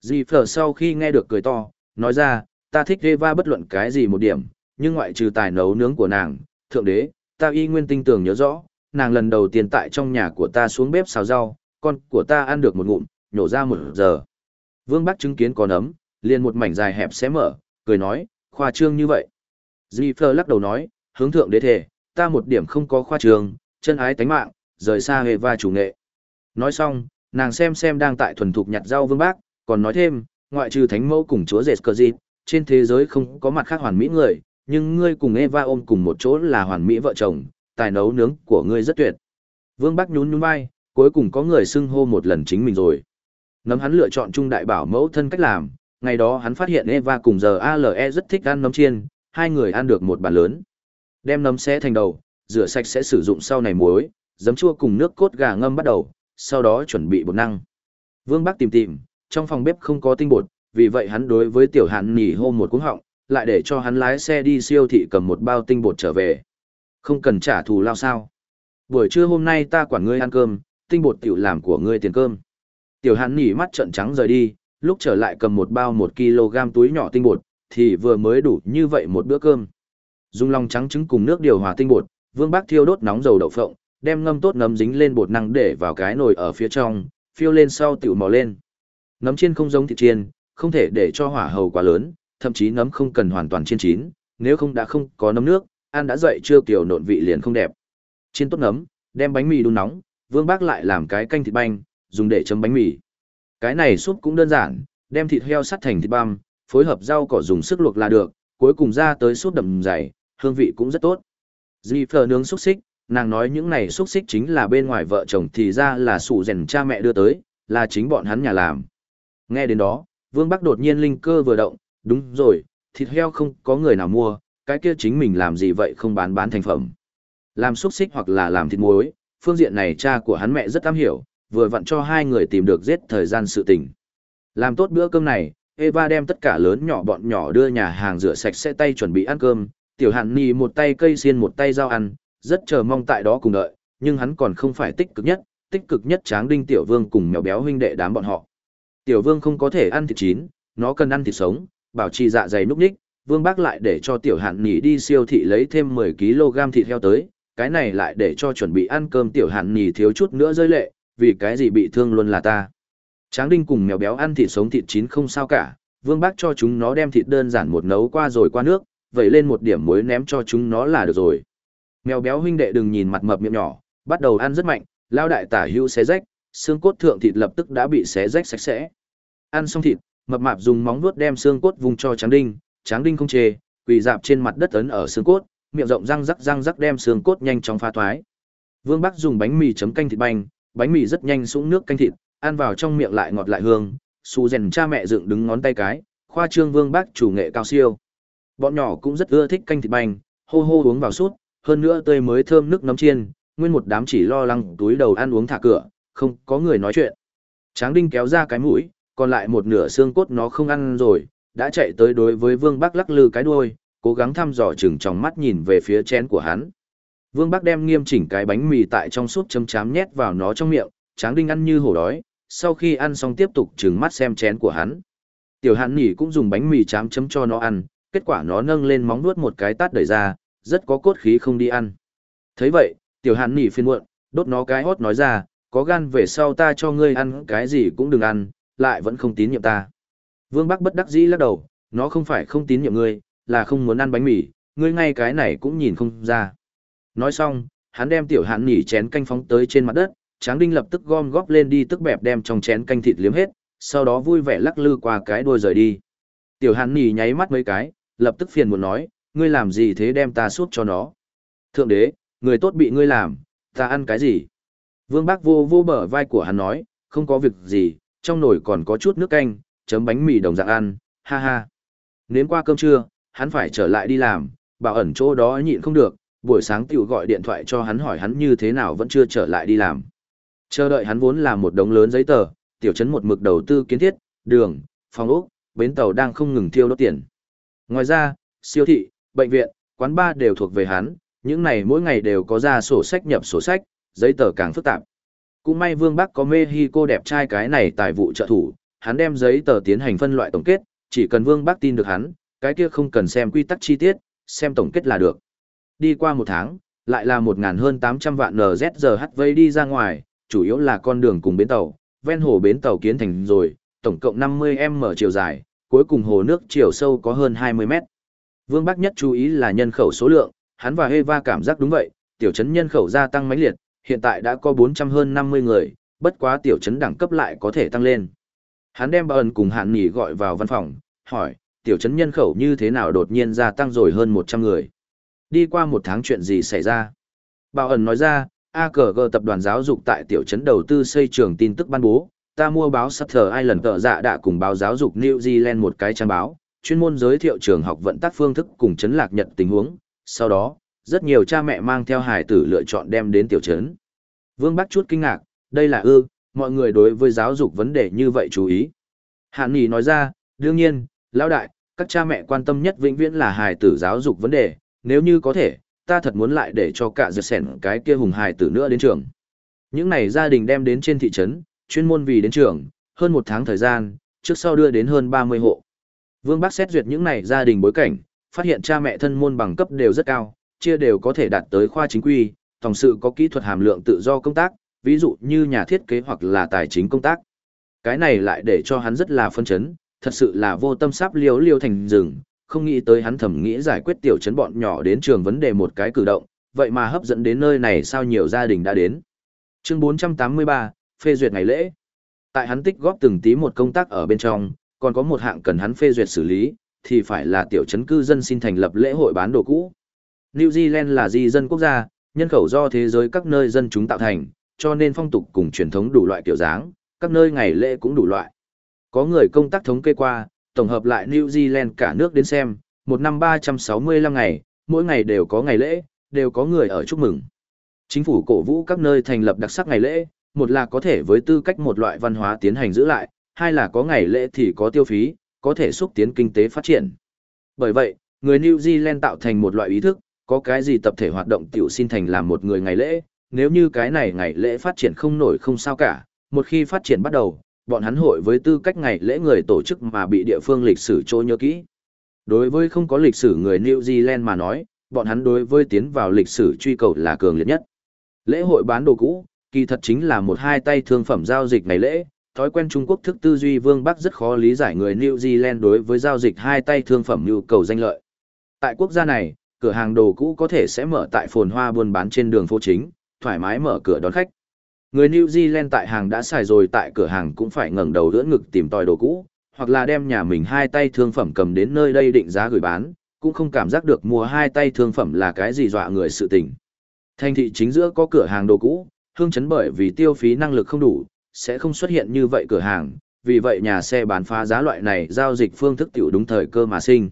Dì Phở sau khi nghe được cười to, nói ra, ta thích Eva bất luận cái gì một điểm, nhưng ngoại trừ tài nấu nướng của nàng, thượng đế, ta y nguyên tinh tưởng nhớ rõ, nàng lần đầu tiên tại trong nhà của ta xuống bếp xào rau, con của ta ăn được một ngụm, nhổ ra một giờ. Vương Bắc chứng kiến con ấm, liền một mảnh dài hẹp xé mở, cười nói, khoa trương như vậy. Dì Phở lắc đầu nói, hướng thượng đế thể, ta một điểm không có khoa trương, chân ái tánh mạng, rời xa hề chủ nghệ. Nói xong, nàng xem xem đang tại thuần thục nhặt rau Vương Bác, còn nói thêm, ngoại trừ thánh mẫu cùng chúa dệt cờ trên thế giới không có mặt khác hoàn mỹ người, nhưng ngươi cùng Eva ôm cùng một chỗ là hoàn mỹ vợ chồng, tài nấu nướng của ngươi rất tuyệt. Vương Bắc nhún nhún vai, cuối cùng có người xưng hô một lần chính mình rồi. Nấm hắn lựa chọn trung đại bảo mẫu thân cách làm, ngày đó hắn phát hiện Eva cùng giờ ALE rất thích ăn nấm chiên, hai người ăn được một bàn lớn. Đem nấm xé thành đầu, rửa sạch sẽ sử dụng sau này muối, giấm chua cùng nước cốt gà ngâm bắt đầu, sau đó chuẩn bị bột năng. Vương Bắc tìm tìm, trong phòng bếp không có tinh bột, vì vậy hắn đối với tiểu hàn nỉ hô một cú họng, lại để cho hắn lái xe đi siêu thị cầm một bao tinh bột trở về. Không cần trả thù lao sao. Buổi trưa hôm nay ta quản ngươi ăn cơm, tinh bột tiểu làm của ngươi tiền cơm. Tiểu hàn nỉ mắt trợn trắng rời đi, lúc trở lại cầm một bao một kg túi nhỏ tinh bột, thì vừa mới đủ như vậy một bữa cơm. Dùng lòng trắng trứng cùng nước điều hòa tinh bột, Vương Bác thiêu đốt nóng dầu đậu phộng, đem ngâm tốt ngâm dính lên bột năng để vào cái nồi ở phía trong, phiêu lên sau tiểu mò lên. Nấm chiên không giống thịt chiên, không thể để cho hỏa hầu quá lớn, thậm chí nấm không cần hoàn toàn chiên chín, nếu không đã không có nấm nước, ăn đã dậy chưa kiểu nộn vị liền không đẹp. Chiên tốt nấm, đem bánh mì đun nóng, Vương Bác lại làm cái canh thịt banh, dùng để chấm bánh mì. Cái này súp cũng đơn giản, đem thịt heo sắt thành thịt băm, phối hợp rau cỏ dùng sức luộc là được, cuối cùng ra tới súp đậm dày, hương vị cũng rất tốt. Di phở nướng xúc xích, nàng nói những này xúc xích chính là bên ngoài vợ chồng thì ra là sủ rèn cha mẹ đưa tới, là chính bọn hắn nhà làm. Nghe đến đó, Vương Bắc đột nhiên linh cơ vừa động, đúng rồi, thịt heo không có người nào mua, cái kia chính mình làm gì vậy không bán bán thành phẩm. Làm xúc xích hoặc là làm thịt muối, phương diện này cha của hắn mẹ rất am hiểu, vừa vặn cho hai người tìm được giết thời gian sự tình. Làm tốt bữa cơm này, Eva đem tất cả lớn nhỏ bọn nhỏ đưa nhà hàng rửa sạch sẽ tay chuẩn bị ăn cơm, tiểu hạn nì một tay cây xiên một tay dao ăn, rất chờ mong tại đó cùng đợi, nhưng hắn còn không phải tích cực nhất, tích cực nhất tráng đinh tiểu vương cùng mèo béo huynh đệ đám bọn họ. Tiểu vương không có thể ăn thịt chín, nó cần ăn thịt sống, bảo trì dạ dày núc ních, vương bác lại để cho tiểu hạn nì đi siêu thị lấy thêm 10kg thịt heo tới, cái này lại để cho chuẩn bị ăn cơm tiểu hạn nì thiếu chút nữa rơi lệ, vì cái gì bị thương luôn là ta. Tráng đinh cùng mèo béo ăn thịt sống thịt chín không sao cả, vương bác cho chúng nó đem thịt đơn giản một nấu qua rồi qua nước, vậy lên một điểm muối ném cho chúng nó là được rồi. Mèo béo huynh đệ đừng nhìn mặt mập miệng nhỏ, bắt đầu ăn rất mạnh, lao đại tả hữu xé rách, xương cốt thượng thịt lập tức đã bị xé rách sạch sẽ. Ăn xong thịt, mập mạp dùng móng vuốt đem xương cốt vùng cho Tráng Đinh, Tráng Đinh không chê, quỳ dạp trên mặt đất ấn ở xương cốt, miệng rộng răng rắc răng rắc đem xương cốt nhanh chóng phá thoái. Vương Bắc dùng bánh mì chấm canh thịt banh, bánh mì rất nhanh sũng nước canh thịt, ăn vào trong miệng lại ngọt lại hương, su rèn cha mẹ dựng đứng ngón tay cái, khoa trương Vương Bắc chủ nghệ cao siêu. Bọn nhỏ cũng rất ưa thích canh thịt banh, hô hô uống vào sút, hơn nữa tươi mới thơm nước nấm chiên, nguyên một đám chỉ lo lắng túi đầu ăn uống thả cửa, không có người nói chuyện. Tráng Đinh kéo ra cái mũi, còn lại một nửa xương cốt nó không ăn rồi, đã chạy tới đối với Vương Bắc lắc lư cái đuôi, cố gắng thăm dò chừng trong mắt nhìn về phía chén của hắn. Vương Bắc đem nghiêm chỉnh cái bánh mì tại trong súp chấm chám nhét vào nó trong miệng, Tráng Đinh ăn như hổ đói, sau khi ăn xong tiếp tục chừng mắt xem chén của hắn. Tiểu Hàn Nỉ cũng dùng bánh mì chám chấm cho nó ăn, kết quả nó nâng lên móng nuốt một cái tát đẩy ra, rất có cốt khí không đi ăn. thấy vậy, Tiểu Hàn Nỉ phiền muộn, đốt nó cái hót nói ra, có gan về sau ta cho ngươi ăn cái gì cũng đừng ăn, lại vẫn không tín nhiệm ta. Vương Bắc bất đắc dĩ lắc đầu, nó không phải không tín nhiệm ngươi, là không muốn ăn bánh mì, ngươi ngay cái này cũng nhìn không ra. Nói xong, hắn đem tiểu hàn nỉ chén canh phóng tới trên mặt đất, Tráng Đinh lập tức gom góp lên đi tức bẹp đem trong chén canh thịt liếm hết, sau đó vui vẻ lắc lư qua cái đuôi rời đi. Tiểu hàn nỉ nháy mắt mấy cái, lập tức phiền muốn nói, ngươi làm gì thế đem ta suốt cho nó. Thượng đế, người tốt bị ngươi làm, ta ăn cái gì? Vương Bác vô vô bờ vai của hắn nói, không có việc gì, trong nồi còn có chút nước canh, chấm bánh mì đồng dạng ăn, ha ha. Nếm qua cơm trưa, hắn phải trở lại đi làm, bảo ẩn chỗ đó nhịn không được, buổi sáng tiểu gọi điện thoại cho hắn hỏi hắn như thế nào vẫn chưa trở lại đi làm. Chờ đợi hắn vốn là một đống lớn giấy tờ, tiểu trấn một mực đầu tư kiến thiết, đường, phòng ốc, bến tàu đang không ngừng thiêu đốt tiền. Ngoài ra, siêu thị, bệnh viện, quán bar đều thuộc về hắn, những này mỗi ngày đều có ra sổ sách nhập sổ sách, giấy tờ càng phức tạp. Cũng may Vương Bắc có mê hi cô đẹp trai cái này tài vụ trợ thủ, hắn đem giấy tờ tiến hành phân loại tổng kết, chỉ cần Vương bắc tin được hắn, cái kia không cần xem quy tắc chi tiết, xem tổng kết là được. Đi qua một tháng, lại là một ngàn hơn 800 vạn NZGH đi ra ngoài, chủ yếu là con đường cùng bến tàu, ven hồ bến tàu kiến thành rồi, tổng cộng 50m chiều dài, cuối cùng hồ nước chiều sâu có hơn 20 mét. Vương Bắc nhất chú ý là nhân khẩu số lượng, hắn và Eva cảm giác đúng vậy, tiểu trấn nhân khẩu gia tăng mãnh liệt, hiện tại đã có 400 hơn 50 người, bất quá tiểu trấn đẳng cấp lại có thể tăng lên. Hắn đem Bảo ẩn cùng Hạn Nhỉ gọi vào văn phòng, hỏi, tiểu trấn nhân khẩu như thế nào đột nhiên gia tăng rồi hơn 100 người. Đi qua một tháng chuyện gì xảy ra? Bảo ẩn nói ra, AKG tập đoàn giáo dục tại tiểu trấn đầu tư xây trường tin tức ban bố, ta mua báo Sutter Island tờ dạ đã cùng báo giáo dục New Zealand một cái trang báo, chuyên môn giới thiệu trường học vận tác phương thức cùng chấn lạc nhật tình huống. Sau đó, rất nhiều cha mẹ mang theo hải tử lựa chọn đem đến tiểu trấn. Vương Bắc chút kinh ngạc, đây là ư, mọi người đối với giáo dục vấn đề như vậy chú ý. Hàn Nghị nói ra, đương nhiên, lão đại, các cha mẹ quan tâm nhất vĩnh viễn là hài tử giáo dục vấn đề, nếu như có thể, ta thật muốn lại để cho cả giật sẻn cái kia hùng hài tử nữa đến trường. Những này gia đình đem đến trên thị trấn, chuyên môn vì đến trường, hơn một tháng thời gian, trước sau đưa đến hơn 30 hộ. Vương Bắc xét duyệt những này gia đình bối cảnh, phát hiện cha mẹ thân môn bằng cấp đều rất cao, chia đều có thể đạt tới khoa chính quy, tổng sự có kỹ thuật hàm lượng tự do công tác, ví dụ như nhà thiết kế hoặc là tài chính công tác. Cái này lại để cho hắn rất là phân chấn, thật sự là vô tâm sắp liếu liêu thành rừng, không nghĩ tới hắn thẩm nghĩ giải quyết tiểu chấn bọn nhỏ đến trường vấn đề một cái cử động, vậy mà hấp dẫn đến nơi này sao nhiều gia đình đã đến. Chương 483, phê duyệt ngày lễ. Tại hắn tích góp từng tí một công tác ở bên trong, còn có một hạng cần hắn phê duyệt xử lý, thì phải là tiểu chấn cư dân xin thành lập lễ hội bán đồ cũ. New Zealand là di dân quốc gia, nhân khẩu do thế giới các nơi dân chúng tạo thành, cho nên phong tục cùng truyền thống đủ loại kiểu dáng, các nơi ngày lễ cũng đủ loại. Có người công tác thống kê qua, tổng hợp lại New Zealand cả nước đến xem, một năm 365 ngày, mỗi ngày đều có ngày lễ, đều có người ở chúc mừng. Chính phủ cổ vũ các nơi thành lập đặc sắc ngày lễ, một là có thể với tư cách một loại văn hóa tiến hành giữ lại, hai là có ngày lễ thì có tiêu phí, có thể xúc tiến kinh tế phát triển. Bởi vậy, người New Zealand tạo thành một loại ý thức, có cái gì tập thể hoạt động tiểu xin thành làm một người ngày lễ, nếu như cái này ngày lễ phát triển không nổi không sao cả, một khi phát triển bắt đầu, bọn hắn hội với tư cách ngày lễ người tổ chức mà bị địa phương lịch sử trôi nhớ kỹ. Đối với không có lịch sử người New Zealand mà nói, bọn hắn đối với tiến vào lịch sử truy cầu là cường liệt nhất. Lễ hội bán đồ cũ, kỳ thật chính là một hai tay thương phẩm giao dịch ngày lễ, thói quen Trung Quốc thức tư duy Vương Bắc rất khó lý giải người New Zealand đối với giao dịch hai tay thương phẩm nhu cầu danh lợi. Tại quốc gia này, cửa hàng đồ cũ có thể sẽ mở tại phồn hoa buôn bán trên đường phố chính, thoải mái mở cửa đón khách. Người New Zealand tại hàng đã xài rồi tại cửa hàng cũng phải ngẩng đầu đỡ ngực tìm tòi đồ cũ, hoặc là đem nhà mình hai tay thương phẩm cầm đến nơi đây định giá gửi bán, cũng không cảm giác được mua hai tay thương phẩm là cái gì dọa người sự tình. Thành thị chính giữa có cửa hàng đồ cũ, hương chấn bởi vì tiêu phí năng lực không đủ, sẽ không xuất hiện như vậy cửa hàng, vì vậy nhà xe bán phá giá loại này giao dịch phương thức tiểu đúng thời cơ mà sinh.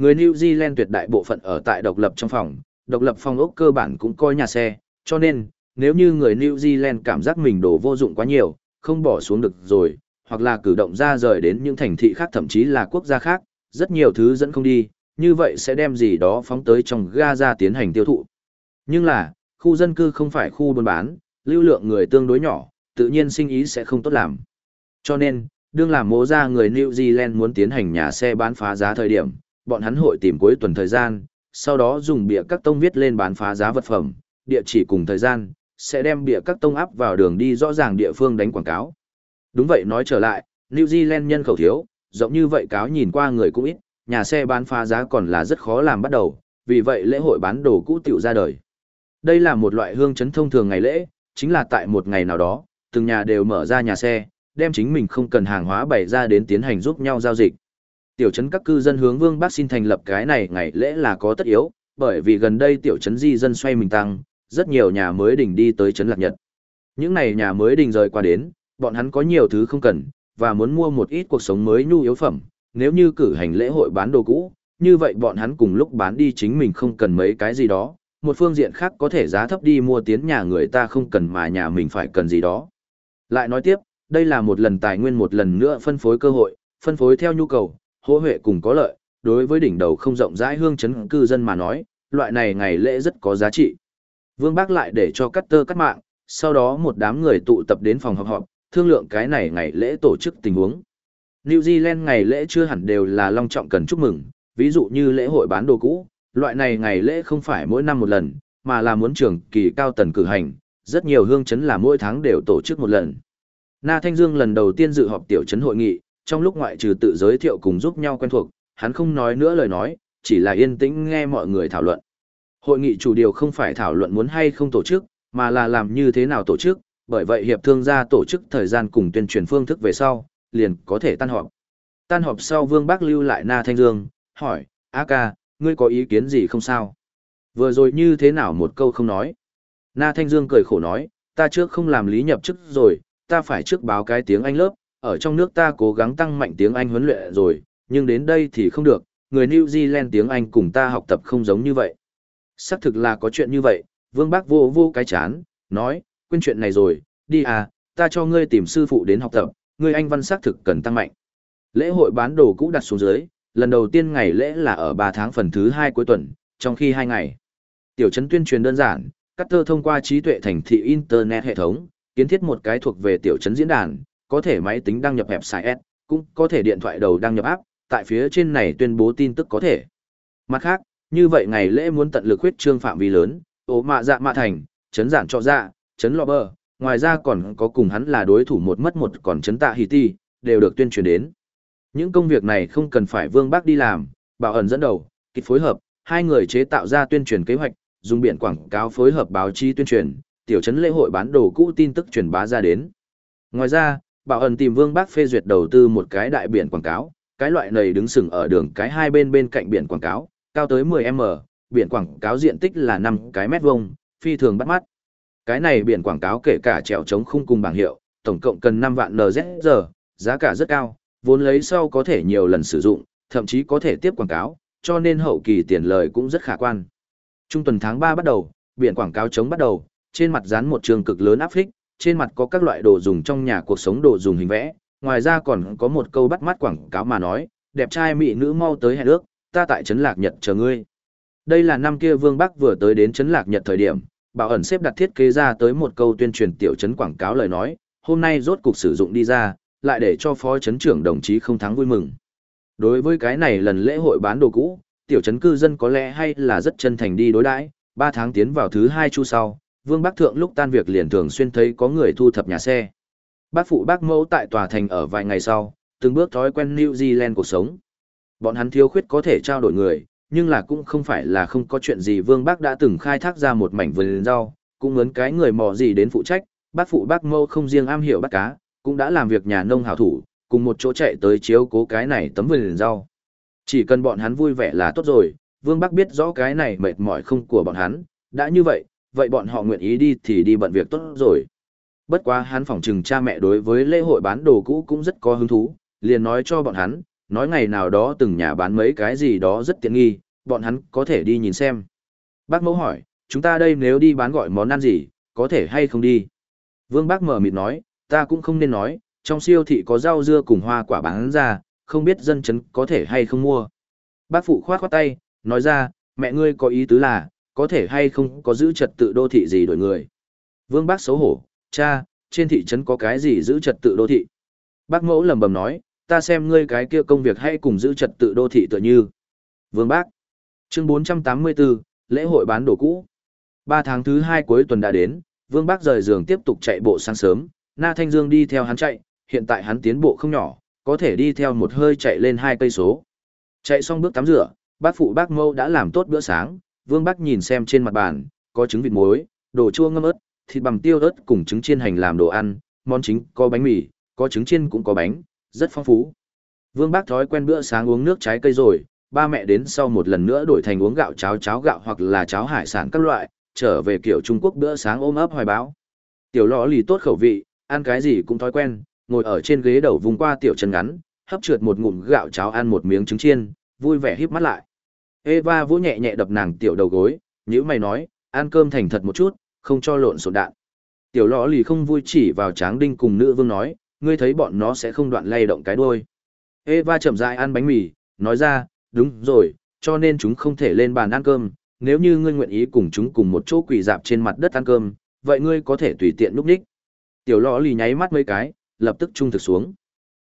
Người New Zealand tuyệt đại bộ phận ở tại độc lập trong phòng, độc lập phòng ốc cơ bản cũng coi nhà xe, cho nên, nếu như người New Zealand cảm giác mình đổ vô dụng quá nhiều, không bỏ xuống được rồi, hoặc là cử động ra rời đến những thành thị khác thậm chí là quốc gia khác, rất nhiều thứ dẫn không đi, như vậy sẽ đem gì đó phóng tới trong Gaza tiến hành tiêu thụ. Nhưng là, khu dân cư không phải khu buôn bán, lưu lượng người tương đối nhỏ, tự nhiên sinh ý sẽ không tốt làm. Cho nên, đương làm mố ra người New Zealand muốn tiến hành nhà xe bán phá giá thời điểm, bọn hắn hội tìm cuối tuần thời gian, sau đó dùng bìa các tông viết lên bán phá giá vật phẩm, địa chỉ cùng thời gian, sẽ đem bìa các tông áp vào đường đi rõ ràng địa phương đánh quảng cáo. Đúng vậy nói trở lại, New Zealand nhân khẩu thiếu, rộng như vậy cáo nhìn qua người cũng ít, nhà xe bán phá giá còn là rất khó làm bắt đầu, vì vậy lễ hội bán đồ cũ tiểu ra đời. Đây là một loại hương chấn thông thường ngày lễ, chính là tại một ngày nào đó, từng nhà đều mở ra nhà xe, đem chính mình không cần hàng hóa bày ra đến tiến hành giúp nhau giao dịch. Tiểu trấn các cư dân hướng Vương Bắc xin thành lập cái này ngày lễ là có tất yếu, bởi vì gần đây tiểu trấn di dân xoay mình tăng, rất nhiều nhà mới đình đi tới trấn Lạc Nhật. Những này nhà mới đình rời qua đến, bọn hắn có nhiều thứ không cần, và muốn mua một ít cuộc sống mới nhu yếu phẩm, nếu như cử hành lễ hội bán đồ cũ, như vậy bọn hắn cùng lúc bán đi chính mình không cần mấy cái gì đó, một phương diện khác có thể giá thấp đi mua tiến nhà người ta không cần mà nhà mình phải cần gì đó. Lại nói tiếp, đây là một lần tài nguyên một lần nữa phân phối cơ hội, phân phối theo nhu cầu, hỗ huệ cùng có lợi, đối với đỉnh đầu không rộng rãi hương chấn cư dân mà nói, loại này ngày lễ rất có giá trị. Vương Bác lại để cho cắt tơ cắt mạng, sau đó một đám người tụ tập đến phòng họp họp, thương lượng cái này ngày lễ tổ chức tình huống. New Zealand ngày lễ chưa hẳn đều là long trọng cần chúc mừng, ví dụ như lễ hội bán đồ cũ, loại này ngày lễ không phải mỗi năm một lần, mà là muốn trường kỳ cao tần cử hành, rất nhiều hương chấn là mỗi tháng đều tổ chức một lần. Na Thanh Dương lần đầu tiên dự họp tiểu chấn hội nghị, trong lúc ngoại trừ tự giới thiệu cùng giúp nhau quen thuộc, hắn không nói nữa lời nói, chỉ là yên tĩnh nghe mọi người thảo luận. Hội nghị chủ điều không phải thảo luận muốn hay không tổ chức, mà là làm như thế nào tổ chức, bởi vậy hiệp thương gia tổ chức thời gian cùng tuyên truyền phương thức về sau, liền có thể tan họp. Tan họp sau Vương Bác lưu lại Na Thanh Dương, hỏi, A ca, ngươi có ý kiến gì không sao? Vừa rồi như thế nào một câu không nói? Na Thanh Dương cười khổ nói, ta trước không làm lý nhập chức rồi, ta phải trước báo cái tiếng Anh lớp, ở trong nước ta cố gắng tăng mạnh tiếng Anh huấn luyện rồi, nhưng đến đây thì không được, người New Zealand tiếng Anh cùng ta học tập không giống như vậy. Xác thực là có chuyện như vậy, Vương Bác vô vô cái chán, nói, quên chuyện này rồi, đi à, ta cho ngươi tìm sư phụ đến học tập, ngươi Anh văn xác thực cần tăng mạnh. Lễ hội bán đồ cũ đặt xuống dưới, lần đầu tiên ngày lễ là ở 3 tháng phần thứ 2 cuối tuần, trong khi 2 ngày. Tiểu trấn tuyên truyền đơn giản, cắt thơ thông qua trí tuệ thành thị Internet hệ thống, kiến thiết một cái thuộc về tiểu trấn diễn đàn, có thể máy tính đăng nhập hẹp sai S, cũng có thể điện thoại đầu đăng nhập app, tại phía trên này tuyên bố tin tức có thể. Mặt khác, như vậy ngày lễ muốn tận lực huyết trương phạm vi lớn, ố mạ dạ mạ thành, chấn giản cho dạ, chấn lọ bờ, ngoài ra còn có cùng hắn là đối thủ một mất một còn chấn tạ hì ti, đều được tuyên truyền đến. Những công việc này không cần phải vương bác đi làm, bảo ẩn dẫn đầu, kịch phối hợp, hai người chế tạo ra tuyên truyền kế hoạch, dùng biển quảng cáo phối hợp báo chí tuyên truyền, tiểu trấn lễ hội bán đồ cũ tin tức truyền bá ra đến. Ngoài ra, bảo ẩn tìm vương bác phê duyệt đầu tư một cái đại biển quảng cáo, cái loại này đứng sừng ở đường cái hai bên bên cạnh biển quảng cáo, cao tới 10m, biển quảng cáo diện tích là 5 cái mét vuông, phi thường bắt mắt. Cái này biển quảng cáo kể cả trèo chống khung cùng bảng hiệu, tổng cộng cần 5 vạn NZ giá cả rất cao, vốn lấy sau có thể nhiều lần sử dụng, thậm chí có thể tiếp quảng cáo, cho nên hậu kỳ tiền lời cũng rất khả quan. Trung tuần tháng 3 bắt đầu, biển quảng cáo chống bắt đầu, trên mặt dán một trường cực lớn áp phích, trên mặt có các loại đồ dùng trong nhà cuộc sống đồ dùng hình vẽ, ngoài ra còn có một câu bắt mắt quảng cáo mà nói, đẹp trai mỹ nữ mau tới hẹn ước, ta tại Trấn Lạc Nhật chờ ngươi. Đây là năm kia Vương Bắc vừa tới đến Trấn Lạc Nhật thời điểm, bảo ẩn xếp đặt thiết kế ra tới một câu tuyên truyền tiểu trấn quảng cáo lời nói, hôm nay rốt cục sử dụng đi ra, lại để cho phó trấn trưởng đồng chí không thắng vui mừng. Đối với cái này lần lễ hội bán đồ cũ, tiểu trấn cư dân có lẽ hay là rất chân thành đi đối đãi, ba tháng tiến vào thứ hai chu sau, Vương Bắc Thượng lúc tan việc liền thường xuyên thấy có người thu thập nhà xe. Bác phụ bác mẫu tại tòa thành ở vài ngày sau, từng bước thói quen New Zealand cuộc sống. Bọn hắn thiếu khuyết có thể trao đổi người, nhưng là cũng không phải là không có chuyện gì Vương Bác đã từng khai thác ra một mảnh vườn rau, cũng muốn cái người mò gì đến phụ trách, bác phụ bác mẫu không riêng am hiểu bắt cá, cũng đã làm việc nhà nông hảo thủ, cùng một chỗ chạy tới chiếu cố cái này tấm vườn rau. Chỉ cần bọn hắn vui vẻ là tốt rồi, Vương Bắc biết rõ cái này mệt mỏi không của bọn hắn, đã như vậy, vậy bọn họ nguyện ý đi thì đi bận việc tốt rồi. Bất quá hắn phỏng trừng cha mẹ đối với lễ hội bán đồ cũ cũng rất có hứng thú, liền nói cho bọn hắn, nói ngày nào đó từng nhà bán mấy cái gì đó rất tiện nghi, bọn hắn có thể đi nhìn xem. Bác mẫu hỏi, chúng ta đây nếu đi bán gọi món ăn gì, có thể hay không đi? Vương bác mở mịt nói, ta cũng không nên nói, trong siêu thị có rau dưa cùng hoa quả bán ra, không biết dân chấn có thể hay không mua. Bác phụ khoát khoát tay, nói ra, mẹ ngươi có ý tứ là, có thể hay không có giữ trật tự đô thị gì đổi người. Vương bác xấu hổ, cha, trên thị trấn có cái gì giữ trật tự đô thị. Bác mẫu lầm bầm nói, ta xem ngươi cái kia công việc hay cùng giữ trật tự đô thị tựa như. Vương bác. Chương 484, lễ hội bán đồ cũ. Ba tháng thứ hai cuối tuần đã đến, Vương Bác rời giường tiếp tục chạy bộ sáng sớm, Na Thanh Dương đi theo hắn chạy, hiện tại hắn tiến bộ không nhỏ, có thể đi theo một hơi chạy lên hai cây số. Chạy xong bước tắm rửa, bác phụ bác mâu đã làm tốt bữa sáng, Vương Bác nhìn xem trên mặt bàn, có trứng vịt muối, đồ chua ngâm ớt, thịt bằm tiêu ớt cùng trứng chiên hành làm đồ ăn, món chính có bánh mì, có trứng chiên cũng có bánh, rất phong phú. Vương Bác thói quen bữa sáng uống nước trái cây rồi, ba mẹ đến sau một lần nữa đổi thành uống gạo cháo cháo gạo hoặc là cháo hải sản các loại, trở về kiểu Trung Quốc bữa sáng ôm ấp hoài báo. Tiểu lọ lì tốt khẩu vị, ăn cái gì cũng thói quen, ngồi ở trên ghế đầu vùng qua tiểu chân ngắn, hấp trượt một ngụm gạo cháo ăn một miếng trứng chiên, vui vẻ híp mắt lại. Eva vỗ nhẹ nhẹ đập nàng tiểu đầu gối, nhữ mày nói, ăn cơm thành thật một chút, không cho lộn xộn đạn. Tiểu lọ lì không vui chỉ vào tráng đinh cùng nữ vương nói, ngươi thấy bọn nó sẽ không đoạn lay động cái đuôi. Eva chậm rãi ăn bánh mì, nói ra, đúng rồi, cho nên chúng không thể lên bàn ăn cơm, nếu như ngươi nguyện ý cùng chúng cùng một chỗ quỳ dạp trên mặt đất ăn cơm, vậy ngươi có thể tùy tiện lúc đích. Tiểu lọ lì nháy mắt mấy cái, lập tức trung thực xuống.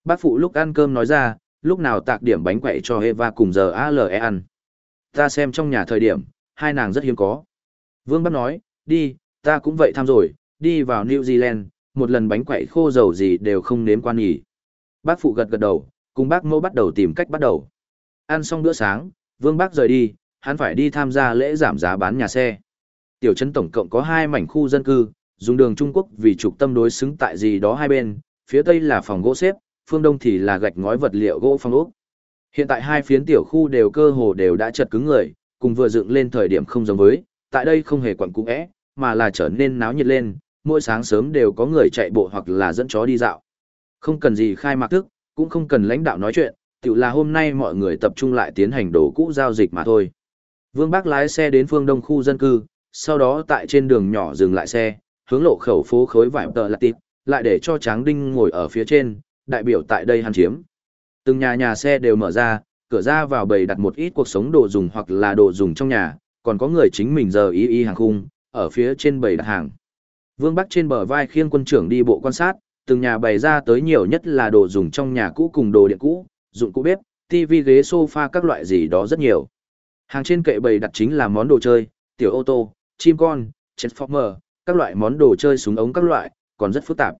Bác phụ lúc ăn cơm nói ra, lúc nào tạc điểm bánh quậy cho Eva cùng giờ ALE ăn. Ta xem trong nhà thời điểm, hai nàng rất hiếm có. Vương Bắc nói, đi, ta cũng vậy tham rồi, đi vào New Zealand, một lần bánh quậy khô dầu gì đều không nếm quan nghỉ. Bác phụ gật gật đầu, cùng bác mẫu bắt đầu tìm cách bắt đầu. Ăn xong bữa sáng, Vương Bắc rời đi, hắn phải đi tham gia lễ giảm giá bán nhà xe. Tiểu trấn tổng cộng có hai mảnh khu dân cư, dùng đường Trung Quốc vì trục tâm đối xứng tại gì đó hai bên, phía tây là phòng gỗ xếp, phương đông thì là gạch ngói vật liệu gỗ phong ốc. Hiện tại hai phiến tiểu khu đều cơ hồ đều đã chật cứng người, cùng vừa dựng lên thời điểm không giống với, tại đây không hề quẩn cũ é, mà là trở nên náo nhiệt lên, mỗi sáng sớm đều có người chạy bộ hoặc là dẫn chó đi dạo. Không cần gì khai mạc thức, cũng không cần lãnh đạo nói chuyện, tự là hôm nay mọi người tập trung lại tiến hành đồ cũ giao dịch mà thôi. Vương Bác lái xe đến phương đông khu dân cư, sau đó tại trên đường nhỏ dừng lại xe, hướng lộ khẩu phố khối vải tờ là tịp, lại để cho Tráng Đinh ngồi ở phía trên, đại biểu tại đây hàn chiếm. Từng nhà nhà xe đều mở ra, cửa ra vào bày đặt một ít cuộc sống đồ dùng hoặc là đồ dùng trong nhà, còn có người chính mình giờ ý ý hàng khung, ở phía trên bày đặt hàng. Vương Bắc trên bờ vai khiêng quân trưởng đi bộ quan sát, từng nhà bày ra tới nhiều nhất là đồ dùng trong nhà cũ cùng đồ điện cũ, dụng cụ bếp, tivi ghế sofa các loại gì đó rất nhiều. Hàng trên kệ bày đặt chính là món đồ chơi, tiểu ô tô, chim con, transformer, các loại món đồ chơi súng ống các loại, còn rất phức tạp.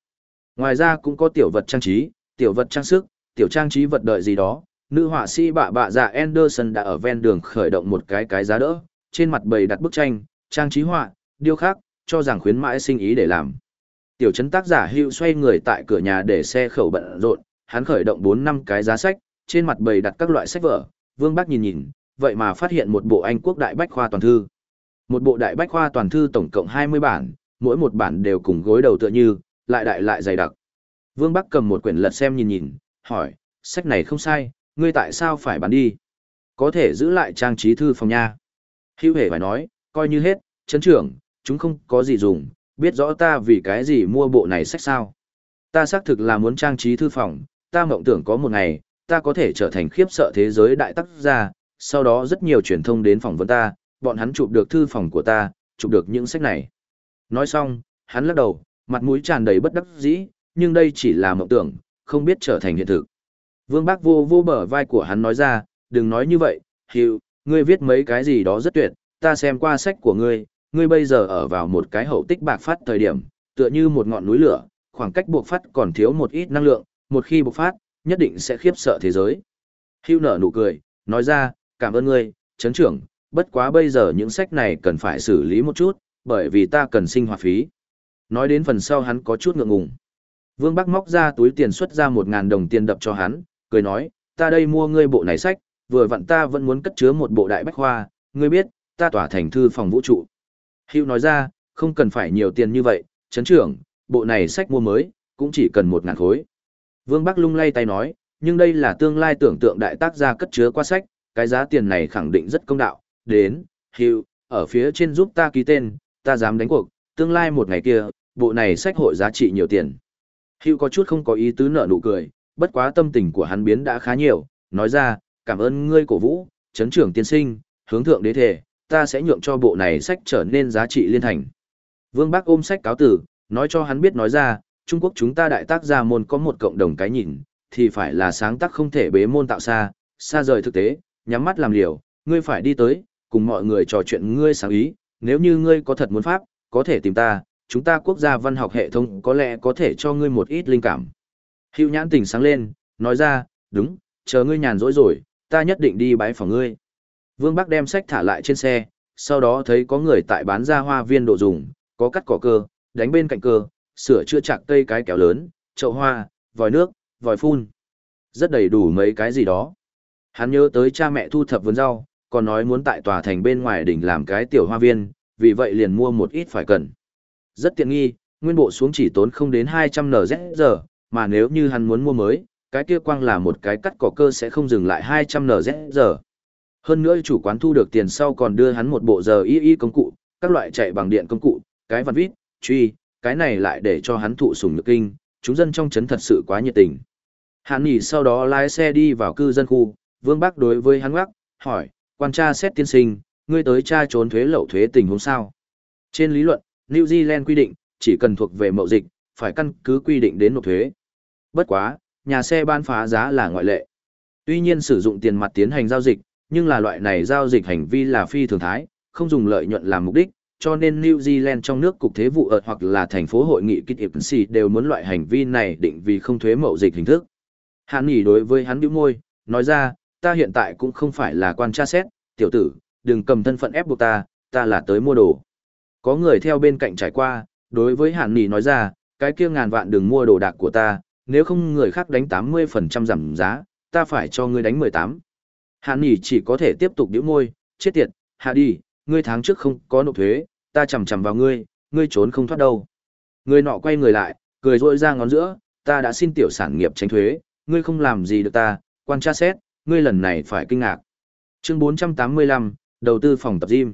Ngoài ra cũng có tiểu vật trang trí, tiểu vật trang sức, tiểu trang trí vật đợi gì đó. Nữ họa sĩ bạ bạ dạ Anderson đã ở ven đường khởi động một cái cái giá đỡ, trên mặt bày đặt bức tranh, trang trí họa, điêu khắc, cho rằng khuyến mãi sinh ý để làm. Tiểu trấn tác giả hữu xoay người tại cửa nhà để xe khẩu bận rộn, hắn khởi động 4 năm cái giá sách, trên mặt bày đặt các loại sách vở, Vương Bác nhìn nhìn, vậy mà phát hiện một bộ Anh quốc đại bách khoa toàn thư. Một bộ đại bách khoa toàn thư tổng cộng 20 bản, mỗi một bản đều cùng gối đầu tựa như, lại đại lại dày đặc. Vương Bắc cầm một quyển lật xem nhìn nhìn, hỏi, sách này không sai, ngươi tại sao phải bán đi? Có thể giữ lại trang trí thư phòng nha. Hữu hề phải nói, coi như hết, chấn trưởng, chúng không có gì dùng, biết rõ ta vì cái gì mua bộ này sách sao. Ta xác thực là muốn trang trí thư phòng, ta mộng tưởng có một ngày, ta có thể trở thành khiếp sợ thế giới đại tác gia, sau đó rất nhiều truyền thông đến phỏng vấn ta, bọn hắn chụp được thư phòng của ta, chụp được những sách này. Nói xong, hắn lắc đầu, mặt mũi tràn đầy bất đắc dĩ, nhưng đây chỉ là mộng tưởng, không biết trở thành hiện thực. Vương Bác vô vô bờ vai của hắn nói ra, đừng nói như vậy, hiệu, ngươi viết mấy cái gì đó rất tuyệt, ta xem qua sách của ngươi, ngươi bây giờ ở vào một cái hậu tích bạc phát thời điểm, tựa như một ngọn núi lửa, khoảng cách buộc phát còn thiếu một ít năng lượng, một khi buộc phát, nhất định sẽ khiếp sợ thế giới. Hưu nở nụ cười, nói ra, cảm ơn ngươi, chấn trưởng, bất quá bây giờ những sách này cần phải xử lý một chút, bởi vì ta cần sinh hoạt phí. Nói đến phần sau hắn có chút ngượng ngùng. Vương Bắc móc ra túi tiền xuất ra một ngàn đồng tiền đập cho hắn, cười nói, ta đây mua ngươi bộ này sách, vừa vặn ta vẫn muốn cất chứa một bộ đại bách khoa, ngươi biết, ta tỏa thành thư phòng vũ trụ. Hữu nói ra, không cần phải nhiều tiền như vậy, chấn trưởng, bộ này sách mua mới, cũng chỉ cần một ngàn khối. Vương Bắc lung lay tay nói, nhưng đây là tương lai tưởng tượng đại tác gia cất chứa qua sách, cái giá tiền này khẳng định rất công đạo, đến, Hữu, ở phía trên giúp ta ký tên, ta dám đánh cuộc, tương lai một ngày kia, bộ này sách hội giá trị nhiều tiền. Hữu có chút không có ý tứ nợ nụ cười, bất quá tâm tình của hắn biến đã khá nhiều, nói ra, cảm ơn ngươi cổ vũ, chấn trưởng tiên sinh, hướng thượng đế thể, ta sẽ nhượng cho bộ này sách trở nên giá trị liên thành. Vương Bắc ôm sách cáo tử, nói cho hắn biết nói ra, Trung Quốc chúng ta đại tác gia môn có một cộng đồng cái nhìn, thì phải là sáng tác không thể bế môn tạo xa, xa rời thực tế, nhắm mắt làm liều, ngươi phải đi tới, cùng mọi người trò chuyện ngươi sáng ý, nếu như ngươi có thật muốn pháp, có thể tìm ta, chúng ta quốc gia văn học hệ thống có lẽ có thể cho ngươi một ít linh cảm. Hữu nhãn tỉnh sáng lên, nói ra, đúng, chờ ngươi nhàn rỗi rồi, ta nhất định đi bái phòng ngươi. Vương Bắc đem sách thả lại trên xe, sau đó thấy có người tại bán ra hoa viên đồ dùng, có cắt cỏ cơ, đánh bên cạnh cơ, sửa chữa chặt cây cái kéo lớn, chậu hoa, vòi nước, vòi phun. Rất đầy đủ mấy cái gì đó. Hắn nhớ tới cha mẹ thu thập vườn rau, còn nói muốn tại tòa thành bên ngoài đỉnh làm cái tiểu hoa viên, vì vậy liền mua một ít phải cần. Rất tiện nghi, nguyên bộ xuống chỉ tốn không đến 200 NZ giờ, mà nếu như hắn muốn mua mới, cái kia quang là một cái cắt cỏ cơ sẽ không dừng lại 200 NZ giờ. Hơn nữa chủ quán thu được tiền sau còn đưa hắn một bộ giờ y y công cụ, các loại chạy bằng điện công cụ, cái vật vít, truy, cái này lại để cho hắn thụ sủng nhược kinh, chúng dân trong trấn thật sự quá nhiệt tình. Hắn nghỉ sau đó lái xe đi vào cư dân khu, Vương Bắc đối với hắn gác, hỏi, quan tra xét tiên sinh, ngươi tới tra trốn thuế lậu thuế tình huống sao? Trên lý luận, New Zealand quy định, chỉ cần thuộc về mậu dịch, phải căn cứ quy định đến nộp thuế. Bất quá, nhà xe bán phá giá là ngoại lệ. Tuy nhiên sử dụng tiền mặt tiến hành giao dịch, nhưng là loại này giao dịch hành vi là phi thường thái, không dùng lợi nhuận làm mục đích, cho nên New Zealand trong nước cục thế vụ ở hoặc là thành phố hội nghị kích hiệp xì đều muốn loại hành vi này định vì không thuế mậu dịch hình thức. Hàn nghỉ đối với hắn bĩu môi, nói ra, ta hiện tại cũng không phải là quan tra xét, tiểu tử, đừng cầm thân phận ép buộc ta, ta là tới mua đồ. Có người theo bên cạnh trải qua, đối với Hàn nghỉ nói ra, cái kia ngàn vạn đừng mua đồ đạc của ta, nếu không người khác đánh 80% giảm giá, ta phải cho ngươi đánh 18. Hàn nghỉ chỉ có thể tiếp tục bĩu môi, chết tiệt, hạ đi, ngươi tháng trước không có nộp thuế, ta chầm chầm vào ngươi, ngươi trốn không thoát đâu. Người nọ quay người lại, cười rôi ra ngón giữa, ta đã xin tiểu sản nghiệp tránh thuế, ngươi không làm gì được ta, quan tra xét, ngươi lần này phải kinh ngạc. Chương 485, đầu tư phòng tập gym.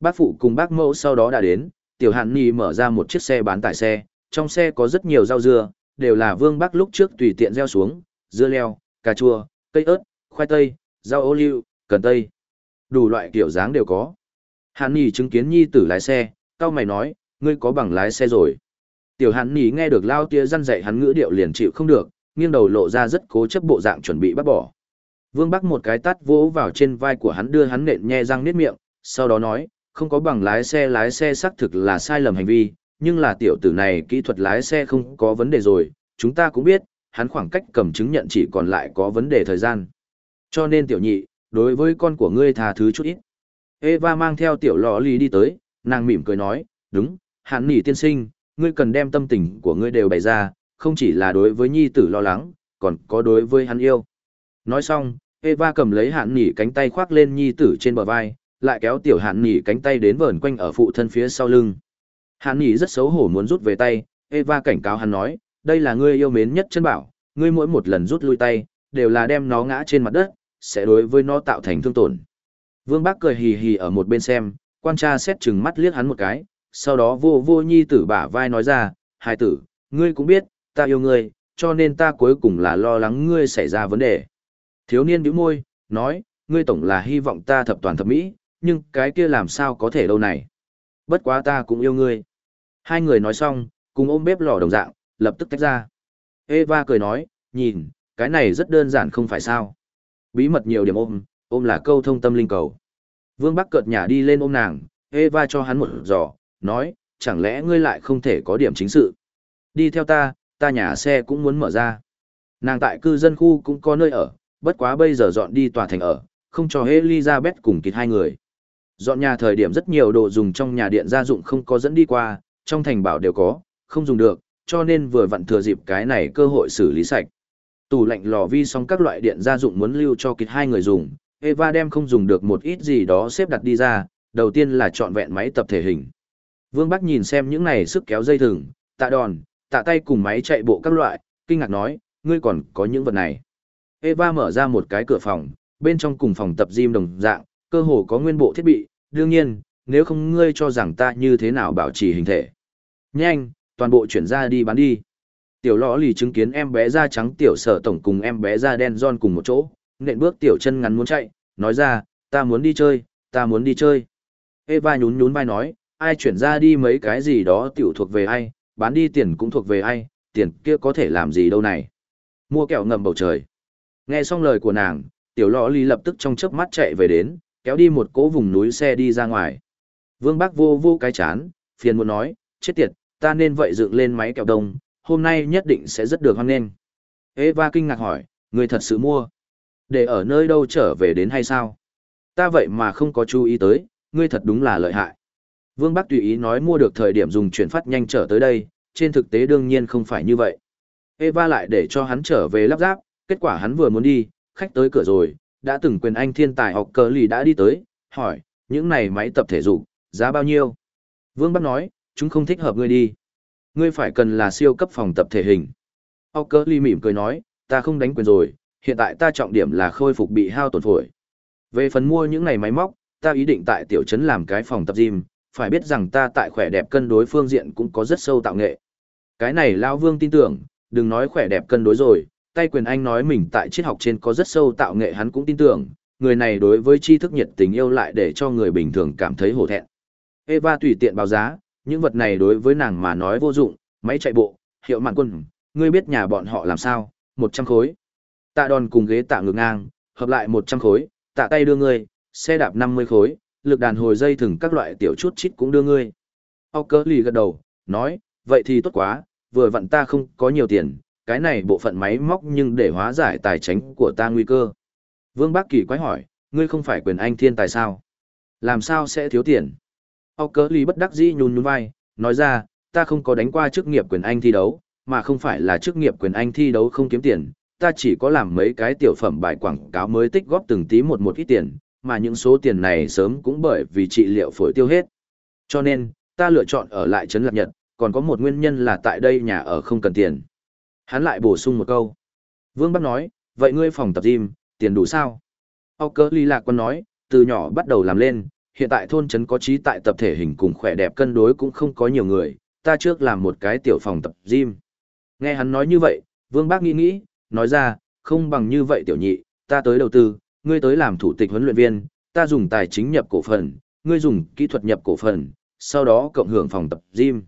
Bác phụ cùng bác mẫu sau đó đã đến, tiểu hạn nì mở ra một chiếc xe bán tải xe, trong xe có rất nhiều rau dưa, đều là vương bác lúc trước tùy tiện gieo xuống, dưa leo, cà chua, cây ớt, khoai tây, rau ô liu, cần tây. Đủ loại kiểu dáng đều có. Hàn Nhi chứng kiến nhi tử lái xe, cao mày nói, ngươi có bằng lái xe rồi. Tiểu Hàn Nhi nghe được lao tia răn dạy hắn ngữ điệu liền chịu không được, nghiêng đầu lộ ra rất cố chấp bộ dạng chuẩn bị bắt bỏ. Vương Bắc một cái tát vỗ vào trên vai của hắn đưa hắn nện nhe răng niết miệng, sau đó nói, không có bằng lái xe lái xe xác thực là sai lầm hành vi, nhưng là tiểu tử này kỹ thuật lái xe không có vấn đề rồi, chúng ta cũng biết, hắn khoảng cách cầm chứng nhận chỉ còn lại có vấn đề thời gian. Cho nên tiểu nhị, đối với con của ngươi tha thứ chút ít. Eva mang theo tiểu lò lì đi tới, nàng mỉm cười nói, đúng, hắn nỉ tiên sinh, ngươi cần đem tâm tình của ngươi đều bày ra, không chỉ là đối với nhi tử lo lắng, còn có đối với hắn yêu. Nói xong, Eva cầm lấy hạn nỉ cánh tay khoác lên nhi tử trên bờ vai, lại kéo tiểu hạn nhỉ cánh tay đến vờn quanh ở phụ thân phía sau lưng. Hạn nhỉ rất xấu hổ muốn rút về tay, Eva cảnh cáo hắn nói, đây là ngươi yêu mến nhất chân bảo, ngươi mỗi một lần rút lui tay, đều là đem nó ngã trên mặt đất, sẽ đối với nó tạo thành thương tổn. Vương Bác cười hì hì ở một bên xem, quan tra xét chừng mắt liếc hắn một cái, sau đó vô vô nhi tử bả vai nói ra, hai tử, ngươi cũng biết, ta yêu ngươi, cho nên ta cuối cùng là lo lắng ngươi xảy ra vấn đề. Thiếu niên bĩu môi, nói, ngươi tổng là hy vọng ta thập toàn thập mỹ, nhưng cái kia làm sao có thể đâu này. Bất quá ta cũng yêu ngươi. Hai người nói xong, cùng ôm bếp lò đồng dạng, lập tức tách ra. Eva cười nói, nhìn, cái này rất đơn giản không phải sao. Bí mật nhiều điểm ôm, ôm là câu thông tâm linh cầu. Vương Bắc cợt nhả đi lên ôm nàng, Eva cho hắn một giỏ, nói, chẳng lẽ ngươi lại không thể có điểm chính sự. Đi theo ta, ta nhà xe cũng muốn mở ra. Nàng tại cư dân khu cũng có nơi ở, bất quá bây giờ dọn đi tòa thành ở, không cho Elizabeth cùng kịt hai người. Dọn nhà thời điểm rất nhiều đồ dùng trong nhà điện gia dụng không có dẫn đi qua, trong thành bảo đều có, không dùng được, cho nên vừa vặn thừa dịp cái này cơ hội xử lý sạch. Tủ lạnh lò vi xong các loại điện gia dụng muốn lưu cho kịch hai người dùng, Eva đem không dùng được một ít gì đó xếp đặt đi ra, đầu tiên là chọn vẹn máy tập thể hình. Vương Bắc nhìn xem những này sức kéo dây thừng, tạ đòn, tạ tay cùng máy chạy bộ các loại, kinh ngạc nói, ngươi còn có những vật này. Eva mở ra một cái cửa phòng, bên trong cùng phòng tập gym đồng dạng, cơ hồ có nguyên bộ thiết bị, đương nhiên, nếu không ngươi cho rằng ta như thế nào bảo trì hình thể. Nhanh, toàn bộ chuyển ra đi bán đi. Tiểu lõ lì chứng kiến em bé da trắng tiểu sở tổng cùng em bé da đen John cùng một chỗ, nện bước tiểu chân ngắn muốn chạy, nói ra, ta muốn đi chơi, ta muốn đi chơi. Eva nhún nhún vai nói, ai chuyển ra đi mấy cái gì đó tiểu thuộc về ai, bán đi tiền cũng thuộc về ai, tiền kia có thể làm gì đâu này. Mua kẹo ngầm bầu trời. Nghe xong lời của nàng, tiểu lọ ly lập tức trong chớp mắt chạy về đến, kéo đi một cỗ vùng núi xe đi ra ngoài. Vương Bác vô vô cái chán, phiền muốn nói, chết tiệt, ta nên vậy dựng lên máy kẹo đông, hôm nay nhất định sẽ rất được hoan nghênh. Eva kinh ngạc hỏi, người thật sự mua. Để ở nơi đâu trở về đến hay sao? Ta vậy mà không có chú ý tới, ngươi thật đúng là lợi hại. Vương Bắc tùy ý nói mua được thời điểm dùng chuyển phát nhanh trở tới đây, trên thực tế đương nhiên không phải như vậy. Eva lại để cho hắn trở về lắp ráp, kết quả hắn vừa muốn đi, khách tới cửa rồi, đã từng quyền anh thiên tài học cờ lì đã đi tới, hỏi, những này máy tập thể dục, giá bao nhiêu? Vương Bắc nói, chúng không thích hợp ngươi đi. Ngươi phải cần là siêu cấp phòng tập thể hình. Học cờ lì mỉm cười nói, ta không đánh quyền rồi, hiện tại ta trọng điểm là khôi phục bị hao tổn phổi. Về phần mua những này máy móc, ta ý định tại tiểu trấn làm cái phòng tập gym, phải biết rằng ta tại khỏe đẹp cân đối phương diện cũng có rất sâu tạo nghệ. Cái này lao Vương tin tưởng, đừng nói khỏe đẹp cân đối rồi, tay quyền anh nói mình tại triết học trên có rất sâu tạo nghệ hắn cũng tin tưởng, người này đối với tri thức nhiệt tình yêu lại để cho người bình thường cảm thấy hổ thẹn. Eva tùy tiện báo giá, những vật này đối với nàng mà nói vô dụng, máy chạy bộ, hiệu mạng quân, ngươi biết nhà bọn họ làm sao, 100 khối. Tạ đòn cùng ghế tạ ngược ngang, hợp lại 100 khối, tạ tay đưa ngươi, xe đạp 50 khối, lực đàn hồi dây thừng các loại tiểu chút chít cũng đưa ngươi. Ốc lì gật đầu, nói, vậy thì tốt quá, vừa vặn ta không có nhiều tiền, cái này bộ phận máy móc nhưng để hóa giải tài chính của ta nguy cơ. Vương bắc Kỳ quái hỏi, ngươi không phải quyền anh thiên tài sao? Làm sao sẽ thiếu tiền? Âu cớ lý bất đắc dĩ nhún nhún vai, nói ra, ta không có đánh qua chức nghiệp quyền anh thi đấu, mà không phải là chức nghiệp quyền anh thi đấu không kiếm tiền, ta chỉ có làm mấy cái tiểu phẩm bài quảng cáo mới tích góp từng tí một một ít tiền, mà những số tiền này sớm cũng bởi vì trị liệu phổi tiêu hết. Cho nên, ta lựa chọn ở lại Trấn Lạc Nhật, còn có một nguyên nhân là tại đây nhà ở không cần tiền. Hắn lại bổ sung một câu. Vương Bắc nói, vậy ngươi phòng tập gym, tiền đủ sao? Âu cớ ly lạc quân nói, từ nhỏ bắt đầu làm lên, hiện tại thôn trấn có trí tại tập thể hình cùng khỏe đẹp cân đối cũng không có nhiều người, ta trước làm một cái tiểu phòng tập gym. Nghe hắn nói như vậy, Vương Bác nghĩ nghĩ, nói ra, không bằng như vậy tiểu nhị, ta tới đầu tư, ngươi tới làm thủ tịch huấn luyện viên, ta dùng tài chính nhập cổ phần, ngươi dùng kỹ thuật nhập cổ phần, sau đó cộng hưởng phòng tập gym.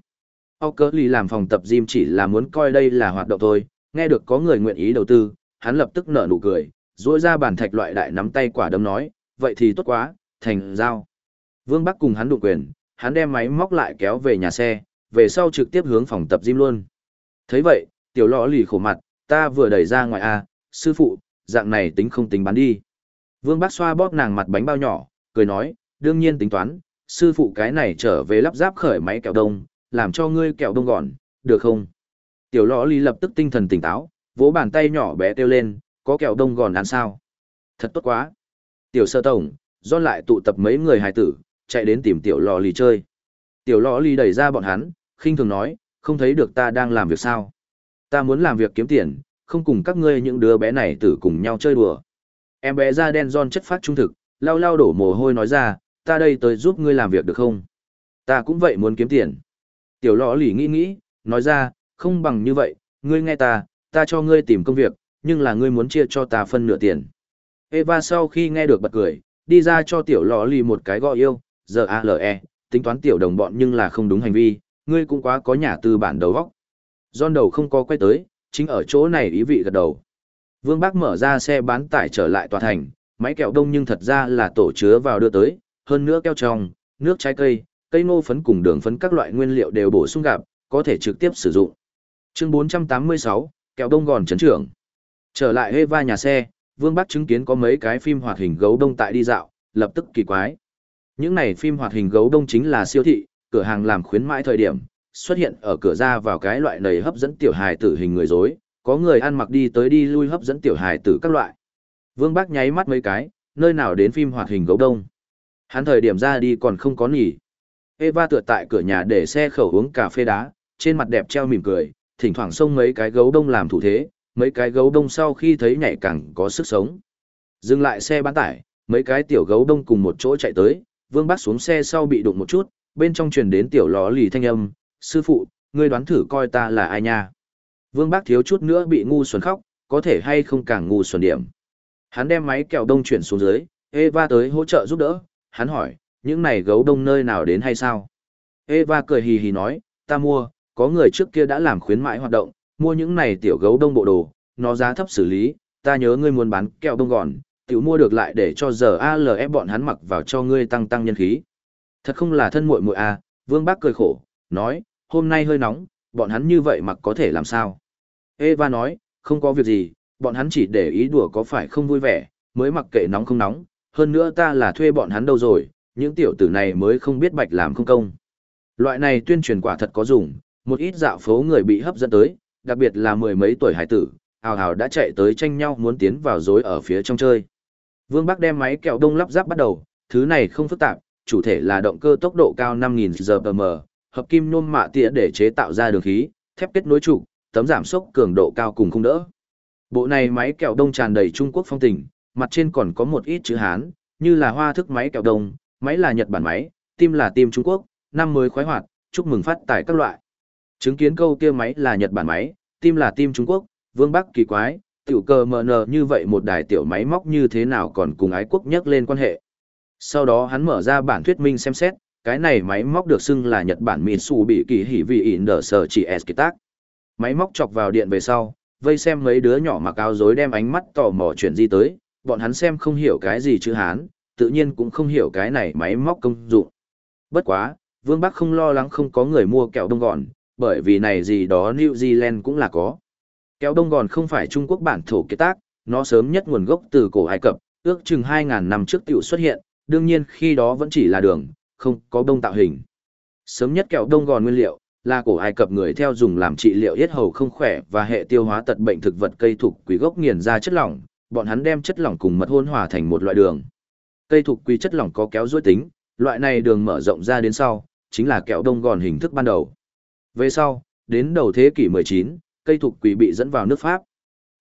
Âu cớ lì làm phòng tập gym chỉ là muốn coi đây là hoạt động thôi, nghe được có người nguyện ý đầu tư, hắn lập tức nở nụ cười, duỗi ra bàn thạch loại đại nắm tay quả đấm nói, vậy thì tốt quá, thành giao. Vương Bắc cùng hắn đụng quyền, hắn đem máy móc lại kéo về nhà xe, về sau trực tiếp hướng phòng tập gym luôn. thấy vậy, tiểu lọ lì khổ mặt, ta vừa đẩy ra ngoài a, sư phụ, dạng này tính không tính bán đi. Vương Bắc xoa bóp nàng mặt bánh bao nhỏ, cười nói, đương nhiên tính toán, sư phụ cái này trở về lắp ráp khởi máy kéo đông, làm cho ngươi kẹo đông gọn, được không? Tiểu lọ lì lập tức tinh thần tỉnh táo, vỗ bàn tay nhỏ bé kêu lên, có kẹo đông gòn ăn sao? Thật tốt quá. Tiểu sơ tổng, do lại tụ tập mấy người hài tử, chạy đến tìm tiểu lọ lì chơi. Tiểu lọ lì đẩy ra bọn hắn, khinh thường nói, không thấy được ta đang làm việc sao? Ta muốn làm việc kiếm tiền, không cùng các ngươi những đứa bé này tử cùng nhau chơi đùa. Em bé da đen giòn chất phát trung thực, lau lau đổ mồ hôi nói ra, ta đây tới giúp ngươi làm việc được không? Ta cũng vậy muốn kiếm tiền. Tiểu lọ lì nghĩ nghĩ, nói ra, không bằng như vậy, ngươi nghe ta, ta cho ngươi tìm công việc, nhưng là ngươi muốn chia cho ta phân nửa tiền. Eva sau khi nghe được bật cười, đi ra cho tiểu lọ lì một cái gọi yêu, giờ ale, tính toán tiểu đồng bọn nhưng là không đúng hành vi, ngươi cũng quá có nhà tư bản đầu vóc. John đầu không có quay tới, chính ở chỗ này ý vị gật đầu. Vương Bác mở ra xe bán tải trở lại tòa thành, máy kẹo đông nhưng thật ra là tổ chứa vào đưa tới, hơn nữa keo tròng, nước trái cây, cây ngô phấn cùng đường phấn các loại nguyên liệu đều bổ sung gặp, có thể trực tiếp sử dụng. Chương 486, kẹo đông gòn chấn trưởng. Trở lại Eva nhà xe, Vương Bắc chứng kiến có mấy cái phim hoạt hình gấu đông tại đi dạo, lập tức kỳ quái. Những này phim hoạt hình gấu đông chính là siêu thị, cửa hàng làm khuyến mãi thời điểm, xuất hiện ở cửa ra vào cái loại này hấp dẫn tiểu hài tử hình người dối, có người ăn mặc đi tới đi lui hấp dẫn tiểu hài tử các loại. Vương Bắc nháy mắt mấy cái, nơi nào đến phim hoạt hình gấu đông. Hắn thời điểm ra đi còn không có nghỉ. Eva tựa tại cửa nhà để xe khẩu uống cà phê đá, trên mặt đẹp treo mỉm cười, thỉnh thoảng xông mấy cái gấu đông làm thủ thế, mấy cái gấu đông sau khi thấy nhảy càng có sức sống. Dừng lại xe bán tải, mấy cái tiểu gấu đông cùng một chỗ chạy tới, Vương bác xuống xe sau bị đụng một chút, bên trong truyền đến tiểu ló lì thanh âm, sư phụ, ngươi đoán thử coi ta là ai nha. Vương Bác thiếu chút nữa bị ngu xuẩn khóc, có thể hay không càng ngu xuẩn điểm. Hắn đem máy kẹo đông chuyển xuống dưới, Eva tới hỗ trợ giúp đỡ, hắn hỏi, những này gấu đông nơi nào đến hay sao? Eva cười hì hì nói, ta mua, có người trước kia đã làm khuyến mãi hoạt động, mua những này tiểu gấu đông bộ đồ, nó giá thấp xử lý, ta nhớ ngươi muốn bán kẹo đông gòn, tiểu mua được lại để cho giờ ALF bọn hắn mặc vào cho ngươi tăng tăng nhân khí. Thật không là thân muội muội à, Vương Bác cười khổ, nói, hôm nay hơi nóng, bọn hắn như vậy mặc có thể làm sao? Eva nói, không có việc gì, bọn hắn chỉ để ý đùa có phải không vui vẻ, mới mặc kệ nóng không nóng, hơn nữa ta là thuê bọn hắn đâu rồi, những tiểu tử này mới không biết bạch làm không công. Loại này tuyên truyền quả thật có dùng, một ít dạo phố người bị hấp dẫn tới, đặc biệt là mười mấy tuổi hải tử, hào hào đã chạy tới tranh nhau muốn tiến vào dối ở phía trong chơi. Vương Bắc đem máy kẹo đông lắp ráp bắt đầu, thứ này không phức tạp, chủ thể là động cơ tốc độ cao 5000 rpm, hợp kim nôm mạ tỉa để chế tạo ra đường khí, thép kết nối trụ, tấm giảm sốc cường độ cao cùng không đỡ. Bộ này máy kẹo đông tràn đầy Trung Quốc phong tình, mặt trên còn có một ít chữ Hán, như là hoa thức máy kẹo đông, máy là Nhật Bản máy, tim là tim Trung Quốc, năm mới khoái hoạt, chúc mừng phát tài các loại. Chứng kiến câu kia máy là Nhật Bản máy, tim là tim Trung Quốc, Vương Bắc kỳ quái, tiểu cờ mờ nờ như vậy một đài tiểu máy móc như thế nào còn cùng ái quốc nhắc lên quan hệ. Sau đó hắn mở ra bản thuyết minh xem xét, cái này máy móc được xưng là Nhật Bản Mitsu bị kỳ hỉ vì in đỡ sở chỉ eskitak. tác. Máy móc chọc vào điện về sau, vây xem mấy đứa nhỏ mặc áo rối đem ánh mắt tò mò chuyển di tới, bọn hắn xem không hiểu cái gì chữ Hán, tự nhiên cũng không hiểu cái này máy móc công dụng. Bất quá, Vương Bắc không lo lắng không có người mua kẹo đông gòn, bởi vì này gì đó New Zealand cũng là có. Kẹo đông gòn không phải Trung Quốc bản thổ kế tác, nó sớm nhất nguồn gốc từ cổ Ai Cập, ước chừng 2.000 năm trước tiểu xuất hiện, đương nhiên khi đó vẫn chỉ là đường, không có đông tạo hình. Sớm nhất kẹo đông gòn nguyên liệu, là cổ Ai Cập người theo dùng làm trị liệu yết hầu không khỏe và hệ tiêu hóa tật bệnh thực vật cây thuộc quý gốc nghiền ra chất lỏng, bọn hắn đem chất lỏng cùng mật hôn hòa thành một loại đường. Cây thuộc quy chất lỏng có kéo duỗi tính, loại này đường mở rộng ra đến sau, chính là kẹo đông gòn hình thức ban đầu. Về sau, đến đầu thế kỷ 19, cây thuộc quỷ bị dẫn vào nước Pháp.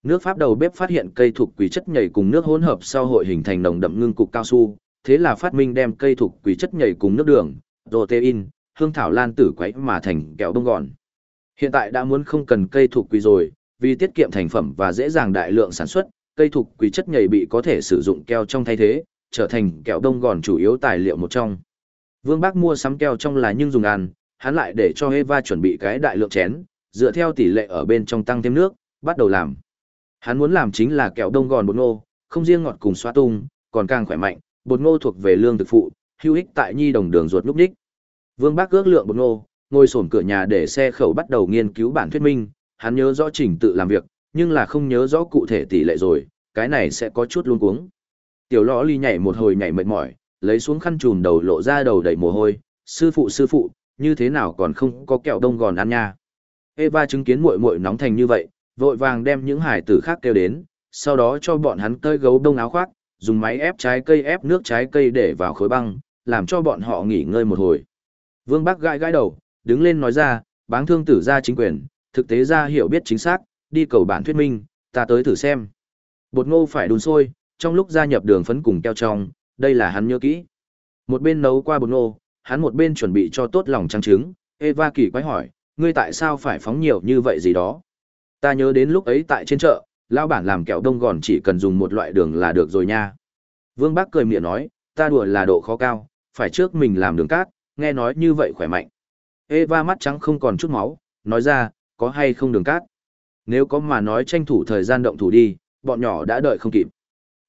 Nước Pháp đầu bếp phát hiện cây thuộc quỷ chất nhầy cùng nước hỗn hợp sau hội hình thành nồng đậm ngưng cục cao su, thế là phát minh đem cây thuộc quỷ chất nhầy cùng nước đường, protein, hương thảo lan tử quấy mà thành kẹo đông gòn. Hiện tại đã muốn không cần cây thuộc quỷ rồi, vì tiết kiệm thành phẩm và dễ dàng đại lượng sản xuất, cây thuộc quý chất nhầy bị có thể sử dụng keo trong thay thế, trở thành kẹo đông gòn chủ yếu tài liệu một trong. Vương Bác mua sắm keo trong là nhưng dùng ăn, hắn lại để cho Eva chuẩn bị cái đại lượng chén, dựa theo tỷ lệ ở bên trong tăng thêm nước, bắt đầu làm. Hắn muốn làm chính là kẹo đông gòn bột ngô, không riêng ngọt cùng xoa tung, còn càng khỏe mạnh, bột ngô thuộc về lương thực phụ, hữu ích tại nhi đồng đường ruột lúc đích. Vương Bác ước lượng bột ngô, ngồi sổn cửa nhà để xe khẩu bắt đầu nghiên cứu bản thuyết minh, hắn nhớ rõ trình tự làm việc, nhưng là không nhớ rõ cụ thể tỷ lệ rồi, cái này sẽ có chút luống cuống. Tiểu lõ ly nhảy một hồi nhảy mệt mỏi, lấy xuống khăn trùm đầu lộ ra đầu đầy mồ hôi, sư phụ sư phụ, như thế nào còn không có kẹo đông gòn ăn nha. Eva chứng kiến muội muội nóng thành như vậy, vội vàng đem những hải tử khác kêu đến, sau đó cho bọn hắn tơi gấu đông áo khoác, dùng máy ép trái cây ép nước trái cây để vào khối băng, làm cho bọn họ nghỉ ngơi một hồi. Vương Bắc gãi gãi đầu, đứng lên nói ra, báng thương tử ra chính quyền, thực tế ra hiểu biết chính xác, đi cầu bản thuyết minh, ta tới thử xem. Bột ngô phải đun sôi, trong lúc gia nhập đường phấn cùng keo trong, đây là hắn nhớ kỹ. Một bên nấu qua bột ngô, hắn một bên chuẩn bị cho tốt lòng trắng trứng, Eva kỳ quái hỏi, ngươi tại sao phải phóng nhiều như vậy gì đó? Ta nhớ đến lúc ấy tại trên chợ, lão bản làm kẹo đông gòn chỉ cần dùng một loại đường là được rồi nha. Vương Bác cười miệng nói, ta đùa là độ khó cao, phải trước mình làm đường cát, nghe nói như vậy khỏe mạnh. Eva mắt trắng không còn chút máu, nói ra, có hay không đường cát? Nếu có mà nói tranh thủ thời gian động thủ đi, bọn nhỏ đã đợi không kịp.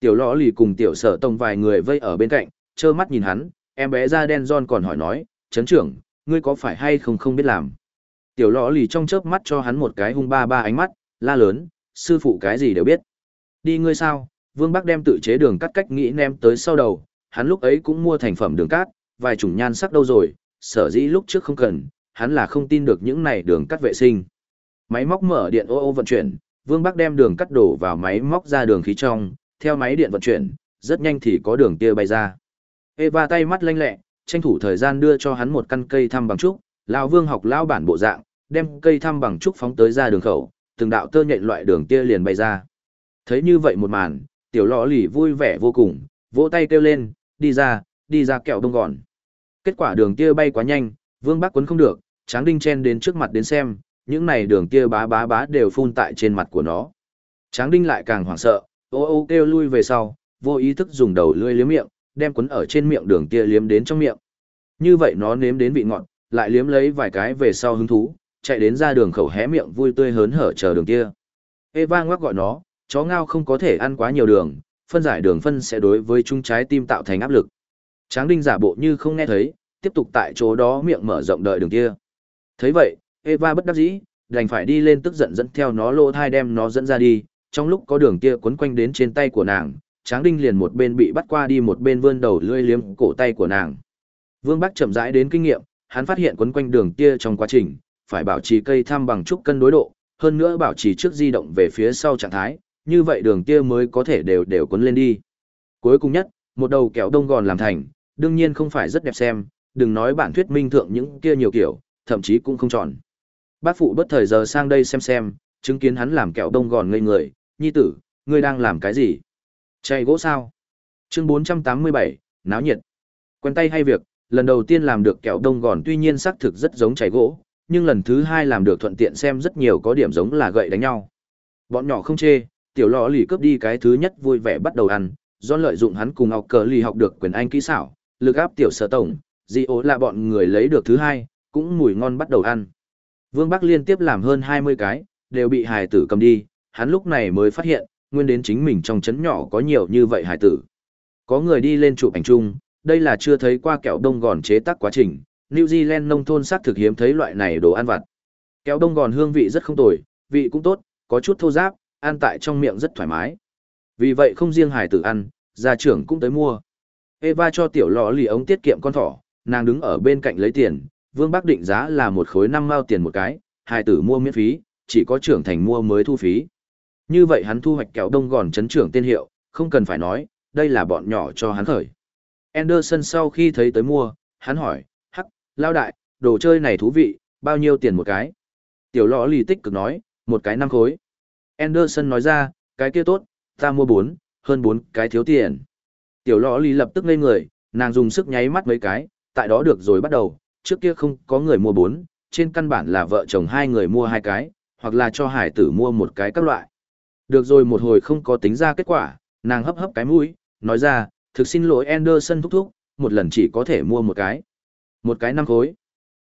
Tiểu lõ lì cùng tiểu sở tông vài người vây ở bên cạnh, trơ mắt nhìn hắn, em bé da đen John còn hỏi nói, chấn trưởng, ngươi có phải hay không không biết làm. Tiểu lõ lì trong chớp mắt cho hắn một cái hung ba ba ánh mắt, la lớn, sư phụ cái gì đều biết. Đi ngươi sao, Vương Bắc đem tự chế đường cắt cách nghĩ ném tới sau đầu, hắn lúc ấy cũng mua thành phẩm đường cát, vài chủng nhan sắc đâu rồi, sở dĩ lúc trước không cần, hắn là không tin được những này đường cắt vệ sinh. Máy móc mở điện ô ô vận chuyển, Vương Bắc đem đường cắt đổ vào máy móc ra đường khí trong, theo máy điện vận chuyển, rất nhanh thì có đường tia bay ra. Eva tay mắt lanh lẹ, tranh thủ thời gian đưa cho hắn một căn cây thăm bằng trúc, lão Vương học lão bản bộ dạng, đem cây thăm bằng trúc phóng tới ra đường khẩu, từng đạo tơ nhện loại đường tia liền bay ra. Thấy như vậy một màn, tiểu lọ lì vui vẻ vô cùng, vỗ tay kêu lên, đi ra, đi ra kẹo đông gòn. Kết quả đường tia bay quá nhanh, Vương Bắc quấn không được, Tráng Đinh chen đến trước mặt đến xem, những này đường tia bá bá bá đều phun tại trên mặt của nó. Tráng Đinh lại càng hoảng sợ, ô ô kêu lui về sau, vô ý thức dùng đầu lưỡi liếm miệng, đem quấn ở trên miệng đường tia liếm đến trong miệng. Như vậy nó nếm đến vị ngọt, lại liếm lấy vài cái về sau hứng thú, chạy đến ra đường khẩu hé miệng vui tươi hớn hở chờ đường tia. Eva ngoắc gọi nó, chó ngao không có thể ăn quá nhiều đường, phân giải đường phân sẽ đối với chúng trái tim tạo thành áp lực. Tráng đinh giả bộ như không nghe thấy, tiếp tục tại chỗ đó miệng mở rộng đợi đường kia. Thấy vậy, Eva bất đắc dĩ, đành phải đi lên tức giận dẫn theo nó lô thai đem nó dẫn ra đi, trong lúc có đường kia quấn quanh đến trên tay của nàng, Tráng đinh liền một bên bị bắt qua đi một bên vươn đầu lưỡi liếm cổ tay của nàng. Vương Bắc chậm rãi đến kinh nghiệm, hắn phát hiện quấn quanh đường kia trong quá trình, phải bảo trì cây thăm bằng trúc cân đối độ, hơn nữa bảo trì trước di động về phía sau trạng thái, như vậy đường kia mới có thể đều đều quấn lên đi. Cuối cùng nhất, một đầu kẹo đông gòn làm thành, đương nhiên không phải rất đẹp xem, đừng nói bản thuyết minh thượng những kia nhiều kiểu, thậm chí cũng không tròn. Bác phụ bất thời giờ sang đây xem xem, chứng kiến hắn làm kẹo đông gòn ngây người, nhi tử, ngươi đang làm cái gì? Chạy gỗ sao? Chương 487, náo nhiệt. Quen tay hay việc, lần đầu tiên làm được kẹo đông gòn tuy nhiên xác thực rất giống chảy gỗ, nhưng lần thứ hai làm được thuận tiện xem rất nhiều có điểm giống là gậy đánh nhau. Bọn nhỏ không chê, tiểu lò lì cướp đi cái thứ nhất vui vẻ bắt đầu ăn, do lợi dụng hắn cùng học cờ lì học được quyền anh kỹ xảo, lực áp tiểu sở tổng, di ố là bọn người lấy được thứ hai, cũng mùi ngon bắt đầu ăn. Vương Bắc liên tiếp làm hơn 20 cái, đều bị hài tử cầm đi, hắn lúc này mới phát hiện, nguyên đến chính mình trong chấn nhỏ có nhiều như vậy hải tử. Có người đi lên chụp ảnh chung, đây là chưa thấy qua kẹo đông gòn chế tác quá trình, New Zealand nông thôn xác thực hiếm thấy loại này đồ ăn vặt. Kẹo đông gòn hương vị rất không tồi, vị cũng tốt, có chút thô giáp, ăn tại trong miệng rất thoải mái. Vì vậy không riêng hải tử ăn, gia trưởng cũng tới mua. Eva cho tiểu lọ lì ống tiết kiệm con thỏ, nàng đứng ở bên cạnh lấy tiền, Vương Bắc định giá là một khối năm mao tiền một cái, hải tử mua miễn phí, chỉ có trưởng thành mua mới thu phí. Như vậy hắn thu hoạch kẹo đông gòn chấn trưởng tên hiệu, không cần phải nói, đây là bọn nhỏ cho hắn khởi. Anderson sau khi thấy tới mua, hắn hỏi, hắc, lao đại, đồ chơi này thú vị, bao nhiêu tiền một cái? Tiểu lọ lì tích cực nói, một cái năm khối. Anderson nói ra, cái kia tốt, ta mua bốn, hơn bốn cái thiếu tiền. Tiểu lọ lì lập tức ngây người, nàng dùng sức nháy mắt mấy cái, tại đó được rồi bắt đầu, trước kia không có người mua bốn, trên căn bản là vợ chồng hai người mua hai cái, hoặc là cho hải tử mua một cái các loại. Được rồi một hồi không có tính ra kết quả, nàng hấp hấp cái mũi, nói ra, thực xin lỗi Anderson thúc thúc, một lần chỉ có thể mua một cái. Một cái năm khối.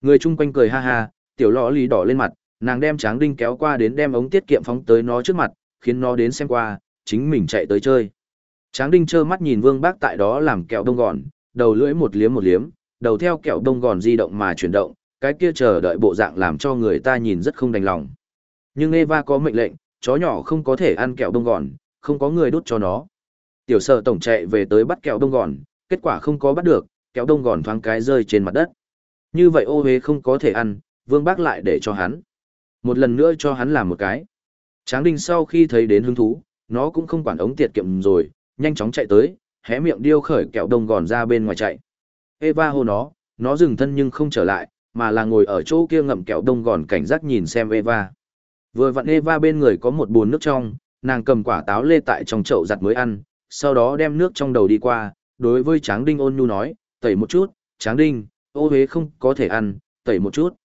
Người chung quanh cười ha ha, tiểu lọ lì đỏ lên mặt, nàng đem tráng đinh kéo qua đến đem ống tiết kiệm phóng tới nó trước mặt, khiến nó đến xem qua, chính mình chạy tới chơi. Tráng đinh trơ mắt nhìn vương bác tại đó làm kẹo đông gòn, đầu lưỡi một liếm một liếm, đầu theo kẹo đông gòn di động mà chuyển động, cái kia chờ đợi bộ dạng làm cho người ta nhìn rất không đành lòng. Nhưng Eva có mệnh lệnh, chó nhỏ không có thể ăn kẹo đông gòn, không có người đút cho nó. Tiểu sở tổng chạy về tới bắt kẹo đông gòn, kết quả không có bắt được, kẹo đông gòn thoáng cái rơi trên mặt đất. Như vậy ô hế không có thể ăn, vương bác lại để cho hắn. Một lần nữa cho hắn làm một cái. Tráng đinh sau khi thấy đến hứng thú, nó cũng không quản ống tiệt kiệm rồi, nhanh chóng chạy tới, hé miệng điêu khởi kẹo đông gòn ra bên ngoài chạy. Eva hô nó, nó dừng thân nhưng không trở lại, mà là ngồi ở chỗ kia ngậm kẹo đông gòn cảnh giác nhìn xem Eva. Vừa vặn Eva bên người có một bồn nước trong, nàng cầm quả táo lê tại trong chậu giặt mới ăn, sau đó đem nước trong đầu đi qua, đối với Tráng Đinh ôn nhu nói, tẩy một chút, Tráng Đinh, ô hế không có thể ăn, tẩy một chút.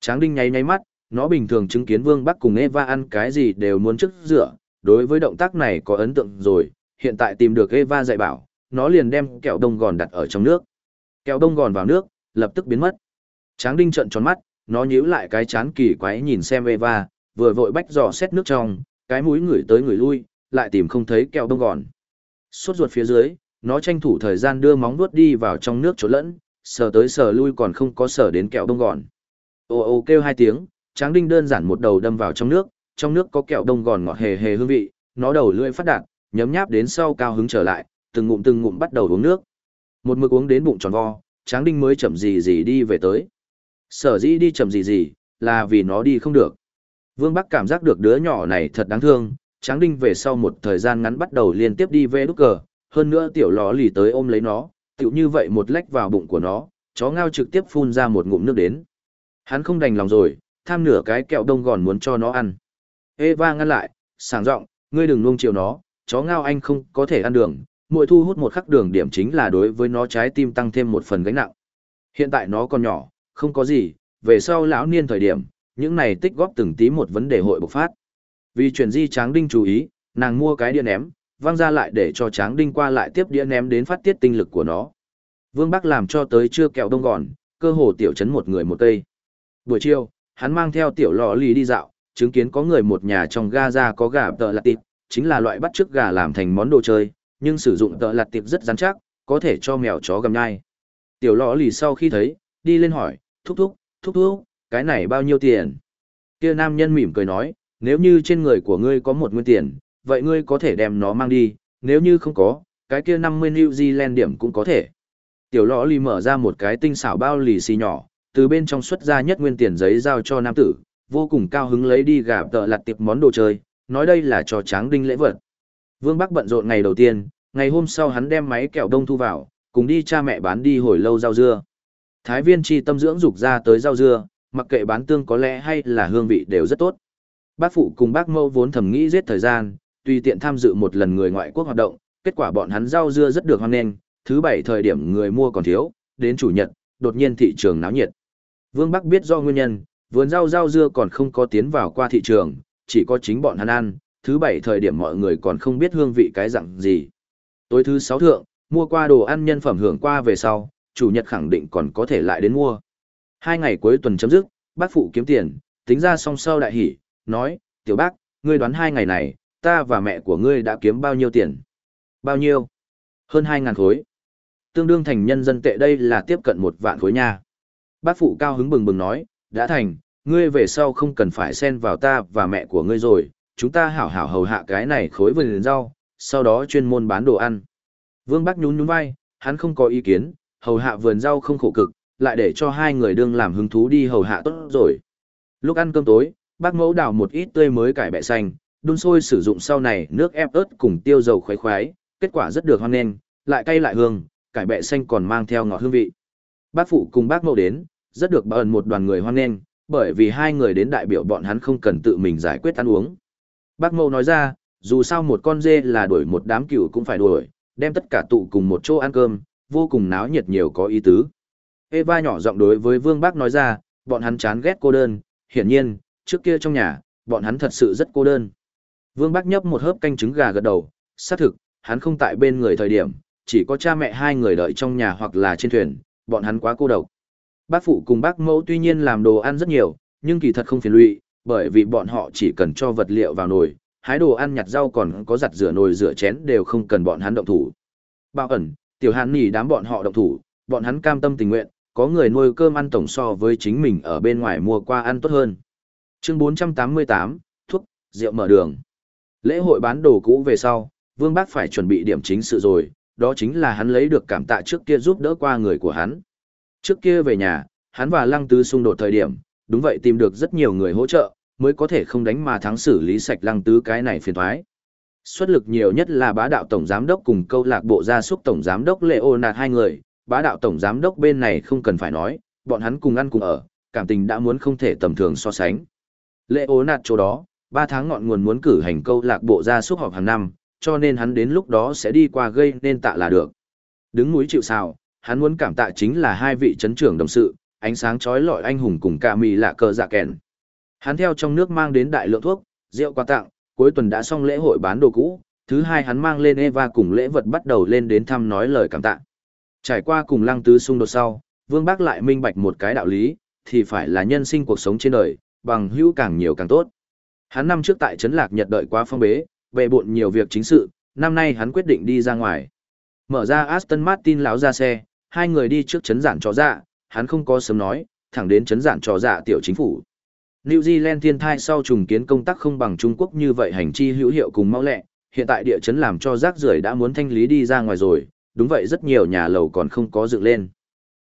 Tráng Đinh nháy nháy mắt, nó bình thường chứng kiến Vương Bắc cùng Eva ăn cái gì đều muốn trước rửa, đối với động tác này có ấn tượng rồi, hiện tại tìm được Eva dạy bảo, nó liền đem kẹo đông gòn đặt ở trong nước. Kẹo đông gòn vào nước, lập tức biến mất. Tráng Đinh trợn tròn mắt, nó nhíu lại cái chán kỳ quái nhìn xem Eva, vừa vội bách dò xét nước trong, cái mũi ngửi tới người lui, lại tìm không thấy kẹo đông gòn. Suốt ruột phía dưới, nó tranh thủ thời gian đưa móng vuốt đi vào trong nước chỗ lẫn, sờ tới sờ lui còn không có sờ đến kẹo đông gòn. Ô ô kêu hai tiếng, Tráng Đinh đơn giản một đầu đâm vào trong nước, trong nước có kẹo đông gòn ngọt hề hề hương vị, nó đầu lưỡi phát đạt, nhấm nháp đến sau cao hứng trở lại, từng ngụm từng ngụm bắt đầu uống nước. Một mực uống đến bụng tròn vo, Tráng Đinh mới chậm gì gì đi về tới. Sở dĩ đi chậm gì gì, là vì nó đi không được. Vương Bắc cảm giác được đứa nhỏ này thật đáng thương, Tráng Đinh về sau một thời gian ngắn bắt đầu liên tiếp đi về đúc cờ, hơn nữa tiểu ló lì tới ôm lấy nó, tiểu như vậy một lách vào bụng của nó, chó ngao trực tiếp phun ra một ngụm nước đến. Hắn không đành lòng rồi, tham nửa cái kẹo đông gòn muốn cho nó ăn. Eva ngăn lại, sảng giọng, ngươi đừng nuông chiều nó, chó ngao anh không có thể ăn đường, mỗi thu hút một khắc đường điểm chính là đối với nó trái tim tăng thêm một phần gánh nặng. Hiện tại nó còn nhỏ, không có gì, về sau lão niên thời điểm, những này tích góp từng tí một vấn đề hội bộc phát. Vì chuyển di Tráng Đinh chú ý, nàng mua cái đĩa ném, văng ra lại để cho Tráng Đinh qua lại tiếp đĩa ném đến phát tiết tinh lực của nó. Vương Bắc làm cho tới chưa kẹo đông gòn, cơ hồ tiểu chấn một người một cây. Buổi chiều, hắn mang theo tiểu lọ lì đi dạo, chứng kiến có người một nhà trong Gaza có gà tợ lạt tịp, chính là loại bắt chước gà làm thành món đồ chơi, nhưng sử dụng tợ lạt tịp rất rắn chắc, có thể cho mèo chó gầm nhai. Tiểu lọ lì sau khi thấy, đi lên hỏi, thúc thúc, thúc thúc, cái này bao nhiêu tiền? Kia nam nhân mỉm cười nói, nếu như trên người của ngươi có một nguyên tiền, vậy ngươi có thể đem nó mang đi, nếu như không có, cái kia 50 New Zealand điểm cũng có thể. Tiểu lọ lì mở ra một cái tinh xảo bao lì xì nhỏ, từ bên trong xuất ra nhất nguyên tiền giấy giao cho nam tử, vô cùng cao hứng lấy đi gà tợ lặt tiệp món đồ chơi, nói đây là cho tráng đinh lễ vật. Vương Bắc bận rộn ngày đầu tiên, ngày hôm sau hắn đem máy kẹo đông thu vào, cùng đi cha mẹ bán đi hồi lâu rau dưa. Thái viên chi tâm dưỡng dục ra tới rau dưa, mặc kệ bán tương có lẽ hay là hương vị đều rất tốt. Bác phụ cùng bác mâu vốn thầm nghĩ giết thời gian, tùy tiện tham dự một lần người ngoại quốc hoạt động, kết quả bọn hắn rau dưa rất được hoan nghênh, thứ bảy thời điểm người mua còn thiếu, đến chủ nhật, đột nhiên thị trường náo nhiệt. Vương Bắc biết do nguyên nhân, vườn rau rau dưa còn không có tiến vào qua thị trường, chỉ có chính bọn hắn ăn, thứ bảy thời điểm mọi người còn không biết hương vị cái dạng gì. Tối thứ sáu thượng, mua qua đồ ăn nhân phẩm hưởng qua về sau, chủ nhật khẳng định còn có thể lại đến mua. Hai ngày cuối tuần chấm dứt, bác phụ kiếm tiền, tính ra song sau đại hỉ, nói, tiểu bác, ngươi đoán hai ngày này, ta và mẹ của ngươi đã kiếm bao nhiêu tiền? Bao nhiêu? Hơn hai ngàn khối. Tương đương thành nhân dân tệ đây là tiếp cận một vạn khối nha. Bác phụ cao hứng bừng bừng nói, đã thành, ngươi về sau không cần phải xen vào ta và mẹ của ngươi rồi, chúng ta hảo hảo hầu hạ cái này khối vườn rau, sau đó chuyên môn bán đồ ăn. Vương Bắc nhún nhún vai, hắn không có ý kiến, hầu hạ vườn rau không khổ cực, lại để cho hai người đương làm hứng thú đi hầu hạ tốt rồi. Lúc ăn cơm tối, bác mẫu đào một ít tươi mới cải bẹ xanh, đun sôi sử dụng sau này nước ép ớt cùng tiêu dầu khoái khoái, kết quả rất được hoan nghênh, lại cay lại hương, cải bẹ xanh còn mang theo ngọt hương vị. Bác phụ cùng bác mẫu đến, rất được bận một đoàn người hoan nghênh, bởi vì hai người đến đại biểu bọn hắn không cần tự mình giải quyết ăn uống. Bác mẫu nói ra, dù sao một con dê là đuổi một đám cừu cũng phải đuổi, đem tất cả tụ cùng một chỗ ăn cơm, vô cùng náo nhiệt nhiều có ý tứ. Eva nhỏ giọng đối với Vương Bác nói ra, bọn hắn chán ghét cô đơn, hiển nhiên, trước kia trong nhà, bọn hắn thật sự rất cô đơn. Vương Bác nhấp một hớp canh trứng gà gật đầu, xác thực, hắn không tại bên người thời điểm, chỉ có cha mẹ hai người đợi trong nhà hoặc là trên thuyền, bọn hắn quá cô độc. Bác phụ cùng bác mẫu tuy nhiên làm đồ ăn rất nhiều, nhưng kỳ thật không phiền lụy, bởi vì bọn họ chỉ cần cho vật liệu vào nồi, hái đồ ăn nhặt rau còn có giặt rửa nồi rửa chén đều không cần bọn hắn động thủ. Bao ẩn, tiểu hàn nỉ đám bọn họ động thủ, bọn hắn cam tâm tình nguyện, có người nuôi cơm ăn tổng so với chính mình ở bên ngoài mua qua ăn tốt hơn. Chương 488, thuốc, rượu mở đường. Lễ hội bán đồ cũ về sau, Vương Bác phải chuẩn bị điểm chính sự rồi, đó chính là hắn lấy được cảm tạ trước kia giúp đỡ qua người của hắn. Trước kia về nhà, hắn và Lăng Tứ xung đột thời điểm, đúng vậy tìm được rất nhiều người hỗ trợ, mới có thể không đánh mà thắng xử lý sạch Lăng Tứ cái này phiền thoái. Xuất lực nhiều nhất là bá đạo tổng giám đốc cùng câu lạc bộ gia súc tổng giám đốc Lệ Ô Nạt hai người, bá đạo tổng giám đốc bên này không cần phải nói, bọn hắn cùng ăn cùng ở, cảm tình đã muốn không thể tầm thường so sánh. Lệ ố Nạt chỗ đó, ba tháng ngọn nguồn muốn cử hành câu lạc bộ ra súc họp hàng năm, cho nên hắn đến lúc đó sẽ đi qua gây nên tạ là được. Đứng núi chịu sao, hắn muốn cảm tạ chính là hai vị chấn trưởng đồng sự, ánh sáng chói lọi anh hùng cùng cả mì lạ cờ dạ kèn. Hắn theo trong nước mang đến đại lượng thuốc, rượu quà tặng, cuối tuần đã xong lễ hội bán đồ cũ, thứ hai hắn mang lên Eva cùng lễ vật bắt đầu lên đến thăm nói lời cảm tạ. Trải qua cùng lăng tứ xung đột sau, Vương Bác lại minh bạch một cái đạo lý, thì phải là nhân sinh cuộc sống trên đời, bằng hữu càng nhiều càng tốt. Hắn năm trước tại Trấn Lạc Nhật đợi quá phong bế, về bộn nhiều việc chính sự, năm nay hắn quyết định đi ra ngoài. Mở ra Aston Martin lão ra xe, hai người đi trước Trấn giản Chó dạ, hắn không có sớm nói, thẳng đến Trấn giản Chó dạ tiểu chính phủ. New Zealand thiên thai sau trùng kiến công tác không bằng Trung Quốc như vậy hành chi hữu hiệu cùng mau lẹ, hiện tại địa chấn làm cho rác rưởi đã muốn thanh lý đi ra ngoài rồi, đúng vậy rất nhiều nhà lầu còn không có dựng lên.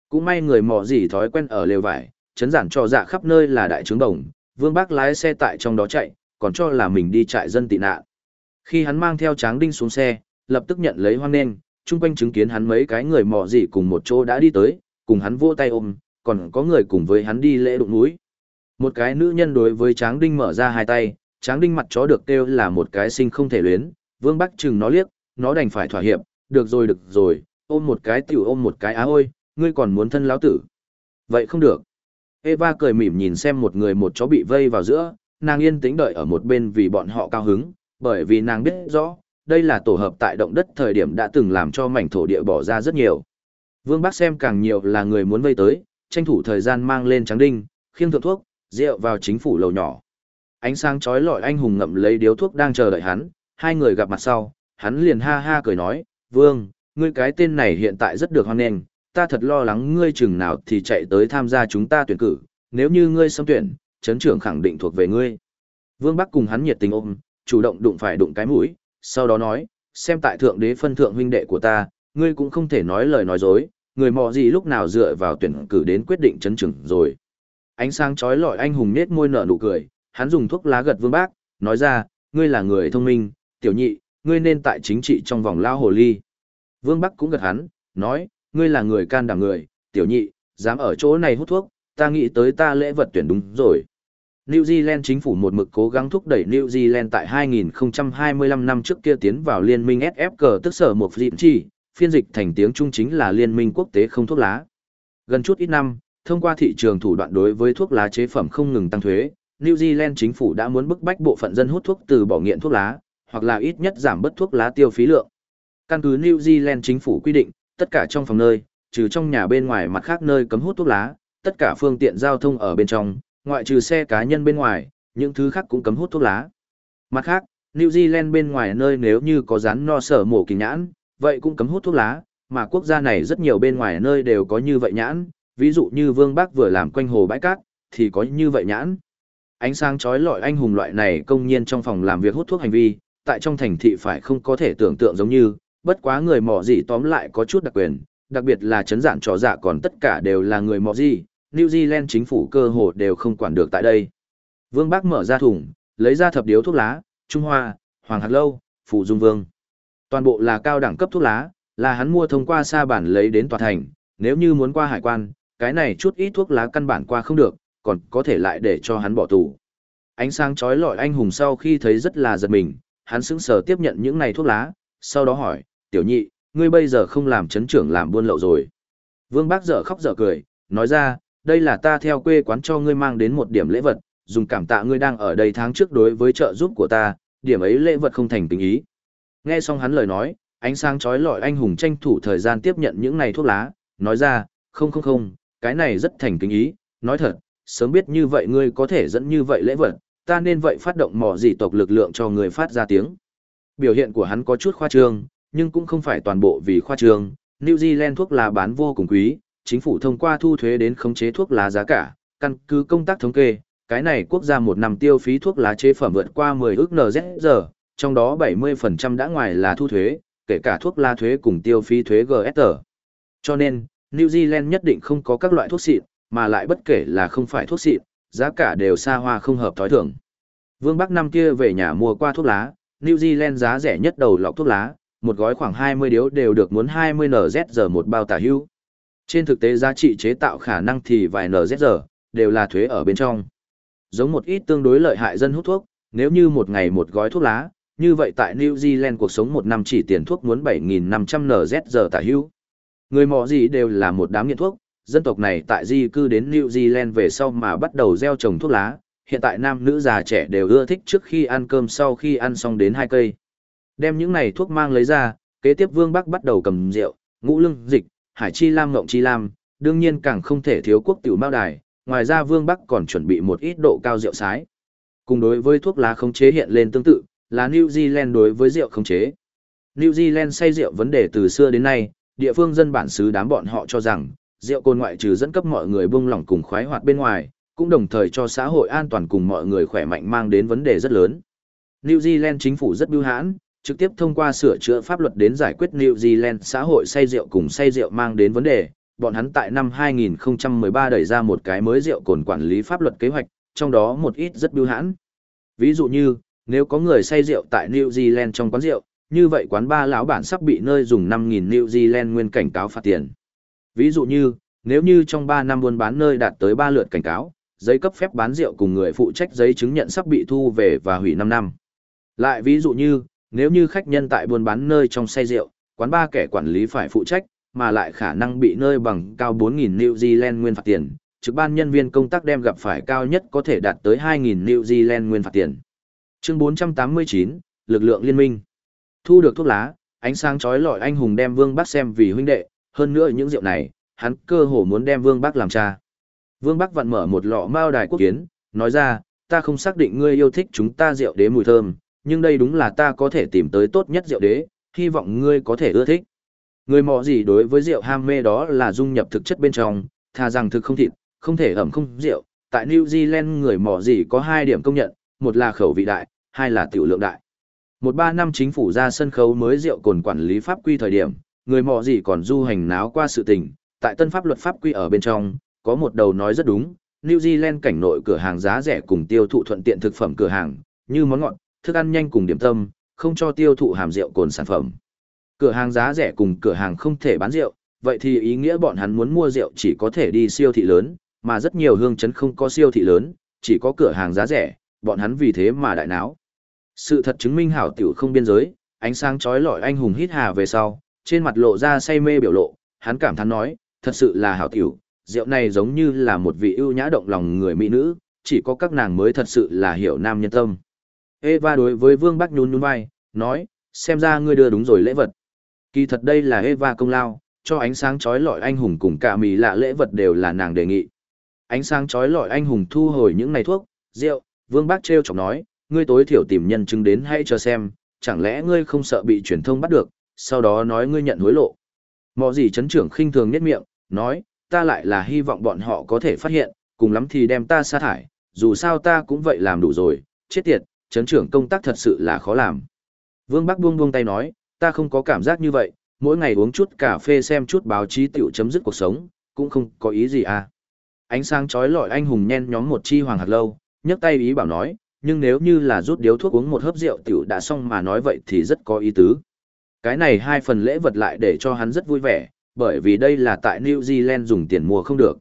Cũng may người mò gì thói quen ở lều vải, chấn giản trò dạ khắp nơi là đại trướng đồng, Vương Bác lái xe tại trong đó chạy, còn cho là mình đi trại dân tị nạn. Khi hắn mang theo Tráng Đinh xuống xe, lập tức nhận lấy hoang nên, chung quanh chứng kiến hắn mấy cái người mò gì cùng một chỗ đã đi tới, cùng hắn vỗ tay ôm, còn có người cùng với hắn đi lễ đụng núi. Một cái nữ nhân đối với Tráng Đinh mở ra hai tay, Tráng Đinh mặt chó được kêu là một cái sinh không thể luyến, Vương Bắc chừng nó liếc, nó đành phải thỏa hiệp, được rồi được rồi, ôm một cái tiểu ôm một cái á ôi, ngươi còn muốn thân lão tử. Vậy không được. Eva cười mỉm nhìn xem một người một chó bị vây vào giữa, nàng yên tĩnh đợi ở một bên vì bọn họ cao hứng, bởi vì nàng biết rõ, đây là tổ hợp tại động đất thời điểm đã từng làm cho mảnh thổ địa bỏ ra rất nhiều. Vương Bắc xem càng nhiều là người muốn vây tới, tranh thủ thời gian mang lên trắng đinh, khiêng thượng thuốc, rượu vào chính phủ lầu nhỏ. Ánh sáng chói lọi anh hùng ngậm lấy điếu thuốc đang chờ đợi hắn, hai người gặp mặt sau, hắn liền ha ha cười nói, Vương, ngươi cái tên này hiện tại rất được hoan nghênh, ta thật lo lắng ngươi chừng nào thì chạy tới tham gia chúng ta tuyển cử, nếu như ngươi xâm tuyển, chấn trưởng khẳng định thuộc về ngươi. Vương Bắc cùng hắn nhiệt tình ôm, chủ động đụng phải đụng cái mũi, sau đó nói, xem tại thượng đế phân thượng huynh đệ của ta, ngươi cũng không thể nói lời nói dối, người mò gì lúc nào dựa vào tuyển cử đến quyết định chấn trưởng rồi. Ánh sáng chói lọi anh hùng nết môi nở nụ cười, hắn dùng thuốc lá gật Vương Bác, nói ra, ngươi là người thông minh, tiểu nhị, ngươi nên tại chính trị trong vòng lao hồ ly. Vương Bắc cũng gật hắn, nói, ngươi là người can đảm người, tiểu nhị, dám ở chỗ này hút thuốc, ta nghĩ tới ta lễ vật tuyển đúng rồi. New Zealand chính phủ một mực cố gắng thúc đẩy New Zealand tại 2025 năm trước kia tiến vào liên minh SFG tức sở một dịp chi, phiên dịch thành tiếng Trung chính là liên minh quốc tế không thuốc lá. Gần chút ít năm, thông qua thị trường thủ đoạn đối với thuốc lá chế phẩm không ngừng tăng thuế, New Zealand chính phủ đã muốn bức bách bộ phận dân hút thuốc từ bỏ nghiện thuốc lá, hoặc là ít nhất giảm bớt thuốc lá tiêu phí lượng. Căn cứ New Zealand chính phủ quy định, tất cả trong phòng nơi, trừ trong nhà bên ngoài mặt khác nơi cấm hút thuốc lá, tất cả phương tiện giao thông ở bên trong, ngoại trừ xe cá nhân bên ngoài, những thứ khác cũng cấm hút thuốc lá. Mặt khác, New Zealand bên ngoài nơi nếu như có rắn no sở mổ kỳ nhãn, vậy cũng cấm hút thuốc lá, mà quốc gia này rất nhiều bên ngoài nơi đều có như vậy nhãn, ví dụ như Vương Bắc vừa làm quanh hồ bãi cát, thì có như vậy nhãn. Ánh sáng chói lọi anh hùng loại này công nhiên trong phòng làm việc hút thuốc hành vi, tại trong thành thị phải không có thể tưởng tượng giống như, bất quá người mỏ gì tóm lại có chút đặc quyền, đặc biệt là chấn giản trò dạ còn tất cả đều là người mỏ gì, New Zealand chính phủ cơ hồ đều không quản được tại đây. Vương bác mở ra thùng, lấy ra thập điếu thuốc lá, Trung Hoa, Hoàng Hạt Lâu, Phụ Dung Vương. Toàn bộ là cao đẳng cấp thuốc lá, là hắn mua thông qua xa bản lấy đến tòa thành, nếu như muốn qua hải quan, cái này chút ít thuốc lá căn bản qua không được, còn có thể lại để cho hắn bỏ tù. Ánh sáng chói lọi anh hùng sau khi thấy rất là giật mình, hắn sững sờ tiếp nhận những này thuốc lá, sau đó hỏi, tiểu nhị, ngươi bây giờ không làm chấn trưởng làm buôn lậu rồi. Vương Bác dở khóc dở cười, nói ra, đây là ta theo quê quán cho ngươi mang đến một điểm lễ vật, dùng cảm tạ ngươi đang ở đây tháng trước đối với trợ giúp của ta, điểm ấy lễ vật không thành tình ý. Nghe xong hắn lời nói, ánh sáng chói lọi anh hùng tranh thủ thời gian tiếp nhận những này thuốc lá, nói ra, không không không, cái này rất thành tình ý, nói thật, sớm biết như vậy ngươi có thể dẫn như vậy lễ vật, ta nên vậy phát động mỏ dị tộc lực lượng cho người phát ra tiếng. Biểu hiện của hắn có chút khoa trương, nhưng cũng không phải toàn bộ vì khoa trương. New Zealand thuốc lá bán vô cùng quý, chính phủ thông qua thu thuế đến khống chế thuốc lá giá cả, căn cứ công tác thống kê, cái này quốc gia một năm tiêu phí thuốc lá chế phẩm vượt qua 10 ước NZ trong đó 70% đã ngoài là thu thuế, kể cả thuốc lá thuế cùng tiêu phí thuế GST. Cho nên, New Zealand nhất định không có các loại thuốc xịn, mà lại bất kể là không phải thuốc xịn, giá cả đều xa hoa không hợp thói thường. Vương Bắc năm kia về nhà mua qua thuốc lá, New Zealand giá rẻ nhất đầu lọc thuốc lá, một gói khoảng 20 điếu đều được muốn 20 NZ một bao tả hưu. Trên thực tế giá trị chế tạo khả năng thì vài NZR đều là thuế ở bên trong. Giống một ít tương đối lợi hại dân hút thuốc, nếu như một ngày một gói thuốc lá, như vậy tại New Zealand cuộc sống một năm chỉ tiền thuốc muốn 7.500 NZ giờ tả hưu. Người mò gì đều là một đám nghiện thuốc, dân tộc này tại di cư đến New Zealand về sau mà bắt đầu gieo trồng thuốc lá, hiện tại nam nữ già trẻ đều ưa thích trước khi ăn cơm sau khi ăn xong đến hai cây. Đem những này thuốc mang lấy ra, kế tiếp Vương Bắc bắt đầu cầm rượu, ngũ lưng dịch, hải chi lam ngộng chi lam, đương nhiên càng không thể thiếu quốc tiểu mao đài, ngoài ra Vương Bắc còn chuẩn bị một ít độ cao rượu sái. Cùng đối với thuốc lá khống chế hiện lên tương tự, là New Zealand đối với rượu khống chế. New Zealand say rượu vấn đề từ xưa đến nay, địa phương dân bản xứ đám bọn họ cho rằng, rượu cồn ngoại trừ dẫn cấp mọi người buông lỏng cùng khoái hoạt bên ngoài, cũng đồng thời cho xã hội an toàn cùng mọi người khỏe mạnh mang đến vấn đề rất lớn. New Zealand chính phủ rất biêu hãn, trực tiếp thông qua sửa chữa pháp luật đến giải quyết New Zealand xã hội say rượu cùng say rượu mang đến vấn đề. Bọn hắn tại năm 2013 đẩy ra một cái mới rượu cồn quản lý pháp luật kế hoạch, trong đó một ít rất biêu hãn. Ví dụ như, nếu có người say rượu tại New Zealand trong quán rượu, như vậy quán ba lão bản sắp bị nơi dùng 5.000 New Zealand nguyên cảnh cáo phạt tiền. Ví dụ như, nếu như trong 3 năm buôn bán nơi đạt tới 3 lượt cảnh cáo, giấy cấp phép bán rượu cùng người phụ trách giấy chứng nhận sắp bị thu về và hủy 5 năm. Lại ví dụ như, nếu như khách nhân tại buôn bán nơi trong say rượu, quán ba kẻ quản lý phải phụ trách, mà lại khả năng bị nơi bằng cao 4.000 New Zealand nguyên phạt tiền, trực ban nhân viên công tác đem gặp phải cao nhất có thể đạt tới 2.000 New Zealand nguyên phạt tiền. Chương 489, lực lượng liên minh. Thu được thuốc lá, ánh sáng chói lọi anh hùng đem Vương Bắc xem vì huynh đệ, hơn nữa những rượu này, hắn cơ hồ muốn đem Vương Bắc làm cha. Vương Bắc vặn mở một lọ mao đài quốc kiến, nói ra, ta không xác định ngươi yêu thích chúng ta rượu đế mùi thơm, nhưng đây đúng là ta có thể tìm tới tốt nhất rượu đế, hy vọng ngươi có thể ưa thích. Người mò gì đối với rượu ham mê đó là dung nhập thực chất bên trong, thà rằng thực không thịt, không thể ẩm không rượu. Tại New Zealand người mò gì có hai điểm công nhận, một là khẩu vị đại, hai là tiểu lượng đại. Một ba năm chính phủ ra sân khấu mới rượu cồn quản lý pháp quy thời điểm, người mò gì còn du hành náo qua sự tình, tại tân pháp luật pháp quy ở bên trong, có một đầu nói rất đúng, New Zealand cảnh nội cửa hàng giá rẻ cùng tiêu thụ thuận tiện thực phẩm cửa hàng, như món ngọt, thức ăn nhanh cùng điểm tâm, không cho tiêu thụ hàm rượu cồn sản phẩm. Cửa hàng giá rẻ cùng cửa hàng không thể bán rượu, vậy thì ý nghĩa bọn hắn muốn mua rượu chỉ có thể đi siêu thị lớn, mà rất nhiều hương chấn không có siêu thị lớn, chỉ có cửa hàng giá rẻ, bọn hắn vì thế mà đại náo. Sự thật chứng minh hảo tiểu không biên giới, ánh sáng chói lọi anh hùng hít hà về sau, trên mặt lộ ra say mê biểu lộ, hắn cảm thán nói, thật sự là hảo tiểu, rượu này giống như là một vị ưu nhã động lòng người mỹ nữ, chỉ có các nàng mới thật sự là hiểu nam nhân tâm. Eva đối với Vương Bắc nhún nhún vai, nói, xem ra ngươi đưa đúng rồi lễ vật. Kỳ thật đây là Eva công lao, cho ánh sáng chói lọi anh hùng cùng cả mì lạ lễ vật đều là nàng đề nghị. Ánh sáng chói lọi anh hùng thu hồi những này thuốc, rượu, Vương Bắc trêu chọc nói, ngươi tối thiểu tìm nhân chứng đến hãy cho xem, chẳng lẽ ngươi không sợ bị truyền thông bắt được, sau đó nói ngươi nhận hối lộ. Mò gì chấn trưởng khinh thường nhất miệng, nói, ta lại là hy vọng bọn họ có thể phát hiện, cùng lắm thì đem ta sa thải, dù sao ta cũng vậy làm đủ rồi, chết tiệt, chấn trưởng công tác thật sự là khó làm. Vương Bắc buông buông tay nói, ta không có cảm giác như vậy, mỗi ngày uống chút cà phê xem chút báo chí tiểu chấm dứt cuộc sống, cũng không có ý gì à. Ánh sáng chói lọi anh hùng nhen nhóm một chi hoàng hạt lâu, nhấc tay ý bảo nói, nhưng nếu như là rút điếu thuốc uống một hớp rượu tiểu đã xong mà nói vậy thì rất có ý tứ. Cái này hai phần lễ vật lại để cho hắn rất vui vẻ, bởi vì đây là tại New Zealand dùng tiền mua không được.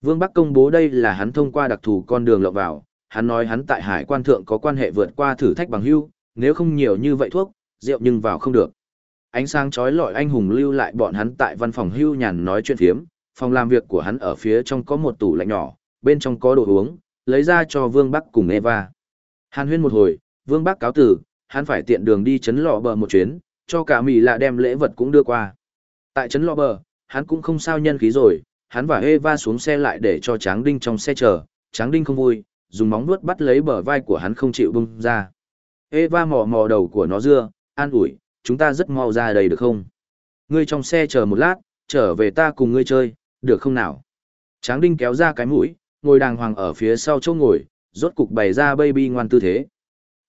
Vương Bắc công bố đây là hắn thông qua đặc thù con đường lộng vào, hắn nói hắn tại hải quan thượng có quan hệ vượt qua thử thách bằng hưu, nếu không nhiều như vậy thuốc, rượu nhưng vào không được. Ánh sáng chói lọi anh hùng lưu lại bọn hắn tại văn phòng hưu nhàn nói chuyện phiếm, phòng làm việc của hắn ở phía trong có một tủ lạnh nhỏ, bên trong có đồ uống, lấy ra cho Vương Bắc cùng Eva. Hàn huyên một hồi, Vương Bắc cáo tử, hắn phải tiện đường đi chấn lọ bờ một chuyến, cho cả mì lạ đem lễ vật cũng đưa qua. Tại trấn lọ bờ, hắn cũng không sao nhân khí rồi, hắn và Eva xuống xe lại để cho Tráng Đinh trong xe chờ, Tráng Đinh không vui, dùng móng vuốt bắt lấy bờ vai của hắn không chịu bung ra. Eva mò mò đầu của nó dưa, an ủi, chúng ta rất mau ra đây được không? Ngươi trong xe chờ một lát, trở về ta cùng ngươi chơi, được không nào? Tráng Đinh kéo ra cái mũi, ngồi đàng hoàng ở phía sau chỗ ngồi, rốt cục bày ra baby ngoan tư thế.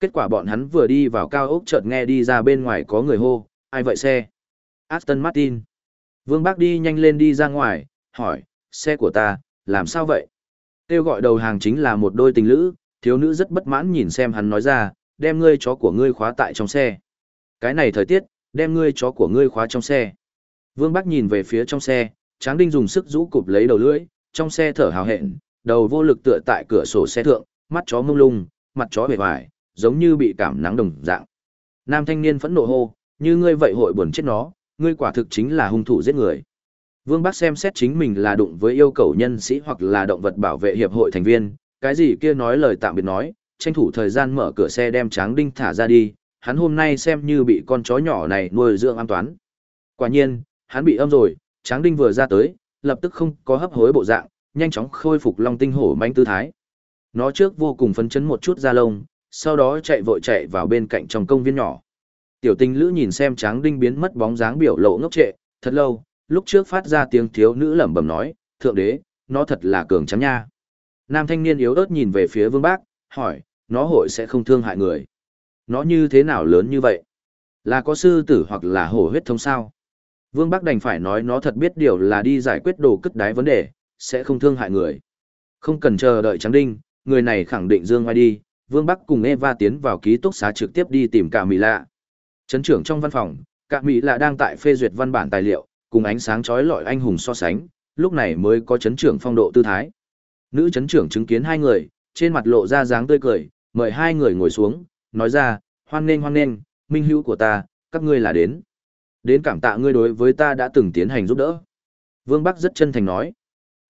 Kết quả bọn hắn vừa đi vào cao ốc chợt nghe đi ra bên ngoài có người hô, ai vậy xe? Aston Martin. Vương Bác đi nhanh lên đi ra ngoài, hỏi, xe của ta, làm sao vậy? Kêu gọi đầu hàng chính là một đôi tình lữ, thiếu nữ rất bất mãn nhìn xem hắn nói ra, đem ngươi chó của ngươi khóa tại trong xe. Cái này thời tiết, đem ngươi chó của ngươi khóa trong xe. Vương Bắc nhìn về phía trong xe, Tráng Đinh dùng sức rũ cụp lấy đầu lưỡi, trong xe thở hào hẹn, đầu vô lực tựa tại cửa sổ xe thượng, mắt chó mông lung, mặt chó bề vải, giống như bị cảm nắng đồng dạng. Nam thanh niên phẫn nộ hô, như ngươi vậy hội buồn chết nó, ngươi quả thực chính là hung thủ giết người. Vương Bắc xem xét chính mình là đụng với yêu cầu nhân sĩ hoặc là động vật bảo vệ hiệp hội thành viên, cái gì kia nói lời tạm biệt nói, tranh thủ thời gian mở cửa xe đem Tráng Đinh thả ra đi, hắn hôm nay xem như bị con chó nhỏ này nuôi dưỡng an toán. Quả nhiên, hắn bị âm rồi, Tráng Đinh vừa ra tới, lập tức không có hấp hối bộ dạng, nhanh chóng khôi phục long tinh hổ manh tư thái. Nó trước vô cùng phấn chấn một chút da lông, sau đó chạy vội chạy vào bên cạnh trong công viên nhỏ. Tiểu tinh lữ nhìn xem Tráng Đinh biến mất bóng dáng biểu lộ ngốc trệ, thật lâu, lúc trước phát ra tiếng thiếu nữ lẩm bẩm nói, thượng đế, nó thật là cường trắng nha. Nam thanh niên yếu ớt nhìn về phía vương bác, hỏi, nó hội sẽ không thương hại người. Nó như thế nào lớn như vậy? Là có sư tử hoặc là hổ huyết thông sao? Vương Bắc đành phải nói nó thật biết điều là đi giải quyết đồ cất đái vấn đề, sẽ không thương hại người. Không cần chờ đợi Trắng Đinh, người này khẳng định dương ngoài đi, Vương Bắc cùng Eva tiến vào ký túc xá trực tiếp đi tìm cả Mỹ lạ. Trấn trưởng trong văn phòng, cả Mỹ lạ đang tại phê duyệt văn bản tài liệu, cùng ánh sáng chói lọi anh hùng so sánh, lúc này mới có chấn trưởng phong độ tư thái. Nữ chấn trưởng chứng kiến hai người, trên mặt lộ ra dáng tươi cười, mời hai người ngồi xuống, nói ra, hoan nghênh hoan nghênh, minh hữu của ta, các ngươi là đến. Đến cảm tạ ngươi đối với ta đã từng tiến hành giúp đỡ. Vương Bắc rất chân thành nói.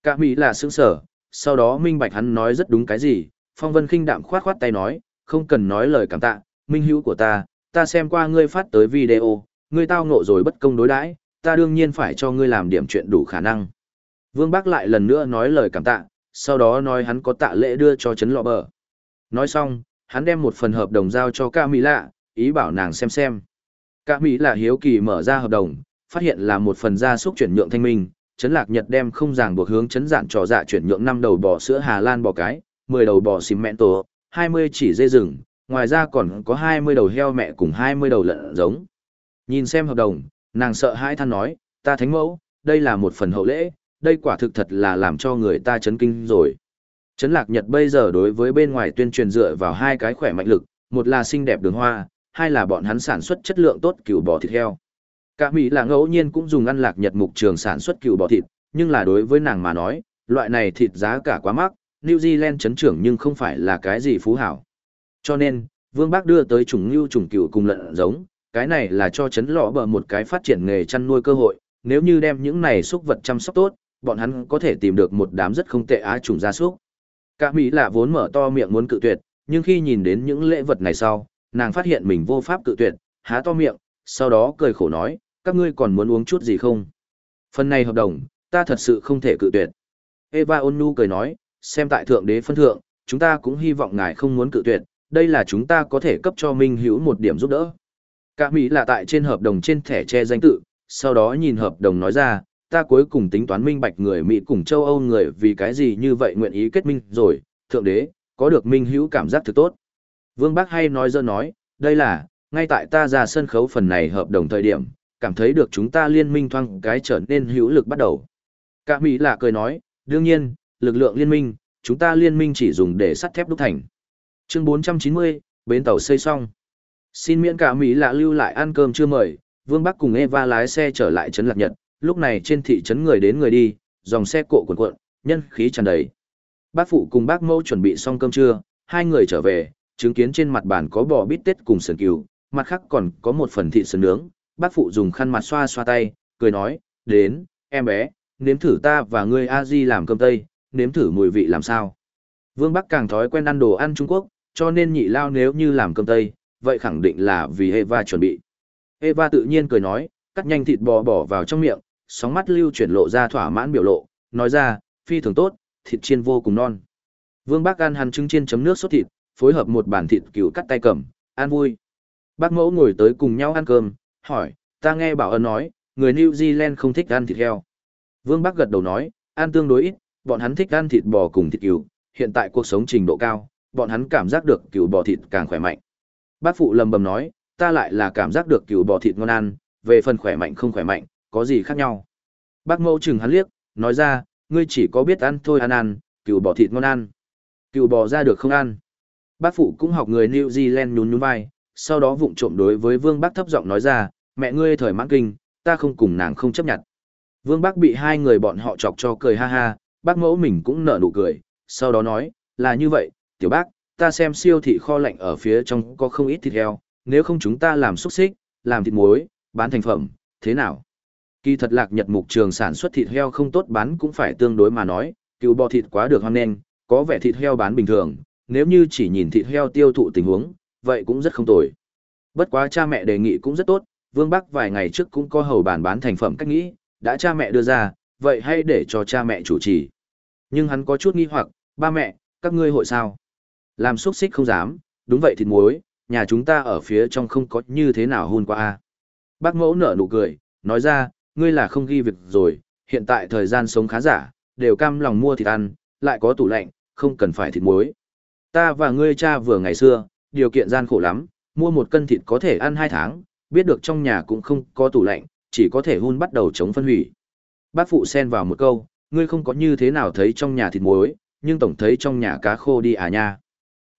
Cả Mỹ là sướng sở, sau đó minh bạch hắn nói rất đúng cái gì, Phong Vân khinh đạm khoát khoát tay nói, không cần nói lời cảm tạ, minh hữu của ta, ta xem qua ngươi phát tới video, ngươi tao ngộ rồi bất công đối đãi, ta đương nhiên phải cho ngươi làm điểm chuyện đủ khả năng. Vương Bác lại lần nữa nói lời cảm tạ, sau đó nói hắn có tạ lễ đưa cho Trấn lọ bờ. Nói xong, hắn đem một phần hợp đồng giao cho ca mỹ lạ, ý bảo nàng xem xem. Ca mỹ lạ hiếu kỳ mở ra hợp đồng, phát hiện là một phần gia súc chuyển nhượng thanh minh, Trấn lạc nhật đem không ràng buộc hướng Trấn giản trò dạ chuyển nhượng năm đầu bò sữa Hà Lan bò cái, 10 đầu bò xìm mẹn tổ, 20 chỉ dê rừng, ngoài ra còn có 20 đầu heo mẹ cùng 20 đầu lợn giống. Nhìn xem hợp đồng, nàng sợ hãi than nói, ta thánh mẫu, đây là một phần hậu lễ, đây quả thực thật là làm cho người ta chấn kinh rồi. Trấn Lạc Nhật bây giờ đối với bên ngoài tuyên truyền dựa vào hai cái khỏe mạnh lực, một là xinh đẹp đường hoa, hai là bọn hắn sản xuất chất lượng tốt cừu bò thịt heo. Cả Mỹ là ngẫu nhiên cũng dùng ăn Lạc Nhật mục trường sản xuất cừu bò thịt, nhưng là đối với nàng mà nói, loại này thịt giá cả quá mắc, New Zealand chấn trưởng nhưng không phải là cái gì phú hảo. Cho nên, Vương Bác đưa tới chủng lưu chủng cừu cùng lợn giống, cái này là cho chấn lọ bờ một cái phát triển nghề chăn nuôi cơ hội, nếu như đem những này xúc vật chăm sóc tốt, bọn hắn có thể tìm được một đám rất không tệ á chủng gia súc. Cả Mỹ lạ vốn mở to miệng muốn cự tuyệt, nhưng khi nhìn đến những lễ vật này sau, nàng phát hiện mình vô pháp cự tuyệt, há to miệng, sau đó cười khổ nói, các ngươi còn muốn uống chút gì không? Phần này hợp đồng, ta thật sự không thể cự tuyệt. Eva Onu cười nói, xem tại thượng đế phân thượng, chúng ta cũng hy vọng ngài không muốn cự tuyệt, đây là chúng ta có thể cấp cho Minh Hữu một điểm giúp đỡ. Cả Mỹ là tại trên hợp đồng trên thẻ che danh tự, sau đó nhìn hợp đồng nói ra, ta cuối cùng tính toán minh bạch người Mỹ cùng châu Âu người vì cái gì như vậy nguyện ý kết minh rồi, thượng đế, có được Minh Hữu cảm giác thực tốt. Vương Bắc hay nói dơ nói, đây là, ngay tại ta ra sân khấu phần này hợp đồng thời điểm, cảm thấy được chúng ta liên minh thoang cái trở nên hữu lực bắt đầu. Cả Mỹ là cười nói, đương nhiên, lực lượng liên minh, chúng ta liên minh chỉ dùng để sắt thép đúc thành. Chương 490, bến tàu xây xong. Xin miễn cả Mỹ lạ lưu lại ăn cơm chưa mời, Vương Bắc cùng Eva lái xe trở lại trấn Lạc Nhật, lúc này trên thị trấn người đến người đi, dòng xe cộ cuộn cuộn, nhân khí tràn đầy. Bác phụ cùng bác mẫu chuẩn bị xong cơm trưa, hai người trở về, chứng kiến trên mặt bàn có bò bít tết cùng sườn cừu, mặt khác còn có một phần thịt sườn nướng. Bác phụ dùng khăn mặt xoa xoa tay, cười nói, đến, em bé, nếm thử ta và ngươi a di làm cơm tây, nếm thử mùi vị làm sao. Vương Bắc càng thói quen ăn đồ ăn Trung Quốc, cho nên nhị lao nếu như làm cơm tây, vậy khẳng định là vì Eva chuẩn bị. Eva tự nhiên cười nói, cắt nhanh thịt bò bỏ vào trong miệng, sóng mắt lưu chuyển lộ ra thỏa mãn biểu lộ, nói ra, phi thường tốt, thịt chiên vô cùng non. Vương Bác ăn hẳn trứng chiên chấm nước sốt thịt, phối hợp một bản thịt cừu cắt tay cầm, ăn vui. Bác mẫu ngồi tới cùng nhau ăn cơm, hỏi, ta nghe bảo ơn nói, người New Zealand không thích ăn thịt heo. Vương Bác gật đầu nói, ăn tương đối ít, bọn hắn thích ăn thịt bò cùng thịt cừu, hiện tại cuộc sống trình độ cao, bọn hắn cảm giác được cừu bò thịt càng khỏe mạnh. Bác phụ lầm bầm nói, ta lại là cảm giác được cừu bò thịt ngon ăn, về phần khỏe mạnh không khỏe mạnh, có gì khác nhau. Bác mẫu chừng hắn liếc, nói ra, ngươi chỉ có biết ăn thôi ăn ăn, cừu bò thịt ngon ăn. Cừu bò ra được không ăn. Bác phụ cũng học người New Zealand nhún nhún vai, sau đó vụng trộm đối với Vương Bác thấp giọng nói ra, mẹ ngươi thời mãn kinh, ta không cùng nàng không chấp nhận. Vương Bác bị hai người bọn họ chọc cho cười ha ha, bác mẫu mình cũng nở nụ cười, sau đó nói, là như vậy, tiểu bác, ta xem siêu thị kho lạnh ở phía trong có không ít thịt heo, nếu không chúng ta làm xúc xích, làm thịt muối, bán thành phẩm, thế nào? Kỳ thật lạc nhật mục trường sản xuất thịt heo không tốt bán cũng phải tương đối mà nói, cứu bò thịt quá được hoang nên, có vẻ thịt heo bán bình thường, nếu như chỉ nhìn thịt heo tiêu thụ tình huống, vậy cũng rất không tồi. Bất quá cha mẹ đề nghị cũng rất tốt, Vương Bắc vài ngày trước cũng có hầu bàn bán thành phẩm cách nghĩ, đã cha mẹ đưa ra, vậy hãy để cho cha mẹ chủ trì. Nhưng hắn có chút nghi hoặc, ba mẹ, các ngươi hội sao? Làm xúc xích không dám, đúng vậy thịt muối, nhà chúng ta ở phía trong không có như thế nào hôn qua a. Bác mẫu nở nụ cười, nói ra, ngươi là không ghi việc rồi, hiện tại thời gian sống khá giả, đều cam lòng mua thịt ăn, lại có tủ lạnh, không cần phải thịt muối. Ta và ngươi cha vừa ngày xưa, điều kiện gian khổ lắm, mua một cân thịt có thể ăn hai tháng, biết được trong nhà cũng không có tủ lạnh, chỉ có thể hun bắt đầu chống phân hủy. Bác phụ xen vào một câu, ngươi không có như thế nào thấy trong nhà thịt muối, nhưng tổng thấy trong nhà cá khô đi à nha.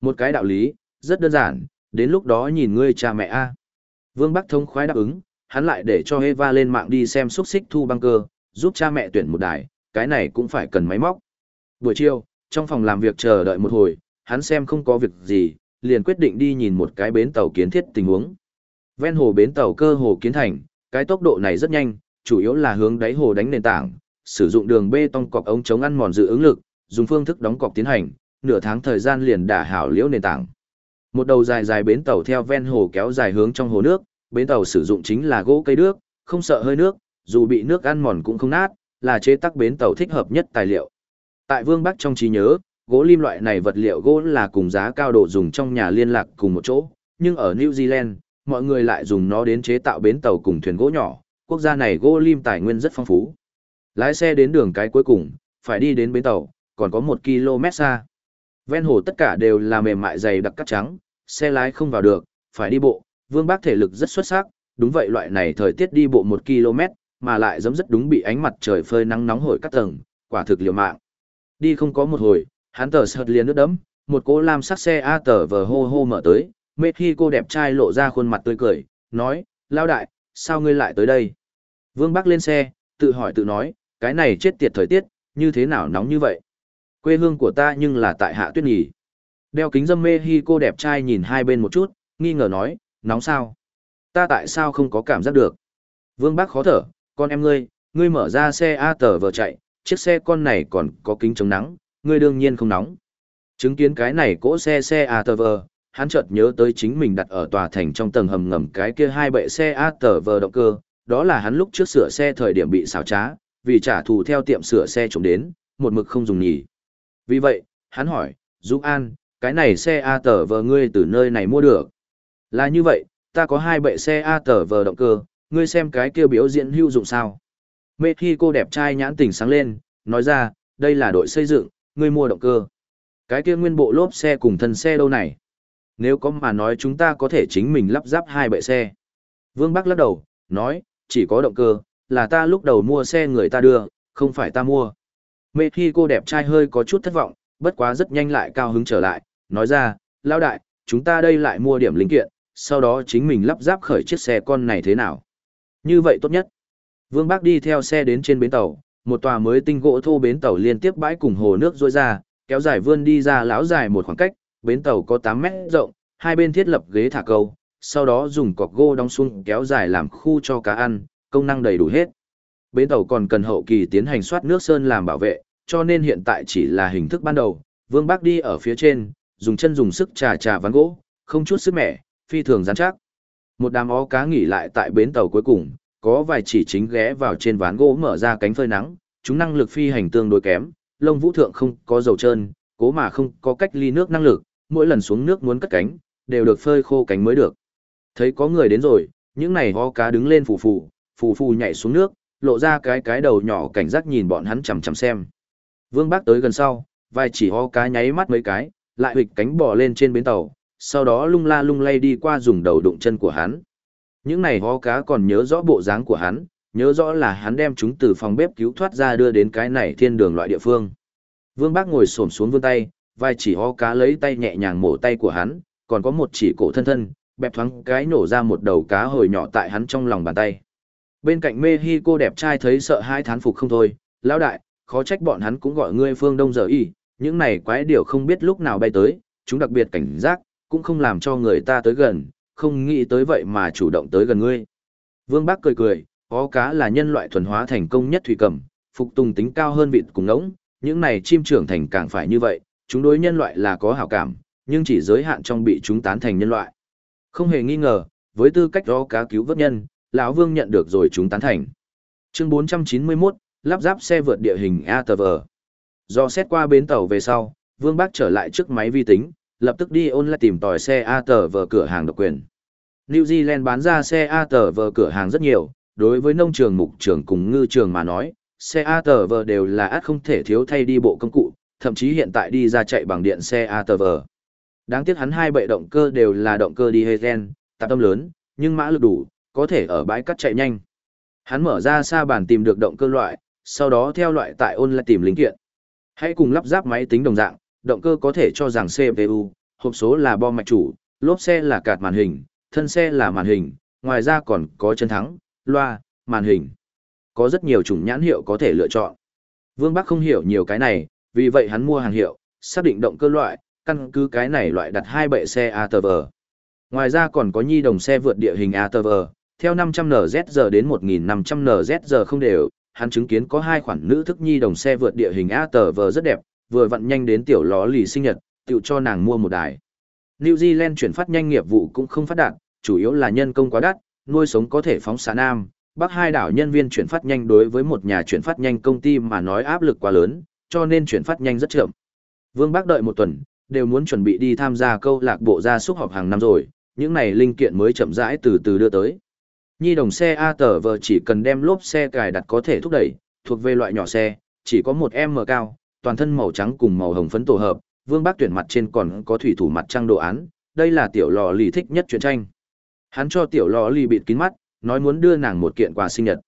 Một cái đạo lý, rất đơn giản, đến lúc đó nhìn ngươi cha mẹ a. Vương Bắc thông khoái đáp ứng, hắn lại để cho Eva lên mạng đi xem xúc xích thu băng cơ, giúp cha mẹ tuyển một đài, cái này cũng phải cần máy móc. Buổi chiều, trong phòng làm việc chờ đợi một hồi, hắn xem không có việc gì, liền quyết định đi nhìn một cái bến tàu kiến thiết tình huống. Ven hồ bến tàu cơ hồ kiến thành, cái tốc độ này rất nhanh, chủ yếu là hướng đáy hồ đánh nền tảng, sử dụng đường bê tông cọc ống chống ăn mòn dự ứng lực, dùng phương thức đóng cọc tiến hành, nửa tháng thời gian liền đả hảo liễu nền tảng. Một đầu dài dài bến tàu theo ven hồ kéo dài hướng trong hồ nước, bến tàu sử dụng chính là gỗ cây nước, không sợ hơi nước, dù bị nước ăn mòn cũng không nát, là chế tác bến tàu thích hợp nhất tài liệu. Tại Vương Bắc trong trí nhớ, gỗ lim loại này vật liệu gỗ là cùng giá cao độ dùng trong nhà liên lạc cùng một chỗ, nhưng ở New Zealand, mọi người lại dùng nó đến chế tạo bến tàu cùng thuyền gỗ nhỏ, quốc gia này gỗ lim tài nguyên rất phong phú. Lái xe đến đường cái cuối cùng, phải đi đến bến tàu, còn có một km xa. Ven hồ tất cả đều là mềm mại dày đặc cắt trắng, xe lái không vào được, phải đi bộ, Vương Bác thể lực rất xuất sắc, đúng vậy loại này thời tiết đi bộ 1 km, mà lại giống rất đúng bị ánh mặt trời phơi nắng nóng hổi cắt tầng, quả thực liều mạng. Đi không có một hồi, hắn tờ sợt liền nước đấm, một cô lam sắc xe A tờ vờ hô hô mở tới, mệt khi cô đẹp trai lộ ra khuôn mặt tươi cười, nói, lao đại, sao ngươi lại tới đây? Vương Bắc lên xe, tự hỏi tự nói, cái này chết tiệt thời tiết, như thế nào nóng như vậy? Quê hương của ta nhưng là tại hạ tuyết nghỉ. Đeo kính dâm mê hi cô đẹp trai nhìn hai bên một chút, nghi ngờ nói, nóng sao? Ta tại sao không có cảm giác được? Vương Bác khó thở, con em ngươi, ngươi mở ra xe A tờ vờ chạy, chiếc xe con này còn có kính chống nắng, ngươi đương nhiên không nóng. Chứng kiến cái này cỗ xe xe A tờ vờ, hắn chợt nhớ tới chính mình đặt ở tòa thành trong tầng hầm ngầm cái kia hai bệ xe A tờ vờ động cơ, đó là hắn lúc trước sửa xe thời điểm bị xào trá, vì trả thù theo tiệm sửa xe trộm đến, một mực không dùng nhỉ. Vì vậy, hắn hỏi, Dũng An, cái này xe A tờ vờ ngươi từ nơi này mua được. Là như vậy, ta có hai bệ xe A tờ vờ động cơ, ngươi xem cái kia biểu diễn hữu dụng sao. Mê khi cô đẹp trai nhãn tỉnh sáng lên, nói ra, đây là đội xây dựng, ngươi mua động cơ. Cái kia nguyên bộ lốp xe cùng thân xe đâu này? Nếu có mà nói chúng ta có thể chính mình lắp ráp hai bệ xe. Vương Bắc lắc đầu, nói, chỉ có động cơ, là ta lúc đầu mua xe người ta đưa, không phải ta mua. Mê khi cô đẹp trai hơi có chút thất vọng, bất quá rất nhanh lại cao hứng trở lại, nói ra, lao đại, chúng ta đây lại mua điểm linh kiện, sau đó chính mình lắp ráp khởi chiếc xe con này thế nào. Như vậy tốt nhất. Vương Bác đi theo xe đến trên bến tàu, một tòa mới tinh gỗ thô bến tàu liên tiếp bãi cùng hồ nước rôi ra, kéo dài vươn đi ra lão dài một khoảng cách, bến tàu có 8 mét rộng, hai bên thiết lập ghế thả câu, sau đó dùng cọc gỗ đóng xung kéo dài làm khu cho cá ăn, công năng đầy đủ hết. Bến tàu còn cần hậu kỳ tiến hành soát nước sơn làm bảo vệ, cho nên hiện tại chỉ là hình thức ban đầu. Vương Bác đi ở phía trên, dùng chân dùng sức trà trà ván gỗ, không chút sức mẻ, phi thường rắn chắc. Một đám ó cá nghỉ lại tại bến tàu cuối cùng, có vài chỉ chính ghé vào trên ván gỗ mở ra cánh phơi nắng, chúng năng lực phi hành tương đối kém, lông vũ thượng không có dầu trơn, cố mà không có cách ly nước năng lực, mỗi lần xuống nước muốn cất cánh, đều được phơi khô cánh mới được. Thấy có người đến rồi, những này ho cá đứng lên phù phù, phù phù nhảy xuống nước, lộ ra cái cái đầu nhỏ cảnh giác nhìn bọn hắn chằm chằm xem. Vương Bác tới gần sau, vài chỉ ho cá nháy mắt mấy cái, lại hịch cánh bò lên trên bến tàu, sau đó lung la lung lay đi qua dùng đầu đụng chân của hắn. Những này ho cá còn nhớ rõ bộ dáng của hắn, nhớ rõ là hắn đem chúng từ phòng bếp cứu thoát ra đưa đến cái này thiên đường loại địa phương. Vương Bác ngồi xổm xuống vươn tay, vai chỉ ho cá lấy tay nhẹ nhàng mổ tay của hắn, còn có một chỉ cổ thân thân, bẹp thoáng cái nổ ra một đầu cá hồi nhỏ tại hắn trong lòng bàn tay. Bên cạnh mê hi cô đẹp trai thấy sợ hai thán phục không thôi, lão đại, khó trách bọn hắn cũng gọi ngươi phương đông giờ y, những này quái điều không biết lúc nào bay tới, chúng đặc biệt cảnh giác, cũng không làm cho người ta tới gần, không nghĩ tới vậy mà chủ động tới gần ngươi. Vương Bác cười cười, có cá là nhân loại thuần hóa thành công nhất thủy cầm, phục tùng tính cao hơn vịt cùng ngỗng, những này chim trưởng thành càng phải như vậy, chúng đối nhân loại là có hảo cảm, nhưng chỉ giới hạn trong bị chúng tán thành nhân loại. Không hề nghi ngờ, với tư cách đó cá cứu vớt nhân, lão Vương nhận được rồi chúng tán thành. Chương 491, lắp ráp xe vượt địa hình ATV. Do xét qua bến tàu về sau, Vương Bác trở lại trước máy vi tính, lập tức đi online tìm tòi xe ATV cửa hàng độc quyền. New Zealand bán ra xe ATV cửa hàng rất nhiều, đối với nông trường mục trường cùng ngư trường mà nói, xe ATV đều là át không thể thiếu thay đi bộ công cụ, thậm chí hiện tại đi ra chạy bằng điện xe ATV. Đáng tiếc hắn hai bệ động cơ đều là động cơ diesel, tạp tâm lớn, nhưng mã lực đủ, có thể ở bãi cắt chạy nhanh. Hắn mở ra xa bàn tìm được động cơ loại, sau đó theo loại tại ôn lại tìm linh kiện. Hãy cùng lắp ráp máy tính đồng dạng, động cơ có thể cho rằng CPU, hộp số là bom mạch chủ, lốp xe là cạt màn hình, thân xe là màn hình, ngoài ra còn có chân thắng, loa, màn hình. Có rất nhiều chủng nhãn hiệu có thể lựa chọn. Vương Bắc không hiểu nhiều cái này, vì vậy hắn mua hàng hiệu, xác định động cơ loại, căn cứ cái này loại đặt hai bệ xe ATV. Ngoài ra còn có nhi đồng xe vượt địa hình ATV, theo 500NZ đến 1500NZ không đều, hắn chứng kiến có hai khoản nữ thức nhi đồng xe vượt địa hình ATV rất đẹp, vừa vặn nhanh đến tiểu ló lì sinh nhật, tự cho nàng mua một đài. New Zealand chuyển phát nhanh nghiệp vụ cũng không phát đạt, chủ yếu là nhân công quá đắt, nuôi sống có thể phóng xạ nam. Bắc hai đảo nhân viên chuyển phát nhanh đối với một nhà chuyển phát nhanh công ty mà nói áp lực quá lớn, cho nên chuyển phát nhanh rất chậm. Vương Bác đợi một tuần, đều muốn chuẩn bị đi tham gia câu lạc bộ gia súc họp hàng năm rồi, những này linh kiện mới chậm rãi từ từ đưa tới. Nhi đồng xe A tờ vờ chỉ cần đem lốp xe cài đặt có thể thúc đẩy, thuộc về loại nhỏ xe, chỉ có một M cao, toàn thân màu trắng cùng màu hồng phấn tổ hợp, Vương Bác tuyển mặt trên còn có thủy thủ mặt trăng đồ án, đây là tiểu lò lì thích nhất truyện tranh. Hắn cho tiểu lò lì bịt kín mắt, nói muốn đưa nàng một kiện quà sinh nhật.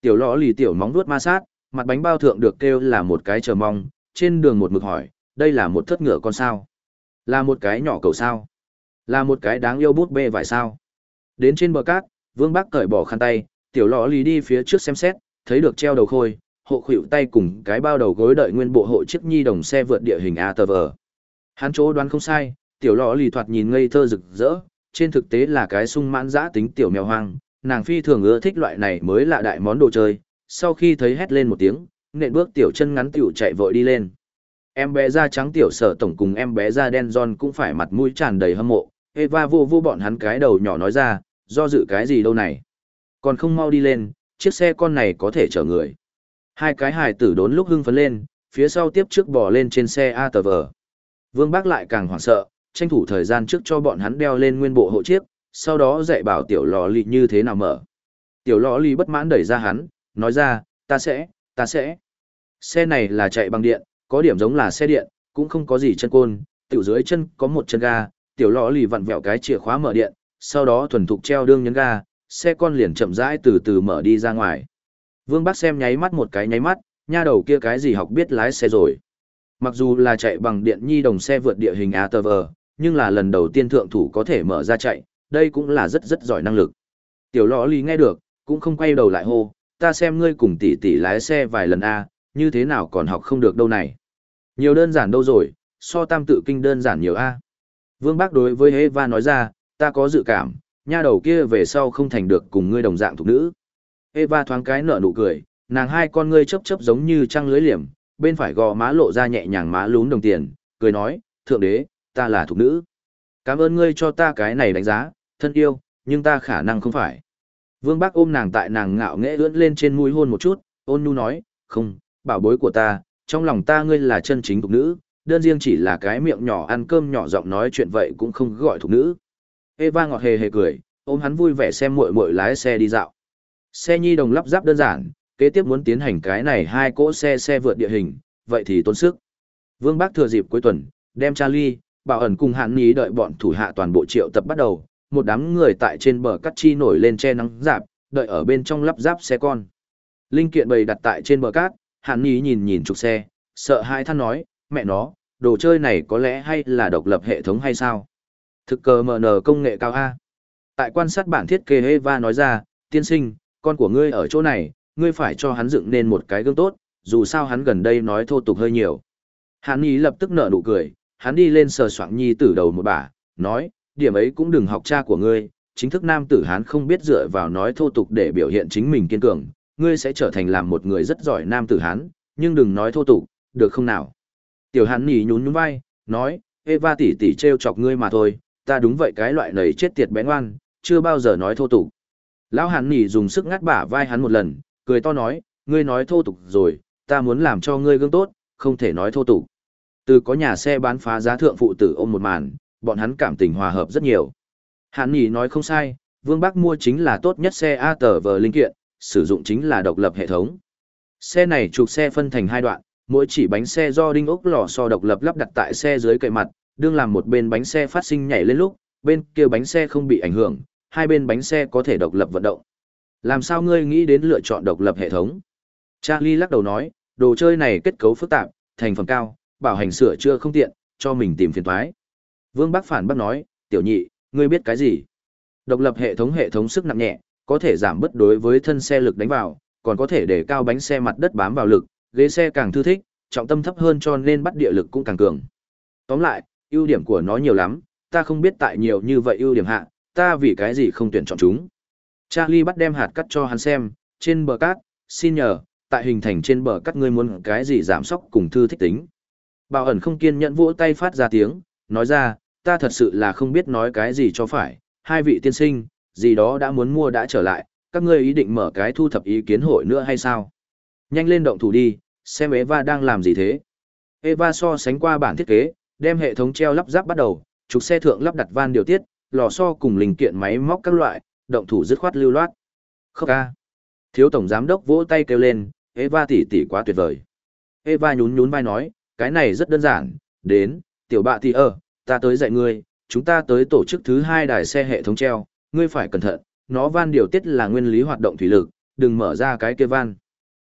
Tiểu lò lì tiểu móng vuốt ma sát, mặt bánh bao thượng được kêu là một cái chờ mong, trên đường một mực hỏi, đây là một thất ngựa con sao? Là một cái nhỏ cầu sao? Là một cái đáng yêu bút bê vải sao? Đến trên bờ cát, Vương Bác cởi bỏ khăn tay, tiểu lọ lì đi phía trước xem xét, thấy được treo đầu khôi, hộ khuỷu tay cùng cái bao đầu gối đợi nguyên bộ hộ chiếc nhi đồng xe vượt địa hình ATV. Hắn chỗ đoán không sai, tiểu lọ lì thoạt nhìn ngây thơ rực rỡ, trên thực tế là cái sung mãn giã tính tiểu mèo hoang, nàng phi thường ưa thích loại này mới là đại món đồ chơi, sau khi thấy hét lên một tiếng, nện bước tiểu chân ngắn tiểu chạy vội đi lên. Em bé da trắng tiểu sở tổng cùng em bé da đen John cũng phải mặt mũi tràn đầy hâm mộ, Eva vô vô bọn hắn cái đầu nhỏ nói ra, do dự cái gì đâu này. Còn không mau đi lên, chiếc xe con này có thể chở người. Hai cái hài tử đốn lúc hưng phấn lên, phía sau tiếp trước bò lên trên xe ATV. Vương Bác lại càng hoảng sợ, tranh thủ thời gian trước cho bọn hắn đeo lên nguyên bộ hộ chiếc, sau đó dạy bảo tiểu lò lì như thế nào mở. Tiểu lò lì bất mãn đẩy ra hắn, nói ra, ta sẽ, ta sẽ. Xe này là chạy bằng điện, có điểm giống là xe điện, cũng không có gì chân côn, tiểu dưới chân có một chân ga, tiểu lọ lì vặn vẹo cái chìa khóa mở điện, sau đó thuần thục treo đương nhấn ga, xe con liền chậm rãi từ từ mở đi ra ngoài. Vương Bắc xem nháy mắt một cái nháy mắt, nha đầu kia cái gì học biết lái xe rồi. Mặc dù là chạy bằng điện nhi đồng xe vượt địa hình ATV, nhưng là lần đầu tiên thượng thủ có thể mở ra chạy, đây cũng là rất rất giỏi năng lực. Tiểu lõ lý nghe được, cũng không quay đầu lại hô, ta xem ngươi cùng tỷ tỷ lái xe vài lần a, như thế nào còn học không được đâu này. Nhiều đơn giản đâu rồi, so tam tự kinh đơn giản nhiều a. Vương Bác đối với Eva nói ra, ta có dự cảm, nha đầu kia về sau không thành được cùng ngươi đồng dạng thuộc nữ. Eva thoáng cái nở nụ cười, nàng hai con ngươi chớp chớp giống như trăng lưới liềm, bên phải gò má lộ ra nhẹ nhàng má lún đồng tiền, cười nói, thượng đế, ta là thuộc nữ. Cảm ơn ngươi cho ta cái này đánh giá, thân yêu, nhưng ta khả năng không phải. Vương Bác ôm nàng tại nàng ngạo nghễ ưỡn lên trên mũi hôn một chút, ôn nhu nói, không, bảo bối của ta, trong lòng ta ngươi là chân chính thuộc nữ, đơn riêng chỉ là cái miệng nhỏ ăn cơm nhỏ giọng nói chuyện vậy cũng không gọi thuộc nữ. Eva ngọt hề hề cười, ôm hắn vui vẻ xem muội muội lái xe đi dạo. Xe nhi đồng lắp ráp đơn giản, kế tiếp muốn tiến hành cái này hai cỗ xe xe vượt địa hình, vậy thì tốn sức. Vương Bác thừa dịp cuối tuần, đem Charlie, bảo ẩn cùng hạn ní đợi bọn thủ hạ toàn bộ triệu tập bắt đầu, một đám người tại trên bờ cắt chi nổi lên che nắng dạp, đợi ở bên trong lắp ráp xe con. Linh kiện bày đặt tại trên bờ cát, hạn ní nhìn nhìn trục xe, sợ hai than nói, mẹ nó, đồ chơi này có lẽ hay là độc lập hệ thống hay sao? Thực cờ MN công nghệ cao A. Tại quan sát bản thiết kế Eva nói ra, tiên sinh, con của ngươi ở chỗ này, ngươi phải cho hắn dựng nên một cái gương tốt, dù sao hắn gần đây nói thô tục hơi nhiều. Hàn Nhi lập tức nở nụ cười, hắn đi lên sờ soạng nhi tử đầu một bà, nói, điểm ấy cũng đừng học cha của ngươi, chính thức nam tử hán không biết dựa vào nói thô tục để biểu hiện chính mình kiên cường, ngươi sẽ trở thành làm một người rất giỏi nam tử hán nhưng đừng nói thô tục, được không nào? Tiểu hán nhỉ nhún nhún vai, nói, Eva tỷ tỷ trêu chọc ngươi mà thôi, ta đúng vậy cái loại nầy chết tiệt bé ngoan, chưa bao giờ nói thô tục. Lão hán nhỉ dùng sức ngắt bả vai hắn một lần, cười to nói, ngươi nói thô tục rồi, ta muốn làm cho ngươi gương tốt, không thể nói thô tục. Từ có nhà xe bán phá giá thượng phụ tử ôm một màn, bọn hắn cảm tình hòa hợp rất nhiều. Hàn Nhi nói không sai, Vương Bắc mua chính là tốt nhất xe A tờ vờ linh kiện, sử dụng chính là độc lập hệ thống. Xe này trục xe phân thành hai đoạn, mỗi chỉ bánh xe do đinh ốc lò xo độc lập lắp đặt tại xe dưới cậy mặt, đương làm một bên bánh xe phát sinh nhảy lên lúc, bên kia bánh xe không bị ảnh hưởng, hai bên bánh xe có thể độc lập vận động. Làm sao ngươi nghĩ đến lựa chọn độc lập hệ thống? Charlie lắc đầu nói, đồ chơi này kết cấu phức tạp, thành phần cao, bảo hành sửa chưa không tiện, cho mình tìm phiền toái. Vương Bắc phản bác nói, tiểu nhị, ngươi biết cái gì? Độc lập hệ thống hệ thống sức nặng nhẹ, có thể giảm bất đối với thân xe lực đánh vào, còn có thể để cao bánh xe mặt đất bám vào lực, ghế xe càng thư thích, trọng tâm thấp hơn cho nên bắt địa lực cũng càng cường. Tóm lại, ưu điểm của nó nhiều lắm, ta không biết tại nhiều như vậy ưu điểm hạ, ta vì cái gì không tuyển chọn chúng. Charlie bắt đem hạt cắt cho hắn xem, trên bờ cát, xin nhờ, tại hình thành trên bờ cát ngươi muốn cái gì giảm sóc cùng thư thích tính. Bảo ẩn không kiên nhẫn vỗ tay phát ra tiếng, nói ra, ta thật sự là không biết nói cái gì cho phải, hai vị tiên sinh, gì đó đã muốn mua đã trở lại, các ngươi ý định mở cái thu thập ý kiến hội nữa hay sao? Nhanh lên động thủ đi, xem Eva đang làm gì thế. Eva so sánh qua bản thiết kế, đem hệ thống treo lắp ráp bắt đầu, trục xe thượng lắp đặt van điều tiết, lò xo cùng linh kiện máy móc các loại, động thủ dứt khoát lưu loát. Khóc ca. Thiếu tổng giám đốc vỗ tay kêu lên, Eva tỷ tỷ quá tuyệt vời. Eva nhún nhún vai nói, cái này rất đơn giản, đến, tiểu bạ tỷ ơ, ta tới dạy ngươi, chúng ta tới tổ chức thứ hai đài xe hệ thống treo, ngươi phải cẩn thận, nó van điều tiết là nguyên lý hoạt động thủy lực, đừng mở ra cái kia van.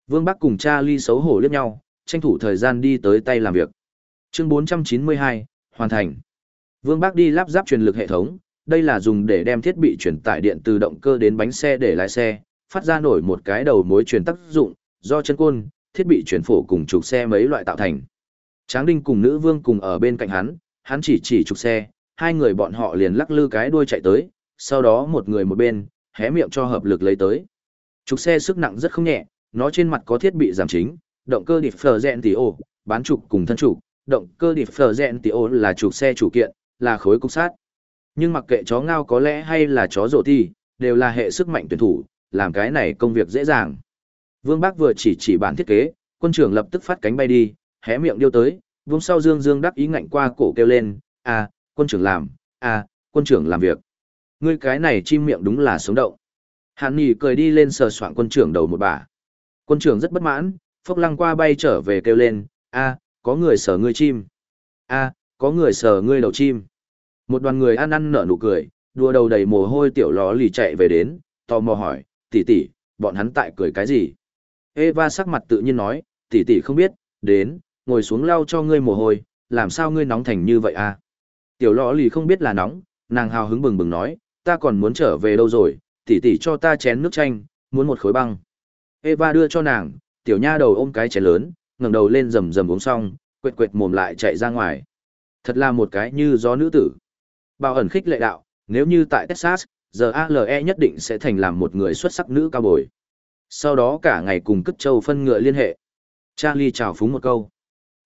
Vương Bắc cùng cha ly xấu hổ liếc nhau, tranh thủ thời gian đi tới tay làm việc. Chương 492, hoàn thành. Vương Bắc đi lắp ráp truyền lực hệ thống, đây là dùng để đem thiết bị truyền tải điện từ động cơ đến bánh xe để lái xe, phát ra nổi một cái đầu mối truyền tác dụng, do chân côn, thiết bị truyền phổ cùng trục xe mấy loại tạo thành. Tráng Đinh cùng nữ vương cùng ở bên cạnh hắn, hắn chỉ chỉ trục xe, hai người bọn họ liền lắc lư cái đuôi chạy tới, sau đó một người một bên, hé miệng cho hợp lực lấy tới. Trục xe sức nặng rất không nhẹ, nó trên mặt có thiết bị giảm chính, động cơ differential, bán trục cùng thân trục, động cơ differential là trục xe chủ kiện, là khối cục sát. Nhưng mặc kệ chó ngao có lẽ hay là chó rổ thì, đều là hệ sức mạnh tuyển thủ, làm cái này công việc dễ dàng. Vương Bác vừa chỉ chỉ bản thiết kế, quân trưởng lập tức phát cánh bay đi, hé miệng điêu tới, vung sau dương dương đắc ý ngạnh qua cổ kêu lên, à, quân trưởng làm, à, quân trưởng làm việc. Ngươi cái này chim miệng đúng là sống động. Hàn Nghị cười đi lên sờ soạn quân trưởng đầu một bà. Quân trưởng rất bất mãn, phốc lăng qua bay trở về kêu lên, a, có người sờ ngươi chim. a, có người sờ ngươi đầu chim. Một đoàn người ăn ăn nở nụ cười, đua đầu đầy mồ hôi tiểu ló lì chạy về đến, tò mò hỏi, tỷ tỷ, bọn hắn tại cười cái gì? Eva sắc mặt tự nhiên nói, tỷ tỷ không biết, đến, ngồi xuống lau cho ngươi mồ hôi, làm sao ngươi nóng thành như vậy à? Tiểu lọ lì không biết là nóng, nàng hào hứng bừng bừng nói, ta còn muốn trở về đâu rồi, tỷ tỷ cho ta chén nước chanh, muốn một khối băng. Eva đưa cho nàng, tiểu nha đầu ôm cái chén lớn, ngẩng đầu lên rầm rầm uống xong, quệt quệt mồm lại chạy ra ngoài. Thật là một cái như gió nữ tử. Bao ẩn khích lệ đạo, nếu như tại Texas, giờ ALE nhất định sẽ thành làm một người xuất sắc nữ cao bồi. Sau đó cả ngày cùng cất châu phân ngựa liên hệ. Charlie chào phúng một câu.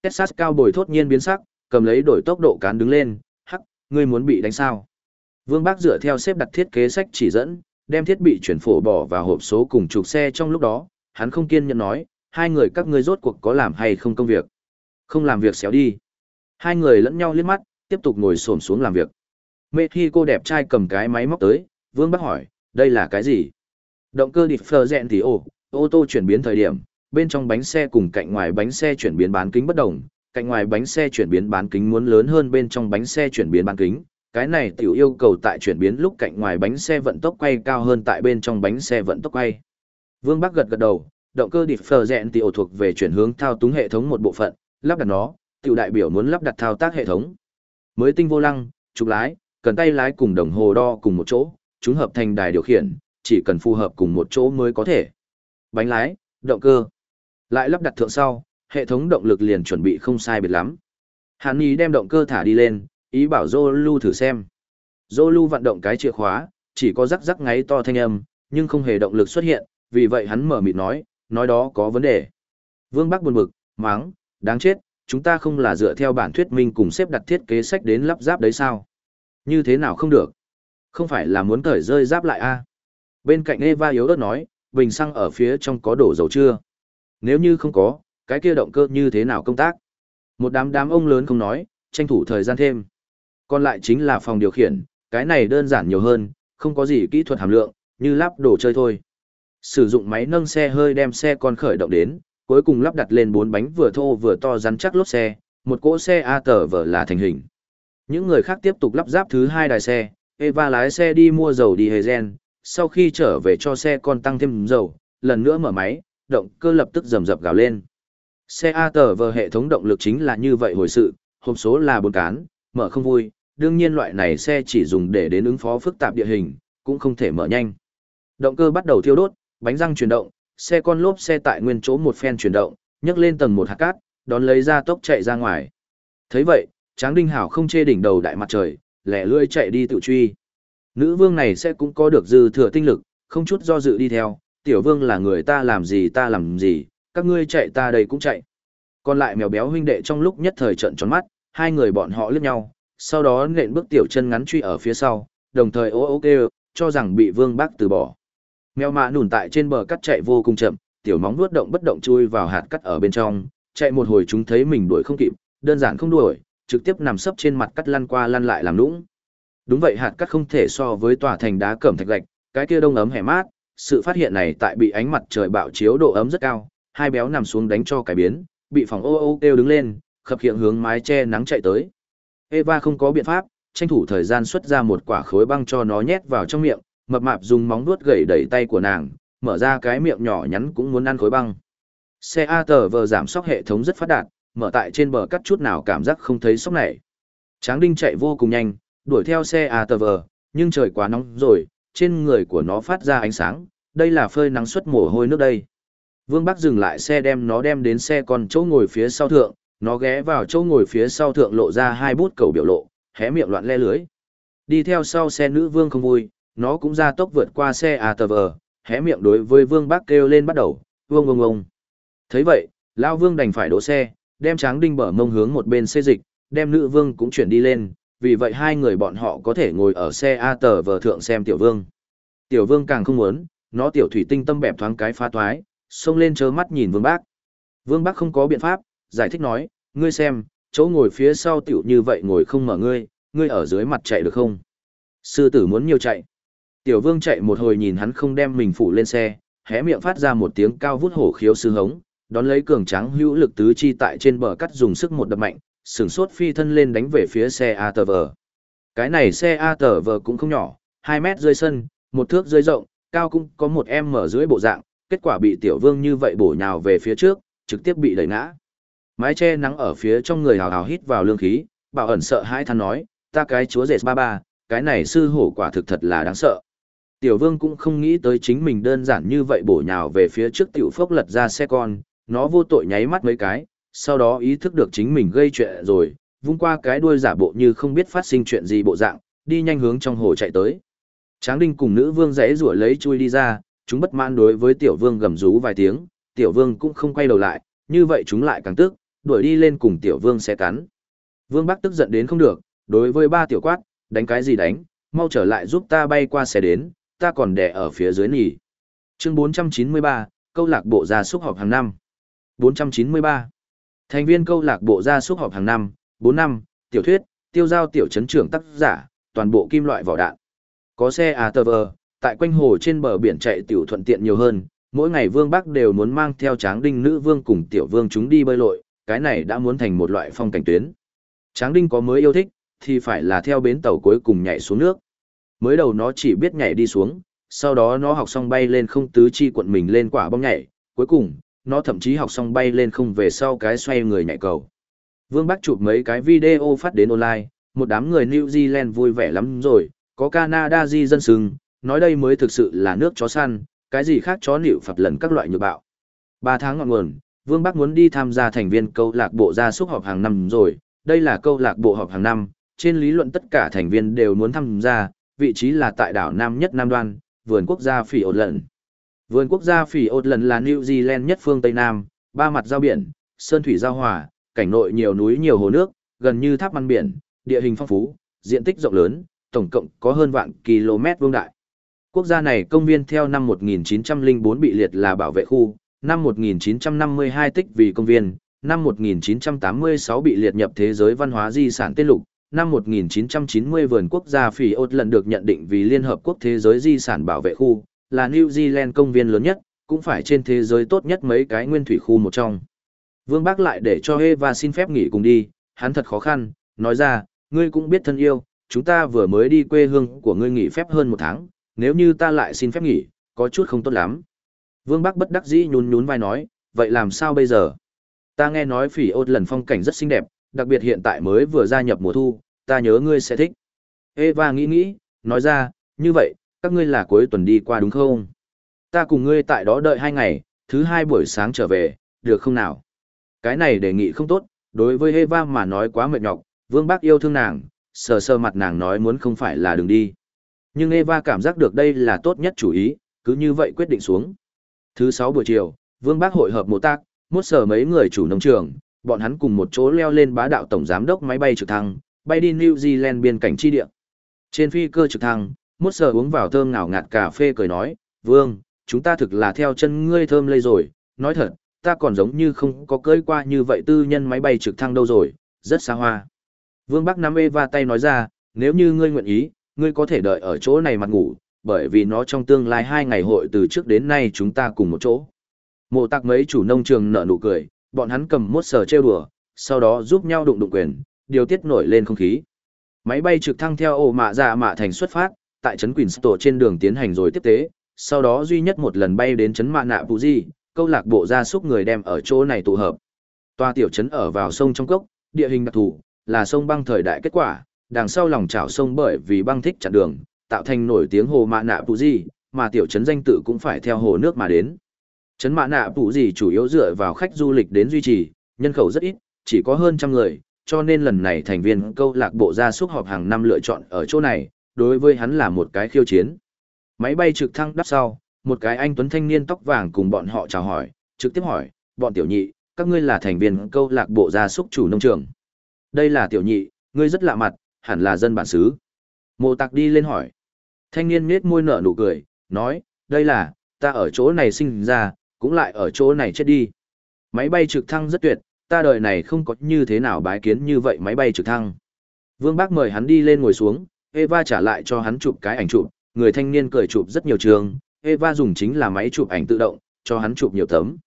Texas cao bồi thốt nhiên biến sắc, cầm lấy đổi tốc độ cán đứng lên, hắc, ngươi muốn bị đánh sao. Vương Bác dựa theo xếp đặt thiết kế sách chỉ dẫn, đem thiết bị chuyển phổ bỏ vào hộp số cùng trục xe trong lúc đó, hắn không kiên nhẫn nói, hai người các ngươi rốt cuộc có làm hay không công việc. Không làm việc xéo đi. Hai người lẫn nhau liếc mắt, tiếp tục ngồi xổm xuống làm việc. Mê khi cô đẹp trai cầm cái máy móc tới, Vương bác hỏi, đây là cái gì? Động cơ địt phờ rẹn thì ổ, ô tô chuyển biến thời điểm, bên trong bánh xe cùng cạnh ngoài bánh xe chuyển biến bán kính bất đồng, cạnh ngoài bánh xe chuyển biến bán kính muốn lớn hơn bên trong bánh xe chuyển biến bán kính. Cái này tiểu yêu cầu tại chuyển biến lúc cạnh ngoài bánh xe vận tốc quay cao hơn tại bên trong bánh xe vận tốc quay. Vương Bắc gật gật đầu, động cơ địt phờ rẹn tiểu thuộc về chuyển hướng thao túng hệ thống một bộ phận, lắp đặt nó, tiểu đại biểu muốn lắp đặt thao tác hệ thống. Mới tinh vô lăng, trục lái, cần tay lái cùng đồng hồ đo cùng một chỗ, chúng hợp thành đài điều khiển, chỉ cần phù hợp cùng một chỗ mới có thể. Bánh lái, động cơ. Lại lắp đặt thượng sau, hệ thống động lực liền chuẩn bị không sai biệt lắm. Hàn Nhi đem động cơ thả đi lên, ý bảo Zolu thử xem. Zolu vận động cái chìa khóa, chỉ có rắc rắc ngáy to thanh âm, nhưng không hề động lực xuất hiện, vì vậy hắn mở mịt nói, nói đó có vấn đề. Vương Bắc buồn bực, mắng, đáng chết, chúng ta không là dựa theo bản thuyết minh cùng xếp đặt thiết kế sách đến lắp ráp đấy sao? Như thế nào không được? Không phải là muốn cởi rơi giáp lại a à? Bên cạnh Eva yếu ớt nói, bình xăng ở phía trong có đổ dầu chưa? Nếu như không có, cái kia động cơ như thế nào công tác? Một đám đám ông lớn không nói, tranh thủ thời gian thêm. Còn lại chính là phòng điều khiển, cái này đơn giản nhiều hơn, không có gì kỹ thuật hàm lượng, như lắp đồ chơi thôi. Sử dụng máy nâng xe hơi đem xe con khởi động đến, cuối cùng lắp đặt lên bốn bánh vừa thô vừa to rắn chắc lốp xe, một cỗ xe A tờ vở là thành hình. Những người khác tiếp tục lắp ráp thứ hai đài xe, Eva lái xe đi mua dầu đi hề gen, sau khi trở về cho xe con tăng thêm dầu, lần nữa mở máy, động cơ lập tức rầm rập gào lên. Xe A tờ vờ hệ thống động lực chính là như vậy hồi sự, hộp số là bốn cán, mở không vui, đương nhiên loại này xe chỉ dùng để đến ứng phó phức tạp địa hình, cũng không thể mở nhanh. Động cơ bắt đầu thiêu đốt, bánh răng chuyển động, xe con lốp xe tại nguyên chỗ một phen chuyển động, nhấc lên tầng một hạt cát, đón lấy ra tốc chạy ra ngoài. Thấy vậy, Tráng Đinh Hảo không chê đỉnh đầu đại mặt trời, lẻ lươi chạy đi tự truy. Nữ vương này sẽ cũng có được dư thừa tinh lực, không chút do dự đi theo, tiểu vương là người ta làm gì ta làm gì, các ngươi chạy ta đây cũng chạy. Còn lại mèo béo huynh đệ trong lúc nhất thời trận tròn mắt, hai người bọn họ liếc nhau, sau đó nện bước tiểu chân ngắn truy ở phía sau, đồng thời ố ô kêu, cho rằng bị vương bác từ bỏ. Mèo mạ nùn tại trên bờ cắt chạy vô cùng chậm, tiểu móng vuốt động bất động chui vào hạt cắt ở bên trong, chạy một hồi chúng thấy mình đuổi không kịp, đơn giản không đuổi, trực tiếp nằm sấp trên mặt cắt lăn qua lăn lại làm lũng. Đúng vậy hạt cắt không thể so với tòa thành đá cẩm thạch lạch, cái kia đông ấm hẻ mát, sự phát hiện này tại bị ánh mặt trời bạo chiếu độ ấm rất cao, hai béo nằm xuống đánh cho cái biến, bị phòng ô ô kêu đứng lên, khập khiễng hướng mái che nắng chạy tới. Eva không có biện pháp, tranh thủ thời gian xuất ra một quả khối băng cho nó nhét vào trong miệng, mập mạp dùng móng vuốt gẩy đẩy tay của nàng, mở ra cái miệng nhỏ nhắn cũng muốn ăn khối băng. Xe A tờ vờ giảm sóc hệ thống rất phát đạt, mở tại trên bờ cắt chút nào cảm giác không thấy sốc này. Tráng đinh chạy vô cùng nhanh, đuổi theo xe A tờ vờ, nhưng trời quá nóng rồi, trên người của nó phát ra ánh sáng, đây là phơi nắng suất mồ hôi nước đây. Vương Bắc dừng lại xe đem nó đem đến xe còn chỗ ngồi phía sau thượng, nó ghé vào chỗ ngồi phía sau thượng lộ ra hai bút cầu biểu lộ, hé miệng loạn le lưới. Đi theo sau xe nữ vương không vui, nó cũng ra tốc vượt qua xe ATV, hé miệng đối với vương bác kêu lên bắt đầu, vương vương vương. thấy vậy, Lao vương đành phải đổ xe, đem tráng đinh bở mông hướng một bên xe dịch, đem nữ vương cũng chuyển đi lên, vì vậy hai người bọn họ có thể ngồi ở xe a tờ vờ thượng xem tiểu vương. Tiểu vương càng không muốn, nó tiểu thủy tinh tâm bẹp thoáng cái pha toái, xông lên chớ mắt nhìn vương bác. Vương bác không có biện pháp, giải thích nói, ngươi xem, Chỗ ngồi phía sau tiểu như vậy ngồi không mở ngươi, ngươi ở dưới mặt chạy được không? Sư tử muốn nhiều chạy. Tiểu vương chạy một hồi nhìn hắn không đem mình phụ lên xe, hé miệng phát ra một tiếng cao vút hổ khiếu sư hống, đón lấy cường tráng hữu lực tứ chi tại trên bờ cắt dùng sức một đập mạnh, sửng sốt phi thân lên đánh về phía xe ATV. Cái này xe ATV cũng không nhỏ, 2 mét rơi sân, một thước rơi rộng, cao cũng có một em mở dưới bộ dạng, kết quả bị tiểu vương như vậy bổ nhào về phía trước, trực tiếp bị đẩy ngã. Mái che nắng ở phía trong người hào hào hít vào lương khí, bảo ẩn sợ hãi than nói, ta cái chúa rệt ba ba, cái này sư hổ quả thực thật là đáng sợ. Tiểu vương cũng không nghĩ tới chính mình đơn giản như vậy bổ nhào về phía trước tiểu phốc lật ra xe con, nó vô tội nháy mắt mấy cái, sau đó ý thức được chính mình gây chuyện rồi, vung qua cái đuôi giả bộ như không biết phát sinh chuyện gì bộ dạng, đi nhanh hướng trong hồ chạy tới. Tráng đinh cùng nữ vương rẽ rủa lấy chui đi ra, chúng bất mãn đối với tiểu vương gầm rú vài tiếng, tiểu vương cũng không quay đầu lại, như vậy chúng lại càng tức, đuổi đi lên cùng tiểu vương sẽ cắn. Vương Bắc tức giận đến không được, đối với ba tiểu quát, đánh cái gì đánh, mau trở lại giúp ta bay qua xe đến, ta còn đẻ ở phía dưới nỉ. Chương 493, câu lạc bộ gia súc họp hàng năm. 493. Thành viên câu lạc bộ gia súc họp hàng năm, 4 năm, tiểu thuyết, tiêu giao tiểu Trấn trưởng tác giả, toàn bộ kim loại vỏ đạn. Có xe ATV, tại quanh hồ trên bờ biển chạy tiểu thuận tiện nhiều hơn, mỗi ngày Vương Bắc đều muốn mang theo Tráng Đinh nữ vương cùng tiểu vương chúng đi bơi lội, cái này đã muốn thành một loại phong cảnh tuyến. Tráng Đinh có mới yêu thích, thì phải là theo bến tàu cuối cùng nhảy xuống nước. Mới đầu nó chỉ biết nhảy đi xuống, sau đó nó học xong bay lên không tứ chi cuộn mình lên quả bom nhảy, cuối cùng, nó thậm chí học xong bay lên không về sau cái xoay người nhảy cầu. Vương Bắc chụp mấy cái video phát đến online, một đám người New Zealand vui vẻ lắm rồi, có Canada di dân sừng, nói đây mới thực sự là nước chó săn, cái gì khác chó nịu phật lần các loại nhược bạo. Ba tháng ngọn nguồn, Vương Bắc muốn đi tham gia thành viên câu lạc bộ gia súc họp hàng năm rồi, đây là câu lạc bộ họp hàng năm, trên lý luận tất cả thành viên đều muốn tham gia, vị trí là tại đảo Nam nhất Nam Đoan, vườn quốc gia Phỉ Ổn Lận. Vườn quốc gia Phỉ Ốt Lần là New Zealand nhất phương Tây Nam, ba mặt giao biển, sơn thủy giao hòa, cảnh nội nhiều núi nhiều hồ nước, gần như tháp măn biển, địa hình phong phú, diện tích rộng lớn, tổng cộng có hơn vạn km vuông đại. Quốc gia này công viên theo năm 1904 bị liệt là bảo vệ khu, năm 1952 tích vì công viên, năm 1986 bị liệt nhập thế giới văn hóa di sản tên lục, năm 1990 vườn quốc gia Phỉ Ốt lần được nhận định vì Liên Hợp Quốc Thế giới di sản bảo vệ khu, là New Zealand công viên lớn nhất, cũng phải trên thế giới tốt nhất mấy cái nguyên thủy khu một trong. Vương Bác lại để cho Eva xin phép nghỉ cùng đi, hắn thật khó khăn, nói ra, ngươi cũng biết thân yêu, chúng ta vừa mới đi quê hương của ngươi nghỉ phép hơn một tháng, nếu như ta lại xin phép nghỉ, có chút không tốt lắm. Vương Bắc bất đắc dĩ nhún nhún vai nói, vậy làm sao bây giờ? Ta nghe nói phỉ ốt lần phong cảnh rất xinh đẹp, đặc biệt hiện tại mới vừa gia nhập mùa thu, ta nhớ ngươi sẽ thích. Eva nghĩ nghĩ, nói ra, như vậy, các ngươi là cuối tuần đi qua đúng không? Ta cùng ngươi tại đó đợi hai ngày, thứ hai buổi sáng trở về, được không nào? Cái này đề nghị không tốt, đối với Eva mà nói quá mệt nhọc, Vương Bác yêu thương nàng, sờ sờ mặt nàng nói muốn không phải là đừng đi. Nhưng Eva cảm giác được đây là tốt nhất chủ ý, cứ như vậy quyết định xuống. Thứ sáu buổi chiều, Vương Bác hội hợp mộ tác, mốt sở mấy người chủ nông trường, bọn hắn cùng một chỗ leo lên bá đạo tổng giám đốc máy bay trực thăng, bay đi New Zealand biên cảnh chi địa. Trên phi cơ trực thăng, mốt sờ uống vào thơm ngào ngạt cà phê cười nói, Vương, chúng ta thực là theo chân ngươi thơm lây rồi, nói thật, ta còn giống như không có cưỡi qua như vậy tư nhân máy bay trực thăng đâu rồi, rất xa hoa. Vương Bắc nắm Eva tay nói ra, nếu như ngươi nguyện ý, ngươi có thể đợi ở chỗ này mặt ngủ, bởi vì nó trong tương lai hai ngày hội từ trước đến nay chúng ta cùng một chỗ. Mộ tạc mấy chủ nông trường nở nụ cười, bọn hắn cầm mốt sờ trêu đùa, sau đó giúp nhau đụng đụng quyền, điều tiết nổi lên không khí. Máy bay trực thăng theo ổ mạ dạ mạ thành xuất phát, tại trấn tổ trên đường tiến hành rồi tiếp tế, sau đó duy nhất một lần bay đến trấn mạ nạ Vũ Di, câu lạc bộ gia súc người đem ở chỗ này tụ hợp. Toa tiểu trấn ở vào sông trong cốc, địa hình đặc thù, là sông băng thời đại kết quả, đằng sau lòng chảo sông bởi vì băng thích chặn đường, tạo thành nổi tiếng hồ mạ nạ Vũ Di, mà tiểu trấn danh tự cũng phải theo hồ nước mà đến. Trấn mạ nạ Vũ Di chủ yếu dựa vào khách du lịch đến duy trì, nhân khẩu rất ít, chỉ có hơn trăm người, cho nên lần này thành viên câu lạc bộ gia súc họp hàng năm lựa chọn ở chỗ này, đối với hắn là một cái khiêu chiến. Máy bay trực thăng đắp sau, một cái anh tuấn thanh niên tóc vàng cùng bọn họ chào hỏi, trực tiếp hỏi, bọn tiểu nhị, các ngươi là thành viên câu lạc bộ gia súc chủ nông trường. Đây là tiểu nhị, ngươi rất lạ mặt, hẳn là dân bản xứ. Mộ tạc đi lên hỏi. Thanh niên nết môi nở nụ cười, nói, đây là, ta ở chỗ này sinh ra, cũng lại ở chỗ này chết đi. Máy bay trực thăng rất tuyệt, ta đời này không có như thế nào bái kiến như vậy máy bay trực thăng. Vương Bác mời hắn đi lên ngồi xuống, Eva trả lại cho hắn chụp cái ảnh chụp, người thanh niên cười chụp rất nhiều trường, Eva dùng chính là máy chụp ảnh tự động, cho hắn chụp nhiều tấm.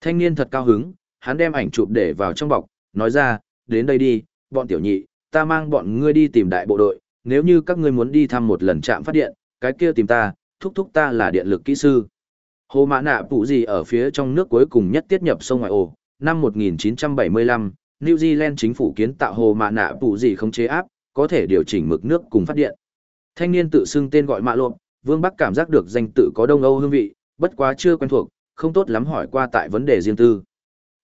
Thanh niên thật cao hứng, hắn đem ảnh chụp để vào trong bọc, nói ra, đến đây đi, bọn tiểu nhị, ta mang bọn ngươi đi tìm đại bộ đội, nếu như các ngươi muốn đi thăm một lần trạm phát điện, cái kia tìm ta, thúc thúc ta là điện lực kỹ sư. Hồ Mã Nạ Pụ gì ở phía trong nước cuối cùng nhất tiết nhập sông ngoại ổ, năm 1975, New Zealand chính phủ kiến tạo Hồ Mã Nạ Pụ gì không chế áp, có thể điều chỉnh mực nước cùng phát điện. Thanh niên tự xưng tên gọi Mã Lộp, Vương Bắc cảm giác được danh tự có Đông Âu hương vị, bất quá chưa quen thuộc, không tốt lắm hỏi qua tại vấn đề riêng tư.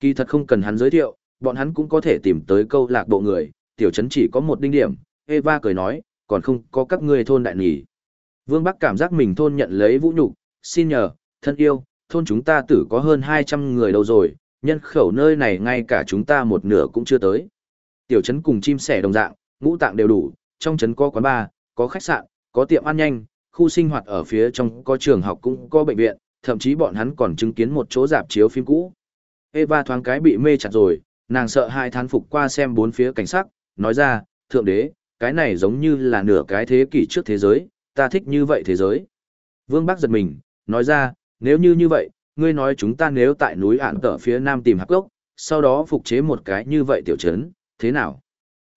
Kỳ thật không cần hắn giới thiệu, bọn hắn cũng có thể tìm tới câu lạc bộ người, tiểu trấn chỉ có một đinh điểm, Eva cười nói, còn không có các ngươi thôn đại nhỉ. Vương Bắc cảm giác mình thôn nhận lấy vũ nhục, xin nhờ, thân yêu, thôn chúng ta tử có hơn 200 người đâu rồi, nhân khẩu nơi này ngay cả chúng ta một nửa cũng chưa tới. Tiểu trấn cùng chim sẻ đồng dạng, ngũ tạng đều đủ, trong trấn có quán bar, có khách sạn, có tiệm ăn nhanh, khu sinh hoạt ở phía trong có trường học cũng có bệnh viện, thậm chí bọn hắn còn chứng kiến một chỗ dạp chiếu phim cũ. Eva thoáng cái bị mê chặt rồi, nàng sợ hai thán phục qua xem bốn phía cảnh sắc, nói ra, thượng đế, cái này giống như là nửa cái thế kỷ trước thế giới, ta thích như vậy thế giới. Vương Bắc giật mình, nói ra, nếu như như vậy, ngươi nói chúng ta nếu tại núi ản tở phía nam tìm hạc gốc, sau đó phục chế một cái như vậy tiểu trấn, thế nào?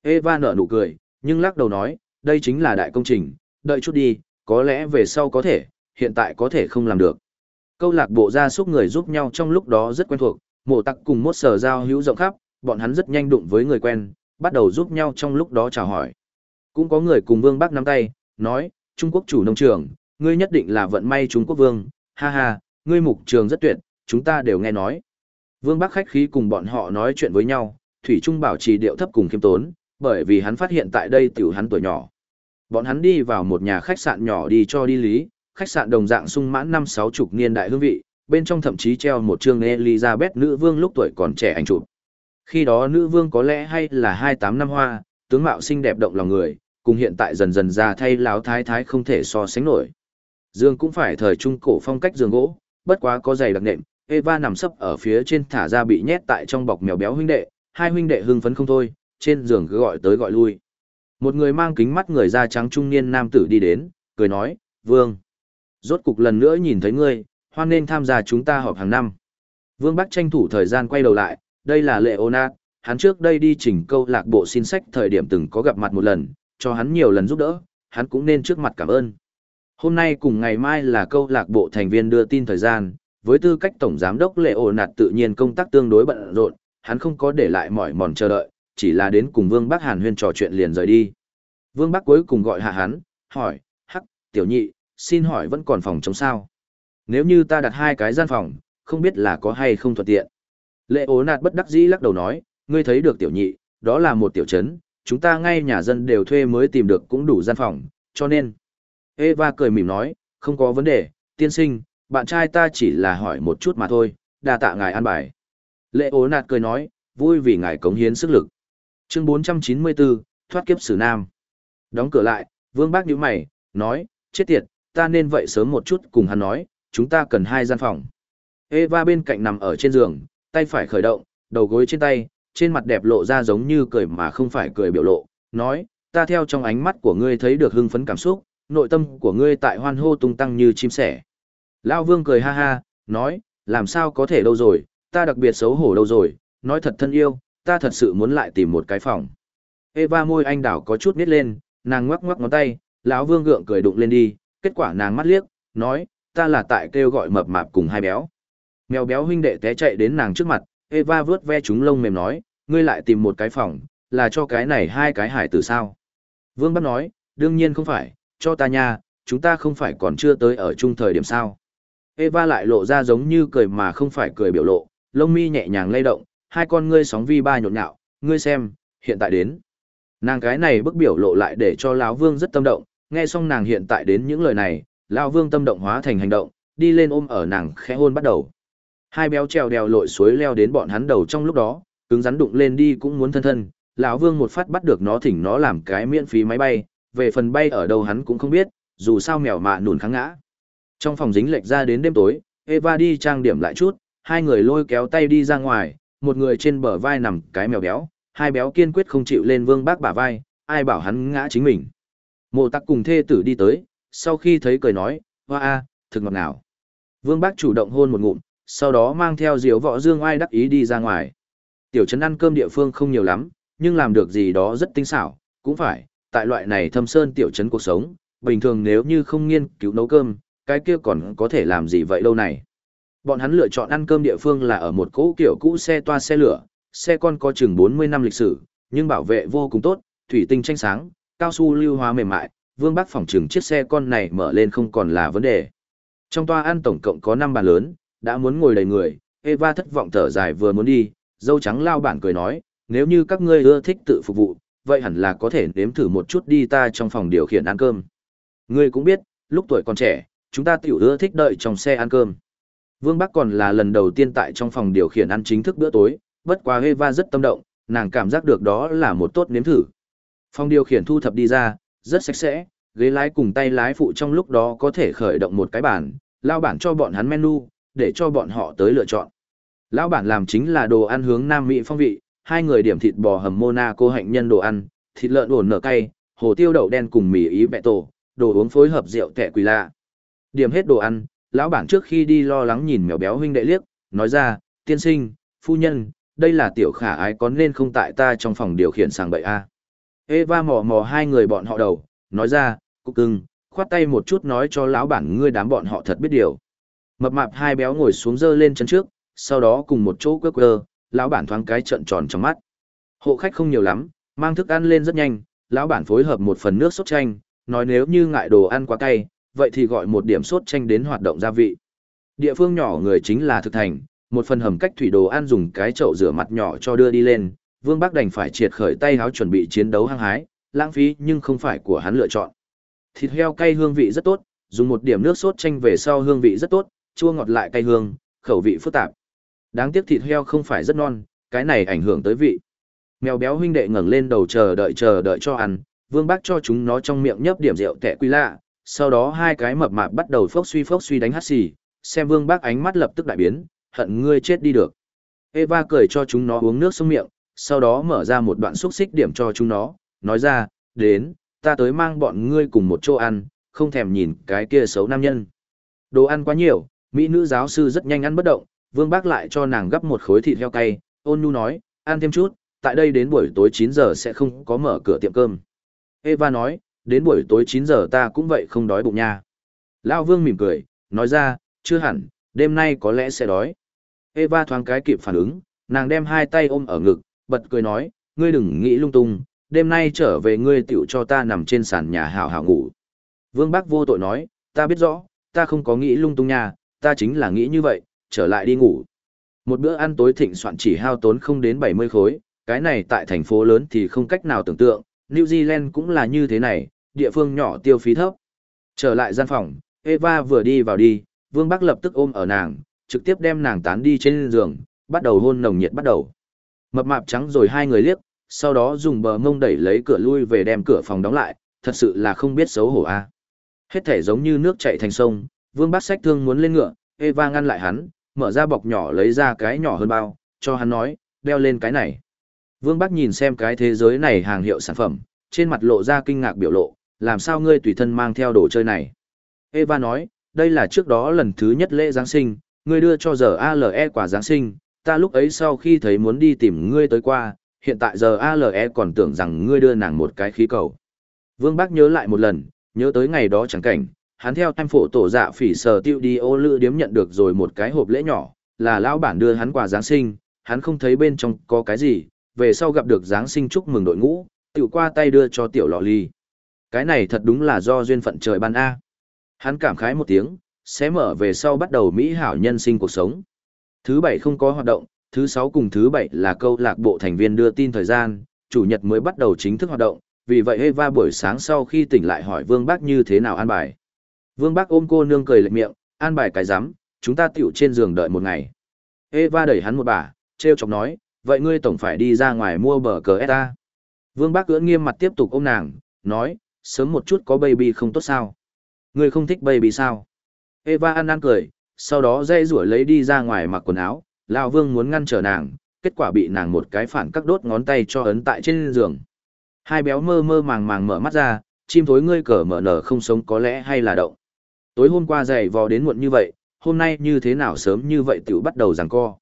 Eva nở nụ cười, nhưng lắc đầu nói, đây chính là đại công trình, đợi chút đi, có lẽ về sau có thể, hiện tại có thể không làm được. Câu lạc bộ gia súc người giúp nhau trong lúc đó rất quen thuộc, mộ tặc cùng mốt sở giao hữu rộng khắp, bọn hắn rất nhanh đụng với người quen, bắt đầu giúp nhau trong lúc đó chào hỏi. Cũng có người cùng Vương Bắc nắm tay, nói, Trung Quốc chủ nông trường, ngươi nhất định là vận may Trung Quốc Vương, ha ha, ngươi mục trường rất tuyệt, chúng ta đều nghe nói. Vương Bắc khách khí cùng bọn họ nói chuyện với nhau, Thủy Trung bảo trì điệu thấp cùng khiêm tốn, bởi vì hắn phát hiện tại đây tiểu hắn tuổi nhỏ. Bọn hắn đi vào một nhà khách sạn nhỏ đi cho đi lý, khách sạn đồng dạng sung mãn năm sáu chục niên đại hương vị, bên trong thậm chí treo một chương Elizabeth nữ vương lúc tuổi còn trẻ ảnh chụp. Khi đó nữ vương có lẽ hay là hai tám năm hoa, tướng mạo xinh đẹp động lòng người, cùng hiện tại dần dần ra thay láo thái thái không thể so sánh nổi. Dương cũng phải thời trung cổ phong cách giường gỗ, bất quá có giày đặc nệm, Eva nằm sấp ở phía trên thả ra bị nhét tại trong bọc mèo béo huynh đệ, hai huynh đệ hưng phấn không thôi, trên giường cứ gọi tới gọi lui. Một người mang kính mắt người da trắng trung niên nam tử đi đến, cười nói, Vương. Rốt cục lần nữa nhìn thấy ngươi, hoan nên tham gia chúng ta họp hàng năm. Vương Bắc tranh thủ thời gian quay đầu lại, đây là lệ Leonard, hắn trước đây đi chỉnh câu lạc bộ xin sách thời điểm từng có gặp mặt một lần, cho hắn nhiều lần giúp đỡ, hắn cũng nên trước mặt cảm ơn. Hôm nay cùng ngày mai là câu lạc bộ thành viên đưa tin thời gian, với tư cách tổng giám đốc lệ ổ nạt tự nhiên công tác tương đối bận rộn, hắn không có để lại mỏi mòn chờ đợi, chỉ là đến cùng Vương Bắc Hàn huyên trò chuyện liền rời đi. Vương Bắc cuối cùng gọi hạ hắn, hỏi, hắc, tiểu nhị, xin hỏi vẫn còn phòng chống sao? Nếu như ta đặt hai cái gian phòng, không biết là có hay không thuận tiện. Lệ ố nạt bất đắc dĩ lắc đầu nói, ngươi thấy được tiểu nhị, đó là một tiểu trấn, chúng ta ngay nhà dân đều thuê mới tìm được cũng đủ gian phòng, cho nên. Eva cười mỉm nói, không có vấn đề, tiên sinh, bạn trai ta chỉ là hỏi một chút mà thôi, đa tạ ngài an bài. Lệ ố nạt cười nói, vui vì ngài cống hiến sức lực. Chương 494, thoát kiếp sử nam. Đóng cửa lại, vương bác nhíu mày, nói, chết tiệt, ta nên vậy sớm một chút cùng hắn nói, chúng ta cần hai gian phòng. Eva bên cạnh nằm ở trên giường, tay phải khởi động, đầu gối trên tay, trên mặt đẹp lộ ra giống như cười mà không phải cười biểu lộ, nói, ta theo trong ánh mắt của ngươi thấy được hưng phấn cảm xúc, nội tâm của ngươi tại hoan hô tung tăng như chim sẻ. Lão Vương cười ha ha, nói, làm sao có thể đâu rồi, ta đặc biệt xấu hổ đâu rồi, nói thật thân yêu, ta thật sự muốn lại tìm một cái phòng. Eva môi anh đảo có chút nít lên, nàng ngoắc ngoắc ngón tay, lão Vương gượng cười đụng lên đi, kết quả nàng mắt liếc, nói, ta là tại kêu gọi mập mạp cùng hai béo. Mèo béo huynh đệ té chạy đến nàng trước mặt, Eva vướt ve chúng lông mềm nói, ngươi lại tìm một cái phòng, là cho cái này hai cái hải tử sao. Vương bắt nói, đương nhiên không phải, cho ta nha, chúng ta không phải còn chưa tới ở chung thời điểm sao. Eva lại lộ ra giống như cười mà không phải cười biểu lộ, lông mi nhẹ nhàng lay động, hai con ngươi sóng vi ba nhộn nhạo, ngươi xem, hiện tại đến. Nàng cái này bức biểu lộ lại để cho lão Vương rất tâm động, nghe xong nàng hiện tại đến những lời này, lão Vương tâm động hóa thành hành động, đi lên ôm ở nàng khẽ hôn bắt đầu. Hai béo trèo đèo lội suối leo đến bọn hắn đầu trong lúc đó, cứng rắn đụng lên đi cũng muốn thân thân, lão Vương một phát bắt được nó thỉnh nó làm cái miễn phí máy bay, về phần bay ở đâu hắn cũng không biết, dù sao mèo mạ nùn kháng ngã. Trong phòng dính lệch ra đến đêm tối, Eva đi trang điểm lại chút, hai người lôi kéo tay đi ra ngoài, một người trên bờ vai nằm cái mèo béo, hai béo kiên quyết không chịu lên vương bác bả vai, ai bảo hắn ngã chính mình. Mộ tắc cùng thê tử đi tới, sau khi thấy cười nói, hoa a, thực ngọt nào. Vương bác chủ động hôn một ngụm, sau đó mang theo diếu võ dương ai đắc ý đi ra ngoài. Tiểu trấn ăn cơm địa phương không nhiều lắm, nhưng làm được gì đó rất tinh xảo, cũng phải, tại loại này thâm sơn tiểu trấn cuộc sống, bình thường nếu như không nghiên cứu nấu cơm, cái kia còn có thể làm gì vậy lâu này. Bọn hắn lựa chọn ăn cơm địa phương là ở một cỗ kiểu cũ xe toa xe lửa, xe con có chừng 40 năm lịch sử, nhưng bảo vệ vô cùng tốt, thủy tinh tranh sáng, cao su lưu hóa mềm mại, Vương Bắc phòng trừng chiếc xe con này mở lên không còn là vấn đề. Trong toa ăn tổng cộng có 5 bàn lớn, đã muốn ngồi đầy người, Eva thất vọng thở dài vừa muốn đi, dâu trắng lao bản cười nói, nếu như các ngươi ưa thích tự phục vụ, vậy hẳn là có thể nếm thử một chút đi ta trong phòng điều khiển ăn cơm. Ngươi cũng biết, lúc tuổi còn trẻ, chúng ta tiểu ưa thích đợi trong xe ăn cơm. Vương Bắc còn là lần đầu tiên tại trong phòng điều khiển ăn chính thức bữa tối, bất quá Eva rất tâm động, nàng cảm giác được đó là một tốt nếm thử. Phòng điều khiển thu thập đi ra, rất sạch sẽ, ghế lái cùng tay lái phụ trong lúc đó có thể khởi động một cái bàn, lao bản cho bọn hắn menu, để cho bọn họ tới lựa chọn. Lão bản làm chính là đồ ăn hướng Nam Mỹ phong vị, hai người điểm thịt bò hầm Monaco hạnh nhân đồ ăn, thịt lợn ổn nở cay, hồ tiêu đậu đen cùng mì ý bẹ tổ, đồ uống phối hợp rượu tẻ quỳ lạ. Điểm hết đồ ăn, lão bản trước khi đi lo lắng nhìn mèo béo huynh đệ liếc, nói ra, tiên sinh, phu nhân, đây là tiểu khả ái có nên không tại ta trong phòng điều khiển sàng bậy a Eva mò mò hai người bọn họ đầu, nói ra, cục cưng, khoát tay một chút nói cho lão bản ngươi đám bọn họ thật biết điều. Mập mạp hai béo ngồi xuống dơ lên chân trước, sau đó cùng một chỗ quơ quơ, lão bản thoáng cái trận tròn trong mắt. Hộ khách không nhiều lắm, mang thức ăn lên rất nhanh, lão bản phối hợp một phần nước sốt chanh, nói nếu như ngại đồ ăn quá cay, vậy thì gọi một điểm sốt chanh đến hoạt động gia vị. Địa phương nhỏ người chính là thực thành, một phần hầm cách thủy đồ ăn dùng cái chậu rửa mặt nhỏ cho đưa đi lên, Vương Bắc đành phải triệt khởi tay háo chuẩn bị chiến đấu hăng hái, lãng phí nhưng không phải của hắn lựa chọn. Thịt heo cay hương vị rất tốt, dùng một điểm nước sốt chanh về sau hương vị rất tốt, chua ngọt lại cay hương, khẩu vị phức tạp. Đáng tiếc thịt heo không phải rất non, cái này ảnh hưởng tới vị. Mèo béo huynh đệ ngẩng lên đầu chờ đợi chờ đợi cho ăn, Vương Bác cho chúng nó trong miệng nhấp điểm rượu tẻ quy lạ, sau đó hai cái mập mạp bắt đầu phốc suy phốc suy đánh hắt xì, xem Vương Bác ánh mắt lập tức đại biến, hận ngươi chết đi được. Eva cười cho chúng nó uống nước xuống miệng, sau đó mở ra một đoạn xúc xích điểm cho chúng nó, nói ra, đến, ta tới mang bọn ngươi cùng một chỗ ăn, không thèm nhìn cái kia xấu nam nhân. Đồ ăn quá nhiều, mỹ nữ giáo sư rất nhanh ăn bất động, Vương Bác lại cho nàng gấp một khối thịt heo cay, ôn nhu nói, ăn thêm chút, tại đây đến buổi tối 9 giờ sẽ không có mở cửa tiệm cơm. Eva nói, đến buổi tối 9 giờ ta cũng vậy không đói bụng nha. Lao Vương mỉm cười, nói ra, chưa hẳn, đêm nay có lẽ sẽ đói. Eva thoáng cái kịp phản ứng, nàng đem hai tay ôm ở ngực, bật cười nói, ngươi đừng nghĩ lung tung, đêm nay trở về ngươi tiểu cho ta nằm trên sàn nhà hào hào ngủ. Vương Bác vô tội nói, ta biết rõ, ta không có nghĩ lung tung nha, ta chính là nghĩ như vậy, trở lại đi ngủ. Một bữa ăn tối thịnh soạn chỉ hao tốn không đến 70 khối, cái này tại thành phố lớn thì không cách nào tưởng tượng, New Zealand cũng là như thế này, địa phương nhỏ tiêu phí thấp. Trở lại gian phòng, Eva vừa đi vào đi, Vương Bắc lập tức ôm ở nàng, trực tiếp đem nàng tán đi trên giường, bắt đầu hôn nồng nhiệt bắt đầu. Mập mạp trắng rồi hai người liếc, sau đó dùng bờ mông đẩy lấy cửa lui về đem cửa phòng đóng lại, thật sự là không biết xấu hổ a. Hết thể giống như nước chảy thành sông, Vương Bắc sách thương muốn lên ngựa, Eva ngăn lại hắn, mở ra bọc nhỏ lấy ra cái nhỏ hơn bao, cho hắn nói, đeo lên cái này. Vương Bắc nhìn xem cái thế giới này hàng hiệu sản phẩm, trên mặt lộ ra kinh ngạc biểu lộ, làm sao ngươi tùy thân mang theo đồ chơi này. Eva nói, đây là trước đó lần thứ nhất lễ Giáng sinh, ngươi đưa cho giờ ALE quả Giáng sinh, ta lúc ấy sau khi thấy muốn đi tìm ngươi tới qua, hiện tại giờ ALE còn tưởng rằng ngươi đưa nàng một cái khí cầu. Vương Bác nhớ lại một lần, nhớ tới ngày đó chẳng cảnh, hắn theo em phổ tổ dạ phỉ sờ tiêu đi ô lữ điếm nhận được rồi một cái hộp lễ nhỏ, là lão bản đưa hắn quà Giáng sinh, hắn không thấy bên trong có cái gì, về sau gặp được Giáng sinh chúc mừng đội ngũ, tiểu qua tay đưa cho tiểu lọ ly. Cái này thật đúng là do duyên phận trời ban A. Hắn cảm khái một tiếng, sẽ mở về sau bắt đầu Mỹ hảo nhân sinh cuộc sống. Thứ bảy không có hoạt động, thứ sáu cùng thứ bảy là câu lạc bộ thành viên đưa tin thời gian, chủ nhật mới bắt đầu chính thức hoạt động, vì vậy Eva buổi sáng sau khi tỉnh lại hỏi Vương Bác như thế nào an bài. Vương Bác ôm cô nương cười lệ miệng, an bài cái rắm chúng ta tiểu trên giường đợi một ngày. Eva đẩy hắn một bà, treo chọc nói, vậy ngươi tổng phải đi ra ngoài mua bờ cờ ta. Vương Bác cưỡng nghiêm mặt tiếp tục ôm nàng, nói, sớm một chút có baby không tốt sao. Ngươi không thích baby sao? Eva ăn ăn cười, sau đó dây rủi lấy đi ra ngoài mặc quần áo, Lão Vương muốn ngăn trở nàng, kết quả bị nàng một cái phản các đốt ngón tay cho ấn tại trên giường. Hai béo mơ mơ màng màng mở mắt ra, chim thối ngươi cờ mở nở không sống có lẽ hay là động. Tối hôm qua dày vò đến muộn như vậy, hôm nay như thế nào sớm như vậy tiểu bắt đầu giằng co.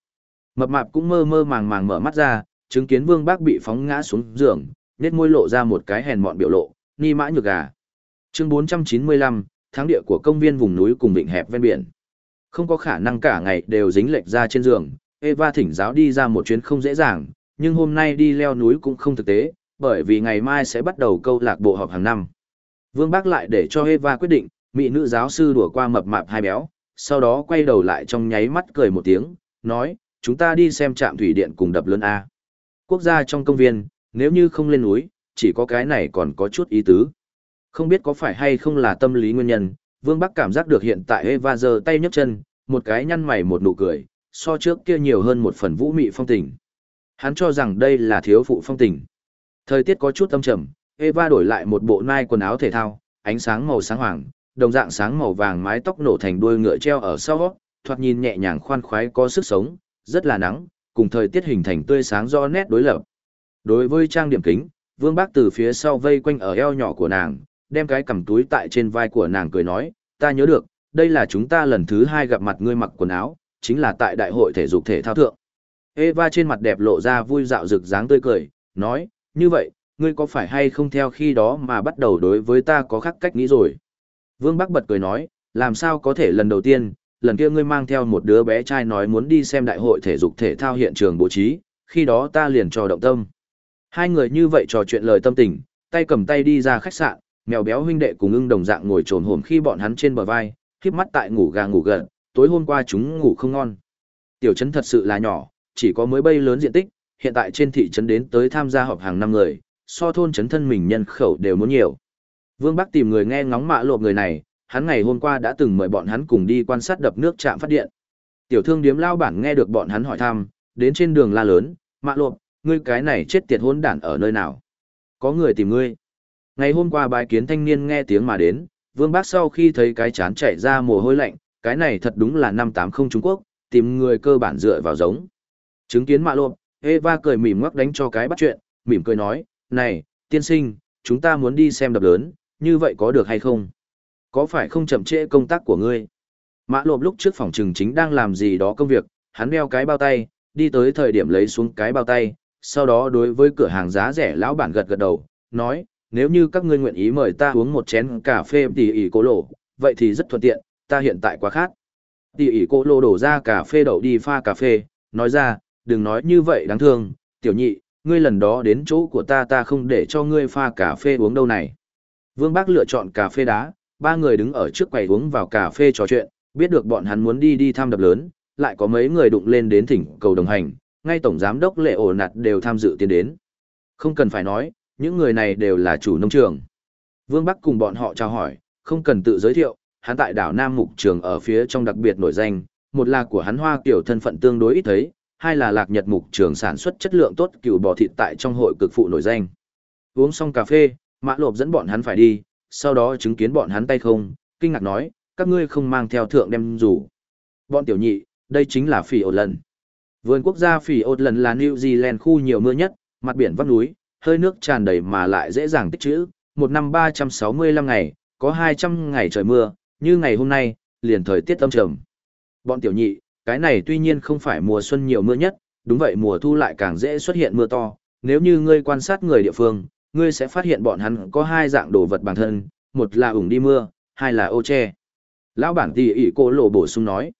Mập mạp cũng mơ mơ màng màng mở mắt ra, chứng kiến vương bác bị phóng ngã xuống giường, nét môi lộ ra một cái hèn mọn biểu lộ, ni mã nhược gà. Chương 495, tháng địa của công viên vùng núi cùng vịnh hẹp ven biển. Không có khả năng cả ngày đều dính lệch ra trên giường, Eva thỉnh giáo đi ra một chuyến không dễ dàng, nhưng hôm nay đi leo núi cũng không thực tế, bởi vì ngày mai sẽ bắt đầu câu lạc bộ họp hàng năm. Vương Bác lại để cho Eva quyết định, mỹ nữ giáo sư đùa qua mập mạp hai béo, sau đó quay đầu lại trong nháy mắt cười một tiếng, nói, chúng ta đi xem trạm thủy điện cùng đập lớn A. Quốc gia trong công viên, nếu như không lên núi, chỉ có cái này còn có chút ý tứ. Không biết có phải hay không là tâm lý nguyên nhân, Vương Bắc cảm giác được hiện tại Eva giơ tay nhấc chân, một cái nhăn mày một nụ cười, so trước kia nhiều hơn một phần vũ mị phong tình. Hắn cho rằng đây là thiếu phụ phong tình. Thời tiết có chút âm trầm, Eva đổi lại một bộ nai quần áo thể thao, ánh sáng màu sáng hoàng, đồng dạng sáng màu vàng mái tóc nổ thành đuôi ngựa treo ở sau, thoạt nhìn nhẹ nhàng khoan khoái có sức sống, rất là nắng, cùng thời tiết hình thành tươi sáng do nét đối lập. Đối với trang điểm kính, Vương Bác từ phía sau vây quanh ở eo nhỏ của nàng, đem cái cầm túi tại trên vai của nàng cười nói, ta nhớ được, đây là chúng ta lần thứ hai gặp mặt ngươi mặc quần áo, chính là tại đại hội thể dục thể thao thượng. Eva trên mặt đẹp lộ ra vui dạo rực dáng tươi cười, nói, như vậy, ngươi có phải hay không theo khi đó mà bắt đầu đối với ta có khác cách nghĩ rồi. Vương Bắc bật cười nói, làm sao có thể lần đầu tiên, lần kia ngươi mang theo một đứa bé trai nói muốn đi xem đại hội thể dục thể thao hiện trường bố trí, khi đó ta liền cho động tâm. Hai người như vậy trò chuyện lời tâm tình, tay cầm tay đi ra khách sạn, mèo béo huynh đệ cùng ưng đồng dạng ngồi trồn hổm khi bọn hắn trên bờ vai, khiếp mắt tại ngủ gà ngủ gật, tối hôm qua chúng ngủ không ngon. Tiểu trấn thật sự là nhỏ, chỉ có mới bay lớn diện tích, hiện tại trên thị trấn đến tới tham gia họp hàng năm người, so thôn trấn thân mình nhân khẩu đều muốn nhiều. Vương Bắc tìm người nghe ngóng mạ lộp người này, hắn ngày hôm qua đã từng mời bọn hắn cùng đi quan sát đập nước trạm phát điện. Tiểu thương điếm lao bản nghe được bọn hắn hỏi thăm, đến trên đường la lớn, mạ lộp, ngươi cái này chết tiệt hôn đản ở nơi nào? Có người tìm ngươi. Ngày hôm qua bài kiến thanh niên nghe tiếng mà đến, vương bác sau khi thấy cái chán chạy ra mồ hôi lạnh, cái này thật đúng là năm tám không Trung Quốc, tìm người cơ bản dựa vào giống. Chứng kiến mạ lộp, Eva cười mỉm ngoắc đánh cho cái bắt chuyện, mỉm cười nói, này, tiên sinh, chúng ta muốn đi xem đập lớn, như vậy có được hay không? Có phải không chậm trễ công tác của ngươi? Mã lộp lúc trước phòng trừng chính đang làm gì đó công việc, hắn đeo cái bao tay, đi tới thời điểm lấy xuống cái bao tay, sau đó đối với cửa hàng giá rẻ lão bản gật gật đầu, nói, nếu như các ngươi nguyện ý mời ta uống một chén cà phê tỉ ỉ cô lộ, vậy thì rất thuận tiện, ta hiện tại quá khát. Tỉ ỉ cô lộ đổ ra cà phê đậu đi pha cà phê, nói ra, đừng nói như vậy đáng thương, tiểu nhị, ngươi lần đó đến chỗ của ta ta không để cho ngươi pha cà phê uống đâu này. Vương Bác lựa chọn cà phê đá, ba người đứng ở trước quầy uống vào cà phê trò chuyện, biết được bọn hắn muốn đi đi thăm đập lớn, lại có mấy người đụng lên đến thỉnh cầu đồng hành, ngay tổng giám đốc lệ ổ nạt đều tham dự tiến đến. Không cần phải nói, những người này đều là chủ nông trường. Vương Bắc cùng bọn họ chào hỏi, không cần tự giới thiệu, hắn tại đảo Nam Mục Trường ở phía trong đặc biệt nổi danh, một là của hắn hoa kiểu thân phận tương đối ít thấy, hai là lạc nhật mục trường sản xuất chất lượng tốt cựu bò thịt tại trong hội cực phụ nổi danh. Uống xong cà phê, Mã Lộp dẫn bọn hắn phải đi, sau đó chứng kiến bọn hắn tay không, kinh ngạc nói, các ngươi không mang theo thượng đem rủ. Bọn tiểu nhị, đây chính là phỉ ổ lần. Vườn quốc gia phỉ ột lần là New Zealand khu nhiều mưa nhất, mặt biển vắt núi, hơi nước tràn đầy mà lại dễ dàng tích trữ, một năm 365 ngày, có 200 ngày trời mưa, như ngày hôm nay, liền thời tiết âm trầm. Bọn tiểu nhị, cái này tuy nhiên không phải mùa xuân nhiều mưa nhất, đúng vậy mùa thu lại càng dễ xuất hiện mưa to, nếu như ngươi quan sát người địa phương, ngươi sẽ phát hiện bọn hắn có hai dạng đồ vật bản thân, một là ủng đi mưa, hai là ô che. Lão bản tỷ ỷ cô lộ bổ sung nói.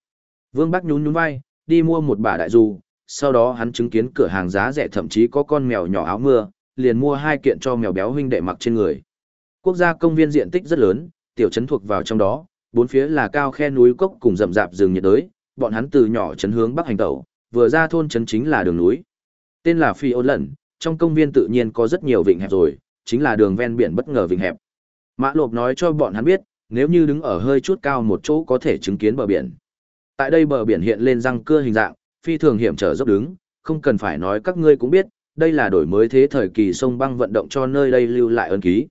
Vương Bắc nhún nhún vai, đi mua một bả đại dù, sau đó hắn chứng kiến cửa hàng giá rẻ thậm chí có con mèo nhỏ áo mưa, liền mua hai kiện cho mèo béo huynh đệ mặc trên người. Quốc gia công viên diện tích rất lớn, tiểu trấn thuộc vào trong đó, bốn phía là cao khe núi cốc cùng rậm rạp rừng nhiệt đới, bọn hắn từ nhỏ trấn hướng bắc hành tẩu, vừa ra thôn trấn chính là đường núi. Tên là Phi Ôn Lẩn, trong công viên tự nhiên có rất nhiều vịnh hẹp rồi, chính là đường ven biển bất ngờ vịnh hẹp. Mã Lộp nói cho bọn hắn biết, nếu như đứng ở hơi chút cao một chỗ có thể chứng kiến bờ biển. Tại đây bờ biển hiện lên răng cưa hình dạng, phi thường hiểm trở dốc đứng, không cần phải nói các ngươi cũng biết, đây là đổi mới thế thời kỳ sông băng vận động cho nơi đây lưu lại ân ký.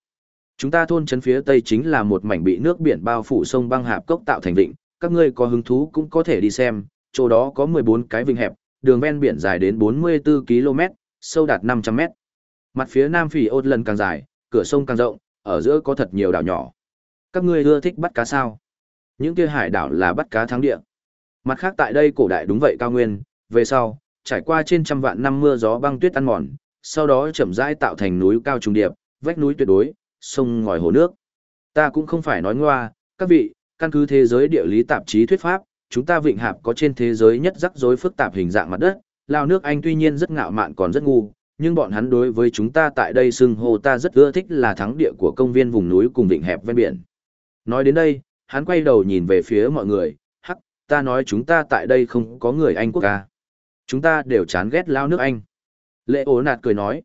Chúng ta thôn trấn phía tây chính là một mảnh bị nước biển bao phủ sông băng hạp cốc tạo thành vịnh, các ngươi có hứng thú cũng có thể đi xem, chỗ đó có 14 cái vịnh hẹp, đường ven biển dài đến 44 km, sâu đạt 500 m. Mặt phía nam phỉ ốt lần càng dài, cửa sông càng rộng, ở giữa có thật nhiều đảo nhỏ. Các ngươi ưa thích bắt cá sao? Những kia hải đảo là bắt cá thắng địa. Mặt khác tại đây cổ đại đúng vậy cao nguyên, về sau, trải qua trên trăm vạn năm mưa gió băng tuyết ăn mòn, sau đó chậm rãi tạo thành núi cao trùng điệp, vách núi tuyệt đối, sông ngòi hồ nước. Ta cũng không phải nói ngoa, các vị, căn cứ thế giới địa lý tạp chí thuyết pháp, chúng ta vịnh hạp có trên thế giới nhất rắc rối phức tạp hình dạng mặt đất, lao nước Anh tuy nhiên rất ngạo mạn còn rất ngu, nhưng bọn hắn đối với chúng ta tại đây xưng hô ta rất ưa thích là thắng địa của công viên vùng núi cùng vịnh hẹp ven biển. Nói đến đây, hắn quay đầu nhìn về phía mọi người, ta nói chúng ta tại đây không có người Anh quốc ca. Chúng ta đều chán ghét lao nước Anh. Lệ ố nạt cười nói,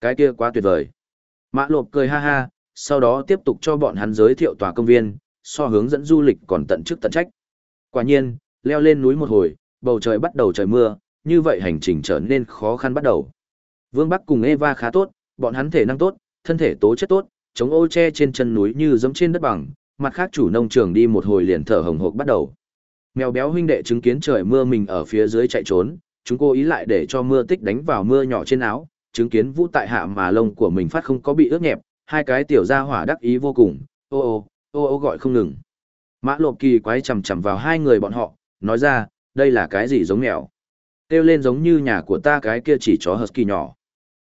cái kia quá tuyệt vời. Mã lộp cười ha ha, sau đó tiếp tục cho bọn hắn giới thiệu tòa công viên, so hướng dẫn du lịch còn tận chức tận trách. Quả nhiên, leo lên núi một hồi, bầu trời bắt đầu trời mưa, như vậy hành trình trở nên khó khăn bắt đầu. Vương Bắc cùng Eva khá tốt, bọn hắn thể năng tốt, thân thể tố chất tốt, chống ô che trên chân núi như giống trên đất bằng, mặt khác chủ nông trường đi một hồi liền thở hồng hộc bắt đầu. Mèo béo huynh đệ chứng kiến trời mưa mình ở phía dưới chạy trốn, chúng cố ý lại để cho mưa tích đánh vào mưa nhỏ trên áo, chứng kiến vũ tại hạ mà lông của mình phát không có bị ướt nhẹp, hai cái tiểu gia hỏa đắc ý vô cùng, ô ô, ô ô gọi không ngừng. Mã lộp kỳ quái chầm chầm vào hai người bọn họ, nói ra, đây là cái gì giống mèo. Kêu lên giống như nhà của ta cái kia chỉ chó husky nhỏ.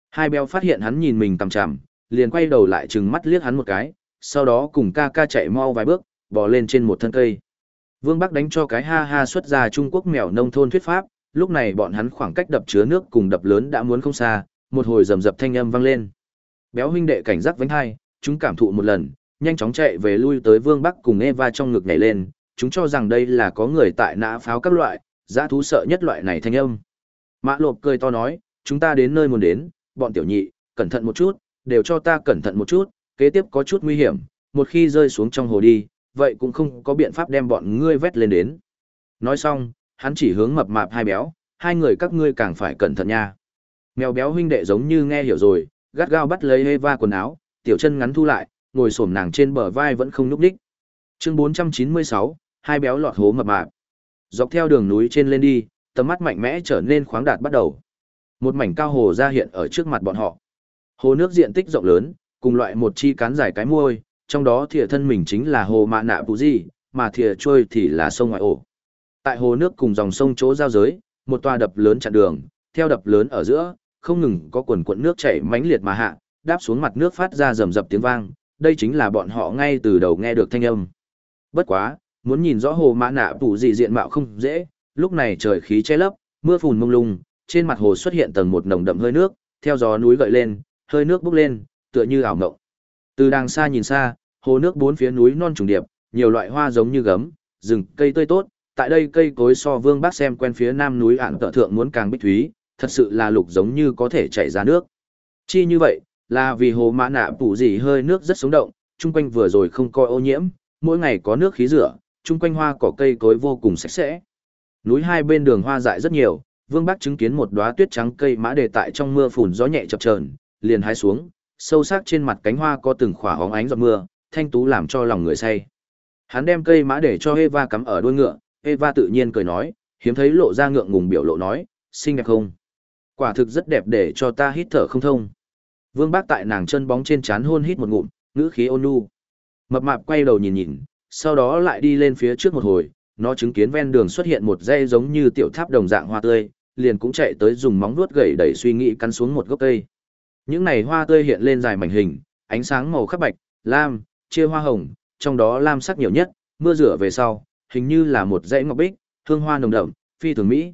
Hai béo phát hiện hắn nhìn mình tầm chằm, liền quay đầu lại trừng mắt liếc hắn một cái, sau đó cùng ca ca chạy mau vài bước, bò lên trên một thân cây. Vương Bắc đánh cho cái ha ha xuất ra Trung Quốc mèo nông thôn thuyết pháp, lúc này bọn hắn khoảng cách đập chứa nước cùng đập lớn đã muốn không xa, một hồi rầm rập thanh âm vang lên. Béo huynh đệ cảnh giác vánh hai, chúng cảm thụ một lần, nhanh chóng chạy về lui tới Vương Bắc cùng Eva trong ngực nhảy lên, chúng cho rằng đây là có người tại nã pháo các loại, Giá thú sợ nhất loại này thanh âm. Mã lộp cười to nói, chúng ta đến nơi muốn đến, bọn tiểu nhị, cẩn thận một chút, đều cho ta cẩn thận một chút, kế tiếp có chút nguy hiểm, một khi rơi xuống trong hồ đi, vậy cũng không có biện pháp đem bọn ngươi vét lên đến. Nói xong, hắn chỉ hướng mập mạp hai béo, hai người các ngươi càng phải cẩn thận nha. Mèo béo huynh đệ giống như nghe hiểu rồi, gắt gao bắt lấy Eva quần áo, tiểu chân ngắn thu lại, ngồi xổm nàng trên bờ vai vẫn không nhúc đích. Chương 496, hai béo lọt hố mập mạp. Dọc theo đường núi trên lên đi, tầm mắt mạnh mẽ trở nên khoáng đạt bắt đầu. Một mảnh cao hồ ra hiện ở trước mặt bọn họ. Hồ nước diện tích rộng lớn, cùng loại một chi cán dài cái môi, trong đó thìa thân mình chính là hồ mạ nạ bù di, mà thìa trôi thì là sông ngoại ổ. Tại hồ nước cùng dòng sông chỗ giao giới, một tòa đập lớn chặn đường, theo đập lớn ở giữa, không ngừng có quần cuộn nước chảy mãnh liệt mà hạ, đáp xuống mặt nước phát ra rầm rập tiếng vang, đây chính là bọn họ ngay từ đầu nghe được thanh âm. Bất quá, muốn nhìn rõ hồ mã nạ bù dị diện mạo không dễ, lúc này trời khí che lấp, mưa phùn mông lung, trên mặt hồ xuất hiện tầng một nồng đậm hơi nước, theo gió núi gợi lên, hơi nước bốc lên, tựa như ảo ngộng. Từ đàng xa nhìn xa, hồ nước bốn phía núi non trùng điệp, nhiều loại hoa giống như gấm, rừng cây tươi tốt, tại đây cây cối so vương bác xem quen phía nam núi ạn tợ thượng muốn càng bích thúy, thật sự là lục giống như có thể chảy ra nước. Chi như vậy, là vì hồ mã nạ phủ gì hơi nước rất sống động, chung quanh vừa rồi không coi ô nhiễm, mỗi ngày có nước khí rửa, chung quanh hoa cỏ cây cối vô cùng sạch sẽ. Núi hai bên đường hoa dại rất nhiều, Vương Bắc chứng kiến một đóa tuyết trắng cây mã đề tại trong mưa phùn gió nhẹ chập chờn, liền hái xuống, sâu sắc trên mặt cánh hoa có từng khỏa hóng ánh giọt mưa, thanh tú làm cho lòng người say. Hắn đem cây mã để cho Eva cắm ở đuôi ngựa, Eva tự nhiên cười nói, hiếm thấy lộ ra ngượng ngùng biểu lộ nói, xinh đẹp không? Quả thực rất đẹp để cho ta hít thở không thông. Vương Bác tại nàng chân bóng trên trán hôn hít một ngụm, ngữ khí ôn nhu. Mập mạp quay đầu nhìn nhìn, sau đó lại đi lên phía trước một hồi, nó chứng kiến ven đường xuất hiện một dây giống như tiểu tháp đồng dạng hoa tươi, liền cũng chạy tới dùng móng vuốt gậy đẩy suy nghĩ cắn xuống một gốc cây. Những này hoa tươi hiện lên dài mảnh hình, ánh sáng màu khắc bạch, lam, chia hoa hồng, trong đó lam sắc nhiều nhất, mưa rửa về sau, hình như là một dãy ngọc bích, hương hoa nồng đậm, phi thường mỹ.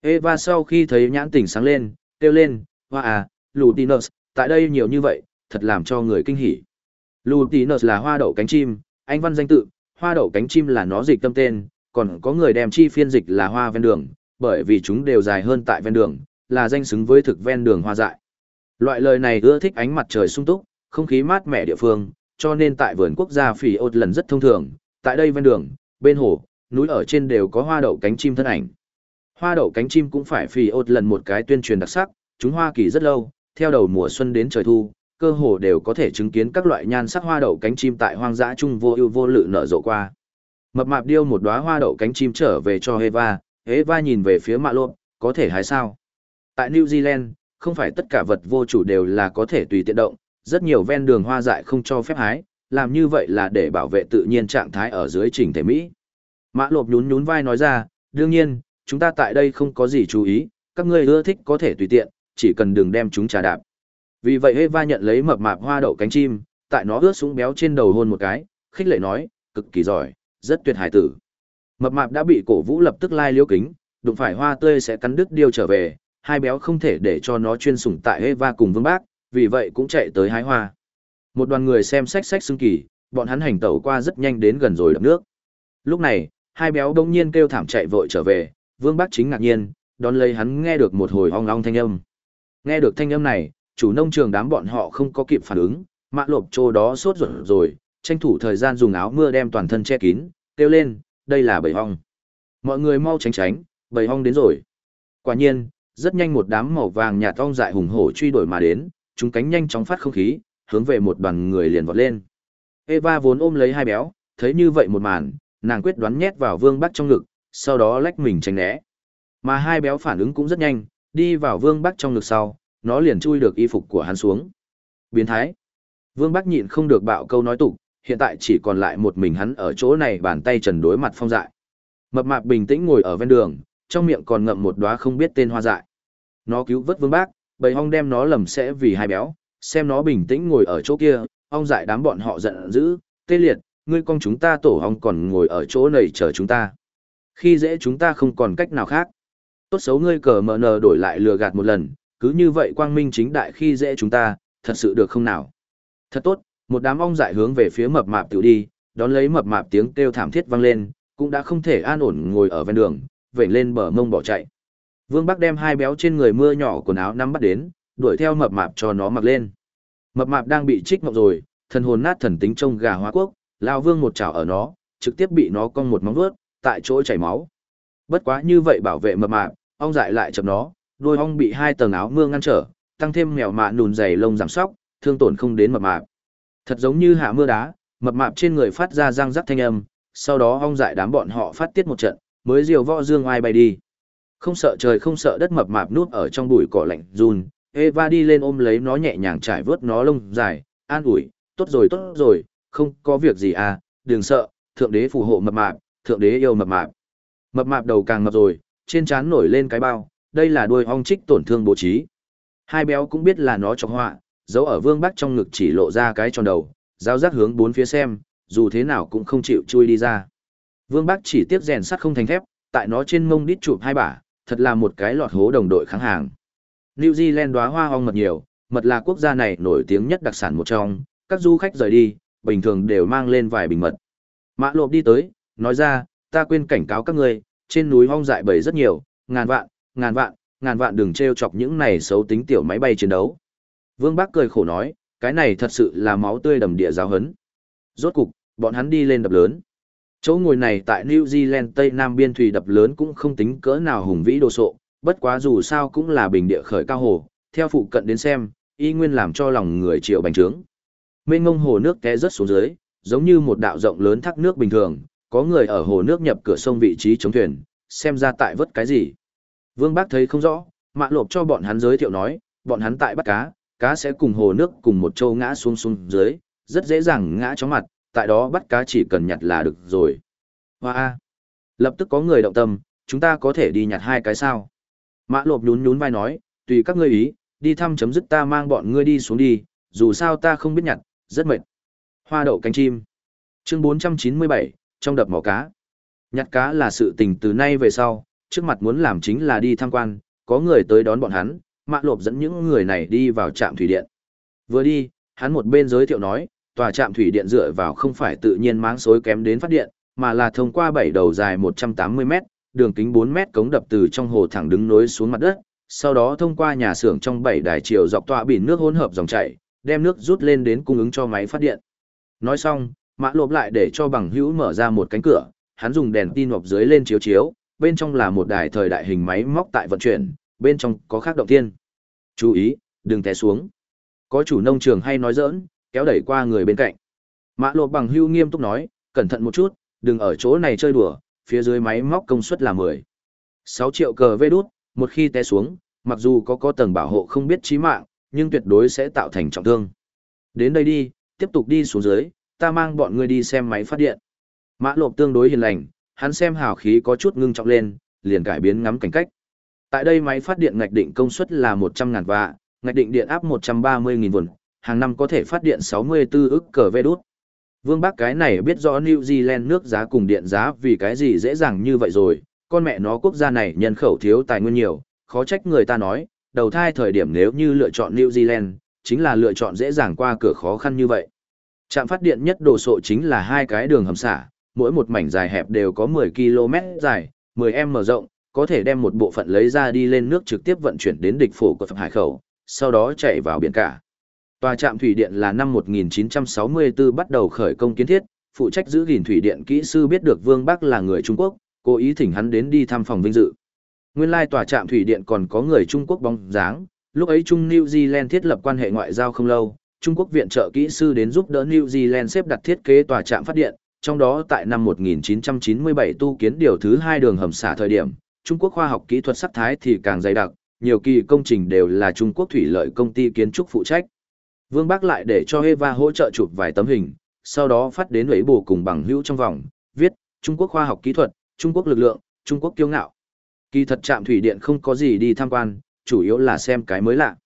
Eva sau khi thấy nhãn tỉnh sáng lên, kêu lên, hoa à, Lutinus, tại đây nhiều như vậy, thật làm cho người kinh hỉ. Lutinus là hoa đậu cánh chim, anh văn danh tự, hoa đậu cánh chim là nó dịch tâm tên, còn có người đem chi phiên dịch là hoa ven đường, bởi vì chúng đều dài hơn tại ven đường, là danh xứng với thực ven đường hoa dại. Loại lời này ưa thích ánh mặt trời sung túc, không khí mát mẻ địa phương, cho nên tại vườn quốc gia phỉ ột lần rất thông thường, tại đây ven đường, bên hồ, núi ở trên đều có hoa đậu cánh chim thân ảnh. Hoa đậu cánh chim cũng phải phỉ ột lần một cái tuyên truyền đặc sắc, chúng hoa kỳ rất lâu, theo đầu mùa xuân đến trời thu, cơ hồ đều có thể chứng kiến các loại nhan sắc hoa đậu cánh chim tại hoang dã trung vô ưu vô lự nở rộ qua. Mập mạp điêu một đóa hoa đậu cánh chim trở về cho Eva, Eva nhìn về phía mạ lộp, có thể hái sao? Tại New Zealand, không phải tất cả vật vô chủ đều là có thể tùy tiện động, rất nhiều ven đường hoa dại không cho phép hái, làm như vậy là để bảo vệ tự nhiên trạng thái ở dưới trình thể Mỹ. Mã lộp nhún nhún vai nói ra, đương nhiên, chúng ta tại đây không có gì chú ý, các ngươi ưa thích có thể tùy tiện, chỉ cần đừng đem chúng trà đạp. Vì vậy Eva nhận lấy mập mạp hoa đậu cánh chim, tại nó ướt súng béo trên đầu hôn một cái, khích lệ nói, cực kỳ giỏi, rất tuyệt hài tử. Mập mạp đã bị cổ vũ lập tức lai liếu kính, đụng phải hoa tươi sẽ cắn đứt điêu trở về, hai béo không thể để cho nó chuyên sủng tại Eva cùng Vương Bác, vì vậy cũng chạy tới hái hoa. Một đoàn người xem sách sách xưng kỳ, bọn hắn hành tẩu qua rất nhanh đến gần rồi đập nước. Lúc này, hai béo đông nhiên kêu thảm chạy vội trở về, Vương Bác chính ngạc nhiên, đón lấy hắn nghe được một hồi ong ong thanh âm. Nghe được thanh âm này, chủ nông trường đám bọn họ không có kịp phản ứng, mạ lộp trô đó sốt ruột rồi, tranh thủ thời gian dùng áo mưa đem toàn thân che kín, kêu lên, đây là bầy ong. Mọi người mau tránh tránh, bầy ong đến rồi. Quả nhiên, rất nhanh một đám màu vàng nhà ong dại hùng hổ truy đuổi mà đến, chúng cánh nhanh chóng phát không khí, hướng về một đoàn người liền vọt lên. Eva vốn ôm lấy hai béo, thấy như vậy một màn, nàng quyết đoán nhét vào Vương Bắc trong ngực, sau đó lách mình tránh né. Mà hai béo phản ứng cũng rất nhanh, đi vào Vương Bắc trong ngực sau, nó liền chui được y phục của hắn xuống. Biến thái. Vương Bắc nhịn không được bạo câu nói tục, hiện tại chỉ còn lại một mình hắn ở chỗ này bàn tay trần đối mặt phong dại. Mập mạp bình tĩnh ngồi ở ven đường, trong miệng còn ngậm một đóa không biết tên hoa dại. Nó cứu vớt Vương bắc bầy ong đem nó lầm sẽ vì hai béo, xem nó bình tĩnh ngồi ở chỗ kia, ong dại đám bọn họ giận dữ, tê liệt, ngươi con chúng ta tổ ong còn ngồi ở chỗ này chờ chúng ta. Khi dễ chúng ta không còn cách nào khác. Tốt xấu ngươi cờ mờ nờ đổi lại lừa gạt một lần, cứ như vậy quang minh chính đại khi dễ chúng ta, thật sự được không nào? Thật tốt, một đám ong dại hướng về phía mập mạp tiểu đi, đón lấy mập mạp tiếng kêu thảm thiết vang lên, cũng đã không thể an ổn ngồi ở ven đường, vểnh lên bờ mông bỏ chạy. Vương Bắc đem hai béo trên người mưa nhỏ quần áo nắm bắt đến, đuổi theo mập mạp cho nó mặc lên. Mập mạp đang bị trích ngọc rồi, thần hồn nát thần tính trông gà hóa quốc, lao vương một chảo ở nó, trực tiếp bị nó cong một móng vuốt, tại chỗ chảy máu. Bất quá như vậy bảo vệ mập mạp, ong dại lại chập nó, đôi ong bị hai tầng áo mưa ngăn trở, tăng thêm mèo mạ nùn dày lông giảm sóc, thương tổn không đến mập mạp. Thật giống như hạ mưa đá, mập mạp trên người phát ra răng rắc thanh âm, sau đó ong dại đám bọn họ phát tiết một trận, mới diều võ dương ai bay đi. Không sợ trời không sợ đất mập mạp núp ở trong bụi cỏ lạnh run, Eva đi lên ôm lấy nó nhẹ nhàng trải vớt nó lông dài, an ủi, tốt rồi tốt rồi, không có việc gì à, đừng sợ, thượng đế phù hộ mập mạp, thượng đế yêu mập mạp. Mập mạp đầu càng mập rồi, trên trán nổi lên cái bao, đây là đuôi ong trích tổn thương bố trí. Hai béo cũng biết là nó chọc họa, giấu ở vương bắc trong ngực chỉ lộ ra cái tròn đầu, giao giác hướng bốn phía xem, dù thế nào cũng không chịu chui đi ra. Vương Bắc chỉ tiếp rèn sắt không thành thép, tại nó trên mông đít chụp hai bả, thật là một cái lọt hố đồng đội kháng hàng. New Zealand đóa hoa ong mật nhiều, mật là quốc gia này nổi tiếng nhất đặc sản một trong, các du khách rời đi, bình thường đều mang lên vài bình mật. Mã lộp đi tới, nói ra, ta quên cảnh cáo các ngươi, trên núi ong dại bầy rất nhiều, ngàn vạn, ngàn vạn, ngàn vạn đừng trêu chọc những này xấu tính tiểu máy bay chiến đấu. Vương Bắc cười khổ nói, cái này thật sự là máu tươi đầm địa giáo hấn. Rốt cục, bọn hắn đi lên đập lớn. Chỗ ngồi này tại New Zealand Tây Nam biên thủy đập lớn cũng không tính cỡ nào hùng vĩ đồ sộ, bất quá dù sao cũng là bình địa khởi cao hồ, theo phụ cận đến xem, y nguyên làm cho lòng người chịu bành trướng. Mênh ngông hồ nước té rất xuống dưới, giống như một đạo rộng lớn thác nước bình thường, có người ở hồ nước nhập cửa sông vị trí chống thuyền, xem ra tại vớt cái gì. Vương Bác thấy không rõ, mạ lộp cho bọn hắn giới thiệu nói, bọn hắn tại bắt cá, cá sẽ cùng hồ nước cùng một châu ngã xuống xuống dưới, rất dễ dàng ngã chóng mặt, tại đó bắt cá chỉ cần nhặt là được rồi. Hoa A. Lập tức có người động tâm, chúng ta có thể đi nhặt hai cái sao. Mã lộp nhún nhún vai nói, tùy các ngươi ý, đi thăm chấm dứt ta mang bọn ngươi đi xuống đi, dù sao ta không biết nhặt, rất mệt. Hoa đậu cánh chim. Chương 497, trong đập mỏ cá. Nhặt cá là sự tình từ nay về sau, trước mặt muốn làm chính là đi tham quan, có người tới đón bọn hắn, mã lộp dẫn những người này đi vào trạm thủy điện. Vừa đi, hắn một bên giới thiệu nói, tòa trạm thủy điện dựa vào không phải tự nhiên máng xối kém đến phát điện, mà là thông qua bảy đầu dài 180m, đường kính 4m cống đập từ trong hồ thẳng đứng nối xuống mặt đất, sau đó thông qua nhà xưởng trong bảy đài chiều dọc tọa biển nước hỗn hợp dòng chảy, đem nước rút lên đến cung ứng cho máy phát điện. Nói xong, Mã Lộp lại để cho bằng hữu mở ra một cánh cửa, hắn dùng đèn tin hộp dưới lên chiếu chiếu, bên trong là một đài thời đại hình máy móc tại vận chuyển, bên trong có khác động tiên. Chú ý, đừng té xuống. Có chủ nông trường hay nói giỡn, kéo đẩy qua người bên cạnh. Mã lộ bằng hưu nghiêm túc nói, cẩn thận một chút, đừng ở chỗ này chơi đùa, phía dưới máy móc công suất là 10. 6 triệu cờ vê đút, Một khi té xuống, mặc dù có có tầng bảo hộ không biết chí mạng, nhưng tuyệt đối sẽ tạo thành trọng thương. Đến đây đi, tiếp tục đi xuống dưới, ta mang bọn ngươi đi xem máy phát điện. Mã lộp tương đối hiền lành, hắn xem hào khí có chút ngưng trọng lên, liền cải biến ngắm cảnh cách. Tại đây máy phát điện ngạch định công suất là 100.000 vạ, ngạch định điện áp 130.000 vồn, hàng năm có thể phát điện 64 ức cờ vê đút. Vương Bắc cái này biết rõ New Zealand nước giá cùng điện giá vì cái gì dễ dàng như vậy rồi, con mẹ nó quốc gia này nhân khẩu thiếu tài nguyên nhiều, khó trách người ta nói, đầu thai thời điểm nếu như lựa chọn New Zealand, chính là lựa chọn dễ dàng qua cửa khó khăn như vậy. Trạm phát điện nhất đồ sộ chính là hai cái đường hầm xả, mỗi một mảnh dài hẹp đều có 10 km dài, 10m rộng, có thể đem một bộ phận lấy ra đi lên nước trực tiếp vận chuyển đến địch phủ của Phật Hải Khẩu, sau đó chạy vào biển cả. Tòa trạm thủy điện là năm 1964 bắt đầu khởi công kiến thiết, phụ trách giữ gìn thủy điện kỹ sư biết được Vương Bắc là người Trung Quốc, cố ý thỉnh hắn đến đi thăm phòng vinh dự. Nguyên lai tòa trạm thủy điện còn có người Trung Quốc bóng dáng, lúc ấy Trung New Zealand thiết lập quan hệ ngoại giao không lâu, Trung Quốc viện trợ kỹ sư đến giúp đỡ New Zealand xếp đặt thiết kế tòa trạm phát điện, trong đó tại năm 1997 tu kiến điều thứ hai đường hầm xả thời điểm, Trung Quốc khoa học kỹ thuật sắc thái thì càng dày đặc, nhiều kỳ công trình đều là Trung Quốc thủy lợi công ty kiến trúc phụ trách. Vương bác lại để cho Eva hỗ trợ chụp vài tấm hình, sau đó phát đến ủy bổ cùng bằng hữu trong vòng, viết, Trung Quốc khoa học kỹ thuật, Trung Quốc lực lượng, Trung Quốc kiêu ngạo. Kỳ thật trạm thủy điện không có gì đi tham quan, chủ yếu là xem cái mới lạ.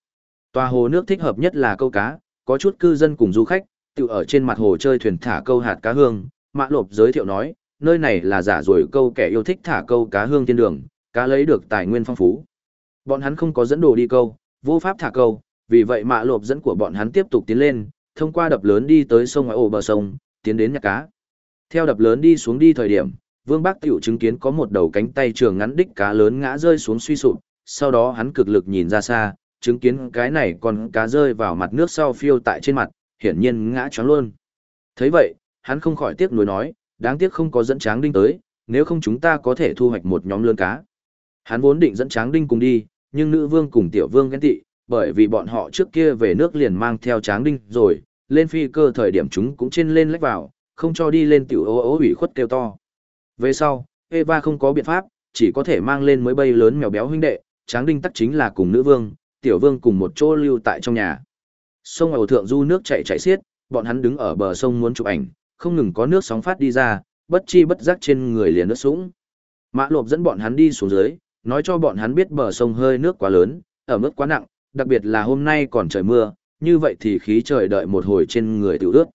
Tòa hồ nước thích hợp nhất là câu cá, có chút cư dân cùng du khách, tự ở trên mặt hồ chơi thuyền thả câu hạt cá hương. Mã Lộp giới thiệu nói, nơi này là giả rồi câu kẻ yêu thích thả câu cá hương thiên đường, cá lấy được tài nguyên phong phú. Bọn hắn không có dẫn đồ đi câu, vô pháp thả câu, vì vậy mạ Lộp dẫn của bọn hắn tiếp tục tiến lên, thông qua đập lớn đi tới sông ngoại ô bờ sông, tiến đến nhặt cá. Theo đập lớn đi xuống đi thời điểm, Vương Bác Tiểu chứng kiến có một đầu cánh tay trường ngắn đích cá lớn ngã rơi xuống suy sụp, sau đó hắn cực lực nhìn ra xa, chứng kiến cái này còn cá rơi vào mặt nước sau phiêu tại trên mặt, hiển nhiên ngã choáng luôn. thấy vậy, hắn không khỏi tiếc nuối nói, đáng tiếc không có dẫn tráng đinh tới, nếu không chúng ta có thể thu hoạch một nhóm lươn cá. Hắn vốn định dẫn tráng đinh cùng đi, nhưng nữ vương cùng tiểu vương ghen tị, bởi vì bọn họ trước kia về nước liền mang theo tráng đinh rồi, lên phi cơ thời điểm chúng cũng trên lên lách vào, không cho đi lên tiểu ô ô ủy khuất kêu to. Về sau, Eva không có biện pháp, chỉ có thể mang lên mới bay lớn mèo béo huynh đệ, tráng đinh tắc chính là cùng nữ vương, tiểu vương cùng một chỗ lưu tại trong nhà. Sông ẩu thượng du nước chảy chảy xiết, bọn hắn đứng ở bờ sông muốn chụp ảnh, không ngừng có nước sóng phát đi ra, bất chi bất giác trên người liền nước sũng. Mã lộp dẫn bọn hắn đi xuống dưới, nói cho bọn hắn biết bờ sông hơi nước quá lớn, ở mức quá nặng, đặc biệt là hôm nay còn trời mưa, như vậy thì khí trời đợi một hồi trên người tiểu ướt.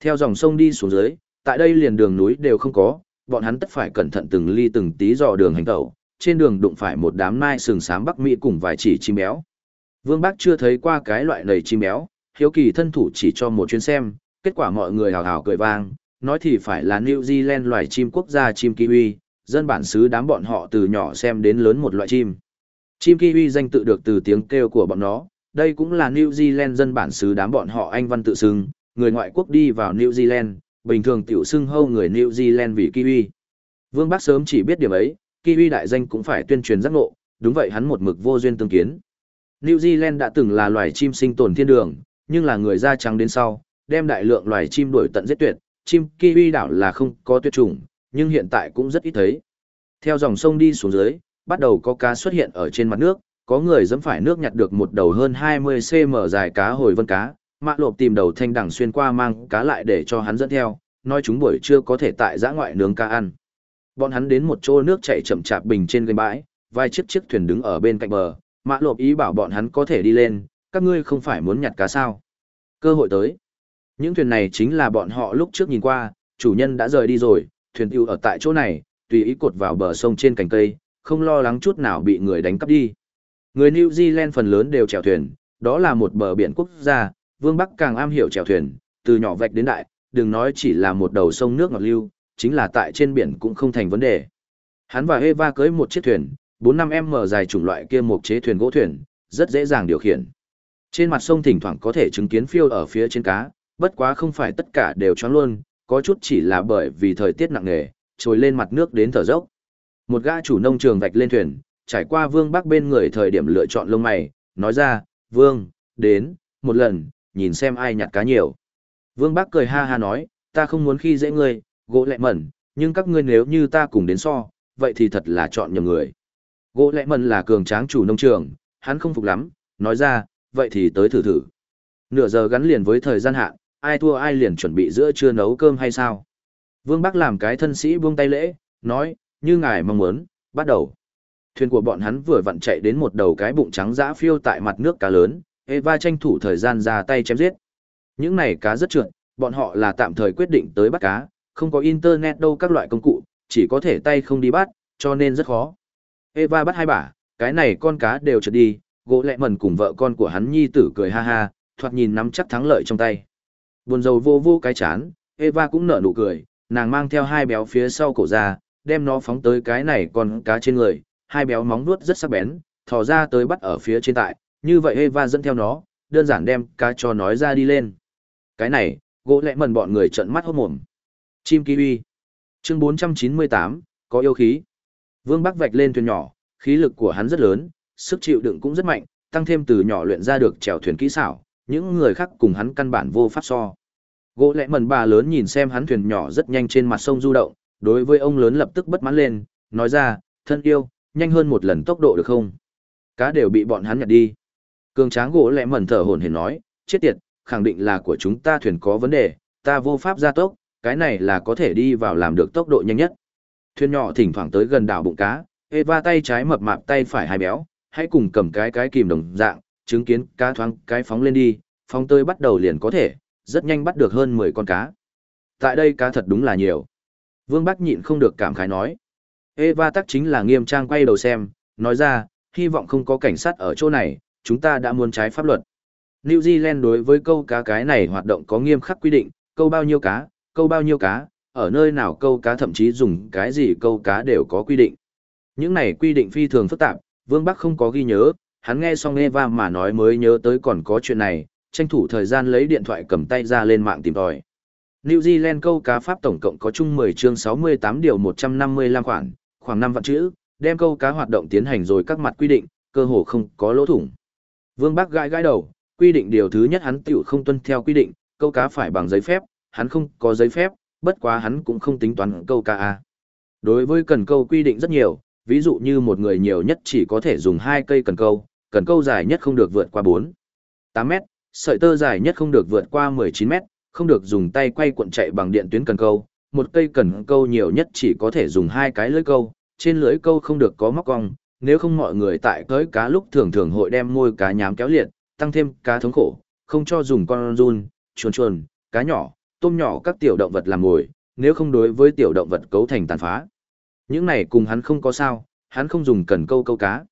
Theo dòng sông đi xuống dưới, tại đây liền đường núi đều không có, bọn hắn tất phải cẩn thận từng ly từng tí dò đường hành tẩu, trên đường đụng phải một đám nai sừng sám Bắc Mỹ cùng vài chỉ chim béo. Vương Bắc chưa thấy qua cái loại nầy chim béo, hiếu kỳ thân thủ chỉ cho một chuyến xem, kết quả mọi người hào hào cười vang, nói thì phải là New Zealand loài chim quốc gia chim kiwi, dân bản xứ đám bọn họ từ nhỏ xem đến lớn một loại chim. Chim kiwi danh tự được từ tiếng kêu của bọn nó, đây cũng là New Zealand dân bản xứ đám bọn họ anh văn tự xưng, người ngoại quốc đi vào New Zealand, bình thường tiểu xưng hâu người New Zealand vì kiwi. Vương Bắc sớm chỉ biết điểm ấy, kiwi đại danh cũng phải tuyên truyền giác ngộ, đúng vậy hắn một mực vô duyên tương kiến. New Zealand đã từng là loài chim sinh tồn thiên đường, nhưng là người da trắng đến sau, đem đại lượng loài chim đuổi tận giết tuyệt, chim kiwi đảo là không có tuyệt chủng, nhưng hiện tại cũng rất ít thấy. Theo dòng sông đi xuống dưới, bắt đầu có cá xuất hiện ở trên mặt nước, có người dẫm phải nước nhặt được một đầu hơn 20 cm dài cá hồi vân cá, mạ lộp tìm đầu thanh đẳng xuyên qua mang cá lại để cho hắn dẫn theo, nói chúng buổi trưa có thể tại giã ngoại nướng cá ăn. Bọn hắn đến một chỗ nước chảy chậm chạp bình trên kênh bãi, vài chiếc chiếc thuyền đứng ở bên cạnh bờ, mạ lộp ý bảo bọn hắn có thể đi lên, các ngươi không phải muốn nhặt cá sao. Cơ hội tới. Những thuyền này chính là bọn họ lúc trước nhìn qua, chủ nhân đã rời đi rồi, thuyền yêu ở tại chỗ này, tùy ý cột vào bờ sông trên cành cây, không lo lắng chút nào bị người đánh cắp đi. Người New Zealand phần lớn đều chèo thuyền, đó là một bờ biển quốc gia, Vương Bắc càng am hiểu chèo thuyền, từ nhỏ vạch đến đại, đừng nói chỉ là một đầu sông nước ngọt lưu, chính là tại trên biển cũng không thành vấn đề. Hắn và Eva cưới một chiếc thuyền, 4-5m dài chủng loại kia một chế thuyền gỗ thuyền, rất dễ dàng điều khiển. Trên mặt sông thỉnh thoảng có thể chứng kiến phiêu ở phía trên cá, bất quá không phải tất cả đều choáng luôn, có chút chỉ là bởi vì thời tiết nặng nề, trồi lên mặt nước đến thở dốc. Một gã chủ nông trường vạch lên thuyền, trải qua Vương Bắc bên người thời điểm lựa chọn lông mày, nói ra, Vương, đến, một lần, nhìn xem ai nhặt cá nhiều. Vương Bắc cười ha ha nói, ta không muốn khi dễ ngươi, gỗ lẹ mẩn, nhưng các ngươi nếu như ta cùng đến so, vậy thì thật là chọn nhầm người. Gỗ lẹ mẩn là cường tráng chủ nông trường, hắn không phục lắm, nói ra, vậy thì tới thử thử. Nửa giờ gắn liền với thời gian hạn, ai thua ai liền chuẩn bị giữa trưa nấu cơm hay sao? Vương Bắc làm cái thân sĩ buông tay lễ, nói, như ngài mong muốn, bắt đầu. Thuyền của bọn hắn vừa vặn chạy đến một đầu cái bụng trắng dã phiêu tại mặt nước cá lớn, Eva tranh thủ thời gian ra tay chém giết. Những này cá rất trượt, bọn họ là tạm thời quyết định tới bắt cá, không có internet đâu các loại công cụ, chỉ có thể tay không đi bắt, cho nên rất khó. Eva bắt hai bả, cái này con cá đều trượt đi, gỗ lẹ mần cùng vợ con của hắn nhi tử cười ha ha, thoạt nhìn nắm chắc thắng lợi trong tay. Buồn rầu vô vô cái chán, Eva cũng nở nụ cười, nàng mang theo hai béo phía sau cổ ra, đem nó phóng tới cái này con cá trên người, hai béo móng vuốt rất sắc bén, thò ra tới bắt ở phía trên tại, như vậy Eva dẫn theo nó, đơn giản đem cá cho nói ra đi lên. Cái này, gỗ lẹ mần bọn người trợn mắt hốt mồm. Chim kiwi. Chương 498, có yêu khí. Vương Bắc vạch lên thuyền nhỏ, khí lực của hắn rất lớn, sức chịu đựng cũng rất mạnh, tăng thêm từ nhỏ luyện ra được chèo thuyền kỹ xảo, những người khác cùng hắn căn bản vô pháp so. Gỗ lẹ mần bà lớn nhìn xem hắn thuyền nhỏ rất nhanh trên mặt sông du động, đối với ông lớn lập tức bất mãn lên, nói ra, thân yêu, nhanh hơn một lần tốc độ được không? Cá đều bị bọn hắn nhặt đi. Cường tráng gỗ lẽ mẩn thở hổn hển nói, chết tiệt, khẳng định là của chúng ta thuyền có vấn đề, ta vô pháp gia tốc, cái này là có thể đi vào làm được tốc độ nhanh nhất. Thuyền nhỏ thỉnh thoảng tới gần đảo bụng cá, Eva tay trái mập mạp tay phải hai béo, hãy cùng cầm cái cái kìm đồng dạng, chứng kiến cá thoáng cái phóng lên đi, phóng tơi bắt đầu liền có thể, rất nhanh bắt được hơn 10 con cá. Tại đây cá thật đúng là nhiều. Vương Bắc nhịn không được cảm khái nói. Eva tắc chính là nghiêm trang quay đầu xem, nói ra, hy vọng không có cảnh sát ở chỗ này, chúng ta đã muốn trái pháp luật. New Zealand đối với câu cá cái này hoạt động có nghiêm khắc quy định, câu bao nhiêu cá, câu bao nhiêu cá, ở nơi nào câu cá thậm chí dùng cái gì câu cá đều có quy định. Những này quy định phi thường phức tạp, Vương Bắc không có ghi nhớ, hắn nghe xong Eva mà nói mới nhớ tới còn có chuyện này, tranh thủ thời gian lấy điện thoại cầm tay ra lên mạng tìm tòi. New Zealand câu cá pháp tổng cộng có chung 10 chương 68 điều 155 khoản, khoảng 5 vạn chữ, đem câu cá hoạt động tiến hành rồi các mặt quy định, cơ hồ không có lỗ thủng. Vương Bắc gãi gãi đầu, quy định điều thứ nhất hắn tiểu không tuân theo quy định, câu cá phải bằng giấy phép, hắn không có giấy phép, bất quá hắn cũng không tính toán câu cá a. Đối với cần câu quy định rất nhiều, ví dụ như một người nhiều nhất chỉ có thể dùng hai cây cần câu, cần câu dài nhất không được vượt qua 4, 8 mét, sợi tơ dài nhất không được vượt qua 19 mét, không được dùng tay quay cuộn chạy bằng điện tuyến cần câu, một cây cần câu nhiều nhất chỉ có thể dùng hai cái lưỡi câu, trên lưỡi câu không được có móc cong, nếu không mọi người tại cưới cá lúc thường thường hội đem môi cá nhám kéo liệt, tăng thêm cá thống khổ, không cho dùng con run, chuồn chuồn, cá nhỏ, tôm nhỏ các tiểu động vật làm mồi, nếu không đối với tiểu động vật cấu thành tàn phá. Những này cùng hắn không có sao, hắn không dùng cần câu câu cá.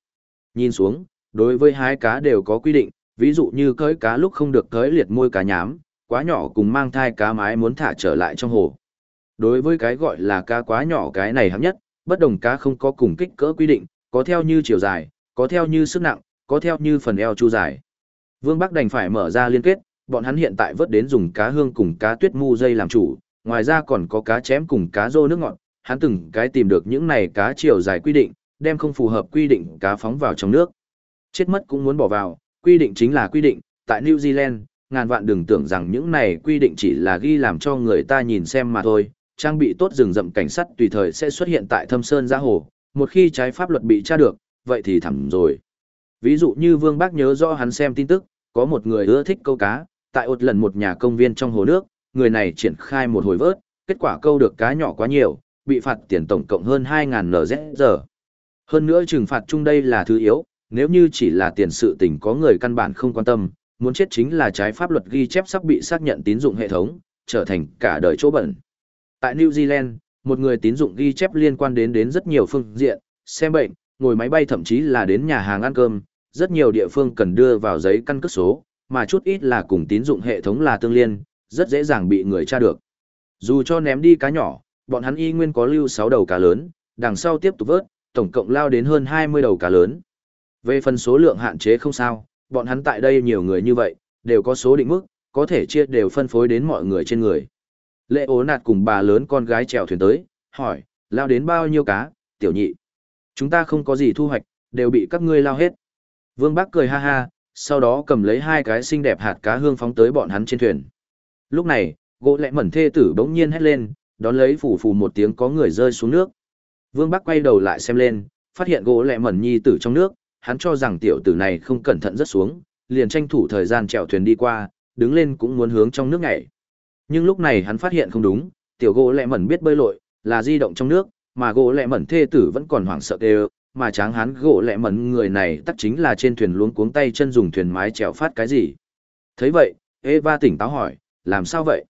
Nhìn xuống, đối với hai cá đều có quy định, ví dụ như cưới cá lúc không được cưới liệt môi cá nhám, quá nhỏ cùng mang thai cá mái muốn thả trở lại trong hồ. Đối với cái gọi là cá quá nhỏ cái này hấp nhất, bất đồng cá không có cùng kích cỡ quy định, có theo như chiều dài, có theo như sức nặng, có theo như phần eo chu dài. Vương Bắc đành phải mở ra liên kết, bọn hắn hiện tại vớt đến dùng cá hương cùng cá tuyết mu dây làm chủ, ngoài ra còn có cá chém cùng cá rô nước ngọt, hắn từng cái tìm được những này cá chiều dài quy định, đem không phù hợp quy định cá phóng vào trong nước. Chết mất cũng muốn bỏ vào, quy định chính là quy định, tại New Zealand, ngàn vạn đừng tưởng rằng những này quy định chỉ là ghi làm cho người ta nhìn xem mà thôi, trang bị tốt rừng rậm cảnh sát tùy thời sẽ xuất hiện tại thâm sơn giã hồ, một khi trái pháp luật bị tra được, vậy thì thẳng rồi. Ví dụ như Vương Bác nhớ rõ hắn xem tin tức, có một người ưa thích câu cá, tại một lần một nhà công viên trong hồ nước, người này triển khai một hồi vớt, kết quả câu được cá nhỏ quá nhiều, bị phạt tiền tổng cộng hơn 2.000 NZ giờ. Hơn nữa trừng phạt chung đây là thứ yếu, nếu như chỉ là tiền sự tình có người căn bản không quan tâm, muốn chết chính là trái pháp luật ghi chép sắp bị xác nhận tín dụng hệ thống, trở thành cả đời chỗ bẩn. Tại New Zealand, một người tín dụng ghi chép liên quan đến đến rất nhiều phương diện, xem bệnh, ngồi máy bay thậm chí là đến nhà hàng ăn cơm, rất nhiều địa phương cần đưa vào giấy căn cước số, mà chút ít là cùng tín dụng hệ thống là tương liên, rất dễ dàng bị người tra được. Dù cho ném đi cá nhỏ, bọn hắn y nguyên có lưu 6 đầu cá lớn, đằng sau tiếp tục vớt, tổng cộng lao đến hơn 20 đầu cá lớn. Về phần số lượng hạn chế không sao, bọn hắn tại đây nhiều người như vậy, đều có số định mức, có thể chia đều phân phối đến mọi người trên người. Lệ ố nạt cùng bà lớn con gái chèo thuyền tới, hỏi, lao đến bao nhiêu cá, tiểu nhị. Chúng ta không có gì thu hoạch, đều bị các ngươi lao hết. Vương Bắc cười ha ha, sau đó cầm lấy hai cái xinh đẹp hạt cá hương phóng tới bọn hắn trên thuyền. Lúc này, gỗ lẹ mẩn thê tử bỗng nhiên hét lên, đón lấy phủ phù một tiếng có người rơi xuống nước. Vương Bắc quay đầu lại xem lên, phát hiện gỗ lẹ mẩn nhi tử trong nước, hắn cho rằng tiểu tử này không cẩn thận rất xuống, liền tranh thủ thời gian chèo thuyền đi qua, đứng lên cũng muốn hướng trong nước nhảy. Nhưng lúc này hắn phát hiện không đúng, tiểu gỗ lẹ mẩn biết bơi lội, là di động trong nước, mà gỗ lẹ mẩn thê tử vẫn còn hoảng sợ kêu, mà tráng hắn gỗ lẹ mẩn người này tắc chính là trên thuyền luống cuống tay chân dùng thuyền mái chèo phát cái gì. thấy vậy, Eva tỉnh táo hỏi, làm sao vậy?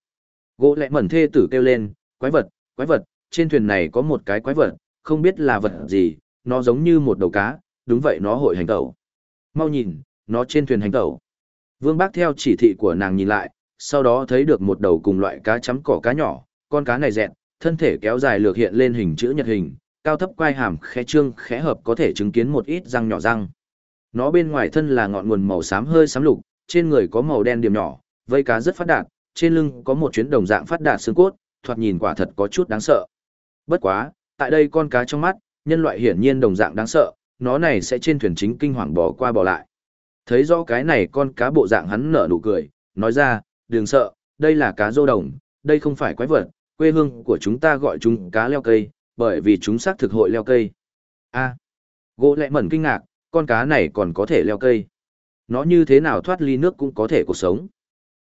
Gỗ lẹ mẩn thê tử kêu lên, quái vật, quái vật, trên thuyền này có một cái quái vật, không biết là vật gì, nó giống như một đầu cá, đúng vậy nó hội hành tẩu. Mau nhìn, nó trên thuyền hành tẩu. Vương Bác theo chỉ thị của nàng nhìn lại, sau đó thấy được một đầu cùng loại cá chấm cỏ cá nhỏ, con cá này dẹn, thân thể kéo dài lược hiện lên hình chữ nhật hình, cao thấp quai hàm khẽ trương khẽ hợp có thể chứng kiến một ít răng nhỏ răng. Nó bên ngoài thân là ngọn nguồn màu xám hơi xám lục, trên người có màu đen điểm nhỏ, vây cá rất phát đạt, trên lưng có một chuyến đồng dạng phát đạt xương cốt, thoạt nhìn quả thật có chút đáng sợ. Bất quá, tại đây con cá trong mắt, nhân loại hiển nhiên đồng dạng đáng sợ, nó này sẽ trên thuyền chính kinh hoàng bỏ qua bỏ lại. Thấy rõ cái này con cá bộ dạng hắn nở nụ cười, nói ra, đừng sợ, đây là cá rô đồng, đây không phải quái vật, quê hương của chúng ta gọi chúng cá leo cây, bởi vì chúng xác thực hội leo cây. A, gỗ lẹ mẩn kinh ngạc, con cá này còn có thể leo cây. Nó như thế nào thoát ly nước cũng có thể cuộc sống.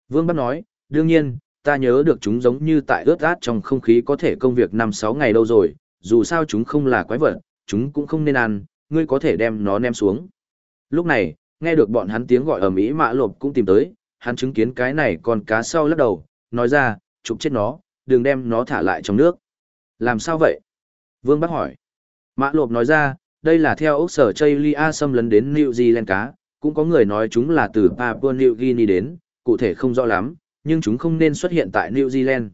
Vương bắt nói, đương nhiên, ta nhớ được chúng giống như tại ướt át trong không khí có thể công việc 5-6 ngày đâu rồi, dù sao chúng không là quái vật, chúng cũng không nên ăn, ngươi có thể đem nó ném xuống. Lúc này, nghe được bọn hắn tiếng gọi ở Mỹ mã lộp cũng tìm tới, hắn chứng kiến cái này còn cá sau lắc đầu, nói ra, chụp chết nó, đừng đem nó thả lại trong nước. Làm sao vậy? Vương Bắc hỏi. Mã lộp nói ra, đây là theo ốc sở Chaylia xâm lấn đến New Zealand cá, cũng có người nói chúng là từ Papua New Guinea đến, cụ thể không rõ lắm, nhưng chúng không nên xuất hiện tại New Zealand.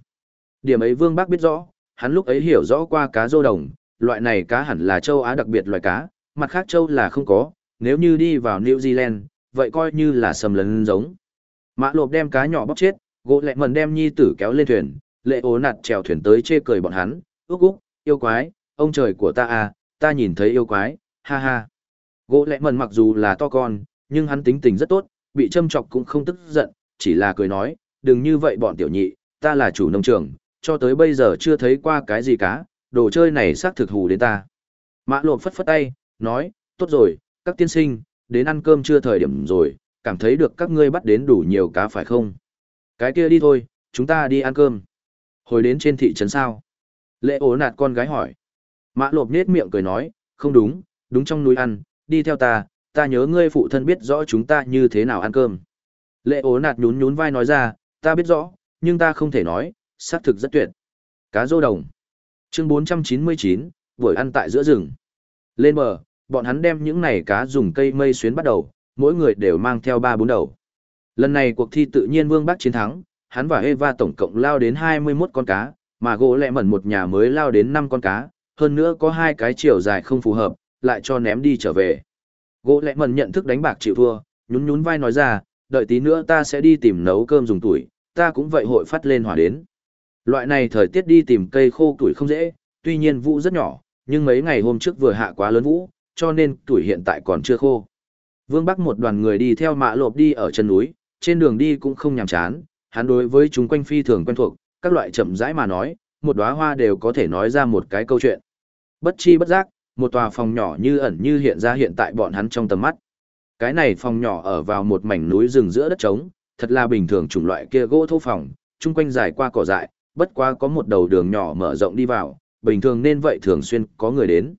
Điểm ấy Vương Bắc biết rõ, hắn lúc ấy hiểu rõ qua cá rô đồng, loại này cá hẳn là châu Á đặc biệt loài cá, mặt khác châu là không có, nếu như đi vào New Zealand, vậy coi như là sầm lấn giống. Mã lộp đem cá nhỏ bóc chết, gỗ lẹ mần đem nhi tử kéo lên thuyền, lệ ố nạt trèo thuyền tới chê cười bọn hắn, úc úc, yêu quái, ông trời của ta à, ta nhìn thấy yêu quái, ha ha. Gỗ lẹ mần mặc dù là to con, nhưng hắn tính tình rất tốt, bị châm chọc cũng không tức giận, chỉ là cười nói, đừng như vậy bọn tiểu nhị, ta là chủ nông trường, cho tới bây giờ chưa thấy qua cái gì cá, đồ chơi này xác thực hù đến ta. Mã lộp phất phất tay, nói, tốt rồi, các tiên sinh, đến ăn cơm chưa thời điểm rồi, cảm thấy được các ngươi bắt đến đủ nhiều cá phải không? Cái kia đi thôi, chúng ta đi ăn cơm. Hồi đến trên thị trấn sao? Lệ ố nạt con gái hỏi. Mã lộp nết miệng cười nói, không đúng, đúng trong núi ăn, đi theo ta, ta nhớ ngươi phụ thân biết rõ chúng ta như thế nào ăn cơm. Lệ ố nạt nhún nhún vai nói ra, ta biết rõ, nhưng ta không thể nói, xác thực rất tuyệt. Cá rô đồng. Chương 499, buổi ăn tại giữa rừng. Lên bờ, bọn hắn đem những này cá dùng cây mây xuyến bắt đầu, mỗi người đều mang theo ba bốn đầu. Lần này cuộc thi tự nhiên Vương Bắc chiến thắng, hắn và Eva tổng cộng lao đến 21 con cá, mà gỗ lẹ mẩn một nhà mới lao đến 5 con cá, hơn nữa có hai cái chiều dài không phù hợp, lại cho ném đi trở về. Gỗ lẹ mẩn nhận thức đánh bạc chịu thua, nhún nhún vai nói ra, đợi tí nữa ta sẽ đi tìm nấu cơm dùng tuổi, ta cũng vậy hội phát lên hỏa đến. Loại này thời tiết đi tìm cây khô tuổi không dễ, tuy nhiên vụ rất nhỏ, nhưng mấy ngày hôm trước vừa hạ quá lớn vũ, cho nên tuổi hiện tại còn chưa khô. Vương Bắc một đoàn người đi theo mạ lộp đi ở chân núi, trên đường đi cũng không nhàm chán, hắn đối với chúng quanh phi thường quen thuộc, các loại chậm rãi mà nói, một đóa hoa đều có thể nói ra một cái câu chuyện. Bất chi bất giác, một tòa phòng nhỏ như ẩn như hiện ra hiện tại bọn hắn trong tầm mắt. Cái này phòng nhỏ ở vào một mảnh núi rừng giữa đất trống, thật là bình thường chủng loại kia gỗ thô phòng, chung quanh dài qua cỏ dại, bất quá có một đầu đường nhỏ mở rộng đi vào, bình thường nên vậy thường xuyên có người đến.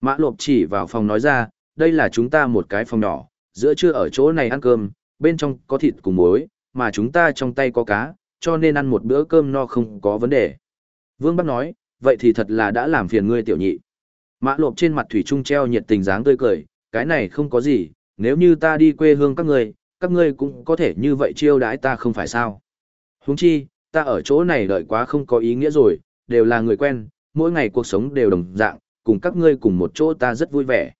Mã lộp chỉ vào phòng nói ra, đây là chúng ta một cái phòng nhỏ, giữa trưa ở chỗ này ăn cơm, bên trong có thịt cùng muối, mà chúng ta trong tay có cá, cho nên ăn một bữa cơm no không có vấn đề. Vương Bắc nói, vậy thì thật là đã làm phiền ngươi tiểu nhị. Mã lộp trên mặt thủy trung treo nhiệt tình dáng tươi cười, cái này không có gì, nếu như ta đi quê hương các ngươi, các ngươi cũng có thể như vậy chiêu đãi ta không phải sao. Huống chi, ta ở chỗ này đợi quá không có ý nghĩa rồi, đều là người quen, mỗi ngày cuộc sống đều đồng dạng, cùng các ngươi cùng một chỗ ta rất vui vẻ.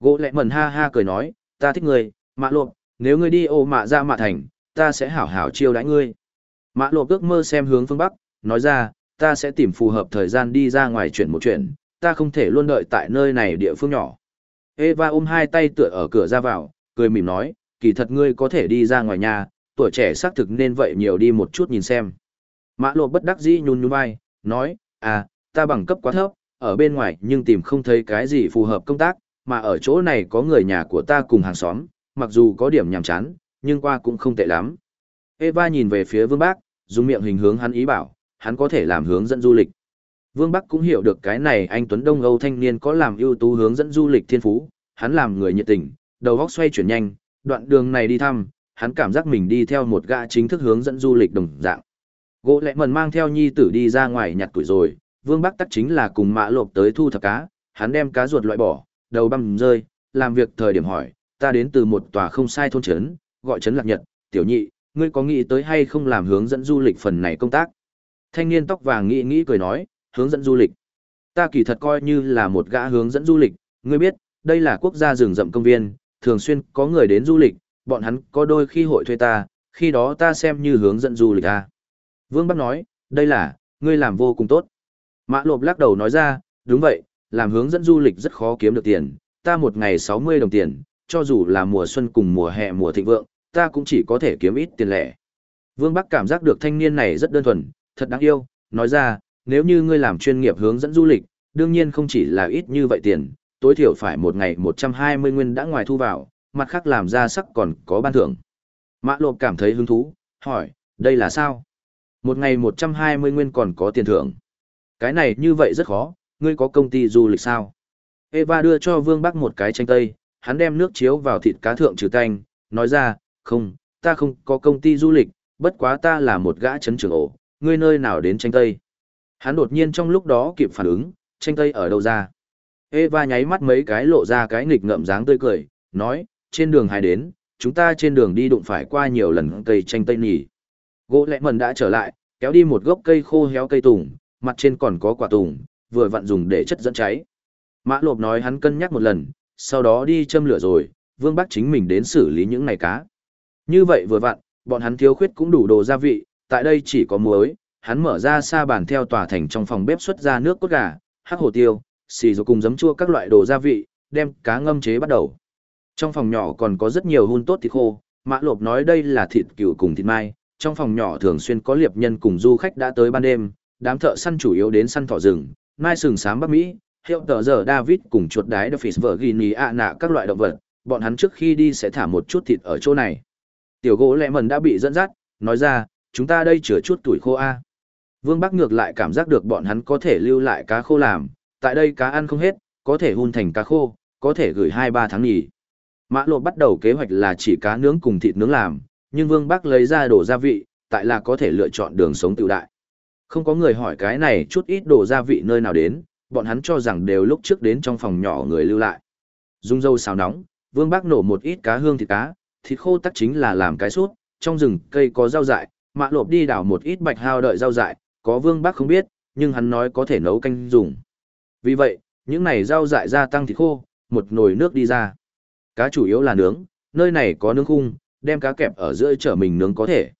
Gỗ lẹ mần ha ha cười nói, ta thích ngươi, mã lộp, nếu ngươi đi ô mạ ra mạ thành, ta sẽ hảo hảo chiêu đãi ngươi. Mã lộp ước mơ xem hướng phương Bắc, nói ra, ta sẽ tìm phù hợp thời gian đi ra ngoài chuyển một chuyện, ta không thể luôn đợi tại nơi này địa phương nhỏ. Eva ôm hai tay tựa ở cửa ra vào, cười mỉm nói, kỳ thật ngươi có thể đi ra ngoài nhà, tuổi trẻ xác thực nên vậy nhiều đi một chút nhìn xem. Mã lộ bất đắc dĩ nhún nhún vai, nói, à, ta bằng cấp quá thấp, ở bên ngoài nhưng tìm không thấy cái gì phù hợp công tác, mà ở chỗ này có người nhà của ta cùng hàng xóm, mặc dù có điểm nhàm chán, nhưng qua cũng không tệ lắm. Eva nhìn về phía Vương Bác, dùng miệng hình hướng hắn ý bảo, hắn có thể làm hướng dẫn du lịch. Vương Bắc cũng hiểu được cái này anh Tuấn Đông Âu thanh niên có làm ưu tú hướng dẫn du lịch thiên phú, hắn làm người nhiệt tình, đầu góc xoay chuyển nhanh, đoạn đường này đi thăm, hắn cảm giác mình đi theo một gã chính thức hướng dẫn du lịch đồng dạng. Gỗ lẽ mần mang theo nhi tử đi ra ngoài nhặt tuổi rồi, Vương Bắc tắc chính là cùng mã lộp tới thu thập cá, hắn đem cá ruột loại bỏ, đầu băm rơi, làm việc thời điểm hỏi, ta đến từ một tòa không sai thôn trấn, gọi trấn lạc nhật, tiểu nhị, ngươi có nghĩ tới hay không làm hướng dẫn du lịch phần này công tác? Thanh niên tóc vàng nghĩ nghĩ cười nói, hướng dẫn du lịch. Ta kỳ thật coi như là một gã hướng dẫn du lịch, ngươi biết, đây là quốc gia rừng rậm công viên, thường xuyên có người đến du lịch, bọn hắn có đôi khi hội thuê ta, khi đó ta xem như hướng dẫn du lịch à. Vương Bắc nói, đây là, ngươi làm vô cùng tốt. Mã lộp lắc đầu nói ra, đúng vậy, làm hướng dẫn du lịch rất khó kiếm được tiền, ta một ngày 60 đồng tiền, cho dù là mùa xuân cùng mùa hè mùa thịnh vượng, ta cũng chỉ có thể kiếm ít tiền lẻ. Vương Bắc cảm giác được thanh niên này rất đơn thuần, thật đáng yêu, nói ra, nếu như ngươi làm chuyên nghiệp hướng dẫn du lịch, đương nhiên không chỉ là ít như vậy tiền, tối thiểu phải một ngày 120 nguyên đã ngoài thu vào, mặt khác làm ra sắc còn có ban thưởng. Mã lộp cảm thấy hứng thú, hỏi, đây là sao? Một ngày 120 nguyên còn có tiền thưởng. Cái này như vậy rất khó, ngươi có công ty du lịch sao? Eva đưa cho Vương Bắc một cái chanh tây, hắn đem nước chiếu vào thịt cá thượng trừ tanh, nói ra, không, ta không có công ty du lịch, bất quá ta là một gã chấn trưởng ổ, ngươi nơi nào đến tranh tây. Hắn đột nhiên trong lúc đó kịp phản ứng, tranh tây ở đâu ra. Eva nháy mắt mấy cái lộ ra cái nghịch ngậm dáng tươi cười, nói, trên đường hai đến, chúng ta trên đường đi đụng phải qua nhiều lần cây tranh tây nhỉ. Gỗ lẹ mần đã trở lại, kéo đi một gốc cây khô héo cây tùng, mặt trên còn có quả tùng, vừa vặn dùng để chất dẫn cháy. Mã lộp nói hắn cân nhắc một lần, sau đó đi châm lửa rồi, vương bắc chính mình đến xử lý những này cá. Như vậy vừa vặn, bọn hắn thiếu khuyết cũng đủ đồ gia vị, tại đây chỉ có muối, hắn mở ra sa bàn theo tòa thành trong phòng bếp xuất ra nước cốt gà, hắc hồ tiêu, xì rồi cùng giấm chua các loại đồ gia vị, đem cá ngâm chế bắt đầu. Trong phòng nhỏ còn có rất nhiều hun tốt thịt khô, mã lộp nói đây là thịt cừu cùng thịt mai, trong phòng nhỏ thường xuyên có liệp nhân cùng du khách đã tới ban đêm, đám thợ săn chủ yếu đến săn thỏ rừng, mai sừng sám Bắc Mỹ, hiệu tờ giờ David cùng chuột đái Duffy's Virginia ạ nạ các loại động vật, bọn hắn trước khi đi sẽ thả một chút thịt ở chỗ này. Tiểu gỗ lẹ mần đã bị dẫn dắt, nói ra, chúng ta đây chứa chút tuổi khô A. Vương Bắc ngược lại cảm giác được bọn hắn có thể lưu lại cá khô làm, tại đây cá ăn không hết, có thể hun thành cá khô, có thể gửi 2-3 tháng nghỉ. Mã lộ bắt đầu kế hoạch là chỉ cá nướng cùng thịt nướng làm, nhưng Vương Bắc lấy ra đồ gia vị, tại là có thể lựa chọn đường sống tự đại. Không có người hỏi cái này chút ít đồ gia vị nơi nào đến, bọn hắn cho rằng đều lúc trước đến trong phòng nhỏ người lưu lại. Dung dâu xào nóng, Vương bác nổ một ít cá hương thịt cá, thịt khô tắc chính là làm cái sốt, trong rừng cây có rau dại, mạ lộp đi đảo một ít bạch hao đợi rau dại, có Vương bác không biết, nhưng hắn nói có thể nấu canh dùng. Vì vậy, những này rau dại gia tăng thịt khô, một nồi nước đi ra. Cá chủ yếu là nướng, nơi này có nướng khung, đem cá kẹp ở giữa trở mình nướng có thể.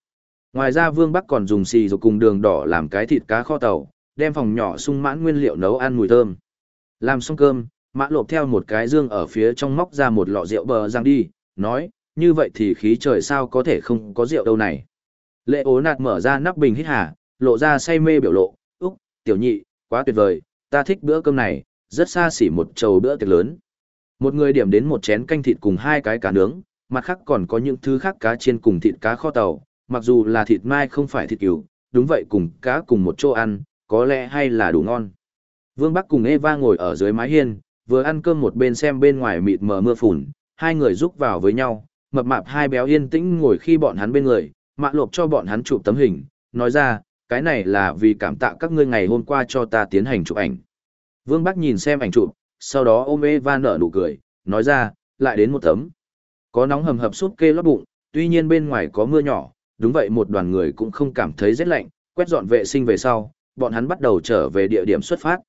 Ngoài ra Vương Bắc còn dùng xì dầu cùng đường đỏ làm cái thịt cá kho tàu, đem phòng nhỏ sung mãn nguyên liệu nấu ăn mùi thơm. Làm xong cơm, mã lộp theo một cái dương ở phía trong móc ra một lọ rượu bờ răng đi, nói, như vậy thì khí trời sao có thể không có rượu đâu này. Lệ ố nạt mở ra nắp bình hít hà, lộ ra say mê biểu lộ, úc, tiểu nhị, quá tuyệt vời, ta thích bữa cơm này, rất xa xỉ một chầu bữa tiệc lớn. Một người điểm đến một chén canh thịt cùng hai cái cá nướng, mặt khác còn có những thứ khác cá chiên cùng thịt cá kho tàu, mặc dù là thịt mai không phải thịt cừu, đúng vậy cùng cá cùng một chỗ ăn, có lẽ hay là đủ ngon. Vương Bắc cùng Eva ngồi ở dưới mái hiên, vừa ăn cơm một bên xem bên ngoài mịt mờ mưa phùn, hai người rúc vào với nhau, mập mạp hai béo yên tĩnh ngồi khi bọn hắn bên người, mạ lộp cho bọn hắn chụp tấm hình, nói ra, cái này là vì cảm tạ các ngươi ngày hôm qua cho ta tiến hành chụp ảnh. Vương Bắc nhìn xem ảnh chụp, sau đó ôm Eva nở nụ cười, nói ra, lại đến một tấm. Có nóng hầm hập suốt kê lót bụng, tuy nhiên bên ngoài có mưa nhỏ, đúng vậy một đoàn người cũng không cảm thấy rét lạnh, quét dọn vệ sinh về sau, bọn hắn bắt đầu trở về địa điểm xuất phát.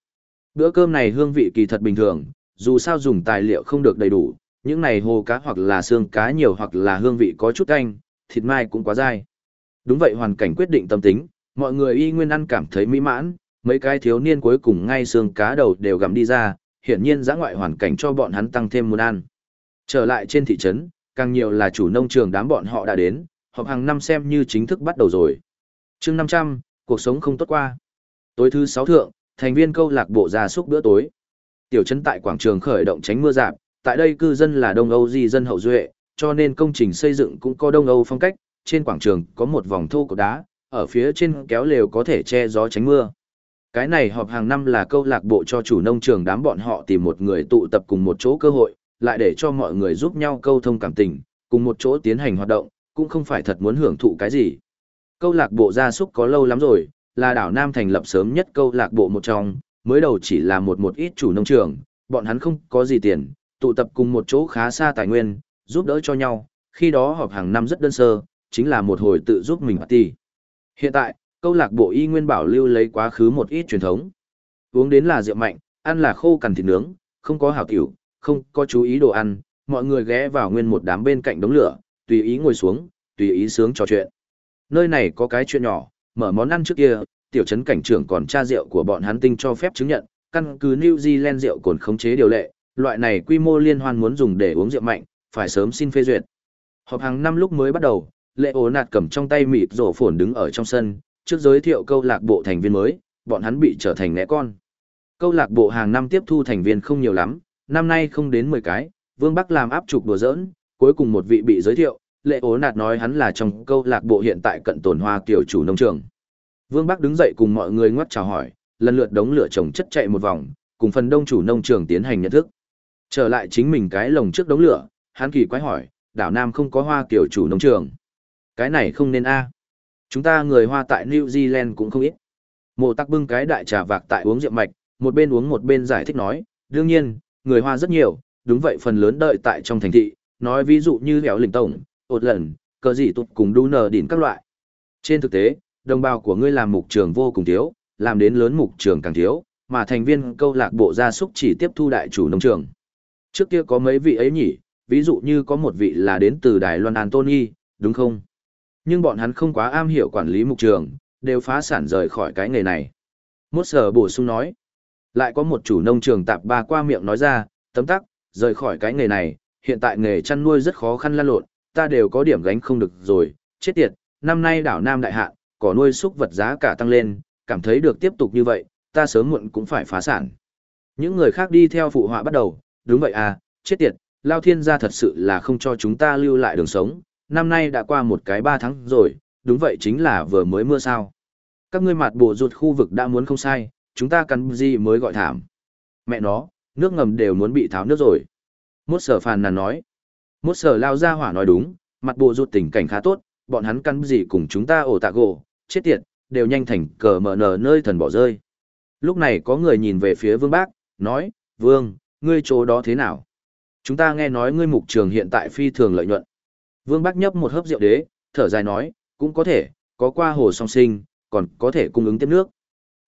Bữa cơm này hương vị kỳ thật bình thường, dù sao dùng tài liệu không được đầy đủ, những này hồ cá hoặc là xương cá nhiều hoặc là hương vị có chút canh, thịt mai cũng quá dai. Đúng vậy hoàn cảnh quyết định tâm tính, mọi người y nguyên ăn cảm thấy mỹ mãn, mấy cái thiếu niên cuối cùng ngay xương cá đầu đều gặm đi ra, hiển nhiên giã ngoại hoàn cảnh cho bọn hắn tăng thêm muốn ăn. Trở lại trên thị trấn, càng nhiều là chủ nông trường đám bọn họ đã đến, họp hàng năm xem như chính thức bắt đầu rồi. chương 500, cuộc sống không tốt qua. Tối thứ sáu thượng, thành viên câu lạc bộ gia súc bữa tối. Tiểu trấn tại quảng trường khởi động tránh mưa giảm tại đây cư dân là Đông Âu di dân hậu duệ, cho nên công trình xây dựng cũng có Đông Âu phong cách, trên quảng trường có một vòng thô cột đá, ở phía trên kéo lều có thể che gió tránh mưa. Cái này họp hàng năm là câu lạc bộ cho chủ nông trường đám bọn họ tìm một người tụ tập cùng một chỗ cơ hội, lại để cho mọi người giúp nhau câu thông cảm tình, cùng một chỗ tiến hành hoạt động, cũng không phải thật muốn hưởng thụ cái gì. Câu lạc bộ gia súc có lâu lắm rồi, là đảo Nam thành lập sớm nhất câu lạc bộ một trong, mới đầu chỉ là một một ít chủ nông trường, bọn hắn không có gì tiền, tụ tập cùng một chỗ khá xa tài nguyên, giúp đỡ cho nhau, khi đó họp hàng năm rất đơn sơ, chính là một hồi tự giúp mình party. Hiện tại, câu lạc bộ y nguyên bảo lưu lấy quá khứ một ít truyền thống. Uống đến là rượu mạnh, ăn là khô cằn thịt nướng, không có hảo tiểu, không có chú ý đồ ăn, mọi người ghé vào nguyên một đám bên cạnh đống lửa, tùy ý ngồi xuống, tùy ý sướng trò chuyện. Nơi này có cái chuyện nhỏ, mở món ăn trước kia, tiểu trấn cảnh trưởng còn tra rượu của bọn hắn tinh cho phép chứng nhận, căn cứ New Zealand rượu cồn khống chế điều lệ, loại này quy mô liên hoan muốn dùng để uống rượu mạnh, phải sớm xin phê duyệt. Họp hàng năm lúc mới bắt đầu, lệ ố nạt cầm trong tay mịt rổ phồn đứng ở trong sân, trước giới thiệu câu lạc bộ thành viên mới, bọn hắn bị trở thành ngẽ con. Câu lạc bộ hàng năm tiếp thu thành viên không nhiều lắm, năm nay không đến 10 cái, Vương Bắc làm áp trục đùa giỡn, cuối cùng một vị bị giới thiệu, lệ ố nạt nói hắn là trong câu lạc bộ hiện tại cận tồn hoa kiểu chủ nông trường. Vương Bắc đứng dậy cùng mọi người ngoắt chào hỏi, lần lượt đống lửa trồng chất chạy một vòng, cùng phần đông chủ nông trường tiến hành nhận thức. Trở lại chính mình cái lồng trước đống lửa, hắn kỳ quái hỏi, đảo Nam không có hoa kiểu chủ nông trường. Cái này không nên a. Chúng ta người hoa tại New Zealand cũng không ít. Mộ tắc bưng cái đại trà vạc tại uống rượu mạch, một bên uống một bên giải thích nói, đương nhiên, người hoa rất nhiều, đúng vậy phần lớn đợi tại trong thành thị, nói ví dụ như hẻo lĩnh tổng, ột lần, cờ gì tụt cùng đu nờ đỉnh các loại. Trên thực tế, đồng bào của ngươi làm mục trường vô cùng thiếu, làm đến lớn mục trường càng thiếu, mà thành viên câu lạc bộ gia súc chỉ tiếp thu đại chủ nông trường. Trước kia có mấy vị ấy nhỉ, ví dụ như có một vị là đến từ Đài Loan Anthony, đúng không? Nhưng bọn hắn không quá am hiểu quản lý mục trường, đều phá sản rời khỏi cái nghề này. Mốt sở bổ sung nói. Lại có một chủ nông trường tạp ba qua miệng nói ra, tấm tắc, rời khỏi cái nghề này, hiện tại nghề chăn nuôi rất khó khăn lan lộn, ta đều có điểm gánh không được rồi, chết tiệt, năm nay đảo Nam đại hạ, cỏ nuôi súc vật giá cả tăng lên, cảm thấy được tiếp tục như vậy, ta sớm muộn cũng phải phá sản. Những người khác đi theo phụ họa bắt đầu, đúng vậy à, chết tiệt, Lao Thiên gia thật sự là không cho chúng ta lưu lại đường sống, năm nay đã qua một cái ba tháng rồi, đúng vậy chính là vừa mới mưa sao. Các ngươi mặt bộ ruột khu vực đã muốn không sai, chúng ta cần gì mới gọi thảm. Mẹ nó, nước ngầm đều muốn bị tháo nước rồi. Mốt sở phàn nàn nói. Mốt sở lao ra hỏa nói đúng, mặt bộ ruột tình cảnh khá tốt, bọn hắn căn gì cùng chúng ta ổ tạ gỗ, chết tiệt, đều nhanh thành cờ mở nở nơi thần bỏ rơi. Lúc này có người nhìn về phía vương bác, nói, vương, ngươi chỗ đó thế nào? Chúng ta nghe nói ngươi mục trường hiện tại phi thường lợi nhuận. Vương bác nhấp một hớp rượu đế, thở dài nói, cũng có thể, có qua hồ song sinh, còn có thể cung ứng tiếp nước.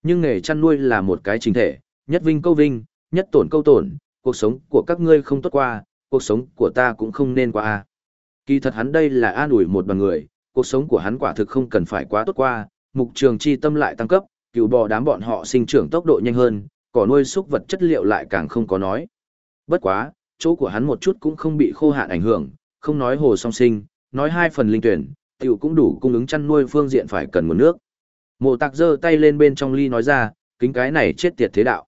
Nhưng nghề chăn nuôi là một cái trình thể, nhất vinh câu vinh, nhất tổn câu tổn, cuộc sống của các ngươi không tốt qua, cuộc sống của ta cũng không nên qua. a. Kỳ thật hắn đây là an ủi một đoàn người, cuộc sống của hắn quả thực không cần phải quá tốt qua, mục trường chi tâm lại tăng cấp, cựu bò đám bọn họ sinh trưởng tốc độ nhanh hơn, cỏ nuôi súc vật chất liệu lại càng không có nói. Bất quá, chỗ của hắn một chút cũng không bị khô hạn ảnh hưởng, không nói hồ song sinh, nói hai phần linh tuyển, tiểu cũng đủ cung ứng chăn nuôi phương diện phải cần nguồn nước. Mộ tạc giơ tay lên bên trong ly nói ra, kính cái này chết tiệt thế đạo.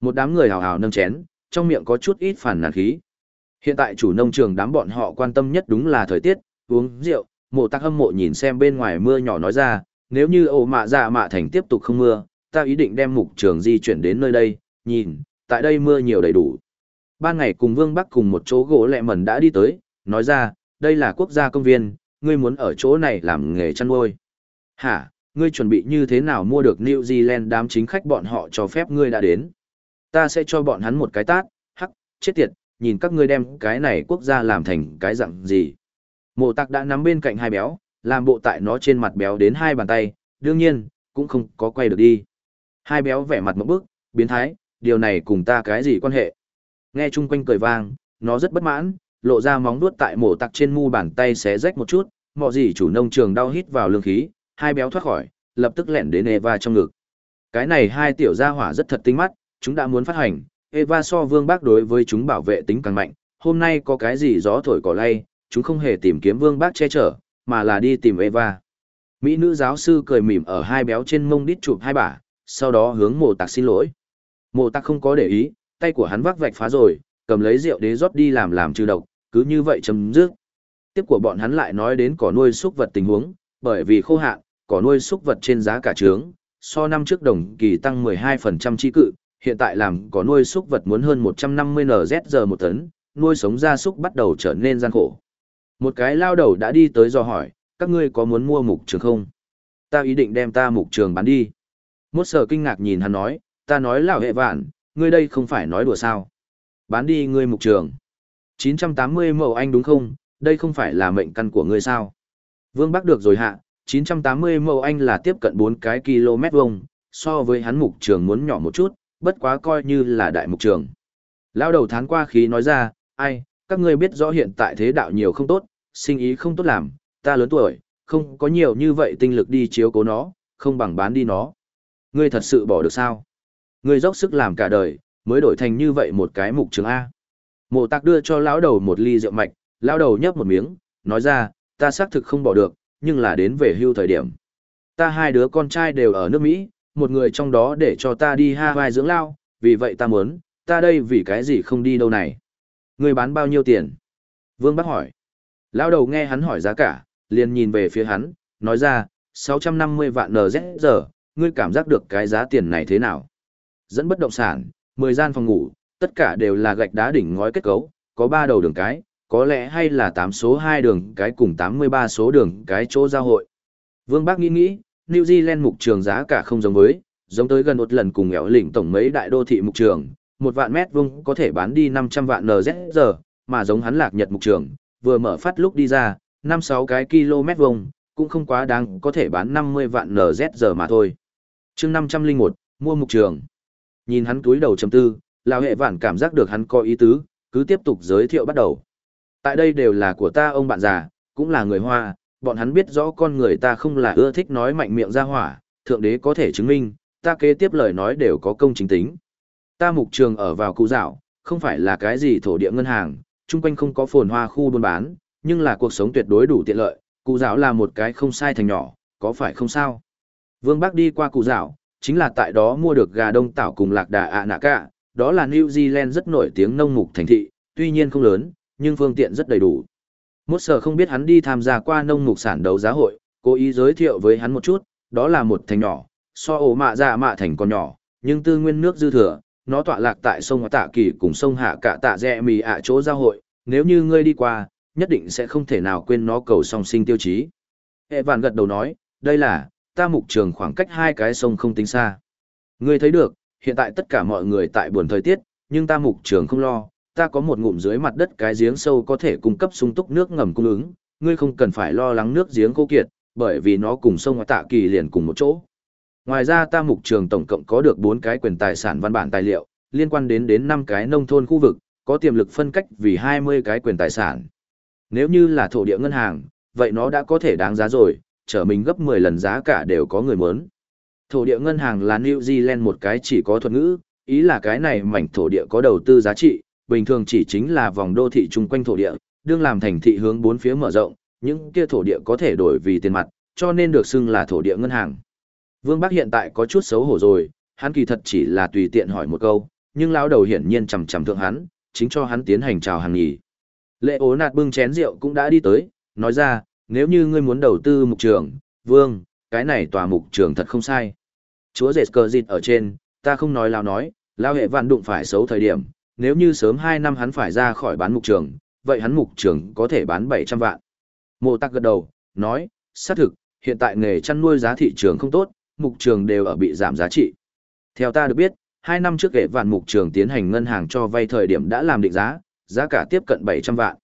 Một đám người hào hào nâng chén, trong miệng có chút ít phản nàn khí. Hiện tại chủ nông trường đám bọn họ quan tâm nhất đúng là thời tiết, uống rượu, mộ tắc hâm mộ nhìn xem bên ngoài mưa nhỏ nói ra, nếu như ổ mạ dạ mạ thành tiếp tục không mưa, ta ý định đem mục trường di chuyển đến nơi đây, nhìn, tại đây mưa nhiều đầy đủ. Ban ngày cùng Vương Bắc cùng một chỗ gỗ lẹ mẩn đã đi tới, nói ra, đây là quốc gia công viên, ngươi muốn ở chỗ này làm nghề chăn nuôi. Hả, ngươi chuẩn bị như thế nào mua được New Zealand đám chính khách bọn họ cho phép ngươi đã đến? Ta sẽ cho bọn hắn một cái tát, hắc, chết tiệt, nhìn các ngươi đem cái này quốc gia làm thành cái dạng gì. Mộ tạc đã nắm bên cạnh hai béo, làm bộ tại nó trên mặt béo đến hai bàn tay, đương nhiên, cũng không có quay được đi. Hai béo vẻ mặt một bức, biến thái, điều này cùng ta cái gì quan hệ? Nghe chung quanh cười vang, nó rất bất mãn, lộ ra móng vuốt tại mổ tặc trên mu bàn tay xé rách một chút, mọ gì chủ nông trường đau hít vào lương khí, hai béo thoát khỏi, lập tức lẹn đến Eva trong ngực. Cái này hai tiểu gia hỏa rất thật tinh mắt, chúng đã muốn phát hành, Eva so vương bác đối với chúng bảo vệ tính càng mạnh, hôm nay có cái gì gió thổi cỏ lay, chúng không hề tìm kiếm vương bác che chở, mà là đi tìm Eva. Mỹ nữ giáo sư cười mỉm ở hai béo trên mông đít chụp hai bả, sau đó hướng mộ tạc xin lỗi. Mộ tạc không có để ý, tay của hắn vác vạch phá rồi, cầm lấy rượu đế rót đi làm làm trừ độc, cứ như vậy chấm dứt. Tiếp của bọn hắn lại nói đến cỏ nuôi súc vật tình huống, bởi vì khô hạn, cỏ nuôi súc vật trên giá cả trướng, so năm trước đồng kỳ tăng 12% chi cự, hiện tại làm có nuôi súc vật muốn hơn 150 NZ một tấn, nuôi sống gia súc bắt đầu trở nên gian khổ. Một cái lao đầu đã đi tới do hỏi, các ngươi có muốn mua mục trường không? Ta ý định đem ta mục trường bán đi. Mốt sở kinh ngạc nhìn hắn nói, ta nói lão hệ vạn, ngươi đây không phải nói đùa sao. Bán đi ngươi mục trường. 980 mẫu anh đúng không, đây không phải là mệnh căn của ngươi sao. Vương Bắc được rồi hạ, 980 mẫu anh là tiếp cận 4 cái km vuông, so với hắn mục trường muốn nhỏ một chút, bất quá coi như là đại mục trường. Lao đầu thán qua khí nói ra, ai, các ngươi biết rõ hiện tại thế đạo nhiều không tốt, sinh ý không tốt làm, ta lớn tuổi, không có nhiều như vậy tinh lực đi chiếu cố nó, không bằng bán đi nó. Ngươi thật sự bỏ được sao? Ngươi dốc sức làm cả đời, mới đổi thành như vậy một cái mục trường A. Mộ tạc đưa cho lão đầu một ly rượu mạch, lão đầu nhấp một miếng, nói ra, ta xác thực không bỏ được, nhưng là đến về hưu thời điểm. Ta hai đứa con trai đều ở nước Mỹ, một người trong đó để cho ta đi Hawaii dưỡng lao, vì vậy ta muốn, ta đây vì cái gì không đi đâu này. Ngươi bán bao nhiêu tiền? Vương Bắc hỏi. Lão đầu nghe hắn hỏi giá cả, liền nhìn về phía hắn, nói ra, 650 vạn NZ giờ, ngươi cảm giác được cái giá tiền này thế nào? Dẫn bất động sản, 10 gian phòng ngủ, tất cả đều là gạch đá đỉnh ngói kết cấu, có 3 đầu đường cái, có lẽ hay là 8 số 2 đường cái cùng 83 số đường cái chỗ giao hội. Vương Bác nghĩ nghĩ, New Zealand mục trường giá cả không giống với, giống tới gần một lần cùng nghèo lĩnh tổng mấy đại đô thị mục trường, một vạn mét vuông có thể bán đi 500 vạn NZ giờ, mà giống hắn lạc nhật mục trường, vừa mở phát lúc đi ra, 5-6 cái km vuông, cũng không quá đáng có thể bán 50 vạn NZ giờ mà thôi. chương 501, mua mục trường. Nhìn hắn túi đầu chầm tư, lão hệ vạn cảm giác được hắn có ý tứ, cứ tiếp tục giới thiệu bắt đầu. Tại đây đều là của ta ông bạn già, cũng là người Hoa, bọn hắn biết rõ con người ta không là ưa thích nói mạnh miệng ra hỏa, thượng đế có thể chứng minh, ta kế tiếp lời nói đều có công chính tính. Ta mục trường ở vào cụ dạo, không phải là cái gì thổ địa ngân hàng, chung quanh không có phồn hoa khu buôn bán, nhưng là cuộc sống tuyệt đối đủ tiện lợi, cụ dạo là một cái không sai thành nhỏ, có phải không sao? Vương Bắc đi qua cụ dạo, chính là tại đó mua được gà đông tảo cùng lạc đà ạ nạ cả, đó là New Zealand rất nổi tiếng nông mục thành thị, tuy nhiên không lớn, nhưng phương tiện rất đầy đủ. Mốt sở không biết hắn đi tham gia qua nông mục sản đấu giá hội, cố ý giới thiệu với hắn một chút, đó là một thành nhỏ, so ổ mạ dạ mạ thành còn nhỏ, nhưng tư nguyên nước dư thừa, nó tọa lạc tại sông Tạ Kỳ cùng sông Hạ Cả Tạ Dẹ Mì ạ chỗ giao hội, nếu như ngươi đi qua, nhất định sẽ không thể nào quên nó cầu song sinh tiêu chí. Hệ vạn gật đầu nói, đây là, ta mục trường khoảng cách hai cái sông không tính xa. Ngươi thấy được, hiện tại tất cả mọi người tại buồn thời tiết, nhưng ta mục trường không lo, ta có một ngụm dưới mặt đất cái giếng sâu có thể cung cấp sung túc nước ngầm cung ứng, ngươi không cần phải lo lắng nước giếng khô kiệt, bởi vì nó cùng sông Tạ Kỳ liền cùng một chỗ. Ngoài ra ta mục trường tổng cộng có được 4 cái quyền tài sản văn bản tài liệu, liên quan đến đến 5 cái nông thôn khu vực, có tiềm lực phân cách vì 20 cái quyền tài sản. Nếu như là thổ địa ngân hàng, vậy nó đã có thể đáng giá rồi, trở mình gấp 10 lần giá cả đều có người muốn. Thổ địa ngân hàng là New Zealand một cái chỉ có thuật ngữ, ý là cái này mảnh thổ địa có đầu tư giá trị, bình thường chỉ chính là vòng đô thị chung quanh thổ địa, đương làm thành thị hướng bốn phía mở rộng, những kia thổ địa có thể đổi vì tiền mặt, cho nên được xưng là thổ địa ngân hàng. Vương Bắc hiện tại có chút xấu hổ rồi, hắn kỳ thật chỉ là tùy tiện hỏi một câu, nhưng lão đầu hiển nhiên chằm chằm thượng hắn, chính cho hắn tiến hành chào hàng nghỉ. Lệ ố nạt bưng chén rượu cũng đã đi tới, nói ra, nếu như ngươi muốn đầu tư mục trường, vương, cái này tòa mục trường thật không sai. Chúa rệt cờ dịt ở trên, ta không nói lao nói, lao hệ vạn đụng phải xấu thời điểm, nếu như sớm 2 năm hắn phải ra khỏi bán mục trường, vậy hắn mục trường có thể bán 700 vạn. Mộ tắc gật đầu, nói, xác thực, hiện tại nghề chăn nuôi giá thị trường không tốt, mục trường đều ở bị giảm giá trị. Theo ta được biết, 2 năm trước hệ vạn mục trường tiến hành ngân hàng cho vay thời điểm đã làm định giá, giá cả tiếp cận 700 vạn.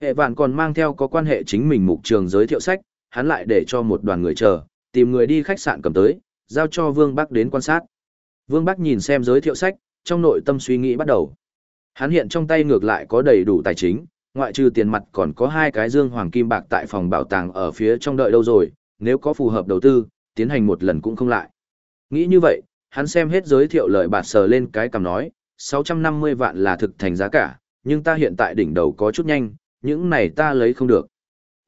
Hệ vạn còn mang theo có quan hệ chính mình mục trường giới thiệu sách, hắn lại để cho một đoàn người chờ, tìm người đi khách sạn cầm tới, giao cho Vương Bắc đến quan sát. Vương Bắc nhìn xem giới thiệu sách, trong nội tâm suy nghĩ bắt đầu. Hắn hiện trong tay ngược lại có đầy đủ tài chính, ngoại trừ tiền mặt còn có hai cái dương hoàng kim bạc tại phòng bảo tàng ở phía trong đợi đâu rồi, nếu có phù hợp đầu tư, tiến hành một lần cũng không lại. Nghĩ như vậy, hắn xem hết giới thiệu lời bạt sờ lên cái cầm nói, 650 vạn là thực thành giá cả, nhưng ta hiện tại đỉnh đầu có chút nhanh, những này ta lấy không được.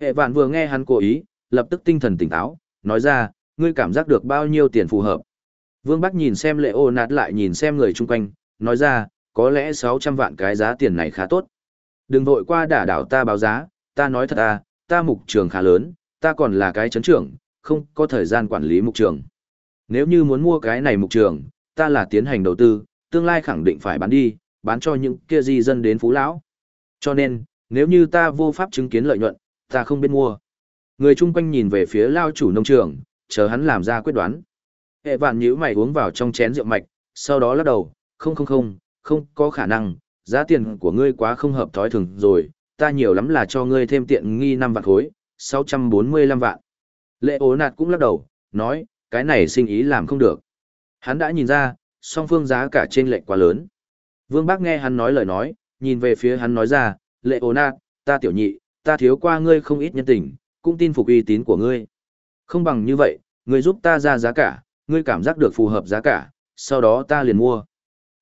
Hệ vạn vừa nghe hắn cố ý, lập tức tinh thần tỉnh táo, nói ra, ngươi cảm giác được bao nhiêu tiền phù hợp. Vương Bắc nhìn xem lệ ô nạt lại nhìn xem người chung quanh, nói ra, có lẽ 600 vạn cái giá tiền này khá tốt. Đừng vội qua đả đảo ta báo giá, ta nói thật à, ta mục trường khá lớn, ta còn là cái chấn trưởng, không có thời gian quản lý mục trường. Nếu như muốn mua cái này mục trường, ta là tiến hành đầu tư, tương lai khẳng định phải bán đi, bán cho những kia di dân đến phú lão. Cho nên, nếu như ta vô pháp chứng kiến lợi nhuận, ta không biết mua. Người chung quanh nhìn về phía lao chủ nông trường, chờ hắn làm ra quyết đoán. Hệ vạn nhữ mày uống vào trong chén rượu mạch, sau đó lắc đầu, không không không, không có khả năng, giá tiền của ngươi quá không hợp thói thường rồi, ta nhiều lắm là cho ngươi thêm tiện nghi 5 vạn khối, 645 vạn. Lệ ố nạt cũng lắc đầu, nói, cái này sinh ý làm không được. Hắn đã nhìn ra, song phương giá cả trên lệnh quá lớn. Vương Bác nghe hắn nói lời nói, nhìn về phía hắn nói ra, lệ ố nạt, ta tiểu nhị, ta thiếu qua ngươi không ít nhân tình, cũng tin phục uy tín của ngươi. Không bằng như vậy, ngươi giúp ta ra giá cả, ngươi cảm giác được phù hợp giá cả, sau đó ta liền mua.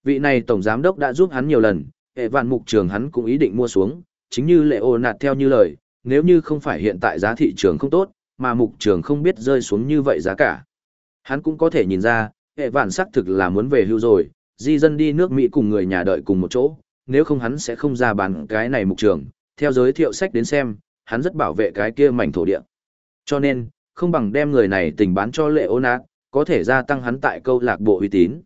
Vị này tổng giám đốc đã giúp hắn nhiều lần, hệ vạn mục trường hắn cũng ý định mua xuống, chính như lệ ô nạt theo như lời, nếu như không phải hiện tại giá thị trường không tốt, mà mục trường không biết rơi xuống như vậy giá cả. Hắn cũng có thể nhìn ra, hệ vạn xác thực là muốn về hưu rồi, di dân đi nước Mỹ cùng người nhà đợi cùng một chỗ, nếu không hắn sẽ không ra bán cái này mục trường, theo giới thiệu sách đến xem, hắn rất bảo vệ cái kia mảnh thổ địa. Cho nên, không bằng đem người này tình bán cho lệ ô nạt, có thể gia tăng hắn tại câu lạc bộ uy tín.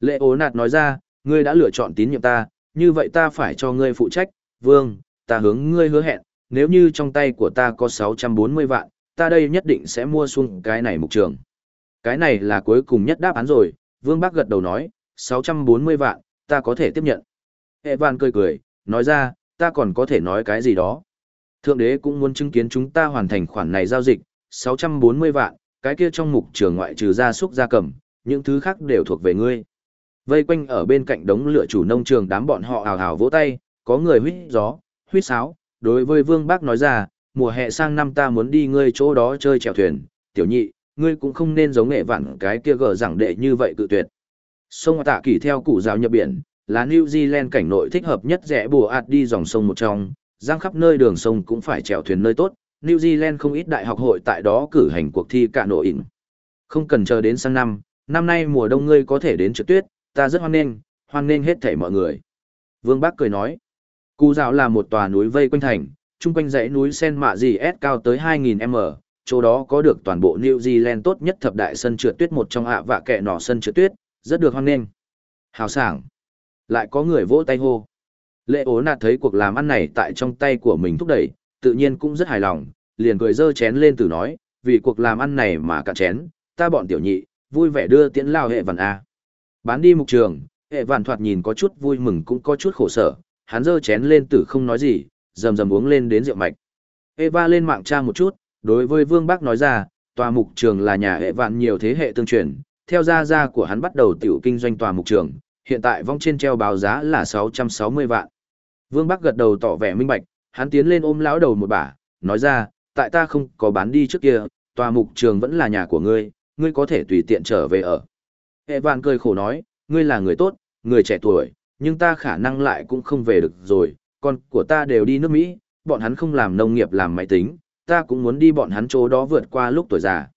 Lệ ố nạt nói ra, ngươi đã lựa chọn tín nhiệm ta, như vậy ta phải cho ngươi phụ trách, vương, ta hướng ngươi hứa hẹn, nếu như trong tay của ta có 640 vạn, ta đây nhất định sẽ mua xuống cái này mục trường. Cái này là cuối cùng nhất đáp án rồi, vương bác gật đầu nói, 640 vạn, ta có thể tiếp nhận. Hệ vạn cười cười, nói ra, ta còn có thể nói cái gì đó. Thượng đế cũng muốn chứng kiến chúng ta hoàn thành khoản này giao dịch, 640 vạn, cái kia trong mục trường ngoại trừ gia súc gia cầm, những thứ khác đều thuộc về ngươi. Vây quanh ở bên cạnh đống lửa chủ nông trường đám bọn họ ào ào vỗ tay, có người huýt gió, huýt sáo, đối với Vương Bác nói ra, mùa hè sang năm ta muốn đi ngươi chỗ đó chơi chèo thuyền, tiểu nhị, ngươi cũng không nên giống nghệ vặn cái kia gờ giảng đệ như vậy cự tuyệt. Sông Tạ Kỳ theo cụ rào nhập biển, là New Zealand cảnh nội thích hợp nhất rẽ bùa ạt đi dòng sông một trong, giang khắp nơi đường sông cũng phải chèo thuyền nơi tốt, New Zealand không ít đại học hội tại đó cử hành cuộc thi cả nội ỉn. Không cần chờ đến sang năm, năm nay mùa đông ngươi có thể đến trượt tuyết, ta rất hoan nghênh, hoan nghênh hết thảy mọi người. Vương Bác cười nói, Cú Dạo là một tòa núi vây quanh thành, chung quanh dãy núi Sen Mạ gì S cao tới 2.000m, chỗ đó có được toàn bộ New Zealand tốt nhất thập đại sân trượt tuyết một trong ạ vạ kẹ nỏ sân trượt tuyết, rất được hoan nghênh. Hào sảng. Lại có người vỗ tay hô. Lệ ố nạt thấy cuộc làm ăn này tại trong tay của mình thúc đẩy, tự nhiên cũng rất hài lòng, liền cười dơ chén lên từ nói, vì cuộc làm ăn này mà cả chén, ta bọn tiểu nhị, vui vẻ đưa tiễn lao hệ vằn A. Bán đi mục trường, hệ vạn thoạt nhìn có chút vui mừng cũng có chút khổ sở, hắn dơ chén lên tử không nói gì, rầm rầm uống lên đến rượu mạch. Eva lên mạng tra một chút, đối với Vương Bác nói ra, tòa mục trường là nhà hệ vạn nhiều thế hệ tương truyền, theo gia gia của hắn bắt đầu tiểu kinh doanh tòa mục trường, hiện tại vong trên treo báo giá là 660 vạn. Vương Bắc gật đầu tỏ vẻ minh bạch, hắn tiến lên ôm lão đầu một bả, nói ra, tại ta không có bán đi trước kia, tòa mục trường vẫn là nhà của ngươi, ngươi có thể tùy tiện trở về ở. Hệ vạn cười khổ nói, ngươi là người tốt, người trẻ tuổi, nhưng ta khả năng lại cũng không về được rồi, con của ta đều đi nước Mỹ, bọn hắn không làm nông nghiệp làm máy tính, ta cũng muốn đi bọn hắn chỗ đó vượt qua lúc tuổi già.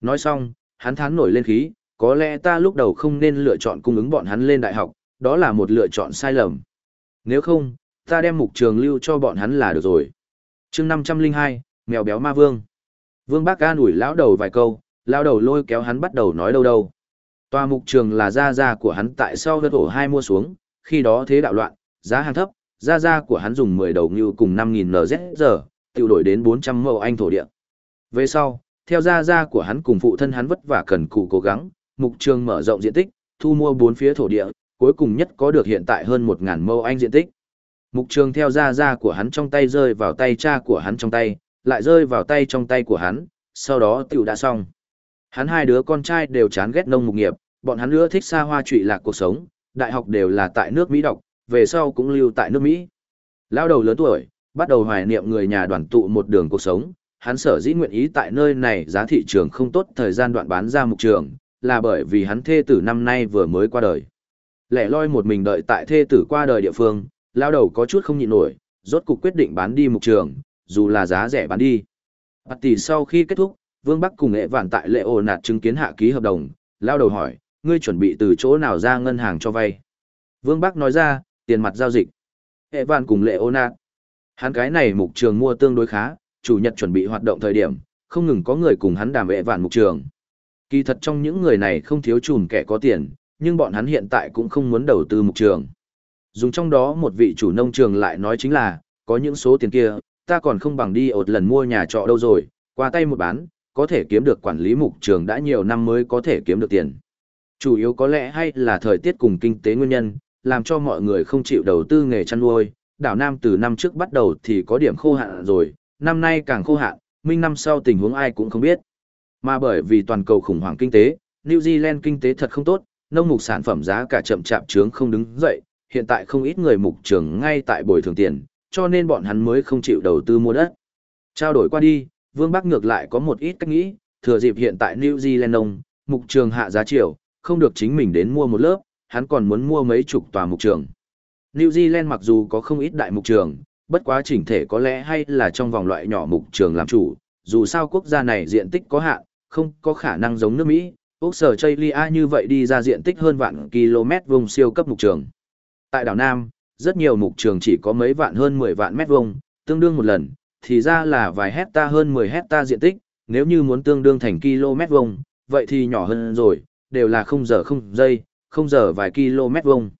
Nói xong, hắn thán nổi lên khí, có lẽ ta lúc đầu không nên lựa chọn cung ứng bọn hắn lên đại học, đó là một lựa chọn sai lầm. Nếu không, ta đem mục trường lưu cho bọn hắn là được rồi. chương 502, mèo béo ma vương. Vương Bác An ủi lão đầu vài câu, lão đầu lôi kéo hắn bắt đầu nói đâu đâu. Tòa mục trường là gia gia của hắn tại sau đất ổ hai mua xuống, khi đó thế đạo loạn, giá hàng thấp, gia gia của hắn dùng 10 đầu như cùng 5.000 NZ giờ, tiêu đổi đến 400 mẫu anh thổ địa. Về sau, theo gia gia của hắn cùng phụ thân hắn vất vả cần cù cố gắng, mục trường mở rộng diện tích, thu mua bốn phía thổ địa, cuối cùng nhất có được hiện tại hơn 1.000 mẫu anh diện tích. Mục trường theo gia gia của hắn trong tay rơi vào tay cha của hắn trong tay, lại rơi vào tay trong tay của hắn, sau đó tiểu đã xong. Hắn hai đứa con trai đều chán ghét nông mục nghiệp, bọn hắn nữa thích xa hoa trụy lạc cuộc sống, đại học đều là tại nước Mỹ đọc, về sau cũng lưu tại nước Mỹ. Lao đầu lớn tuổi, bắt đầu hoài niệm người nhà đoàn tụ một đường cuộc sống, hắn sở dĩ nguyện ý tại nơi này giá thị trường không tốt thời gian đoạn bán ra mục trường, là bởi vì hắn thê tử năm nay vừa mới qua đời. Lẻ loi một mình đợi tại thê tử qua đời địa phương, lao đầu có chút không nhịn nổi, rốt cục quyết định bán đi mục trường, dù là giá rẻ bán đi. Bạt tỷ sau khi kết thúc, Vương Bắc cùng nghệ vạn tại lệ ồ nạt chứng kiến hạ ký hợp đồng, lao đầu hỏi, ngươi chuẩn bị từ chỗ nào ra ngân hàng cho vay. Vương Bắc nói ra, tiền mặt giao dịch. Hệ vạn cùng lệ ồ nạt. Hắn cái này mục trường mua tương đối khá, chủ nhật chuẩn bị hoạt động thời điểm, không ngừng có người cùng hắn đàm vệ vạn mục trường. Kỳ thật trong những người này không thiếu chùm kẻ có tiền, nhưng bọn hắn hiện tại cũng không muốn đầu tư mục trường. Dùng trong đó một vị chủ nông trường lại nói chính là, có những số tiền kia, ta còn không bằng đi ột lần mua nhà trọ đâu rồi, qua tay một bán, có thể kiếm được quản lý mục trường đã nhiều năm mới có thể kiếm được tiền. Chủ yếu có lẽ hay là thời tiết cùng kinh tế nguyên nhân, làm cho mọi người không chịu đầu tư nghề chăn nuôi. Đảo Nam từ năm trước bắt đầu thì có điểm khô hạn rồi, năm nay càng khô hạn, minh năm sau tình huống ai cũng không biết. Mà bởi vì toàn cầu khủng hoảng kinh tế, New Zealand kinh tế thật không tốt, nông mục sản phẩm giá cả chậm chạp trướng không đứng dậy, hiện tại không ít người mục trường ngay tại bồi thường tiền, cho nên bọn hắn mới không chịu đầu tư mua đất. Trao đổi qua đi, Vương Bắc ngược lại có một ít cách nghĩ, thừa dịp hiện tại New Zealand nông, mục trường hạ giá triệu, không được chính mình đến mua một lớp, hắn còn muốn mua mấy chục tòa mục trường. New Zealand mặc dù có không ít đại mục trường, bất quá chỉnh thể có lẽ hay là trong vòng loại nhỏ mục trường làm chủ, dù sao quốc gia này diện tích có hạn, không có khả năng giống nước Mỹ, Úc sở Chaylia như vậy đi ra diện tích hơn vạn km vùng siêu cấp mục trường. Tại đảo Nam, rất nhiều mục trường chỉ có mấy vạn hơn 10 vạn mét vuông, tương đương một lần, thì ra là vài hecta hơn 10 hecta diện tích, nếu như muốn tương đương thành km vuông, vậy thì nhỏ hơn rồi, đều là không giờ không giây, không giờ vài km vuông.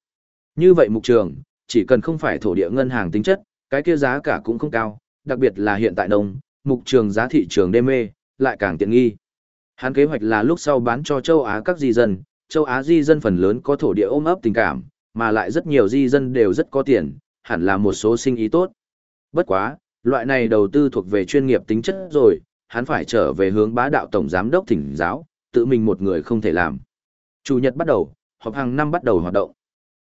Như vậy mục trường, chỉ cần không phải thổ địa ngân hàng tính chất, cái kia giá cả cũng không cao, đặc biệt là hiện tại nông, mục trường giá thị trường đê mê, lại càng tiện nghi. Hắn kế hoạch là lúc sau bán cho châu Á các di dân, châu Á di dân phần lớn có thổ địa ôm ấp tình cảm, mà lại rất nhiều di dân đều rất có tiền, hẳn là một số sinh ý tốt. Bất quá, loại này đầu tư thuộc về chuyên nghiệp tính chất rồi, hắn phải trở về hướng bá đạo tổng giám đốc thỉnh giáo, tự mình một người không thể làm. Chủ nhật bắt đầu, họp hàng năm bắt đầu hoạt động.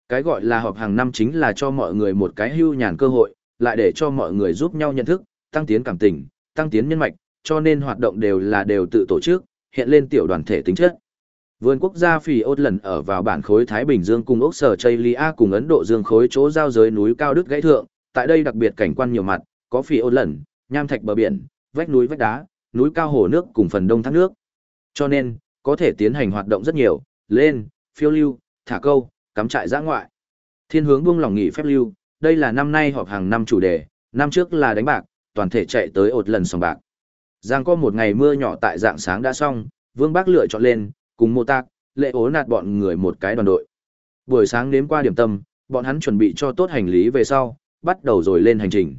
Cái gọi là họp hàng năm chính là cho mọi người một cái hưu nhàn cơ hội, lại để cho mọi người giúp nhau nhận thức, tăng tiến cảm tình, tăng tiến nhân mạch, cho nên hoạt động đều là đều tự tổ chức, hiện lên tiểu đoàn thể tính chất. Vườn quốc gia Phì Ốt lần ở vào bản khối Thái Bình Dương cùng Úc Sở Chây Lia cùng Ấn Độ Dương khối chỗ giao giới núi cao đức gãy thượng, tại đây đặc biệt cảnh quan nhiều mặt, có phi ô lẩn, nham thạch bờ biển, vách núi vách đá, núi cao hồ nước cùng phần đông thác nước. Cho nên, có thể tiến hành hoạt động rất nhiều, lên, phiêu lưu, thả câu, cắm trại giã ngoại. Thiên hướng buông lòng nghỉ phép lưu, đây là năm nay họp hàng năm chủ đề, năm trước là đánh bạc, toàn thể chạy tới ột lần sòng bạc. Giang có một ngày mưa nhỏ tại dạng sáng đã xong, Vương Bác lựa chọn lên, cùng mô tạc, lệ ố nạt bọn người một cái đoàn đội. Buổi sáng đến qua điểm tâm, bọn hắn chuẩn bị cho tốt hành lý về sau, bắt đầu rồi lên hành trình.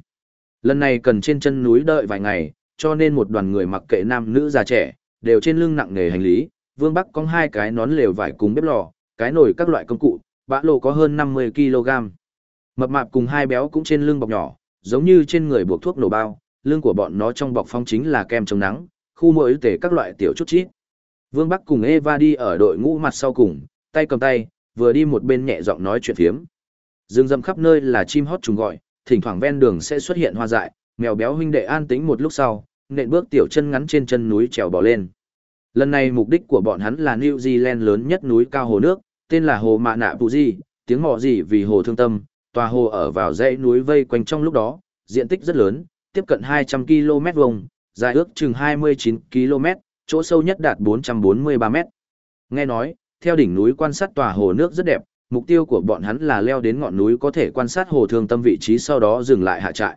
Lần này cần trên chân núi đợi vài ngày, cho nên một đoàn người mặc kệ nam nữ già trẻ, đều trên lưng nặng nghề hành lý, Vương Bắc có hai cái nón lều vải cùng bếp lò, cái nồi các loại công cụ, bã lô có hơn 50 kg. Mập mạp cùng hai béo cũng trên lưng bọc nhỏ, giống như trên người buộc thuốc nổ bao, lưng của bọn nó trong bọc phong chính là kem chống nắng, khu mỗi tể các loại tiểu chút chít. Vương Bắc cùng Eva đi ở đội ngũ mặt sau cùng, tay cầm tay, vừa đi một bên nhẹ giọng nói chuyện phiếm. Dương dâm khắp nơi là chim hót trùng gọi, thỉnh thoảng ven đường sẽ xuất hiện hoa dại, mèo béo huynh đệ an tĩnh một lúc sau, nện bước tiểu chân ngắn trên chân núi trèo bò lên. Lần này mục đích của bọn hắn là New Zealand lớn nhất núi cao hồ nước, tên là hồ Mạ Nạ Bù Di, tiếng mò gì vì hồ thương tâm, tòa hồ ở vào dãy núi vây quanh trong lúc đó, diện tích rất lớn, tiếp cận 200 km vuông, dài ước chừng 29 km, chỗ sâu nhất đạt 443 m. Nghe nói, theo đỉnh núi quan sát tòa hồ nước rất đẹp, mục tiêu của bọn hắn là leo đến ngọn núi có thể quan sát hồ thương tâm vị trí sau đó dừng lại hạ trại.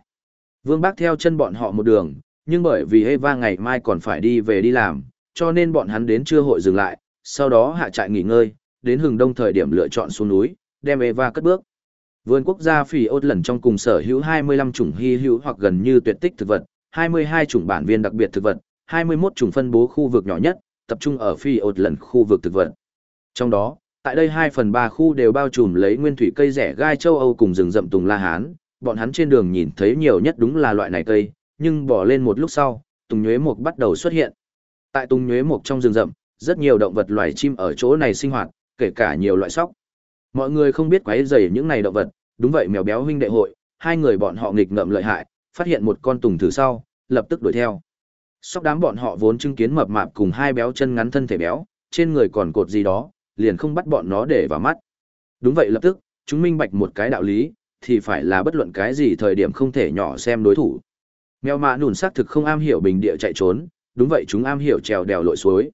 Vương Bác theo chân bọn họ một đường, nhưng bởi vì Eva ngày mai còn phải đi về đi làm, cho nên bọn hắn đến trưa hội dừng lại, sau đó hạ trại nghỉ ngơi, đến hừng đông thời điểm lựa chọn xuống núi, đem Eva cất bước. Vườn quốc gia phỉ ốt lần trong cùng sở hữu 25 chủng hy hữu hoặc gần như tuyệt tích thực vật, 22 chủng bản viên đặc biệt thực vật, 21 chủng phân bố khu vực nhỏ nhất, tập trung ở phi Ốt lần khu vực thực vật. Trong đó, tại đây 2 phần 3 khu đều bao trùm lấy nguyên thủy cây rẻ gai châu Âu cùng rừng rậm tùng La Hán, bọn hắn trên đường nhìn thấy nhiều nhất đúng là loại này cây, nhưng bỏ lên một lúc sau, tùng nhuế mục bắt đầu xuất hiện. Tại tùng nhuế mục trong rừng rậm, rất nhiều động vật loài chim ở chỗ này sinh hoạt, kể cả nhiều loại sóc. Mọi người không biết quấy rầy những này động vật, đúng vậy mèo béo huynh đệ hội, hai người bọn họ nghịch ngợm lợi hại, phát hiện một con tùng thử sau, lập tức đuổi theo. Sóc đám bọn họ vốn chứng kiến mập mạp cùng hai béo chân ngắn thân thể béo, trên người còn cột gì đó, liền không bắt bọn nó để vào mắt. Đúng vậy lập tức, chúng minh bạch một cái đạo lý, thì phải là bất luận cái gì thời điểm không thể nhỏ xem đối thủ. Mèo mạ nùn xác thực không am hiểu bình địa chạy trốn, đúng vậy chúng am hiểu trèo đèo lội suối.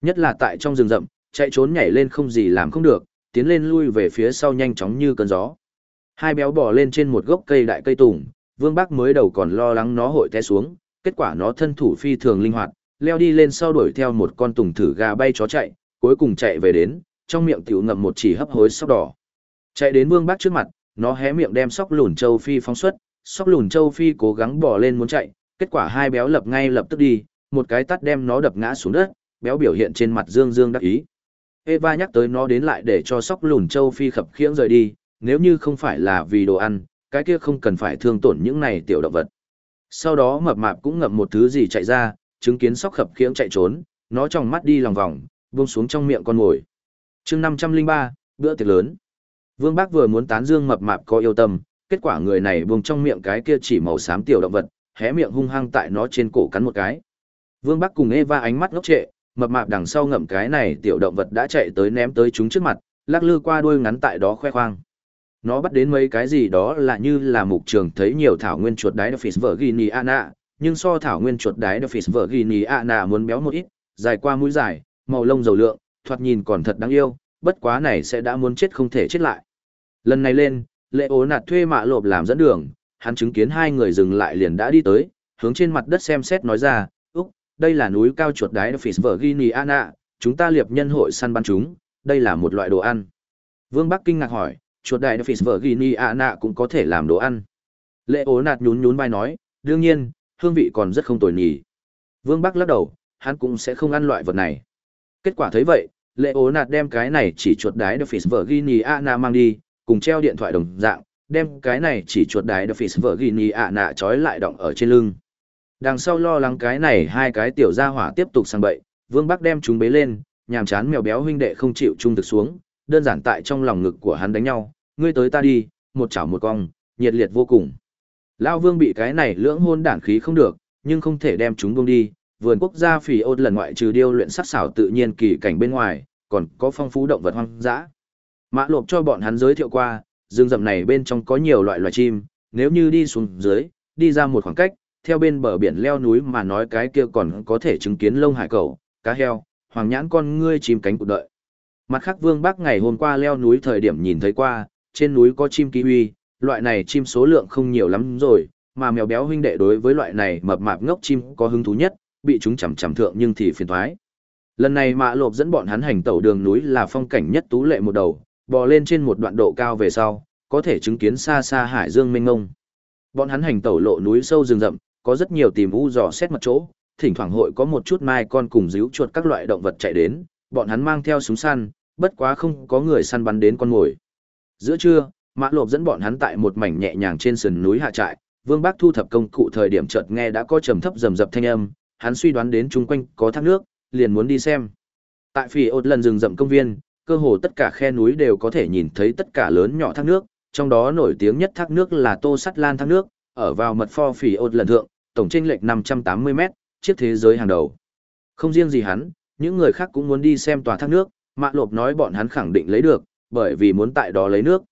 Nhất là tại trong rừng rậm, chạy trốn nhảy lên không gì làm không được, tiến lên lui về phía sau nhanh chóng như cơn gió. Hai béo bò lên trên một gốc cây đại cây tùng, Vương bác mới đầu còn lo lắng nó hội té xuống, kết quả nó thân thủ phi thường linh hoạt, leo đi lên sau đuổi theo một con tùng thử gà bay chó chạy, cuối cùng chạy về đến, trong miệng tiểu ngậm một chỉ hấp hối sóc đỏ. Chạy đến Vương Bác trước mặt, nó hé miệng đem sóc lùn châu phi phóng xuất, sóc lùn châu phi cố gắng bò lên muốn chạy, kết quả hai béo lập ngay lập tức đi, một cái tắt đem nó đập ngã xuống đất, béo biểu hiện trên mặt dương dương đắc ý. Eva nhắc tới nó đến lại để cho sóc lùn châu phi khập khiễng rời đi, nếu như không phải là vì đồ ăn, cái kia không cần phải thương tổn những này tiểu động vật. Sau đó mập mạp cũng ngậm một thứ gì chạy ra, chứng kiến sóc khập khiễng chạy trốn, nó trong mắt đi lòng vòng, buông xuống trong miệng con ngồi. chương 503, bữa tiệc lớn. Vương Bác vừa muốn tán dương mập mạp có yêu tâm, kết quả người này buông trong miệng cái kia chỉ màu xám tiểu động vật, hé miệng hung hăng tại nó trên cổ cắn một cái. Vương Bắc cùng Eva ánh mắt ngốc trệ, mập mạp đằng sau ngậm cái này tiểu động vật đã chạy tới ném tới chúng trước mặt, lắc lư qua đuôi ngắn tại đó khoe khoang. Nó bắt đến mấy cái gì đó là như là mục trường thấy nhiều thảo nguyên chuột đái Daphis Virginiana, nhưng so thảo nguyên chuột đái Daphis Virginiana muốn béo một ít, dài qua mũi dài, màu lông dầu lượng, thoạt nhìn còn thật đáng yêu, bất quá này sẽ đã muốn chết không thể chết lại. Lần này lên, lệ ố nạt thuê mạ lộp làm dẫn đường, hắn chứng kiến hai người dừng lại liền đã đi tới, hướng trên mặt đất xem xét nói ra, Úc, đây là núi cao chuột đái Daphis chúng ta liệp nhân hội săn bắn chúng, đây là một loại đồ ăn. Vương Bắc kinh ngạc hỏi, chuột đại Daphis cũng có thể làm đồ ăn. Lệ ố nạt nhún nhún vai nói, đương nhiên, hương vị còn rất không tồi nhỉ. Vương Bắc lắc đầu, hắn cũng sẽ không ăn loại vật này. Kết quả thấy vậy, lệ ố nạt đem cái này chỉ chuột đái Daphis Virginiana mang đi, cùng treo điện thoại đồng dạng, đem cái này chỉ chuột đái Daphis Virginiana trói lại động ở trên lưng. Đằng sau lo lắng cái này hai cái tiểu gia hỏa tiếp tục sang bậy, Vương Bắc đem chúng bế lên, nhàm chán mèo béo huynh đệ không chịu trung thực xuống, đơn giản tại trong lòng ngực của hắn đánh nhau, ngươi tới ta đi, một chảo một cong, nhiệt liệt vô cùng. Lao Vương bị cái này lưỡng hôn đản khí không được, nhưng không thể đem chúng buông đi. Vườn quốc gia phỉ ôn lần ngoại trừ điêu luyện sắc xảo tự nhiên kỳ cảnh bên ngoài, còn có phong phú động vật hoang dã. Mã lộp cho bọn hắn giới thiệu qua, rừng rậm này bên trong có nhiều loại loài chim, nếu như đi xuống dưới, đi ra một khoảng cách, theo bên bờ biển leo núi mà nói cái kia còn có thể chứng kiến lông hải cẩu, cá heo, hoàng nhãn con ngươi chim cánh cụt đợi. Mặt khác Vương Bắc ngày hôm qua leo núi thời điểm nhìn thấy qua, trên núi có chim kiwi, loại này chim số lượng không nhiều lắm rồi, mà mèo béo huynh đệ đối với loại này mập mạp ngốc chim có hứng thú nhất, bị chúng chằm chằm thượng nhưng thì phiền thoái. Lần này mạ lộp dẫn bọn hắn hành tẩu đường núi là phong cảnh nhất tú lệ một đầu, bò lên trên một đoạn độ cao về sau, có thể chứng kiến xa xa hải dương mênh mông Bọn hắn hành tẩu lộ núi sâu rừng rậm, có rất nhiều tìm u dò xét mặt chỗ, thỉnh thoảng hội có một chút mai con cùng díu chuột các loại động vật chạy đến, bọn hắn mang theo súng săn, bất quá không có người săn bắn đến con mồi. Giữa trưa, Mã Lộp dẫn bọn hắn tại một mảnh nhẹ nhàng trên sườn núi hạ trại, Vương Bác thu thập công cụ thời điểm chợt nghe đã có trầm thấp rầm rập thanh âm, hắn suy đoán đến chung quanh có thác nước, liền muốn đi xem. Tại phỉ ột lần rừng rậm công viên, cơ hồ tất cả khe núi đều có thể nhìn thấy tất cả lớn nhỏ thác nước, trong đó nổi tiếng nhất thác nước là Tô Sắt Lan thác nước, ở vào mật pho phỉ ột lần thượng, tổng chênh lệch 580 mét, chiếc thế giới hàng đầu. Không riêng gì hắn, những người khác cũng muốn đi xem tòa thác nước, Mạ Lộp nói bọn hắn khẳng định lấy được, bởi vì muốn tại đó lấy nước.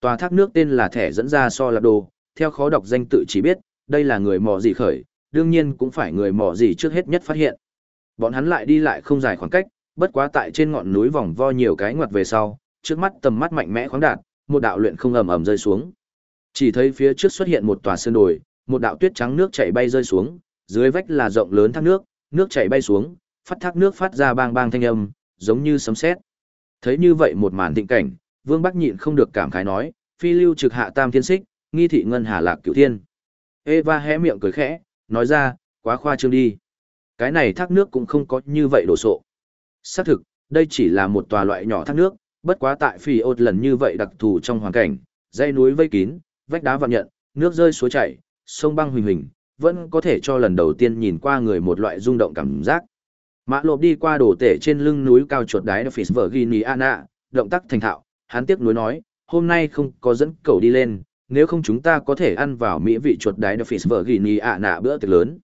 Tòa thác nước tên là thẻ dẫn ra so lạp đồ, theo khó đọc danh tự chỉ biết, đây là người mò gì khởi, đương nhiên cũng phải người mò gì trước hết nhất phát hiện. Bọn hắn lại đi lại không dài khoảng cách, bất quá tại trên ngọn núi vòng vo nhiều cái ngoặt về sau, trước mắt tầm mắt mạnh mẽ khoáng đạt, một đạo luyện không ầm ầm rơi xuống. Chỉ thấy phía trước xuất hiện một tòa sơn đồi, một đạo tuyết trắng nước chảy bay rơi xuống, dưới vách là rộng lớn thác nước, nước chảy bay xuống, phát thác nước phát ra bang bang thanh âm, giống như sấm sét. Thấy như vậy một màn tình cảnh, Vương Bắc nhịn không được cảm khái nói, phi lưu trực hạ tam thiên xích, nghi thị ngân hà lạc cửu thiên. Eva hé miệng cười khẽ, nói ra, quá khoa trương đi. Cái này thác nước cũng không có như vậy đổ sộ. Xác thực, đây chỉ là một tòa loại nhỏ thác nước, bất quá tại phi ột lần như vậy đặc thù trong hoàn cảnh, dãy núi vây kín, vách đá vặn nhận, nước rơi suối chảy, sông băng huỳnh huỳnh, vẫn có thể cho lần đầu tiên nhìn qua người một loại rung động cảm giác. Mã lộp đi qua đổ tể trên lưng núi cao chuột đáy Phis Virginiana, động tác thành thạo, hắn tiếc nuối nói, hôm nay không có dẫn cầu đi lên, nếu không chúng ta có thể ăn vào mỹ vị chuột đáy Phis Virginiana bữa tiệc lớn.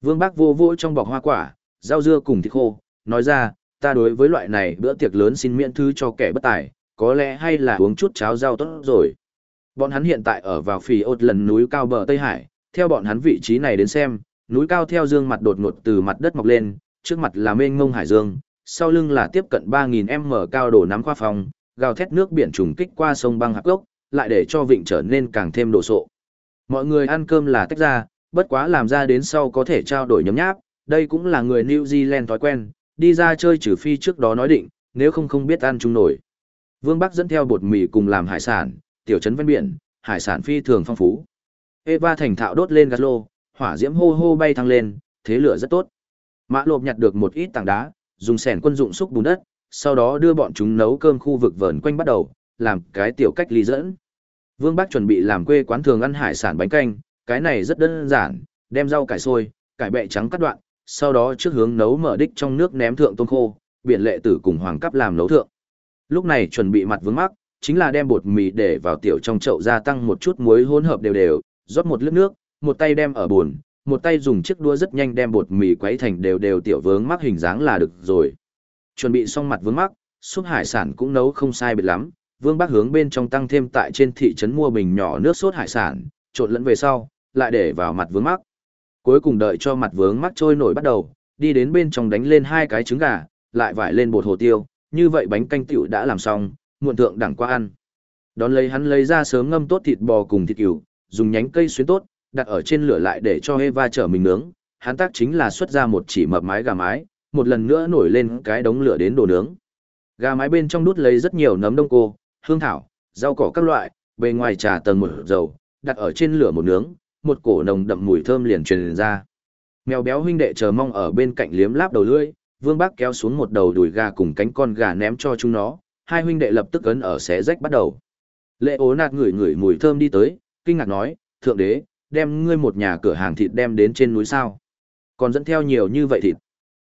Vương Bác vô vô trong bọc hoa quả, rau dưa cùng thịt khô, nói ra, ta đối với loại này bữa tiệc lớn xin miễn thư cho kẻ bất tài, có lẽ hay là uống chút cháo rau tốt rồi. Bọn hắn hiện tại ở vào phì ốt lần núi cao bờ Tây Hải, theo bọn hắn vị trí này đến xem, núi cao theo dương mặt đột ngột từ mặt đất mọc lên, trước mặt là mênh mông hải dương, sau lưng là tiếp cận 3.000m cao đổ nắm khoa phòng, gào thét nước biển trùng kích qua sông băng hạc gốc, lại để cho vịnh trở nên càng thêm đồ sộ. Mọi người ăn cơm là tách ra, bất quá làm ra đến sau có thể trao đổi nhấm nháp, đây cũng là người New Zealand thói quen, đi ra chơi trừ phi trước đó nói định, nếu không không biết ăn chung nổi. Vương Bắc dẫn theo bột mì cùng làm hải sản, tiểu trấn ven biển, hải sản phi thường phong phú. Eva thành thạo đốt lên gas lô, hỏa diễm hô hô bay thăng lên, thế lửa rất tốt. Mã lộp nhặt được một ít tảng đá, dùng sẻn quân dụng xúc bùn đất, sau đó đưa bọn chúng nấu cơm khu vực vờn quanh bắt đầu, làm cái tiểu cách ly dẫn. Vương Bắc chuẩn bị làm quê quán thường ăn hải sản bánh canh, cái này rất đơn giản, đem rau cải xôi, cải bẹ trắng cắt đoạn, sau đó trước hướng nấu mở đích trong nước ném thượng tôm khô, biển lệ tử cùng hoàng cấp làm nấu thượng. Lúc này chuẩn bị mặt vướng mắc, chính là đem bột mì để vào tiểu trong chậu gia tăng một chút muối hỗn hợp đều đều, rót một lít nước, một tay đem ở buồn, một tay dùng chiếc đua rất nhanh đem bột mì quấy thành đều đều tiểu vướng mắc hình dáng là được rồi. Chuẩn bị xong mặt vướng mắc, súp hải sản cũng nấu không sai biệt lắm, Vương Bắc hướng bên trong tăng thêm tại trên thị trấn mua bình nhỏ nước sốt hải sản, trộn lẫn về sau, lại để vào mặt vướng mắc. Cuối cùng đợi cho mặt vướng mắc trôi nổi bắt đầu, đi đến bên trong đánh lên hai cái trứng gà, lại vải lên bột hồ tiêu, như vậy bánh canh tiểu đã làm xong, muộn thượng đẳng qua ăn. Đón lấy hắn lấy ra sớm ngâm tốt thịt bò cùng thịt cừu, dùng nhánh cây xuyến tốt, đặt ở trên lửa lại để cho Eva chở mình nướng. Hắn tác chính là xuất ra một chỉ mập mái gà mái, một lần nữa nổi lên cái đống lửa đến đồ nướng. Gà mái bên trong đút lấy rất nhiều nấm đông cô, hương thảo, rau cỏ các loại, bề ngoài trà tầng một dầu, đặt ở trên lửa một nướng, một cổ nồng đậm mùi thơm liền truyền ra. Mèo béo huynh đệ chờ mong ở bên cạnh liếm láp đầu lưỡi, Vương Bác kéo xuống một đầu đùi gà cùng cánh con gà ném cho chúng nó, hai huynh đệ lập tức ấn ở xé rách bắt đầu. Lệ ố nạt ngửi ngửi mùi thơm đi tới, kinh ngạc nói, thượng đế, đem ngươi một nhà cửa hàng thịt đem đến trên núi sao. Còn dẫn theo nhiều như vậy thịt.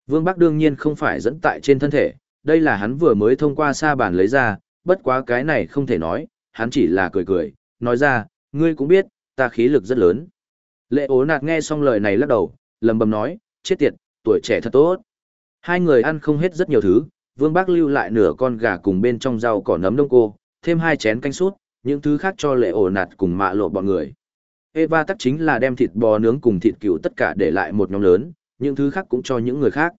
Vương Bắc đương nhiên không phải dẫn tại trên thân thể, đây là hắn vừa mới thông qua sa bàn lấy ra, bất quá cái này không thể nói, hắn chỉ là cười cười, nói ra, ngươi cũng biết, ta khí lực rất lớn. Lệ ố nạt nghe xong lời này lắc đầu, lầm bầm nói, chết tiệt, tuổi trẻ thật tốt. Hai người ăn không hết rất nhiều thứ, Vương Bác lưu lại nửa con gà cùng bên trong rau cỏ nấm đông cô, thêm hai chén canh sút, những thứ khác cho lệ ổ nạt cùng mạ lộ bọn người. Eva tắc chính là đem thịt bò nướng cùng thịt cừu tất cả để lại một nhóm lớn, những thứ khác cũng cho những người khác.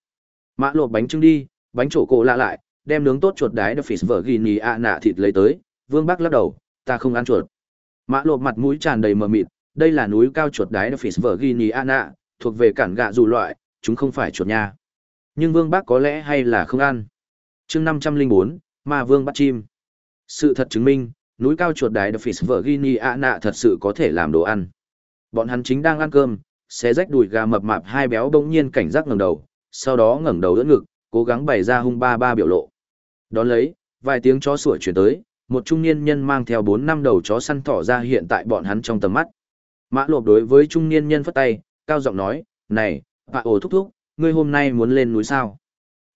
Mạ lộ bánh trưng đi, bánh trổ cổ lạ lại, đem nướng tốt chuột đái đập phỉ vợ ghi nhì ạ nạ thịt lấy tới, Vương Bác lắc đầu, ta không ăn chuột. mã lộ mặt mũi tràn đầy mờ mịt, đây là núi cao chuột đái đập phỉ vợ ghi nhì ạ nạ, thuộc về cản gạ dù loại, chúng không phải chuột nha. Nhưng Vương Bác có lẽ hay là không ăn. chương 504, Ma Vương bắt chim. Sự thật chứng minh, núi cao chuột đái The Fish ạ nạ thật sự có thể làm đồ ăn. Bọn hắn chính đang ăn cơm, xé rách đùi gà mập mạp hai béo bỗng nhiên cảnh giác ngẩng đầu, sau đó ngẩng đầu đỡ ngực, cố gắng bày ra hung ba ba biểu lộ. Đón lấy, vài tiếng chó sủa chuyển tới, một trung niên nhân mang theo bốn năm đầu chó săn thỏ ra hiện tại bọn hắn trong tầm mắt. Mã lộp đối với trung niên nhân phất tay, cao giọng nói, này, bà ổ thúc thúc, ngươi hôm nay muốn lên núi sao?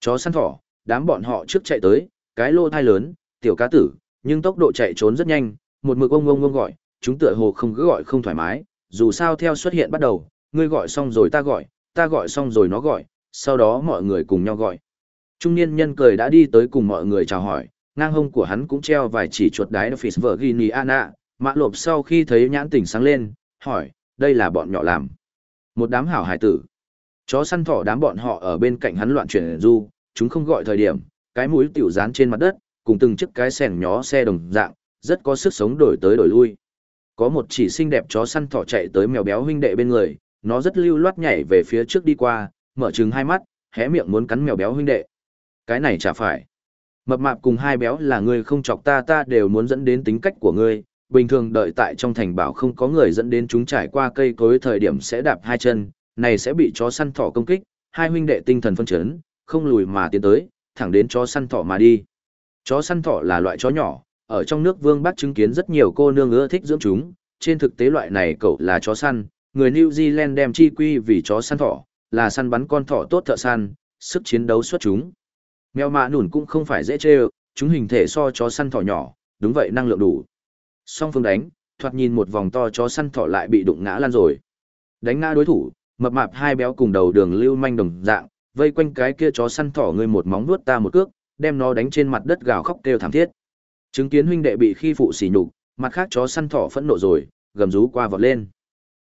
Chó săn thỏ, đám bọn họ trước chạy tới, cái lô thai lớn, tiểu cá tử, nhưng tốc độ chạy trốn rất nhanh, một mực ông ông ông gọi, chúng tựa hồ không cứ gọi không thoải mái, dù sao theo xuất hiện bắt đầu, ngươi gọi xong rồi ta gọi, ta gọi xong rồi nó gọi, sau đó mọi người cùng nhau gọi. Trung niên nhân cười đã đi tới cùng mọi người chào hỏi, ngang hông của hắn cũng treo vài chỉ chuột đái Phis Virginiana, mạ lộp sau khi thấy nhãn tỉnh sáng lên, hỏi, đây là bọn nhỏ làm. Một đám hảo hải tử. Chó săn thỏ đám bọn họ ở bên cạnh hắn loạn chuyển du, chúng không gọi thời điểm, cái mũi tiểu dán trên mặt đất, cùng từng chiếc cái sẻng nhó xe đồng dạng, rất có sức sống đổi tới đổi lui. Có một chỉ xinh đẹp chó săn thỏ chạy tới mèo béo huynh đệ bên người, nó rất lưu loát nhảy về phía trước đi qua, mở trừng hai mắt, hé miệng muốn cắn mèo béo huynh đệ. Cái này chả phải. Mập mạp cùng hai béo là người không chọc ta ta đều muốn dẫn đến tính cách của ngươi, bình thường đợi tại trong thành bảo không có người dẫn đến chúng trải qua cây cối thời điểm sẽ đạp hai chân, này sẽ bị chó săn thỏ công kích, hai huynh đệ tinh thần phân chấn, không lùi mà tiến tới, thẳng đến chó săn thỏ mà đi. Chó săn thỏ là loại chó nhỏ, ở trong nước Vương bác chứng kiến rất nhiều cô nương ưa thích dưỡng chúng, trên thực tế loại này cậu là chó săn, người New Zealand đem chi quy vì chó săn thỏ, là săn bắn con thỏ tốt thợ săn, sức chiến đấu xuất chúng. Mèo mạ nùn cũng không phải dễ chê chúng hình thể so chó săn thỏ nhỏ, đúng vậy năng lượng đủ. Song phương đánh, thoạt nhìn một vòng to chó săn thỏ lại bị đụng ngã lan rồi. Đánh ngã đối thủ, mập mạp hai béo cùng đầu đường lưu manh đồng dạng, vây quanh cái kia chó săn thỏ người một móng nuốt ta một cước, đem nó đánh trên mặt đất gào khóc kêu thảm thiết. Chứng kiến huynh đệ bị khi phụ sỉ nhục, mặt khác chó săn thỏ phẫn nộ rồi, gầm rú qua vọt lên.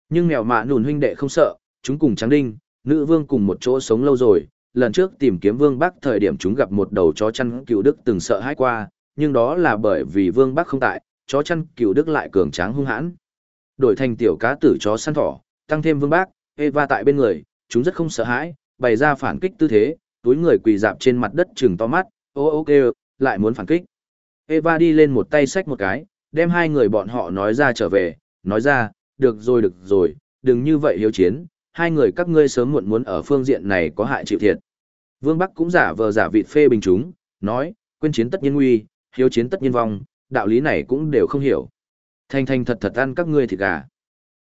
Nhưng mèo mạ nùn huynh đệ không sợ, chúng cùng trắng đinh, nữ vương cùng một chỗ sống lâu rồi, lần trước tìm kiếm Vương Bắc thời điểm chúng gặp một đầu chó chăn cựu đức từng sợ hãi qua, nhưng đó là bởi vì Vương Bắc không tại, chó chăn cựu đức lại cường tráng hung hãn. Đổi thành tiểu cá tử chó săn thỏ, tăng thêm Vương Bắc, Eva tại bên người, chúng rất không sợ hãi, bày ra phản kích tư thế, túi người quỳ dạp trên mặt đất trừng to mắt, ô ô kêu, lại muốn phản kích. Eva đi lên một tay xách một cái, đem hai người bọn họ nói ra trở về, nói ra, được rồi được rồi, đừng như vậy hiếu chiến, hai người các ngươi sớm muộn muốn ở phương diện này có hại chịu thiệt. Vương Bắc cũng giả vờ giả vịt phê bình chúng, nói, quên chiến tất nhiên nguy, hiếu chiến tất nhiên vong, đạo lý này cũng đều không hiểu. Thanh thanh thật thật ăn các ngươi thịt gà.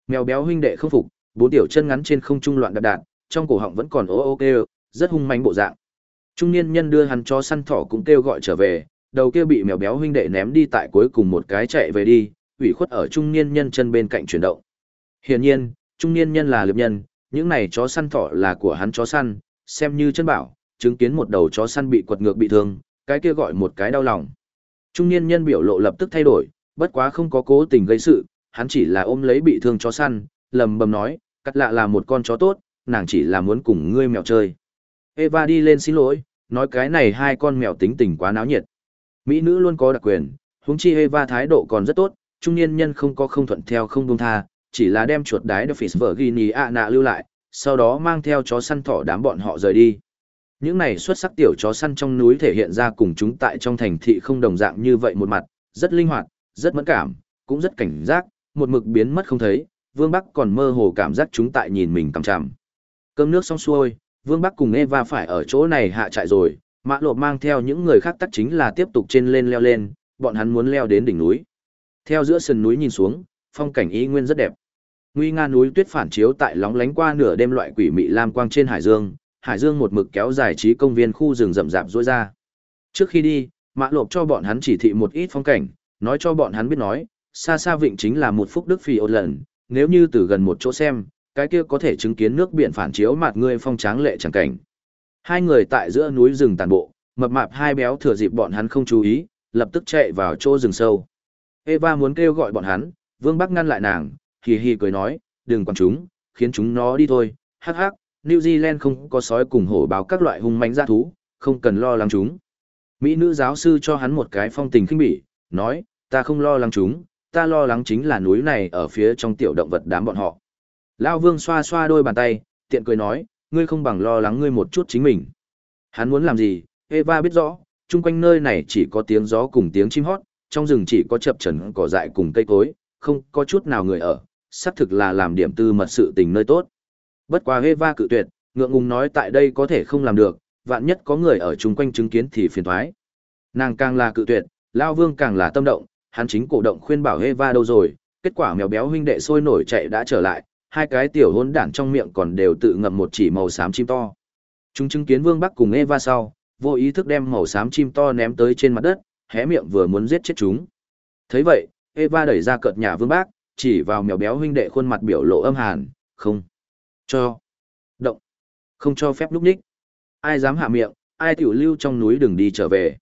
Mèo béo huynh đệ không phục, bốn tiểu chân ngắn trên không trung loạn đạp đạn, trong cổ họng vẫn còn ố ô kêu, rất hung manh bộ dạng. Trung niên nhân đưa hắn cho săn thỏ cũng kêu gọi trở về, đầu kia bị mèo béo huynh đệ ném đi tại cuối cùng một cái chạy về đi, ủy khuất ở trung niên nhân chân bên cạnh chuyển động. Hiển nhiên, trung niên nhân là liệp nhân, những này chó săn thỏ là của hắn chó săn, xem như chân bảo, chứng kiến một đầu chó săn bị quật ngược bị thương, cái kia gọi một cái đau lòng. Trung niên nhân biểu lộ lập tức thay đổi, bất quá không có cố tình gây sự, hắn chỉ là ôm lấy bị thương chó săn, lầm bầm nói, cắt lạ là một con chó tốt, nàng chỉ là muốn cùng ngươi mèo chơi. Eva đi lên xin lỗi, nói cái này hai con mèo tính tình quá náo nhiệt. Mỹ nữ luôn có đặc quyền, huống chi Eva thái độ còn rất tốt, trung niên nhân không có không thuận theo không buông tha, chỉ là đem chuột đái Duffy's Virginia ạ nạ lưu lại, sau đó mang theo chó săn thỏ đám bọn họ rời đi. Những này xuất sắc tiểu chó săn trong núi thể hiện ra cùng chúng tại trong thành thị không đồng dạng như vậy một mặt, rất linh hoạt, rất mẫn cảm, cũng rất cảnh giác, một mực biến mất không thấy, Vương Bắc còn mơ hồ cảm giác chúng tại nhìn mình cằm chằm. Cơm nước xong xuôi, Vương Bắc cùng Eva phải ở chỗ này hạ trại rồi, Mã Lộ mang theo những người khác tắc chính là tiếp tục trên lên leo lên, bọn hắn muốn leo đến đỉnh núi. Theo giữa sườn núi nhìn xuống, phong cảnh ý nguyên rất đẹp. Nguy nga núi tuyết phản chiếu tại lóng lánh qua nửa đêm loại quỷ mị lam quang trên hải dương, hải dương một mực kéo dài trí công viên khu rừng rậm rạp rối ra. Trước khi đi, mạ Lộp cho bọn hắn chỉ thị một ít phong cảnh, nói cho bọn hắn biết nói, xa xa vịnh chính là một phúc đức phi ôn lần, nếu như từ gần một chỗ xem, cái kia có thể chứng kiến nước biển phản chiếu mặt ngươi phong tráng lệ chẳng cảnh. Hai người tại giữa núi rừng tàn bộ, mập mạp hai béo thừa dịp bọn hắn không chú ý, lập tức chạy vào chỗ rừng sâu. Eva muốn kêu gọi bọn hắn, Vương Bắc ngăn lại nàng, hì hì cười nói, đừng quan chúng, khiến chúng nó đi thôi, hắc hắc, New Zealand không có sói cùng hổ báo các loại hung mãnh dã thú, không cần lo lắng chúng. Mỹ nữ giáo sư cho hắn một cái phong tình khinh bỉ, nói, ta không lo lắng chúng, ta lo lắng chính là núi này ở phía trong tiểu động vật đám bọn họ. Lao vương xoa xoa đôi bàn tay, tiện cười nói, ngươi không bằng lo lắng ngươi một chút chính mình. Hắn muốn làm gì, Eva biết rõ, chung quanh nơi này chỉ có tiếng gió cùng tiếng chim hót, trong rừng chỉ có chập trần cỏ dại cùng cây cối, không có chút nào người ở, xác thực là làm điểm tư mật sự tình nơi tốt. Bất quá Eva cự tuyệt, ngượng ngùng nói tại đây có thể không làm được, vạn nhất có người ở chung quanh chứng kiến thì phiền toái. Nàng càng là cự tuyệt, Lao Vương càng là tâm động, hắn chính cổ động khuyên bảo Eva đâu rồi, kết quả mèo béo huynh đệ sôi nổi chạy đã trở lại, hai cái tiểu hôn đản trong miệng còn đều tự ngậm một chỉ màu xám chim to. Chúng chứng kiến Vương Bắc cùng Eva sau, vô ý thức đem màu xám chim to ném tới trên mặt đất, hé miệng vừa muốn giết chết chúng. Thấy vậy, Eva đẩy ra cợt nhà Vương Bắc, chỉ vào mèo béo huynh đệ khuôn mặt biểu lộ âm hàn, không cho động, không cho phép lúc ních. Ai dám hạ miệng, ai tiểu lưu trong núi đừng đi trở về.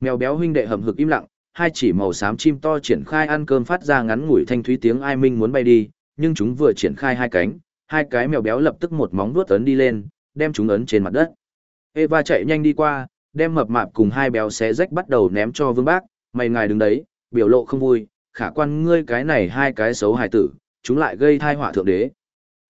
Mèo béo huynh đệ hầm hực im lặng, hai chỉ màu xám chim to triển khai ăn cơm phát ra ngắn ngủi thanh thúy tiếng ai minh muốn bay đi, nhưng chúng vừa triển khai hai cánh, hai cái mèo béo lập tức một móng vuốt ấn đi lên, đem chúng ấn trên mặt đất. Eva chạy nhanh đi qua, đem mập mạp cùng hai béo xé rách bắt đầu ném cho Vương Bác, mày ngài đứng đấy, biểu lộ không vui, khả quan ngươi cái này hai cái xấu hài tử, chúng lại gây thai họa thượng đế.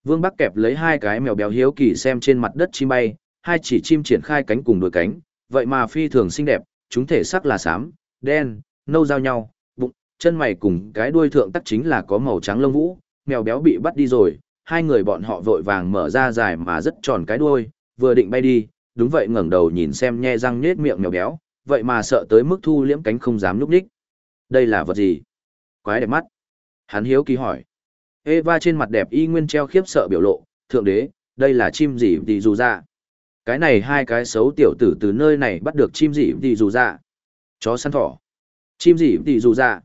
Vương Bắc kẹp lấy hai cái mèo béo hiếu kỳ xem trên mặt đất chim bay, hai chỉ chim triển khai cánh cùng đuôi cánh, vậy mà phi thường xinh đẹp, chúng thể sắc là xám, đen, nâu giao nhau, bụng, chân mày cùng cái đuôi thượng tắc chính là có màu trắng lông vũ, mèo béo bị bắt đi rồi, hai người bọn họ vội vàng mở ra dài mà rất tròn cái đuôi, vừa định bay đi, đúng vậy ngẩng đầu nhìn xem nhe răng nhết miệng mèo béo, vậy mà sợ tới mức thu liễm cánh không dám núp đích. Đây là vật gì? Quái đẹp mắt. Hắn hiếu kỳ hỏi. Eva trên mặt đẹp y nguyên treo khiếp sợ biểu lộ, thượng đế, đây là chim gì thì dù ra. Cái này hai cái xấu tiểu tử từ nơi này bắt được chim gì thì dù ra. Chó săn thỏ. Chim gì thì dù ra.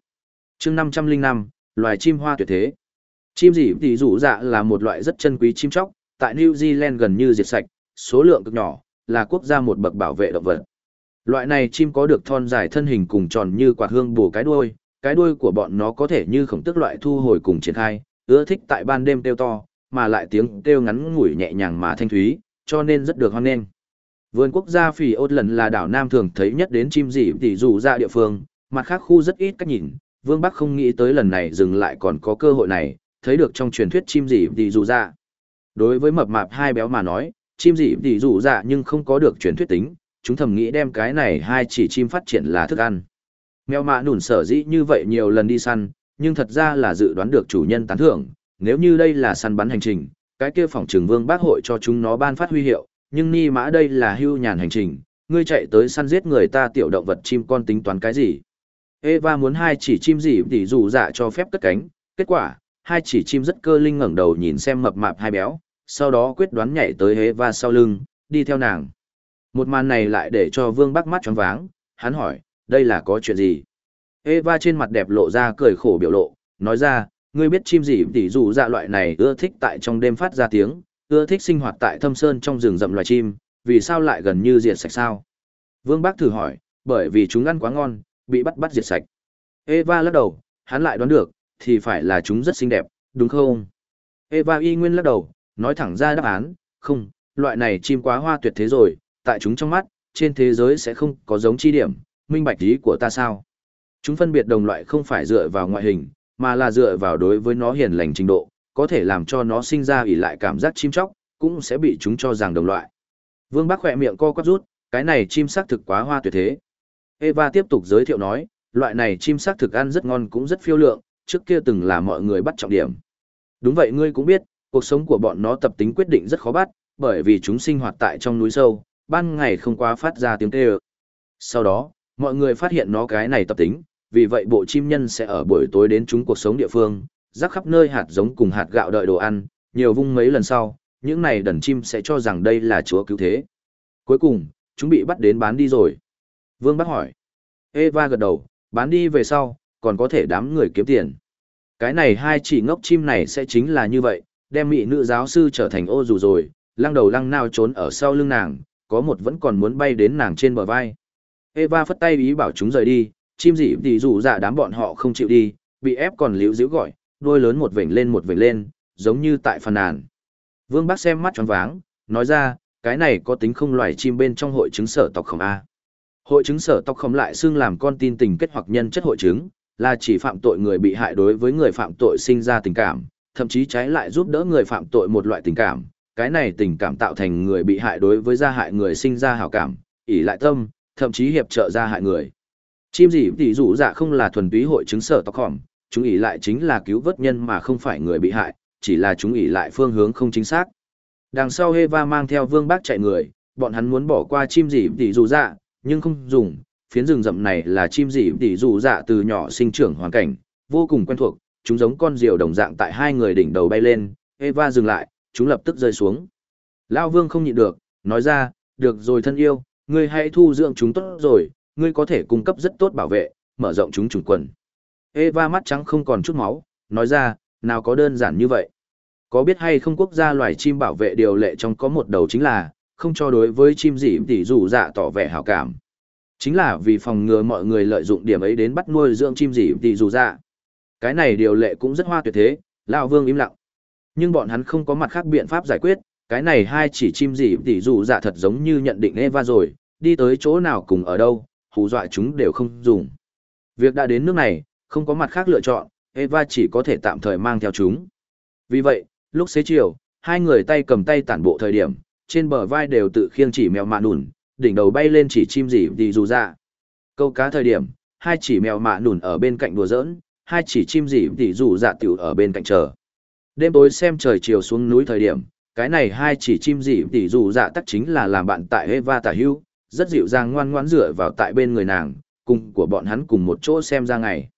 chương 505, loài chim hoa tuyệt thế. Chim gì thì dù dạ là một loại rất chân quý chim chóc, tại New Zealand gần như diệt sạch, số lượng cực nhỏ, là quốc gia một bậc bảo vệ động vật. Loại này chim có được thon dài thân hình cùng tròn như quạt hương bù cái đuôi, cái đuôi của bọn nó có thể như khổng tức loại thu hồi cùng triển khai, ưa thích tại ban đêm kêu to, mà lại tiếng kêu ngắn ngủi nhẹ nhàng mà thanh thúy, cho nên rất được hoan nghênh. Vườn quốc gia phì ốt lần là đảo Nam thường thấy nhất đến chim dị tỷ dù ra địa phương, mặt khác khu rất ít cách nhìn, Vương Bắc không nghĩ tới lần này dừng lại còn có cơ hội này, thấy được trong truyền thuyết chim dị tỷ dù ra. Đối với mập mạp hai béo mà nói, chim dị tỷ dù ra nhưng không có được truyền thuyết tính, chúng thầm nghĩ đem cái này hai chỉ chim phát triển là thức ăn. Mèo mạ nủn sở dĩ như vậy nhiều lần đi săn, nhưng thật ra là dự đoán được chủ nhân tán thưởng, nếu như đây là săn bắn hành trình, cái kia phòng trường vương bác hội cho chúng nó ban phát huy hiệu, nhưng ni mã đây là hưu nhàn hành trình, ngươi chạy tới săn giết người ta tiểu động vật chim con tính toán cái gì. Eva muốn hai chỉ chim gì thì dù dạ cho phép cất cánh, kết quả, hai chỉ chim rất cơ linh ngẩng đầu nhìn xem mập mạp hai béo, sau đó quyết đoán nhảy tới Eva sau lưng, đi theo nàng. Một màn này lại để cho vương bác mắt choáng váng, hắn hỏi, đây là có chuyện gì? Eva trên mặt đẹp lộ ra cười khổ biểu lộ, nói ra, ngươi biết chim gì tỷ dù dạ loại này ưa thích tại trong đêm phát ra tiếng, ưa thích sinh hoạt tại thâm sơn trong rừng rậm loài chim, vì sao lại gần như diệt sạch sao? Vương Bác thử hỏi, bởi vì chúng ăn quá ngon, bị bắt bắt diệt sạch. Eva lắc đầu, hắn lại đoán được, thì phải là chúng rất xinh đẹp, đúng không? Eva y nguyên lắc đầu, nói thẳng ra đáp án, không, loại này chim quá hoa tuyệt thế rồi, tại chúng trong mắt, trên thế giới sẽ không có giống chi điểm, minh bạch ý của ta sao? Chúng phân biệt đồng loại không phải dựa vào ngoại hình, mà là dựa vào đối với nó hiền lành trình độ, có thể làm cho nó sinh ra ỉ lại cảm giác chim chóc, cũng sẽ bị chúng cho rằng đồng loại. Vương Bắc khỏe miệng co quắp rút, cái này chim sắc thực quá hoa tuyệt thế. Eva tiếp tục giới thiệu nói, loại này chim sắc thực ăn rất ngon cũng rất phiêu lượng, trước kia từng là mọi người bắt trọng điểm. Đúng vậy ngươi cũng biết, cuộc sống của bọn nó tập tính quyết định rất khó bắt, bởi vì chúng sinh hoạt tại trong núi sâu, ban ngày không quá phát ra tiếng kêu. Sau đó, mọi người phát hiện nó cái này tập tính, vì vậy bộ chim nhân sẽ ở buổi tối đến chúng cuộc sống địa phương, rắc khắp nơi hạt giống cùng hạt gạo đợi đồ ăn, nhiều vung mấy lần sau, những này đần chim sẽ cho rằng đây là chúa cứu thế. Cuối cùng, chúng bị bắt đến bán đi rồi. Vương bác hỏi. Eva gật đầu, bán đi về sau, còn có thể đám người kiếm tiền. Cái này hai chỉ ngốc chim này sẽ chính là như vậy, đem mỹ nữ giáo sư trở thành ô dù rồi, lăng đầu lăng nao trốn ở sau lưng nàng, có một vẫn còn muốn bay đến nàng trên bờ vai. Eva phất tay ý bảo chúng rời đi, chim dị thì dù dạ đám bọn họ không chịu đi, bị ép còn liễu díu gọi, đuôi lớn một vểnh lên một vểnh lên, giống như tại phàn nàn. Vương Bắc xem mắt tròn váng, nói ra, cái này có tính không loài chim bên trong hội chứng sở tộc khổng A. Hội chứng sở tộc khổng lại xưng làm con tin tình kết hoặc nhân chất hội chứng, là chỉ phạm tội người bị hại đối với người phạm tội sinh ra tình cảm, thậm chí trái lại giúp đỡ người phạm tội một loại tình cảm. Cái này tình cảm tạo thành người bị hại đối với gia hại người sinh ra hảo cảm, ỷ lại tâm, thậm chí hiệp trợ gia hại người. Chim gì tỷ dụ dạ không là thuần túy hội chứng sở tộc khổng, chúng ỷ lại chính là cứu vớt nhân mà không phải người bị hại, chỉ là chúng ỷ lại phương hướng không chính xác. Đằng sau Heva mang theo vương bác chạy người, bọn hắn muốn bỏ qua chim gì tỷ dụ dạ, nhưng không dùng, phiến rừng rậm này là chim gì tỷ dụ dạ từ nhỏ sinh trưởng hoàn cảnh, vô cùng quen thuộc, chúng giống con diều đồng dạng tại hai người đỉnh đầu bay lên, Eva dừng lại, chúng lập tức rơi xuống. Lao vương không nhịn được, nói ra, được rồi thân yêu, ngươi hãy thu dưỡng chúng tốt rồi, ngươi có thể cung cấp rất tốt bảo vệ, mở rộng chúng trùng quần. Eva mắt trắng không còn chút máu, nói ra, nào có đơn giản như vậy. Có biết hay không quốc gia loài chim bảo vệ điều lệ trong có một đầu chính là, không cho đối với chim gì tỷ dù dạ tỏ vẻ hảo cảm. Chính là vì phòng ngừa mọi người lợi dụng điểm ấy đến bắt nuôi dưỡng chim gì tỷ dù dạ. Cái này điều lệ cũng rất hoa tuyệt thế, Lão Vương im lặng. Nhưng bọn hắn không có mặt khác biện pháp giải quyết, cái này hai chỉ chim gì tỷ dù dạ thật giống như nhận định Eva rồi, đi tới chỗ nào cùng ở đâu, hù dọa chúng đều không dùng. Việc đã đến nước này, không có mặt khác lựa chọn, Eva chỉ có thể tạm thời mang theo chúng. Vì vậy, lúc xế chiều, hai người tay cầm tay tản bộ thời điểm, trên bờ vai đều tự khiêng chỉ mèo mạ nùn, đỉnh đầu bay lên chỉ chim gì thì dù ra. Câu cá thời điểm, hai chỉ mèo mạ nùn ở bên cạnh đùa giỡn, hai chỉ chim gì thì dù dạ tiểu ở bên cạnh chờ. Đêm tối xem trời chiều xuống núi thời điểm, cái này hai chỉ chim gì thì dù dạ tắc chính là làm bạn tại Eva tả hưu, rất dịu dàng ngoan ngoãn dựa vào tại bên người nàng, cùng của bọn hắn cùng một chỗ xem ra ngày.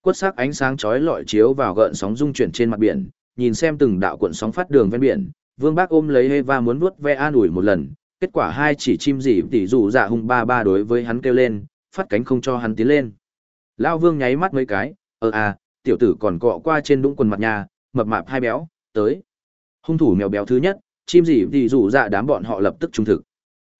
Quất sắc ánh sáng chói lọi chiếu vào gợn sóng rung chuyển trên mặt biển, nhìn xem từng đạo cuộn sóng phát đường ven biển, Vương Bác ôm lấy Eva muốn vuốt ve an ủi một lần, kết quả hai chỉ chim dị tỉ dụ dạ hung ba ba đối với hắn kêu lên, phát cánh không cho hắn tiến lên. Lao Vương nháy mắt mấy cái, ờ à, tiểu tử còn cọ qua trên đũng quần mặt nhà, mập mạp hai béo, tới. Hung thủ mèo béo thứ nhất, chim dị tỉ dụ dạ đám bọn họ lập tức trung thực.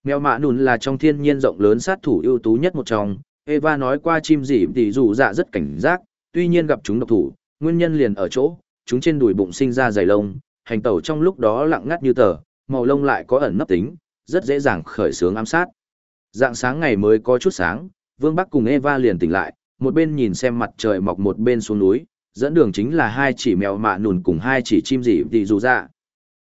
Mèo mạ nùn là trong thiên nhiên rộng lớn sát thủ ưu tú nhất một trong, Eva nói qua chim dỉ tỉ dù dạ rất cảnh giác, tuy nhiên gặp chúng độc thủ, nguyên nhân liền ở chỗ, chúng trên đùi bụng sinh ra dày lông, hành tẩu trong lúc đó lặng ngắt như tờ, màu lông lại có ẩn nấp tính, rất dễ dàng khởi sướng ám sát. Dạng sáng ngày mới có chút sáng, Vương Bắc cùng Eva liền tỉnh lại, một bên nhìn xem mặt trời mọc một bên xuống núi, dẫn đường chính là hai chỉ mèo mạ nùn cùng hai chỉ chim dị tỷ dù dạ.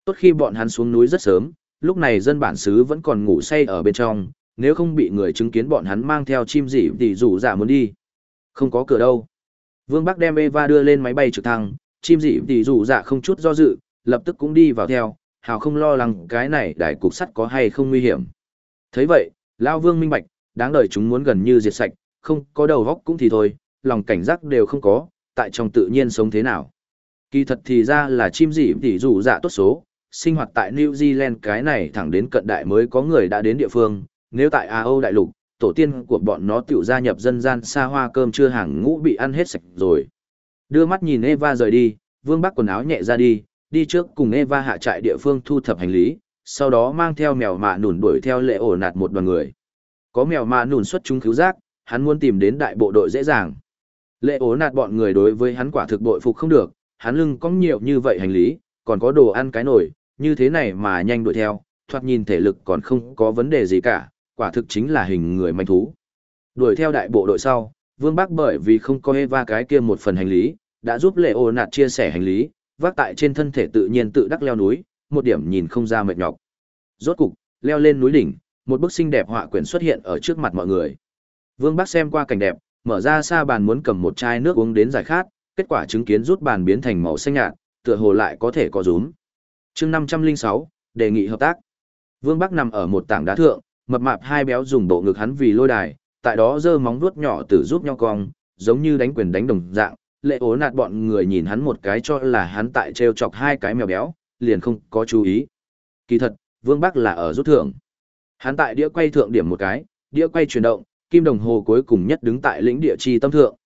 Tốt khi bọn hắn xuống núi rất sớm, lúc này dân bản xứ vẫn còn ngủ say ở bên trong, nếu không bị người chứng kiến bọn hắn mang theo chim dị thì rủ dạ muốn đi. Không có cửa đâu. Vương Bắc đem Eva đưa lên máy bay trực thăng, chim dị thì rủ dạ không chút do dự, lập tức cũng đi vào theo, hào không lo lắng cái này đại cục sắt có hay không nguy hiểm. thấy vậy, Lao Vương minh bạch, đáng đời chúng muốn gần như diệt sạch, không có đầu góc cũng thì thôi, lòng cảnh giác đều không có, tại trong tự nhiên sống thế nào. Kỳ thật thì ra là chim dị thì rủ dạ tốt số, sinh hoạt tại New Zealand cái này thẳng đến cận đại mới có người đã đến địa phương, nếu tại Á Âu đại lục, tổ tiên của bọn nó tiểu gia nhập dân gian xa hoa cơm chưa hàng ngũ bị ăn hết sạch rồi. Đưa mắt nhìn Eva rời đi, Vương Bắc quần áo nhẹ ra đi, đi trước cùng Eva hạ trại địa phương thu thập hành lý, sau đó mang theo mèo mạ nùn đuổi theo lệ ổ nạt một đoàn người. Có mèo mạ nùn xuất chúng cứu giác, hắn muốn tìm đến đại bộ đội dễ dàng. Lệ ổ nạt bọn người đối với hắn quả thực bội phục không được, hắn lưng có nhiều như vậy hành lý, còn có đồ ăn cái nổi, như thế này mà nhanh đuổi theo, thoạt nhìn thể lực còn không có vấn đề gì cả, quả thực chính là hình người manh thú. Đuổi theo đại bộ đội sau, Vương Bắc bởi vì không có Eva cái kia một phần hành lý, đã giúp Lệ Ô nạt chia sẻ hành lý, vác tại trên thân thể tự nhiên tự đắc leo núi, một điểm nhìn không ra mệt nhọc. Rốt cục, leo lên núi đỉnh, một bức xinh đẹp họa quyển xuất hiện ở trước mặt mọi người. Vương Bắc xem qua cảnh đẹp, mở ra xa bàn muốn cầm một chai nước uống đến giải khát, kết quả chứng kiến rút bàn biến thành màu xanh nhạt, tựa hồ lại có thể có rúm. Chương 506, đề nghị hợp tác. Vương Bắc nằm ở một tảng đá thượng, mập mạp hai béo dùng bộ ngực hắn vì lôi đài, tại đó giơ móng vuốt nhỏ tử giúp nhau cong, giống như đánh quyền đánh đồng dạng, lệ ố nạt bọn người nhìn hắn một cái cho là hắn tại treo chọc hai cái mèo béo, liền không có chú ý. Kỳ thật, Vương Bắc là ở rút thưởng. Hắn tại đĩa quay thượng điểm một cái, đĩa quay chuyển động, kim đồng hồ cuối cùng nhất đứng tại lĩnh địa chi tâm thượng.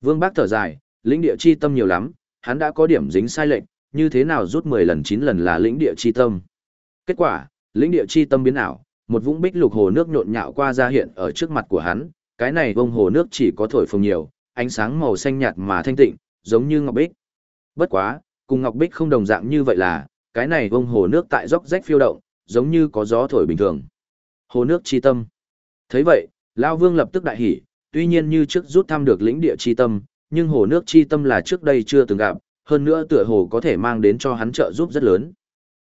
Vương Bắc thở dài, lĩnh địa chi tâm nhiều lắm, hắn đã có điểm dính sai lệch, như thế nào rút 10 lần 9 lần là lĩnh địa chi tâm. Kết quả, lĩnh địa chi tâm biến ảo, một vũng bích lục hồ nước nhộn nhạo qua ra hiện ở trước mặt của hắn, cái này vông hồ nước chỉ có thổi phồng nhiều, ánh sáng màu xanh nhạt mà thanh tịnh, giống như ngọc bích. Bất quá, cùng ngọc bích không đồng dạng như vậy là, cái này vông hồ nước tại dốc rách phiêu động, giống như có gió thổi bình thường. Hồ nước chi tâm. thấy vậy, Lao Vương lập tức đại hỉ, tuy nhiên như trước rút thăm được lĩnh địa chi tâm, nhưng hồ nước chi tâm là trước đây chưa từng gặp, hơn nữa tựa hồ có thể mang đến cho hắn trợ giúp rất lớn.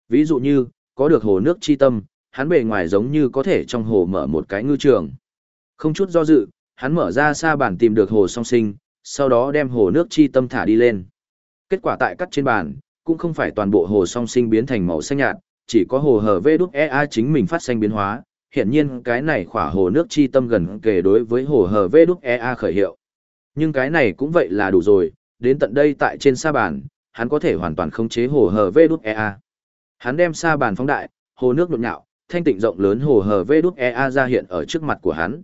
Ví dụ như, có được hồ nước chi tâm, hắn bề ngoài giống như có thể trong hồ mở một cái ngư trường. Không chút do dự, hắn mở ra xa bản tìm được hồ song sinh, sau đó đem hồ nước chi tâm thả đi lên. Kết quả tại cắt trên bàn, cũng không phải toàn bộ hồ song sinh biến thành màu xanh nhạt, chỉ có hồ hở vê đúc EA chính mình phát xanh biến hóa. Hiện nhiên cái này khỏa hồ nước chi tâm gần kề đối với hồ hở vê đúc EA khởi hiệu. Nhưng cái này cũng vậy là đủ rồi, đến tận đây tại trên sa bàn, hắn có thể hoàn toàn khống chế hồ hở vê đúc EA. Hắn đem sa bàn phóng đại, hồ nước nhộn nhạo, thanh tịnh rộng lớn hồ hở vê đúc EA ra hiện ở trước mặt của hắn.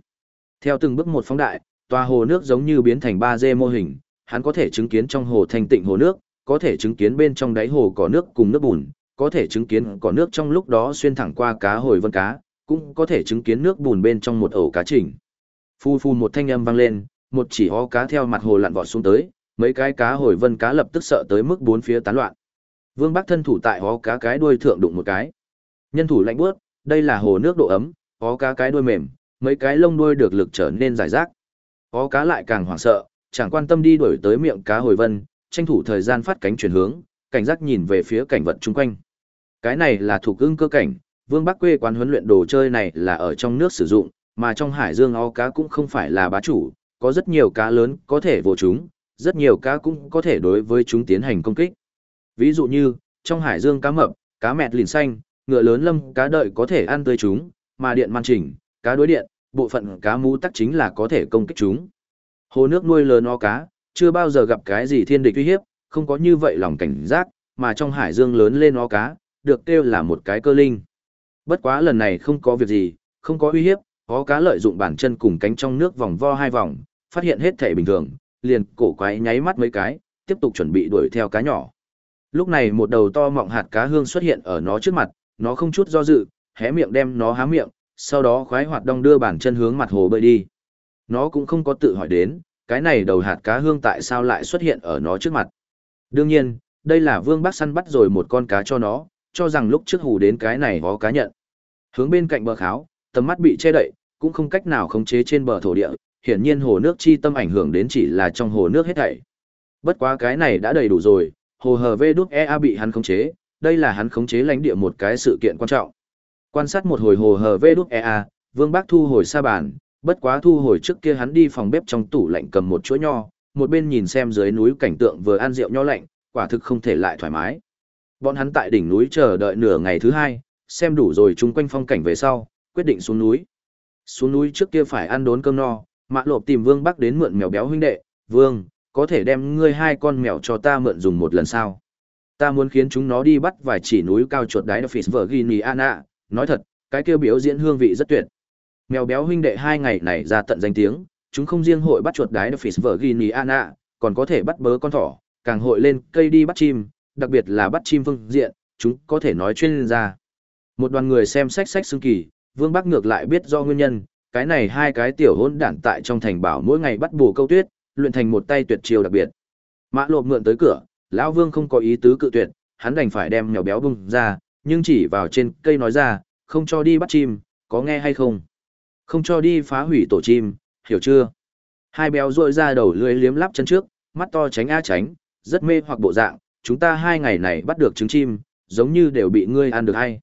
Theo từng bước một phóng đại, tòa hồ nước giống như biến thành 3D mô hình, hắn có thể chứng kiến trong hồ thanh tịnh hồ nước, có thể chứng kiến bên trong đáy hồ có nước cùng nước bùn, có thể chứng kiến có nước trong lúc đó xuyên thẳng qua cá hồi vân cá, cũng có thể chứng kiến nước bùn bên trong một ổ cá trình. Phu phu một thanh âm vang lên, một chỉ ho cá theo mặt hồ lặn vọt xuống tới, mấy cái cá hồi vân cá lập tức sợ tới mức bốn phía tán loạn. Vương Bắc thân thủ tại hó cá cái đuôi thượng đụng một cái. Nhân thủ lạnh bước, đây là hồ nước độ ấm, hó cá cái đuôi mềm, mấy cái lông đuôi được lực trở nên giải rác. Hó cá lại càng hoảng sợ, chẳng quan tâm đi đuổi tới miệng cá hồi vân, tranh thủ thời gian phát cánh chuyển hướng, cảnh giác nhìn về phía cảnh vật chung quanh. Cái này là thuộc ưng cơ cảnh, Vương Bắc quê quán huấn luyện đồ chơi này là ở trong nước sử dụng, mà trong hải dương ó cá cũng không phải là bá chủ, có rất nhiều cá lớn có thể vô chúng, rất nhiều cá cũng có thể đối với chúng tiến hành công kích. Ví dụ như, trong hải dương cá mập, cá mẹt lìn xanh, ngựa lớn lâm cá đợi có thể ăn tươi chúng, mà điện man chỉnh, cá đối điện, bộ phận cá mú tắc chính là có thể công kích chúng. Hồ nước nuôi lớn o cá, chưa bao giờ gặp cái gì thiên địch uy hiếp, không có như vậy lòng cảnh giác, mà trong hải dương lớn lên o cá, được kêu là một cái cơ linh. Bất quá lần này không có việc gì, không có uy hiếp, o cá lợi dụng bản chân cùng cánh trong nước vòng vo hai vòng, phát hiện hết thể bình thường, liền cổ quái nháy mắt mấy cái, tiếp tục chuẩn bị đuổi theo cá nhỏ. Lúc này một đầu to mọng hạt cá hương xuất hiện ở nó trước mặt, nó không chút do dự, hé miệng đem nó há miệng, sau đó khoái hoạt đong đưa bàn chân hướng mặt hồ bơi đi. Nó cũng không có tự hỏi đến, cái này đầu hạt cá hương tại sao lại xuất hiện ở nó trước mặt. Đương nhiên, đây là vương bác săn bắt rồi một con cá cho nó, cho rằng lúc trước hù đến cái này có cá nhận. Hướng bên cạnh bờ kháo, tầm mắt bị che đậy, cũng không cách nào khống chế trên bờ thổ địa, hiển nhiên hồ nước chi tâm ảnh hưởng đến chỉ là trong hồ nước hết thảy. Bất quá cái này đã đầy đủ rồi, hồ hờ vê đút EA bị hắn khống chế, đây là hắn khống chế lãnh địa một cái sự kiện quan trọng. Quan sát một hồi hồ hờ vê đút EA, Vương Bác thu hồi sa bàn, bất quá thu hồi trước kia hắn đi phòng bếp trong tủ lạnh cầm một chuỗi nho, một bên nhìn xem dưới núi cảnh tượng vừa ăn rượu nho lạnh, quả thực không thể lại thoải mái. Bọn hắn tại đỉnh núi chờ đợi nửa ngày thứ hai, xem đủ rồi chung quanh phong cảnh về sau, quyết định xuống núi. Xuống núi trước kia phải ăn đốn cơm no, mạ lộp tìm Vương Bắc đến mượn mèo béo huynh đệ, Vương, có thể đem ngươi hai con mèo cho ta mượn dùng một lần sao? Ta muốn khiến chúng nó đi bắt vài chỉ núi cao chuột đáy Phis Virginiana, nói thật, cái kêu biểu diễn hương vị rất tuyệt. Mèo béo huynh đệ hai ngày này ra tận danh tiếng, chúng không riêng hội bắt chuột đáy Phis Virginiana, còn có thể bắt bớ con thỏ, càng hội lên cây đi bắt chim, đặc biệt là bắt chim phương diện, chúng có thể nói chuyên gia. Một đoàn người xem sách sách xương kỳ, Vương Bắc ngược lại biết do nguyên nhân, cái này hai cái tiểu hôn đản tại trong thành bảo mỗi ngày bắt bù câu tuyết, luyện thành một tay tuyệt chiêu đặc biệt. Mã lộp mượn tới cửa, lão Vương không có ý tứ cự tuyệt, hắn đành phải đem nhỏ béo bung ra, nhưng chỉ vào trên cây nói ra, không cho đi bắt chim, có nghe hay không? Không cho đi phá hủy tổ chim, hiểu chưa? Hai béo rội ra đầu lưới liếm lắp chân trước, mắt to tránh á tránh, rất mê hoặc bộ dạng, chúng ta hai ngày này bắt được trứng chim, giống như đều bị ngươi ăn được hay.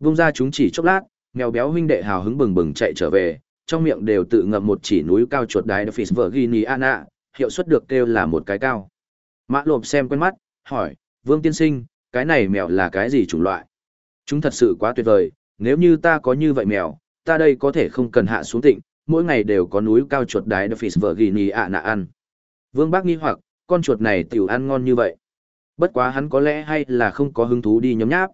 Vung ra chúng chỉ chốc lát, mèo béo huynh đệ hào hứng bừng bừng chạy trở về, trong miệng đều tự ngậm một chỉ núi cao chuột đái Phis Virginiana, hiệu suất được kêu là một cái cao. Mã lộp xem quen mắt, hỏi, Vương Tiên Sinh, cái này mèo là cái gì chủng loại? Chúng thật sự quá tuyệt vời, nếu như ta có như vậy mèo, ta đây có thể không cần hạ xuống tịnh, mỗi ngày đều có núi cao chuột đái Phis Virginiana ăn. Vương Bác nghi hoặc, con chuột này tiểu ăn ngon như vậy. Bất quá hắn có lẽ hay là không có hứng thú đi nhóm nháp.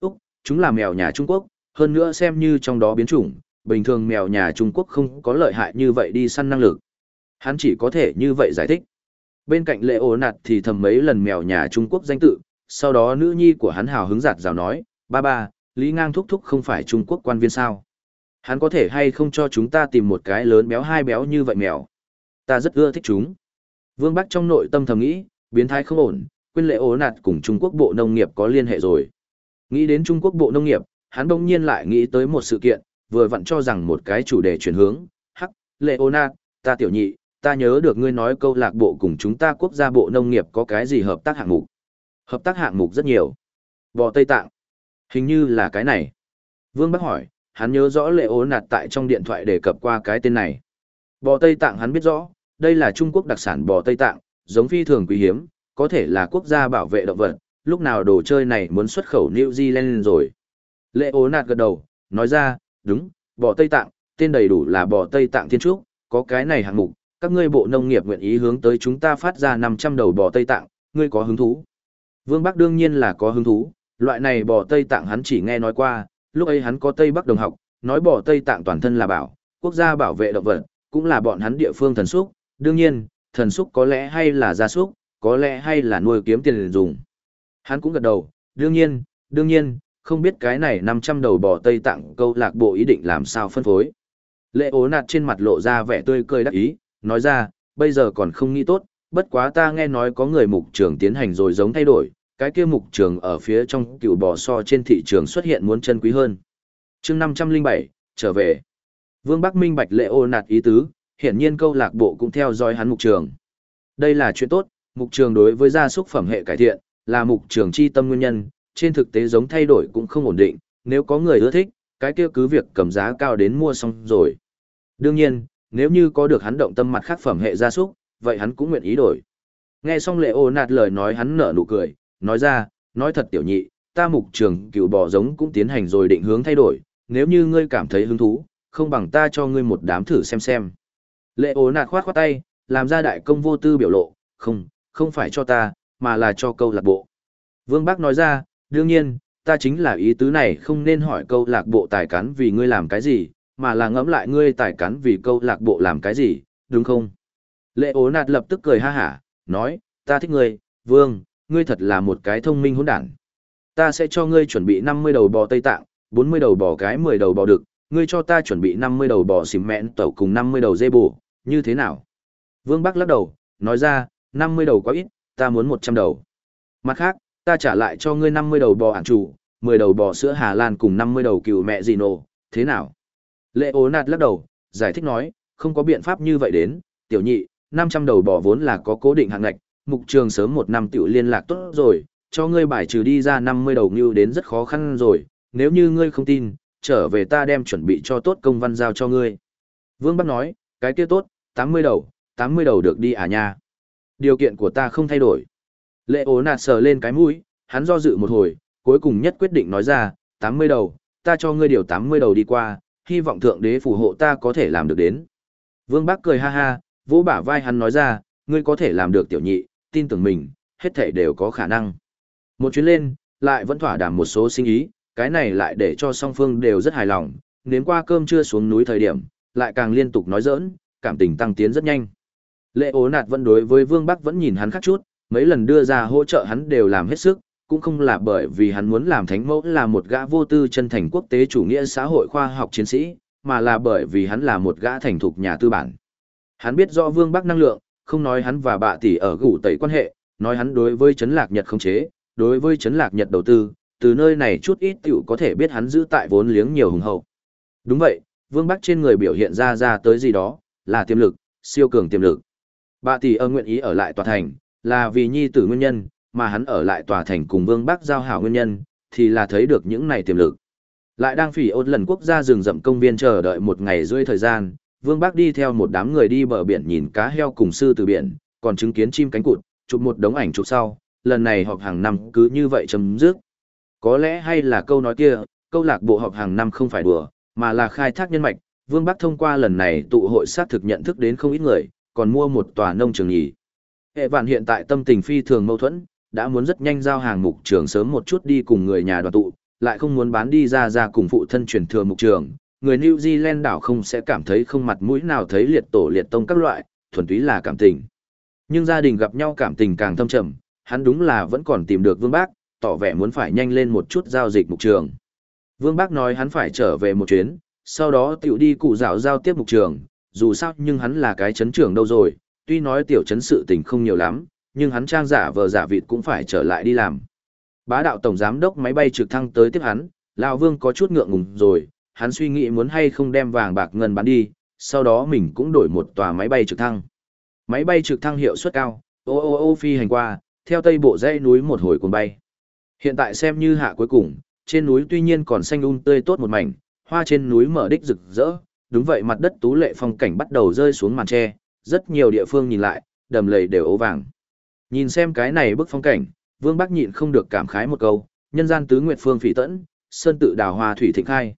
Úc, chúng là mèo nhà Trung Quốc, hơn nữa xem như trong đó biến chủng, bình thường mèo nhà Trung Quốc không có lợi hại như vậy đi săn năng lực. Hắn chỉ có thể như vậy giải thích. Bên cạnh lệ ổ nạt thì thầm mấy lần mèo nhà Trung Quốc danh tự, sau đó nữ nhi của hắn hào hứng giạt rào nói, ba ba, Lý Ngang thúc thúc không phải Trung Quốc quan viên sao. Hắn có thể hay không cho chúng ta tìm một cái lớn béo hai béo như vậy mèo. Ta rất ưa thích chúng. Vương Bắc trong nội tâm thầm nghĩ, biến thái không ổn, quên lệ ổ nạt cùng Trung Quốc Bộ Nông nghiệp có liên hệ rồi. Nghĩ đến Trung Quốc Bộ Nông nghiệp, hắn bỗng nhiên lại nghĩ tới một sự kiện, vừa vặn cho rằng một cái chủ đề chuyển hướng, hắc, lệ ta tiểu nhị, ta nhớ được ngươi nói câu lạc bộ cùng chúng ta quốc gia Bộ Nông nghiệp có cái gì hợp tác hạng mục. Hợp tác hạng mục rất nhiều. Bò Tây Tạng. Hình như là cái này. Vương Bắc hỏi, hắn nhớ rõ lệ ố nạt tại trong điện thoại đề cập qua cái tên này. Bò Tây Tạng hắn biết rõ, đây là Trung Quốc đặc sản bò Tây Tạng, giống phi thường quý hiếm, có thể là quốc gia bảo vệ động vật, lúc nào đồ chơi này muốn xuất khẩu New Zealand rồi. Lệ ố nạt gật đầu, nói ra, đúng, bò Tây Tạng, tên đầy đủ là bò Tây Tạng Thiên Trúc, có cái này hạng mục, các ngươi bộ nông nghiệp nguyện ý hướng tới chúng ta phát ra 500 đầu bò Tây Tạng, ngươi có hứng thú. Vương Bắc đương nhiên là có hứng thú, loại này bò Tây Tạng hắn chỉ nghe nói qua, lúc ấy hắn có Tây Bắc đồng học, nói bò Tây Tạng toàn thân là bảo, quốc gia bảo vệ động vật, cũng là bọn hắn địa phương thần xúc, đương nhiên, thần xúc có lẽ hay là gia súc, có lẽ hay là nuôi kiếm tiền dùng. Hắn cũng gật đầu, đương nhiên, đương nhiên, không biết cái này 500 đầu bò Tây Tạng câu lạc bộ ý định làm sao phân phối. Lệ ố nạt trên mặt lộ ra vẻ tươi cười đắc ý, nói ra, bây giờ còn không nghĩ tốt, bất quá ta nghe nói có người mục trường tiến hành rồi giống thay đổi, cái kia mục trường ở phía trong cựu bò so trên thị trường xuất hiện muốn chân quý hơn. chương 507, trở về. Vương Bắc Minh Bạch lệ ô nạt ý tứ, hiển nhiên câu lạc bộ cũng theo dõi hắn mục trường. Đây là chuyện tốt, mục trường đối với gia súc phẩm hệ cải thiện, là mục trường chi tâm nguyên nhân, trên thực tế giống thay đổi cũng không ổn định, nếu có người ưa thích, cái kia cứ việc cầm giá cao đến mua xong rồi. Đương nhiên, nếu như có được hắn động tâm mặt khác phẩm hệ gia súc, vậy hắn cũng nguyện ý đổi. Nghe xong lệ ô nạt lời nói hắn nở nụ cười, nói ra, nói thật tiểu nhị, ta mục trường cựu bò giống cũng tiến hành rồi định hướng thay đổi, nếu như ngươi cảm thấy hứng thú, không bằng ta cho ngươi một đám thử xem xem. Lệ ô nạt khoát khoát tay, làm ra đại công vô tư biểu lộ, không, không phải cho ta, mà là cho câu lạc bộ. Vương Bắc nói ra, đương nhiên, ta chính là ý tứ này không nên hỏi câu lạc bộ tài cán vì ngươi làm cái gì, mà là ngẫm lại ngươi tài cán vì câu lạc bộ làm cái gì, đúng không? Lệ ố nạt lập tức cười ha hả, nói, ta thích ngươi, Vương, ngươi thật là một cái thông minh hỗn đản. Ta sẽ cho ngươi chuẩn bị 50 đầu bò Tây Tạng, 40 đầu bò cái 10 đầu bò đực, ngươi cho ta chuẩn bị 50 đầu bò xìm mẹn tẩu cùng 50 đầu dê bù như thế nào? Vương Bắc lắc đầu, nói ra, 50 đầu quá ít, ta muốn 100 đầu. Mặt khác, ta trả lại cho ngươi 50 đầu bò ản chủ, 10 đầu bò sữa Hà Lan cùng 50 đầu cừu mẹ gì nổ, thế nào? Lệ ố nạt lắc đầu, giải thích nói, không có biện pháp như vậy đến, tiểu nhị, 500 đầu bò vốn là có cố định hạng ngạch, mục trường sớm một năm tiểu liên lạc tốt rồi, cho ngươi bài trừ đi ra 50 đầu ngưu đến rất khó khăn rồi, nếu như ngươi không tin, trở về ta đem chuẩn bị cho tốt công văn giao cho ngươi. Vương Bắc nói, cái kia tốt, 80 đầu, 80 đầu được đi à nha. Điều kiện của ta không thay đổi. Lệ ố nạt sờ lên cái mũi, hắn do dự một hồi, cuối cùng nhất quyết định nói ra, 80 đầu, ta cho ngươi điều 80 đầu đi qua, hy vọng thượng đế phù hộ ta có thể làm được đến. Vương bác cười ha ha, vỗ bả vai hắn nói ra, ngươi có thể làm được tiểu nhị, tin tưởng mình, hết thể đều có khả năng. Một chuyến lên, lại vẫn thỏa đảm một số sinh ý, cái này lại để cho song phương đều rất hài lòng, nếm qua cơm trưa xuống núi thời điểm, lại càng liên tục nói giỡn, cảm tình tăng tiến rất nhanh. Lệ ố nạt vẫn đối với Vương Bắc vẫn nhìn hắn khác chút, mấy lần đưa ra hỗ trợ hắn đều làm hết sức, cũng không là bởi vì hắn muốn làm thánh mẫu là một gã vô tư chân thành quốc tế chủ nghĩa xã hội khoa học chiến sĩ, mà là bởi vì hắn là một gã thành thục nhà tư bản. Hắn biết rõ Vương Bắc năng lượng, không nói hắn và bà tỷ ở gủ tẩy quan hệ, nói hắn đối với chấn lạc Nhật không chế, đối với chấn lạc Nhật đầu tư, từ nơi này chút ít tiểu có thể biết hắn giữ tại vốn liếng nhiều hùng hậu. Đúng vậy, Vương Bắc trên người biểu hiện ra ra tới gì đó, là tiềm lực, siêu cường tiềm lực. Bà tỷ ơ nguyện ý ở lại tòa thành, là vì nhi tử nguyên nhân, mà hắn ở lại tòa thành cùng Vương Bắc giao hảo nguyên nhân, thì là thấy được những này tiềm lực. Lại đang phỉ ôn lần quốc gia rừng rậm công viên chờ đợi một ngày rưỡi thời gian, Vương Bắc đi theo một đám người đi bờ biển nhìn cá heo cùng sư từ biển, còn chứng kiến chim cánh cụt, chụp một đống ảnh chụp sau, lần này họp hàng năm cứ như vậy chấm dứt. Có lẽ hay là câu nói kia, câu lạc bộ họp hàng năm không phải đùa, mà là khai thác nhân mạch, Vương Bắc thông qua lần này tụ hội sát thực nhận thức đến không ít người, còn mua một tòa nông trường nghỉ. Hệ vạn hiện tại tâm tình phi thường mâu thuẫn, đã muốn rất nhanh giao hàng mục trường sớm một chút đi cùng người nhà đoàn tụ, lại không muốn bán đi ra ra cùng phụ thân truyền thừa mục trường. Người New Zealand đảo không sẽ cảm thấy không mặt mũi nào thấy liệt tổ liệt tông các loại, thuần túy là cảm tình. Nhưng gia đình gặp nhau cảm tình càng thâm trầm, hắn đúng là vẫn còn tìm được Vương Bác, tỏ vẻ muốn phải nhanh lên một chút giao dịch mục trường. Vương Bác nói hắn phải trở về một chuyến, sau đó tựu đi cụ dạo giao tiếp mục trường, dù sao nhưng hắn là cái chấn trưởng đâu rồi, tuy nói tiểu chấn sự tình không nhiều lắm, nhưng hắn trang giả vờ giả vịt cũng phải trở lại đi làm. Bá đạo tổng giám đốc máy bay trực thăng tới tiếp hắn, lão Vương có chút ngượng ngùng rồi, hắn suy nghĩ muốn hay không đem vàng bạc ngân bán đi, sau đó mình cũng đổi một tòa máy bay trực thăng. Máy bay trực thăng hiệu suất cao, ô ô ô phi hành qua, theo tây bộ dãy núi một hồi cuốn bay. Hiện tại xem như hạ cuối cùng, trên núi tuy nhiên còn xanh um tươi tốt một mảnh, hoa trên núi mở đích rực rỡ, đúng vậy mặt đất tú lệ phong cảnh bắt đầu rơi xuống màn tre, rất nhiều địa phương nhìn lại, đầm lầy đều ố vàng. Nhìn xem cái này bức phong cảnh, Vương Bắc nhịn không được cảm khái một câu, nhân gian tứ nguyệt phương phỉ tẫn, sơn tự đào hoa thủy thịnh khai.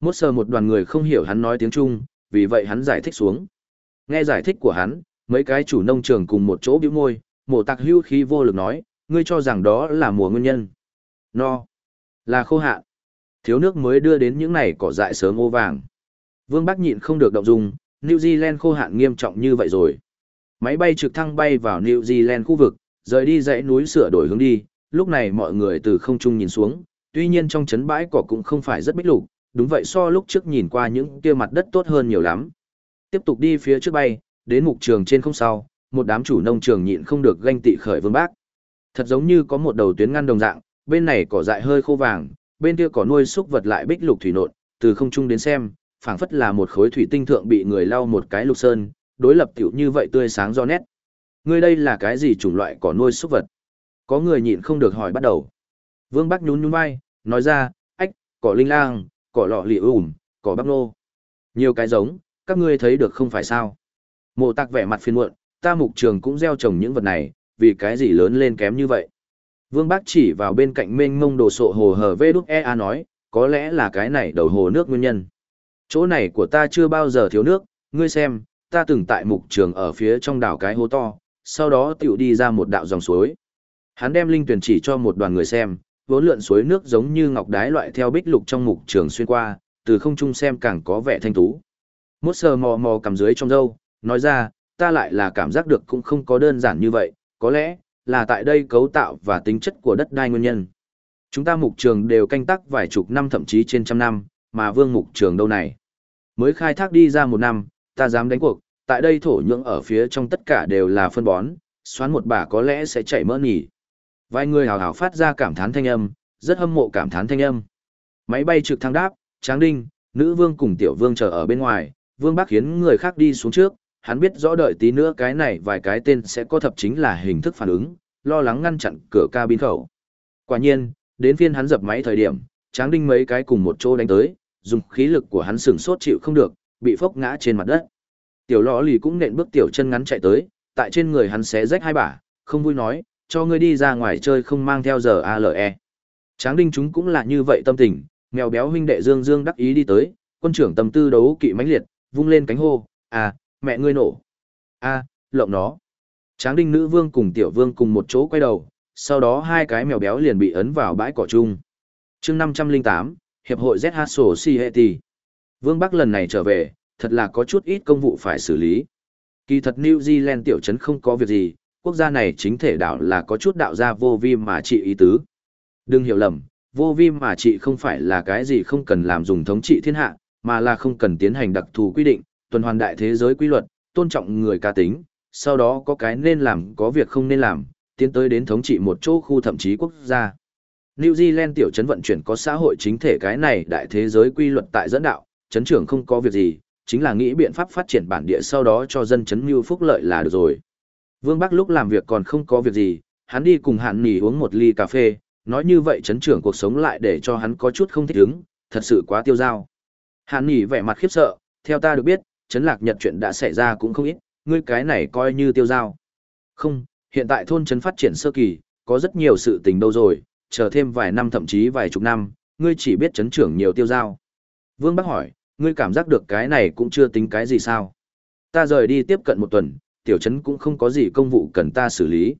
Mốt sờ một đoàn người không hiểu hắn nói tiếng Trung, vì vậy hắn giải thích xuống. Nghe giải thích của hắn, mấy cái chủ nông trường cùng một chỗ bĩu môi, mổ tạc hưu khí vô lực nói, ngươi cho rằng đó là mùa nguyên nhân. No, là khô hạn. Thiếu nước mới đưa đến những này cỏ dại sớm ô vàng. Vương Bắc nhịn không được động dung, New Zealand khô hạn nghiêm trọng như vậy rồi. Máy bay trực thăng bay vào New Zealand khu vực, rời đi dãy núi sửa đổi hướng đi, lúc này mọi người từ không trung nhìn xuống, tuy nhiên trong chấn bãi cỏ cũng không phải rất bích lục, đúng vậy so lúc trước nhìn qua những kia mặt đất tốt hơn nhiều lắm. Tiếp tục đi phía trước bay, đến mục trường trên không sau, một đám chủ nông trường nhịn không được ganh tị khởi vương bác. Thật giống như có một đầu tuyến ngăn đồng dạng, bên này cỏ dại hơi khô vàng, bên kia cỏ nuôi súc vật lại bích lục thủy nộn, từ không trung đến xem, phảng phất là một khối thủy tinh thượng bị người lau một cái lục sơn, đối lập tiểu như vậy tươi sáng do nét. Ngươi đây là cái gì chủng loại cỏ nuôi súc vật? Có người nhịn không được hỏi bắt đầu. Vương Bắc nhún nhún vai, nói ra, ách, cỏ linh lang, cỏ lọ lì ủm, cỏ bắp nô. Nhiều cái giống, các ngươi thấy được không phải sao? Mộ tạc vẻ mặt phiền muộn, ta mục trường cũng gieo trồng những vật này, vì cái gì lớn lên kém như vậy? Vương Bác chỉ vào bên cạnh mênh mông đồ sộ hồ hở vê đúc EA nói, có lẽ là cái này đầu hồ nước nguyên nhân. Chỗ này của ta chưa bao giờ thiếu nước, ngươi xem, ta từng tại mục trường ở phía trong đảo cái hố to, sau đó tiểu đi ra một đạo dòng suối. Hắn đem linh tuyển chỉ cho một đoàn người xem, vốn lượn suối nước giống như ngọc đái loại theo bích lục trong mục trường xuyên qua, từ không trung xem càng có vẻ thanh tú. Mốt sờ mò mò cầm dưới trong dâu, nói ra, ta lại là cảm giác được cũng không có đơn giản như vậy, có lẽ, là tại đây cấu tạo và tính chất của đất đai nguyên nhân. Chúng ta mục trường đều canh tác vài chục năm thậm chí trên trăm năm, mà vương mục trường đâu này. Mới khai thác đi ra một năm, ta dám đánh cuộc, tại đây thổ nhưỡng ở phía trong tất cả đều là phân bón, xoắn một bả có lẽ sẽ chảy mỡ nhỉ. Vài người hào hào phát ra cảm thán thanh âm, Rất hâm mộ cảm thán thanh âm. Máy bay trực thăng đáp, Tráng Đinh, nữ vương cùng tiểu vương chờ ở bên ngoài, vương bác khiến người khác đi xuống trước, hắn biết rõ đợi tí nữa cái này vài cái tên sẽ có thập chính là hình thức phản ứng, lo lắng ngăn chặn cửa cabin khẩu. Quả nhiên, đến phiên hắn dập máy thời điểm, Tráng Đinh mấy cái cùng một chỗ đánh tới, dùng khí lực của hắn sừng sốt chịu không được, bị phốc ngã trên mặt đất. Tiểu lọ lì cũng nện bước tiểu chân ngắn chạy tới, tại trên người hắn xé rách hai bả, không vui nói, cho ngươi đi ra ngoài chơi không mang theo giờ ALE. Tráng đinh chúng cũng là như vậy tâm tình, mèo béo huynh đệ Dương Dương đắc ý đi tới, quân trưởng tâm tư đấu kỵ mãnh liệt, vung lên cánh hô, à, mẹ ngươi nổ. a à, lộng nó. Tráng đinh nữ vương cùng tiểu vương cùng một chỗ quay đầu, sau đó hai cái mèo béo liền bị ấn vào bãi cỏ chung. chương 508, Hiệp hội ZH Society. Vương Bắc lần này trở về, thật là có chút ít công vụ phải xử lý. Kỳ thật New Zealand tiểu trấn không có việc gì, quốc gia này chính thể đảo là có chút đạo gia vô vi mà trị ý tứ. Đừng hiểu lầm, vô vi mà trị không phải là cái gì không cần làm dùng thống trị thiên hạ, mà là không cần tiến hành đặc thù quy định, tuần hoàn đại thế giới quy luật, tôn trọng người ca tính, sau đó có cái nên làm có việc không nên làm, tiến tới đến thống trị một chỗ khu thậm chí quốc gia. New Zealand tiểu trấn vận chuyển có xã hội chính thể cái này đại thế giới quy luật tại dẫn đạo, trấn trưởng không có việc gì, chính là nghĩ biện pháp phát triển bản địa sau đó cho dân trấn mưu phúc lợi là được rồi. Vương Bắc lúc làm việc còn không có việc gì, hắn đi cùng hạn nỉ uống một ly cà phê, nói như vậy trấn trưởng cuộc sống lại để cho hắn có chút không thích ứng, thật sự quá tiêu dao. Hạn nỉ vẻ mặt khiếp sợ, theo ta được biết, trấn lạc nhật chuyện đã xảy ra cũng không ít, ngươi cái này coi như tiêu dao. Không, hiện tại thôn trấn phát triển sơ kỳ, có rất nhiều sự tình đâu rồi, chờ thêm vài năm thậm chí vài chục năm, ngươi chỉ biết chấn trưởng nhiều tiêu dao. Vương Bắc hỏi, ngươi cảm giác được cái này cũng chưa tính cái gì sao. Ta rời đi tiếp cận một tuần, tiểu trấn cũng không có gì công vụ cần ta xử lý.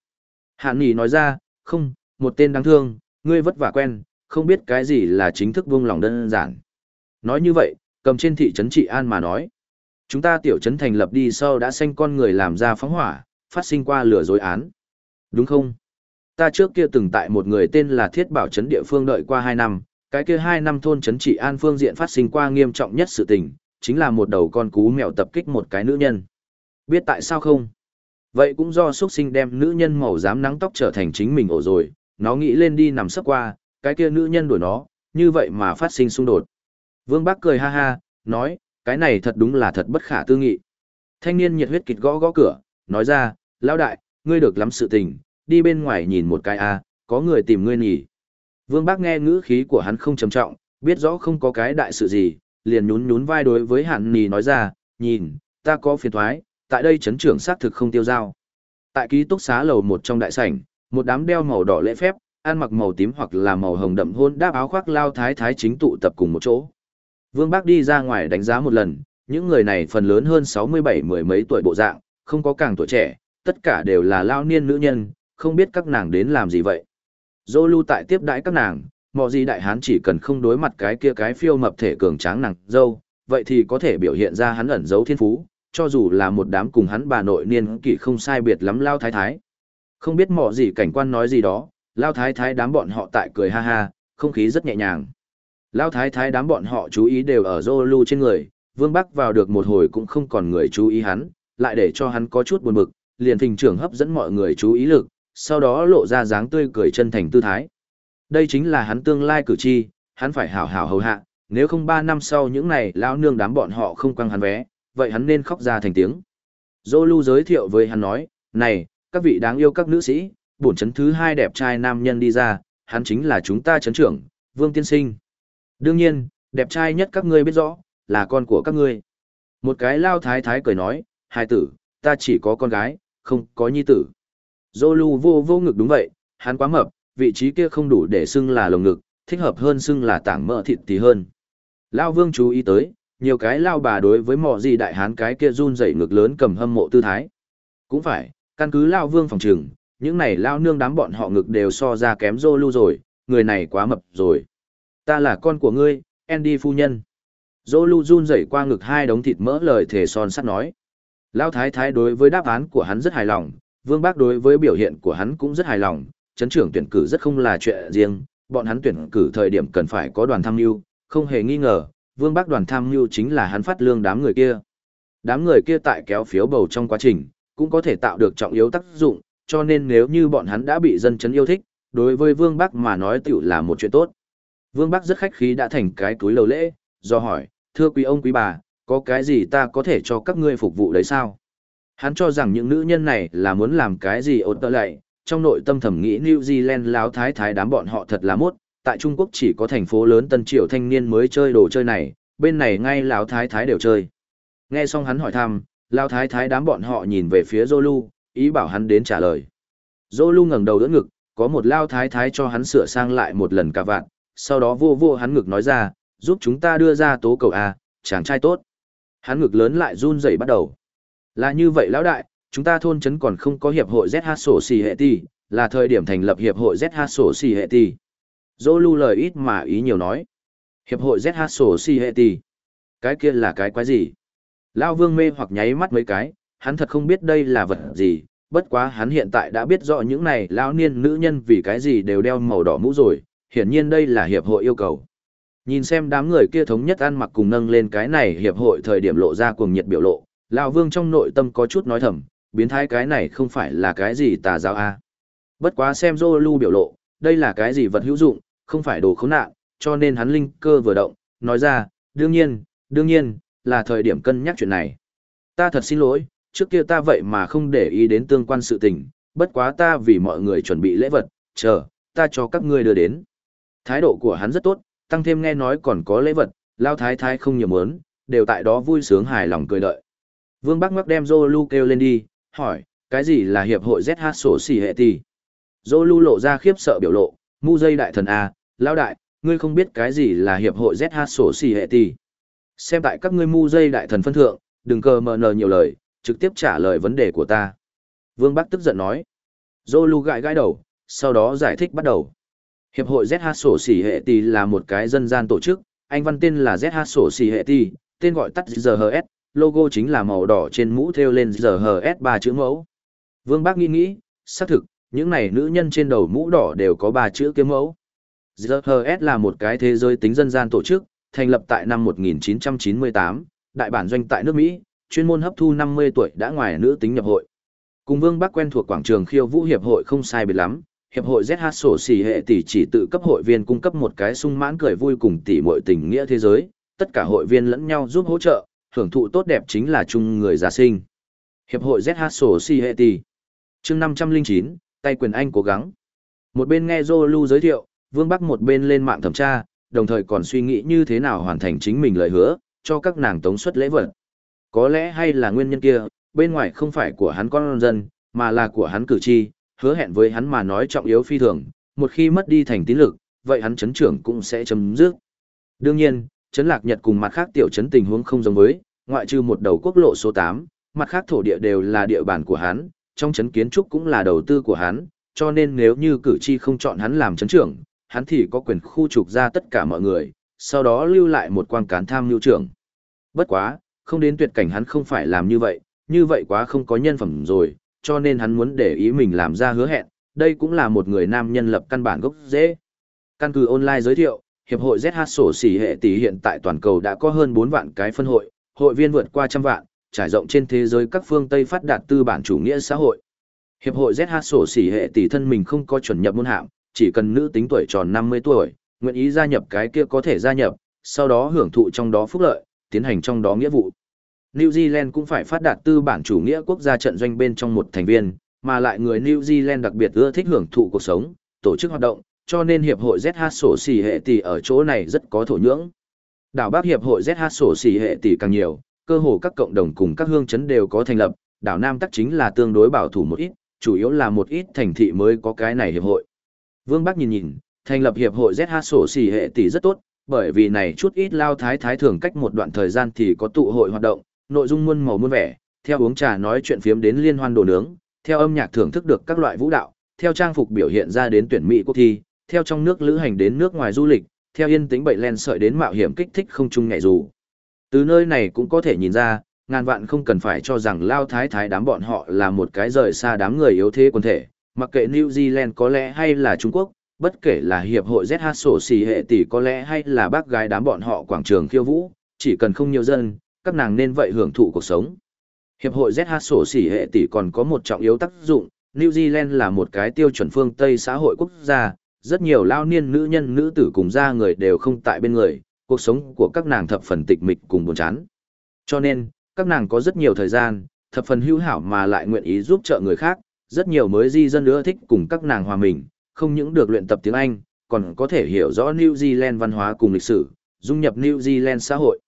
Hạn Nghị nói ra, không, một tên đáng thương, ngươi vất vả quen, không biết cái gì là chính thức buông lòng đơn giản. Nói như vậy, cầm trên thị trấn trị an mà nói. Chúng ta tiểu trấn thành lập đi sau đã xanh con người làm ra phóng hỏa, phát sinh qua lửa dối án. Đúng không? Ta trước kia từng tại một người tên là Thiết Bảo trấn địa phương đợi qua 2 năm, cái kia hai năm thôn trấn trị an phương diện phát sinh qua nghiêm trọng nhất sự tình, chính là một đầu con cú mèo tập kích một cái nữ nhân. Biết tại sao không? Vậy cũng do xuất sinh đem nữ nhân màu dám nắng tóc trở thành chính mình ổ rồi, nó nghĩ lên đi nằm sấp qua, cái kia nữ nhân đuổi nó, như vậy mà phát sinh xung đột. Vương Bắc cười ha ha, nói, cái này thật đúng là thật bất khả tư nghị. Thanh niên nhiệt huyết kịch gõ gõ cửa, nói ra, lão đại, ngươi được lắm sự tình, đi bên ngoài nhìn một cái a, có người tìm ngươi nhỉ. Vương Bác nghe ngữ khí của hắn không trầm trọng, biết rõ không có cái đại sự gì, liền nhún nhún vai đối với hạn nhì nói ra, nhìn, ta có phiền thoái, tại đây chấn trưởng xác thực không tiêu dao Tại ký túc xá lầu một trong đại sảnh, một đám đeo màu đỏ lễ phép, ăn mặc màu tím hoặc là màu hồng đậm hôn đáp áo khoác lao thái thái chính tụ tập cùng một chỗ. Vương Bác đi ra ngoài đánh giá một lần, những người này phần lớn hơn 67 mười mấy tuổi bộ dạng, không có càng tuổi trẻ, tất cả đều là lao niên nữ nhân, không biết các nàng đến làm gì vậy. Dô lưu tại tiếp đãi các nàng, mọi gì đại hán chỉ cần không đối mặt cái kia cái phiêu mập thể cường tráng nặng dâu, vậy thì có thể biểu hiện ra hắn ẩn giấu thiên phú, cho dù là một đám cùng hắn bà nội niên kỷ không sai biệt lắm lao thái thái. Không biết mọ gì cảnh quan nói gì đó, lao thái thái đám bọn họ tại cười ha ha, không khí rất nhẹ nhàng. Lao thái thái đám bọn họ chú ý đều ở dô lưu trên người, vương bắc vào được một hồi cũng không còn người chú ý hắn, lại để cho hắn có chút buồn bực, liền thình trưởng hấp dẫn mọi người chú ý lực, sau đó lộ ra dáng tươi cười chân thành tư thái. Đây chính là hắn tương lai cử tri, hắn phải hảo hảo hầu hạ, nếu không ba năm sau những này lão nương đám bọn họ không quăng hắn vé, vậy hắn nên khóc ra thành tiếng. Dô lưu giới thiệu với hắn nói, này, các vị đáng yêu các nữ sĩ, bổn chấn thứ hai đẹp trai nam nhân đi ra, hắn chính là chúng ta chấn trưởng, Vương Tiên Sinh. Đương nhiên, đẹp trai nhất các ngươi biết rõ, là con của các ngươi. Một cái lao thái thái cười nói, hai tử, ta chỉ có con gái, không có nhi tử. Zolu vô vô ngực đúng vậy, hắn quá mập, vị trí kia không đủ để xưng là lồng ngực, thích hợp hơn xưng là tảng mỡ thịt tí hơn. Lao vương chú ý tới, nhiều cái lao bà đối với mọ gì đại hán cái kia run dậy ngực lớn cầm hâm mộ tư thái. Cũng phải, căn cứ lao vương phòng trừng, những này lao nương đám bọn họ ngực đều so ra kém Zolu rồi, người này quá mập rồi. Ta là con của ngươi, Andy phu nhân. Zolu run dậy qua ngực hai đống thịt mỡ lời thể son sắt nói. Lao thái thái đối với đáp án của hắn rất hài lòng, Vương Bác đối với biểu hiện của hắn cũng rất hài lòng, chấn trưởng tuyển cử rất không là chuyện riêng, bọn hắn tuyển cử thời điểm cần phải có đoàn tham mưu, không hề nghi ngờ, Vương Bác đoàn tham mưu chính là hắn phát lương đám người kia. Đám người kia tại kéo phiếu bầu trong quá trình, cũng có thể tạo được trọng yếu tác dụng, cho nên nếu như bọn hắn đã bị dân chấn yêu thích, đối với Vương Bắc mà nói tiểu là một chuyện tốt. Vương Bắc rất khách khí đã thành cái túi lầu lễ, do hỏi, thưa quý ông quý bà, có cái gì ta có thể cho các ngươi phục vụ đấy sao? Hắn cho rằng những nữ nhân này là muốn làm cái gì ổn tơ lại, trong nội tâm thầm nghĩ New Zealand láo thái thái đám bọn họ thật là mốt, tại Trung Quốc chỉ có thành phố lớn Tân Triều thanh niên mới chơi đồ chơi này, bên này ngay láo thái thái đều chơi. Nghe xong hắn hỏi thăm, láo thái thái đám bọn họ nhìn về phía Zolu, ý bảo hắn đến trả lời. Zolu ngẩng đầu đỡ ngực, có một lao thái thái cho hắn sửa sang lại một lần cả vạn, sau đó vô vô hắn ngực nói ra, giúp chúng ta đưa ra tố cầu A, chàng trai tốt. Hắn ngực lớn lại run rẩy bắt đầu. Là như vậy lão đại, chúng ta thôn trấn còn không có hiệp hội ZH sổ xì hệ ti, là thời điểm thành lập hiệp hội ZH sổ xì hệ ti. Dô lưu lời ít mà ý nhiều nói. Hiệp hội ZH sổ xì hệ ti. Cái kia là cái quái gì? Lão vương mê hoặc nháy mắt mấy cái, hắn thật không biết đây là vật gì, bất quá hắn hiện tại đã biết rõ những này lão niên nữ nhân vì cái gì đều đeo màu đỏ mũ rồi, hiển nhiên đây là hiệp hội yêu cầu. Nhìn xem đám người kia thống nhất ăn mặc cùng nâng lên cái này hiệp hội thời điểm lộ ra cuồng nhiệt biểu lộ, lão Vương trong nội tâm có chút nói thầm, biến thái cái này không phải là cái gì tà giáo a. Bất quá xem Zolu biểu lộ, đây là cái gì vật hữu dụng, không phải đồ khốn nạn, cho nên hắn linh cơ vừa động, nói ra, đương nhiên, đương nhiên, là thời điểm cân nhắc chuyện này. Ta thật xin lỗi, trước kia ta vậy mà không để ý đến tương quan sự tình, bất quá ta vì mọi người chuẩn bị lễ vật, chờ, ta cho các ngươi đưa đến. Thái độ của hắn rất tốt, tăng thêm nghe nói còn có lễ vật, lao thái thái không nhiều mớn, đều tại đó vui sướng hài lòng cười đợi. Vương Bắc Ngoắc đem Zolu kêu lên đi, hỏi, cái gì là hiệp hội ZH sổ xỉ hệ tỷ? Zolu lộ ra khiếp sợ biểu lộ, mu dây đại thần à, A, lao đại, ngươi không biết cái gì là hiệp hội ZH sổ xỉ hệ tỷ. Xem tại các ngươi mu dây đại thần phân thượng, đừng cờ mờ nờ nhiều lời, trực tiếp trả lời vấn đề của ta. Vương Bắc tức giận nói. Zolu gãi gãi đầu, sau đó giải thích bắt đầu. Hiệp hội ZH sổ xỉ hệ tỷ là một cái dân gian tổ chức, anh văn tên là ZH sổ xỉ hệ tỷ, tên gọi tắt GHS, logo chính là màu đỏ trên mũ thêu lên GHS ba chữ mẫu. Vương Bác nghĩ nghĩ, xác thực, những này nữ nhân trên đầu mũ đỏ đều có ba chữ kiếm mẫu. GHS là một cái thế giới tính dân gian tổ chức, thành lập tại năm 1998, đại bản doanh tại nước Mỹ, chuyên môn hấp thu 50 tuổi đã ngoài nữ tính nhập hội. Cùng Vương Bắc quen thuộc quảng trường khiêu vũ hiệp hội không sai biệt lắm, hiệp hội ZH sổ xỉ hệ tỷ chỉ tự cấp hội viên cung cấp một cái sung mãn cười vui cùng tỷ muội tình nghĩa thế giới, tất cả hội viên lẫn nhau giúp hỗ trợ, hưởng thụ tốt đẹp chính là chung người già sinh. Hiệp hội ZH sổ. Chương 509, tay quyền anh cố gắng. Một bên nghe Zolu giới thiệu, Vương Bắc một bên lên mạng thẩm tra, đồng thời còn suy nghĩ như thế nào hoàn thành chính mình lời hứa, cho các nàng tống suất lễ vật. Có lẽ hay là nguyên nhân kia, bên ngoài không phải của hắn con dân, mà là của hắn cử tri, hứa hẹn với hắn mà nói trọng yếu phi thường, một khi mất đi thành tín lực, vậy hắn chấn trưởng cũng sẽ chấm dứt. Đương nhiên, chấn lạc Nhật cùng mặt khác tiểu chấn tình huống không giống với, ngoại trừ một đầu quốc lộ số 8, mặt khác thổ địa đều là địa bàn của hắn, trong chấn kiến trúc cũng là đầu tư của hắn, cho nên nếu như cử tri không chọn hắn làm chấn trưởng, hắn thì có quyền khu trục ra tất cả mọi người, sau đó lưu lại một quan cán tham lưu trưởng. Bất quá, không đến tuyệt cảnh hắn không phải làm như vậy, như vậy quá không có nhân phẩm rồi, cho nên hắn muốn để ý mình làm ra hứa hẹn, đây cũng là một người nam nhân lập căn bản gốc dễ. Căn cứ online giới thiệu, Hiệp hội ZH sổ xỉ hệ tỷ hiện tại toàn cầu đã có hơn 4 vạn cái phân hội, hội viên vượt qua trăm vạn, trải rộng trên thế giới các phương Tây phát đạt tư bản chủ nghĩa xã hội. Hiệp hội ZH sổ xỉ hệ tỷ thân mình không có chuẩn nhập môn hạng, chỉ cần nữ tính tuổi tròn 50 tuổi, nguyện ý gia nhập cái kia có thể gia nhập, sau đó hưởng thụ trong đó phúc lợi, tiến hành trong đó nghĩa vụ. New Zealand cũng phải phát đạt tư bản chủ nghĩa quốc gia trận doanh bên trong một thành viên, mà lại người New Zealand đặc biệt ưa thích hưởng thụ cuộc sống, tổ chức hoạt động, cho nên hiệp hội ZH sổ xỉ hệ tỷ ở chỗ này rất có thổ nhưỡng. Đảo Bắc hiệp hội ZH sổ xỉ hệ tỷ càng nhiều, cơ hồ các cộng đồng cùng các hương chấn đều có thành lập, đảo Nam tắc chính là tương đối bảo thủ một ít, chủ yếu là một ít thành thị mới có cái này hiệp hội. Vương Bắc nhìn nhìn, thành lập hiệp hội ZH sổ xỉ hệ tỷ rất tốt, bởi vì này chút ít lao thái thái thường cách một đoạn thời gian thì có tụ hội hoạt động, nội dung muôn màu muôn vẻ, theo uống trà nói chuyện phiếm đến liên hoan đồ nướng, theo âm nhạc thưởng thức được các loại vũ đạo, theo trang phục biểu hiện ra đến tuyển mỹ quốc thi, theo trong nước lữ hành đến nước ngoài du lịch, theo yên tĩnh bậy len sợi đến mạo hiểm kích thích không chung nhẹ dù. Từ nơi này cũng có thể nhìn ra, ngàn vạn không cần phải cho rằng lao thái thái đám bọn họ là một cái rời xa đám người yếu thế quần thể, mặc kệ New Zealand có lẽ hay là Trung Quốc, bất kể là hiệp hội ZH sổ xì hệ tỷ có lẽ hay là bác gái đám bọn họ quảng trường khiêu vũ, chỉ cần không nhiều dân, các nàng nên vậy hưởng thụ cuộc sống. Hiệp hội ZH sổ xỉ hệ tỷ còn có một trọng yếu tác dụng, New Zealand là một cái tiêu chuẩn phương Tây xã hội quốc gia, rất nhiều lao niên nữ nhân nữ tử cùng gia người đều không tại bên người, cuộc sống của các nàng thập phần tịch mịch cùng buồn chán. Cho nên, các nàng có rất nhiều thời gian, thập phần hữu hảo mà lại nguyện ý giúp trợ người khác, rất nhiều mới di dân nữa thích cùng các nàng hòa mình, không những được luyện tập tiếng Anh, còn có thể hiểu rõ New Zealand văn hóa cùng lịch sử, dung nhập New Zealand xã hội.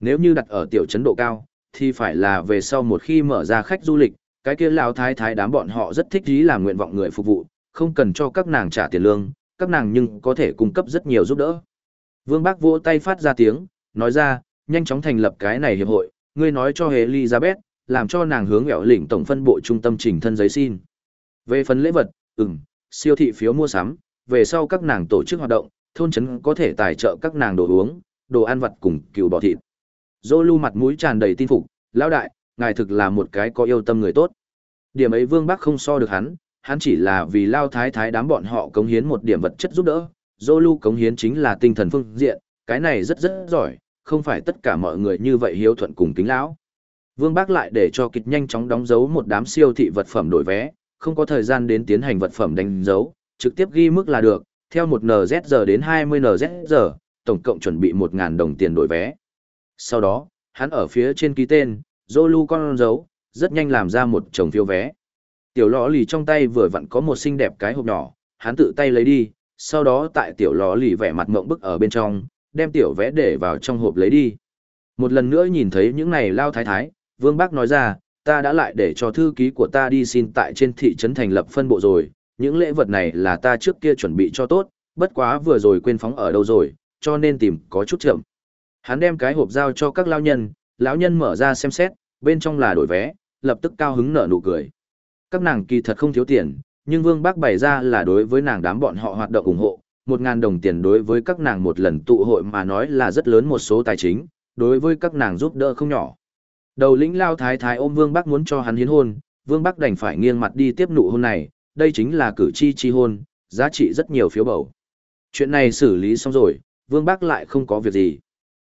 Nếu như đặt ở tiểu trấn độ cao, thì phải là về sau một khi mở ra khách du lịch, cái kia lão thái thái đám bọn họ rất thích ý làm nguyện vọng người phục vụ, không cần cho các nàng trả tiền lương, các nàng nhưng có thể cung cấp rất nhiều giúp đỡ. Vương Bác vỗ tay phát ra tiếng, nói ra, nhanh chóng thành lập cái này hiệp hội, ngươi nói cho Elizabeth, làm cho nàng hướng ẻo lĩnh tổng phân bộ trung tâm trình thân giấy xin. Về phần lễ vật, ừm, siêu thị phiếu mua sắm, về sau các nàng tổ chức hoạt động, thôn trấn có thể tài trợ các nàng đồ uống, đồ ăn vặt cùng cừu bò thịt. Dô lưu mặt mũi tràn đầy tin phục, lão đại, ngài thực là một cái có yêu tâm người tốt. Điểm ấy Vương Bắc không so được hắn, hắn chỉ là vì lao thái thái đám bọn họ cống hiến một điểm vật chất giúp đỡ. Dô cống hiến chính là tinh thần phương diện, cái này rất rất giỏi, không phải tất cả mọi người như vậy hiếu thuận cùng kính lão. Vương Bác lại để cho kịch nhanh chóng đóng dấu một đám siêu thị vật phẩm đổi vé, không có thời gian đến tiến hành vật phẩm đánh dấu, trực tiếp ghi mức là được, theo một NZ giờ đến 20 NZ giờ, tổng cộng chuẩn bị 1.000 đồng tiền đổi vé. Sau đó, hắn ở phía trên ký tên, Zolu con dấu, rất nhanh làm ra một chồng phiếu vé. Tiểu lò lì trong tay vừa vặn có một xinh đẹp cái hộp nhỏ, hắn tự tay lấy đi, sau đó tại tiểu lò lì vẻ mặt mộng bức ở bên trong, đem tiểu vẽ để vào trong hộp lấy đi. Một lần nữa nhìn thấy những này lao thái thái, Vương Bác nói ra, ta đã lại để cho thư ký của ta đi xin tại trên thị trấn thành lập phân bộ rồi, những lễ vật này là ta trước kia chuẩn bị cho tốt, bất quá vừa rồi quên phóng ở đâu rồi, cho nên tìm có chút chậm. Hắn đem cái hộp giao cho các lao nhân, lão nhân mở ra xem xét, bên trong là đổi vé, lập tức cao hứng nở nụ cười. Các nàng kỳ thật không thiếu tiền, nhưng Vương Bác bày ra là đối với nàng đám bọn họ hoạt động ủng hộ, một ngàn đồng tiền đối với các nàng một lần tụ hội mà nói là rất lớn một số tài chính, đối với các nàng giúp đỡ không nhỏ. Đầu lĩnh lao thái thái ôm Vương Bắc muốn cho hắn hiến hôn, Vương Bắc đành phải nghiêng mặt đi tiếp nụ hôn này, đây chính là cử tri chi hôn, giá trị rất nhiều phiếu bầu. Chuyện này xử lý xong rồi, Vương Bắc lại không có việc gì.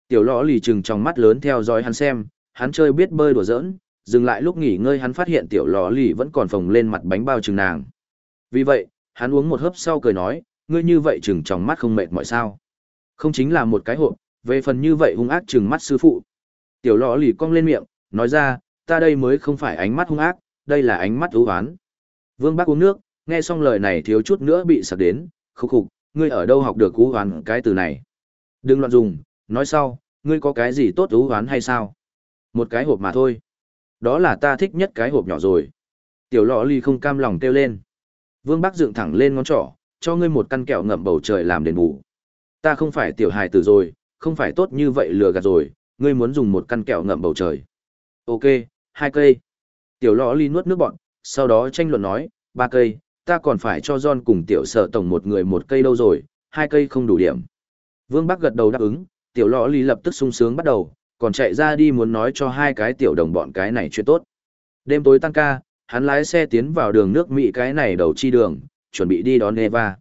Tiểu lõ lì trừng trong mắt lớn theo dõi hắn xem, hắn chơi biết bơi đùa giỡn, dừng lại lúc nghỉ ngơi hắn phát hiện tiểu lò lì vẫn còn phồng lên mặt bánh bao trừng nàng. Vì vậy, hắn uống một hớp sau cười nói, ngươi như vậy trừng trong mắt không mệt mọi sao. Không chính là một cái hộp, về phần như vậy hung ác trừng mắt sư phụ. Tiểu lò lì cong lên miệng, nói ra, ta đây mới không phải ánh mắt hung ác, đây là ánh mắt ưu hoán. Vương Bác uống nước, nghe xong lời này thiếu chút nữa bị sặc đến, khúc khục, ngươi ở đâu học được ưu hoán cái từ này. Đừng loạn dùng, nói sau, ngươi có cái gì tốt ưu hoán hay sao? Một cái hộp mà thôi. Đó là ta thích nhất cái hộp nhỏ rồi. Tiểu lọ ly không cam lòng kêu lên. Vương Bác dựng thẳng lên ngón trỏ, cho ngươi một căn kẹo ngậm bầu trời làm đền bù. Ta không phải tiểu hài tử rồi, không phải tốt như vậy lừa gạt rồi, ngươi muốn dùng một căn kẹo ngậm bầu trời. Ok, hai cây. Tiểu lọ ly nuốt nước bọn, sau đó tranh luận nói, ba cây, ta còn phải cho John cùng tiểu sở tổng một người một cây đâu rồi, hai cây không đủ điểm. Vương Bắc gật đầu đáp ứng, tiểu lọ ly lập tức sung sướng bắt đầu, còn chạy ra đi muốn nói cho hai cái tiểu đồng bọn cái này chuyện tốt. Đêm tối tăng ca, hắn lái xe tiến vào đường nước Mỹ cái này đầu chi đường, chuẩn bị đi đón Eva.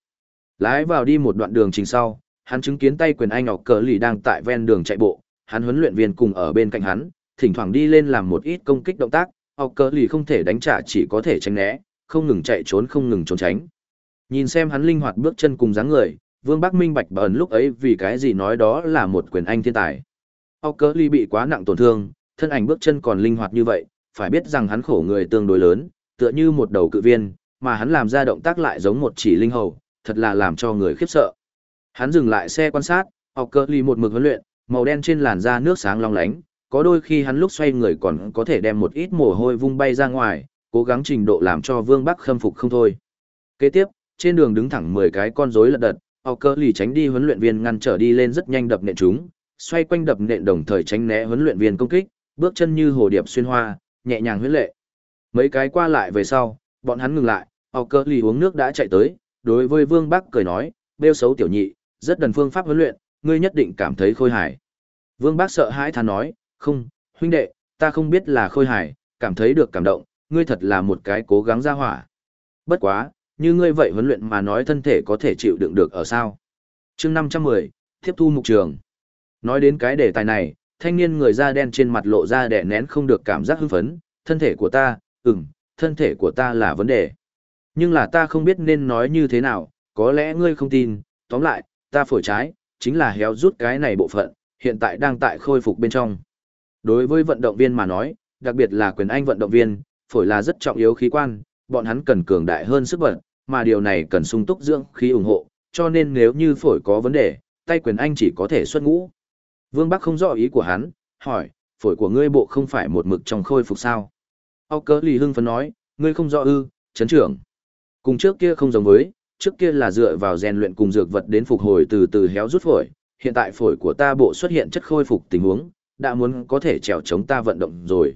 Lái vào đi một đoạn đường trình sau, hắn chứng kiến tay quyền anh ngọc cờ lì đang tại ven đường chạy bộ, hắn huấn luyện viên cùng ở bên cạnh hắn, thỉnh thoảng đi lên làm một ít công kích động tác, Ngọc cờ lì không thể đánh trả chỉ có thể tránh né, không ngừng chạy trốn không ngừng trốn tránh. Nhìn xem hắn linh hoạt bước chân cùng dáng người, Vương Bắc minh bạch bẩn lúc ấy vì cái gì nói đó là một quyền anh thiên tài. Học bị quá nặng tổn thương, thân ảnh bước chân còn linh hoạt như vậy, phải biết rằng hắn khổ người tương đối lớn, tựa như một đầu cự viên, mà hắn làm ra động tác lại giống một chỉ linh hầu, thật là làm cho người khiếp sợ. Hắn dừng lại xe quan sát, học một mực huấn luyện, màu đen trên làn da nước sáng long lánh, có đôi khi hắn lúc xoay người còn có thể đem một ít mồ hôi vung bay ra ngoài, cố gắng trình độ làm cho Vương Bắc khâm phục không thôi. Kế tiếp, trên đường đứng thẳng 10 cái con rối lật đật, học cơ lì tránh đi huấn luyện viên ngăn trở đi lên rất nhanh đập nện chúng, xoay quanh đập nện đồng thời tránh né huấn luyện viên công kích, bước chân như hồ điệp xuyên hoa, nhẹ nhàng huyết lệ. Mấy cái qua lại về sau, bọn hắn ngừng lại, Âu cơ lì uống nước đã chạy tới, đối với Vương Bắc cười nói, bêu xấu tiểu nhị, rất đần phương pháp huấn luyện, ngươi nhất định cảm thấy khôi hài. Vương Bác sợ hãi thán nói, không, huynh đệ, ta không biết là khôi hài, cảm thấy được cảm động, ngươi thật là một cái cố gắng ra hỏa. Bất quá, như ngươi vậy huấn luyện mà nói thân thể có thể chịu đựng được ở sao. chương 510, tiếp thu mục trường. Nói đến cái đề tài này, thanh niên người da đen trên mặt lộ ra đẻ nén không được cảm giác hưng phấn, thân thể của ta, ừm, thân thể của ta là vấn đề. Nhưng là ta không biết nên nói như thế nào, có lẽ ngươi không tin, tóm lại, ta phổi trái, chính là héo rút cái này bộ phận, hiện tại đang tại khôi phục bên trong. Đối với vận động viên mà nói, đặc biệt là quyền anh vận động viên, phổi là rất trọng yếu khí quan, bọn hắn cần cường đại hơn sức bật, mà điều này cần sung túc dưỡng khí ủng hộ, cho nên nếu như phổi có vấn đề, tay quyền anh chỉ có thể xuất ngũ. Vương Bắc không rõ ý của hắn, hỏi, phổi của ngươi bộ không phải một mực trong khôi phục sao? Âu cớ lì hưng phấn nói, ngươi không rõ ư, chấn trưởng. Cùng trước kia không giống với, trước kia là dựa vào rèn luyện cùng dược vật đến phục hồi từ từ héo rút phổi, hiện tại phổi của ta bộ xuất hiện chất khôi phục tình huống, đã muốn có thể trèo chống ta vận động rồi.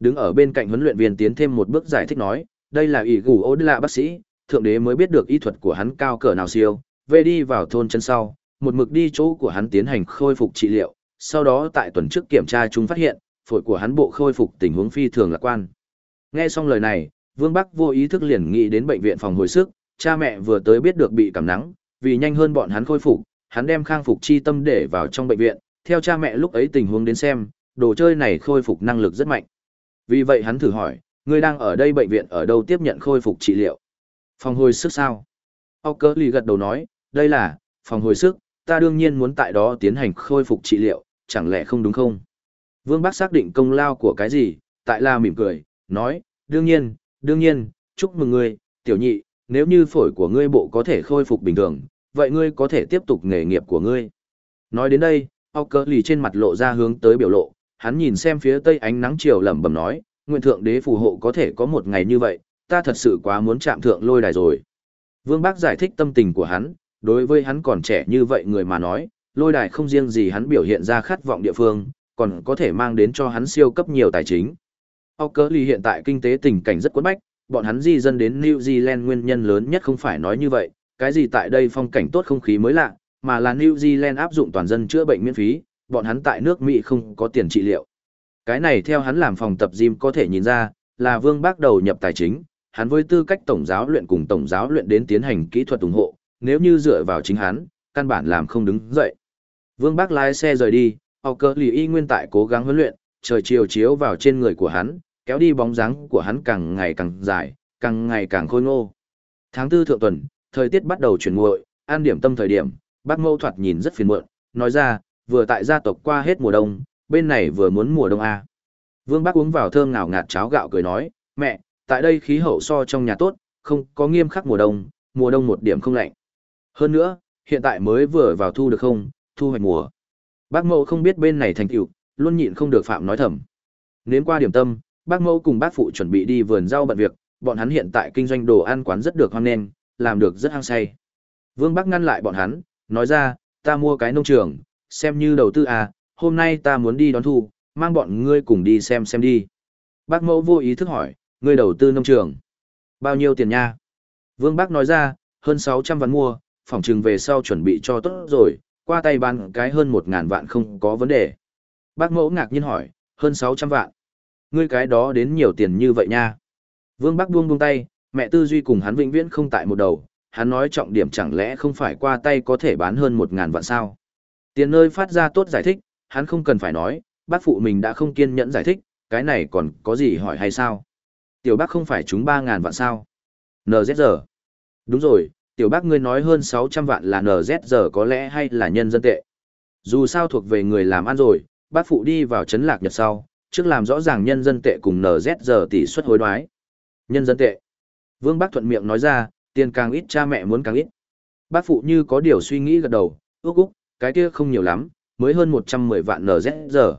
Đứng ở bên cạnh huấn luyện viên tiến thêm một bước giải thích nói, đây là ỷ gù ố lạ bác sĩ, thượng đế mới biết được y thuật của hắn cao cỡ nào siêu, về đi vào thôn chân sau, một mực đi chỗ của hắn tiến hành khôi phục trị liệu, sau đó tại tuần trước kiểm tra chúng phát hiện, phổi của hắn bộ khôi phục tình huống phi thường lạc quan. Nghe xong lời này, Vương Bắc vô ý thức liền nghĩ đến bệnh viện phòng hồi sức, cha mẹ vừa tới biết được bị cảm nắng, vì nhanh hơn bọn hắn khôi phục, hắn đem khang phục chi tâm để vào trong bệnh viện, theo cha mẹ lúc ấy tình huống đến xem, đồ chơi này khôi phục năng lực rất mạnh. Vì vậy hắn thử hỏi, người đang ở đây bệnh viện ở đâu tiếp nhận khôi phục trị liệu? Phòng hồi sức sao? Ốc cơ lì gật đầu nói, đây là, phòng hồi sức, ta đương nhiên muốn tại đó tiến hành khôi phục trị liệu, chẳng lẽ không đúng không? Vương Bắc xác định công lao của cái gì, tại là mỉm cười, nói, đương nhiên, đương nhiên, chúc mừng ngươi, tiểu nhị, nếu như phổi của ngươi bộ có thể khôi phục bình thường, vậy ngươi có thể tiếp tục nghề nghiệp của ngươi. Nói đến đây, Âu cơ lì trên mặt lộ ra hướng tới biểu lộ, hắn nhìn xem phía tây ánh nắng chiều lẩm bẩm nói, nguyện thượng đế phù hộ có thể có một ngày như vậy, ta thật sự quá muốn chạm thượng lôi đài rồi. Vương Bác giải thích tâm tình của hắn, đối với hắn còn trẻ như vậy người mà nói, lôi đài không riêng gì hắn biểu hiện ra khát vọng địa phương, còn có thể mang đến cho hắn siêu cấp nhiều tài chính. Aukerley hiện tại kinh tế tình cảnh rất quẫn bách, bọn hắn di dân đến New Zealand nguyên nhân lớn nhất không phải nói như vậy, cái gì tại đây phong cảnh tốt không khí mới lạ, mà là New Zealand áp dụng toàn dân chữa bệnh miễn phí, bọn hắn tại nước Mỹ không có tiền trị liệu. Cái này theo hắn làm phòng tập gym có thể nhìn ra, là Vương Bác đầu nhập tài chính, hắn với tư cách tổng giáo luyện cùng tổng giáo luyện đến tiến hành kỹ thuật ủng hộ, nếu như dựa vào chính hắn, căn bản làm không đứng dậy. Vương Bác lái xe rời đi, Âu Cơ lì y nguyên tại cố gắng huấn luyện, trời chiều chiếu vào trên người của hắn, kéo đi bóng dáng của hắn càng ngày càng dài, càng ngày càng khôi ngô. Tháng tư thượng tuần, thời tiết bắt đầu chuyển nguội, an điểm tâm thời điểm, bác mâu thoạt nhìn rất phiền muộn, nói ra, vừa tại gia tộc qua hết mùa đông, bên này vừa muốn mùa đông à. Vương bác uống vào thơm ngào ngạt cháo gạo cười nói, mẹ, tại đây khí hậu so trong nhà tốt, không có nghiêm khắc mùa đông, mùa đông một điểm không lạnh. Hơn nữa, hiện tại mới vừa vào thu được không, thu hoạch mùa. Bác mẫu không biết bên này thành tựu, luôn nhịn không được phạm nói thầm. Nếm qua điểm tâm, bác mẫu cùng bác phụ chuẩn bị đi vườn rau bận việc, bọn hắn hiện tại kinh doanh đồ ăn quán rất được hoan nghênh, làm được rất hăng say. Vương Bắc ngăn lại bọn hắn, nói ra, ta mua cái nông trường, xem như đầu tư à, hôm nay ta muốn đi đón thu, mang bọn ngươi cùng đi xem xem đi. Bác mẫu vô ý thức hỏi, ngươi đầu tư nông trường. Bao nhiêu tiền nha? Vương Bác nói ra, hơn 600 vạn mua, Phỏng chừng về sau chuẩn bị cho tốt rồi, qua tay bán cái hơn một ngàn vạn không có vấn đề. Bác mẫu ngạc nhiên hỏi, hơn 600 vạn. Ngươi cái đó đến nhiều tiền như vậy nha. Vương Bắc buông buông tay, mẹ tư duy cùng hắn vĩnh viễn không tại một đầu, hắn nói trọng điểm chẳng lẽ không phải qua tay có thể bán hơn một ngàn vạn sao. Tiền nơi phát ra tốt giải thích, hắn không cần phải nói, bác phụ mình đã không kiên nhẫn giải thích, cái này còn có gì hỏi hay sao? Tiểu bác không phải chúng ba ngàn vạn sao? NZR. Đúng rồi, tiểu bác ngươi nói hơn 600 vạn là NZR có lẽ hay là nhân dân tệ. Dù sao thuộc về người làm ăn rồi, bác phụ đi vào chấn lạc nhật sau, trước làm rõ ràng nhân dân tệ cùng NZR tỷ suất hối đoái. Nhân dân tệ. Vương Bác thuận miệng nói ra, tiền càng ít cha mẹ muốn càng ít. Bác phụ như có điều suy nghĩ gật đầu, ước úc, cái kia không nhiều lắm, mới hơn 110 vạn NZR.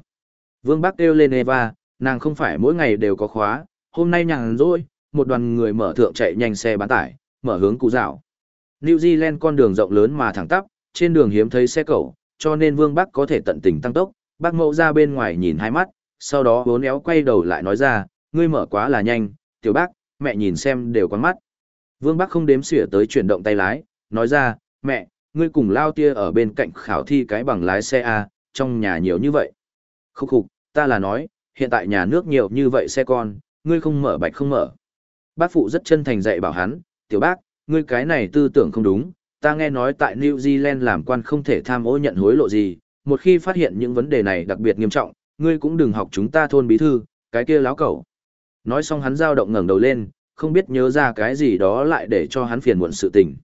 Vương Bác kêu lên Eva, nàng không phải mỗi ngày đều có khóa, hôm nay nhàn rỗi, một đoàn người mở thượng chạy nhanh xe bán tải, mở hướng cụ dạo. New Zealand con đường rộng lớn mà thẳng tắp, trên đường hiếm thấy xe cẩu, cho nên Vương Bắc có thể tận tình tăng tốc, bác mẫu ra bên ngoài nhìn hai mắt, sau đó bốn éo quay đầu lại nói ra, ngươi mở quá là nhanh, tiểu bác, mẹ nhìn xem đều quán mắt. Vương Bắc không đếm xỉa tới chuyển động tay lái, nói ra, mẹ, ngươi cùng lao tia ở bên cạnh khảo thi cái bằng lái xe A, trong nhà nhiều như vậy. Khúc khục, ta là nói, hiện tại nhà nước nhiều như vậy xe con, ngươi không mở bạch không mở. Bác phụ rất chân thành dạy bảo hắn, tiểu bác, ngươi cái này tư tưởng không đúng, ta nghe nói tại New Zealand làm quan không thể tham ô nhận hối lộ gì, một khi phát hiện những vấn đề này đặc biệt nghiêm trọng, ngươi cũng đừng học chúng ta thôn bí thư, cái kia láo cẩu. Nói xong hắn dao động ngẩng đầu lên, không biết nhớ ra cái gì đó lại để cho hắn phiền muộn sự tình.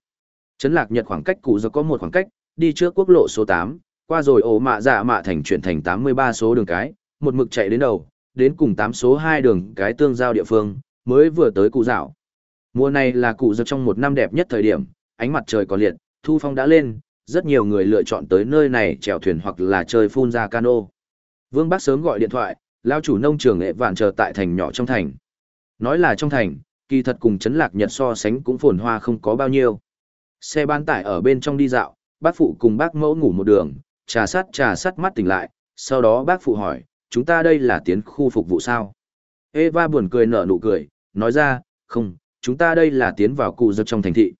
Trấn Lạc Nhật khoảng cách cụ do có một khoảng cách, đi trước quốc lộ số 8, qua rồi ổ mạ dạ mạ thành chuyển thành 83 số đường cái, một mực chạy đến đầu, đến cùng 8 số 2 đường cái tương giao địa phương, mới vừa tới cụ dạo. Mùa này là cụ dạo trong một năm đẹp nhất thời điểm, ánh mặt trời còn liệt, thu phong đã lên, rất nhiều người lựa chọn tới nơi này chèo thuyền hoặc là chơi phun ra cano. Vương Bắc sớm gọi điện thoại, lao chủ nông trường nghệ vạn chờ tại thành nhỏ trong thành. Nói là trong thành, kỳ thật cùng chấn lạc nhật so sánh cũng phồn hoa không có bao nhiêu. Xe bán tải ở bên trong đi dạo, bác phụ cùng bác mẫu ngủ một đường, trà sắt trà sắt mắt tỉnh lại, sau đó bác phụ hỏi, chúng ta đây là tiến khu phục vụ sao? Eva buồn cười nở nụ cười, nói ra, không, chúng ta đây là tiến vào cụ giật trong thành thị.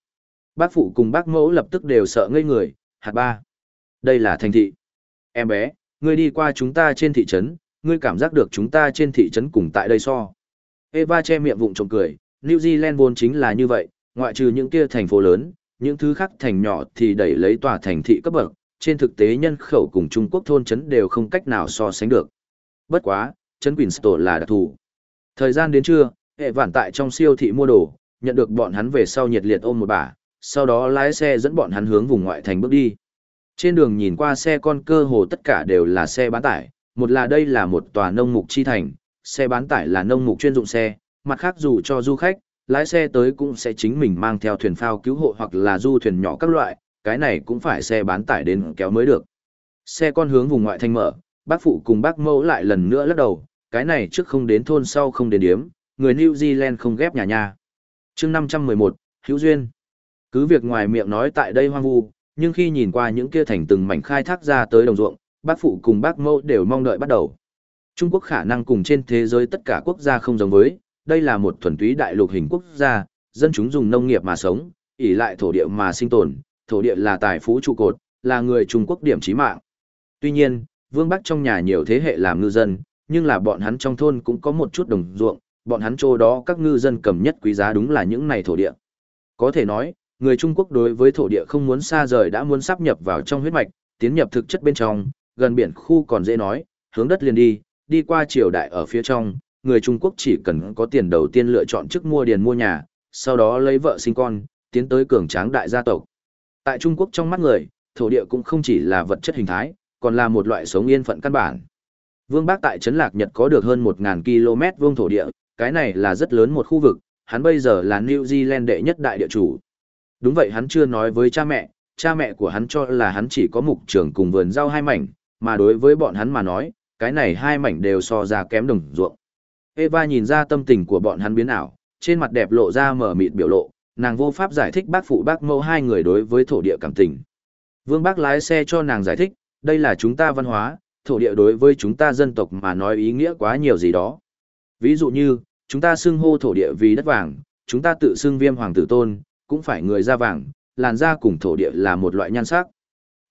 Bác phụ cùng bác mẫu lập tức đều sợ ngây người, hạt ba. Đây là thành thị. Em bé, ngươi đi qua chúng ta trên thị trấn, ngươi cảm giác được chúng ta trên thị trấn cùng tại đây so. Eva che miệng vụng trộm cười, New Zealand vốn chính là như vậy, ngoại trừ những kia thành phố lớn, những thứ khác thành nhỏ thì đẩy lấy tòa thành thị cấp bậc, trên thực tế nhân khẩu cùng Trung Quốc thôn trấn đều không cách nào so sánh được. Bất quá, trấn quỳnh tổ là đặc thù. Thời gian đến trưa, hệ vản tại trong siêu thị mua đồ, nhận được bọn hắn về sau nhiệt liệt ôm một bà, sau đó lái xe dẫn bọn hắn hướng vùng ngoại thành bước đi. Trên đường nhìn qua xe con cơ hồ tất cả đều là xe bán tải, một là đây là một tòa nông mục chi thành, xe bán tải là nông mục chuyên dụng xe, mặt khác dù cho du khách, lái xe tới cũng sẽ chính mình mang theo thuyền phao cứu hộ hoặc là du thuyền nhỏ các loại, cái này cũng phải xe bán tải đến kéo mới được. Xe con hướng vùng ngoại thành mở, bác phụ cùng bác mẫu lại lần nữa lắc đầu, cái này trước không đến thôn sau không đến điếm, người New Zealand không ghép nhà nhà. chương 511, Hữu Duyên. Cứ việc ngoài miệng nói tại đây hoang vu, nhưng khi nhìn qua những kia thành từng mảnh khai thác ra tới đồng ruộng, bác phụ cùng bác mẫu đều mong đợi bắt đầu. Trung Quốc khả năng cùng trên thế giới tất cả quốc gia không giống với, đây là một thuần túy đại lục hình quốc gia, dân chúng dùng nông nghiệp mà sống, ỷ lại thổ địa mà sinh tồn, thổ địa là tài phú trụ cột, là người Trung Quốc điểm chí mạng. Tuy nhiên, Vương Bắc trong nhà nhiều thế hệ làm ngư dân, nhưng là bọn hắn trong thôn cũng có một chút đồng ruộng, bọn hắn chỗ đó các ngư dân cầm nhất quý giá đúng là những này thổ địa. Có thể nói, người Trung Quốc đối với thổ địa không muốn xa rời đã muốn sắp nhập vào trong huyết mạch, tiến nhập thực chất bên trong, gần biển khu còn dễ nói, hướng đất liền đi, đi qua triều đại ở phía trong, người Trung Quốc chỉ cần có tiền đầu tiên lựa chọn chức mua điền mua nhà, sau đó lấy vợ sinh con, tiến tới cường tráng đại gia tộc. Tại Trung Quốc trong mắt người, thổ địa cũng không chỉ là vật chất hình thái, còn là một loại sống yên phận căn bản. Vương Bác tại Trấn Lạc Nhật có được hơn 1000 km vuông thổ địa, cái này là rất lớn một khu vực, hắn bây giờ là New Zealand đệ nhất đại địa chủ. Đúng vậy hắn chưa nói với cha mẹ, cha mẹ của hắn cho là hắn chỉ có mục trường cùng vườn rau hai mảnh, mà đối với bọn hắn mà nói, cái này hai mảnh đều so ra kém đồng ruộng. Eva nhìn ra tâm tình của bọn hắn biến ảo, trên mặt đẹp lộ ra mở mịt biểu lộ, nàng vô pháp giải thích bác phụ bác mẫu hai người đối với thổ địa cảm tình. Vương bác lái xe cho nàng giải thích, đây là chúng ta văn hóa, thổ địa đối với chúng ta dân tộc mà nói ý nghĩa quá nhiều gì đó. Ví dụ như, chúng ta xưng hô thổ địa vì đất vàng, chúng ta tự xưng viêm hoàng tử tôn, cũng phải người da vàng, làn da cùng thổ địa là một loại nhan sắc.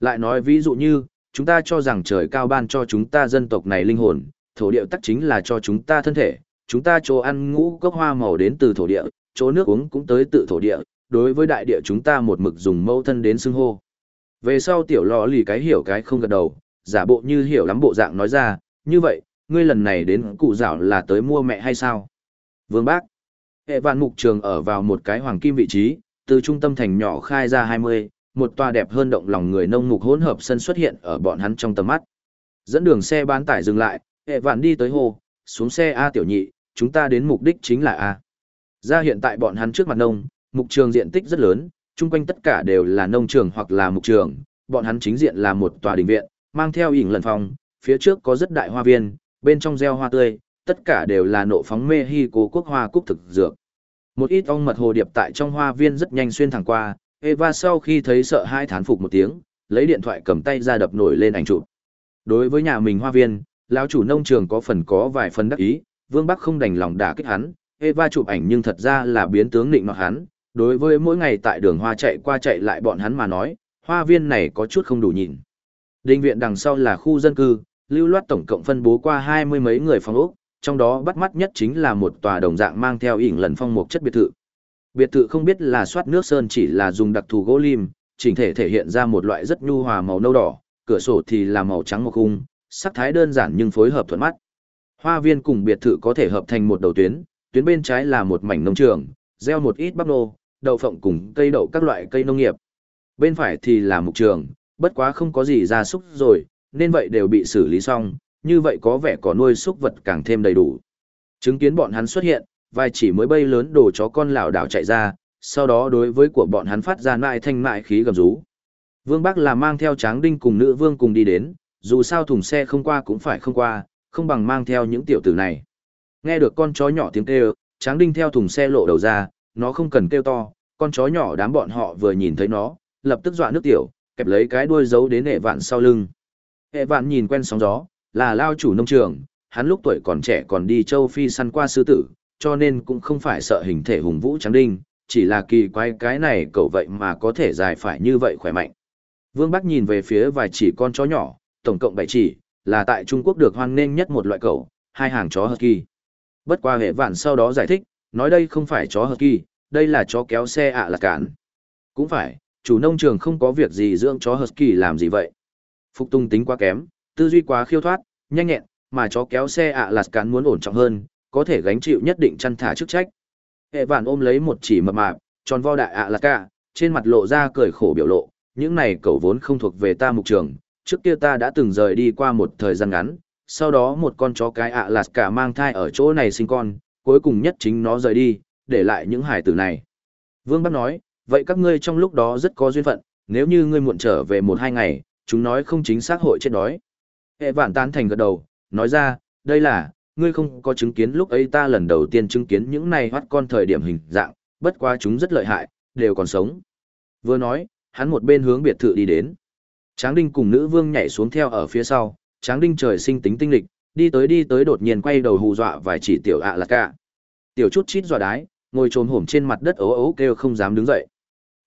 Lại nói ví dụ như, chúng ta cho rằng trời cao ban cho chúng ta dân tộc này linh hồn, thổ địa tắc chính là cho chúng ta thân thể, chúng ta chỗ ăn ngũ cốc hoa màu đến từ thổ địa, chỗ nước uống cũng tới tự thổ địa, đối với đại địa chúng ta một mực dùng mâu thân đến xưng hô. Về sau tiểu lò lì cái hiểu cái không gật đầu, giả bộ như hiểu lắm bộ dạng nói ra, như vậy, ngươi lần này đến cụ dạo là tới mua mẹ hay sao? Vương Bác. Hệ vạn mục trường ở vào một cái hoàng kim vị trí, từ trung tâm thành nhỏ khai ra 20, một tòa đẹp hơn động lòng người nông mục hỗn hợp sân xuất hiện ở bọn hắn trong tầm mắt. Dẫn đường xe bán tải dừng lại, hệ vạn đi tới hồ, xuống xe A tiểu nhị, chúng ta đến mục đích chính là A. Ra hiện tại bọn hắn trước mặt nông, mục trường diện tích rất lớn, chung quanh tất cả đều là nông trường hoặc là mục trường, bọn hắn chính diện là một tòa đình viện, mang theo ỉn lần phòng, phía trước có rất đại hoa viên, bên trong gieo hoa tươi, tất cả đều là nộ phóng mê hy cố quốc hoa cúc thực dược. Một ít ong mật hồ điệp tại trong hoa viên rất nhanh xuyên thẳng qua, Eva sau khi thấy sợ hai thán phục một tiếng, lấy điện thoại cầm tay ra đập nổi lên ảnh chụp. Đối với nhà mình hoa viên, lão chủ nông trường có phần có vài phần đắc ý, Vương Bắc không đành lòng đả kích hắn, Eva chụp ảnh nhưng thật ra là biến tướng định nọ hắn, đối với mỗi ngày tại đường hoa chạy qua chạy lại bọn hắn mà nói, hoa viên này có chút không đủ nhìn. Đình viện đằng sau là khu dân cư, lưu loát tổng cộng phân bố qua hai mươi mấy người phòng ốc, trong đó bắt mắt nhất chính là một tòa đồng dạng mang theo ỉn lần phong mục chất biệt thự. Biệt thự không biết là soát nước sơn chỉ là dùng đặc thù gỗ lim, chỉnh thể thể hiện ra một loại rất nhu hòa màu nâu đỏ, cửa sổ thì là màu trắng một khung, sắc thái đơn giản nhưng phối hợp thuận mắt. Hoa viên cùng biệt thự có thể hợp thành một đầu tuyến, tuyến bên trái là một mảnh nông trường, gieo một ít bắp nô, đậu phộng cùng cây đậu các loại cây nông nghiệp. Bên phải thì là mục trường, bất quá không có gì ra súc rồi, nên vậy đều bị xử lý xong, như vậy có vẻ có nuôi súc vật càng thêm đầy đủ. Chứng kiến bọn hắn xuất hiện, vài chỉ mới bay lớn đồ chó con lảo đảo chạy ra, sau đó đối với của bọn hắn phát ra mại thanh mại khí gầm rú. Vương Bắc là mang theo tráng đinh cùng nữ vương cùng đi đến, dù sao thùng xe không qua cũng phải không qua, không bằng mang theo những tiểu tử này. Nghe được con chó nhỏ tiếng kêu, tráng đinh theo thùng xe lộ đầu ra, nó không cần kêu to, con chó nhỏ đám bọn họ vừa nhìn thấy nó, lập tức dọa nước tiểu, kẹp lấy cái đuôi giấu đến hệ vạn sau lưng. Hệ vạn nhìn quen sóng gió, là lao chủ nông trường, hắn lúc tuổi còn trẻ còn đi châu Phi săn qua sư tử, cho nên cũng không phải sợ hình thể hùng vũ trắng đinh, chỉ là kỳ quái cái này cậu vậy mà có thể dài phải như vậy khỏe mạnh. Vương Bắc nhìn về phía vài chỉ con chó nhỏ, tổng cộng 7 chỉ, là tại Trung Quốc được hoan nghênh nhất một loại cậu, hai hàng chó Husky. Bất qua hệ vạn sau đó giải thích, nói đây không phải chó Husky, đây là chó kéo xe ạ là cản. Cũng phải, chủ nông trường không có việc gì dưỡng chó Husky làm gì vậy. Phục tung tính quá kém, tư duy quá khiêu thoát, nhanh nhẹn, mà chó kéo xe ạ là cán muốn ổn trọng hơn, có thể gánh chịu nhất định chăn thả chức trách. Hệ vạn ôm lấy một chỉ mập mạp, tròn vo đại ạ là cả, trên mặt lộ ra cười khổ biểu lộ, những này cậu vốn không thuộc về ta mục trường, trước kia ta đã từng rời đi qua một thời gian ngắn, sau đó một con chó cái ạ là cả mang thai ở chỗ này sinh con, cuối cùng nhất chính nó rời đi, để lại những hải tử này. Vương Bắc nói, vậy các ngươi trong lúc đó rất có duyên phận, nếu như ngươi muộn trở về một hai ngày, chúng nói không chính xác hội chết đói. Hệ vạn tán thành gật đầu, nói ra, đây là, ngươi không có chứng kiến lúc ấy ta lần đầu tiên chứng kiến những này hoắt con thời điểm hình dạng, bất quá chúng rất lợi hại, đều còn sống. Vừa nói, hắn một bên hướng biệt thự đi đến. Tráng Đinh cùng nữ vương nhảy xuống theo ở phía sau, Tráng Đinh trời sinh tính tinh lịch, đi tới đi tới đột nhiên quay đầu hù dọa vài chỉ tiểu ạ là cả. Tiểu chút chít dọa đái, ngồi trồm hổm trên mặt đất ố ố kêu không dám đứng dậy.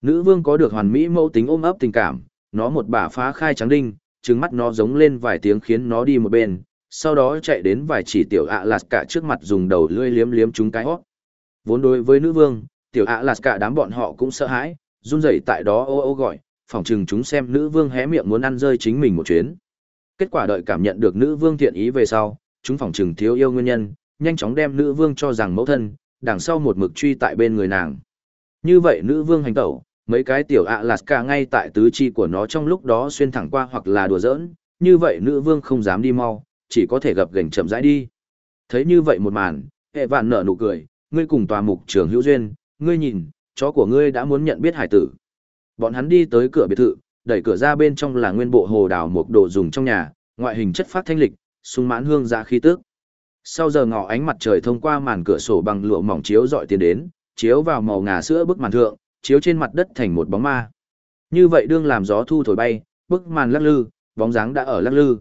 Nữ vương có được hoàn mỹ mẫu tính ôm ấp tình cảm, nó một bà phá khai Tráng Đinh, trừng mắt nó giống lên vài tiếng khiến nó đi một bên, sau đó chạy đến vài chỉ tiểu ạ lạt cả trước mặt dùng đầu lưỡi liếm liếm chúng cái hót. Vốn đối với nữ vương, tiểu ạ lạt cả đám bọn họ cũng sợ hãi, run rẩy tại đó ô ô gọi, phỏng chừng chúng xem nữ vương hé miệng muốn ăn rơi chính mình một chuyến. Kết quả đợi cảm nhận được nữ vương thiện ý về sau, chúng phỏng chừng thiếu yêu nguyên nhân, nhanh chóng đem nữ vương cho rằng mẫu thân, đằng sau một mực truy tại bên người nàng. Như vậy nữ vương hành tẩu, mấy cái tiểu ạ lạt cả ngay tại tứ chi của nó trong lúc đó xuyên thẳng qua hoặc là đùa giỡn, như vậy nữ vương không dám đi mau, chỉ có thể gập gành chậm rãi đi. Thấy như vậy một màn, hệ vạn nở nụ cười, ngươi cùng tòa mục trường hữu duyên, ngươi nhìn, chó của ngươi đã muốn nhận biết hải tử. Bọn hắn đi tới cửa biệt thự, đẩy cửa ra bên trong là nguyên bộ hồ đào một đồ dùng trong nhà, ngoại hình chất phát thanh lịch, sung mãn hương dạ khí tước. Sau giờ ngọ ánh mặt trời thông qua màn cửa sổ bằng lụa mỏng chiếu dọi tiền đến, chiếu vào màu ngà sữa bức màn thượng, chiếu trên mặt đất thành một bóng ma. Như vậy đương làm gió thu thổi bay, bức màn lắc lư, bóng dáng đã ở lắc lư.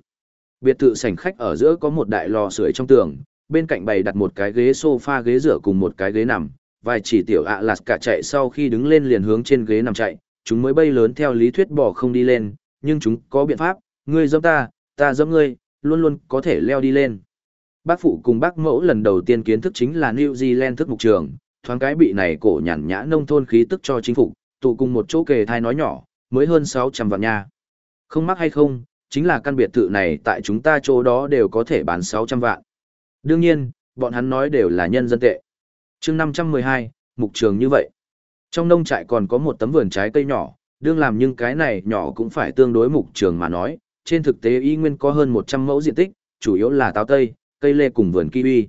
Biệt thự sảnh khách ở giữa có một đại lò sưởi trong tường, bên cạnh bày đặt một cái ghế sofa ghế rửa cùng một cái ghế nằm, vài chỉ tiểu ạ lạt cả chạy sau khi đứng lên liền hướng trên ghế nằm chạy, chúng mới bay lớn theo lý thuyết bỏ không đi lên, nhưng chúng có biện pháp, ngươi dẫm ta, ta dẫm ngươi, luôn luôn có thể leo đi lên. Bác phụ cùng bác mẫu lần đầu tiên kiến thức chính là New Zealand thức mục trường, thoáng cái bị này cổ nhàn nhã nông thôn khí tức cho chính phủ, tụ cùng một chỗ kề thai nói nhỏ, mới hơn 600 vạn nha. Không mắc hay không, chính là căn biệt thự này tại chúng ta chỗ đó đều có thể bán 600 vạn. Đương nhiên, bọn hắn nói đều là nhân dân tệ. chương 512, mục trường như vậy. Trong nông trại còn có một tấm vườn trái cây nhỏ, đương làm nhưng cái này nhỏ cũng phải tương đối mục trường mà nói, trên thực tế y nguyên có hơn 100 mẫu diện tích, chủ yếu là táo tây, cây lê cùng vườn kiwi.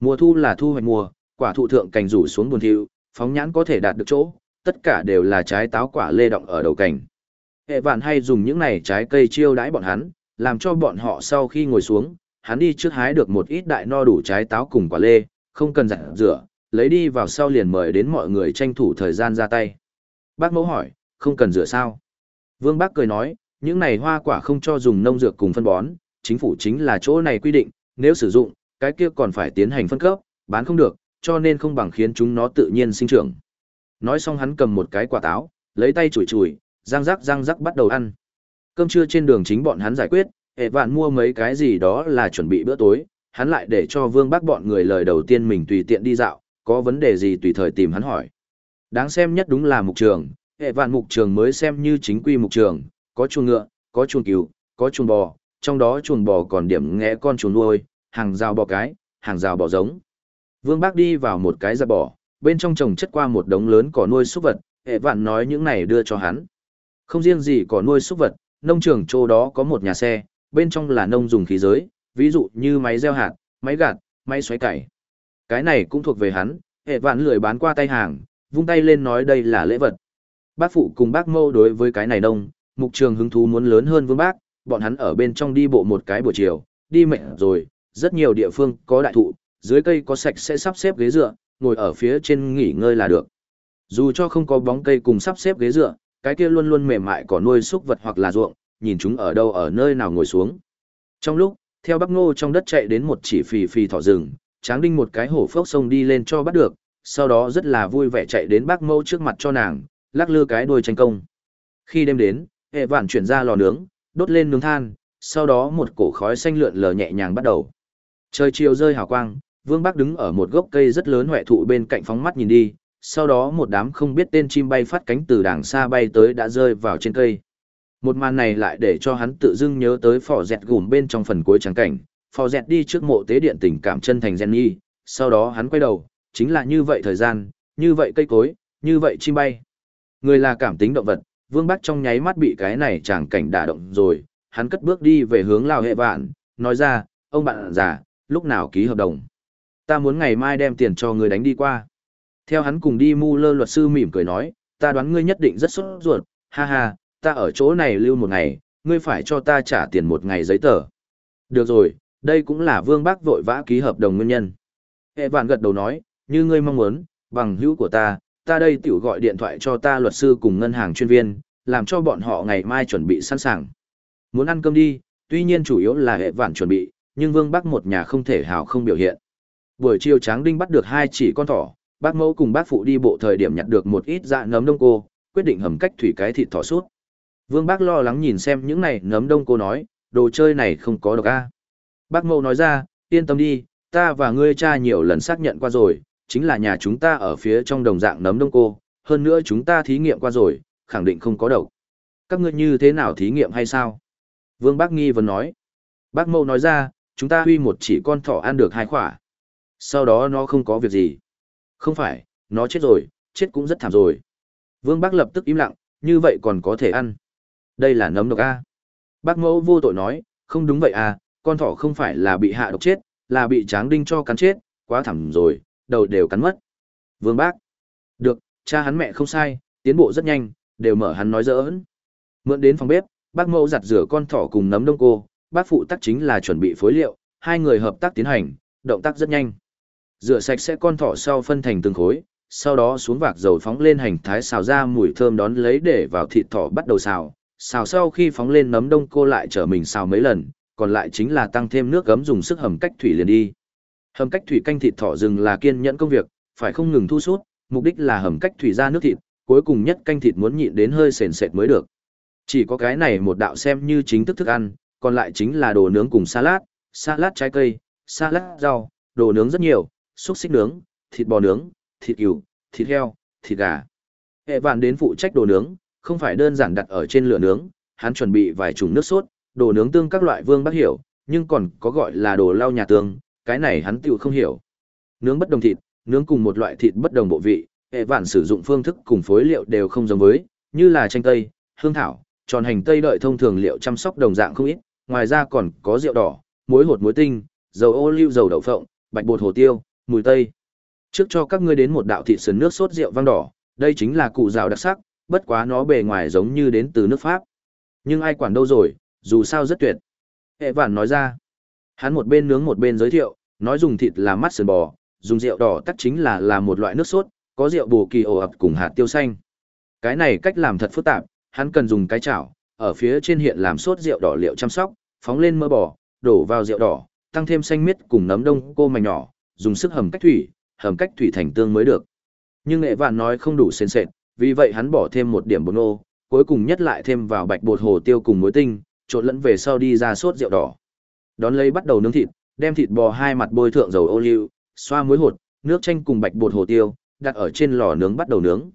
Mùa thu là thu hoạch mùa, quả thụ thượng cành rủ xuống buồn thiu, phóng nhãn có thể đạt được chỗ, tất cả đều là trái táo quả lê động ở đầu cành. Hệ vạn hay dùng những này trái cây chiêu đãi bọn hắn, làm cho bọn họ sau khi ngồi xuống, hắn đi trước hái được một ít đại no đủ trái táo cùng quả lê, không cần giặt rửa, lấy đi vào sau liền mời đến mọi người tranh thủ thời gian ra tay. Bác mẫu hỏi, không cần rửa sao? Vương bác cười nói, những này hoa quả không cho dùng nông dược cùng phân bón, chính phủ chính là chỗ này quy định, nếu sử dụng, cái kia còn phải tiến hành phân cấp, bán không được, cho nên không bằng khiến chúng nó tự nhiên sinh trưởng. Nói xong hắn cầm một cái quả táo, lấy tay chùi chùi, răng rắc răng rắc bắt đầu ăn. Cơm trưa trên đường chính bọn hắn giải quyết, hệ vạn mua mấy cái gì đó là chuẩn bị bữa tối, hắn lại để cho vương bác bọn người lời đầu tiên mình tùy tiện đi dạo, có vấn đề gì tùy thời tìm hắn hỏi. Đáng xem nhất đúng là mục trường, hệ vạn mục trường mới xem như chính quy mục trường, có chuồng ngựa, có chuồng cừu, có chuồng bò, trong đó chuồng bò còn điểm ngẽ con chuồng nuôi, hàng rào bò cái, hàng rào bò giống. Vương Bác đi vào một cái giặt bỏ, bên trong trồng chất qua một đống lớn cỏ nuôi súc vật, hệ vạn nói những này đưa cho hắn. Không riêng gì cỏ nuôi súc vật, nông trường chỗ đó có một nhà xe, bên trong là nông dùng khí giới, ví dụ như máy gieo hạt, máy gạt, máy xoáy cày. Cái này cũng thuộc về hắn, hệ vạn lười bán qua tay hàng, vung tay lên nói đây là lễ vật. Bác phụ cùng bác mâu đối với cái này nông, mục trường hứng thú muốn lớn hơn vương bác, bọn hắn ở bên trong đi bộ một cái buổi chiều, đi mệt rồi, rất nhiều địa phương có đại thụ, dưới cây có sạch sẽ sắp xếp ghế dựa, ngồi ở phía trên nghỉ ngơi là được. Dù cho không có bóng cây cùng sắp xếp ghế dựa, cái kia luôn luôn mềm mại có nuôi súc vật hoặc là ruộng, nhìn chúng ở đâu ở nơi nào ngồi xuống. Trong lúc, theo Bắc Ngô trong đất chạy đến một chỉ phì phì thỏ rừng, Tráng Đinh một cái hổ phốc sông đi lên cho bắt được, sau đó rất là vui vẻ chạy đến Bác Mâu trước mặt cho nàng, lắc lư cái đuôi tranh công. Khi đêm đến, hệ vạn chuyển ra lò nướng, đốt lên nướng than, sau đó một cổ khói xanh lượn lờ nhẹ nhàng bắt đầu. Trời chiều rơi hào quang, Vương Bắc đứng ở một gốc cây rất lớn hoẹ thụ bên cạnh phóng mắt nhìn đi, sau đó một đám không biết tên chim bay phát cánh từ đàng xa bay tới đã rơi vào trên cây. Một màn này lại để cho hắn tự dưng nhớ tới phò dẹt gùm bên trong phần cuối trắng cảnh, phò dẹt đi trước mộ tế điện tình cảm chân thành Jenny, sau đó hắn quay đầu, chính là như vậy thời gian, như vậy cây cối, như vậy chim bay. Người là cảm tính động vật, Vương Bắc trong nháy mắt bị cái này tràng cảnh đả động rồi, hắn cất bước đi về hướng Lào hệ vạn, nói ra, ông bạn già, lúc nào ký hợp đồng. Ta muốn ngày mai đem tiền cho người đánh đi qua. Theo hắn cùng đi mu lơ luật sư mỉm cười nói, ta đoán ngươi nhất định rất sốt ruột, ha ha, ta ở chỗ này lưu một ngày, ngươi phải cho ta trả tiền một ngày giấy tờ. Được rồi, đây cũng là Vương Bác vội vã ký hợp đồng nguyên nhân. Hệ vạn gật đầu nói, như ngươi mong muốn, bằng hữu của ta, ta đây tiểu gọi điện thoại cho ta luật sư cùng ngân hàng chuyên viên, làm cho bọn họ ngày mai chuẩn bị sẵn sàng. Muốn ăn cơm đi, tuy nhiên chủ yếu là hệ vạn chuẩn bị, nhưng Vương bác một nhà không thể hào không biểu hiện. Buổi chiều Tráng Đinh bắt được hai chỉ con thỏ, bác mẫu cùng bác phụ đi bộ thời điểm nhặt được một ít dạ nấm đông cô, quyết định hầm cách thủy cái thịt thỏ suốt. Vương Bác lo lắng nhìn xem những này nấm đông cô nói, đồ chơi này không có độc a. Bác mẫu nói ra, yên tâm đi, ta và ngươi cha nhiều lần xác nhận qua rồi, chính là nhà chúng ta ở phía trong đồng dạng nấm đông cô, hơn nữa chúng ta thí nghiệm qua rồi, khẳng định không có độc. Các ngươi như thế nào thí nghiệm hay sao? Vương Bác nghi vấn nói. Bác mẫu nói ra, chúng ta huy một chỉ con thỏ ăn được hai khỏa. Sau đó nó không có việc gì. Không phải, nó chết rồi, chết cũng rất thảm rồi. Vương Bác lập tức im lặng, như vậy còn có thể ăn. Đây là nấm độc A. Bác mẫu vô tội nói, không đúng vậy à, con thỏ không phải là bị hạ độc chết, là bị tráng đinh cho cắn chết, quá thảm rồi, đầu đều cắn mất. Vương Bác. Được, cha hắn mẹ không sai, tiến bộ rất nhanh, đều mở hắn nói giỡn. Mượn đến phòng bếp, bác mẫu giặt rửa con thỏ cùng nấm đông cô, bác phụ tắc chính là chuẩn bị phối liệu, hai người hợp tác tiến hành, động tác rất nhanh. Rửa sạch sẽ con thỏ sau phân thành từng khối, sau đó xuống vạc dầu phóng lên hành thái xào ra mùi thơm đón lấy để vào thịt thỏ bắt đầu xào. Xào sau khi phóng lên nấm đông cô lại trở mình xào mấy lần, còn lại chính là tăng thêm nước gấm dùng sức hầm cách thủy liền đi. Hầm cách thủy canh thịt thỏ rừng là kiên nhẫn công việc, phải không ngừng thu sút, mục đích là hầm cách thủy ra nước thịt, cuối cùng nhất canh thịt muốn nhịn đến hơi sền sệt mới được. Chỉ có cái này một đạo xem như chính thức thức ăn, còn lại chính là đồ nướng cùng salad, salad trái cây, salad rau, đồ nướng rất nhiều, xúc xích nướng, thịt bò nướng, thịt cừu, thịt heo, thịt gà. Hệ vạn đến phụ trách đồ nướng, không phải đơn giản đặt ở trên lửa nướng, hắn chuẩn bị vài chủng nước sốt, đồ nướng tương các loại vương bác hiểu, nhưng còn có gọi là đồ lau nhà tương, cái này hắn tiểu không hiểu. Nướng bất đồng thịt, nướng cùng một loại thịt bất đồng bộ vị, hệ vạn sử dụng phương thức cùng phối liệu đều không giống với, như là chanh tây, hương thảo, tròn hành tây đợi thông thường liệu chăm sóc đồng dạng không ít, ngoài ra còn có rượu đỏ, muối hột muối tinh, dầu ô liu dầu đậu phộng, bạch bột hồ tiêu, mùi tây. Trước cho các ngươi đến một đạo thịt sườn nước sốt rượu vang đỏ, đây chính là cụ rào đặc sắc, bất quá nó bề ngoài giống như đến từ nước Pháp. Nhưng ai quản đâu rồi, dù sao rất tuyệt. Hệ vản nói ra. Hắn một bên nướng một bên giới thiệu, nói dùng thịt là mắt sườn bò, dùng rượu đỏ tắc chính là là một loại nước sốt, có rượu bù kỳ ổ ập cùng hạt tiêu xanh. Cái này cách làm thật phức tạp, hắn cần dùng cái chảo, ở phía trên hiện làm sốt rượu đỏ liệu chăm sóc, phóng lên mỡ bò, đổ vào rượu đỏ, tăng thêm xanh miết cùng nấm đông cô mảnh nhỏ, dùng sức hầm cách thủy, hầm cách thủy thành tương mới được. Nhưng nghệ vạn nói không đủ sền sệt, vì vậy hắn bỏ thêm một điểm bột nô, cuối cùng nhất lại thêm vào bạch bột hồ tiêu cùng muối tinh, trộn lẫn về sau đi ra sốt rượu đỏ. Đón lấy bắt đầu nướng thịt, đem thịt bò hai mặt bôi thượng dầu ô liu, xoa muối hột, nước chanh cùng bạch bột hồ tiêu, đặt ở trên lò nướng bắt đầu nướng.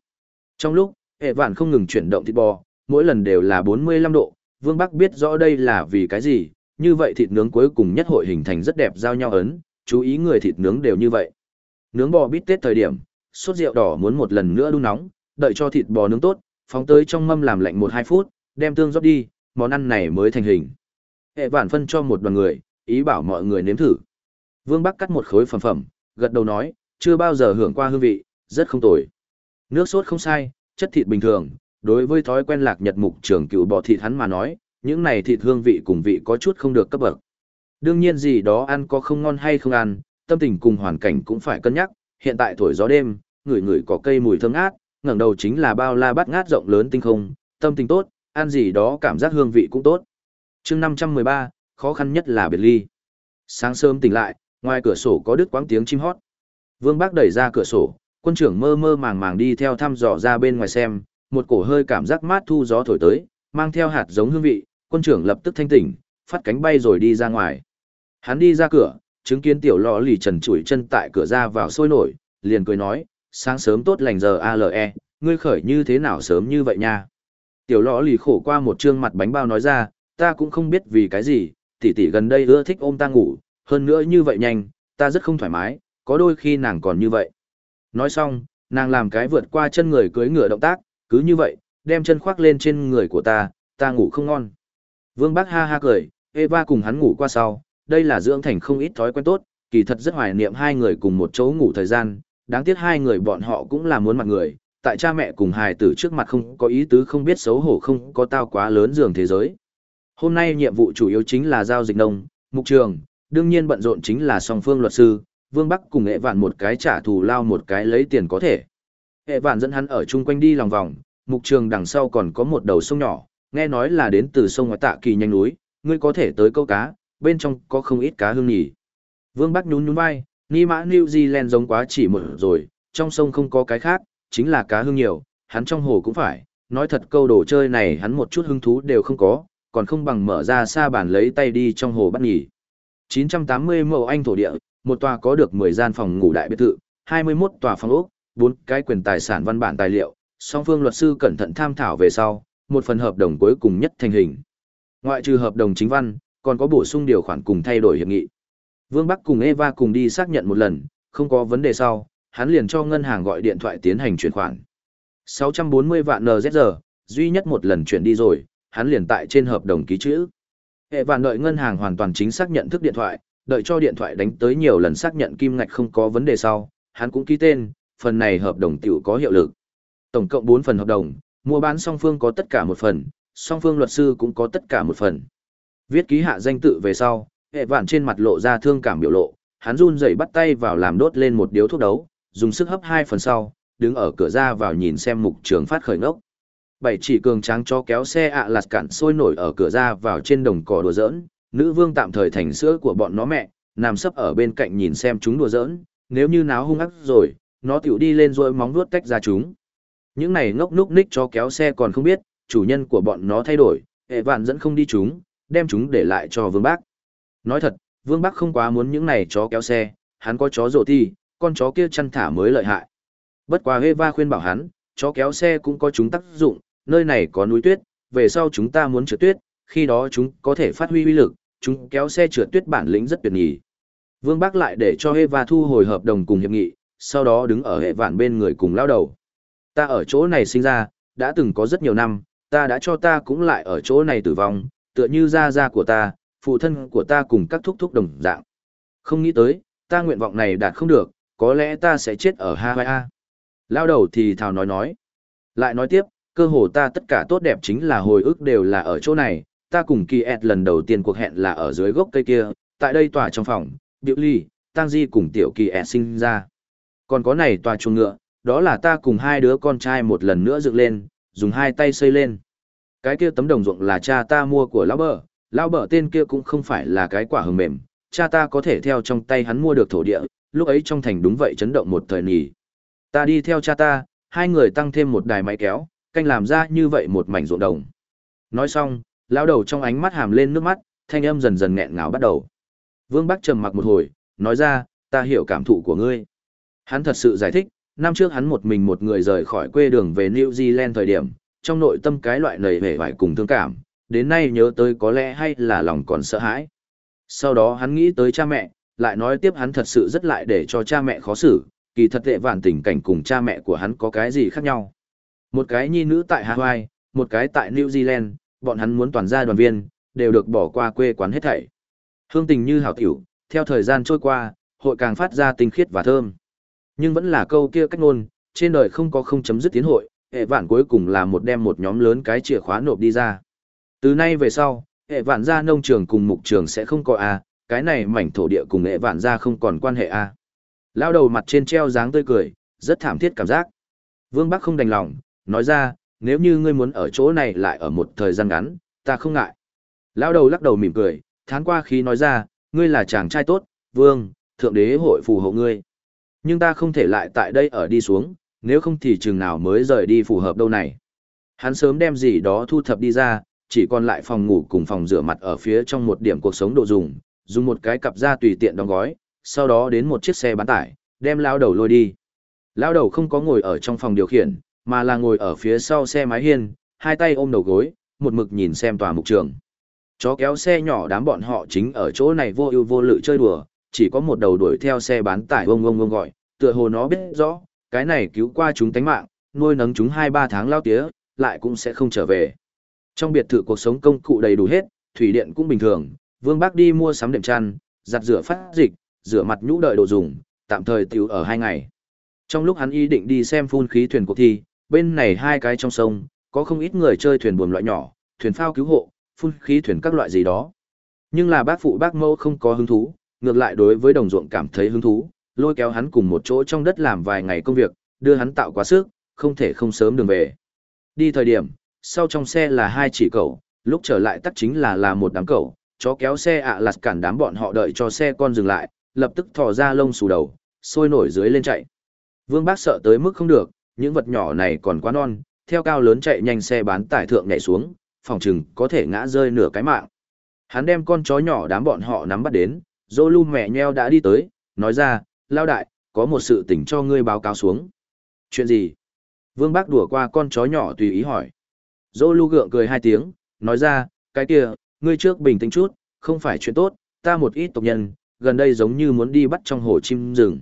Trong lúc, hệ vạn không ngừng chuyển động thịt bò, mỗi lần đều là 45 độ, Vương Bắc biết rõ đây là vì cái gì, như vậy thịt nướng cuối cùng nhất hội hình thành rất đẹp giao nhau ấn, chú ý người thịt nướng đều như vậy. nướng bò bít tết thời điểm, sốt rượu đỏ muốn một lần nữa đun nóng, đợi cho thịt bò nướng tốt, phóng tới trong mâm làm lạnh 1-2 phút, đem tương rót đi, món ăn này mới thành hình. Hệ vạn phân cho một đoàn người, ý bảo mọi người nếm thử. Vương Bắc cắt một khối phẩm phẩm, gật đầu nói, chưa bao giờ hưởng qua hương vị, rất không tồi. Nước sốt không sai, chất thịt bình thường, đối với thói quen lạc nhật mục trưởng cựu bò thịt hắn mà nói, những này thịt hương vị cùng vị có chút không được cấp bậc. Đương nhiên gì đó ăn có không ngon hay không ăn, tâm tình cùng hoàn cảnh cũng phải cân nhắc, hiện tại thổi gió đêm, người người có cây mùi thơm ngát, ngẩng đầu chính là bao la bát ngát rộng lớn tinh không, tâm tình tốt, ăn gì đó cảm giác hương vị cũng tốt. chương 513, khó khăn nhất là biệt ly. Sáng sớm tỉnh lại, ngoài cửa sổ có đứt quãng tiếng chim hót. Vương Bác đẩy ra cửa sổ, quân trưởng mơ mơ màng màng đi theo thăm dò ra bên ngoài xem, một cổ hơi cảm giác mát thu gió thổi tới, mang theo hạt giống hương vị, quân trưởng lập tức thanh tỉnh, phát cánh bay rồi đi ra ngoài. Hắn đi ra cửa, chứng kiến tiểu lọ lì trần chuỗi chân tại cửa ra vào sôi nổi, liền cười nói, sáng sớm tốt lành giờ ALE, ngươi khởi như thế nào sớm như vậy nha. Tiểu lọ lì khổ qua một trương mặt bánh bao nói ra, ta cũng không biết vì cái gì, tỷ tỷ gần đây ưa thích ôm ta ngủ, hơn nữa như vậy nhanh, ta rất không thoải mái, có đôi khi nàng còn như vậy. Nói xong, nàng làm cái vượt qua chân người cưới ngựa động tác, cứ như vậy, đem chân khoác lên trên người của ta, ta ngủ không ngon. Vương Bác ha ha cười, Eva cùng hắn ngủ qua sau, đây là dưỡng thành không ít thói quen tốt, kỳ thật rất hoài niệm hai người cùng một chỗ ngủ thời gian, đáng tiếc hai người bọn họ cũng là muốn mặt người, tại cha mẹ cùng hài tử trước mặt không có ý tứ không biết xấu hổ không có tao quá lớn giường thế giới. Hôm nay nhiệm vụ chủ yếu chính là giao dịch nông, mục trường, đương nhiên bận rộn chính là song phương luật sư, Vương Bắc cùng hệ vạn một cái trả thù lao một cái lấy tiền có thể. Hệ vạn dẫn hắn ở chung quanh đi lòng vòng, mục trường đằng sau còn có một đầu sông nhỏ, nghe nói là đến từ sông ngoại tạ kỳ nhanh núi, ngươi có thể tới câu cá, bên trong có không ít cá hương nhỉ. Vương Bắc nhún nhún vai, ni mã New Zealand giống quá chỉ một rồi, trong sông không có cái khác, chính là cá hương nhiều, hắn trong hồ cũng phải, nói thật câu đồ chơi này hắn một chút hứng thú đều không có, còn không bằng mở ra xa bản lấy tay đi trong hồ bắt nhỉ. 980 mẫu anh thổ địa, một tòa có được 10 gian phòng ngủ đại biệt thự, 21 tòa phòng ốc, 4 cái quyền tài sản văn bản tài liệu, song phương luật sư cẩn thận tham thảo về sau, một phần hợp đồng cuối cùng nhất thành hình. Ngoại trừ hợp đồng chính văn, còn có bổ sung điều khoản cùng thay đổi hiệp nghị. Vương Bắc cùng Eva cùng đi xác nhận một lần, không có vấn đề sau, hắn liền cho ngân hàng gọi điện thoại tiến hành chuyển khoản. 640 vạn NZR, duy nhất một lần chuyển đi rồi, hắn liền tại trên hợp đồng ký chữ. Hệ vạn đợi ngân hàng hoàn toàn chính xác nhận thức điện thoại, đợi cho điện thoại đánh tới nhiều lần xác nhận kim ngạch không có vấn đề sau, hắn cũng ký tên, phần này hợp đồng tiểu có hiệu lực. Tổng cộng 4 phần hợp đồng, mua bán song phương có tất cả một phần, song phương luật sư cũng có tất cả một phần. Viết ký hạ danh tự về sau, hệ vạn trên mặt lộ ra thương cảm biểu lộ, hắn run rẩy bắt tay vào làm đốt lên một điếu thuốc đấu, dùng sức hấp hai phần sau, đứng ở cửa ra vào nhìn xem mục trường phát khởi ngốc. Bảy chỉ cường tráng cho kéo xe ạ lạt cản sôi nổi ở cửa ra vào trên đồng cỏ đùa giỡn, nữ vương tạm thời thành sữa của bọn nó mẹ, nằm sấp ở bên cạnh nhìn xem chúng đùa giỡn, nếu như náo hung ác rồi, nó tiểu đi lên rồi móng vuốt tách ra chúng. Những này ngốc núc ních cho kéo xe còn không biết, chủ nhân của bọn nó thay đổi, hệ vạn dẫn không đi chúng, đem chúng để lại cho vương bác. Nói thật, vương bác không quá muốn những này chó kéo xe, hắn có chó rổ thi, con chó kia chăn thả mới lợi hại. Bất quá Eva khuyên bảo hắn, chó kéo xe cũng có chúng tác dụng, nơi này có núi tuyết, về sau chúng ta muốn trượt tuyết, khi đó chúng có thể phát huy uy lực, chúng kéo xe trượt tuyết bản lĩnh rất tuyệt nhỉ. Vương bác lại để cho Eva thu hồi hợp đồng cùng hiệp nghị, sau đó đứng ở hệ vạn bên người cùng lao đầu. Ta ở chỗ này sinh ra, đã từng có rất nhiều năm, ta đã cho ta cũng lại ở chỗ này tử vong, tựa như gia gia của ta, phụ thân của ta cùng các thúc thúc đồng dạng. Không nghĩ tới, ta nguyện vọng này đạt không được, có lẽ ta sẽ chết ở Hawaii. Lao đầu thì thào nói nói. Lại nói tiếp, cơ hồ ta tất cả tốt đẹp chính là hồi ức đều là ở chỗ này, ta cùng kỳ ẹt lần đầu tiên cuộc hẹn là ở dưới gốc cây kia, tại đây tòa trong phòng, biểu ly, tang di cùng tiểu kỳ ẹt sinh ra. Còn có này tòa chuồng ngựa, đó là ta cùng hai đứa con trai một lần nữa dựng lên, dùng hai tay xây lên. Cái kia tấm đồng ruộng là cha ta mua của lão bờ, lão bờ tên kia cũng không phải là cái quả hừng mềm, cha ta có thể theo trong tay hắn mua được thổ địa, lúc ấy trong thành đúng vậy chấn động một thời nghỉ. Ta đi theo cha ta, hai người tăng thêm một đài máy kéo, canh làm ra như vậy một mảnh ruộng đồng. Nói xong, lão đầu trong ánh mắt hàm lên nước mắt, thanh âm dần dần nghẹn ngào bắt đầu. Vương Bắc trầm mặc một hồi, nói ra, ta hiểu cảm thụ của ngươi. Hắn thật sự giải thích, năm trước hắn một mình một người rời khỏi quê đường về New Zealand thời điểm, trong nội tâm cái loại nầy hề vải cùng thương cảm, đến nay nhớ tới có lẽ hay là lòng còn sợ hãi. Sau đó hắn nghĩ tới cha mẹ, lại nói tiếp hắn thật sự rất lại để cho cha mẹ khó xử, kỳ thật tệ vạn tình cảnh cùng cha mẹ của hắn có cái gì khác nhau. Một cái nhi nữ tại Hawaii, một cái tại New Zealand, bọn hắn muốn toàn gia đoàn viên, đều được bỏ qua quê quán hết thảy. Hương tình như hảo tiểu, theo thời gian trôi qua, hội càng phát ra tinh khiết và thơm. Nhưng vẫn là câu kia cách ngôn, trên đời không có không chấm dứt tiến hội, hệ vạn cuối cùng là một đem một nhóm lớn cái chìa khóa nộp đi ra. Từ nay về sau, hệ vạn gia nông trường cùng mục trường sẽ không có A, cái này mảnh thổ địa cùng hệ vạn gia không còn quan hệ A. Lao đầu mặt trên treo dáng tươi cười, rất thảm thiết cảm giác. Vương Bắc không đành lòng, nói ra, nếu như ngươi muốn ở chỗ này lại ở một thời gian ngắn, ta không ngại. Lao đầu lắc đầu mỉm cười, tháng qua khi nói ra, ngươi là chàng trai tốt, vương, thượng đế hội phù hộ ngươi. Nhưng ta không thể lại tại đây ở đi xuống, nếu không thì chừng nào mới rời đi phù hợp đâu này. Hắn sớm đem gì đó thu thập đi ra, chỉ còn lại phòng ngủ cùng phòng rửa mặt ở phía trong một điểm cuộc sống đồ dùng, dùng một cái cặp da tùy tiện đóng gói, sau đó đến một chiếc xe bán tải, đem lao đầu lôi đi. Lao đầu không có ngồi ở trong phòng điều khiển, mà là ngồi ở phía sau xe mái hiên, hai tay ôm đầu gối, một mực nhìn xem tòa mục trường. Chó kéo xe nhỏ đám bọn họ chính ở chỗ này vô ưu vô lự chơi đùa, chỉ có một đầu đuổi theo xe bán tải ông ông ông gọi, tựa hồ nó biết rõ, cái này cứu qua chúng tánh mạng, nuôi nấng chúng 2-3 tháng lao tía, lại cũng sẽ không trở về. Trong biệt thự cuộc sống công cụ đầy đủ hết, thủy điện cũng bình thường, Vương Bác đi mua sắm đệm chăn, giặt rửa phát dịch, rửa mặt nhũ đợi đồ dùng, tạm thời tiểu ở hai ngày. Trong lúc hắn ý định đi xem phun khí thuyền cuộc thi, bên này hai cái trong sông, có không ít người chơi thuyền buồm loại nhỏ, thuyền phao cứu hộ, phun khí thuyền các loại gì đó. Nhưng là bác phụ bác mẫu không có hứng thú, ngược lại đối với đồng ruộng cảm thấy hứng thú, lôi kéo hắn cùng một chỗ trong đất làm vài ngày công việc, đưa hắn tạo quá sức, không thể không sớm đường về. Đi thời điểm, sau trong xe là hai chỉ cậu, lúc trở lại tắt chính là là một đám cậu, chó kéo xe ạ lạt cản đám bọn họ đợi cho xe con dừng lại, lập tức thò ra lông xù đầu, sôi nổi dưới lên chạy. Vương Bác sợ tới mức không được, những vật nhỏ này còn quá non, theo cao lớn chạy nhanh xe bán tải thượng nhảy xuống, phòng chừng có thể ngã rơi nửa cái mạng. Hắn đem con chó nhỏ đám bọn họ nắm bắt đến, Zolu mẹ nheo đã đi tới, nói ra, lao đại, có một sự tình cho ngươi báo cáo xuống. Chuyện gì? Vương Bác đùa qua con chó nhỏ tùy ý hỏi. Zolu gượng cười hai tiếng, nói ra, cái kia, ngươi trước bình tĩnh chút, không phải chuyện tốt, ta một ít tộc nhân, gần đây giống như muốn đi bắt trong hồ chim rừng.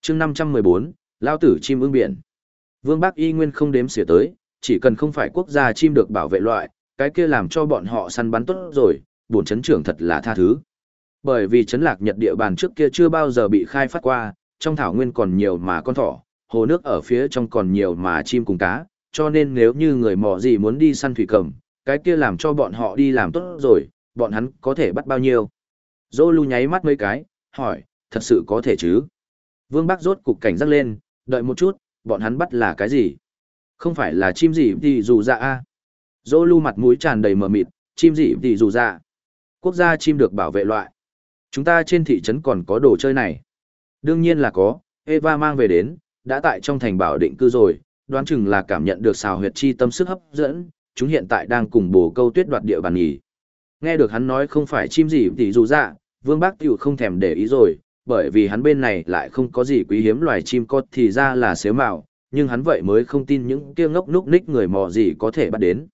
chương 514, Lao tử chim ưng biển. Vương Bắc y nguyên không đếm xỉa tới, chỉ cần không phải quốc gia chim được bảo vệ loại, cái kia làm cho bọn họ săn bắn tốt rồi, buồn chấn trưởng thật là tha thứ. Bởi vì chấn lạc nhật địa bàn trước kia chưa bao giờ bị khai phát qua, trong thảo nguyên còn nhiều mà con thỏ, hồ nước ở phía trong còn nhiều mà chim cùng cá, cho nên nếu như người mò gì muốn đi săn thủy cầm, cái kia làm cho bọn họ đi làm tốt rồi, bọn hắn có thể bắt bao nhiêu. Dô lưu nháy mắt mấy cái, hỏi, thật sự có thể chứ? Vương Bắc rốt cục cảnh giác lên, đợi một chút, bọn hắn bắt là cái gì? Không phải là chim gì thì dù dạ a Dô lưu mặt mũi tràn đầy mờ mịt, chim gì thì dù dạ. Quốc gia chim được bảo vệ loại. Chúng ta trên thị trấn còn có đồ chơi này. Đương nhiên là có, Eva mang về đến, đã tại trong thành bảo định cư rồi, đoán chừng là cảm nhận được xào huyệt chi tâm sức hấp dẫn, chúng hiện tại đang cùng bồ câu tuyết đoạt địa bàn nghỉ. Nghe được hắn nói không phải chim gì thì dù dạ, Vương Bác Tiểu không thèm để ý rồi, bởi vì hắn bên này lại không có gì quý hiếm loài chim có thì ra là xếu mạo, nhưng hắn vậy mới không tin những kia ngốc núc ních người mò gì có thể bắt đến.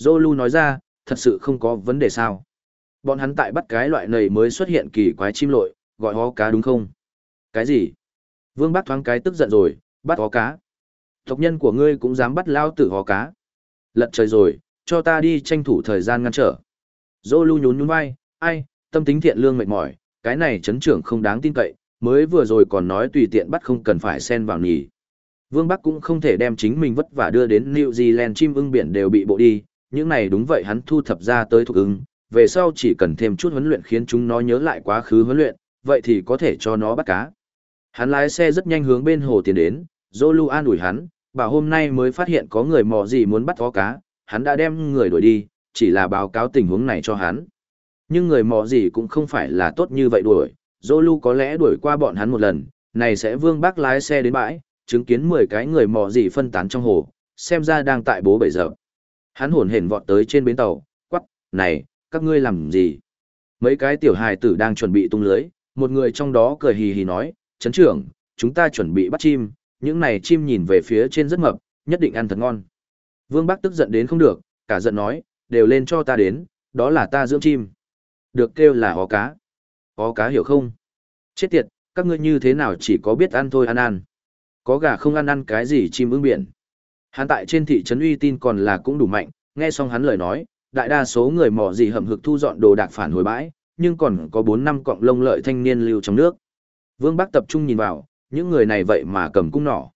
Zolu nói ra, thật sự không có vấn đề sao. Bọn hắn tại bắt cái loại này mới xuất hiện kỳ quái chim lội, gọi hó cá đúng không? Cái gì? Vương Bác thoáng cái tức giận rồi, bắt hó cá. Tộc nhân của ngươi cũng dám bắt lao tử hó cá. Lật trời rồi, cho ta đi tranh thủ thời gian ngăn trở. Zolu nhún nhún vai, ai, tâm tính thiện lương mệt mỏi, cái này chấn trưởng không đáng tin cậy, mới vừa rồi còn nói tùy tiện bắt không cần phải xen vào nhỉ. Vương Bắc cũng không thể đem chính mình vất vả đưa đến New Zealand chim ưng biển đều bị bộ đi, những này đúng vậy hắn thu thập ra tới thuộc ưng, về sau chỉ cần thêm chút huấn luyện khiến chúng nó nhớ lại quá khứ huấn luyện, vậy thì có thể cho nó bắt cá. Hắn lái xe rất nhanh hướng bên hồ tiến đến, Zolu an ủi hắn, bảo hôm nay mới phát hiện có người mò gì muốn bắt có cá, hắn đã đem người đuổi đi, chỉ là báo cáo tình huống này cho hắn. Nhưng người mò gì cũng không phải là tốt như vậy đuổi, Zolu có lẽ đuổi qua bọn hắn một lần, này sẽ vương bác lái xe đến bãi, chứng kiến 10 cái người mò gì phân tán trong hồ, xem ra đang tại bố bảy giờ. Hắn hồn hển vọt tới trên bến tàu, quắc, này, các ngươi làm gì? Mấy cái tiểu hài tử đang chuẩn bị tung lưới, một người trong đó cười hì hì nói, chấn trưởng, chúng ta chuẩn bị bắt chim, những này chim nhìn về phía trên rất mập, nhất định ăn thật ngon. Vương Bắc tức giận đến không được, cả giận nói, đều lên cho ta đến, đó là ta dưỡng chim. Được kêu là hó cá. Hó cá hiểu không? Chết tiệt, các ngươi như thế nào chỉ có biết ăn thôi ăn ăn. có gà không ăn ăn cái gì chim ưng biển. Hắn tại trên thị trấn uy tin còn là cũng đủ mạnh, nghe xong hắn lời nói, đại đa số người mỏ gì hầm hực thu dọn đồ đạc phản hồi bãi, nhưng còn có 4 năm cọng lông lợi thanh niên lưu trong nước. Vương Bắc tập trung nhìn vào, những người này vậy mà cầm cung nỏ.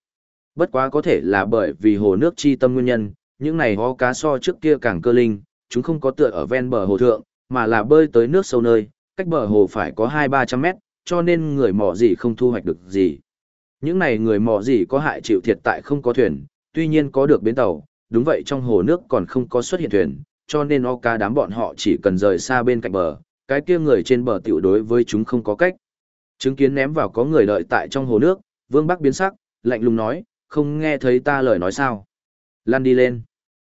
Bất quá có thể là bởi vì hồ nước chi tâm nguyên nhân, những này hó cá so trước kia càng cơ linh, chúng không có tựa ở ven bờ hồ thượng, mà là bơi tới nước sâu nơi, cách bờ hồ phải có 2-300 mét, cho nên người mỏ gì không thu hoạch được gì. Những này người mỏ gì có hại chịu thiệt tại không có thuyền, tuy nhiên có được bến tàu, đúng vậy trong hồ nước còn không có xuất hiện thuyền, cho nên o ca đám bọn họ chỉ cần rời xa bên cạnh bờ, cái kia người trên bờ tiểu đối với chúng không có cách. Chứng kiến ném vào có người đợi tại trong hồ nước, Vương Bắc biến sắc, lạnh lùng nói, không nghe thấy ta lời nói sao. Lan đi lên.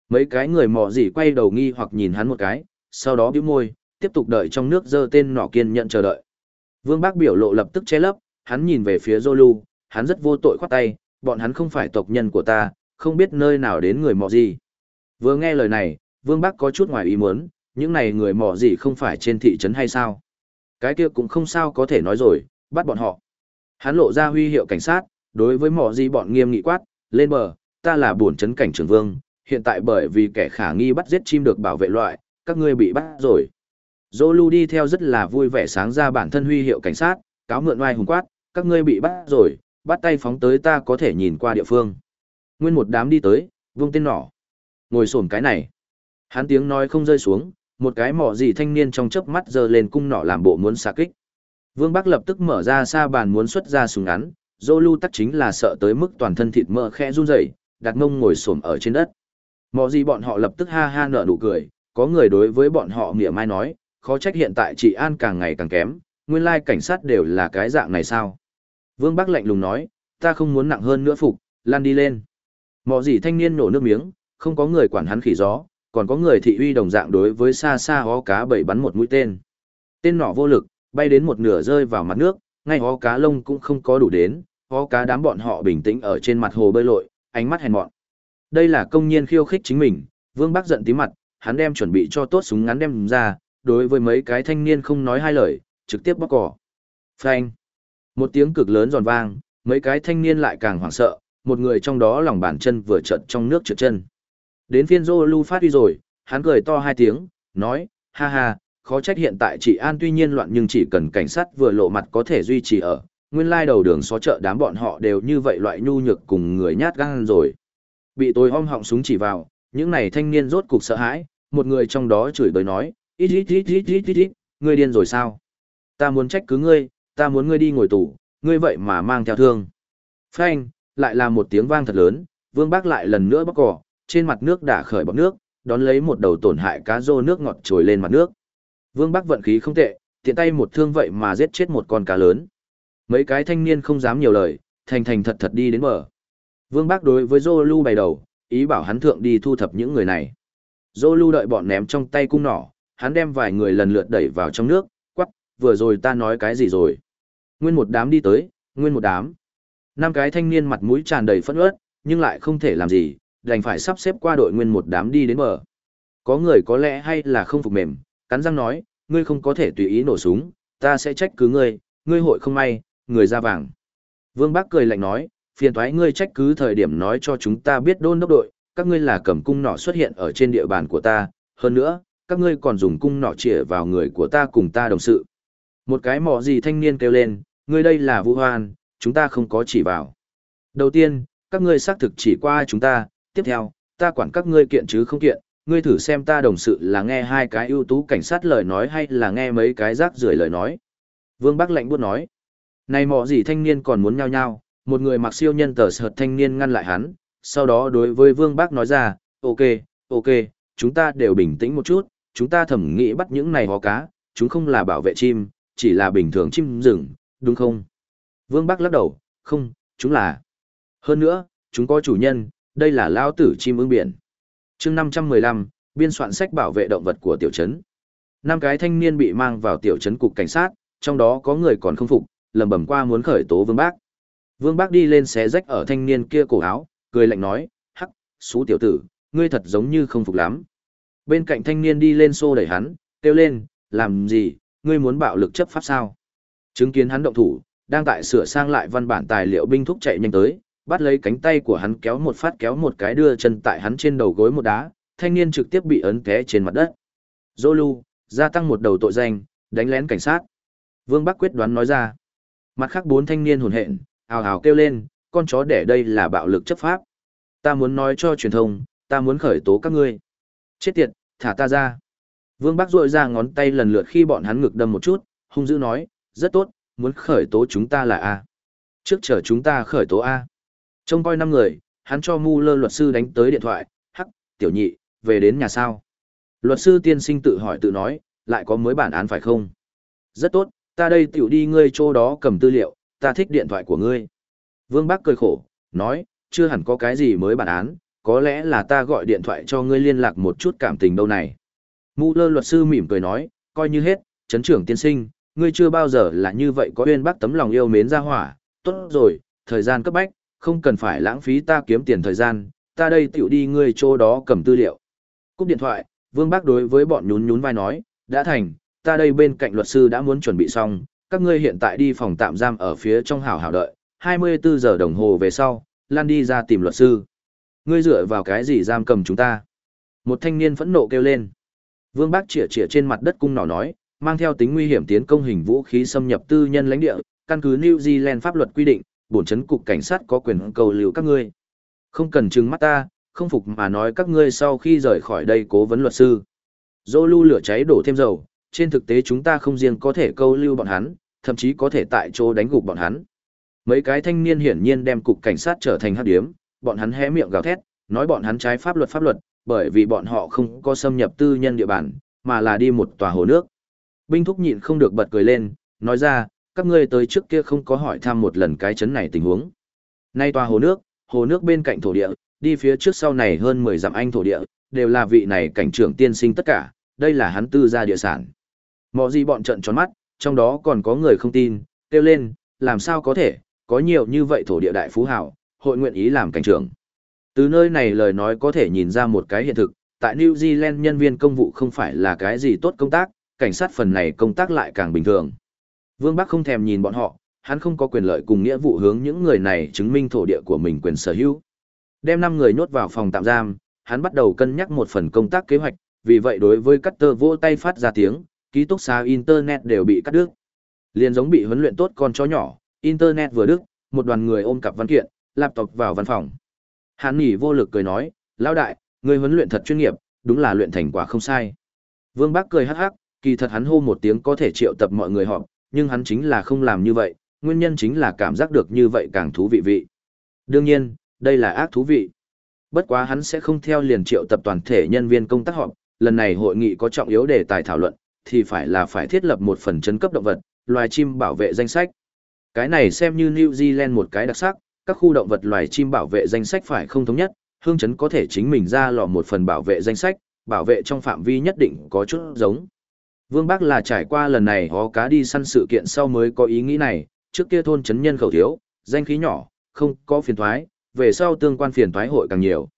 Mấy cái người mò gì quay đầu nghi hoặc nhìn hắn một cái, sau đó bĩu môi, tiếp tục đợi trong nước dơ tên nọ kiên nhận chờ đợi. Vương Bác biểu lộ lập tức che lấp, hắn nhìn về phía Zolu, hắn rất vô tội khoát tay, bọn hắn không phải tộc nhân của ta, không biết nơi nào đến người mò gì. Vừa nghe lời này, Vương Bác có chút ngoài ý muốn, những này người mò gì không phải trên thị trấn hay sao? Cái kia cũng không sao có thể nói rồi, bắt bọn họ. Hắn lộ ra huy hiệu cảnh sát, đối với mò gì bọn nghiêm nghị quát, lên bờ, ta là buồn trấn cảnh trưởng vương, hiện tại bởi vì kẻ khả nghi bắt giết chim được bảo vệ loại, các ngươi bị bắt rồi. Zolu đi theo rất là vui vẻ sáng ra bản thân huy hiệu cảnh sát, cáo mượn oai hùng quát, các ngươi bị bắt rồi, bắt tay phóng tới ta có thể nhìn qua địa phương. Nguyên một đám đi tới, Vương tên nỏ. Ngồi xổm cái này. Hắn tiếng nói không rơi xuống, một cái mỏ gì thanh niên trong chớp mắt giơ lên cung nỏ làm bộ muốn xạ kích. Vương Bắc lập tức mở ra xa bàn muốn xuất ra súng ngắn, Zolu tắc chính là sợ tới mức toàn thân thịt mỡ khẽ run rẩy, đặt ngông ngồi xổm ở trên đất. Mỏ gì bọn họ lập tức ha ha nở nụ cười, có người đối với bọn họ nghĩa mai nói, khó trách hiện tại trị an càng ngày càng kém, nguyên lai cảnh sát đều là cái dạng này sao. Vương Bắc lạnh lùng nói, ta không muốn nặng hơn nữa phục, lan đi lên. Mỏ gì thanh niên nổ nước miếng, không có người quản hắn khỉ gió, còn có người thị uy đồng dạng đối với xa xa hó cá bảy bắn một mũi tên. Tên nỏ vô lực, bay đến một nửa rơi vào mặt nước, ngay hó cá lông cũng không có đủ đến, hó cá đám bọn họ bình tĩnh ở trên mặt hồ bơi lội, ánh mắt hèn mọn. Đây là công nhiên khiêu khích chính mình, Vương Bắc giận tím mặt, hắn đem chuẩn bị cho tốt súng ngắn đem ra, đối với mấy cái thanh niên không nói hai lời, trực tiếp bóc cỏ. Phanh. Một tiếng cực lớn giòn vang, mấy cái thanh niên lại càng hoảng sợ, một người trong đó lòng bàn chân vừa trợn trong nước trượt chân. Đến phiên Zolu phát huy rồi, hắn cười to hai tiếng, nói, ha ha, khó trách hiện tại chị An tuy nhiên loạn nhưng chỉ cần cảnh sát vừa lộ mặt có thể duy trì ở, nguyên lai đầu đường xó chợ đám bọn họ đều như vậy loại nhu nhược cùng người nhát gan rồi. Bị tôi om họng súng chỉ vào, những này thanh niên rốt cục sợ hãi, một người trong đó chửi bới nói, ít ít ít ít ít ít ít, ngươi điên rồi sao? Ta muốn trách cứ ngươi, ta muốn ngươi đi ngồi tù, ngươi vậy mà mang theo thương. Phanh, lại là một tiếng vang thật lớn, vương bác lại lần nữa bóc cỏ, trên mặt nước đã khởi bọc nước, đón lấy một đầu tổn hại cá rô nước ngọt trồi lên mặt nước. Vương bác vận khí không tệ, tiện tay một thương vậy mà giết chết một con cá lớn. Mấy cái thanh niên không dám nhiều lời, thành thành thật thật đi đến bờ. Vương bác đối với Zolu bày đầu, ý bảo hắn thượng đi thu thập những người này. Zolu đợi bọn ném trong tay cung nỏ, hắn đem vài người lần lượt đẩy vào trong nước, quắc, vừa rồi ta nói cái gì rồi. Nguyên một đám đi tới, nguyên một đám. Năm cái thanh niên mặt mũi tràn đầy phẫn uất, nhưng lại không thể làm gì, đành phải sắp xếp qua đội nguyên một đám đi đến bờ. Có người có lẽ hay là không phục mềm, cắn răng nói, ngươi không có thể tùy ý nổ súng, ta sẽ trách cứ ngươi, ngươi hội không may, người ra vàng. Vương Bắc cười lạnh nói, phiền thoái ngươi trách cứ thời điểm nói cho chúng ta biết đôn đốc đội, các ngươi là cầm cung nỏ xuất hiện ở trên địa bàn của ta, hơn nữa, các ngươi còn dùng cung nỏ chĩa vào người của ta cùng ta đồng sự. Một cái mỏ gì thanh niên kêu lên, ngươi đây là vũ hoan, chúng ta không có chỉ vào. Đầu tiên, các ngươi xác thực chỉ qua chúng ta, tiếp theo, ta quản các ngươi kiện chứ không kiện, ngươi thử xem ta đồng sự là nghe hai cái ưu tú cảnh sát lời nói hay là nghe mấy cái rác rưởi lời nói. Vương Bắc lạnh buốt nói, này mò gì thanh niên còn muốn nhao nhao, một người mặc siêu nhân tờ sợt thanh niên ngăn lại hắn, sau đó đối với Vương Bác nói ra, ok, ok, chúng ta đều bình tĩnh một chút, chúng ta thẩm nghĩ bắt những này hó cá, chúng không là bảo vệ chim, chỉ là bình thường chim rừng, đúng không? Vương Bác lắc đầu, không, chúng là. Hơn nữa, chúng có chủ nhân, đây là lao tử chim ưng biển. chương 515, biên soạn sách bảo vệ động vật của tiểu trấn. Năm cái thanh niên bị mang vào tiểu trấn cục cảnh sát, trong đó có người còn không phục, lầm bẩm qua muốn khởi tố Vương Bác. Vương Bác đi lên xé rách ở thanh niên kia cổ áo, cười lạnh nói, hắc, xú tiểu tử, ngươi thật giống như không phục lắm. Bên cạnh thanh niên đi lên xô đẩy hắn, kêu lên, làm gì, ngươi muốn bạo lực chấp pháp sao? Chứng kiến hắn động thủ, đang tại sửa sang lại văn bản tài liệu binh thúc chạy nhanh tới, Bắt lấy cánh tay của hắn kéo một phát kéo một cái đưa chân tại hắn trên đầu gối một đá, thanh niên trực tiếp bị ấn té trên mặt đất. Zolu, gia tăng một đầu tội danh, đánh lén cảnh sát. Vương Bắc quyết đoán nói ra. Mặt khác bốn thanh niên hồn hện, ào ào kêu lên, con chó đẻ đây là bạo lực chấp pháp. Ta muốn nói cho truyền thông, ta muốn khởi tố các ngươi. Chết tiệt, thả ta ra. Vương Bắc rội ra ngón tay lần lượt khi bọn hắn ngực đâm một chút, hung dữ nói, rất tốt, muốn khởi tố chúng ta là A. Trước chờ chúng ta khởi tố A. Trông coi năm người, hắn cho mu lơ luật sư đánh tới điện thoại, hắc, tiểu nhị, về đến nhà sao. Luật sư tiên sinh tự hỏi tự nói, lại có mới bản án phải không? Rất tốt, ta đây tiểu đi ngươi chỗ đó cầm tư liệu, ta thích điện thoại của ngươi. Vương Bắc cười khổ, nói, chưa hẳn có cái gì mới bản án, có lẽ là ta gọi điện thoại cho ngươi liên lạc một chút cảm tình đâu này. Mũ lơ luật sư mỉm cười nói, coi như hết, chấn trưởng tiên sinh, ngươi chưa bao giờ là như vậy có uyên bác tấm lòng yêu mến ra hỏa, tốt rồi, thời gian cấp bách, không cần phải lãng phí ta kiếm tiền thời gian, ta đây tiểu đi ngươi chỗ đó cầm tư liệu. Cúp điện thoại, Vương Bác đối với bọn nhún nhún vai nói, đã thành, ta đây bên cạnh luật sư đã muốn chuẩn bị xong, các ngươi hiện tại đi phòng tạm giam ở phía trong hào hào đợi, 24 giờ đồng hồ về sau, lan đi ra tìm luật sư. Ngươi dựa vào cái gì giam cầm chúng ta? Một thanh niên phẫn nộ kêu lên. Vương Bác chỉa chỉa trên mặt đất cung nỏ nói, mang theo tính nguy hiểm tiến công hình vũ khí xâm nhập tư nhân lãnh địa, căn cứ New Zealand pháp luật quy định, bổn chấn cục cảnh sát có quyền cầu lưu các ngươi. Không cần trừng mắt ta, không phục mà nói các ngươi sau khi rời khỏi đây cố vấn luật sư. Dô lưu lửa cháy đổ thêm dầu, trên thực tế chúng ta không riêng có thể câu lưu bọn hắn, thậm chí có thể tại chỗ đánh gục bọn hắn. Mấy cái thanh niên hiển nhiên đem cục cảnh sát trở thành hắc điếm, bọn hắn hé miệng gào thét, nói bọn hắn trái pháp luật pháp luật, bởi vì bọn họ không có xâm nhập tư nhân địa bàn, mà là đi một tòa hồ nước. Binh thúc nhịn không được bật cười lên, nói ra, các ngươi tới trước kia không có hỏi thăm một lần cái chấn này tình huống. Nay tòa hồ nước, hồ nước bên cạnh thổ địa, đi phía trước sau này hơn 10 dặm anh thổ địa, đều là vị này cảnh trưởng tiên sinh tất cả, đây là hắn tư gia địa sản. Mọ gì bọn trận tròn mắt, trong đó còn có người không tin, kêu lên, làm sao có thể, có nhiều như vậy thổ địa đại phú hảo, hội nguyện ý làm cảnh trưởng. Từ nơi này lời nói có thể nhìn ra một cái hiện thực, tại New Zealand nhân viên công vụ không phải là cái gì tốt công tác, cảnh sát phần này công tác lại càng bình thường. Vương Bắc không thèm nhìn bọn họ, hắn không có quyền lợi cùng nghĩa vụ hướng những người này chứng minh thổ địa của mình quyền sở hữu. Đem 5 người nhốt vào phòng tạm giam, hắn bắt đầu cân nhắc một phần công tác kế hoạch, vì vậy đối với Cutter vỗ tay phát ra tiếng, ký túc xá internet đều bị cắt đứt. Liên giống bị huấn luyện tốt con chó nhỏ, internet vừa đứt, một đoàn người ôm cặp văn kiện, laptop vào văn phòng. Hắn nghỉ vô lực cười nói, lão đại, người huấn luyện thật chuyên nghiệp, đúng là luyện thành quả không sai. Vương Bắc cười hắc hắc, kỳ thật hắn hô một tiếng có thể triệu tập mọi người họp, nhưng hắn chính là không làm như vậy, nguyên nhân chính là cảm giác được như vậy càng thú vị vị. Đương nhiên, đây là ác thú vị. Bất quá hắn sẽ không theo liền triệu tập toàn thể nhân viên công tác họp, lần này hội nghị có trọng yếu đề tài thảo luận, thì phải là phải thiết lập một phần chấn cấp động vật, loài chim bảo vệ danh sách. Cái này xem như New Zealand một cái đặc sắc, các khu động vật loài chim bảo vệ danh sách phải không thống nhất, hương chấn có thể chính mình ra lò một phần bảo vệ danh sách, bảo vệ trong phạm vi nhất định có chút giống. Vương Bắc là trải qua lần này hó cá đi săn sự kiện sau mới có ý nghĩ này, trước kia thôn chấn nhân khẩu thiếu, danh khí nhỏ, không có phiền thoái, về sau tương quan phiền thoái hội càng nhiều.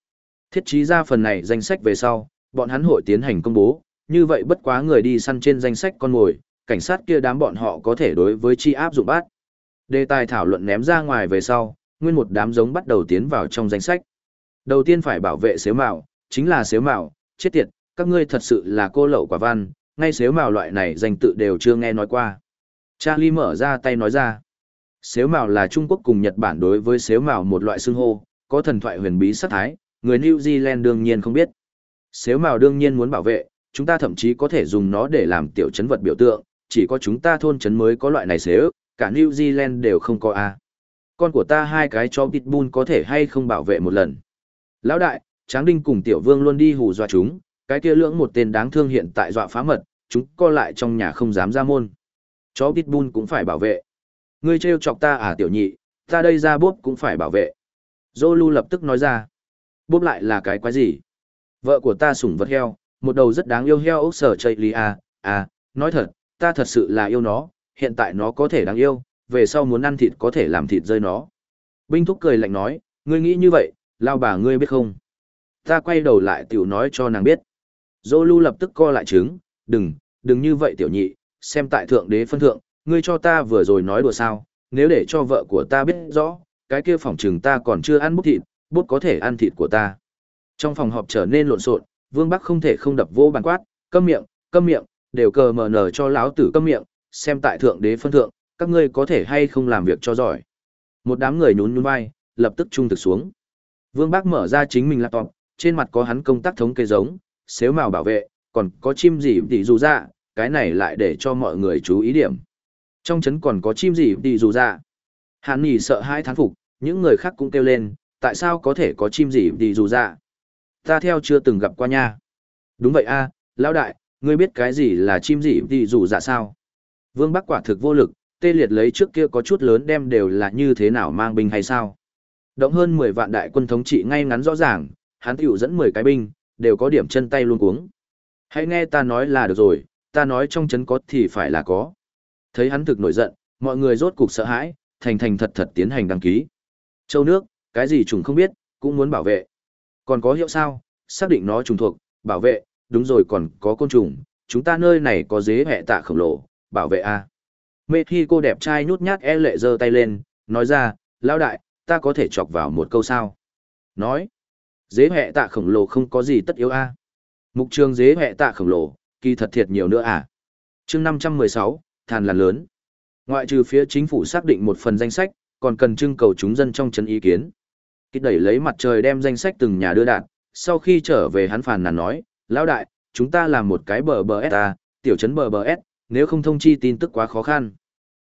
Thiết trí ra phần này danh sách về sau, bọn hắn hội tiến hành công bố, như vậy bất quá người đi săn trên danh sách con mồi, cảnh sát kia đám bọn họ có thể đối với chi áp dụng bát. Đề tài thảo luận ném ra ngoài về sau, nguyên một đám giống bắt đầu tiến vào trong danh sách. Đầu tiên phải bảo vệ xếu mạo, chính là xếu mạo, chết tiệt, các ngươi thật sự là cô lậu quả văn, ngay xếu mào loại này danh tự đều chưa nghe nói qua. Charlie mở ra tay nói ra. Xếu mào là Trung Quốc cùng Nhật Bản đối với xếu mào một loại xưng hô, có thần thoại huyền bí sát thái, người New Zealand đương nhiên không biết. Xếu mào đương nhiên muốn bảo vệ, chúng ta thậm chí có thể dùng nó để làm tiểu chấn vật biểu tượng, chỉ có chúng ta thôn chấn mới có loại này xếu, cả New Zealand đều không có a. Con của ta hai cái chó Pitbull có thể hay không bảo vệ một lần. Lão đại, Tráng Đinh cùng Tiểu Vương luôn đi hù dọa chúng, cái kia lưỡng một tên đáng thương hiện tại dọa phá mật, chúng co lại trong nhà không dám ra môn. Chó Pitbull cũng phải bảo vệ. Ngươi trêu chọc ta à tiểu nhị, ta đây ra bốp cũng phải bảo vệ. Zolu lập tức nói ra. Bốp lại là cái quái gì? Vợ của ta sủng vật heo, một đầu rất đáng yêu heo ốc sở chạy lì à, à, nói thật, ta thật sự là yêu nó, hiện tại nó có thể đáng yêu, về sau muốn ăn thịt có thể làm thịt rơi nó. Binh thúc cười lạnh nói, ngươi nghĩ như vậy, lao bà ngươi biết không? Ta quay đầu lại tiểu nói cho nàng biết. Zolu lập tức co lại trứng, đừng, đừng như vậy tiểu nhị, xem tại thượng đế phân thượng, ngươi cho ta vừa rồi nói đùa sao, nếu để cho vợ của ta biết rõ, cái kia phòng trừng ta còn chưa ăn bút thịt, bút có thể ăn thịt của ta. Trong phòng họp trở nên lộn xộn, Vương Bắc không thể không đập vô bàn quát, câm miệng, câm miệng, đều cờ mờ nở cho lão tử câm miệng, xem tại thượng đế phân thượng, các ngươi có thể hay không làm việc cho giỏi. Một đám người nhún nhún vai, lập tức trung thực xuống. Vương Bắc mở ra chính mình laptop, trên mặt có hắn công tác thống kê giống, xếu màu bảo vệ, còn có chim gì tỷ dù ra, cái này lại để cho mọi người chú ý điểm. Trong trấn còn có chim gì tỷ dù ra. Hàn Nghị sợ hai thán phục, những người khác cũng kêu lên, tại sao có thể có chim gì tỷ dù ra. Ta theo chưa từng gặp qua nha. Đúng vậy a, lão đại, ngươi biết cái gì là chim gì tỷ dù dạ sao? Vương Bắc quả thực vô lực, tê liệt lấy trước kia có chút lớn đem đều là như thế nào mang binh hay sao? Động hơn 10 vạn đại quân thống trị ngay ngắn rõ ràng, hắn tiểu dẫn 10 cái binh, đều có điểm chân tay luôn cuống. Hãy nghe ta nói là được rồi, ta nói trong chấn có thì phải là có. Thấy hắn thực nổi giận, mọi người rốt cục sợ hãi, thành thành thật thật tiến hành đăng ký. Châu nước, cái gì trùng không biết, cũng muốn bảo vệ. Còn có hiệu sao, xác định nó trùng thuộc, bảo vệ, đúng rồi còn có côn trùng, chúng ta nơi này có dế hệ tạ khổng lồ, bảo vệ a. Mê khi cô đẹp trai nhút nhát e lệ giơ tay lên, nói ra, lão đại, ta có thể chọc vào một câu sao. Nói, dế hệ tạ khổng lồ không có gì tất yếu a. Mục trường dế hệ tạ khổng lồ, kỳ thật thiệt nhiều nữa à. chương 516, than là lớn. Ngoại trừ phía chính phủ xác định một phần danh sách, còn cần trưng cầu chúng dân trong chân ý kiến. Kích đẩy lấy mặt trời đem danh sách từng nhà đưa đạt, sau khi trở về hắn phàn nàn nói, lão đại, chúng ta làm một cái bờ bờ S à, tiểu trấn bờ bờ S, nếu không thông chi tin tức quá khó khăn.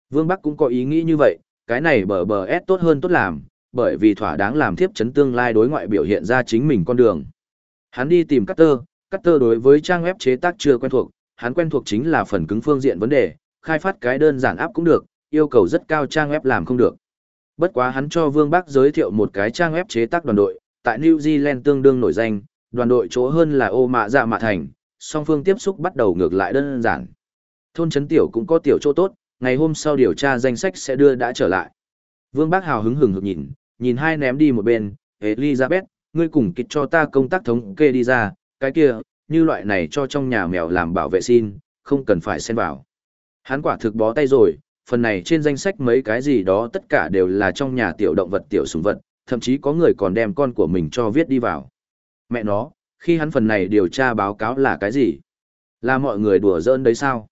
Vương Bắc cũng có ý nghĩ như vậy, cái này bờ bờ S tốt hơn tốt làm, bởi vì thỏa đáng làm thiếp chấn tương lai đối ngoại biểu hiện ra chính mình con đường. Hắn đi tìm Carter. Cutter đối với trang web chế tác chưa quen thuộc, hắn quen thuộc chính là phần cứng phương diện vấn đề, khai phát cái đơn giản áp cũng được, yêu cầu rất cao trang web làm không được. Bất quá hắn cho Vương Bắc giới thiệu một cái trang web chế tác đoàn đội, tại New Zealand tương đương nổi danh, đoàn đội chỗ hơn là ô mạ dạ mạ thành, song phương tiếp xúc bắt đầu ngược lại đơn giản. Thôn chấn tiểu cũng có tiểu chỗ tốt, ngày hôm sau điều tra danh sách sẽ đưa đã trở lại. Vương Bắc Hào hứng hừng hực nhìn, nhìn hai ném đi một bên, Elizabeth, ngươi cùng kịch cho ta công tác thống kê đi ra, cái kia, như loại này cho trong nhà mèo làm bảo vệ xin, không cần phải xen vào. Hắn quả thực bó tay rồi, phần này trên danh sách mấy cái gì đó tất cả đều là trong nhà tiểu động vật tiểu súng vật, thậm chí có người còn đem con của mình cho viết đi vào. Mẹ nó, khi hắn phần này điều tra báo cáo là cái gì? Là mọi người đùa giỡn đấy sao?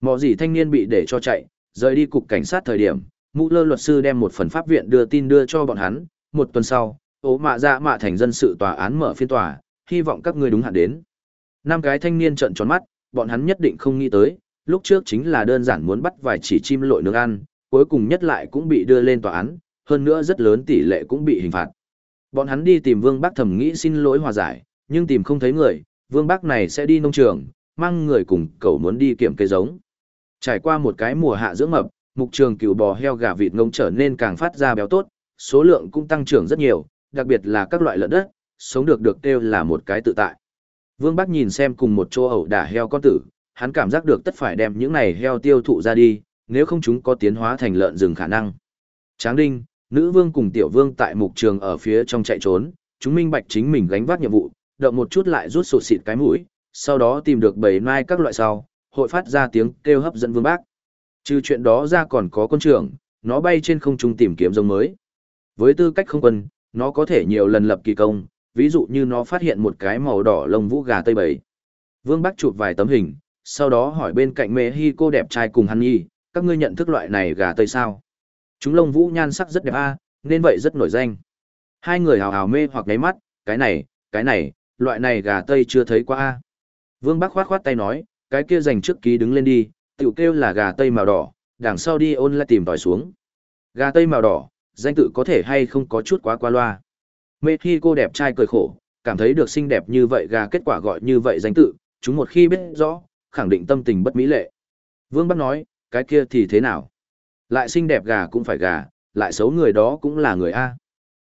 Mọ gì thanh niên bị để cho chạy, rời đi cục cảnh sát thời điểm, mũ lơ luật sư đem một phần pháp viện đưa tin đưa cho bọn hắn, một tuần sau, ố mạ dạ mạ thành dân sự tòa án mở phiên tòa, hy vọng các ngươi đúng hạn đến. Năm cái thanh niên trợn tròn mắt, bọn hắn nhất định không nghĩ tới, lúc trước chính là đơn giản muốn bắt vài chỉ chim lội nướng ăn, cuối cùng nhất lại cũng bị đưa lên tòa án, hơn nữa rất lớn tỷ lệ cũng bị hình phạt. Bọn hắn đi tìm Vương Bắc thẩm nghĩ xin lỗi hòa giải, nhưng tìm không thấy người, Vương Bắc này sẽ đi nông trường, mang người cùng cầu muốn đi kiểm cây giống. Trải qua một cái mùa hạ dưỡng mập, mục trường cừu bò heo gà vịt ngông trở nên càng phát ra béo tốt, số lượng cũng tăng trưởng rất nhiều, đặc biệt là các loại lợn đất, sống được được kêu là một cái tự tại. Vương Bắc nhìn xem cùng một chỗ ẩu đả heo con tử, hắn cảm giác được tất phải đem những này heo tiêu thụ ra đi, nếu không chúng có tiến hóa thành lợn rừng khả năng. Tráng Đinh, nữ vương cùng tiểu vương tại mục trường ở phía trong chạy trốn, chúng minh bạch chính mình gánh vác nhiệm vụ, động một chút lại rút sụt xịt cái mũi, sau đó tìm được bầy mai các loại sau, hội phát ra tiếng kêu hấp dẫn vương bác. Trừ chuyện đó ra còn có con trưởng, nó bay trên không trung tìm kiếm giống mới. Với tư cách không quân, nó có thể nhiều lần lập kỳ công, ví dụ như nó phát hiện một cái màu đỏ lông vũ gà tây bầy. Vương Bắc chụp vài tấm hình, sau đó hỏi bên cạnh mẹ hi cô đẹp trai cùng hắn nhi, các ngươi nhận thức loại này gà tây sao? Chúng lông vũ nhan sắc rất đẹp a, nên vậy rất nổi danh. Hai người hào hào mê hoặc ngáy mắt, cái này, cái này, loại này gà tây chưa thấy qua a. Vương Bắc khoát khoát tay nói, cái kia dành trước ký đứng lên đi, tiểu kêu là gà tây màu đỏ, đằng sau đi ôn lại tìm tòi xuống. Gà tây màu đỏ, danh tự có thể hay không có chút quá qua loa. Mê khi cô đẹp trai cười khổ, cảm thấy được xinh đẹp như vậy gà kết quả gọi như vậy danh tự, chúng một khi biết rõ, khẳng định tâm tình bất mỹ lệ. Vương Bắc nói, cái kia thì thế nào? Lại xinh đẹp gà cũng phải gà, lại xấu người đó cũng là người A.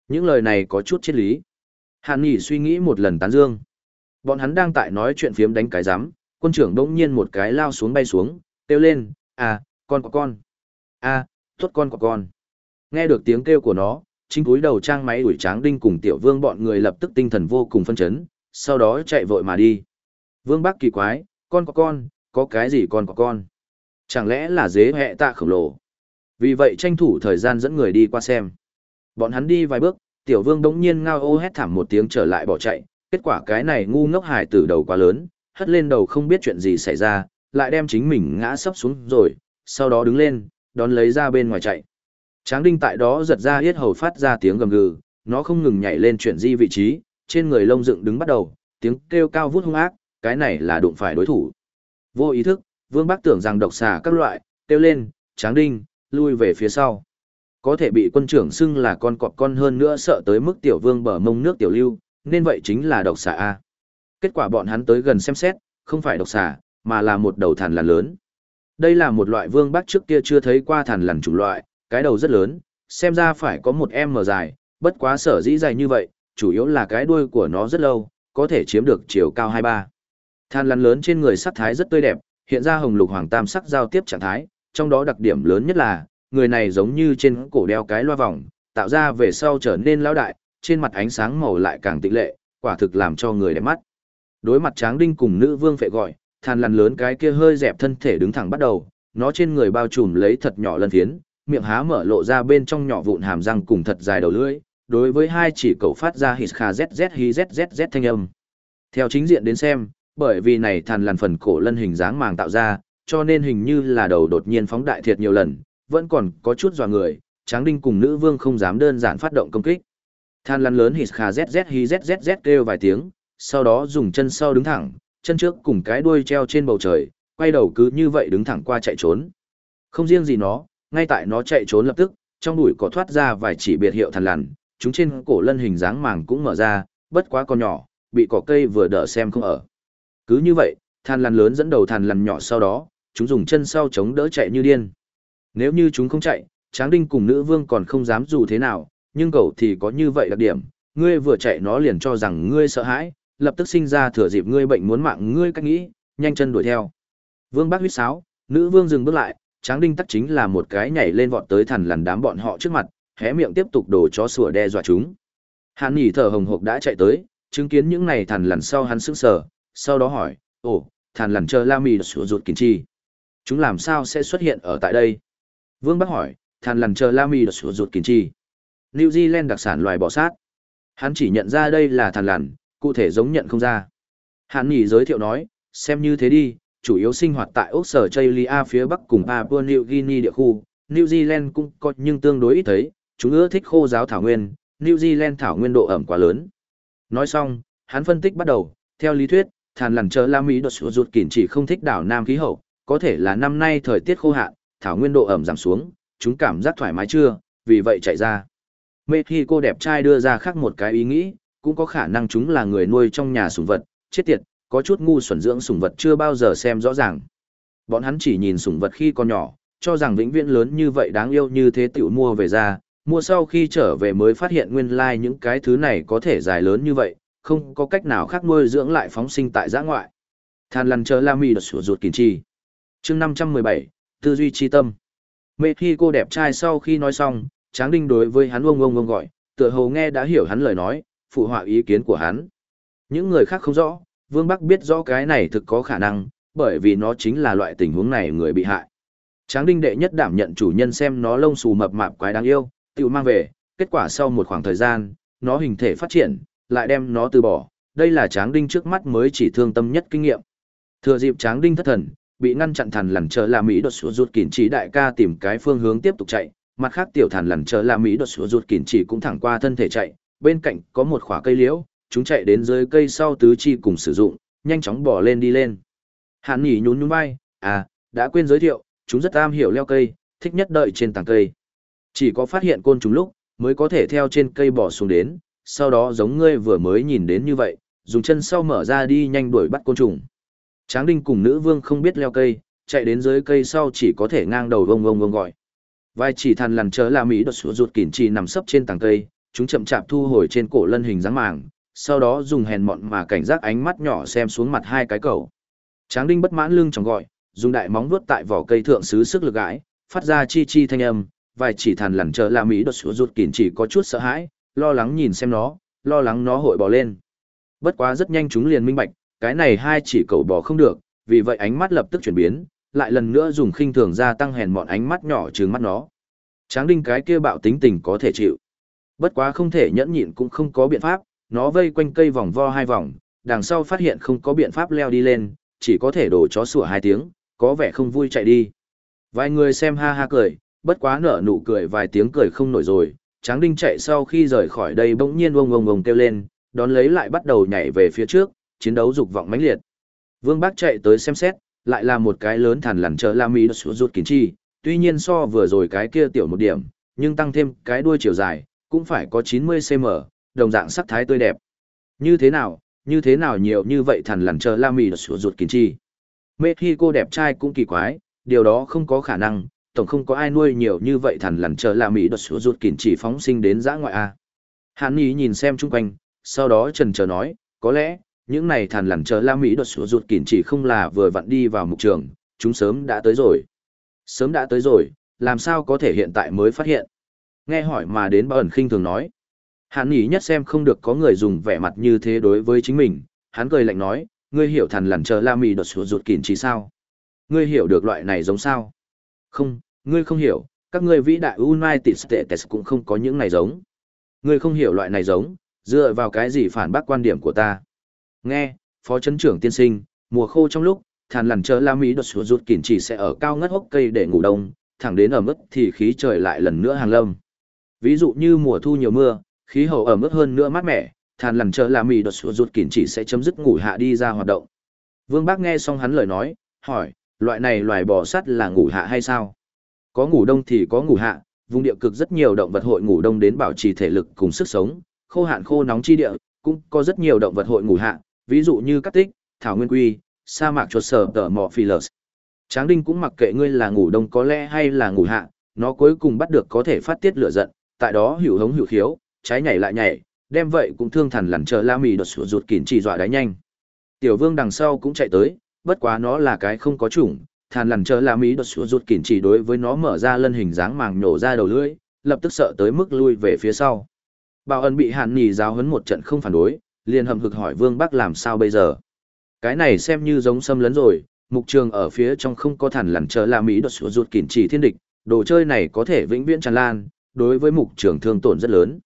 Những lời này có chút triết lý. Hàn Nghị suy nghĩ một lần tán dương. Bọn hắn đang tại nói chuyện phiếm đánh cái giám, quân trưởng đống nhiên một cái lao xuống bay xuống, kêu lên, à, con của con. a à, tốt con của con. Nghe được tiếng kêu của nó, chính cúi đầu trang máy ủi tráng đinh cùng tiểu vương bọn người lập tức tinh thần vô cùng phân chấn, sau đó chạy vội mà đi. Vương Bắc kỳ quái, con có con, có cái gì con có con? Chẳng lẽ là dế hẹ tạ khổng lồ? Vì vậy tranh thủ thời gian dẫn người đi qua xem. Bọn hắn đi vài bước, tiểu vương đống nhiên ngao ô hét thảm một tiếng trở lại bỏ chạy, kết quả cái này ngu ngốc hài tử đầu quá lớn, hất lên đầu không biết chuyện gì xảy ra, lại đem chính mình ngã sấp xuống rồi, sau đó đứng lên, đón lấy ra bên ngoài chạy. Tráng đinh tại đó giật ra yết hầu phát ra tiếng gầm gừ, nó không ngừng nhảy lên chuyển di vị trí, trên người lông dựng đứng bắt đầu, tiếng kêu cao vút hung ác, cái này là đụng phải đối thủ. Vô ý thức, Vương Bắc tưởng rằng độc xà các loại, kêu lên, tráng đinh, lui về phía sau. Có thể bị quân trưởng xưng là con cọp con hơn nữa sợ tới mức tiểu vương bờ mông nước tiểu lưu, nên vậy chính là độc xà A. Kết quả bọn hắn tới gần xem xét, không phải độc xà, mà là một đầu thằn lằn lớn. Đây là một loại vương bắc trước kia chưa thấy qua thằn lằn chủng loại, cái đầu rất lớn, xem ra phải có một em mở dài, bất quá sở dĩ dài như vậy, chủ yếu là cái đuôi của nó rất lâu, có thể chiếm được chiều cao 23. Than lăn lớn trên người sắc thái rất tươi đẹp, hiện ra hồng lục hoàng tam sắc giao tiếp trạng thái, trong đó đặc điểm lớn nhất là, người này giống như trên cổ đeo cái loa vòng, tạo ra về sau trở nên lão đại, trên mặt ánh sáng màu lại càng tịnh lệ, quả thực làm cho người đẹp mắt. Đối mặt Tráng Đinh cùng nữ vương phệ gọi, than lăn lớn cái kia hơi dẹp thân thể đứng thẳng bắt đầu, nó trên người bao trùm lấy thật nhỏ lân phiến, miệng há mở lộ ra bên trong nhỏ vụn hàm răng cùng thật dài đầu lưỡi, đối với hai chỉ cậu phát ra hít kha zz hi zzz thanh âm. Theo chính diện đến xem, bởi vì này thàn làn phần cổ lân hình dáng màng tạo ra, cho nên hình như là đầu đột nhiên phóng đại thiệt nhiều lần, vẫn còn có chút dò người, tráng đinh cùng nữ vương không dám đơn giản phát động công kích. Than lăn lớn hít kha zz hi zzz kêu vài tiếng, sau đó dùng chân sau đứng thẳng, chân trước cùng cái đuôi treo trên bầu trời, quay đầu cứ như vậy đứng thẳng qua chạy trốn. Không riêng gì nó, ngay tại nó chạy trốn lập tức, trong đùi có thoát ra vài chỉ biệt hiệu thằn lằn, chúng trên cổ lân hình dáng màng cũng mở ra, bất quá con nhỏ, bị cỏ cây vừa đỡ xem không ở. Cứ như vậy, thằn lằn lớn dẫn đầu thằn lằn nhỏ sau đó, chúng dùng chân sau chống đỡ chạy như điên. Nếu như chúng không chạy, Tráng Đinh cùng nữ vương còn không dám dù thế nào, nhưng cậu thì có như vậy đặc điểm, ngươi vừa chạy nó liền cho rằng ngươi sợ hãi, lập tức sinh ra thừa dịp ngươi bệnh muốn mạng ngươi cách nghĩ, nhanh chân đuổi theo. Vương Bác huyết sáo, nữ vương dừng bước lại, Tráng Đinh tắc chính là một cái nhảy lên vọt tới thằn lằn đám bọn họ trước mặt, hé miệng tiếp tục đổ chó sủa đe dọa chúng. Hàn Nhỉ thở hồng hộc đã chạy tới, chứng kiến những này thằn lằn sau hắn sững sờ, sau đó hỏi, "Ồ, thằn lằn chờ La Mì sủa ruột kín chi, chúng làm sao sẽ xuất hiện ở tại đây?" Vương Bắc hỏi, "Thằn lằn chờ La Mì sủa ruột kín chi." New Zealand đặc sản loài bọ sát. Hắn chỉ nhận ra đây là thằn lằn, cụ thể giống nhận không ra. Hàn Nhỉ giới thiệu nói, xem như thế đi, chủ yếu sinh hoạt tại ốc sở phía bắc cùng Papua New Guinea địa khu, New Zealand cũng có nhưng tương đối ít thấy, chúng ưa thích khô giáo thảo nguyên, New Zealand thảo nguyên độ ẩm quá lớn. Nói xong, hắn phân tích bắt đầu, theo lý thuyết, thàn lằn chờ La Mỹ đột sụt rụt kỉn chỉ không thích đảo Nam khí hậu, có thể là năm nay thời tiết khô hạn, thảo nguyên độ ẩm giảm xuống, chúng cảm giác thoải mái chưa, vì vậy chạy ra. Mệt khi cô đẹp trai đưa ra khác một cái ý nghĩ, cũng có khả năng chúng là người nuôi trong nhà sủng vật, chết tiệt, có chút ngu xuẩn dưỡng sủng vật chưa bao giờ xem rõ ràng. Bọn hắn chỉ nhìn sủng vật khi còn nhỏ, cho rằng vĩnh viễn lớn như vậy đáng yêu như thế tiểu mua về ra, mua sau khi trở về mới phát hiện nguyên lai like những cái thứ này có thể dài lớn như vậy, không có cách nào khác nuôi dưỡng lại phóng sinh tại giã ngoại. Than lăn chờ la mì đột sủa ruột kín trì chương 517, Tư duy chi tâm. Mê khi cô đẹp trai sau khi nói xong, Tráng Đinh đối với hắn ông ông ông gọi, tựa hồ nghe đã hiểu hắn lời nói, phụ họa ý kiến của hắn. Những người khác không rõ, Vương Bắc biết rõ cái này thực có khả năng, bởi vì nó chính là loại tình huống này người bị hại. Tráng đinh đệ nhất đảm nhận chủ nhân xem nó lông xù mập mạp quái đáng yêu, tự mang về, kết quả sau một khoảng thời gian, nó hình thể phát triển, lại đem nó từ bỏ, đây là tráng đinh trước mắt mới chỉ thương tâm nhất kinh nghiệm. Thừa dịp tráng đinh thất thần, bị ngăn chặn thần lằn chờ là Mỹ đột sụt rụt kỉn chỉ đại ca tìm cái phương hướng tiếp tục chạy, mặt khác tiểu thần lằn chờ là Mỹ đột sụt rụt kỉn chỉ cũng thẳng qua thân thể chạy, bên cạnh có một khỏa cây liễu, chúng chạy đến dưới cây sau tứ chi cùng sử dụng, nhanh chóng bỏ lên đi lên. Hàn nhỉ nhún nhún vai, à, đã quên giới thiệu, chúng rất am hiểu leo cây, thích nhất đợi trên tảng cây. Chỉ có phát hiện côn trùng lúc, mới có thể theo trên cây bỏ xuống đến, sau đó giống ngươi vừa mới nhìn đến như vậy, dùng chân sau mở ra đi nhanh đuổi bắt côn trùng. Tráng đinh cùng nữ vương không biết leo cây, chạy đến dưới cây sau chỉ có thể ngang đầu vông vông vông gọi. Vai chỉ thằn lằn chớ là Mỹ đột sụt ruột kỉn trì nằm sấp trên tảng cây, chúng chậm chạp thu hồi trên cổ lân hình dáng màng, sau đó dùng hèn mọn mà cảnh giác ánh mắt nhỏ xem xuống mặt hai cái cầu. Tráng đinh bất mãn lưng trong gọi, dùng đại móng vuốt tại vỏ cây thượng xứ sức lực gãi, phát ra chi chi thanh âm, vài chỉ thằn lằn chờ là Mỹ đột sụt rụt kỉn chỉ có chút sợ hãi, lo lắng nhìn xem nó, lo lắng nó hội bò lên. Bất quá rất nhanh chúng liền minh bạch, cái này hai chỉ cầu bò không được, vì vậy ánh mắt lập tức chuyển biến, lại lần nữa dùng khinh thường gia tăng hèn mọn ánh mắt nhỏ trừng mắt nó. Tráng đinh cái kia bạo tính tình có thể chịu. Bất quá không thể nhẫn nhịn cũng không có biện pháp, nó vây quanh cây vòng vo hai vòng, đằng sau phát hiện không có biện pháp leo đi lên, chỉ có thể đổ chó sủa hai tiếng, có vẻ không vui chạy đi. Vài người xem ha ha cười, bất quá nở nụ cười vài tiếng cười không nổi rồi, Tráng Đinh chạy sau khi rời khỏi đây bỗng nhiên ông ông ông kêu lên, đón lấy lại bắt đầu nhảy về phía trước, chiến đấu dục vọng mãnh liệt. Vương Bác chạy tới xem xét, lại là một cái lớn thằn lằn chờ La Mỹ rút kín chi, tuy nhiên so vừa rồi cái kia tiểu một điểm, nhưng tăng thêm cái đuôi chiều dài, cũng phải có 90cm, đồng dạng sắc thái tươi đẹp. Như thế nào, như thế nào nhiều như vậy thằn lằn chờ La Mỹ ruột kín chi. Mê khi cô đẹp trai cũng kỳ quái, điều đó không có khả năng, tổng không có ai nuôi nhiều như vậy thằn lằn chờ La Mỹ ruột kín chỉ phóng sinh đến giã ngoại A. Hàn Nghị nhìn xem chung quanh, sau đó trần chờ nói, có lẽ, những này thằn lằn chờ La Mỹ đột sủa ruột kín chỉ không là vừa vặn đi vào mục trường, chúng sớm đã tới rồi. Sớm đã tới rồi, làm sao có thể hiện tại mới phát hiện. Nghe hỏi mà đến bao ẩn khinh thường nói. Hắn nghĩ nhất xem không được có người dùng vẻ mặt như thế đối với chính mình, hắn cười lạnh nói, ngươi hiểu thằn lằn chờ La mì đột sủa rụt kỉn chỉ sao? Ngươi hiểu được loại này giống sao? Không, ngươi không hiểu, các ngươi vĩ đại United States cũng không có những này giống. Ngươi không hiểu loại này giống, dựa vào cái gì phản bác quan điểm của ta? Nghe, phó chấn trưởng tiên sinh, mùa khô trong lúc, thằn lằn chờ la mì đột sụt rụt kỉn chỉ sẽ ở cao ngất hốc cây để ngủ đông, thẳng đến ở mức thì khí trời lại lần nữa hàng lâm. Ví dụ như mùa thu nhiều mưa, khí hậu ở mức hơn nữa mát mẻ, thàn lằn chờ là mì đột sụt rụt kín chỉ sẽ chấm dứt ngủ hạ đi ra hoạt động. Vương Bác nghe xong hắn lời nói, hỏi, loại này loài bò sắt là ngủ hạ hay sao? Có ngủ đông thì có ngủ hạ, vùng địa cực rất nhiều động vật hội ngủ đông đến bảo trì thể lực cùng sức sống, khô hạn khô nóng chi địa, cũng có rất nhiều động vật hội ngủ hạ, ví dụ như cắt tích, thảo nguyên quy, sa mạc chuột sở tờ mỏ lợt. Tráng đinh cũng mặc kệ ngươi là ngủ đông có lẽ hay là ngủ hạ, nó cuối cùng bắt được có thể phát tiết lửa giận, tại đó hữu hống hữu khiếu, trái nhảy lại nhảy, đem vậy cũng thương thần lằn chờ la mì đột sủa ruột kín chỉ dọa đáy nhanh. Tiểu vương đằng sau cũng chạy tới, bất quá nó là cái không có chủng, thần lằn chờ la mì đột sủa ruột kín chỉ đối với nó mở ra lân hình dáng màng nhổ ra đầu lưỡi, lập tức sợ tới mức lui về phía sau. Bảo ân bị hàn nỉ giáo huấn một trận không phản đối, liền hầm hực hỏi Vương Bắc làm sao bây giờ. Cái này xem như giống xâm lấn rồi, mục trường ở phía trong không có thần lằn chờ la mì đột sủa ruột kỉn chỉ thiên địch, đồ chơi này có thể vĩnh viễn tràn lan, đối với mục trường thương tổn rất lớn.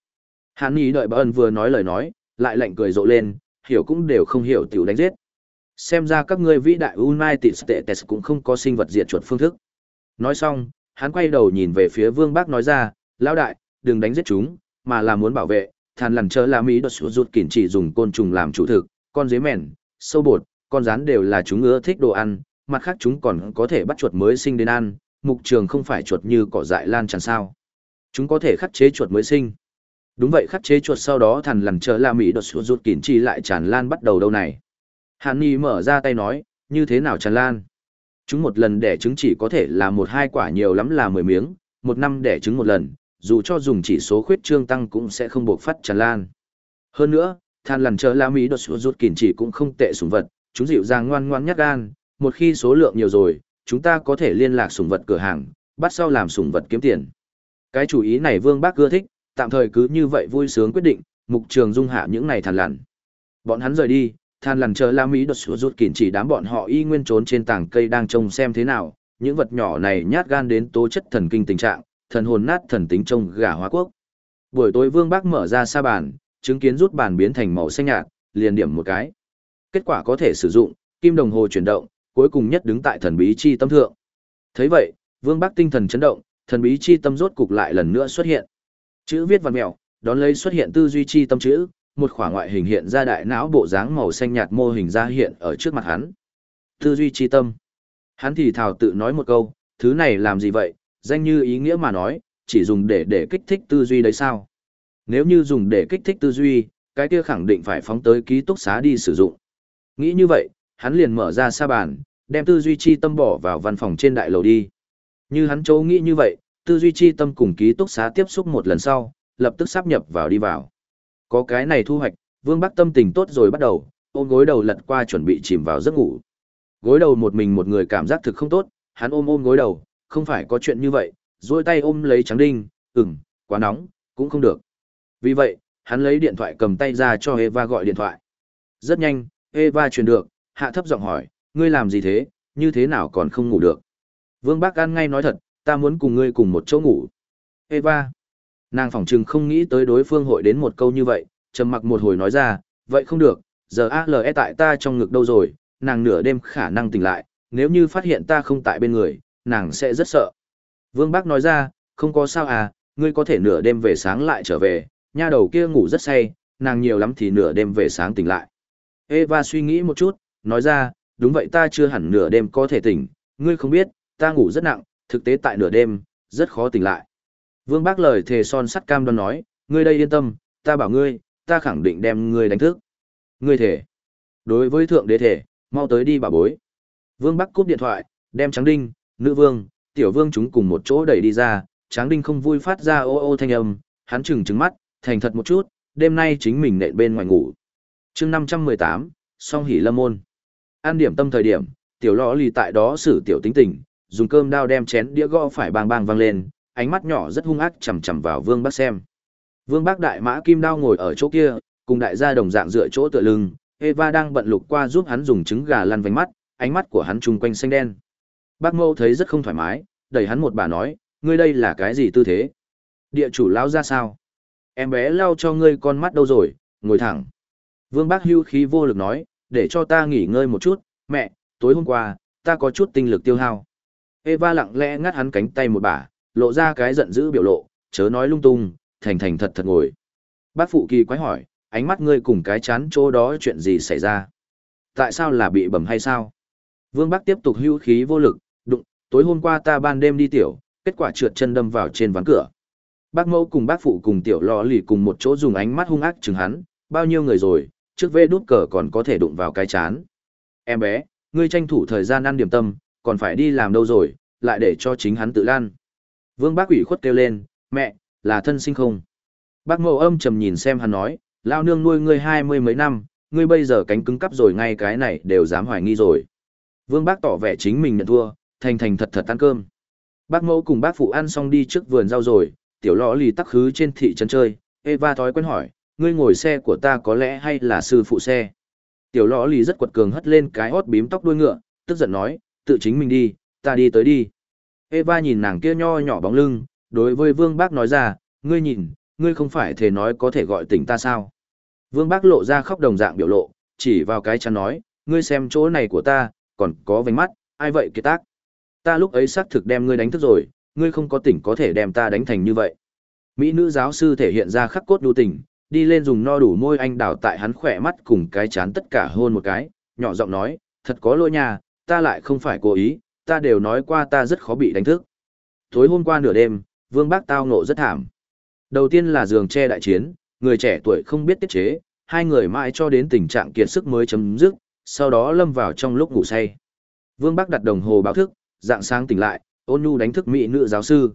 Hàn Nghị đợi Bảo vừa nói lời nói, lại lạnh cười rộ lên, hiểu cũng đều không hiểu tiểu đánh giết. Xem ra các ngươi vĩ đại United States cũng không có sinh vật diệt chuột phương thức. Nói xong, hắn quay đầu nhìn về phía Vương Bác nói ra, lão đại, đừng đánh giết chúng, mà là muốn bảo vệ, than lằn chớ là Mỹ đột sử rụt kỉn chỉ dùng côn trùng làm chủ thực, con dế mèn, sâu bột, con rắn đều là chúng ưa thích đồ ăn, mặt khác chúng còn có thể bắt chuột mới sinh đến ăn, mục trường không phải chuột như cỏ dại lan tràn sao. Chúng có thể khắc chế chuột mới sinh. Đúng vậy khắc chế chuột sau đó thằn lằn chờ la Mỹ đột sụt rụt kín chi lại tràn lan bắt đầu đâu này. Hàn Nhi mở ra tay nói, như thế nào tràn lan? Chúng một lần đẻ trứng chỉ có thể là một hai quả nhiều lắm là mười miếng, một năm đẻ trứng một lần, dù cho dùng chỉ số khuyết trương tăng cũng sẽ không buộc phát tràn lan. Hơn nữa, than lằn chờ la mỹ đột sụt rút kín chỉ cũng không tệ sủng vật, chúng dịu dàng ngoan ngoan nhát gan, một khi số lượng nhiều rồi, chúng ta có thể liên lạc sủng vật cửa hàng, bắt sau làm sủng vật kiếm tiền. Cái chủ ý này Vương Bác ưa thích, tạm thời cứ như vậy vui sướng quyết định, mục trường dung hạ những này than lằn. Bọn hắn rời đi, than lằn chờ la mỹ đột sửa rút kỉn chỉ đám bọn họ y nguyên trốn trên tảng cây đang trông xem thế nào, những vật nhỏ này nhát gan đến tố chất thần kinh tình trạng, thần hồn nát thần tính trông gà hóa quốc. Buổi tối Vương Bác mở ra sa bàn, chứng kiến rút bàn biến thành màu xanh nhạt, liền điểm một cái. Kết quả có thể sử dụng, kim đồng hồ chuyển động, cuối cùng nhất đứng tại thần bí chi tâm thượng. Thấy vậy, Vương Bác tinh thần chấn động, thần bí chi tâm rốt cục lại lần nữa xuất hiện. Chữ viết văn mèo, đón lấy xuất hiện tư duy chi tâm chữ, một khoảng ngoại hình hiện ra đại não bộ dáng màu xanh nhạt mô hình ra hiện ở trước mặt hắn. Tư duy chi tâm. Hắn thì thào tự nói một câu, thứ này làm gì vậy, danh như ý nghĩa mà nói, chỉ dùng để để kích thích tư duy đấy sao? Nếu như dùng để kích thích tư duy, cái kia khẳng định phải phóng tới ký túc xá đi sử dụng. Nghĩ như vậy, hắn liền mở ra sa bàn, đem tư duy chi tâm bỏ vào văn phòng trên đại lầu đi. Như hắn chỗ nghĩ như vậy, tư duy chi tâm cùng ký túc xá tiếp xúc một lần sau, lập tức sắp nhập vào đi vào. Có cái này thu hoạch, Vương Bắc tâm tình tốt rồi bắt đầu, ôm gối đầu lật qua chuẩn bị chìm vào giấc ngủ. Gối đầu một mình một người cảm giác thực không tốt, hắn ôm ôm gối đầu, không phải có chuyện như vậy, duỗi tay ôm lấy trắng đinh, ừm, quá nóng, cũng không được. Vì vậy, hắn lấy điện thoại cầm tay ra cho Eva gọi điện thoại. Rất nhanh, Eva truyền được, hạ thấp giọng hỏi, ngươi làm gì thế, như thế nào còn không ngủ được. Vương Bác An ngay nói thật, ta muốn cùng ngươi cùng một chỗ ngủ. Eva. Nàng phỏng chừng không nghĩ tới đối phương hội đến một câu như vậy, trầm mặc một hồi nói ra, vậy không được, giờ ALE tại ta trong ngực đâu rồi, nàng nửa đêm khả năng tỉnh lại, nếu như phát hiện ta không tại bên người, nàng sẽ rất sợ. Vương Bác nói ra, không có sao à, ngươi có thể nửa đêm về sáng lại trở về, nha đầu kia ngủ rất say, nàng nhiều lắm thì nửa đêm về sáng tỉnh lại. Eva suy nghĩ một chút, nói ra, đúng vậy ta chưa hẳn nửa đêm có thể tỉnh, ngươi không biết, ta ngủ rất nặng, thực tế tại nửa đêm, rất khó tỉnh lại. Vương Bác lời thề son sắt cam đoan nói, ngươi đây yên tâm, ta bảo ngươi, ta khẳng định đem ngươi đánh thức. Ngươi thể. Đối với thượng đế thể, mau tới đi bà bối. Vương Bắc cúp điện thoại, đem Tráng Đinh, Nữ Vương, Tiểu Vương chúng cùng một chỗ đẩy đi ra, Tráng Đinh không vui phát ra ô ô thanh âm, hắn trừng trừng mắt, thành thật một chút, đêm nay chính mình nện bên ngoài ngủ. chương 518, song hỉ lâm môn. An điểm tâm thời điểm, tiểu lọ lì tại đó xử tiểu tính tình, dùng cơm đao đem chén đĩa gõ phải bang bang vang lên, ánh mắt nhỏ rất hung ác chằm chằm vào Vương Bắc xem. Vương Bắc đại mã kim đao ngồi ở chỗ kia, cùng đại gia đồng dạng dựa chỗ tựa lưng, Eva đang bận lục qua giúp hắn dùng trứng gà lăn vành mắt, ánh mắt của hắn trung quanh xanh đen. Bác Mâu thấy rất không thoải mái, đẩy hắn một bà nói, ngươi đây là cái gì tư thế? Địa chủ lão ra sao? Em bé lau cho ngươi con mắt đâu rồi, ngồi thẳng. Vương Bác hưu khí vô lực nói, để cho ta nghỉ ngơi một chút, mẹ, tối hôm qua, ta có chút tinh lực tiêu hao. Eva lặng lẽ ngắt hắn cánh tay một bà, lộ ra cái giận dữ biểu lộ, chớ nói lung tung, thành thành thật thật ngồi. Bác phụ kỳ quái hỏi, ánh mắt ngươi cùng cái chán chỗ đó chuyện gì xảy ra? Tại sao là bị bầm hay sao? Vương Bắc tiếp tục hưu khí vô lực, đụng, tối hôm qua ta ban đêm đi tiểu, kết quả trượt chân đâm vào trên ván cửa. Bác mẫu cùng bác phụ cùng tiểu lò lì cùng một chỗ dùng ánh mắt hung ác chừng hắn, bao nhiêu người rồi, trước vê đút cờ còn có thể đụng vào cái chán. Em bé, ngươi tranh thủ thời gian ăn điểm tâm, còn phải đi làm đâu rồi, lại để cho chính hắn tự lan. Vương bác ủy khuất kêu lên, mẹ, là thân sinh không? Bác mẫu âm trầm nhìn xem hắn nói, lao nương nuôi ngươi hai mươi mấy năm, ngươi bây giờ cánh cứng cắp rồi ngay cái này đều dám hoài nghi rồi. Vương bác tỏ vẻ chính mình nhận thua, thành thành thật thật ăn cơm. Bác mẫu cùng bác phụ ăn xong đi trước vườn rau rồi, tiểu lọ lì tắc khứ trên thị trấn chơi, Eva thói quen hỏi, ngươi ngồi xe của ta có lẽ hay là sư phụ xe. Tiểu lọ lì rất quật cường hất lên cái hót bím tóc đuôi ngựa, tức giận nói, tự chính mình đi, ta đi tới đi. Eva nhìn nàng kia nho nhỏ bóng lưng, đối với vương bác nói ra, ngươi nhìn, ngươi không phải thể nói có thể gọi tỉnh ta sao. Vương bác lộ ra khóc đồng dạng biểu lộ, chỉ vào cái chắn nói, ngươi xem chỗ này của ta, còn có vánh mắt, ai vậy kia tác. Ta lúc ấy xác thực đem ngươi đánh thức rồi, ngươi không có tỉnh có thể đem ta đánh thành như vậy. Mỹ nữ giáo sư thể hiện ra khắc cốt đu tình, đi lên dùng no đủ môi anh đào tại hắn khỏe mắt cùng cái chán tất cả hôn một cái, nhỏ giọng nói, thật có lỗi nha, ta lại không phải cố ý, ta đều nói qua ta rất khó bị đánh thức. Tối hôm qua nửa đêm, vương bác tao ngộ rất thảm. Đầu tiên là giường che đại chiến, người trẻ tuổi không biết tiết chế, hai người mãi cho đến tình trạng kiệt sức mới chấm dứt, sau đó lâm vào trong lúc ngủ say. Vương Bắc đặt đồng hồ báo thức, dạng sáng tỉnh lại, ôn nhu đánh thức mỹ nữ giáo sư.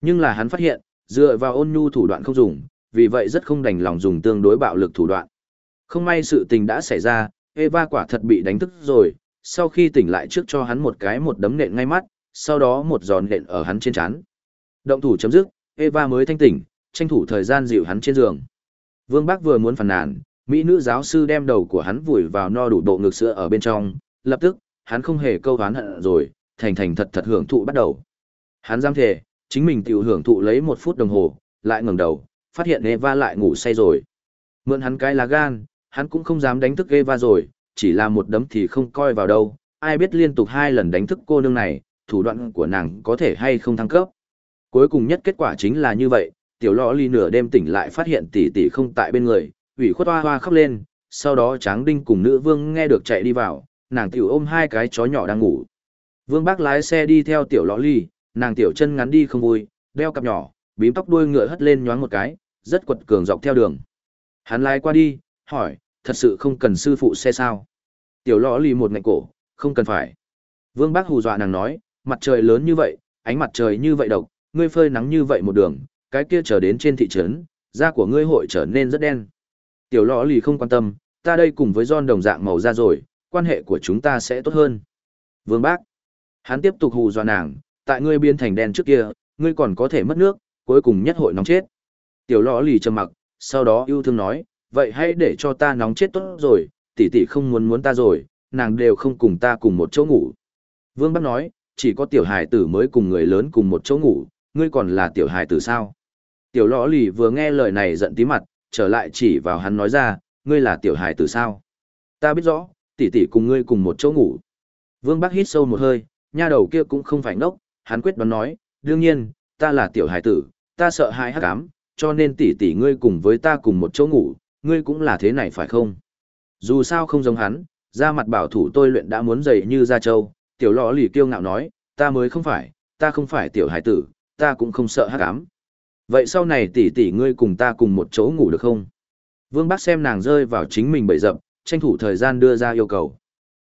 Nhưng là hắn phát hiện, dựa vào ôn nhu thủ đoạn không dùng, vì vậy rất không đành lòng dùng tương đối bạo lực thủ đoạn. Không may sự tình đã xảy ra, Eva quả thật bị đánh thức rồi, sau khi tỉnh lại trước cho hắn một cái một đấm nện ngay mắt, sau đó một giòn nện ở hắn trên trán. Động thủ chấm dứt, Eva mới thanh tỉnh, tranh thủ thời gian dịu hắn trên giường. Vương Bắc vừa muốn phản nàn, mỹ nữ giáo sư đem đầu của hắn vùi vào no đủ độ ngực sữa ở bên trong, lập tức, hắn không hề câu hán hận rồi, thành thành thật thật hưởng thụ bắt đầu. Hắn giam thề, chính mình tiểu hưởng thụ lấy một phút đồng hồ, lại ngẩng đầu, phát hiện Eva lại ngủ say rồi. Mượn hắn cái lá gan, hắn cũng không dám đánh thức Eva rồi, chỉ là một đấm thì không coi vào đâu, ai biết liên tục hai lần đánh thức cô nương này, thủ đoạn của nàng có thể hay không thăng cấp. Cuối cùng nhất kết quả chính là như vậy, tiểu lọ ly nửa đêm tỉnh lại phát hiện tỷ tỷ không tại bên người, ủy khuất hoa hoa khóc lên, sau đó tráng đinh cùng nữ vương nghe được chạy đi vào, nàng tiểu ôm hai cái chó nhỏ đang ngủ. Vương bác lái xe đi theo tiểu lọ ly, nàng tiểu chân ngắn đi không vui, đeo cặp nhỏ, bím tóc đuôi ngựa hất lên nhoáng một cái, rất quật cường dọc theo đường. Hắn lái qua đi, hỏi, thật sự không cần sư phụ xe sao? Tiểu lọ lì một ngạnh cổ, không cần phải. Vương bác hù dọa nàng nói, mặt trời lớn như vậy, ánh mặt trời như vậy độc, ngươi phơi nắng như vậy một đường, cái kia trở đến trên thị trấn, da của ngươi hội trở nên rất đen. Tiểu lọ lì không quan tâm, ta đây cùng với John đồng dạng màu da rồi, quan hệ của chúng ta sẽ tốt hơn. Vương Bác. Hắn tiếp tục hù dọa nàng, tại ngươi biến thành đen trước kia, ngươi còn có thể mất nước, cuối cùng nhất hội nóng chết. Tiểu lọ lì trầm mặc, sau đó yêu thương nói, vậy hãy để cho ta nóng chết tốt rồi, tỷ tỷ không muốn muốn ta rồi, nàng đều không cùng ta cùng một chỗ ngủ. Vương Bác nói, chỉ có tiểu hài tử mới cùng người lớn cùng một chỗ ngủ, ngươi còn là tiểu hài tử sao? Tiểu lõ lì vừa nghe lời này giận tí mặt, trở lại chỉ vào hắn nói ra, ngươi là tiểu hài tử sao? Ta biết rõ, tỷ tỷ cùng ngươi cùng một chỗ ngủ. Vương Bắc hít sâu một hơi, nha đầu kia cũng không phải ngốc, hắn quyết đoán nói, đương nhiên, ta là tiểu hài tử, ta sợ hai hắc ám, cho nên tỷ tỷ ngươi cùng với ta cùng một chỗ ngủ, ngươi cũng là thế này phải không? Dù sao không giống hắn, ra mặt bảo thủ tôi luyện đã muốn dày như gia châu, tiểu lọ lì kiêu ngạo nói, ta mới không phải, ta không phải tiểu hải tử, ta cũng không sợ hắc ám. Vậy sau này tỷ tỷ ngươi cùng ta cùng một chỗ ngủ được không? Vương Bác xem nàng rơi vào chính mình bậy dập, tranh thủ thời gian đưa ra yêu cầu.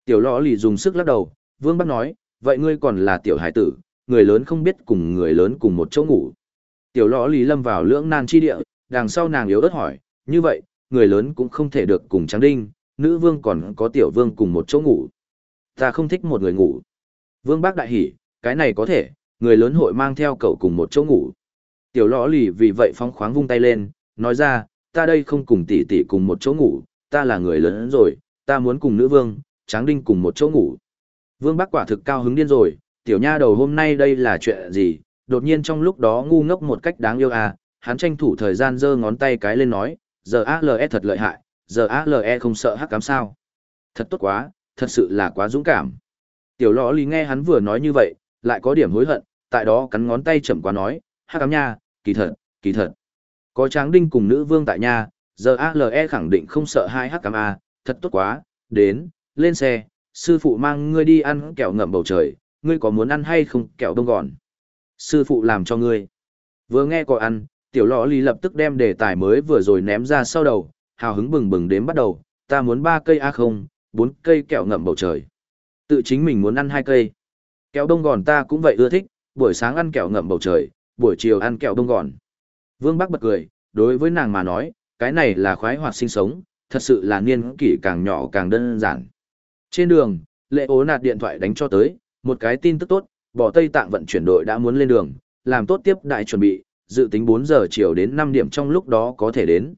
Tiểu lọ lì dùng sức lắc đầu, Vương Bác nói, vậy ngươi còn là tiểu hải tử, người lớn không biết cùng người lớn cùng một chỗ ngủ. Tiểu lọ lì lâm vào lưỡng nan chi địa, đằng sau nàng yếu ớt hỏi, như vậy, người lớn cũng không thể được cùng trắng đinh, nữ vương còn có tiểu vương cùng một chỗ ngủ. Ta không thích một người ngủ. Vương bác đại hỉ, cái này có thể, người lớn hội mang theo cậu cùng một chỗ ngủ. Tiểu lõ lì vì vậy phóng khoáng vung tay lên, nói ra, ta đây không cùng tỷ tỷ cùng một chỗ ngủ, ta là người lớn rồi, ta muốn cùng nữ vương, tráng đinh cùng một chỗ ngủ. Vương bác quả thực cao hứng điên rồi, tiểu nha đầu hôm nay đây là chuyện gì, đột nhiên trong lúc đó ngu ngốc một cách đáng yêu à, hắn tranh thủ thời gian giơ ngón tay cái lên nói, giờ ALS thật lợi hại, giờ ALE không sợ hắc cám sao. Thật tốt quá, thật sự là quá dũng cảm. Tiểu lõ lý nghe hắn vừa nói như vậy, lại có điểm hối hận, tại đó cắn ngón tay chậm quá nói, hắc cám nha, kỳ thật, kỳ thật. Có tráng đinh cùng nữ vương tại nhà, giờ ALE khẳng định không sợ hai hắc cám A, thật tốt quá, đến, lên xe, sư phụ mang ngươi đi ăn kẹo ngậm bầu trời, ngươi có muốn ăn hay không kẹo đông gòn. Sư phụ làm cho ngươi. Vừa nghe có ăn, tiểu lọ lì lập tức đem đề tài mới vừa rồi ném ra sau đầu, hào hứng bừng bừng đếm bắt đầu, ta muốn ba cây A không, bốn cây kẹo ngậm bầu trời. Tự chính mình muốn ăn hai cây. Kẹo đông gòn ta cũng vậy ưa thích, buổi sáng ăn kẹo ngậm bầu trời, buổi chiều ăn kẹo đông gòn. Vương Bắc bật cười, đối với nàng mà nói, cái này là khoái hoạt sinh sống, thật sự là niên kỷ càng nhỏ càng đơn giản. Trên đường, lệ ố nạt điện thoại đánh cho tới, một cái tin tức tốt, bỏ Tây Tạng vận chuyển đội đã muốn lên đường, làm tốt tiếp đại chuẩn bị, dự tính 4 giờ chiều đến 5 điểm trong lúc đó có thể đến.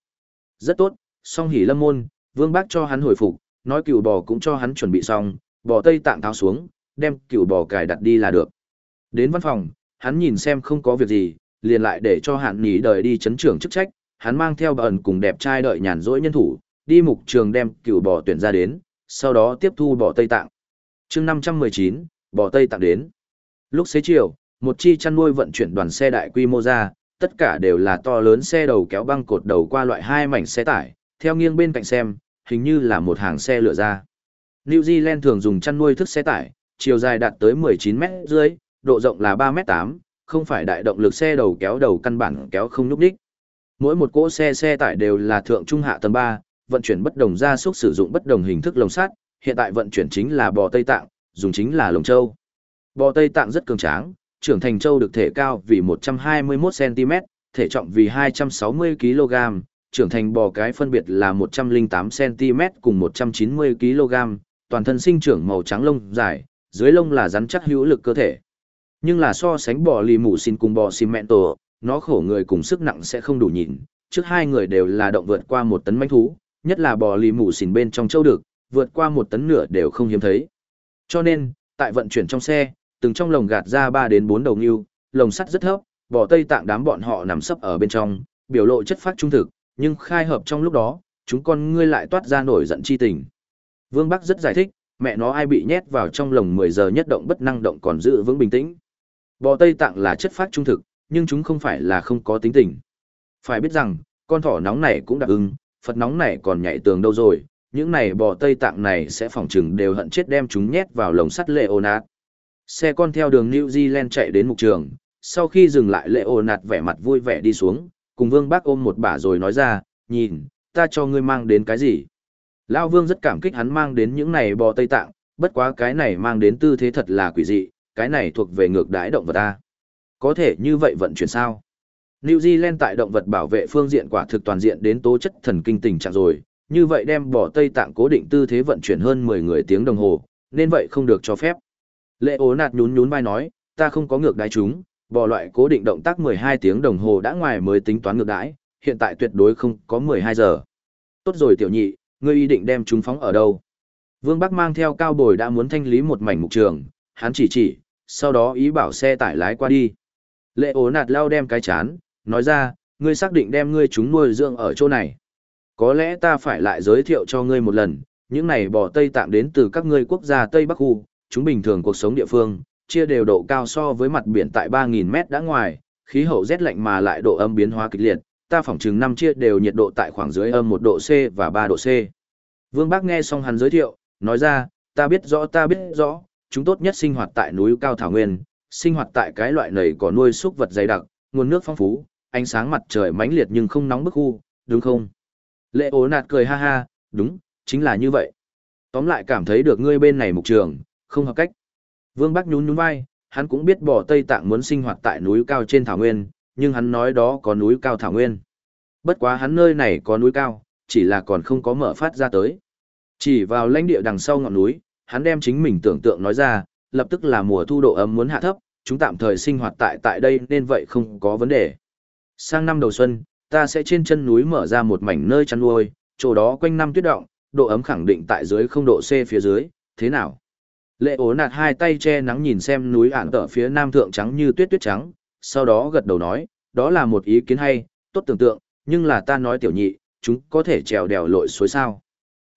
Rất tốt, song hỉ lâm môn, vương bác cho hắn hồi phục, nói cựu bò cũng cho hắn chuẩn bị xong, bò Tây Tạng tháo xuống, đem cựu bò cài đặt đi là được. Đến văn phòng, hắn nhìn xem không có việc gì, liền lại để cho hạn nghỉ đợi đi chấn trưởng chức trách, hắn mang theo bà ẩn cùng đẹp trai đợi nhàn rỗi nhân thủ, đi mục trường đem cựu bò tuyển ra đến, sau đó tiếp thu bò Tây Tạng. chương 519, bò Tây Tạng đến. Lúc xế chiều, một chi chăn nuôi vận chuyển đoàn xe đại quy mô ra, tất cả đều là to lớn xe đầu kéo băng cột đầu qua loại hai mảnh xe tải, theo nghiêng bên cạnh xem, hình như là một hàng xe lửa ra. New Zealand thường dùng chăn nuôi thức xe tải, chiều dài đạt tới 19 mét dưới, độ rộng là 3 mét 8, không phải đại động lực xe đầu kéo đầu căn bản kéo không núp đích. Mỗi một cỗ xe xe tải đều là thượng trung hạ tầng 3, vận chuyển bất đồng gia súc sử dụng bất đồng hình thức lồng sắt, hiện tại vận chuyển chính là bò Tây Tạng, dùng chính là lồng châu. Bò Tây Tạng rất cường tráng, trưởng thành châu được thể cao vì 121cm, thể trọng vì 260kg, trưởng thành bò cái phân biệt là 108cm cùng 190kg, toàn thân sinh trưởng màu trắng lông dài, dưới lông là rắn chắc hữu lực cơ thể. Nhưng là so sánh bò lì mù xin cùng bò cimento, nó khổ người cùng sức nặng sẽ không đủ nhìn, trước hai người đều là động vượt qua một tấn manh thú, nhất là bò lì mù xin bên trong châu được, vượt qua một tấn nửa đều không hiếm thấy. Cho nên, tại vận chuyển trong xe, từng trong lồng gạt ra 3 đến 4 đầu ngưu, lồng sắt rất thấp, bò Tây Tạng đám bọn họ nằm sấp ở bên trong, biểu lộ chất phát trung thực, nhưng khai hợp trong lúc đó, chúng con ngươi lại toát ra nổi giận chi tình. Vương Bắc rất giải thích, mẹ nó ai bị nhét vào trong lồng 10 giờ nhất động bất năng động còn giữ vững bình tĩnh. Bò Tây Tạng là chất phát trung thực, nhưng chúng không phải là không có tính tình. Phải biết rằng, con thỏ nóng này cũng đã ưng, Phật nóng này còn nhảy tường đâu rồi, những này bò Tây Tạng này sẽ phòng chừng đều hận chết đem chúng nhét vào lồng sắt lệ. Xe con theo đường New Zealand chạy đến mục trường, sau khi dừng lại lệ ồn ạt vẻ mặt vui vẻ đi xuống, cùng Vương Bác ôm một bả rồi nói ra, nhìn, ta cho ngươi mang đến cái gì. Lao Vương rất cảm kích hắn mang đến những này bò Tây Tạng, bất quá cái này mang đến tư thế thật là quỷ dị, cái này thuộc về ngược đái động vật ta. Có thể như vậy vận chuyển sao? New Zealand tại động vật bảo vệ phương diện quả thực toàn diện đến tố chất thần kinh tình trạng rồi, như vậy đem bò Tây Tạng cố định tư thế vận chuyển hơn 10 người tiếng đồng hồ, nên vậy không được cho phép. Lệ ố nạt nhún nhún vai nói, ta không có ngược đái chúng, bỏ loại cố định động tác 12 tiếng đồng hồ đã ngoài mới tính toán ngược đãi, hiện tại tuyệt đối không có 12 giờ. Tốt rồi tiểu nhị, ngươi ý định đem chúng phóng ở đâu? Vương Bắc mang theo cao bồi đã muốn thanh lý một mảnh mục trường, hắn chỉ chỉ, sau đó ý bảo xe tải lái qua đi. Lệ ố nạt lao đem cái chán, nói ra, ngươi xác định đem ngươi chúng nuôi dưỡng ở chỗ này. Có lẽ ta phải lại giới thiệu cho ngươi một lần, những này bò Tây Tạng đến từ các ngươi quốc gia Tây Bắc khu, chúng bình thường cuộc sống địa phương, chia đều độ cao so với mặt biển tại 3.000 mét đã ngoài, khí hậu rét lạnh mà lại độ âm biến hóa kịch liệt, ta phỏng chừng năm chia đều nhiệt độ tại khoảng dưới âm 1 độ C và 3 độ C. Vương Bác nghe xong hắn giới thiệu, nói ra, ta biết rõ ta biết rõ, chúng tốt nhất sinh hoạt tại núi cao thảo nguyên, sinh hoạt tại cái loại nầy có nuôi súc vật dày đặc, nguồn nước phong phú, ánh sáng mặt trời mãnh liệt nhưng không nóng bức khu, đúng không? Lệ ố nạt cười ha ha, đúng, chính là như vậy. Tóm lại cảm thấy được ngươi bên này mục trường, không hợp cách. Vương Bắc nhún nhún vai, hắn cũng biết bỏ Tây Tạng muốn sinh hoạt tại núi cao trên thảo nguyên, nhưng hắn nói đó có núi cao thảo nguyên. Bất quá hắn nơi này có núi cao, chỉ là còn không có mở phát ra tới. Chỉ vào lãnh địa đằng sau ngọn núi, hắn đem chính mình tưởng tượng nói ra, lập tức là mùa thu độ ấm muốn hạ thấp, chúng tạm thời sinh hoạt tại tại đây nên vậy không có vấn đề. Sang năm đầu xuân, ta sẽ trên chân núi mở ra một mảnh nơi chăn nuôi, chỗ đó quanh năm tuyết động, độ ấm khẳng định tại dưới không độ C phía dưới, thế nào? Lệ ố nạt hai tay che nắng nhìn xem núi ản tở phía nam thượng trắng như tuyết tuyết trắng, sau đó gật đầu nói, đó là một ý kiến hay, tốt tưởng tượng, nhưng là ta nói tiểu nhị, chúng có thể trèo đèo lội suối sao.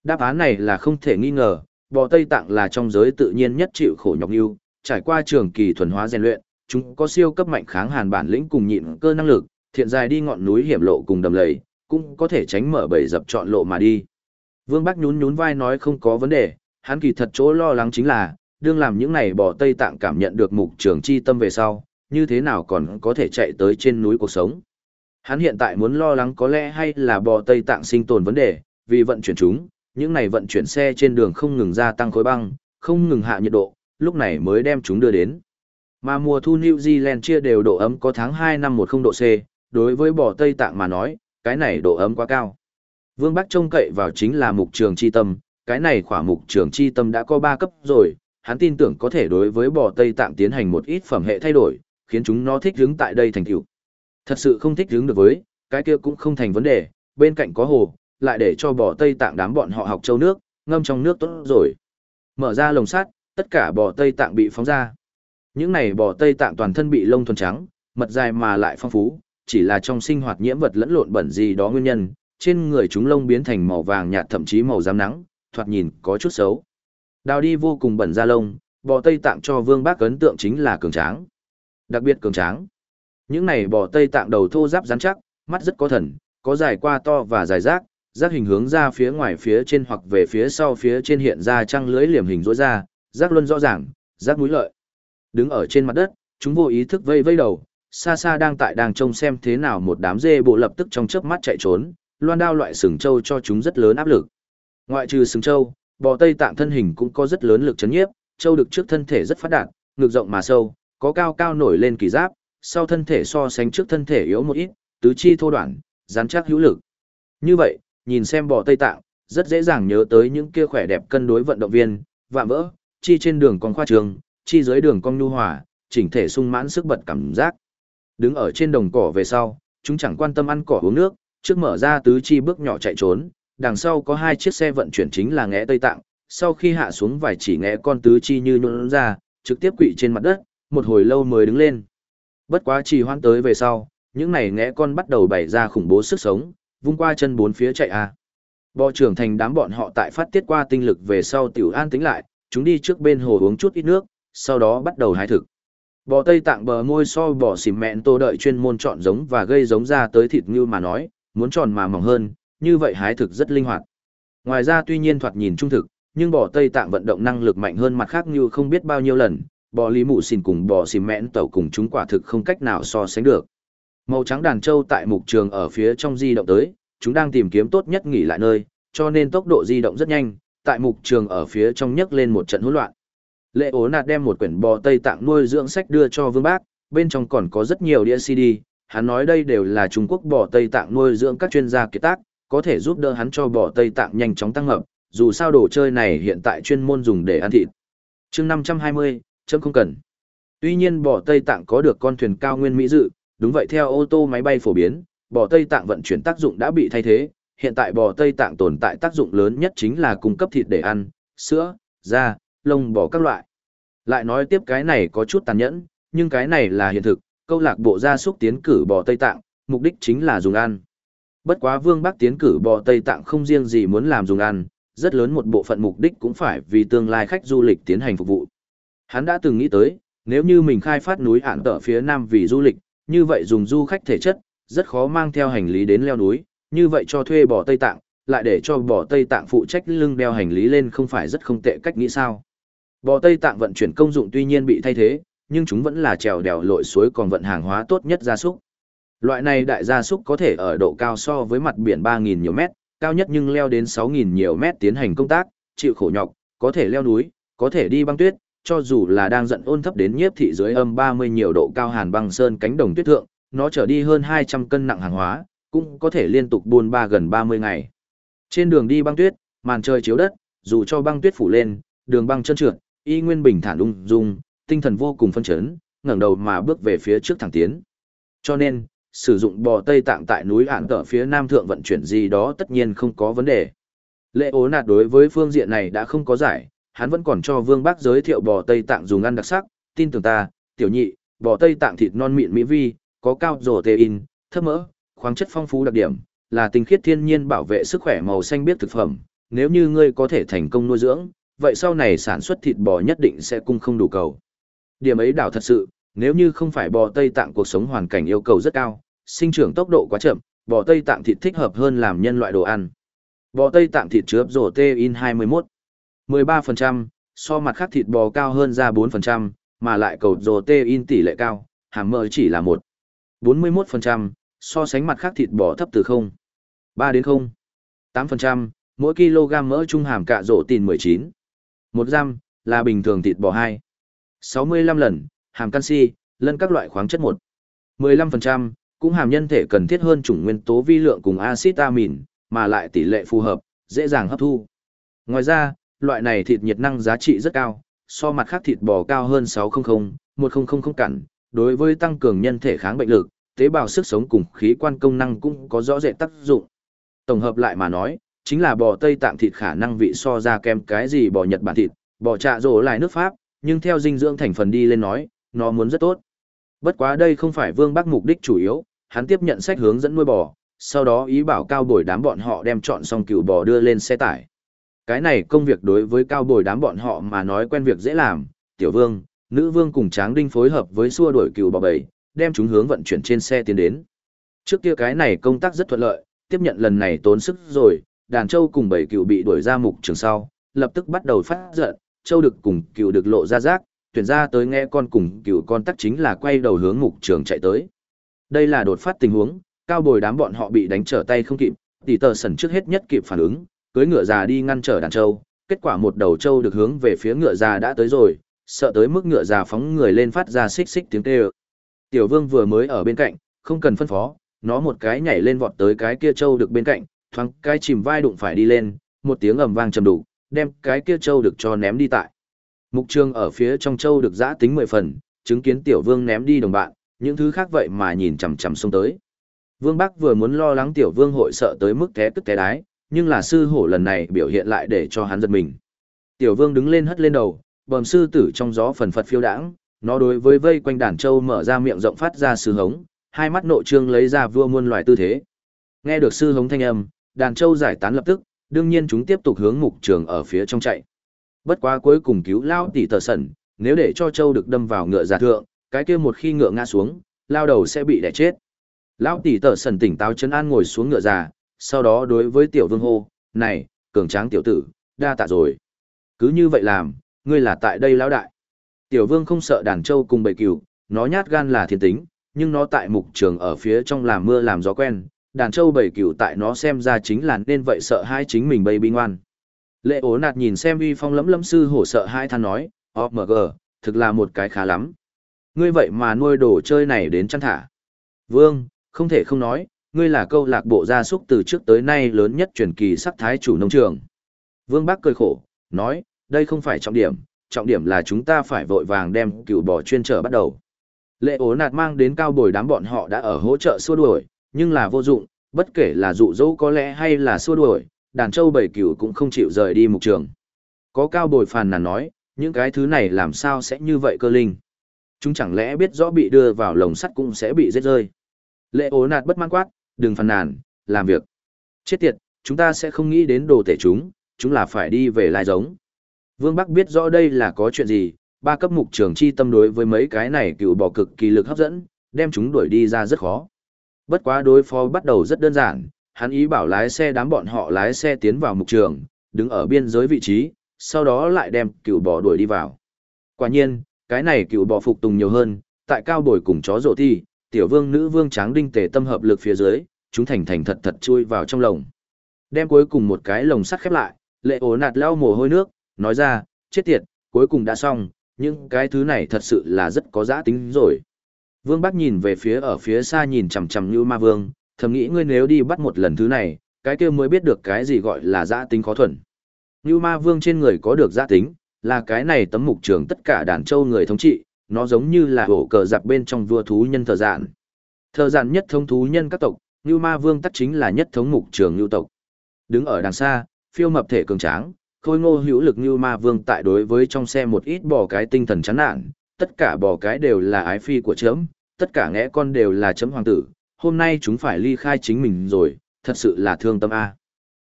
Đáp án này là không thể nghi ngờ, bò Tây Tạng là trong giới tự nhiên nhất chịu khổ nhọc yêu, trải qua trường kỳ thuần hóa rèn luyện, chúng có siêu cấp mạnh kháng hàn bản lĩnh cùng nhịn cơ năng lực, thiện dài đi ngọn núi hiểm lộ cùng đầm lầy, cũng có thể tránh mở bầy dập chọn lộ mà đi. Vương Bắc nhún nhún vai nói không có vấn đề, hắn kỳ thật chỗ lo lắng chính là, đương làm những này bò Tây Tạng cảm nhận được mục trường chi tâm về sau, như thế nào còn có thể chạy tới trên núi cuộc sống. Hắn hiện tại muốn lo lắng có lẽ hay là bò Tây Tạng sinh tồn vấn đề, vì vận chuyển chúng, những này vận chuyển xe trên đường không ngừng gia tăng khối băng, không ngừng hạ nhiệt độ, lúc này mới đem chúng đưa đến. Mà mùa thu New Zealand chia đều độ ấm có tháng 2 năm 10 độ C, đối với bò Tây Tạng mà nói, cái này độ ấm quá cao. Vương Bắc trông cậy vào chính là mục trường chi tâm, cái này khỏa mục trường chi tâm đã có 3 cấp rồi, hắn tin tưởng có thể đối với bò Tây Tạng tiến hành một ít phẩm hệ thay đổi, khiến chúng nó thích hướng tại đây thành tựu. Thật sự không thích hướng được với, cái kia cũng không thành vấn đề, bên cạnh có hồ, lại để cho bò Tây Tạng đám bọn họ học châu nước, ngâm trong nước tốt rồi. Mở ra lồng sắt, tất cả bò Tây Tạng bị phóng ra. Những này bò Tây Tạng toàn thân bị lông thuần trắng, mật dài mà lại phong phú, chỉ là trong sinh hoạt nhiễm vật lẫn lộn bẩn gì đó nguyên nhân, trên người chúng lông biến thành màu vàng nhạt thậm chí màu giám nắng, thoạt nhìn có chút xấu. Đào đi vô cùng bẩn da lông, bò Tây Tạng cho Vương Bác ấn tượng chính là cường tráng. Đặc biệt cường tráng. Những này bò Tây Tạng đầu thô giáp rắn chắc, mắt rất có thần, có dài qua to và dài rác, rác hình hướng ra phía ngoài phía trên hoặc về phía sau phía trên hiện ra trăng lưới liềm hình rỗi ra, rác luân rõ ràng, rác mũi lợi. Đứng ở trên mặt đất, chúng vô ý thức vây vây đầu, xa xa đang tại đang trông xem thế nào một đám dê bộ lập tức trong chớp mắt chạy trốn, loan đao loại sừng trâu cho chúng rất lớn áp lực. Ngoại trừ sừng trâu, bò Tây Tạng thân hình cũng có rất lớn lực chấn nhiếp, trâu được trước thân thể rất phát đạt, ngực rộng mà sâu, có cao cao nổi lên kỳ giáp, sau thân thể so sánh trước thân thể yếu một ít, tứ chi thô đoạn, rắn chắc hữu lực. Như vậy, nhìn xem bò Tây Tạng, rất dễ dàng nhớ tới những kia khỏe đẹp cân đối vận động viên, vạm vỡ, chi trên đường con khoa trường, chi dưới đường con nhu hòa, chỉnh thể sung mãn sức bật cảm giác. Đứng ở trên đồng cỏ về sau, chúng chẳng quan tâm ăn cỏ uống nước, trước mở ra tứ chi bước nhỏ chạy trốn, đằng sau có hai chiếc xe vận chuyển chính là ngẽ Tây Tạng, sau khi hạ xuống vài chỉ ngẽ con tứ chi như nhuận ra, trực tiếp quỵ trên mặt đất, một hồi lâu mới đứng lên. Bất quá trì hoãn tới về sau, những này ngẽ con bắt đầu bày ra khủng bố sức sống, vung qua chân bốn phía chạy a. À. Bò trưởng thành đám bọn họ tại phát tiết qua tinh lực về sau tiểu an tính lại, chúng đi trước bên hồ uống chút ít nước, sau đó bắt đầu hái thực. Bò Tây Tạng bờ môi so bò xỉm mẹn tô đợi chuyên môn chọn giống và gây giống ra tới thịt như mà nói, muốn tròn mà mỏng hơn, như vậy hái thực rất linh hoạt. Ngoài ra tuy nhiên thoạt nhìn trung thực, nhưng bò Tây Tạng vận động năng lực mạnh hơn mặt khác như không biết bao nhiêu lần, bò lý mụ xìn cùng bò xìm mẽn tẩu cùng chúng quả thực không cách nào so sánh được. Màu trắng đàn trâu tại mục trường ở phía trong di động tới, chúng đang tìm kiếm tốt nhất nghỉ lại nơi, cho nên tốc độ di động rất nhanh, tại mục trường ở phía trong nhấc lên một trận hỗn loạn. Lệ ố nạt đem một quyển bò Tây Tạng nuôi dưỡng sách đưa cho Vương Bác, bên trong còn có rất nhiều đĩa CD, hắn nói đây đều là Trung Quốc bò Tây Tạng nuôi dưỡng các chuyên gia kiệt tác, có thể giúp đỡ hắn cho bò Tây Tạng nhanh chóng tăng hợp, dù sao đồ chơi này hiện tại chuyên môn dùng để ăn thịt. chương 520, chấm không cần. Tuy nhiên bò Tây Tạng có được con thuyền cao nguyên Mỹ dự, đúng vậy theo ô tô máy bay phổ biến, bò Tây Tạng vận chuyển tác dụng đã bị thay thế, hiện tại bò Tây Tạng tồn tại tác dụng lớn nhất chính là cung cấp thịt để ăn, sữa, da, lông bò các loại. Lại nói tiếp cái này có chút tàn nhẫn, nhưng cái này là hiện thực, câu lạc bộ gia súc tiến cử bò Tây Tạng, mục đích chính là dùng ăn. Bất quá Vương Bắc tiến cử bò Tây Tạng không riêng gì muốn làm dùng ăn, rất lớn một bộ phận mục đích cũng phải vì tương lai khách du lịch tiến hành phục vụ. Hắn đã từng nghĩ tới, nếu như mình khai phát núi ản tở phía nam vì du lịch, như vậy dùng du khách thể chất, rất khó mang theo hành lý đến leo núi, như vậy cho thuê bò Tây Tạng, lại để cho bò Tây Tạng phụ trách lưng đeo hành lý lên không phải rất không tệ cách nghĩ sao. Bò Tây Tạng vận chuyển công dụng tuy nhiên bị thay thế, nhưng chúng vẫn là trèo đèo lội suối còn vận hàng hóa tốt nhất gia súc. Loại này đại gia súc có thể ở độ cao so với mặt biển 3.000 nhiều mét, cao nhất nhưng leo đến 6.000 nhiều mét tiến hành công tác, chịu khổ nhọc, có thể leo núi, có thể đi băng tuyết, cho dù là đang giận ôn thấp đến nhiếp thị dưới âm 30 nhiều độ cao hàn băng sơn cánh đồng tuyết thượng, nó trở đi hơn 200 cân nặng hàng hóa, cũng có thể liên tục buôn ba gần 30 ngày. Trên đường đi băng tuyết, màn trời chiếu đất, dù cho băng tuyết phủ lên, đường băng chân trượt, y nguyên bình thản ung dung, tinh thần vô cùng phân chấn, ngẩng đầu mà bước về phía trước thẳng tiến. Cho nên, sử dụng bò Tây Tạng tại núi Ản Tở phía nam thượng vận chuyển gì đó tất nhiên không có vấn đề. Lệ ố nạt đối với phương diện này đã không có giải, hắn vẫn còn cho Vương Bác giới thiệu bò Tây Tạng dùng ăn đặc sắc, tin tưởng ta, tiểu nhị, bò Tây Tạng thịt non mịn mỹ vi, có cao protein, thấp mỡ, khoáng chất phong phú đặc điểm, là tinh khiết thiên nhiên bảo vệ sức khỏe màu xanh biết thực phẩm, nếu như ngươi có thể thành công nuôi dưỡng, vậy sau này sản xuất thịt bò nhất định sẽ cung không đủ cầu. Điểm ấy đảo thật sự, nếu như không phải bò Tây Tạng cuộc sống hoàn cảnh yêu cầu rất cao, sinh trưởng tốc độ quá chậm, bò Tây Tạng thịt thích hợp hơn làm nhân loại đồ ăn. Bò Tây Tạng thịt chứa protein 21, 13%, so mặt khác thịt bò cao hơn ra 4%, mà lại cầu protein tỷ lệ cao, hàm mỡ chỉ là 1, 41%, so sánh mặt khác thịt bò thấp từ 0, 3 đến 0, 8%, mỗi kg mỡ trung hàm cạ rổ tìn 19. 1 gram là bình thường thịt bò 2. 65 lần, hàm canxi, lẫn các loại khoáng chất 1. 15%, cũng hàm nhân thể cần thiết hơn chủng nguyên tố vi lượng cùng axit amin, mà lại tỷ lệ phù hợp, dễ dàng hấp thu. Ngoài ra, loại này thịt nhiệt năng giá trị rất cao, so mặt khác thịt bò cao hơn 600, 1000 cặn, đối với tăng cường nhân thể kháng bệnh lực, tế bào sức sống cùng khí quan công năng cũng có rõ rệt tác dụng. Tổng hợp lại mà nói, chính là bò Tây Tạng thịt khả năng vị so ra kem cái gì bò Nhật Bản thịt, bò trạ rổ lại nước Pháp, nhưng theo dinh dưỡng thành phần đi lên nói, nó muốn rất tốt. Bất quá đây không phải Vương Bắc mục đích chủ yếu, hắn tiếp nhận sách hướng dẫn nuôi bò, sau đó ý bảo cao bồi đám bọn họ đem chọn xong cừu bò đưa lên xe tải. Cái này công việc đối với cao bồi đám bọn họ mà nói quen việc dễ làm, tiểu vương, nữ vương cùng tráng đinh phối hợp với xua đuổi cừu bò bầy, đem chúng hướng vận chuyển trên xe tiến đến. Trước kia cái này công tác rất thuận lợi, tiếp nhận lần này tốn sức rồi, đàn châu cùng bầy cừu bị đuổi ra mục trường sau, lập tức bắt đầu phát giận, châu được cùng cừu được lộ ra rác, tuyển ra tới nghe con cùng cựu con tắc chính là quay đầu hướng mục trường chạy tới. Đây là đột phát tình huống, cao bồi đám bọn họ bị đánh trở tay không kịp, tỷ tờ sẩn trước hết nhất kịp phản ứng, cưới ngựa già đi ngăn trở đàn trâu. kết quả một đầu trâu được hướng về phía ngựa già đã tới rồi, sợ tới mức ngựa già phóng người lên phát ra xích xích tiếng kêu. Tiểu vương vừa mới ở bên cạnh, không cần phân phó, nó một cái nhảy lên vọt tới cái kia trâu được bên cạnh, thoáng cái chìm vai đụng phải đi lên, một tiếng ầm vang trầm đủ, đem cái kia trâu được cho ném đi tại. Mục trường ở phía trong châu được giã tính mười phần, chứng kiến tiểu vương ném đi đồng bạn, những thứ khác vậy mà nhìn chằm chằm xông tới. Vương Bắc vừa muốn lo lắng tiểu vương hội sợ tới mức té tức té đái, nhưng là sư hổ lần này biểu hiện lại để cho hắn giật mình. Tiểu vương đứng lên hất lên đầu, bầm sư tử trong gió phần phật phiêu đãng, nó đối với vây quanh đàn châu mở ra miệng rộng phát ra sư hống, hai mắt nội trương lấy ra vua muôn loài tư thế. Nghe được sư hống thanh âm, đàn châu giải tán lập tức, đương nhiên chúng tiếp tục hướng mục trường ở phía trong chạy. Bất quá cuối cùng cứu lao tỷ tờ sẩn, nếu để cho châu được đâm vào ngựa giả thượng, cái kia một khi ngựa ngã xuống, lao đầu sẽ bị đẻ chết. Lão tỷ tờ sẩn tỉnh táo chân an ngồi xuống ngựa già, sau đó đối với tiểu vương hô, này, cường tráng tiểu tử, đa tạ rồi. Cứ như vậy làm, ngươi là tại đây lão đại. Tiểu vương không sợ đàn trâu cùng bầy cừu, nó nhát gan là thiên tính, nhưng nó tại mục trường ở phía trong làm mưa làm gió quen, đàn trâu bầy cừu tại nó xem ra chính là nên vậy sợ hai chính mình bầy binh ngoan. Lệ ố nạt nhìn xem uy phong lẫm lấm sư hổ sợ hai than nói, OMG, thực là một cái khá lắm. Ngươi vậy mà nuôi đồ chơi này đến chăn thả. Vương, không thể không nói, ngươi là câu lạc bộ gia súc từ trước tới nay lớn nhất truyền kỳ sắc thái chủ nông trường. Vương Bắc cười khổ, nói, đây không phải trọng điểm, trọng điểm là chúng ta phải vội vàng đem cựu bò chuyên trở bắt đầu. Lệ ố nạt mang đến cao bồi đám bọn họ đã ở hỗ trợ xua đuổi, nhưng là vô dụng, bất kể là dụ dỗ có lẽ hay là xua đuổi, đàn châu bảy cửu cũng không chịu rời đi mục trường. Có cao bồi phàn nàn nói, những cái thứ này làm sao sẽ như vậy cơ linh. Chúng chẳng lẽ biết rõ bị đưa vào lồng sắt cũng sẽ bị giết rơi. Lệ ố nạt bất mãn quát, đừng phàn nàn, làm việc. Chết tiệt, chúng ta sẽ không nghĩ đến đồ tể chúng, chúng là phải đi về lai giống. Vương Bắc biết rõ đây là có chuyện gì, ba cấp mục trường chi tâm đối với mấy cái này cựu bỏ cực kỳ lực hấp dẫn, đem chúng đuổi đi ra rất khó. Bất quá đối phó bắt đầu rất đơn giản, hắn ý bảo lái xe đám bọn họ lái xe tiến vào mục trường, đứng ở biên giới vị trí, sau đó lại đem cựu bò đuổi đi vào. Quả nhiên, cái này cựu bò phục tùng nhiều hơn, tại cao bồi cùng chó rộ thi, tiểu vương nữ vương tráng đinh tề tâm hợp lực phía dưới, chúng thành thành thật thật chui vào trong lồng. Đem cuối cùng một cái lồng sắt khép lại, lệ ố nạt lau mồ hôi nước, nói ra, chết tiệt, cuối cùng đã xong, nhưng cái thứ này thật sự là rất có giá tính rồi. Vương Bắc nhìn về phía ở phía xa nhìn chằm chằm như ma vương, thầm nghĩ ngươi nếu đi bắt một lần thứ này, cái kia mới biết được cái gì gọi là giã tính khó thuần. Như ma vương trên người có được giã tính, là cái này tấm mục trường tất cả đàn châu người thống trị, nó giống như là hổ cờ giặc bên trong vua thú nhân thờ giản. Thờ giản nhất thống thú nhân các tộc, như ma vương tắc chính là nhất thống mục trường như tộc. Đứng ở đằng xa, phiêu mập thể cường tráng, khôi ngô hữu lực như ma vương tại đối với trong xe một ít bò cái tinh thần chán nản, tất cả bò cái đều là ái phi của chấm, tất cả ngẽ con đều là chấm hoàng tử, hôm nay chúng phải ly khai chính mình rồi, thật sự là thương tâm a.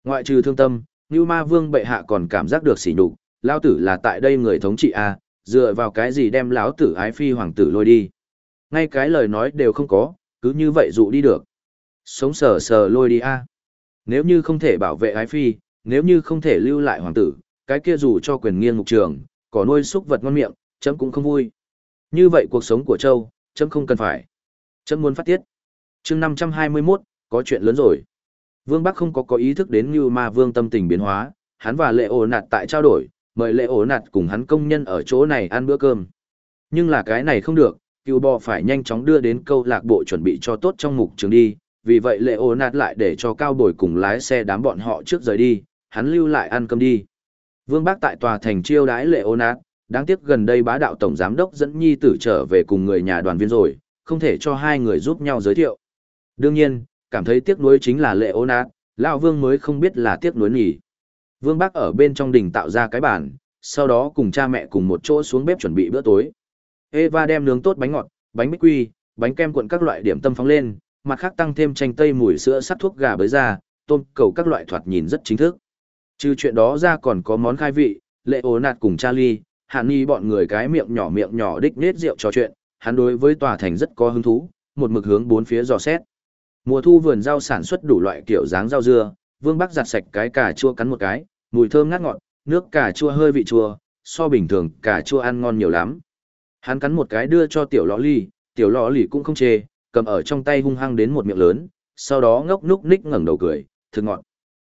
Ngoại trừ thương tâm, như ma vương bệ hạ còn cảm giác được sỉ nhục, Lão tử là tại đây người thống trị a, dựa vào cái gì đem lão tử ái phi hoàng tử lôi đi. Ngay cái lời nói đều không có, cứ như vậy dụ đi được. Sống sờ sờ lôi đi a. Nếu như không thể bảo vệ ái phi, nếu như không thể lưu lại hoàng tử, cái kia dù cho quyền nghiêng mục trường, có nuôi súc vật ngon miệng, chấm cũng không vui. Như vậy cuộc sống của châu, chấm không cần phải. Chấm muốn phát tiết chương 521, có chuyện lớn rồi. Vương Bắc không có có ý thức đến như ma vương tâm tình biến hóa, hắn và lệ ổ nạt tại trao đổi, mời lệ ổ nạt cùng hắn công nhân ở chỗ này ăn bữa cơm. Nhưng là cái này không được, cựu bò phải nhanh chóng đưa đến câu lạc bộ chuẩn bị cho tốt trong mục trường đi, vì vậy lệ ổ nạt lại để cho cao bồi cùng lái xe đám bọn họ trước rời đi, hắn lưu lại ăn cơm đi. Vương Bắc tại tòa thành chiêu đái lệ ổ nạt, đáng tiếc gần đây bá đạo tổng giám đốc dẫn nhi tử trở về cùng người nhà đoàn viên rồi, không thể cho hai người giúp nhau giới thiệu. Đương nhiên, cảm thấy tiếc nuối chính là lệ ổ nát, lão vương mới không biết là tiếc nuối nhỉ. Vương Bác ở bên trong đình tạo ra cái bàn, sau đó cùng cha mẹ cùng một chỗ xuống bếp chuẩn bị bữa tối. Eva đem nướng tốt bánh ngọt, bánh bích quy, bánh kem cuộn các loại điểm tâm phóng lên, mặt khác tăng thêm chanh tây mùi sữa sắt thuốc gà bới ra, tôm cầu các loại thoạt nhìn rất chính thức. Trừ chuyện đó ra còn có món khai vị, lệ ố nạt cùng Charlie, hạn nghi bọn người cái miệng nhỏ miệng nhỏ đích nết rượu trò chuyện, hắn đối với tòa thành rất có hứng thú, một mực hướng bốn phía dò xét. Mùa thu vườn rau sản xuất đủ loại kiểu dáng rau dưa, Vương Bắc giặt sạch cái cà chua cắn một cái, mùi thơm ngát ngọt, nước cà chua hơi vị chua, so bình thường cà chua ăn ngon nhiều lắm. Hắn cắn một cái đưa cho tiểu lọ ly, tiểu lọ lì cũng không chê, cầm ở trong tay hung hăng đến một miệng lớn, sau đó ngốc núc ních ngẩng đầu cười, thực ngọt.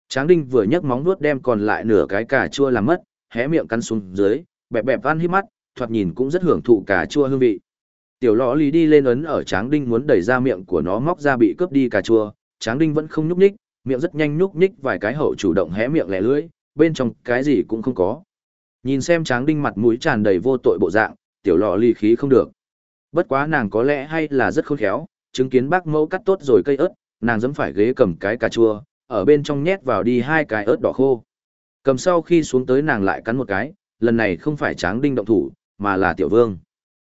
Tráng Đinh vừa nhấc móng nuốt đem còn lại nửa cái cà chua làm mất, hé miệng cắn xuống dưới, bẹp bẹp ăn hít mắt, thoạt nhìn cũng rất hưởng thụ cà chua hương vị. Tiểu lọ lì đi lên ấn ở Tráng Đinh muốn đẩy ra miệng của nó móc ra bị cướp đi cà chua, Tráng Đinh vẫn không nhúc nhích, miệng rất nhanh nhúc nhích vài cái hậu chủ động hé miệng lẻ lưỡi, bên trong cái gì cũng không có. Nhìn xem Tráng Đinh mặt mũi tràn đầy vô tội bộ dạng, tiểu lọ lì khí không được. Bất quá nàng có lẽ hay là rất khôn khéo, chứng kiến bác mẫu cắt tốt rồi cây ớt, nàng dẫm phải ghế cầm cái cà chua, ở bên trong nhét vào đi hai cái ớt đỏ khô. Cầm sau khi xuống tới nàng lại cắn một cái, lần này không phải tráng đinh động thủ, mà là tiểu vương.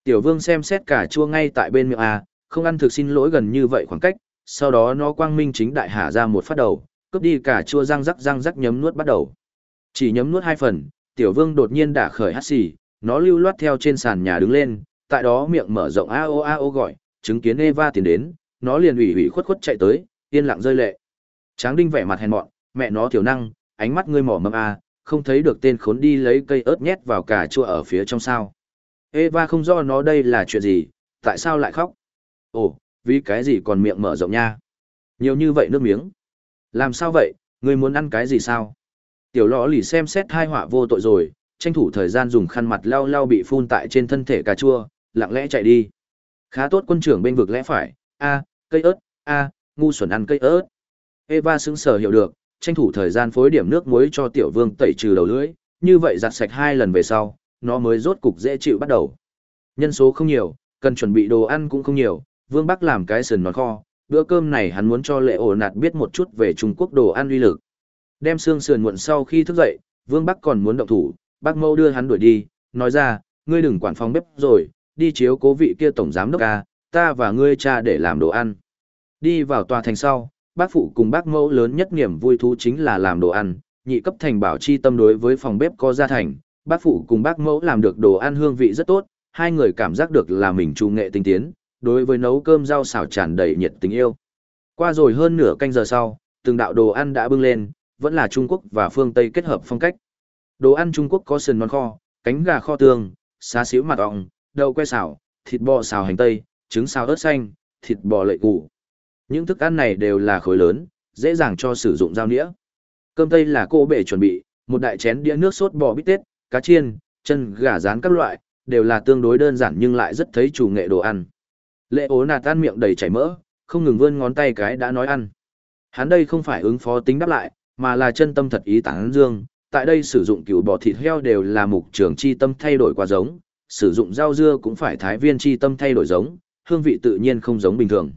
Tiểu vương xem xét cà chua ngay tại bên miệng A, không ăn thực xin lỗi gần như vậy khoảng cách, sau đó nó quang minh chính đại hạ ra một phát đầu, cướp đi cà chua răng rắc răng rắc nhấm nuốt bắt đầu. Chỉ nhấm nuốt hai phần, tiểu vương đột nhiên đả khởi hắt xì, nó lưu loát theo trên sàn nhà đứng lên, tại đó miệng mở rộng a o a o gọi, chứng kiến Eva tiến đến, nó liền ủy ủy khuất khuất chạy tới, yên lặng rơi lệ. Tráng Đinh vẻ mặt hèn mọn, mẹ nó tiểu năng, ánh mắt ngươi mỏ mâm a, không thấy được tên khốn đi lấy cây ớt nhét vào cà chua ở phía trong sao. Eva không rõ nó đây là chuyện gì, tại sao lại khóc? Ồ, vì cái gì còn miệng mở rộng nha? Nhiều như vậy nước miếng. Làm sao vậy, ngươi muốn ăn cái gì sao? Tiểu lọ lì xem xét hai họa vô tội rồi, tranh thủ thời gian dùng khăn mặt lau lau bị phun tại trên thân thể cà chua, lặng lẽ chạy đi. Khá tốt quân trưởng bên vực lẽ phải, a, cây ớt, a, ngu xuẩn ăn cây ớt. Eva sững sờ hiểu được, tranh thủ thời gian phối điểm nước muối cho tiểu vương tẩy trừ đầu lưỡi, như vậy giặt sạch hai lần về sau, nó mới rốt cục dễ chịu bắt đầu. Nhân số không nhiều, cần chuẩn bị đồ ăn cũng không nhiều, vương bắc làm cái sườn nón kho, bữa cơm này hắn muốn cho lệ ổ nạt biết một chút về Trung Quốc đồ ăn uy lực. Đem xương sườn muộn sau khi thức dậy, vương bắc còn muốn động thủ, bác mâu đưa hắn đuổi đi, nói ra, ngươi đừng quản phòng bếp rồi, đi chiếu cố vị kia tổng giám đốc ca, ta và ngươi cha để làm đồ ăn. Đi vào tòa thành sau, bác phụ cùng bác mẫu lớn nhất niềm vui thú chính là làm đồ ăn, nhị cấp thành bảo chi tâm đối với phòng bếp có gia thành, bác phụ cùng bác mẫu làm được đồ ăn hương vị rất tốt, hai người cảm giác được là mình trung nghệ tinh tiến, đối với nấu cơm rau xào tràn đầy nhiệt tình yêu. Qua rồi hơn nửa canh giờ sau, từng đạo đồ ăn đã bưng lên, vẫn là Trung Quốc và phương Tây kết hợp phong cách. Đồ ăn Trung Quốc có sườn non kho, cánh gà kho tương, xá xíu mặt ong, đậu que xào, thịt bò xào hành tây, trứng xào ớt xanh, thịt bò lệ củ. Những thức ăn này đều là khối lớn, dễ dàng cho sử dụng dao nĩa. Cơm tây là cô bể chuẩn bị, một đại chén đĩa nước sốt bò bít tết, cá chiên, chân gà rán các loại, đều là tương đối đơn giản nhưng lại rất thấy chủ nghệ đồ ăn. Lệ ố nạt tan miệng đầy chảy mỡ, không ngừng vươn ngón tay cái đã nói ăn. Hắn đây không phải ứng phó tính đáp lại, mà là chân tâm thật ý tán dương. Tại đây sử dụng cừu bò thịt heo đều là mục trường chi tâm thay đổi qua giống, sử dụng rau dưa cũng phải thái viên chi tâm thay đổi giống, hương vị tự nhiên không giống bình thường.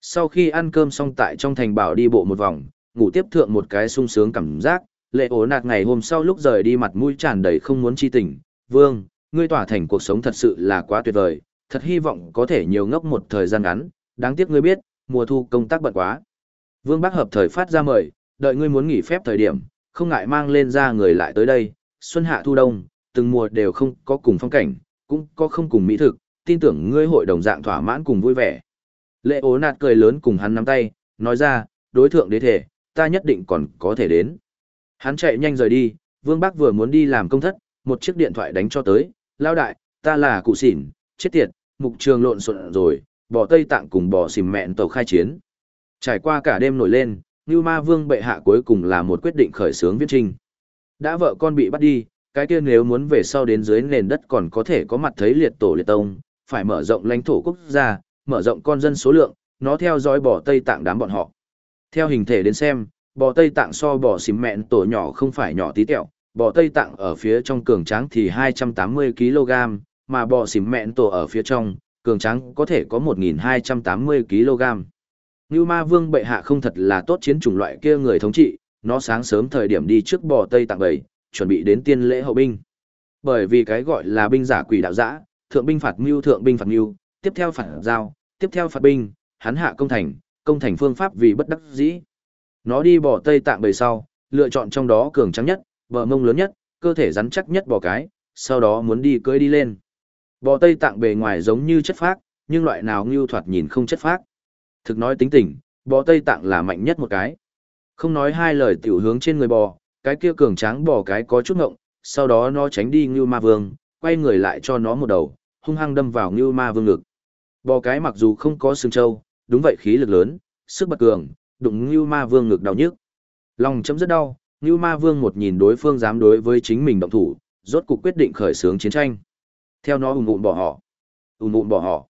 Sau khi ăn cơm xong tại trong thành bảo đi bộ một vòng, ngủ tiếp thượng một cái sung sướng cảm giác, lệ ố nạt ngày hôm sau lúc rời đi mặt mũi tràn đầy không muốn chi tình. Vương, ngươi tỏa thành cuộc sống thật sự là quá tuyệt vời, thật hy vọng có thể nhiều ngốc một thời gian ngắn, đáng tiếc ngươi biết, mùa thu công tác bận quá. Vương Bắc hợp thời phát ra mời, đợi ngươi muốn nghỉ phép thời điểm, không ngại mang lên ra người lại tới đây, xuân hạ thu đông, từng mùa đều không có cùng phong cảnh, cũng có không cùng mỹ thực, tin tưởng ngươi hội đồng dạng thỏa mãn cùng vui vẻ. Lệ ố nạt cười lớn cùng hắn nắm tay, nói ra, đối tượng đế thể, ta nhất định còn có thể đến. Hắn chạy nhanh rời đi, Vương Bắc vừa muốn đi làm công thất, một chiếc điện thoại đánh cho tới, lao đại, ta là cụ xỉn, chết tiệt, mục trường lộn xộn rồi, bỏ Tây Tạng cùng bỏ xìm mẹn tàu khai chiến. Trải qua cả đêm nổi lên, Như Ma Vương bệ hạ cuối cùng là một quyết định khởi xướng viết trinh. Đã vợ con bị bắt đi, cái kia nếu muốn về sau đến dưới nền đất còn có thể có mặt thấy liệt tổ liệt tông, phải mở rộng lãnh thổ quốc gia, mở rộng con dân số lượng, nó theo dõi bỏ Tây Tạng đám bọn họ. Theo hình thể đến xem, bò Tây Tạng so bò xìm mẹn tổ nhỏ không phải nhỏ tí tẹo, bò Tây Tạng ở phía trong cường tráng thì 280 kg, mà bò xìm mẹn tổ ở phía trong, cường tráng có thể có 1.280 kg. Như ma vương bệ hạ không thật là tốt chiến chủng loại kia người thống trị, nó sáng sớm thời điểm đi trước bò Tây Tạng bầy, chuẩn bị đến tiên lễ hậu binh. Bởi vì cái gọi là binh giả quỷ đạo giã, thượng binh phạt mưu thượng binh phạt mưu, tiếp theo phản giao, tiếp theo phạt binh, hắn hạ công thành, công thành phương pháp vì bất đắc dĩ. Nó đi bò Tây Tạng bầy sau, lựa chọn trong đó cường trắng nhất, bờ mông lớn nhất, cơ thể rắn chắc nhất bò cái, sau đó muốn đi cưỡi đi lên. Bò Tây Tạng bề ngoài giống như chất phác, nhưng loại nào ngưu thoạt nhìn không chất phác. Thực nói tính tình, bò Tây Tạng là mạnh nhất một cái. Không nói hai lời tiểu hướng trên người bò, cái kia cường tráng bò cái có chút ngộng, sau đó nó tránh đi ngưu ma vương, quay người lại cho nó một đầu, hung hăng đâm vào ngưu ma vương ngực. Bò cái mặc dù không có xương trâu, đúng vậy khí lực lớn, sức bật cường, đụng ngưu ma vương ngực đau nhức. Lòng chấm rất đau, ngưu ma vương một nhìn đối phương dám đối với chính mình động thủ, rốt cục quyết định khởi xướng chiến tranh. Theo nó ùn ùn bỏ họ. ùn ùn bỏ họ.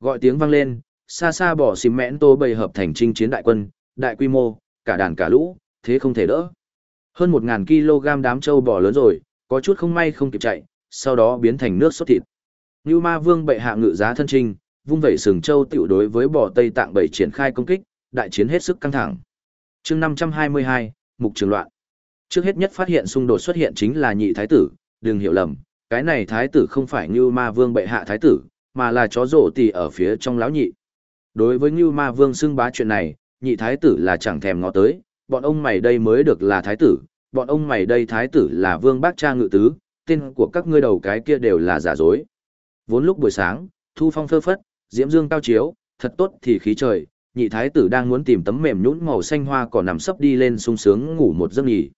Gọi tiếng vang lên, xa xa bỏ xìm mẽn tô bầy hợp thành trinh chiến đại quân, đại quy mô, cả đàn cả lũ, thế không thể đỡ. Hơn 1.000 kg đám trâu bò lớn rồi, có chút không may không kịp chạy, sau đó biến thành nước sốt thịt. Như ma vương bệ hạ ngự giá thân trinh, vung vẩy sừng châu tiểu đối với bò Tây Tạng bảy triển khai công kích, đại chiến hết sức căng thẳng. chương 522, Mục Trường Loạn. Trước hết nhất phát hiện xung đột xuất hiện chính là nhị thái tử, đừng hiểu lầm, cái này thái tử không phải như ma vương bệ hạ thái tử, mà là chó rổ tì ở phía trong lão nhị. Đối với như ma vương xưng bá chuyện này, nhị thái tử là chẳng thèm ngó tới, bọn ông mày đây mới được là thái tử, bọn ông mày đây thái tử là vương bác cha ngự tứ, tên của các ngươi đầu cái kia đều là giả dối. Vốn lúc buổi sáng, thu phong phơ phất, diễm dương cao chiếu, thật tốt thì khí trời, nhị thái tử đang muốn tìm tấm mềm nhũn màu xanh hoa cỏ nằm sấp đi lên sung sướng ngủ một giấc nghỉ.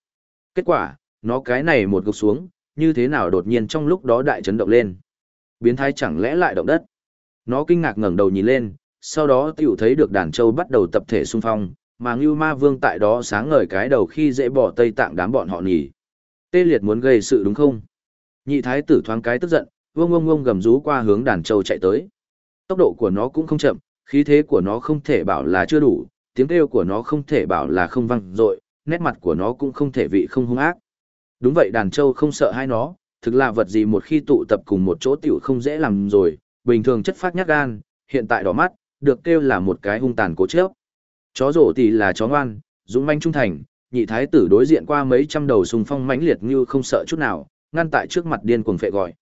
Kết quả, nó cái này một gục xuống, như thế nào đột nhiên trong lúc đó đại chấn động lên. Biến thái chẳng lẽ lại động đất. Nó kinh ngạc ngẩng đầu nhìn lên, sau đó tiểu thấy được đàn châu bắt đầu tập thể xung phong, mà Ngưu Ma Vương tại đó sáng ngời cái đầu khi dễ bỏ Tây Tạng đám bọn họ nhỉ. Tê liệt muốn gây sự đúng không? Nhị thái tử thoáng cái tức giận, vương vương vương gầm rú qua hướng đàn châu chạy tới. Tốc độ của nó cũng không chậm, khí thế của nó không thể bảo là chưa đủ, tiếng kêu của nó không thể bảo là không vang dội, nét mặt của nó cũng không thể vị không hung ác. Đúng vậy đàn châu không sợ hai nó, thực là vật gì một khi tụ tập cùng một chỗ tiểu không dễ làm rồi, bình thường chất phát nhát gan, hiện tại đỏ mắt, được kêu là một cái hung tàn cố chấp. Chó rổ thì là chó ngoan, dũng manh trung thành, nhị thái tử đối diện qua mấy trăm đầu sùng phong mãnh liệt như không sợ chút nào, ngăn tại trước mặt điên cuồng phệ gọi.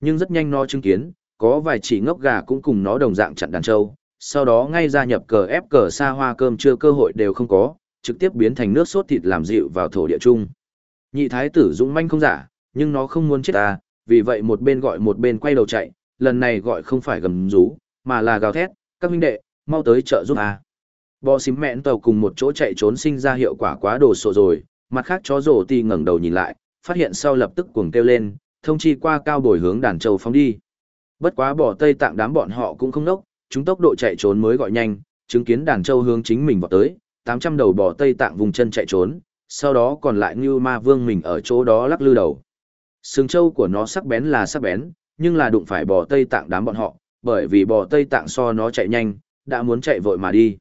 Nhưng rất nhanh nó chứng kiến, có vài chỉ ngốc gà cũng cùng nó đồng dạng chặn đàn trâu, sau đó ngay gia nhập cờ ép cờ xa hoa cơm chưa cơ hội đều không có, trực tiếp biến thành nước sốt thịt làm dịu vào thổ địa chung. Nhị thái tử dũng manh không giả, nhưng nó không muốn chết ta, vì vậy một bên gọi một bên quay đầu chạy, lần này gọi không phải gầm rú, mà là gào thét, các huynh đệ, mau tới trợ giúp ta Bò xím mẹn tàu cùng một chỗ chạy trốn sinh ra hiệu quả quá đồ sộ rồi, mặt khác chó rổ ti ngẩng đầu nhìn lại, phát hiện sau lập tức cuồng kêu lên, thông chi qua cao bồi hướng đàn châu phóng đi. Bất quá bỏ tây tạng đám bọn họ cũng không nốc, chúng tốc độ chạy trốn mới gọi nhanh, chứng kiến đàn châu hướng chính mình vào tới, 800 đầu bò tây tạng vùng chân chạy trốn, sau đó còn lại như ma vương mình ở chỗ đó lắc lư đầu. Sừng châu của nó sắc bén là sắc bén, nhưng là đụng phải bò tây tạng đám bọn họ, bởi vì bò tây tạng so nó chạy nhanh, đã muốn chạy vội mà đi.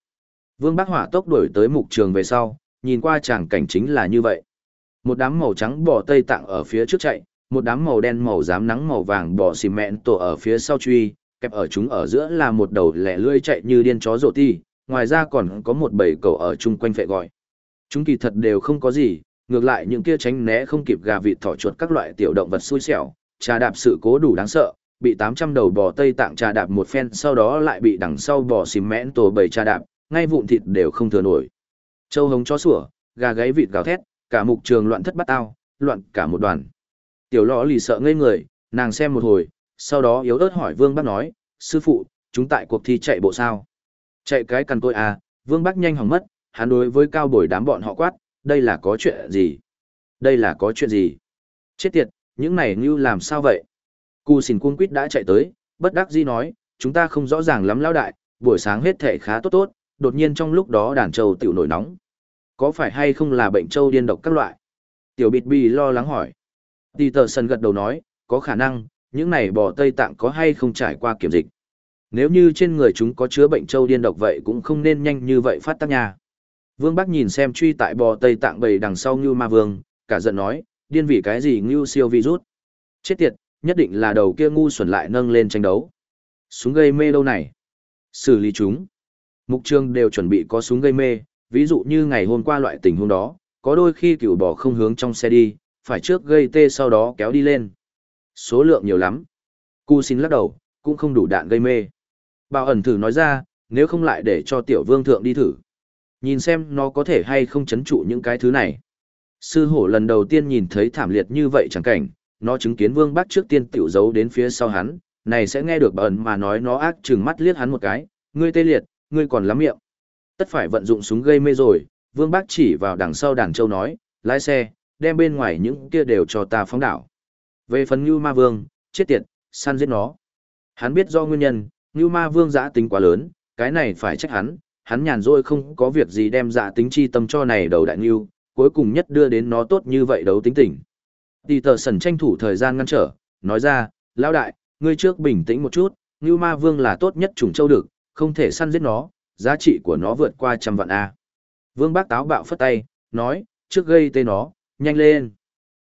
Vương Bắc Hỏa tốc đuổi tới mục trường về sau, nhìn qua chẳng cảnh chính là như vậy. Một đám màu trắng bò tây tạng ở phía trước chạy, một đám màu đen màu dám nắng màu vàng bò xì mẹn tổ ở phía sau truy, kẹp ở chúng ở giữa là một đầu lẻ lươi chạy như điên chó rộ ti, ngoài ra còn có một bầy cầu ở chung quanh phệ gọi. Chúng kỳ thật đều không có gì, ngược lại những kia tránh né không kịp gà vịt thỏ chuột các loại tiểu động vật xui xẻo, trà đạp sự cố đủ đáng sợ, bị 800 đầu bò Tây Tạng trà đạp một phen sau đó lại bị đằng sau bò xìm mẽn tổ bầy trà đạp, ngay vụn thịt đều không thừa nổi. Châu hống chó sủa, gà gáy vịt gào thét, cả mục trường loạn thất bắt ao, loạn cả một đoàn. Tiểu lọ lì sợ ngây người, nàng xem một hồi, sau đó yếu ớt hỏi Vương Bắc nói, sư phụ, chúng tại cuộc thi chạy bộ sao? Chạy cái cằn tôi à, Vương Bắc nhanh hỏng mất, hắn đối với cao bồi đám bọn họ quát, đây là có chuyện gì? Đây là có chuyện gì? Chết tiệt, những này như làm sao vậy? Cù xỉn cuông quýt đã chạy tới, bất đắc dĩ nói, chúng ta không rõ ràng lắm lão đại, buổi sáng hết thể khá tốt tốt, đột nhiên trong lúc đó đàn trâu tiểu nổi nóng. Có phải hay không là bệnh trâu điên độc các loại? Tiểu bịt bì lo lắng hỏi. Tì tờ sân gật đầu nói, có khả năng, những này bò Tây Tạng có hay không trải qua kiểm dịch. Nếu như trên người chúng có chứa bệnh trâu điên độc vậy cũng không nên nhanh như vậy phát tác nha. Vương Bắc nhìn xem truy tại bò Tây Tạng bầy đằng sau Ngưu Ma Vương, cả giận nói, điên vì cái gì Ngưu siêu virus. Chết tiệt, nhất định là đầu kia ngu xuẩn lại nâng lên tranh đấu. Súng gây mê đâu này? Xử lý chúng. Mục trường đều chuẩn bị có súng gây mê, ví dụ như ngày hôm qua loại tình huống đó, có đôi khi cựu bò không hướng trong xe đi, phải trước gây tê sau đó kéo đi lên. Số lượng nhiều lắm. Cu xin lắc đầu, cũng không đủ đạn gây mê. Bảo ẩn thử nói ra, nếu không lại để cho tiểu vương thượng đi thử. Nhìn xem nó có thể hay không chấn trụ những cái thứ này. Sư hổ lần đầu tiên nhìn thấy thảm liệt như vậy chẳng cảnh, nó chứng kiến vương bắc trước tiên tiểu giấu đến phía sau hắn, này sẽ nghe được bảo ẩn mà nói nó ác chừng mắt liếc hắn một cái, ngươi tê liệt, ngươi còn lắm miệng. Tất phải vận dụng súng gây mê rồi, vương bác chỉ vào đằng sau đàn châu nói, lái xe, đem bên ngoài những kia đều cho ta phóng đảo. Về phần Ngưu Ma Vương, chết tiệt, săn giết nó. Hắn biết do nguyên nhân, Ngưu Ma Vương giã tính quá lớn, cái này phải trách hắn, hắn nhàn rỗi không có việc gì đem dạ tính chi tâm cho này đầu đại Ngưu, cuối cùng nhất đưa đến nó tốt như vậy đấu tính tỉnh. Tỷ tờ sẩn tranh thủ thời gian ngăn trở, nói ra, lão đại, ngươi trước bình tĩnh một chút, Ngưu Ma Vương là tốt nhất chủng châu được, không thể săn giết nó, giá trị của nó vượt qua trăm vạn A. Vương Bác Táo bạo phất tay, nói, trước gây tên nó, nhanh lên.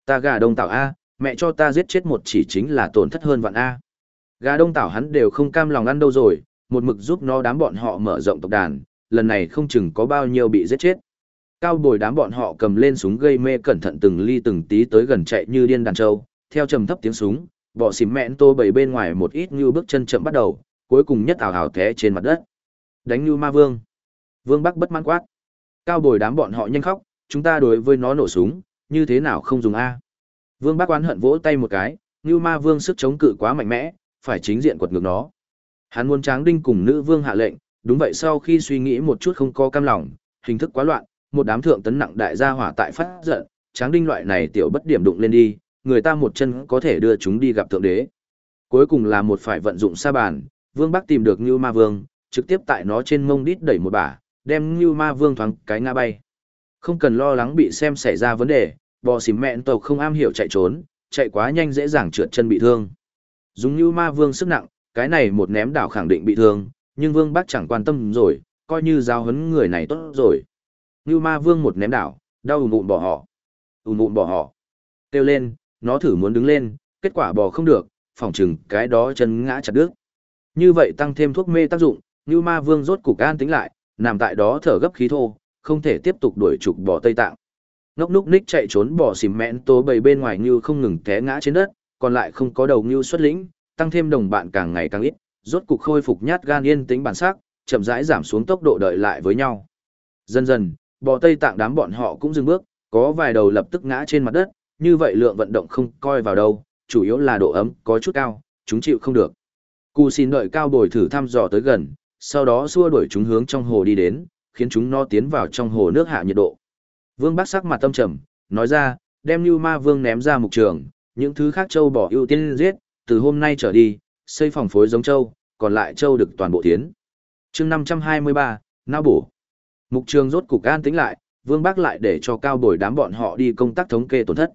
Ta gà đông tạo A, mẹ cho ta giết chết một chỉ chính là tổn thất hơn vạn A. Gà đông tảo hắn đều không cam lòng ăn đâu rồi, một mực giúp nó đám bọn họ mở rộng tộc đàn, lần này không chừng có bao nhiêu bị giết chết. Cao bồi đám bọn họ cầm lên súng gây mê cẩn thận từng ly từng tí tới gần chạy như điên đàn trâu, theo trầm thấp tiếng súng, bọ xìm mẹn tô bầy bên ngoài một ít như bước chân chậm bắt đầu, cuối cùng nhất ảo ảo té trên mặt đất. Đánh như ma vương. Vương Bắc bất mãn quát. Cao bồi đám bọn họ nhanh khóc, chúng ta đối với nó nổ súng, như thế nào không dùng A. Vương Bắc oán hận vỗ tay một cái, như ma vương sức chống cự quá mạnh mẽ, phải chính diện quật ngược nó. Hắn muốn tráng đinh cùng nữ vương hạ lệnh, đúng vậy sau khi suy nghĩ một chút không có cam lòng, hình thức quá loạn, một đám thượng tấn nặng đại gia hỏa tại phát giận, tráng đinh loại này tiểu bất điểm đụng lên đi, người ta một chân có thể đưa chúng đi gặp thượng đế. Cuối cùng là một phải vận dụng sa bàn, Vương Bắc tìm được Như Ma Vương, trực tiếp tại nó trên mông đít đẩy một bả, đem Như Ma Vương thoáng cái ngã bay. Không cần lo lắng bị xem xảy ra vấn đề, bò xìm mẹn tộc không am hiểu chạy trốn, chạy quá nhanh dễ dàng trượt chân bị thương. Dùng Như Ma Vương sức nặng, cái này một ném đảo khẳng định bị thương, nhưng Vương Bắc chẳng quan tâm rồi, coi như giao hấn người này tốt rồi. Như Ma Vương một ném đảo, đau ùn ùn bỏ họ. Ùn ùn bỏ họ. Kêu lên, nó thử muốn đứng lên, kết quả bò không được, phòng chừng cái đó chân ngã chặt đứt. Như vậy tăng thêm thuốc mê tác dụng, Như Ma Vương rốt cục an tính lại, nằm tại đó thở gấp khí thô, không thể tiếp tục đuổi trục bỏ Tây Tạng. Ngốc núc ních chạy trốn bỏ xìm mẹn tố bầy bên ngoài Như không ngừng té ngã trên đất, còn lại không có đầu Như xuất lĩnh, tăng thêm đồng bạn càng ngày càng ít, rốt cục khôi phục nhát gan yên tĩnh bản sắc, chậm rãi giảm xuống tốc độ đợi lại với nhau. Dần dần, bò Tây Tạng đám bọn họ cũng dừng bước, có vài đầu lập tức ngã trên mặt đất, như vậy lượng vận động không coi vào đâu, chủ yếu là độ ấm có chút cao, chúng chịu không được. Cù xin đợi cao bồi thử thăm dò tới gần, sau đó xua đuổi chúng hướng trong hồ đi đến, khiến chúng nó tiến vào trong hồ nước hạ nhiệt độ. Vương Bắc sắc mặt tâm trầm, nói ra, đem Như Ma Vương ném ra mục trường, những thứ khác châu bỏ ưu tiên giết, từ hôm nay trở đi, xây phòng phối giống châu, còn lại châu được toàn bộ tiến. chương 523, nao bổ. Mục trường rốt cục an tính lại, Vương Bắc lại để cho cao bồi đám bọn họ đi công tác thống kê tổn thất.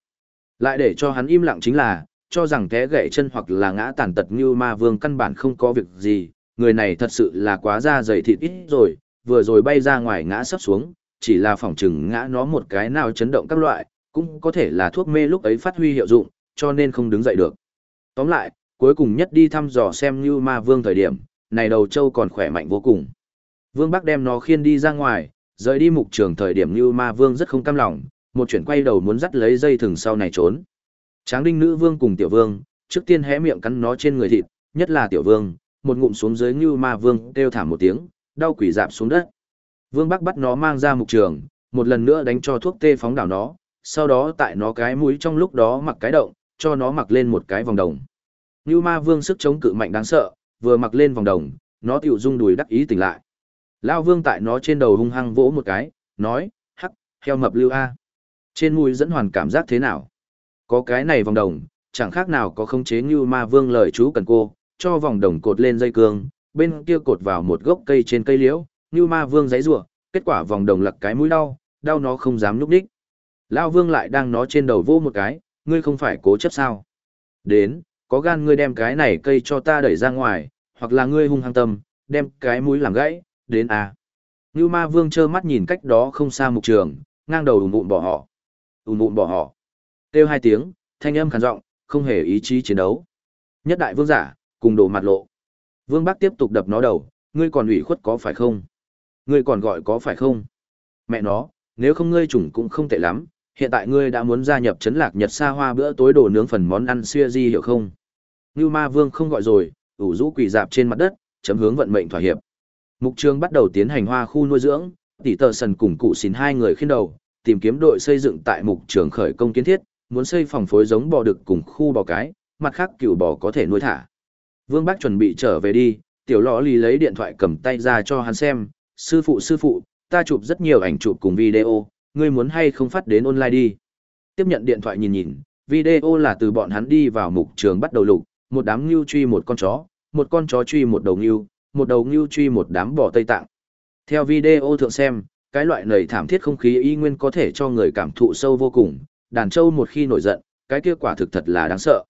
Lại để cho hắn im lặng chính là, cho rằng té gãy chân hoặc là ngã tàn tật như ma vương căn bản không có việc gì, người này thật sự là quá da dày thịt ít rồi, vừa rồi bay ra ngoài ngã sắp xuống, chỉ là phỏng chừng ngã nó một cái nào chấn động các loại, cũng có thể là thuốc mê lúc ấy phát huy hiệu dụng, cho nên không đứng dậy được. Tóm lại, cuối cùng nhất đi thăm dò xem như ma vương thời điểm, này đầu châu còn khỏe mạnh vô cùng. Vương Bắc đem nó khiên đi ra ngoài, rời đi mục trường thời điểm như ma vương rất không cam lòng, một chuyển quay đầu muốn dắt lấy dây thừng sau này trốn. Tráng đinh nữ vương cùng tiểu vương, trước tiên hé miệng cắn nó trên người thịt, nhất là tiểu vương, một ngụm xuống dưới như ma vương kêu thảm một tiếng, đau quỷ dạp xuống đất. Vương Bắc bắt nó mang ra mục trường, một lần nữa đánh cho thuốc tê phóng đảo nó, sau đó tại nó cái mũi trong lúc đó mặc cái động, cho nó mặc lên một cái vòng đồng. Như ma vương sức chống cự mạnh đáng sợ, vừa mặc lên vòng đồng, nó tiểu rung đùi đắc ý tỉnh lại. Lao vương tại nó trên đầu hung hăng vỗ một cái, nói, hắc, heo mập lưu A. Trên mũi dẫn hoàn cảm giác thế nào? Có cái này vòng đồng, chẳng khác nào có khống chế như ma vương lời chú cần cô, cho vòng đồng cột lên dây cương, bên kia cột vào một gốc cây trên cây liễu, như ma vương giấy rủa kết quả vòng đồng lật cái mũi đau, đau nó không dám núp đích. Lao vương lại đang nó trên đầu vô một cái, ngươi không phải cố chấp sao. Đến, có gan ngươi đem cái này cây cho ta đẩy ra ngoài, hoặc là ngươi hung hăng tâm, đem cái mũi làm gãy, đến à. Như ma vương trơ mắt nhìn cách đó không xa mục trường, ngang đầu ùn ùn bỏ họ. ùn ùn bỏ họ. Kêu hai tiếng, thanh âm khàn giọng, không hề ý chí chiến đấu. Nhất đại vương giả, cùng đổ mặt lộ. Vương Bắc tiếp tục đập nó đầu, ngươi còn ủy khuất có phải không? Ngươi còn gọi có phải không? Mẹ nó, nếu không ngươi chủng cũng không tệ lắm, hiện tại ngươi đã muốn gia nhập chấn lạc Nhật xa hoa bữa tối đồ nướng phần món ăn xưa di hiểu không? Như ma vương không gọi rồi, ủ rũ quỳ dạp trên mặt đất, chấm hướng vận mệnh thỏa hiệp. Mục trường bắt đầu tiến hành hoa khu nuôi dưỡng, tỷ tờ sần cùng cụ xin hai người khiên đầu, tìm kiếm đội xây dựng tại mục trường khởi công kiến thiết, muốn xây phòng phối giống bò đực cùng khu bò cái, mặt khác cựu bò có thể nuôi thả. Vương Bác chuẩn bị trở về đi, tiểu lọ lì lấy điện thoại cầm tay ra cho hắn xem, sư phụ sư phụ, ta chụp rất nhiều ảnh chụp cùng video, ngươi muốn hay không phát đến online đi. Tiếp nhận điện thoại nhìn nhìn, video là từ bọn hắn đi vào mục trường bắt đầu lục, một đám ngưu truy một con chó, một con chó truy một đầu ngưu, một đầu ngưu truy một đám bò Tây Tạng. Theo video thượng xem, cái loại nầy thảm thiết không khí y nguyên có thể cho người cảm thụ sâu vô cùng, đàn trâu một khi nổi giận, cái kia quả thực thật là đáng sợ.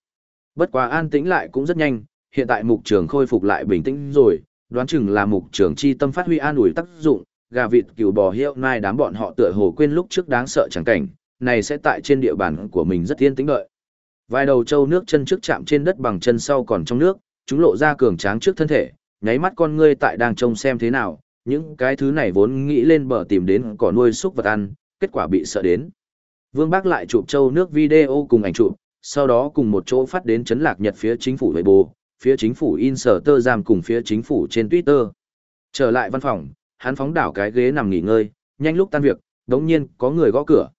Bất quá an tĩnh lại cũng rất nhanh, hiện tại mục trường khôi phục lại bình tĩnh rồi, đoán chừng là mục trưởng chi tâm phát huy an ủi tác dụng, gà vịt cừu bò hiệu nai đám bọn họ tựa hồ quên lúc trước đáng sợ chẳng cảnh, này sẽ tại trên địa bàn của mình rất yên tĩnh đợi. Vài đầu trâu nước chân trước chạm trên đất bằng chân sau còn trong nước, chúng lộ ra cường tráng trước thân thể, nháy mắt con ngươi tại đang trông xem thế nào, những cái thứ này vốn nghĩ lên bờ tìm đến cỏ nuôi súc vật ăn, kết quả bị sợ đến. Vương Bác lại chụp châu nước video cùng ảnh chụp, sau đó cùng một chỗ phát đến chấn lạc nhật phía chính phủ Weibo, phía chính phủ in sở tơ giam cùng phía chính phủ trên Twitter. Trở lại văn phòng, hắn phóng đảo cái ghế nằm nghỉ ngơi, nhanh lúc tan việc, đống nhiên có người gõ cửa.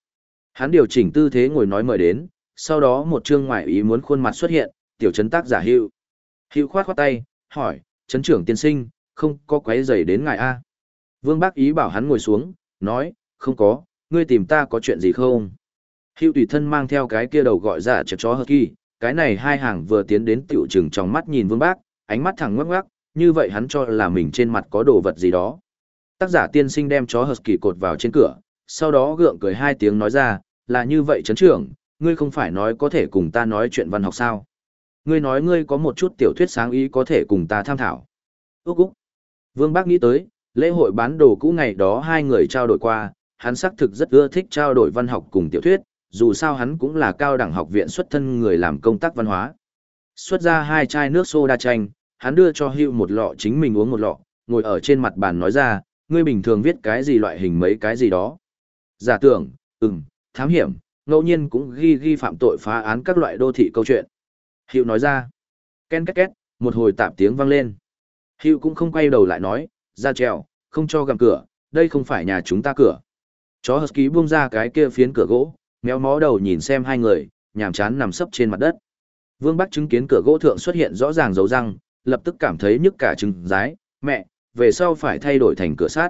Hắn điều chỉnh tư thế ngồi nói mời đến, sau đó một chương ngoại ý muốn khuôn mặt xuất hiện, tiểu chấn tác giả hữu. Hữu khoát khoát tay, hỏi, chấn trưởng tiên sinh, không có quấy rầy đến ngài A. Vương Bác ý bảo hắn ngồi xuống, nói, không có, ngươi tìm ta có chuyện gì không? Hữu tùy thân mang theo cái kia đầu gọi giả chật chó hợp kỳ, cái này hai hàng vừa tiến đến tiểu trừng trong mắt nhìn vương bác, ánh mắt thẳng ngoắc ngoắc, như vậy hắn cho là mình trên mặt có đồ vật gì đó. Tác giả tiên sinh đem chó Husky cột vào trên cửa, sau đó gượng cười hai tiếng nói ra, là như vậy chấn trưởng, ngươi không phải nói có thể cùng ta nói chuyện văn học sao. Ngươi nói ngươi có một chút tiểu thuyết sáng ý có thể cùng ta tham thảo. Úc Úc. Vương Bác nghĩ tới, lễ hội bán đồ cũ ngày đó hai người trao đổi qua, hắn xác thực rất ưa thích trao đổi văn học cùng tiểu thuyết, dù sao hắn cũng là cao đẳng học viện xuất thân người làm công tác văn hóa. Xuất ra hai chai nước soda chanh, hắn đưa cho Hưu một lọ chính mình uống một lọ, ngồi ở trên mặt bàn nói ra, ngươi bình thường viết cái gì loại hình mấy cái gì đó. Giả tưởng, ừm, thám hiểm, ngẫu nhiên cũng ghi ghi phạm tội phá án các loại đô thị câu chuyện. Hưu nói ra, ken két két, một hồi tạp tiếng vang lên. Hưu cũng không quay đầu lại nói, ra trèo, không cho gặm cửa, đây không phải nhà chúng ta cửa. Chó Husky buông ra cái kia phiến cửa gỗ, méo mó đầu nhìn xem hai người, nhàm chán nằm sấp trên mặt đất. Vương Bắc chứng kiến cửa gỗ thượng xuất hiện rõ ràng dấu răng, lập tức cảm thấy nhức cả trứng rái, mẹ, về sau phải thay đổi thành cửa sát.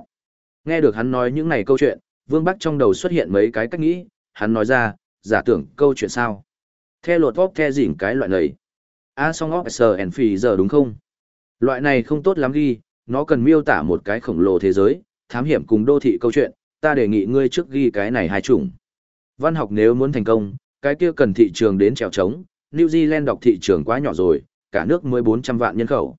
Nghe được hắn nói những này câu chuyện, Vương Bắc trong đầu xuất hiện mấy cái cách nghĩ, hắn nói ra, giả tưởng câu chuyện sao. Theo lột vóc the dỉn cái loại này. A song óc sờ and phì giờ đúng không? Loại này không tốt lắm ghi, nó cần miêu tả một cái khổng lồ thế giới, thám hiểm cùng đô thị câu chuyện, ta đề nghị ngươi trước ghi cái này hai chủng. Văn học nếu muốn thành công, cái kia cần thị trường đến trèo trống, New Zealand đọc thị trường quá nhỏ rồi, cả nước mới 400 vạn nhân khẩu.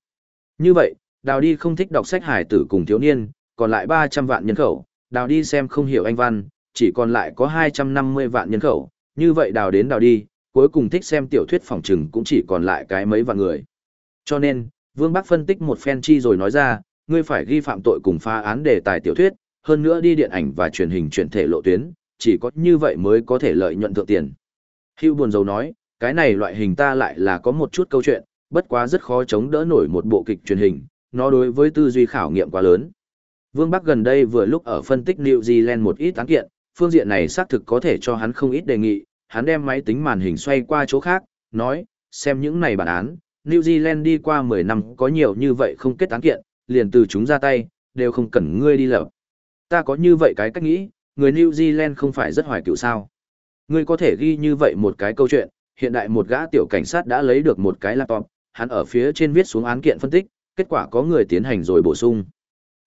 Như vậy, đào đi không thích đọc sách hải tử cùng thiếu niên, còn lại 300 vạn nhân khẩu, đào đi xem không hiểu anh văn, chỉ còn lại có 250 vạn nhân khẩu, như vậy đào đến đào đi, cuối cùng thích xem tiểu thuyết phòng trừng cũng chỉ còn lại cái mấy vạn người. Cho nên, Vương Bắc phân tích một phen chi rồi nói ra, ngươi phải ghi phạm tội cùng phá án đề tài tiểu thuyết, hơn nữa đi điện ảnh và truyền hình chuyển thể lộ tuyến, chỉ có như vậy mới có thể lợi nhuận thượng tiền. Hưu buồn dầu nói, cái này loại hình ta lại là có một chút câu chuyện, bất quá rất khó chống đỡ nổi một bộ kịch truyền hình, nó đối với tư duy khảo nghiệm quá lớn. Vương Bắc gần đây vừa lúc ở phân tích New Zealand một ít án kiện, phương diện này xác thực có thể cho hắn không ít đề nghị, hắn đem máy tính màn hình xoay qua chỗ khác, nói, xem những này bản án, New Zealand đi qua 10 năm có nhiều như vậy không kết án kiện, liền từ chúng ra tay, đều không cần ngươi đi lập. Ta có như vậy cái cách nghĩ, người New Zealand không phải rất hoài cựu sao. Ngươi có thể ghi như vậy một cái câu chuyện, hiện đại một gã tiểu cảnh sát đã lấy được một cái laptop, hắn ở phía trên viết xuống án kiện phân tích, kết quả có người tiến hành rồi bổ sung.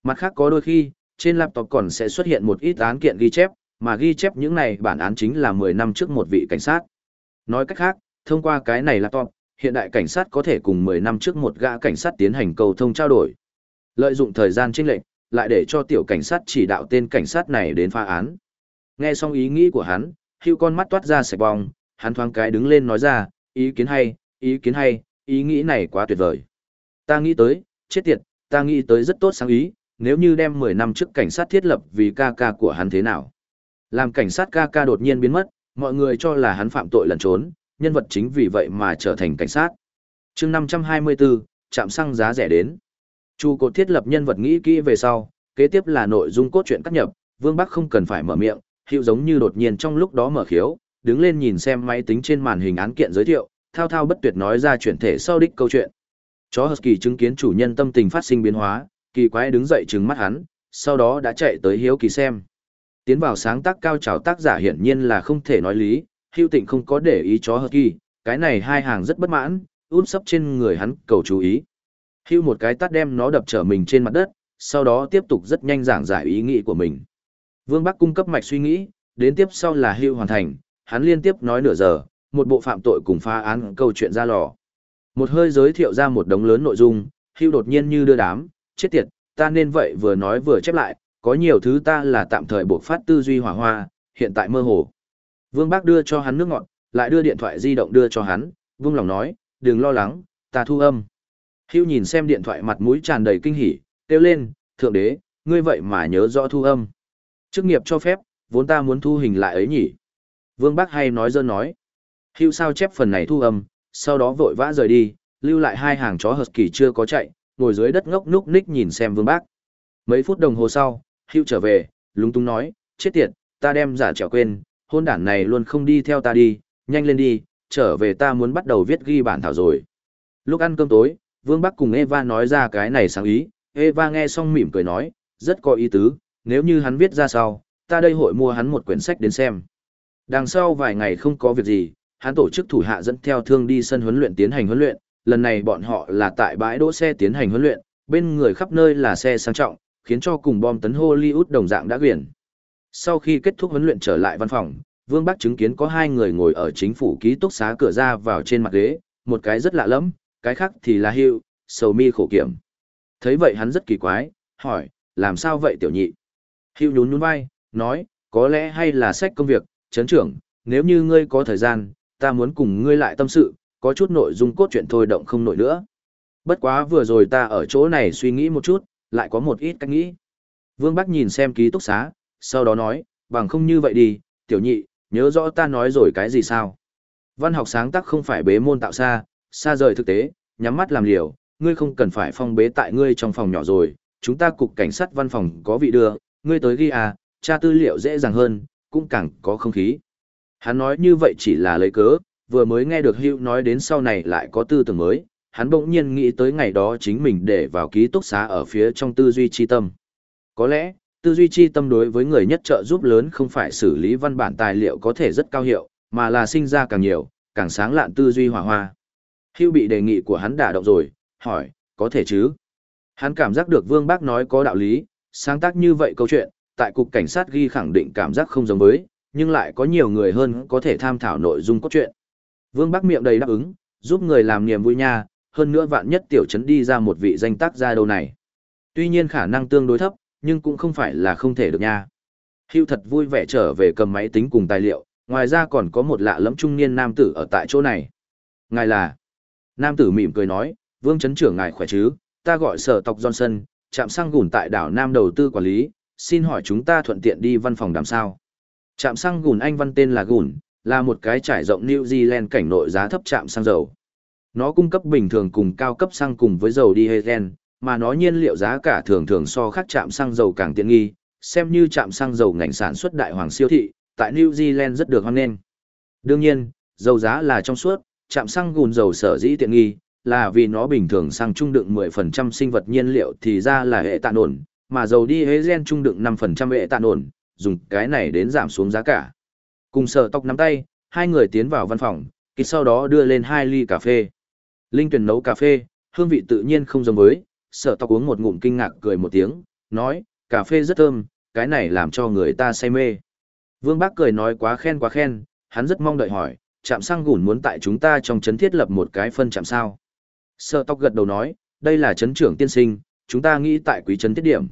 Mặt khác có đôi khi, trên laptop còn sẽ xuất hiện một ít án kiện ghi chép, mà ghi chép những này bản án chính là 10 năm trước một vị cảnh sát. Nói cách khác, thông qua cái này laptop, hiện đại cảnh sát có thể cùng 10 năm trước một gã cảnh sát tiến hành cầu thông trao đổi. Lợi dụng thời gian chênh lệch, lại để cho tiểu cảnh sát chỉ đạo tên cảnh sát này đến phá án. Nghe xong ý nghĩ của hắn, hưu con mắt toát ra sạch bong, hắn thoáng cái đứng lên nói ra, ý kiến hay, ý kiến hay, ý nghĩ này quá tuyệt vời. Ta nghĩ tới, chết tiệt, ta nghĩ tới rất tốt sáng ý, nếu như đem 10 năm trước cảnh sát thiết lập vì ca ca của hắn thế nào. Làm cảnh sát ca ca đột nhiên biến mất, mọi người cho là hắn phạm tội lẩn trốn, nhân vật chính vì vậy mà trở thành cảnh sát. chương 524, chạm xăng giá rẻ đến. Chu cột thiết lập nhân vật nghĩ kỹ về sau, kế tiếp là nội dung cốt truyện cắt nhập, Vương Bắc không cần phải mở miệng, hiệu giống như đột nhiên trong lúc đó mở khiếu, đứng lên nhìn xem máy tính trên màn hình án kiện giới thiệu, thao thao bất tuyệt nói ra chuyển thể sau đích câu chuyện. Chó Husky chứng kiến chủ nhân tâm tình phát sinh biến hóa, kỳ quái đứng dậy trừng mắt hắn, sau đó đã chạy tới hiếu kỳ xem. Tiến vào sáng tác cao trào tác giả hiển nhiên là không thể nói lý, hưu tịnh không có để ý chó Husky, cái này hai hàng rất bất mãn, út sấp trên người hắn cầu chú ý. Hưu một cái tắt đem nó đập trở mình trên mặt đất, sau đó tiếp tục rất nhanh giảng giải ý nghĩ của mình. Vương Bắc cung cấp mạch suy nghĩ, đến tiếp sau là Hưu hoàn thành, hắn liên tiếp nói nửa giờ, một bộ phạm tội cùng phá án câu chuyện ra lò. Một hơi giới thiệu ra một đống lớn nội dung, Hưu đột nhiên như đưa đám, chết tiệt, ta nên vậy vừa nói vừa chép lại, có nhiều thứ ta là tạm thời buộc phát tư duy hỏa hoa, hiện tại mơ hồ. Vương Bác đưa cho hắn nước ngọt, lại đưa điện thoại di động đưa cho hắn, vương lòng nói, đừng lo lắng, ta thu âm. Hưu nhìn xem điện thoại mặt mũi tràn đầy kinh hỉ, kêu lên, thượng đế, ngươi vậy mà nhớ rõ thu âm. Chức nghiệp cho phép, vốn ta muốn thu hình lại ấy nhỉ. Vương Bắc hay nói dơn nói. Hưu sao chép phần này thu âm, sau đó vội vã rời đi, lưu lại hai hàng chó hợp kỳ chưa có chạy, ngồi dưới đất ngốc núc ních nhìn xem Vương Bắc. Mấy phút đồng hồ sau, Hưu trở về, lúng túng nói, chết tiệt, ta đem giả trẻo quên, hôn đản này luôn không đi theo ta đi, nhanh lên đi, trở về ta muốn bắt đầu viết ghi bản thảo rồi. Lúc ăn cơm tối, Vương Bắc cùng Eva nói ra cái này sáng ý, Eva nghe xong mỉm cười nói, rất có ý tứ, nếu như hắn viết ra sau, ta đây hội mua hắn một quyển sách đến xem. Đằng sau vài ngày không có việc gì, hắn tổ chức thủ hạ dẫn theo thương đi sân huấn luyện tiến hành huấn luyện, lần này bọn họ là tại bãi đỗ xe tiến hành huấn luyện, bên người khắp nơi là xe sang trọng, khiến cho cùng bom tấn Hollywood đồng dạng đã quyển. Sau khi kết thúc huấn luyện trở lại văn phòng, Vương Bắc chứng kiến có hai người ngồi ở chính phủ ký túc xá cửa ra vào trên mặt ghế, một cái rất lạ lẫm, cái khác thì là Hưu, sầu mi khổ kiểm. Thấy vậy hắn rất kỳ quái, hỏi, làm sao vậy tiểu nhị? Hưu nhún nhún vai, nói, có lẽ hay là sách công việc, chấn trưởng, nếu như ngươi có thời gian, ta muốn cùng ngươi lại tâm sự, có chút nội dung cốt truyện thôi động không nổi nữa. Bất quá vừa rồi ta ở chỗ này suy nghĩ một chút, lại có một ít cách nghĩ. Vương Bắc nhìn xem ký túc xá, sau đó nói, bằng không như vậy đi, tiểu nhị, nhớ rõ ta nói rồi cái gì sao. Văn học sáng tác không phải bế môn tạo xa, xa rời thực tế, nhắm mắt làm liều, ngươi không cần phải phong bế tại ngươi trong phòng nhỏ rồi, chúng ta cục cảnh sát văn phòng có vị đưa, ngươi tới ghi à, tra tư liệu dễ dàng hơn, cũng càng có không khí. Hắn nói như vậy chỉ là lấy cớ, vừa mới nghe được Hữu nói đến sau này lại có tư tưởng mới, hắn bỗng nhiên nghĩ tới ngày đó chính mình để vào ký túc xá ở phía trong tư duy chi tâm. Có lẽ, tư duy chi tâm đối với người nhất trợ giúp lớn không phải xử lý văn bản tài liệu có thể rất cao hiệu, mà là sinh ra càng nhiều, càng sáng lạn tư duy hỏa hoa. Hưu bị đề nghị của hắn đả động rồi, hỏi, có thể chứ? Hắn cảm giác được Vương Bác nói có đạo lý, sáng tác như vậy câu chuyện, tại cục cảnh sát ghi khẳng định cảm giác không giống với, nhưng lại có nhiều người hơn có thể tham thảo nội dung cốt truyện. Vương Bác miệng đầy đáp ứng, giúp người làm niềm vui nha, hơn nữa vạn nhất tiểu trấn đi ra một vị danh tác gia đâu này. Tuy nhiên khả năng tương đối thấp, nhưng cũng không phải là không thể được nha. Hưu thật vui vẻ trở về cầm máy tính cùng tài liệu, ngoài ra còn có một lạ lẫm trung niên nam tử ở tại chỗ này. Ngài là... Nam tử mỉm cười nói, vương chấn trưởng ngài khỏe chứ, ta gọi sở tộc Johnson, trạm xăng gùn tại đảo Nam đầu tư quản lý, xin hỏi chúng ta thuận tiện đi văn phòng đàm sao. Trạm xăng gùn Anh văn tên là gùn, là một cái trải rộng New Zealand cảnh nội giá thấp trạm xăng dầu. Nó cung cấp bình thường cùng cao cấp xăng cùng với dầu diesel, mà nó nhiên liệu giá cả thường thường so khác trạm xăng dầu càng tiện nghi, xem như trạm xăng dầu ngành sản xuất đại hoàng siêu thị, tại New Zealand rất được hoan nghênh. Đương nhiên, dầu giá là trong suốt, Chạm xăng gùn dầu sở dĩ tiện nghi, là vì nó bình thường xăng trung đựng 10% sinh vật nhiên liệu thì ra là hệ tạ nổn, mà dầu đi hế gen trung đựng 5% hệ tạ nổn, dùng cái này đến giảm xuống giá cả. Cùng sở tóc nắm tay, hai người tiến vào văn phòng, kỳ sau đó đưa lên hai ly cà phê. Linh tuyển nấu cà phê, hương vị tự nhiên không giống với, sở tóc uống một ngụm kinh ngạc cười một tiếng, nói, cà phê rất thơm, cái này làm cho người ta say mê. Vương Bác cười nói quá khen quá khen, hắn rất mong đợi hỏi, trạm xăng gùn muốn tại chúng ta trong chấn thiết lập một cái phân trạm sao. Sợ tóc gật đầu nói, đây là chấn trưởng tiên sinh, chúng ta nghĩ tại quý chấn tiết điểm.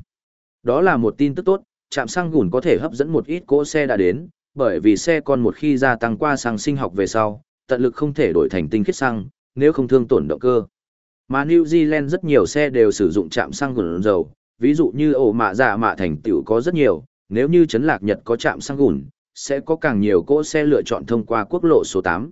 Đó là một tin tức tốt, trạm xăng gùn có thể hấp dẫn một ít cỗ xe đã đến, bởi vì xe con một khi gia tăng qua xăng sinh học về sau, tận lực không thể đổi thành tinh khiết xăng, nếu không thương tổn động cơ. Mà New Zealand rất nhiều xe đều sử dụng trạm xăng gùn dầu, ví dụ như ổ mạ dạ mạ thành tiểu có rất nhiều, nếu như chấn lạc Nhật có trạm xăng gùn, sẽ có càng nhiều cỗ xe lựa chọn thông qua quốc lộ số 8.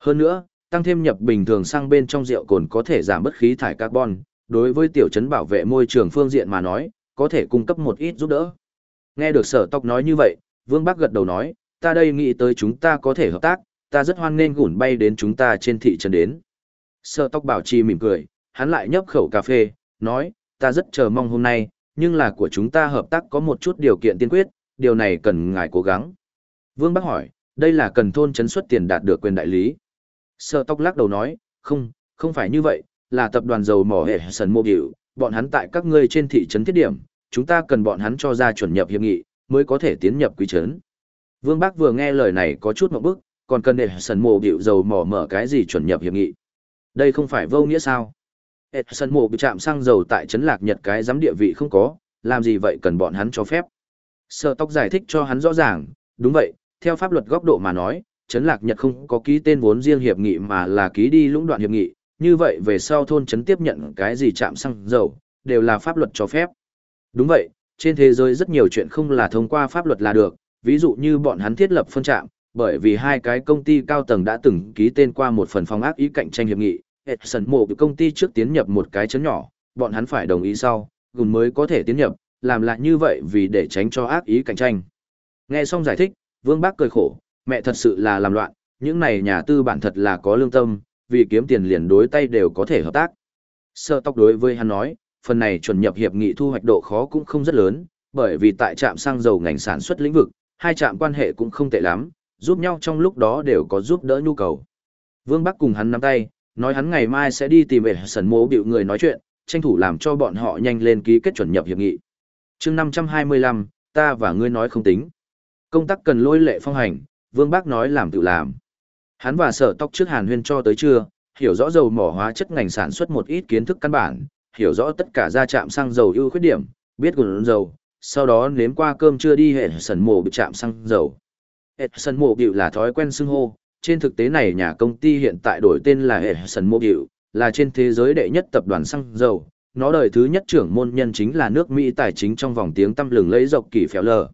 Hơn nữa, tăng thêm nhập bình thường sang bên trong rượu cồn có thể giảm bất khí thải carbon, đối với tiểu trấn bảo vệ môi trường phương diện mà nói, có thể cung cấp một ít giúp đỡ. Nghe được sở tóc nói như vậy, Vương Bắc gật đầu nói, ta đây nghĩ tới chúng ta có thể hợp tác, ta rất hoan nghênh gũn bay đến chúng ta trên thị trấn đến. Sở tóc bảo trì mỉm cười, hắn lại nhấp khẩu cà phê, nói, ta rất chờ mong hôm nay, nhưng là của chúng ta hợp tác có một chút điều kiện tiên quyết, điều này cần ngài cố gắng. Vương Bắc hỏi, đây là cần thôn chấn xuất tiền đạt được quyền đại lý. Sở tóc lắc đầu nói, không, không phải như vậy, là tập đoàn dầu mỏ hệ sần mô biểu, bọn hắn tại các ngươi trên thị trấn thiết điểm, chúng ta cần bọn hắn cho ra chuẩn nhập hiệp nghị, mới có thể tiến nhập quý trấn. Vương Bắc vừa nghe lời này có chút một bức, còn cần để sần Mô biểu dầu mỏ mở cái gì chuẩn nhập hiệp nghị. Đây không phải vô nghĩa sao? Hsơn Mô bị chạm xăng dầu tại trấn lạc nhật cái giám địa vị không có, làm gì vậy cần bọn hắn cho phép. Sở tóc giải thích cho hắn rõ ràng, đúng vậy, theo pháp luật góc độ mà nói, trấn lạc nhật không có ký tên vốn riêng hiệp nghị mà là ký đi lũng đoạn hiệp nghị, như vậy về sau thôn trấn tiếp nhận cái gì chạm xăng dầu, đều là pháp luật cho phép. Đúng vậy, trên thế giới rất nhiều chuyện không là thông qua pháp luật là được, ví dụ như bọn hắn thiết lập phân trạm, bởi vì hai cái công ty cao tầng đã từng ký tên qua một phần phòng ác ý cạnh tranh hiệp nghị, Edson mộ công ty trước tiến nhập một cái chấn nhỏ, bọn hắn phải đồng ý sau, gùn mới có thể tiến nhập, làm lại như vậy vì để tránh cho ác ý cạnh tranh. Nghe xong giải thích, Vương Bác cười khổ, mẹ thật sự là làm loạn, những này nhà tư bản thật là có lương tâm, vì kiếm tiền liền đối tay đều có thể hợp tác. Sơ tóc đối với hắn nói, phần này chuẩn nhập hiệp nghị thu hoạch độ khó cũng không rất lớn, bởi vì tại trạm xăng dầu ngành sản xuất lĩnh vực, hai trạm quan hệ cũng không tệ lắm, giúp nhau trong lúc đó đều có giúp đỡ nhu cầu. Vương Bắc cùng hắn nắm tay, nói hắn ngày mai sẽ đi tìm về sần mố biểu người nói chuyện, tranh thủ làm cho bọn họ nhanh lên ký kết chuẩn nhập hiệp nghị. chương 525, ta và ngươi nói không tính. Công tác cần lôi lệ phong hành, Vương Bác nói làm tự làm. Hắn và sở tóc trước hàn huyên cho tới trưa, hiểu rõ dầu mỏ hóa chất ngành sản xuất một ít kiến thức căn bản, hiểu rõ tất cả gia trạm xăng dầu ưu khuyết điểm, biết nguồn dầu, sau đó nếm qua cơm chưa đi hệ sần mổ bị trạm xăng dầu. Hệ sần mổ bịu là thói quen xưng hô, trên thực tế này nhà công ty hiện tại đổi tên là hệ sần mổ bịu, là trên thế giới đệ nhất tập đoàn xăng dầu. Nó đời thứ nhất trưởng môn nhân chính là nước Mỹ tài chính trong vòng tiếng tăm lừng lấy dọc kỳ phèo lờ.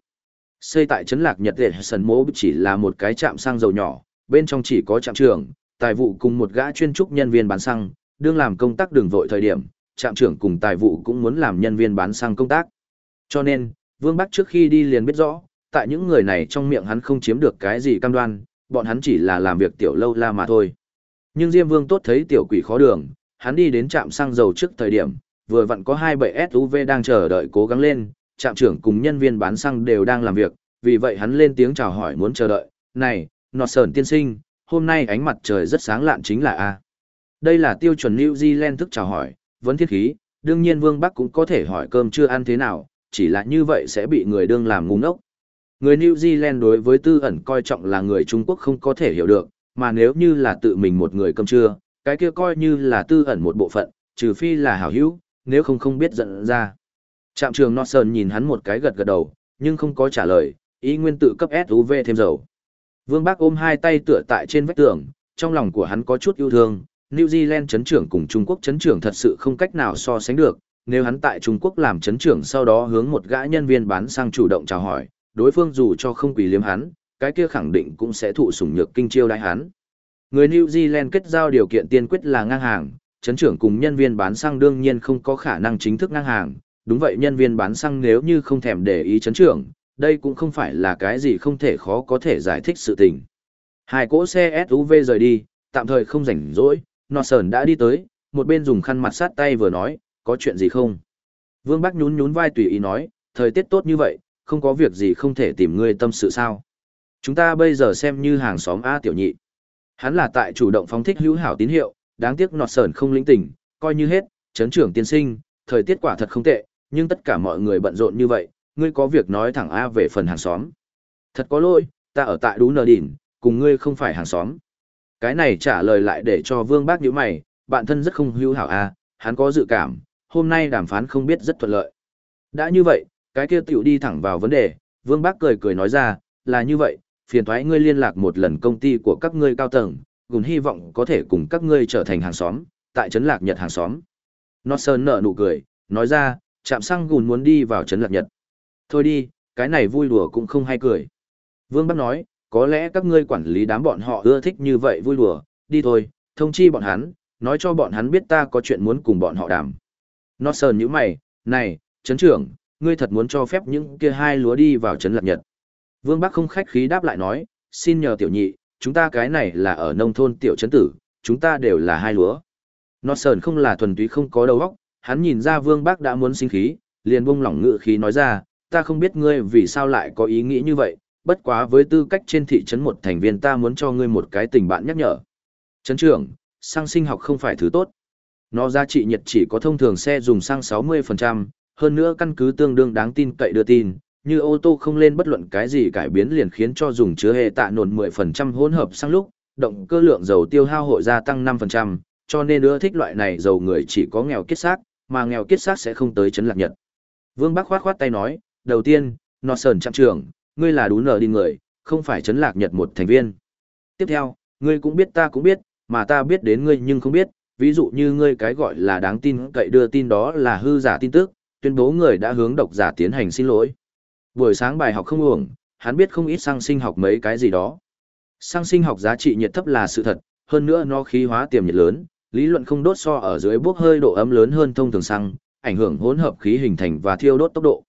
Xây tại trấn lạc Nhật Đệ sần mố chỉ là một cái trạm xăng dầu nhỏ, bên trong chỉ có trạm trưởng, tài vụ cùng một gã chuyên trúc nhân viên bán xăng, đương làm công tác đường vội thời điểm, trạm trưởng cùng tài vụ cũng muốn làm nhân viên bán xăng công tác. Cho nên, Vương Bắc trước khi đi liền biết rõ, tại những người này trong miệng hắn không chiếm được cái gì cam đoan, bọn hắn chỉ là làm việc tiểu lâu la mà thôi. Nhưng Diêm Vương tốt thấy tiểu quỷ khó đường, hắn đi đến trạm xăng dầu trước thời điểm, vừa vặn có hai bệ SUV đang chờ đợi cố gắng lên, trạm trưởng cùng nhân viên bán xăng đều đang làm việc, vì vậy hắn lên tiếng chào hỏi muốn chờ đợi, này, nọt sờn tiên sinh, hôm nay ánh mặt trời rất sáng lạn chính là A. Đây là tiêu chuẩn New Zealand thức chào hỏi, vấn thiết khí, đương nhiên Vương Bắc cũng có thể hỏi cơm chưa ăn thế nào, chỉ là như vậy sẽ bị người đương làm ngu ngốc. Người New Zealand đối với tư ẩn coi trọng là người Trung Quốc không có thể hiểu được, mà nếu như là tự mình một người cơm trưa, cái kia coi như là tư ẩn một bộ phận, trừ phi là hảo hữu, nếu không không biết giận ra. Trạm trường Norton nhìn hắn một cái gật gật đầu, nhưng không có trả lời, ý nguyên tự cấp SUV thêm dầu. Vương Bác ôm hai tay tựa tại trên vách tường, trong lòng của hắn có chút yêu thương, New Zealand chấn trưởng cùng Trung Quốc chấn trưởng thật sự không cách nào so sánh được, nếu hắn tại Trung Quốc làm chấn trưởng sau đó hướng một gã nhân viên bán sang chủ động chào hỏi, đối phương dù cho không quỳ liếm hắn, cái kia khẳng định cũng sẽ thụ sủng nhược kinh chiêu đại hắn. Người New Zealand kết giao điều kiện tiên quyết là ngang hàng, chấn trưởng cùng nhân viên bán xăng đương nhiên không có khả năng chính thức ngang hàng, đúng vậy nhân viên bán xăng nếu như không thèm để ý chấn trưởng, đây cũng không phải là cái gì không thể khó có thể giải thích sự tình. Hai cỗ xe SUV rời đi, tạm thời không rảnh rỗi, nọ sờn đã đi tới, một bên dùng khăn mặt sát tay vừa nói, có chuyện gì không? Vương Bắc nhún nhún vai tùy ý nói, thời tiết tốt như vậy, không có việc gì không thể tìm ngươi tâm sự sao. Chúng ta bây giờ xem như hàng xóm A tiểu nhị. Hắn là tại chủ động phóng thích hữu hảo tín hiệu, đáng tiếc nọt sờn không linh tỉnh, coi như hết, chấn trưởng tiên sinh, thời tiết quả thật không tệ, nhưng tất cả mọi người bận rộn như vậy, ngươi có việc nói thẳng A về phần hàng xóm. Thật có lỗi, ta ở tại Đú Nờ Đỉnh, cùng ngươi không phải hàng xóm. Cái này trả lời lại để cho vương bác nhíu mày, bạn thân rất không hữu hảo A, hắn có dự cảm, hôm nay đàm phán không biết rất thuận lợi. Đã như vậy, cái kia tiểu đi thẳng vào vấn đề, vương bác cười cười nói ra, là như vậy, phiền thoái ngươi liên lạc một lần công ty của các ngươi cao tầng, gùn hy vọng có thể cùng các ngươi trở thành hàng xóm, tại trấn lạc Nhật hàng xóm. Norton nở nụ cười, nói ra, chạm xăng gùn muốn đi vào trấn lạc Nhật. Thôi đi, cái này vui đùa cũng không hay cười. Vương Bắc nói, có lẽ các ngươi quản lý đám bọn họ ưa thích như vậy vui đùa, đi thôi, thông chi bọn hắn, nói cho bọn hắn biết ta có chuyện muốn cùng bọn họ đàm. nó sờn nhữ mày, này, trấn trưởng, ngươi thật muốn cho phép những kia hai lúa đi vào trấn lạc Nhật. Vương Bắc không khách khí đáp lại nói, xin nhờ tiểu nhị, chúng ta cái này là ở nông thôn tiểu trấn tử, chúng ta đều là hai lúa. Nó sờn không là thuần túy không có đầu óc, hắn nhìn ra Vương bác đã muốn sinh khí, liền buông lỏng ngự khí nói ra, ta không biết ngươi vì sao lại có ý nghĩ như vậy, bất quá với tư cách trên thị trấn một thành viên ta muốn cho ngươi một cái tình bạn nhắc nhở. Trấn trưởng, xăng sinh học không phải thứ tốt. Nó giá trị nhiệt chỉ có thông thường xe dùng xăng 60%, hơn nữa căn cứ tương đương đáng tin cậy đưa tin, như ô tô không lên bất luận cái gì cải biến liền khiến cho dùng chứa hệ tạ nổn 10% hỗn hợp sang lúc, động cơ lượng dầu tiêu hao hội gia tăng 5%, cho nên ưa thích loại này dầu người chỉ có nghèo kết xác, mà nghèo kết xác sẽ không tới chấn lạc nhật. Vương Bắc khoát khoát tay nói, đầu tiên, nó sờn trạm trưởng, ngươi là đú nở đi người, không phải chấn lạc nhật một thành viên. Tiếp theo, ngươi cũng biết ta cũng biết, mà ta biết đến ngươi nhưng không biết, ví dụ như ngươi cái gọi là đáng tin cậy đưa tin đó là hư giả tin tức, tuyên bố người đã hướng độc giả tiến hành xin lỗi. Buổi sáng bài học không uổng, hắn biết không ít sang sinh học mấy cái gì đó. sang sinh học giá trị nhiệt thấp là sự thật, hơn nữa nó khí hóa tiềm nhiệt lớn, lý luận không đốt so ở dưới bốc hơi độ ấm lớn hơn thông thường xăng, ảnh hưởng hỗn hợp khí hình thành và thiêu đốt tốc độ.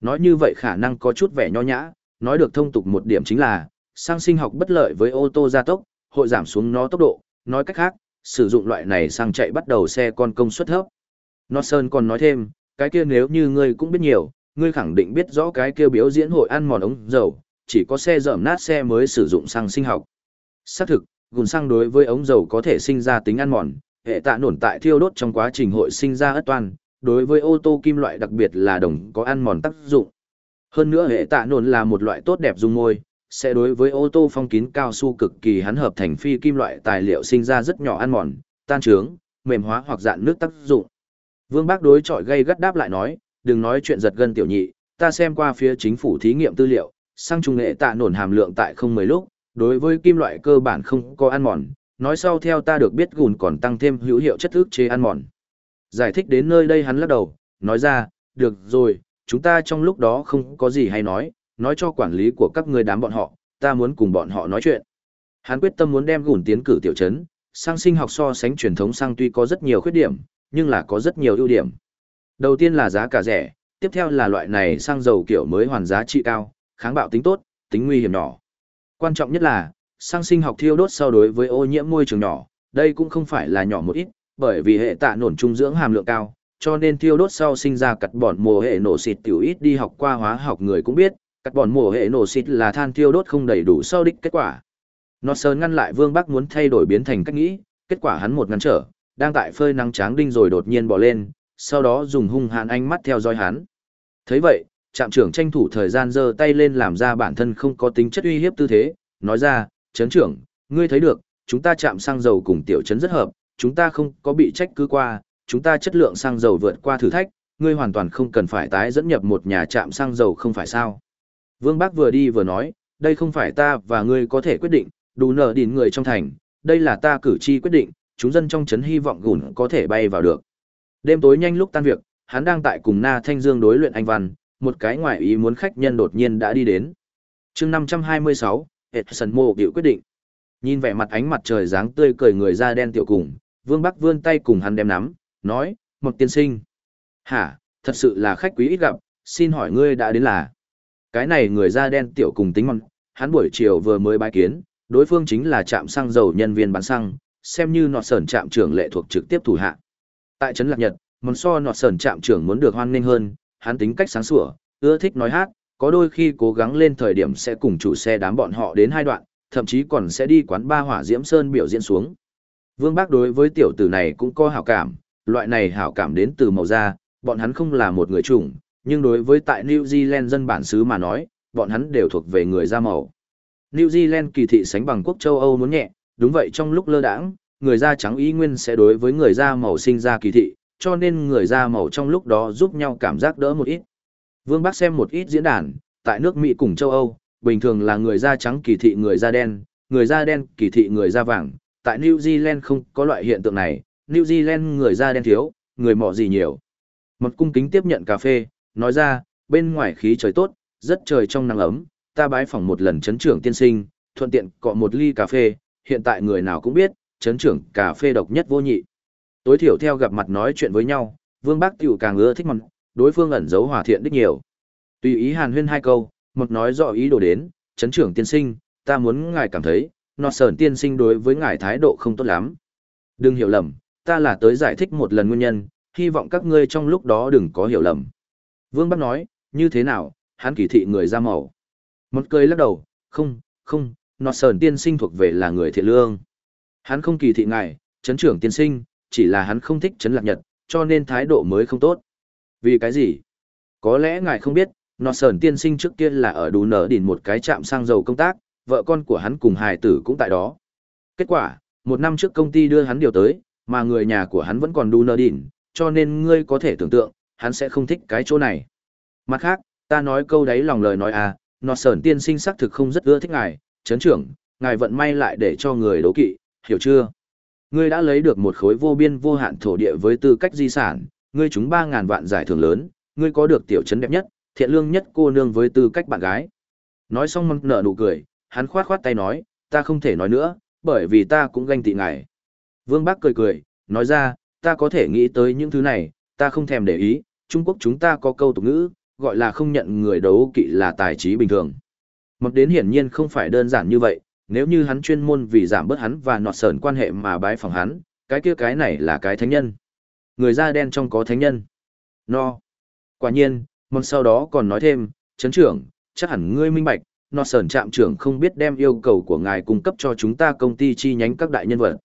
Nói như vậy khả năng có chút vẻ nho nhã, nói được thông tục một điểm chính là, xăng sinh học bất lợi với ô tô gia tốc, hội giảm xuống nó tốc độ, nói cách khác, sử dụng loại này xăng chạy bắt đầu xe con công suất thấp. Norton còn nói thêm, cái kia nếu như ngươi cũng biết nhiều, ngươi khẳng định biết rõ cái kia biểu diễn hội ăn mòn ống dầu, chỉ có xe dởm nát xe mới sử dụng xăng sinh học. Xác thực, gùn xăng đối với ống dầu có thể sinh ra tính ăn mòn, hệ tạ nổn tại thiêu đốt trong quá trình hội sinh ra ất toan, đối với ô tô kim loại đặc biệt là đồng có ăn mòn tác dụng. Hơn nữa hệ tạ nổn là một loại tốt đẹp dung môi, sẽ đối với ô tô phong kín cao su cực kỳ hắn hợp thành phi kim loại tài liệu sinh ra rất nhỏ ăn mòn, tan trướng, mềm hóa hoặc dạn nước tác dụng. Vương Bác đối chọi gây gắt đáp lại nói, đừng nói chuyện giật gân tiểu nhị, ta xem qua phía chính phủ thí nghiệm tư liệu, xăng trùng nghệ tạ nổn hàm lượng tại không mười lúc, đối với kim loại cơ bản không có ăn mòn, nói sau theo ta được biết gùn còn tăng thêm hữu hiệu chất ức chế ăn mòn. Giải thích đến nơi đây hắn lắc đầu, nói ra, được rồi, chúng ta trong lúc đó không có gì hay nói, nói cho quản lý của các người đám bọn họ, ta muốn cùng bọn họ nói chuyện. Hắn quyết tâm muốn đem gùn tiến cử tiểu trấn, sang sinh học so sánh truyền thống sang tuy có rất nhiều khuyết điểm, nhưng là có rất nhiều ưu điểm. Đầu tiên là giá cả rẻ, tiếp theo là loại này xăng dầu kiểu mới hoàn giá trị cao, kháng bạo tính tốt, tính nguy hiểm nhỏ. Quan trọng nhất là, xăng sinh học thiêu đốt so đối với ô nhiễm môi trường nhỏ, đây cũng không phải là nhỏ một ít, bởi vì hệ tạ nổn trung dưỡng hàm lượng cao, cho nên thiêu đốt sau sinh ra cắt bòn mồ hệ nổ xịt tiểu ít đi học qua hóa học người cũng biết, cắt bòn mồ hệ nổ xịt là than thiêu đốt không đầy đủ sau đích kết quả. Nó sớm ngăn lại Vương Bắc muốn thay đổi biến thành cách nghĩ, kết quả hắn một ngăn trở, đang tại phơi nắng tráng đinh rồi đột nhiên bỏ lên, sau đó dùng hung hãn ánh mắt theo dõi hắn. Thấy vậy, trạm trưởng tranh thủ thời gian giơ tay lên làm ra bản thân không có tính chất uy hiếp tư thế, nói ra, chấn trưởng, ngươi thấy được, chúng ta chạm xăng dầu cùng tiểu chấn rất hợp, chúng ta không có bị trách cứ qua, chúng ta chất lượng xăng dầu vượt qua thử thách, ngươi hoàn toàn không cần phải tái dẫn nhập một nhà trạm xăng dầu không phải sao. Vương Bác vừa đi vừa nói, đây không phải ta và ngươi có thể quyết định, đủ nở đỉn người trong thành, đây là ta cử tri quyết định, chúng dân trong trấn hy vọng gùn có thể bay vào được. Đêm tối nhanh lúc tan việc, hắn đang tại cùng Na Thanh Dương đối luyện anh văn, một cái ngoại ý muốn khách nhân đột nhiên đã đi đến. chương 526, Edson mô biểu quyết định. Nhìn vẻ mặt ánh mặt trời dáng tươi cười người da đen tiểu cùng, Vương Bắc vươn tay cùng hắn đem nắm, nói, một tiên sinh. Hả, thật sự là khách quý ít gặp, xin hỏi ngươi đã đến là. Cái này người da đen tiểu cùng tính mong, hắn buổi chiều vừa mới bái kiến, đối phương chính là trạm xăng dầu nhân viên bán xăng, xem như nọt sởn trạm trưởng lệ thuộc trực tiếp thủ hạ. Tại trấn Lạc Nhật, món so nọt sởn trạm trưởng muốn được hoan nghênh hơn, hắn tính cách sáng sủa, ưa thích nói hát, có đôi khi cố gắng lên thời điểm sẽ cùng chủ xe đám bọn họ đến hai đoạn, thậm chí còn sẽ đi quán ba hỏa diễm sơn biểu diễn xuống. Vương Bác đối với tiểu tử này cũng có hảo cảm, loại này hảo cảm đến từ màu da, bọn hắn không là một người chủng, nhưng đối với tại New Zealand dân bản xứ mà nói, bọn hắn đều thuộc về người da màu. New Zealand kỳ thị sánh bằng quốc châu Âu muốn nhẹ, đúng vậy trong lúc lơ đãng, người da trắng ý nguyên sẽ đối với người da màu sinh ra kỳ thị, cho nên người da màu trong lúc đó giúp nhau cảm giác đỡ một ít. Vương Bắc xem một ít diễn đàn, tại nước Mỹ cùng châu Âu, bình thường là người da trắng kỳ thị người da đen, người da đen kỳ thị người da vàng, tại New Zealand không có loại hiện tượng này, New Zealand người da đen thiếu, người mỏ gì nhiều. Một cung kính tiếp nhận cà phê, nói ra, bên ngoài khí trời tốt, rất trời trong nắng ấm, ta bái phỏng một lần chấn trưởng tiên sinh, thuận tiện cọ một ly cà phê, hiện tại người nào cũng biết, chấn trưởng cà phê độc nhất vô nhị. Tối thiểu theo gặp mặt nói chuyện với nhau, Vương Bác tiểu càng ưa thích mặt, đối phương ẩn giấu hòa thiện đích nhiều. Tùy ý hàn huyên hai câu, một nói rõ ý đồ đến, chấn trưởng tiên sinh, ta muốn ngài cảm thấy, nọ sờn tiên sinh đối với ngài thái độ không tốt lắm. Đừng hiểu lầm, ta là tới giải thích một lần nguyên nhân, hy vọng các ngươi trong lúc đó đừng có hiểu lầm. Vương Bắc nói, như thế nào, hắn kỳ thị người ra màu. Một cười lắc đầu, không, không, nọ sờn tiên sinh thuộc về là người thiện lương. Hắn không kỳ thị ngài, chấn trưởng tiên sinh, chỉ là hắn không thích chấn lạc nhật, cho nên thái độ mới không tốt. Vì cái gì? Có lẽ ngài không biết, nọ sờn tiên sinh trước kia là ở đủ nở đỉnh một cái trạm xăng dầu công tác, vợ con của hắn cùng hài tử cũng tại đó. Kết quả, một năm trước công ty đưa hắn điều tới, mà người nhà của hắn vẫn còn đủ nở đỉnh, cho nên ngươi có thể tưởng tượng, hắn sẽ không thích cái chỗ này. Mặt khác, ta nói câu đấy lòng lời nói à, nọ sờn tiên sinh xác thực không rất ưa thích ngài, chấn trưởng, ngài vận may lại để cho người đấu kỵ, hiểu chưa? Ngươi đã lấy được một khối vô biên vô hạn thổ địa với tư cách di sản, ngươi trúng 3000 vạn giải thưởng lớn, ngươi có được tiểu trấn đẹp nhất, thiện lương nhất cô nương với tư cách bạn gái. Nói xong măng nở nụ cười, hắn khoát khoát tay nói, ta không thể nói nữa, bởi vì ta cũng ganh tị ngài. Vương Bắc cười cười, nói ra, ta có thể nghĩ tới những thứ này, ta không thèm để ý, Trung Quốc chúng ta có câu tục ngữ, gọi là không nhận người đấu kỵ là tài trí bình thường. Mập đến hiển nhiên không phải đơn giản như vậy, nếu như hắn chuyên môn vì giảm bớt hắn và nọt sờn quan hệ mà bái phòng hắn, cái kia cái này là cái thánh nhân. Người da đen trong có thánh nhân. No. Quả nhiên, mong sau đó còn nói thêm, chấn trưởng, chắc hẳn ngươi minh bạch, nọt sờn trạm trưởng không biết đem yêu cầu của ngài cung cấp cho chúng ta công ty chi nhánh các đại nhân vật.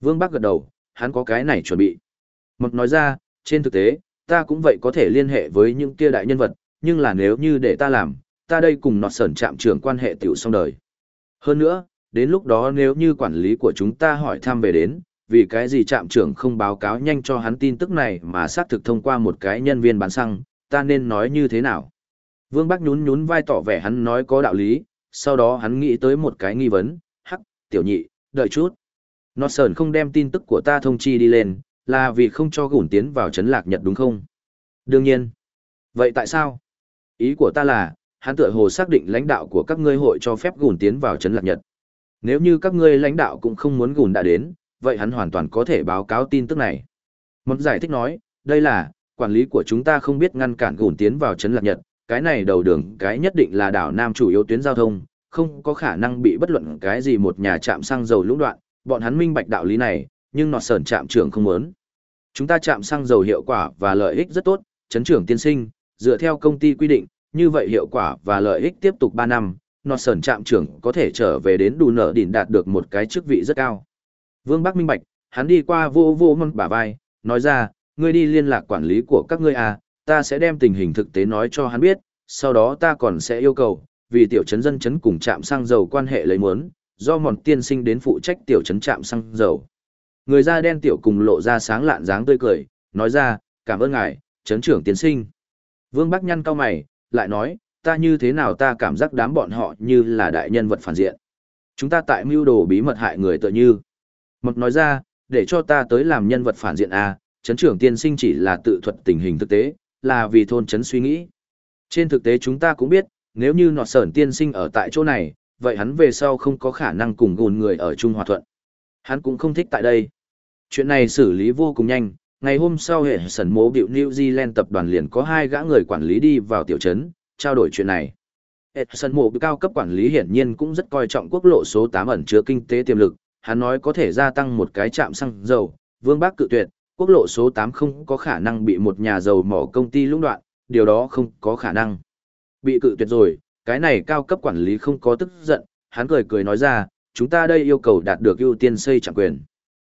Vương Bắc gật đầu, hắn có cái này chuẩn bị. Một nói ra, trên thực tế, ta cũng vậy có thể liên hệ với những kia đại nhân vật, nhưng là nếu như để ta làm, ta đây cùng nọt sờn trạm trưởng quan hệ tiểu xong đời. Hơn nữa, đến lúc đó nếu như quản lý của chúng ta hỏi thăm về đến, vì cái gì trạm trưởng không báo cáo nhanh cho hắn tin tức này mà xác thực thông qua một cái nhân viên bán xăng, ta nên nói như thế nào? Vương Bắc nhún nhún vai tỏ vẻ hắn nói có đạo lý, sau đó hắn nghĩ tới một cái nghi vấn, hắc, tiểu nhị, đợi chút. Nó sờn không đem tin tức của ta thông chi đi lên, là vì không cho gũn tiến vào chấn lạc nhật đúng không? Đương nhiên. Vậy tại sao? Ý của ta là, hắn tựa hồ xác định lãnh đạo của các ngươi hội cho phép gùn tiến vào trấn lạc nhật. Nếu như các ngươi lãnh đạo cũng không muốn gùn đã đến, vậy hắn hoàn toàn có thể báo cáo tin tức này. Mật giải thích nói, đây là, quản lý của chúng ta không biết ngăn cản gùn tiến vào trấn lạc nhật, cái này đầu đường cái nhất định là đảo Nam chủ yếu tuyến giao thông, không có khả năng bị bất luận cái gì một nhà trạm xăng dầu lũng đoạn, bọn hắn minh bạch đạo lý này, nhưng nọt sờn trạm trưởng không muốn. Chúng ta chạm xăng dầu hiệu quả và lợi ích rất tốt, chấn trưởng tiên sinh, dựa theo công ty quy định, như vậy hiệu quả và lợi ích tiếp tục 3 năm, nọt sờn trạm trưởng có thể trở về đến đủ nợ đỉnh đạt được một cái chức vị rất cao. Vương Bắc minh bạch, hắn đi qua vô vô mân bả vai, nói ra, ngươi đi liên lạc quản lý của các ngươi à, ta sẽ đem tình hình thực tế nói cho hắn biết, sau đó ta còn sẽ yêu cầu, vì tiểu trấn dân chấn cùng trạm xăng dầu quan hệ lấy muốn, do mòn tiên sinh đến phụ trách tiểu trấn trạm xăng dầu. Người da đen tiểu cùng lộ ra sáng lạn dáng tươi cười, nói ra, cảm ơn ngài, trấn trưởng tiên sinh. Vương Bắc nhăn cao mày, lại nói, ta như thế nào ta cảm giác đám bọn họ như là đại nhân vật phản diện. Chúng ta tại mưu đồ bí mật hại người tựa như. Mật nói ra, để cho ta tới làm nhân vật phản diện à, chấn trưởng tiên sinh chỉ là tự thuật tình hình thực tế, là vì thôn chấn suy nghĩ. Trên thực tế chúng ta cũng biết, nếu như nọt sởn tiên sinh ở tại chỗ này, vậy hắn về sau không có khả năng cùng gùn người ở Trung Hòa Thuận. Hắn cũng không thích tại đây. Chuyện này xử lý vô cùng nhanh, ngày hôm sau hệ sẩn mố biểu New Zealand tập đoàn liền có hai gã người quản lý đi vào tiểu trấn, trao đổi chuyện này. Edson mộ cao cấp quản lý hiển nhiên cũng rất coi trọng quốc lộ số 8 ẩn chứa kinh tế tiềm lực, hắn nói có thể gia tăng một cái trạm xăng dầu, Vương Bác cự tuyệt, quốc lộ số 8 không có khả năng bị một nhà dầu mỏ công ty lũng đoạn, điều đó không có khả năng. Bị cự tuyệt rồi, cái này cao cấp quản lý không có tức giận, hắn cười cười nói ra, chúng ta đây yêu cầu đạt được ưu tiên xây trạm quyền.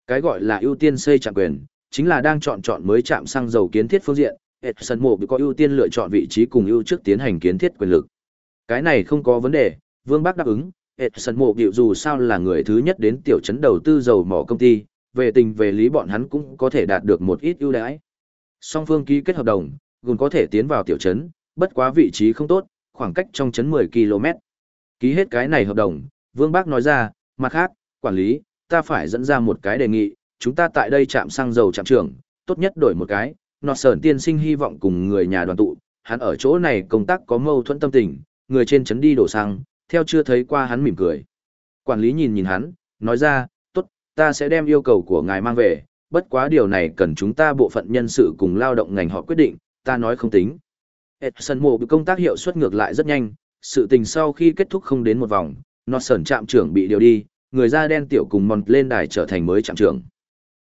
Cái gọi là ưu tiên xây trạm quyền, chính là đang chọn chọn mới chạm xăng dầu kiến thiết phương diện, Edson Mộ có ưu tiên lựa chọn vị trí cùng ưu trước tiến hành kiến thiết quyền lực. Cái này không có vấn đề, Vương Bắc đáp ứng, Edson Mộ biểu dù sao là người thứ nhất đến tiểu trấn đầu tư dầu mỏ công ty, về tình về lý bọn hắn cũng có thể đạt được một ít ưu đãi. Song phương ký kết hợp đồng, gồm có thể tiến vào tiểu trấn, bất quá vị trí không tốt, khoảng cách trong trấn 10 km. Ký hết cái này hợp đồng, Vương Bác nói ra, mặt khác, quản lý, ta phải dẫn ra một cái đề nghị, chúng ta tại đây chạm xăng dầu chạm trưởng, tốt nhất đổi một cái, nọt sởn tiên sinh hy vọng cùng người nhà đoàn tụ, hắn ở chỗ này công tác có mâu thuẫn tâm tình, người trên chấn đi đổ xăng, theo chưa thấy qua hắn mỉm cười. Quản lý nhìn nhìn hắn, nói ra, tốt, ta sẽ đem yêu cầu của ngài mang về, bất quá điều này cần chúng ta bộ phận nhân sự cùng lao động ngành họ quyết định, ta nói không tính. Edson mộ công tác hiệu suất ngược lại rất nhanh, sự tình sau khi kết thúc không đến một vòng, nọt sởn trạm trưởng bị điều đi, người da đen tiểu cùng mòn lên đài trở thành mới trạm trưởng.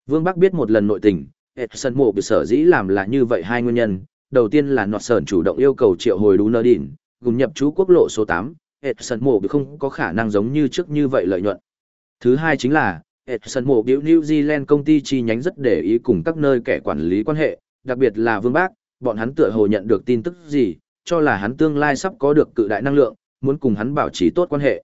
Vương Bắc biết một lần nội tình, Edson mộ bị sở dĩ làm là như vậy hai nguyên nhân, đầu tiên là nọt sởn chủ động yêu cầu triệu hồi đú nơ đỉnh, gồm nhập chú quốc lộ số 8, Edson mộ bị không có khả năng giống như trước như vậy lợi nhuận. Thứ hai chính là, Edson mộ biểu New Zealand công ty chi nhánh rất để ý cùng các nơi kẻ quản lý quan hệ, đặc biệt là Vương Bác, bọn hắn tựa hồ nhận được tin tức gì, cho là hắn tương lai sắp có được cự đại năng lượng, muốn cùng hắn bảo trì tốt quan hệ.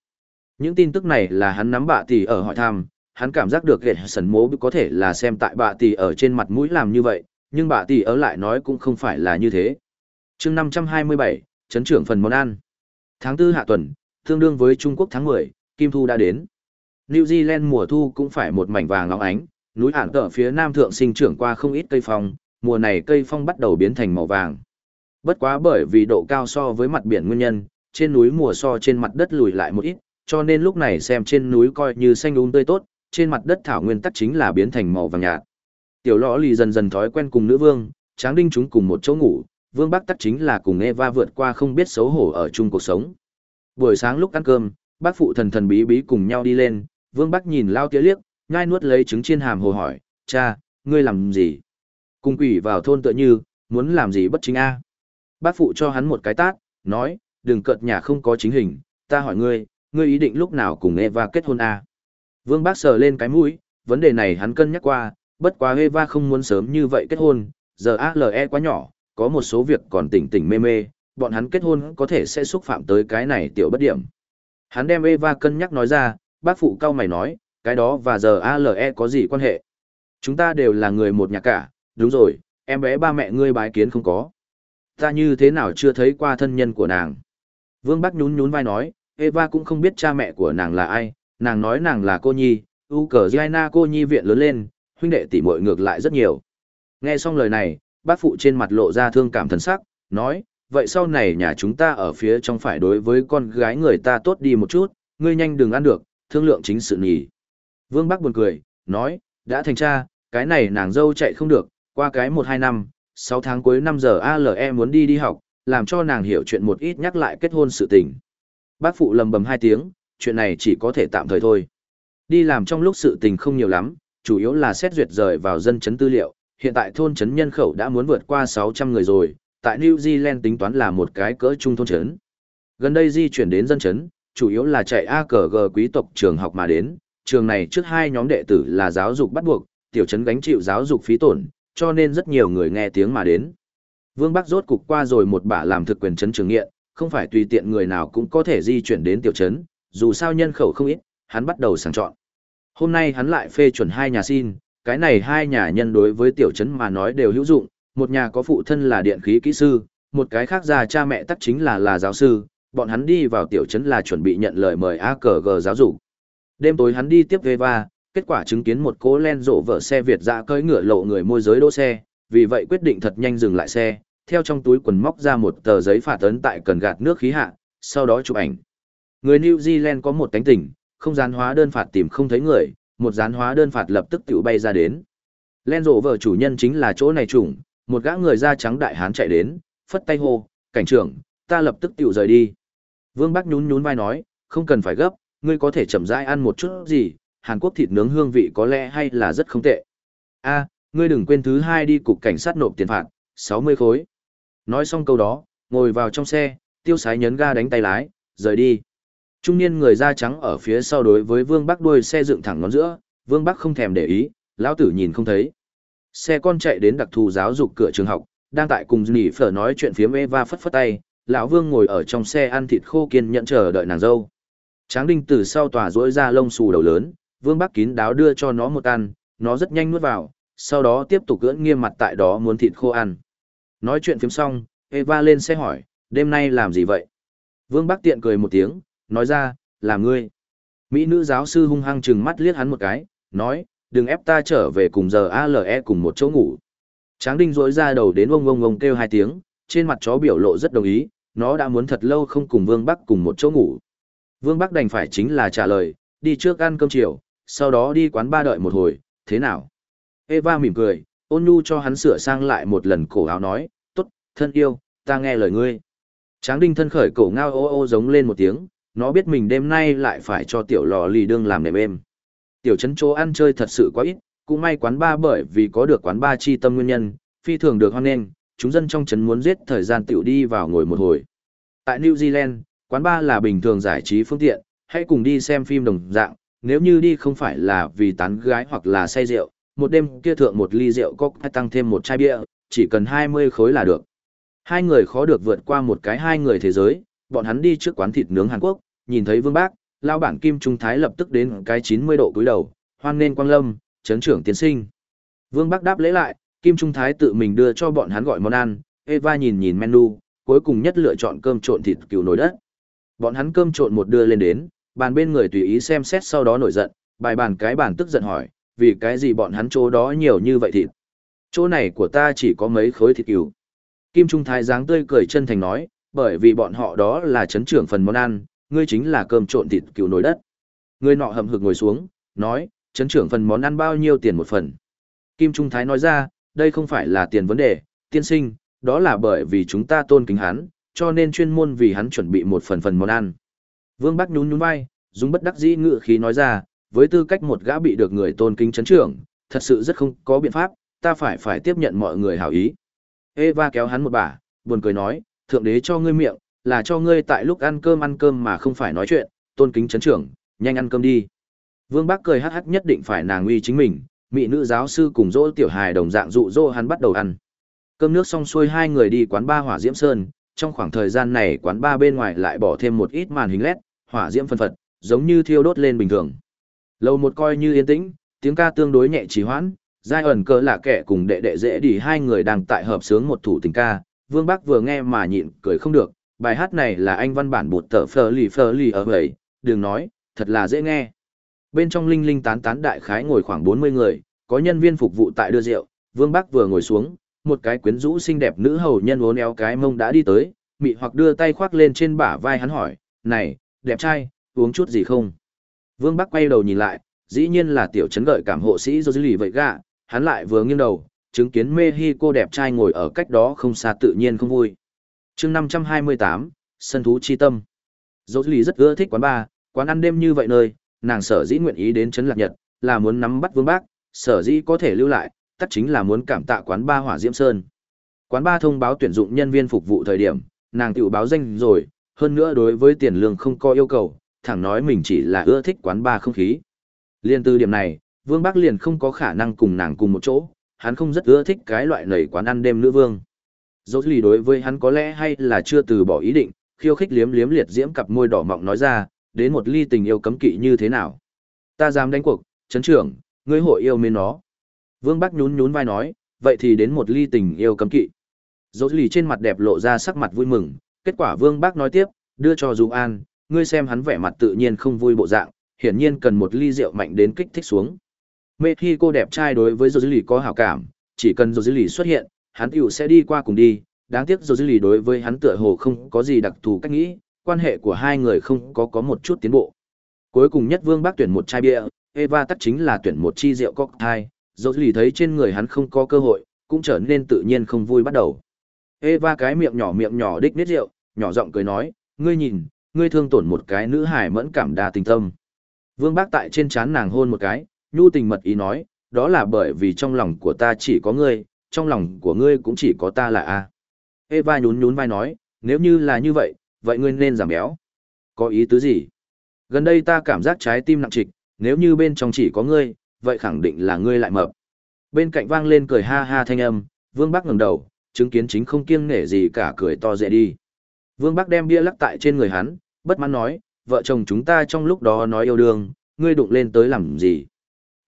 Những tin tức này là hắn nắm bạ tỷ ở hỏi thăm, hắn cảm giác được ghẹt sần mố có thể là xem tại bà tỷ ở trên mặt mũi làm như vậy, nhưng bà tỷ ở lại nói cũng không phải là như thế. chương 527, chấn trưởng phần món ăn. Tháng tư hạ tuần, tương đương với Trung Quốc tháng 10, Kim Thu đã đến. New Zealand mùa thu cũng phải một mảnh vàng óng ánh, núi ản tở phía nam thượng sinh trưởng qua không ít cây phong, mùa này cây phong bắt đầu biến thành màu vàng. Bất quá bởi vì độ cao so với mặt biển nguyên nhân, trên núi mùa so trên mặt đất lùi lại một ít, cho nên lúc này xem trên núi coi như xanh um tươi tốt, trên mặt đất thảo nguyên tắc chính là biến thành màu vàng nhạt. Tiểu lõ lì dần dần thói quen cùng nữ vương, tráng đinh chúng cùng một chỗ ngủ, vương bắc tắc chính là cùng Eva vượt qua không biết xấu hổ ở chung cuộc sống. Buổi sáng lúc ăn cơm, bác phụ thần thần bí bí cùng nhau đi lên, vương bắc nhìn lao tía liếc, nhai nuốt lấy trứng chiên hàm hồ hỏi, cha, ngươi làm gì? Cùng quỷ vào thôn tựa như, muốn làm gì bất chính a? Bác phụ cho hắn một cái tát, nói, đừng cợt nhà không có chính hình, ta hỏi ngươi, ngươi ý định lúc nào cùng Eva kết hôn a? Vương bác sờ lên cái mũi, vấn đề này hắn cân nhắc qua, bất quá Eva không muốn sớm như vậy kết hôn, giờ ALE quá nhỏ, có một số việc còn tỉnh tỉnh mê mê, bọn hắn kết hôn có thể sẽ xúc phạm tới cái này tiểu bất điểm. Hắn đem Eva cân nhắc nói ra, bác phụ cao mày nói, cái đó và giờ ALE có gì quan hệ? Chúng ta đều là người một nhà cả, đúng rồi, em bé ba mẹ ngươi bái kiến không có. Ta như thế nào chưa thấy qua thân nhân của nàng. Vương Bắc nhún nhún vai nói, Eva cũng không biết cha mẹ của nàng là ai, nàng nói nàng là cô nhi, u cờ Giana cô nhi viện lớn lên, huynh đệ tỷ muội ngược lại rất nhiều. Nghe xong lời này, bác phụ trên mặt lộ ra thương cảm thần sắc, nói, vậy sau này nhà chúng ta ở phía trong phải đối với con gái người ta tốt đi một chút, ngươi nhanh đừng ăn được, thương lượng chính sự nhỉ. Vương Bắc buồn cười, nói, đã thành cha, cái này nàng dâu chạy không được, Qua cái 1-2 năm, 6 tháng cuối năm giờ ALE muốn đi đi học, làm cho nàng hiểu chuyện một ít nhắc lại kết hôn sự tình. Bác phụ lầm bầm hai tiếng, chuyện này chỉ có thể tạm thời thôi. Đi làm trong lúc sự tình không nhiều lắm, chủ yếu là xét duyệt rời vào dân chấn tư liệu, hiện tại thôn chấn nhân khẩu đã muốn vượt qua 600 người rồi, tại New Zealand tính toán là một cái cỡ trung thôn chấn. Gần đây di chuyển đến dân chấn, chủ yếu là chạy AKG quý tộc trường học mà đến, trường này trước hai nhóm đệ tử là giáo dục bắt buộc, tiểu chấn gánh chịu giáo dục phí tổn, cho nên rất nhiều người nghe tiếng mà đến. Vương Bắc rốt cục qua rồi một bả làm thực quyền chấn trường nghiện, không phải tùy tiện người nào cũng có thể di chuyển đến tiểu chấn, dù sao nhân khẩu không ít, hắn bắt đầu sàng chọn. Hôm nay hắn lại phê chuẩn hai nhà xin, cái này hai nhà nhân đối với tiểu trấn mà nói đều hữu dụng, một nhà có phụ thân là điện khí kỹ sư, một cái khác già cha mẹ tắc chính là là giáo sư, bọn hắn đi vào tiểu trấn là chuẩn bị nhận lời mời AKG giáo dục. Đêm tối hắn đi tiếp về va, kết quả chứng kiến một cố len rộ vợ xe Việt dạ dã cưỡi ngựa lộ người môi giới đỗ xe, vì vậy quyết định thật nhanh dừng lại xe, theo trong túi quần móc ra một tờ giấy phạt ấn tại cần gạt nước khí hạ, sau đó chụp ảnh. Người New Zealand có một tánh tình, không gián hóa đơn phạt tìm không thấy người, một gián hóa đơn phạt lập tức tiểu bay ra đến. Len rộ vợ chủ nhân chính là chỗ này trùng, một gã người da trắng đại hán chạy đến, phất tay hô, cảnh trưởng, ta lập tức tiểu rời đi. Vương Bắc nhún nhún vai nói, không cần phải gấp, ngươi có thể chậm rãi ăn một chút gì, Hàn Quốc thịt nướng hương vị có lẽ hay là rất không tệ. A, ngươi đừng quên thứ hai đi cục cảnh sát nộp tiền phạt, 60 khối. Nói xong câu đó, ngồi vào trong xe, tiêu sái nhấn ga đánh tay lái, rời đi. Trung niên người da trắng ở phía sau đối với Vương Bắc đuôi xe dựng thẳng ngón giữa, Vương Bắc không thèm để ý, lão tử nhìn không thấy. Xe con chạy đến đặc thù giáo dục cửa trường học, đang tại cùng Nỉ Phở nói chuyện phía Eva phất phất tay, lão Vương ngồi ở trong xe ăn thịt khô kiên nhẫn chờ đợi nàng dâu. Tráng Đinh từ sau tòa rỗi ra lông xù đầu lớn, Vương Bắc kín đáo đưa cho nó một ăn, nó rất nhanh nuốt vào, sau đó tiếp tục cưỡng nghiêm mặt tại đó muốn thịt khô ăn. Nói chuyện phiếm xong, Eva lên xe hỏi, đêm nay làm gì vậy? Vương Bắc tiện cười một tiếng, nói ra, là ngươi. Mỹ nữ giáo sư hung hăng chừng mắt liếc hắn một cái, nói, đừng ép ta trở về cùng giờ ALE cùng một chỗ ngủ. Tráng đinh rỗi ra đầu đến ông ông ông kêu hai tiếng, trên mặt chó biểu lộ rất đồng ý, nó đã muốn thật lâu không cùng Vương Bắc cùng một chỗ ngủ. Vương Bắc đành phải chính là trả lời, đi trước ăn cơm chiều, sau đó đi quán ba đợi một hồi, thế nào? Eva mỉm cười, ôn nhu cho hắn sửa sang lại một lần cổ áo nói, tốt, thân yêu, ta nghe lời ngươi. Tráng đinh thân khởi cổ ngao ô ô giống lên một tiếng, nó biết mình đêm nay lại phải cho tiểu lò lì đương làm nệm êm. Tiểu trấn chỗ ăn chơi thật sự quá ít, cũng may quán ba bởi vì có được quán ba chi tâm nguyên nhân, phi thường được hoan nghênh, chúng dân trong trấn muốn giết thời gian tiểu đi vào ngồi một hồi. Tại New Zealand, quán ba là bình thường giải trí phương tiện, hãy cùng đi xem phim đồng dạng, nếu như đi không phải là vì tán gái hoặc là say rượu, một đêm kia thượng một ly rượu có hay tăng thêm một chai bia, chỉ cần 20 khối là được. Hai người khó được vượt qua một cái hai người thế giới, bọn hắn đi trước quán thịt nướng Hàn Quốc, nhìn thấy Vương Bác, lao bản Kim Trung Thái lập tức đến cái 90 độ cúi đầu, hoan nên Quang Lâm, chấn trưởng tiến sinh. Vương Bác đáp lễ lại, Kim Trung Thái tự mình đưa cho bọn hắn gọi món ăn, Eva nhìn nhìn menu, cuối cùng nhất lựa chọn cơm trộn thịt cừu nồi đất. Bọn hắn cơm trộn một đưa lên đến, bàn bên người tùy ý xem xét sau đó nổi giận, bài bàn cái bàn tức giận hỏi, vì cái gì bọn hắn chỗ đó nhiều như vậy thịt. Chỗ này của ta chỉ có mấy khối thịt cừu. Kim Trung Thái dáng tươi cười chân thành nói, bởi vì bọn họ đó là chấn trưởng phần món ăn, ngươi chính là cơm trộn thịt cừu nồi đất. Ngươi nọ hầm hực ngồi xuống, nói, chấn trưởng phần món ăn bao nhiêu tiền một phần. Kim Trung Thái nói ra, đây không phải là tiền vấn đề, tiên sinh, đó là bởi vì chúng ta tôn kính hắn, cho nên chuyên môn vì hắn chuẩn bị một phần phần món ăn. Vương Bắc nhún nhún vai, dùng bất đắc dĩ ngự khí nói ra, với tư cách một gã bị được người tôn kính chấn trưởng, thật sự rất không có biện pháp, ta phải phải tiếp nhận mọi người hảo ý. Eva kéo hắn một bà, buồn cười nói, thượng đế cho ngươi miệng, là cho ngươi tại lúc ăn cơm ăn cơm mà không phải nói chuyện, tôn kính chấn trưởng, nhanh ăn cơm đi. Vương bác cười hắc hắc nhất định phải nàng uy chính mình, mỹ nữ giáo sư cùng dỗ tiểu hài đồng dạng dụ dỗ hắn bắt đầu ăn. Cơm nước xong xuôi hai người đi quán ba hỏa diễm sơn, trong khoảng thời gian này quán ba bên ngoài lại bỏ thêm một ít màn hình led, hỏa diễm phân phật, giống như thiêu đốt lên bình thường. Lâu một coi như yên tĩnh, tiếng ca tương đối nhẹ trì hoãn, giai ẩn cờ lạ kẻ cùng đệ đệ dễ đi hai người đang tại hợp sướng một thủ tình ca, Vương Bắc vừa nghe mà nhịn cười không được, bài hát này là anh văn bản bột tờ phờ lì phờ lì ở vậy, đừng nói, thật là dễ nghe. Bên trong linh linh tán tán đại khái ngồi khoảng 40 người, có nhân viên phục vụ tại đưa rượu, Vương Bắc vừa ngồi xuống, một cái quyến rũ xinh đẹp nữ hầu nhân uốn éo cái mông đã đi tới, mị hoặc đưa tay khoác lên trên bả vai hắn hỏi, này, đẹp trai, uống chút gì không? Vương Bắc quay đầu nhìn lại, dĩ nhiên là tiểu chấn gợi cảm hộ sĩ do dư lì vậy gạ, hắn lại vừa nghiêng đầu, chứng kiến Mexico đẹp trai ngồi ở cách đó không xa tự nhiên không vui chương 528, Sân Thú Chi Tâm. Dỗ lý rất ưa thích quán bar, quán ăn đêm như vậy nơi, nàng sở dĩ nguyện ý đến Trấn Lạc Nhật, là muốn nắm bắt vương bác, sở dĩ có thể lưu lại, tất chính là muốn cảm tạ quán ba Hỏa Diễm Sơn. Quán ba thông báo tuyển dụng nhân viên phục vụ thời điểm, nàng tự báo danh rồi, hơn nữa đối với tiền lương không có yêu cầu, thẳng nói mình chỉ là ưa thích quán ba không khí. Liên từ điểm này, Vương Bác liền không có khả năng cùng nàng cùng một chỗ, hắn không rất ưa thích cái loại nầy quán ăn đêm nữ vương. Dẫu lì đối với hắn có lẽ hay là chưa từ bỏ ý định, khiêu khích liếm liếm liệt diễm cặp môi đỏ mọng nói ra, đến một ly tình yêu cấm kỵ như thế nào. Ta dám đánh cuộc, chấn trưởng, ngươi hội yêu mến nó. Vương Bắc nhún nhún vai nói, vậy thì đến một ly tình yêu cấm kỵ. Dẫu lì trên mặt đẹp lộ ra sắc mặt vui mừng, kết quả Vương Bắc nói tiếp, đưa cho Du An, ngươi xem hắn vẻ mặt tự nhiên không vui bộ dạng, hiển nhiên cần một ly rượu mạnh đến kích thích xuống. Mê khi cô đẹp trai đối với Dô Dư Lì có hảo cảm, chỉ cần Dô Dư Lì xuất hiện, hắn tiểu sẽ đi qua cùng đi, đáng tiếc Dô Dư Lì đối với hắn tựa hồ không có gì đặc thù cách nghĩ, quan hệ của hai người không có có một chút tiến bộ. Cuối cùng nhất Vương Bác tuyển một chai bia, Eva tắt chính là tuyển một chi rượu cocktail, Dô Dư Lì thấy trên người hắn không có cơ hội, cũng trở nên tự nhiên không vui bắt đầu. Eva cái miệng nhỏ miệng nhỏ đích nết rượu, nhỏ giọng cười nói, ngươi nhìn, ngươi thương tổn một cái nữ hài mẫn cảm đa tình tâm. Vương Bác tại trên trán nàng hôn một cái, nhu tình mật ý nói, đó là bởi vì trong lòng của ta chỉ có ngươi, trong lòng của ngươi cũng chỉ có ta là A. Eva nhún nhún vai nói, nếu như là như vậy, vậy ngươi nên giảm béo. Có ý tứ gì? Gần đây ta cảm giác trái tim nặng trịch, nếu như bên trong chỉ có ngươi, vậy khẳng định là ngươi lại mập. Bên cạnh vang lên cười ha ha thanh âm, Vương Bắc ngẩng đầu, chứng kiến chính không kiêng nể gì cả cười to dễ đi. Vương Bắc đem bia lắc tại trên người hắn, bất mãn nói, vợ chồng chúng ta trong lúc đó nói yêu đương, ngươi đụng lên tới làm gì?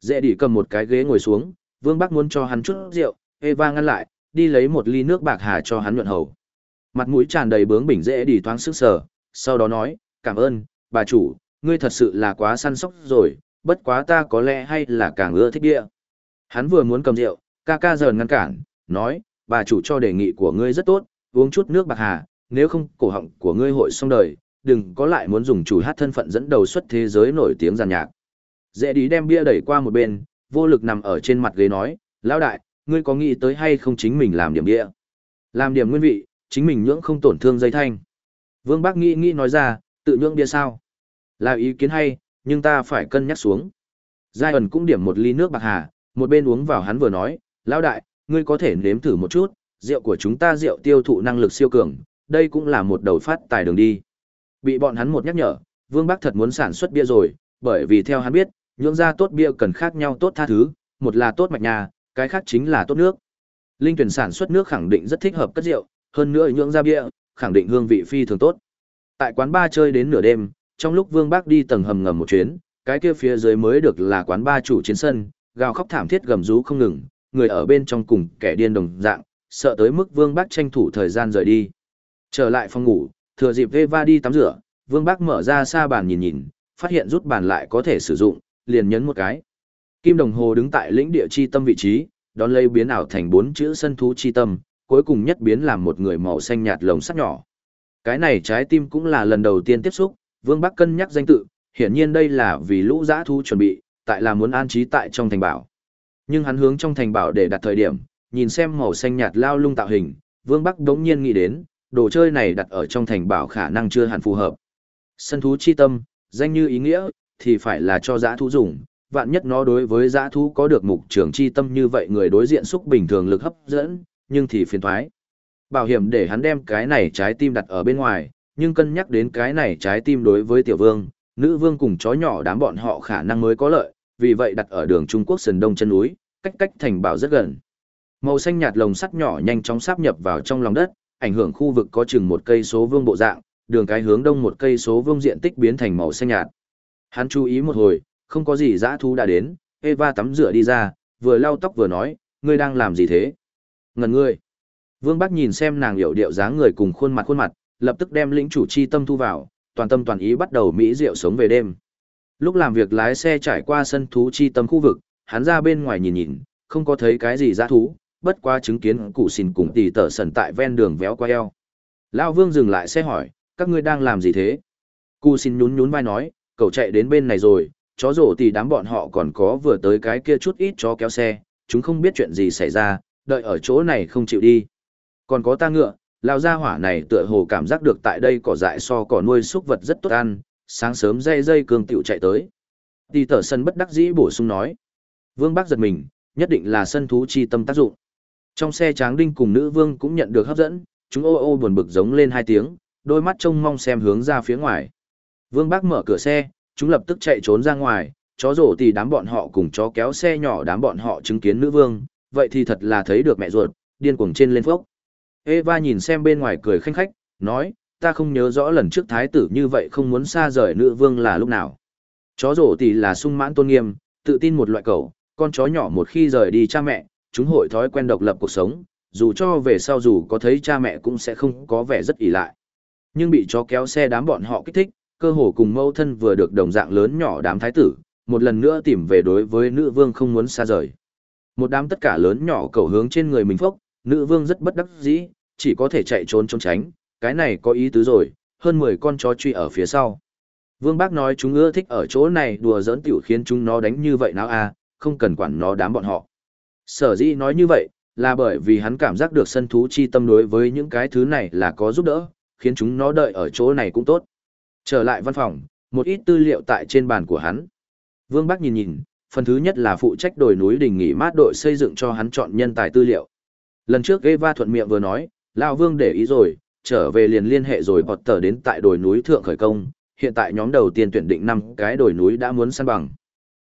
Dễ đi cầm một cái ghế ngồi xuống, Vương Bắc muốn cho hắn chút rượu, Eva ngăn lại, đi lấy một ly nước bạc hà cho hắn nhuận hầu. Mặt mũi tràn đầy bướng bỉnh dễ đi thoáng sức sở, sau đó nói, cảm ơn, bà chủ, ngươi thật sự là quá săn sóc rồi, bất quá ta có lẽ hay là càng ưa thích địa. Hắn vừa muốn cầm rượu, ca ca giờ ngăn cản, nói, bà chủ cho đề nghị của ngươi rất tốt, uống chút nước bạc hà, nếu không cổ họng của ngươi hội xong đời, đừng có lại muốn dùng chủ hát thân phận dẫn đầu xuất thế giới nổi tiếng giàn nhạc. Dễ đi đem bia đẩy qua một bên, vô lực nằm ở trên mặt ghế nói, lão đại, ngươi có nghĩ tới hay không chính mình làm điểm bia? Làm điểm nguyên vị, chính mình nhưỡng không tổn thương dây thanh. Vương Bác nghĩ nghĩ nói ra, tự nhưỡng bia sao? Là ý kiến hay, nhưng ta phải cân nhắc xuống. Giai ẩn cũng điểm một ly nước bạc hà, một bên uống vào hắn vừa nói, lão đại, ngươi có thể nếm thử một chút, rượu của chúng ta rượu tiêu thụ năng lực siêu cường, đây cũng là một đầu phát tài đường đi. Bị bọn hắn một nhắc nhở, Vương Bắc thật muốn sản xuất bia rồi, bởi vì theo hắn biết, nhưỡng ra tốt bia cần khác nhau tốt tha thứ, một là tốt mạch nhà, cái khác chính là tốt nước. Linh tuyển sản xuất nước khẳng định rất thích hợp cất rượu, hơn nữa nhưỡng ra bia, khẳng định hương vị phi thường tốt. Tại quán ba chơi đến nửa đêm, trong lúc Vương bác đi tầng hầm ngầm một chuyến, cái kia phía dưới mới được là quán ba chủ chiến sân, gào khóc thảm thiết gầm rú không ngừng, người ở bên trong cùng kẻ điên đồng dạng, sợ tới mức Vương bác tranh thủ thời gian rời đi. Trở lại phòng ngủ, thừa dịp Veva đi tắm rửa, Vương bác mở ra xa bàn nhìn nhìn, phát hiện rút bàn lại có thể sử dụng, liền nhấn một cái. Kim đồng hồ đứng tại lĩnh địa chi tâm vị trí, đón lấy biến ảo thành bốn chữ sân thú chi tâm, cuối cùng nhất biến làm một người màu xanh nhạt lồng sắt nhỏ. Cái này trái tim cũng là lần đầu tiên tiếp xúc, Vương Bắc cân nhắc danh tự, hiển nhiên đây là vì lũ giã thú chuẩn bị, tại là muốn an trí tại trong thành bảo. Nhưng hắn hướng trong thành bảo để đặt thời điểm, nhìn xem màu xanh nhạt lao lung tạo hình, Vương Bắc đống nhiên nghĩ đến, đồ chơi này đặt ở trong thành bảo khả năng chưa hẳn phù hợp. Sân thú chi tâm, danh như ý nghĩa, thì phải là cho giã thú dùng, vạn nhất nó đối với giã thú có được mục trường chi tâm như vậy người đối diện xúc bình thường lực hấp dẫn, nhưng thì phiền thoái. Bảo hiểm để hắn đem cái này trái tim đặt ở bên ngoài, nhưng cân nhắc đến cái này trái tim đối với tiểu vương, nữ vương cùng chó nhỏ đám bọn họ khả năng mới có lợi, vì vậy đặt ở đường Trung Quốc sườn đông chân núi, cách cách thành bảo rất gần. Màu xanh nhạt lồng sắt nhỏ nhanh chóng sáp nhập vào trong lòng đất, ảnh hưởng khu vực có chừng một cây số vương bộ dạng, đường cái hướng đông một cây số vương diện tích biến thành màu xanh nhạt. Hắn chú ý một hồi, không có gì dã thú đã đến, Eva tắm rửa đi ra, vừa lau tóc vừa nói, ngươi đang làm gì thế? Ngần ngươi. Vương Bắc nhìn xem nàng hiểu điệu dáng người cùng khuôn mặt khuôn mặt, lập tức đem lĩnh chủ chi tâm thu vào, toàn tâm toàn ý bắt đầu mỹ rượu sống về đêm. Lúc làm việc lái xe trải qua sân thú chi tâm khu vực, hắn ra bên ngoài nhìn nhìn, không có thấy cái gì dã thú, bất quá chứng kiến cụ xin cùng tỷ tở sần tại ven đường véo qua eo. Lão Vương dừng lại xe hỏi, các ngươi đang làm gì thế? Cụ xin nhún nhún vai nói, cậu chạy đến bên này rồi, chó rổ thì đám bọn họ còn có vừa tới cái kia chút ít chó kéo xe, chúng không biết chuyện gì xảy ra, đợi ở chỗ này không chịu đi. Còn có ta ngựa, lao ra hỏa này tựa hồ cảm giác được tại đây cỏ dại so cỏ nuôi súc vật rất tốt ăn, sáng sớm dây dây cường tiểu chạy tới. Tì tở sân bất đắc dĩ bổ sung nói. Vương Bác giật mình, nhất định là sân thú chi tâm tác dụng. Trong xe tráng đinh cùng nữ vương cũng nhận được hấp dẫn, chúng ô ô buồn bực giống lên hai tiếng, đôi mắt trông mong xem hướng ra phía ngoài. Vương Bác mở cửa xe, chúng lập tức chạy trốn ra ngoài, chó rổ thì đám bọn họ cùng chó kéo xe nhỏ đám bọn họ chứng kiến nữ vương, vậy thì thật là thấy được mẹ ruột, điên cuồng trên lên phốc. Eva nhìn xem bên ngoài cười khanh khách, nói, ta không nhớ rõ lần trước thái tử như vậy không muốn xa rời nữ vương là lúc nào. Chó rổ thì là sung mãn tôn nghiêm, tự tin một loại cậu, con chó nhỏ một khi rời đi cha mẹ, chúng hội thói quen độc lập cuộc sống, dù cho về sau dù có thấy cha mẹ cũng sẽ không có vẻ rất ỷ lại. Nhưng bị chó kéo xe đám bọn họ kích thích, cơ hồ cùng mẫu thân vừa được đồng dạng lớn nhỏ đám thái tử, một lần nữa tìm về đối với nữ vương không muốn xa rời. Một đám tất cả lớn nhỏ cầu hướng trên người mình phốc, nữ vương rất bất đắc dĩ, chỉ có thể chạy trốn trốn tránh, cái này có ý tứ rồi, hơn 10 con chó truy ở phía sau. Vương Bác nói chúng ưa thích ở chỗ này đùa giỡn tiểu khiến chúng nó đánh như vậy nào à, không cần quản nó đám bọn họ. Sở dĩ nói như vậy, là bởi vì hắn cảm giác được sân thú chi tâm đối với những cái thứ này là có giúp đỡ, khiến chúng nó đợi ở chỗ này cũng tốt. Trở lại văn phòng, một ít tư liệu tại trên bàn của hắn. Vương Bắc nhìn nhìn, phần thứ nhất là phụ trách đồi núi đình nghỉ mát đội xây dựng cho hắn chọn nhân tài tư liệu. Lần trước Eva thuận miệng vừa nói, Lão Vương để ý rồi, trở về liền liên hệ rồi bọt tờ đến tại đồi núi thượng khởi công, hiện tại nhóm đầu tiên tuyển định năm cái đồi núi đã muốn săn bằng.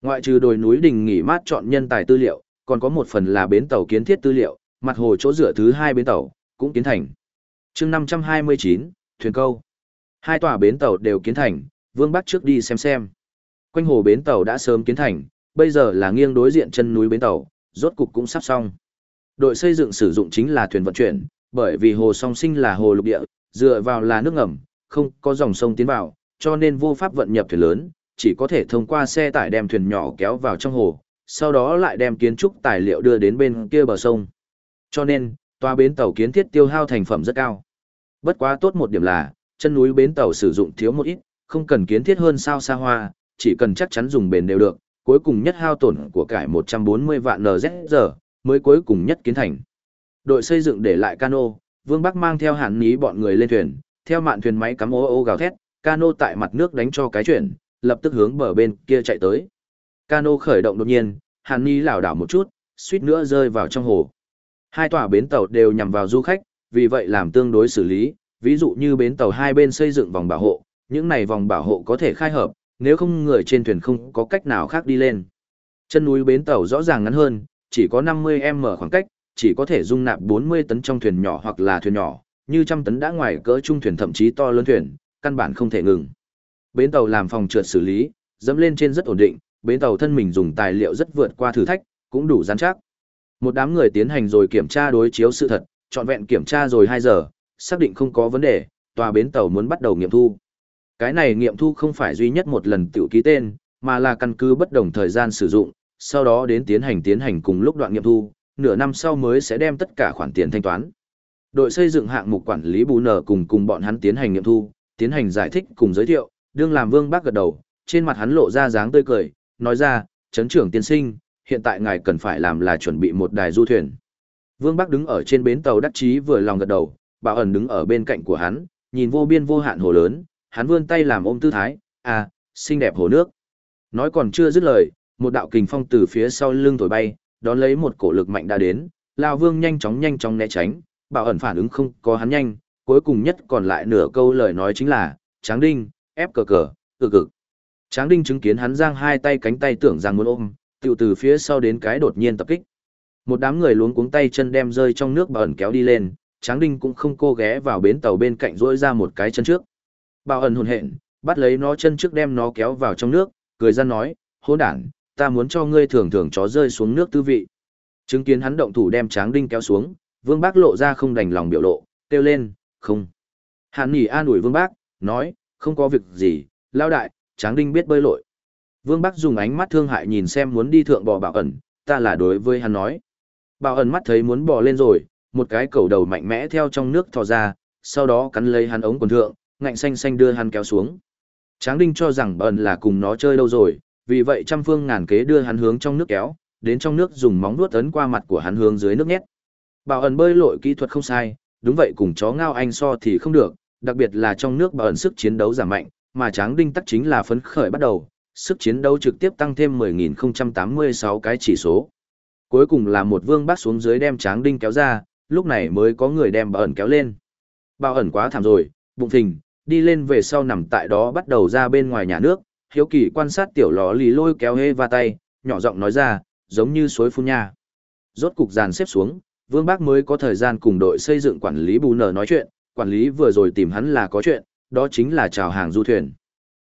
Ngoại trừ đồi núi đình nghỉ mát chọn nhân tài tư liệu, còn có một phần là bến tàu kiến thiết tư liệu, mặt hồ chỗ rửa thứ hai bến tàu, cũng kiến thành. chương 529, thuyền câu. Hai tòa bến tàu đều kiến thành, Vương Bắc trước đi xem xem. Quanh hồ bến tàu đã sớm kiến thành, bây giờ là nghiêng đối diện chân núi bến tàu, rốt cục cũng sắp xong. Đội xây dựng sử dụng chính là thuyền vận chuyển, bởi vì hồ song sinh là hồ lục địa, dựa vào là nước ngầm, không có dòng sông tiến vào, cho nên vô pháp vận nhập thuyền lớn, chỉ có thể thông qua xe tải đem thuyền nhỏ kéo vào trong hồ, sau đó lại đem kiến trúc tài liệu đưa đến bên kia bờ sông. Cho nên, tòa bến tàu kiến thiết tiêu hao thành phẩm rất cao. Bất quá tốt một điểm là, chân núi bến tàu sử dụng thiếu một ít, không cần kiến thiết hơn sao xa hoa, chỉ cần chắc chắn dùng bền đều được, cuối cùng nhất hao tổn của cải 140 vạn NZ mới cuối cùng nhất kiến thành. Đội xây dựng để lại cano, Vương Bắc mang theo hẳn ní bọn người lên thuyền, theo mạn thuyền máy cắm ô ô gào thét, cano tại mặt nước đánh cho cái chuyển, lập tức hướng bờ bên kia chạy tới. Cano khởi động đột nhiên, hàn ní lảo đảo một chút, suýt nữa rơi vào trong hồ. Hai tòa bến tàu đều nhằm vào du khách, vì vậy làm tương đối xử lý, ví dụ như bến tàu hai bên xây dựng vòng bảo hộ, những này vòng bảo hộ có thể khai hợp, nếu không người trên thuyền không có cách nào khác đi lên. Chân núi bến tàu rõ ràng ngắn hơn, chỉ có 50m khoảng cách, chỉ có thể dung nạp 40 tấn trong thuyền nhỏ hoặc là thuyền nhỏ, như trăm tấn đã ngoài cỡ trung thuyền thậm chí to lớn thuyền, căn bản không thể ngừng. Bến tàu làm phòng trượt xử lý, dẫm lên trên rất ổn định, bến tàu thân mình dùng tài liệu rất vượt qua thử thách, cũng đủ rắn chắc. Một đám người tiến hành rồi kiểm tra đối chiếu sự thật, trọn vẹn kiểm tra rồi 2 giờ, xác định không có vấn đề, tòa bến tàu muốn bắt đầu nghiệm thu. Cái này nghiệm thu không phải duy nhất một lần tiểu ký tên, mà là căn cứ bất đồng thời gian sử dụng, sau đó đến tiến hành tiến hành cùng lúc đoạn nghiệm thu, nửa năm sau mới sẽ đem tất cả khoản tiền thanh toán. Đội xây dựng hạng mục quản lý bù nở cùng cùng bọn hắn tiến hành nghiệm thu, tiến hành giải thích cùng giới thiệu, đương làm vương bác gật đầu, trên mặt hắn lộ ra dáng tươi cười, nói ra, chấn trưởng tiên sinh, hiện tại ngài cần phải làm là chuẩn bị một đài du thuyền. Vương Bắc đứng ở trên bến tàu đắc chí vừa lòng gật đầu, bảo ẩn đứng ở bên cạnh của hắn, nhìn vô biên vô hạn hồ lớn, hắn vươn tay làm ôm tư thái, à, xinh đẹp hồ nước. Nói còn chưa dứt lời, một đạo kình phong từ phía sau lưng thổi bay, đón lấy một cổ lực mạnh đã đến, Lao Vương nhanh chóng nhanh chóng né tránh, bảo ẩn phản ứng không có hắn nhanh, cuối cùng nhất còn lại nửa câu lời nói chính là, Tráng Đinh, ép cờ cờ, cực cực. Tráng Đinh chứng kiến hắn giang hai tay cánh tay tưởng rằng muốn ôm, tiểu từ phía sau đến cái đột nhiên tập kích. Một đám người luống cuống tay chân đem rơi trong nước bảo ẩn kéo đi lên, Tráng Đinh cũng không cô ghé vào bến tàu bên cạnh rỗi ra một cái chân trước. Bảo ẩn hồn hện, bắt lấy nó chân trước đem nó kéo vào trong nước, cười ra nói, hôn đản, ta muốn cho ngươi thường thường chó rơi xuống nước tư vị. Chứng kiến hắn động thủ đem Tráng Đinh kéo xuống, Vương Bác lộ ra không đành lòng biểu lộ, kêu lên, không. Hàn Nhỉ an ủi Vương Bác, nói, không có việc gì, lao đại, Tráng Đinh biết bơi lội. Vương Bác dùng ánh mắt thương hại nhìn xem muốn đi thượng bò bảo ẩn, ta là đối với hắn nói. Bảo ẩn mắt thấy muốn bò lên rồi, một cái cầu đầu mạnh mẽ theo trong nước thò ra, sau đó cắn lấy hắn ống quần thượng, ngạnh xanh xanh đưa hắn kéo xuống. Tráng Đinh cho rằng bẩn là cùng nó chơi đâu rồi, vì vậy trăm phương ngàn kế đưa hắn hướng trong nước kéo, đến trong nước dùng móng vuốt ấn qua mặt của hắn hướng dưới nước nhét. Bảo ẩn bơi lội kỹ thuật không sai, đúng vậy cùng chó ngao anh so thì không được, đặc biệt là trong nước bảo ẩn sức chiến đấu giảm mạnh, mà Tráng Đinh tắc chính là phấn khởi bắt đầu, sức chiến đấu trực tiếp tăng thêm 10.086 cái chỉ số. Cuối cùng là một vương bác xuống dưới đem Tráng Đinh kéo ra, lúc này mới có người đem bà ẩn kéo lên. Bà ẩn quá thảm rồi, bụng thình, đi lên về sau nằm tại đó bắt đầu ra bên ngoài nhà nước, hiếu kỳ quan sát tiểu lò lì lôi kéo hê va tay, nhỏ giọng nói ra, giống như suối phun nha. Rốt cục dàn xếp xuống, Vương Bác mới có thời gian cùng đội xây dựng quản lý bù nở nói chuyện, quản lý vừa rồi tìm hắn là có chuyện, đó chính là chào hàng du thuyền.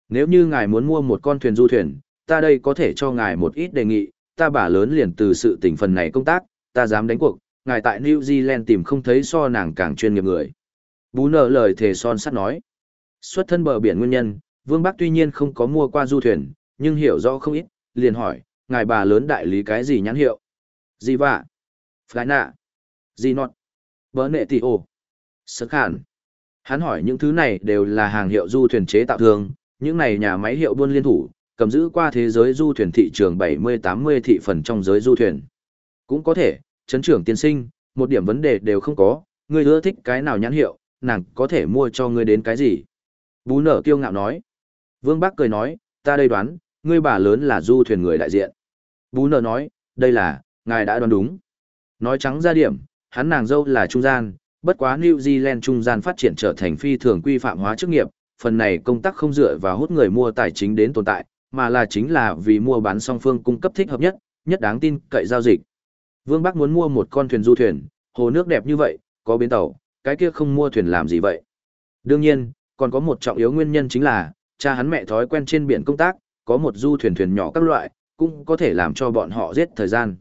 Nếu như ngài muốn mua một con thuyền du thuyền, ta đây có thể cho ngài một ít đề nghị, ta bà lớn liền từ sự tỉnh phần này công tác, ta dám đánh cuộc, ngài tại New Zealand tìm không thấy so nàng càng chuyên nghiệp người. Bú nở lời thề son sắt nói. Xuất thân bờ biển nguyên nhân, Vương Bắc tuy nhiên không có mua qua du thuyền, nhưng hiểu rõ không ít, liền hỏi, ngài bà lớn đại lý cái gì nhãn hiệu? Gì vạ? Phái nạ? Gì nọt? Bớ nệ tỷ ổ? Sức khản? Hắn hỏi những thứ này đều là hàng hiệu du thuyền chế tạo thường, những này nhà máy hiệu buôn liên thủ, cầm giữ qua thế giới du thuyền thị trường 70-80 thị phần trong giới du thuyền. Cũng có thể, chấn trưởng tiên sinh, một điểm vấn đề đều không có, ngươi ưa thích cái nào nhãn hiệu, nàng có thể mua cho ngươi đến cái gì. Bú nở kiêu ngạo nói. Vương Bắc cười nói, ta đây đoán, ngươi bà lớn là du thuyền người đại diện. Bú nở nói, đây là, ngài đã đoán đúng. Nói trắng ra điểm, hắn nàng dâu là trung gian, bất quá New Zealand trung gian phát triển trở thành phi thường quy phạm hóa chức nghiệp, phần này công tác không dựa vào hút người mua tài chính đến tồn tại, mà là chính là vì mua bán song phương cung cấp thích hợp nhất, nhất đáng tin cậy giao dịch. Vương Bắc muốn mua một con thuyền du thuyền, hồ nước đẹp như vậy, có bến tàu, cái kia không mua thuyền làm gì vậy? Đương nhiên, còn có một trọng yếu nguyên nhân chính là, cha hắn mẹ thói quen trên biển công tác, có một du thuyền thuyền nhỏ các loại, cũng có thể làm cho bọn họ giết thời gian.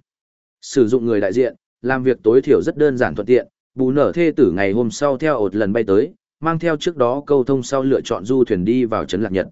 Sử dụng người đại diện, làm việc tối thiểu rất đơn giản thuận tiện, bù nở thê tử ngày hôm sau theo ột lần bay tới, mang theo trước đó câu thông sau lựa chọn du thuyền đi vào trấn lạc nhật.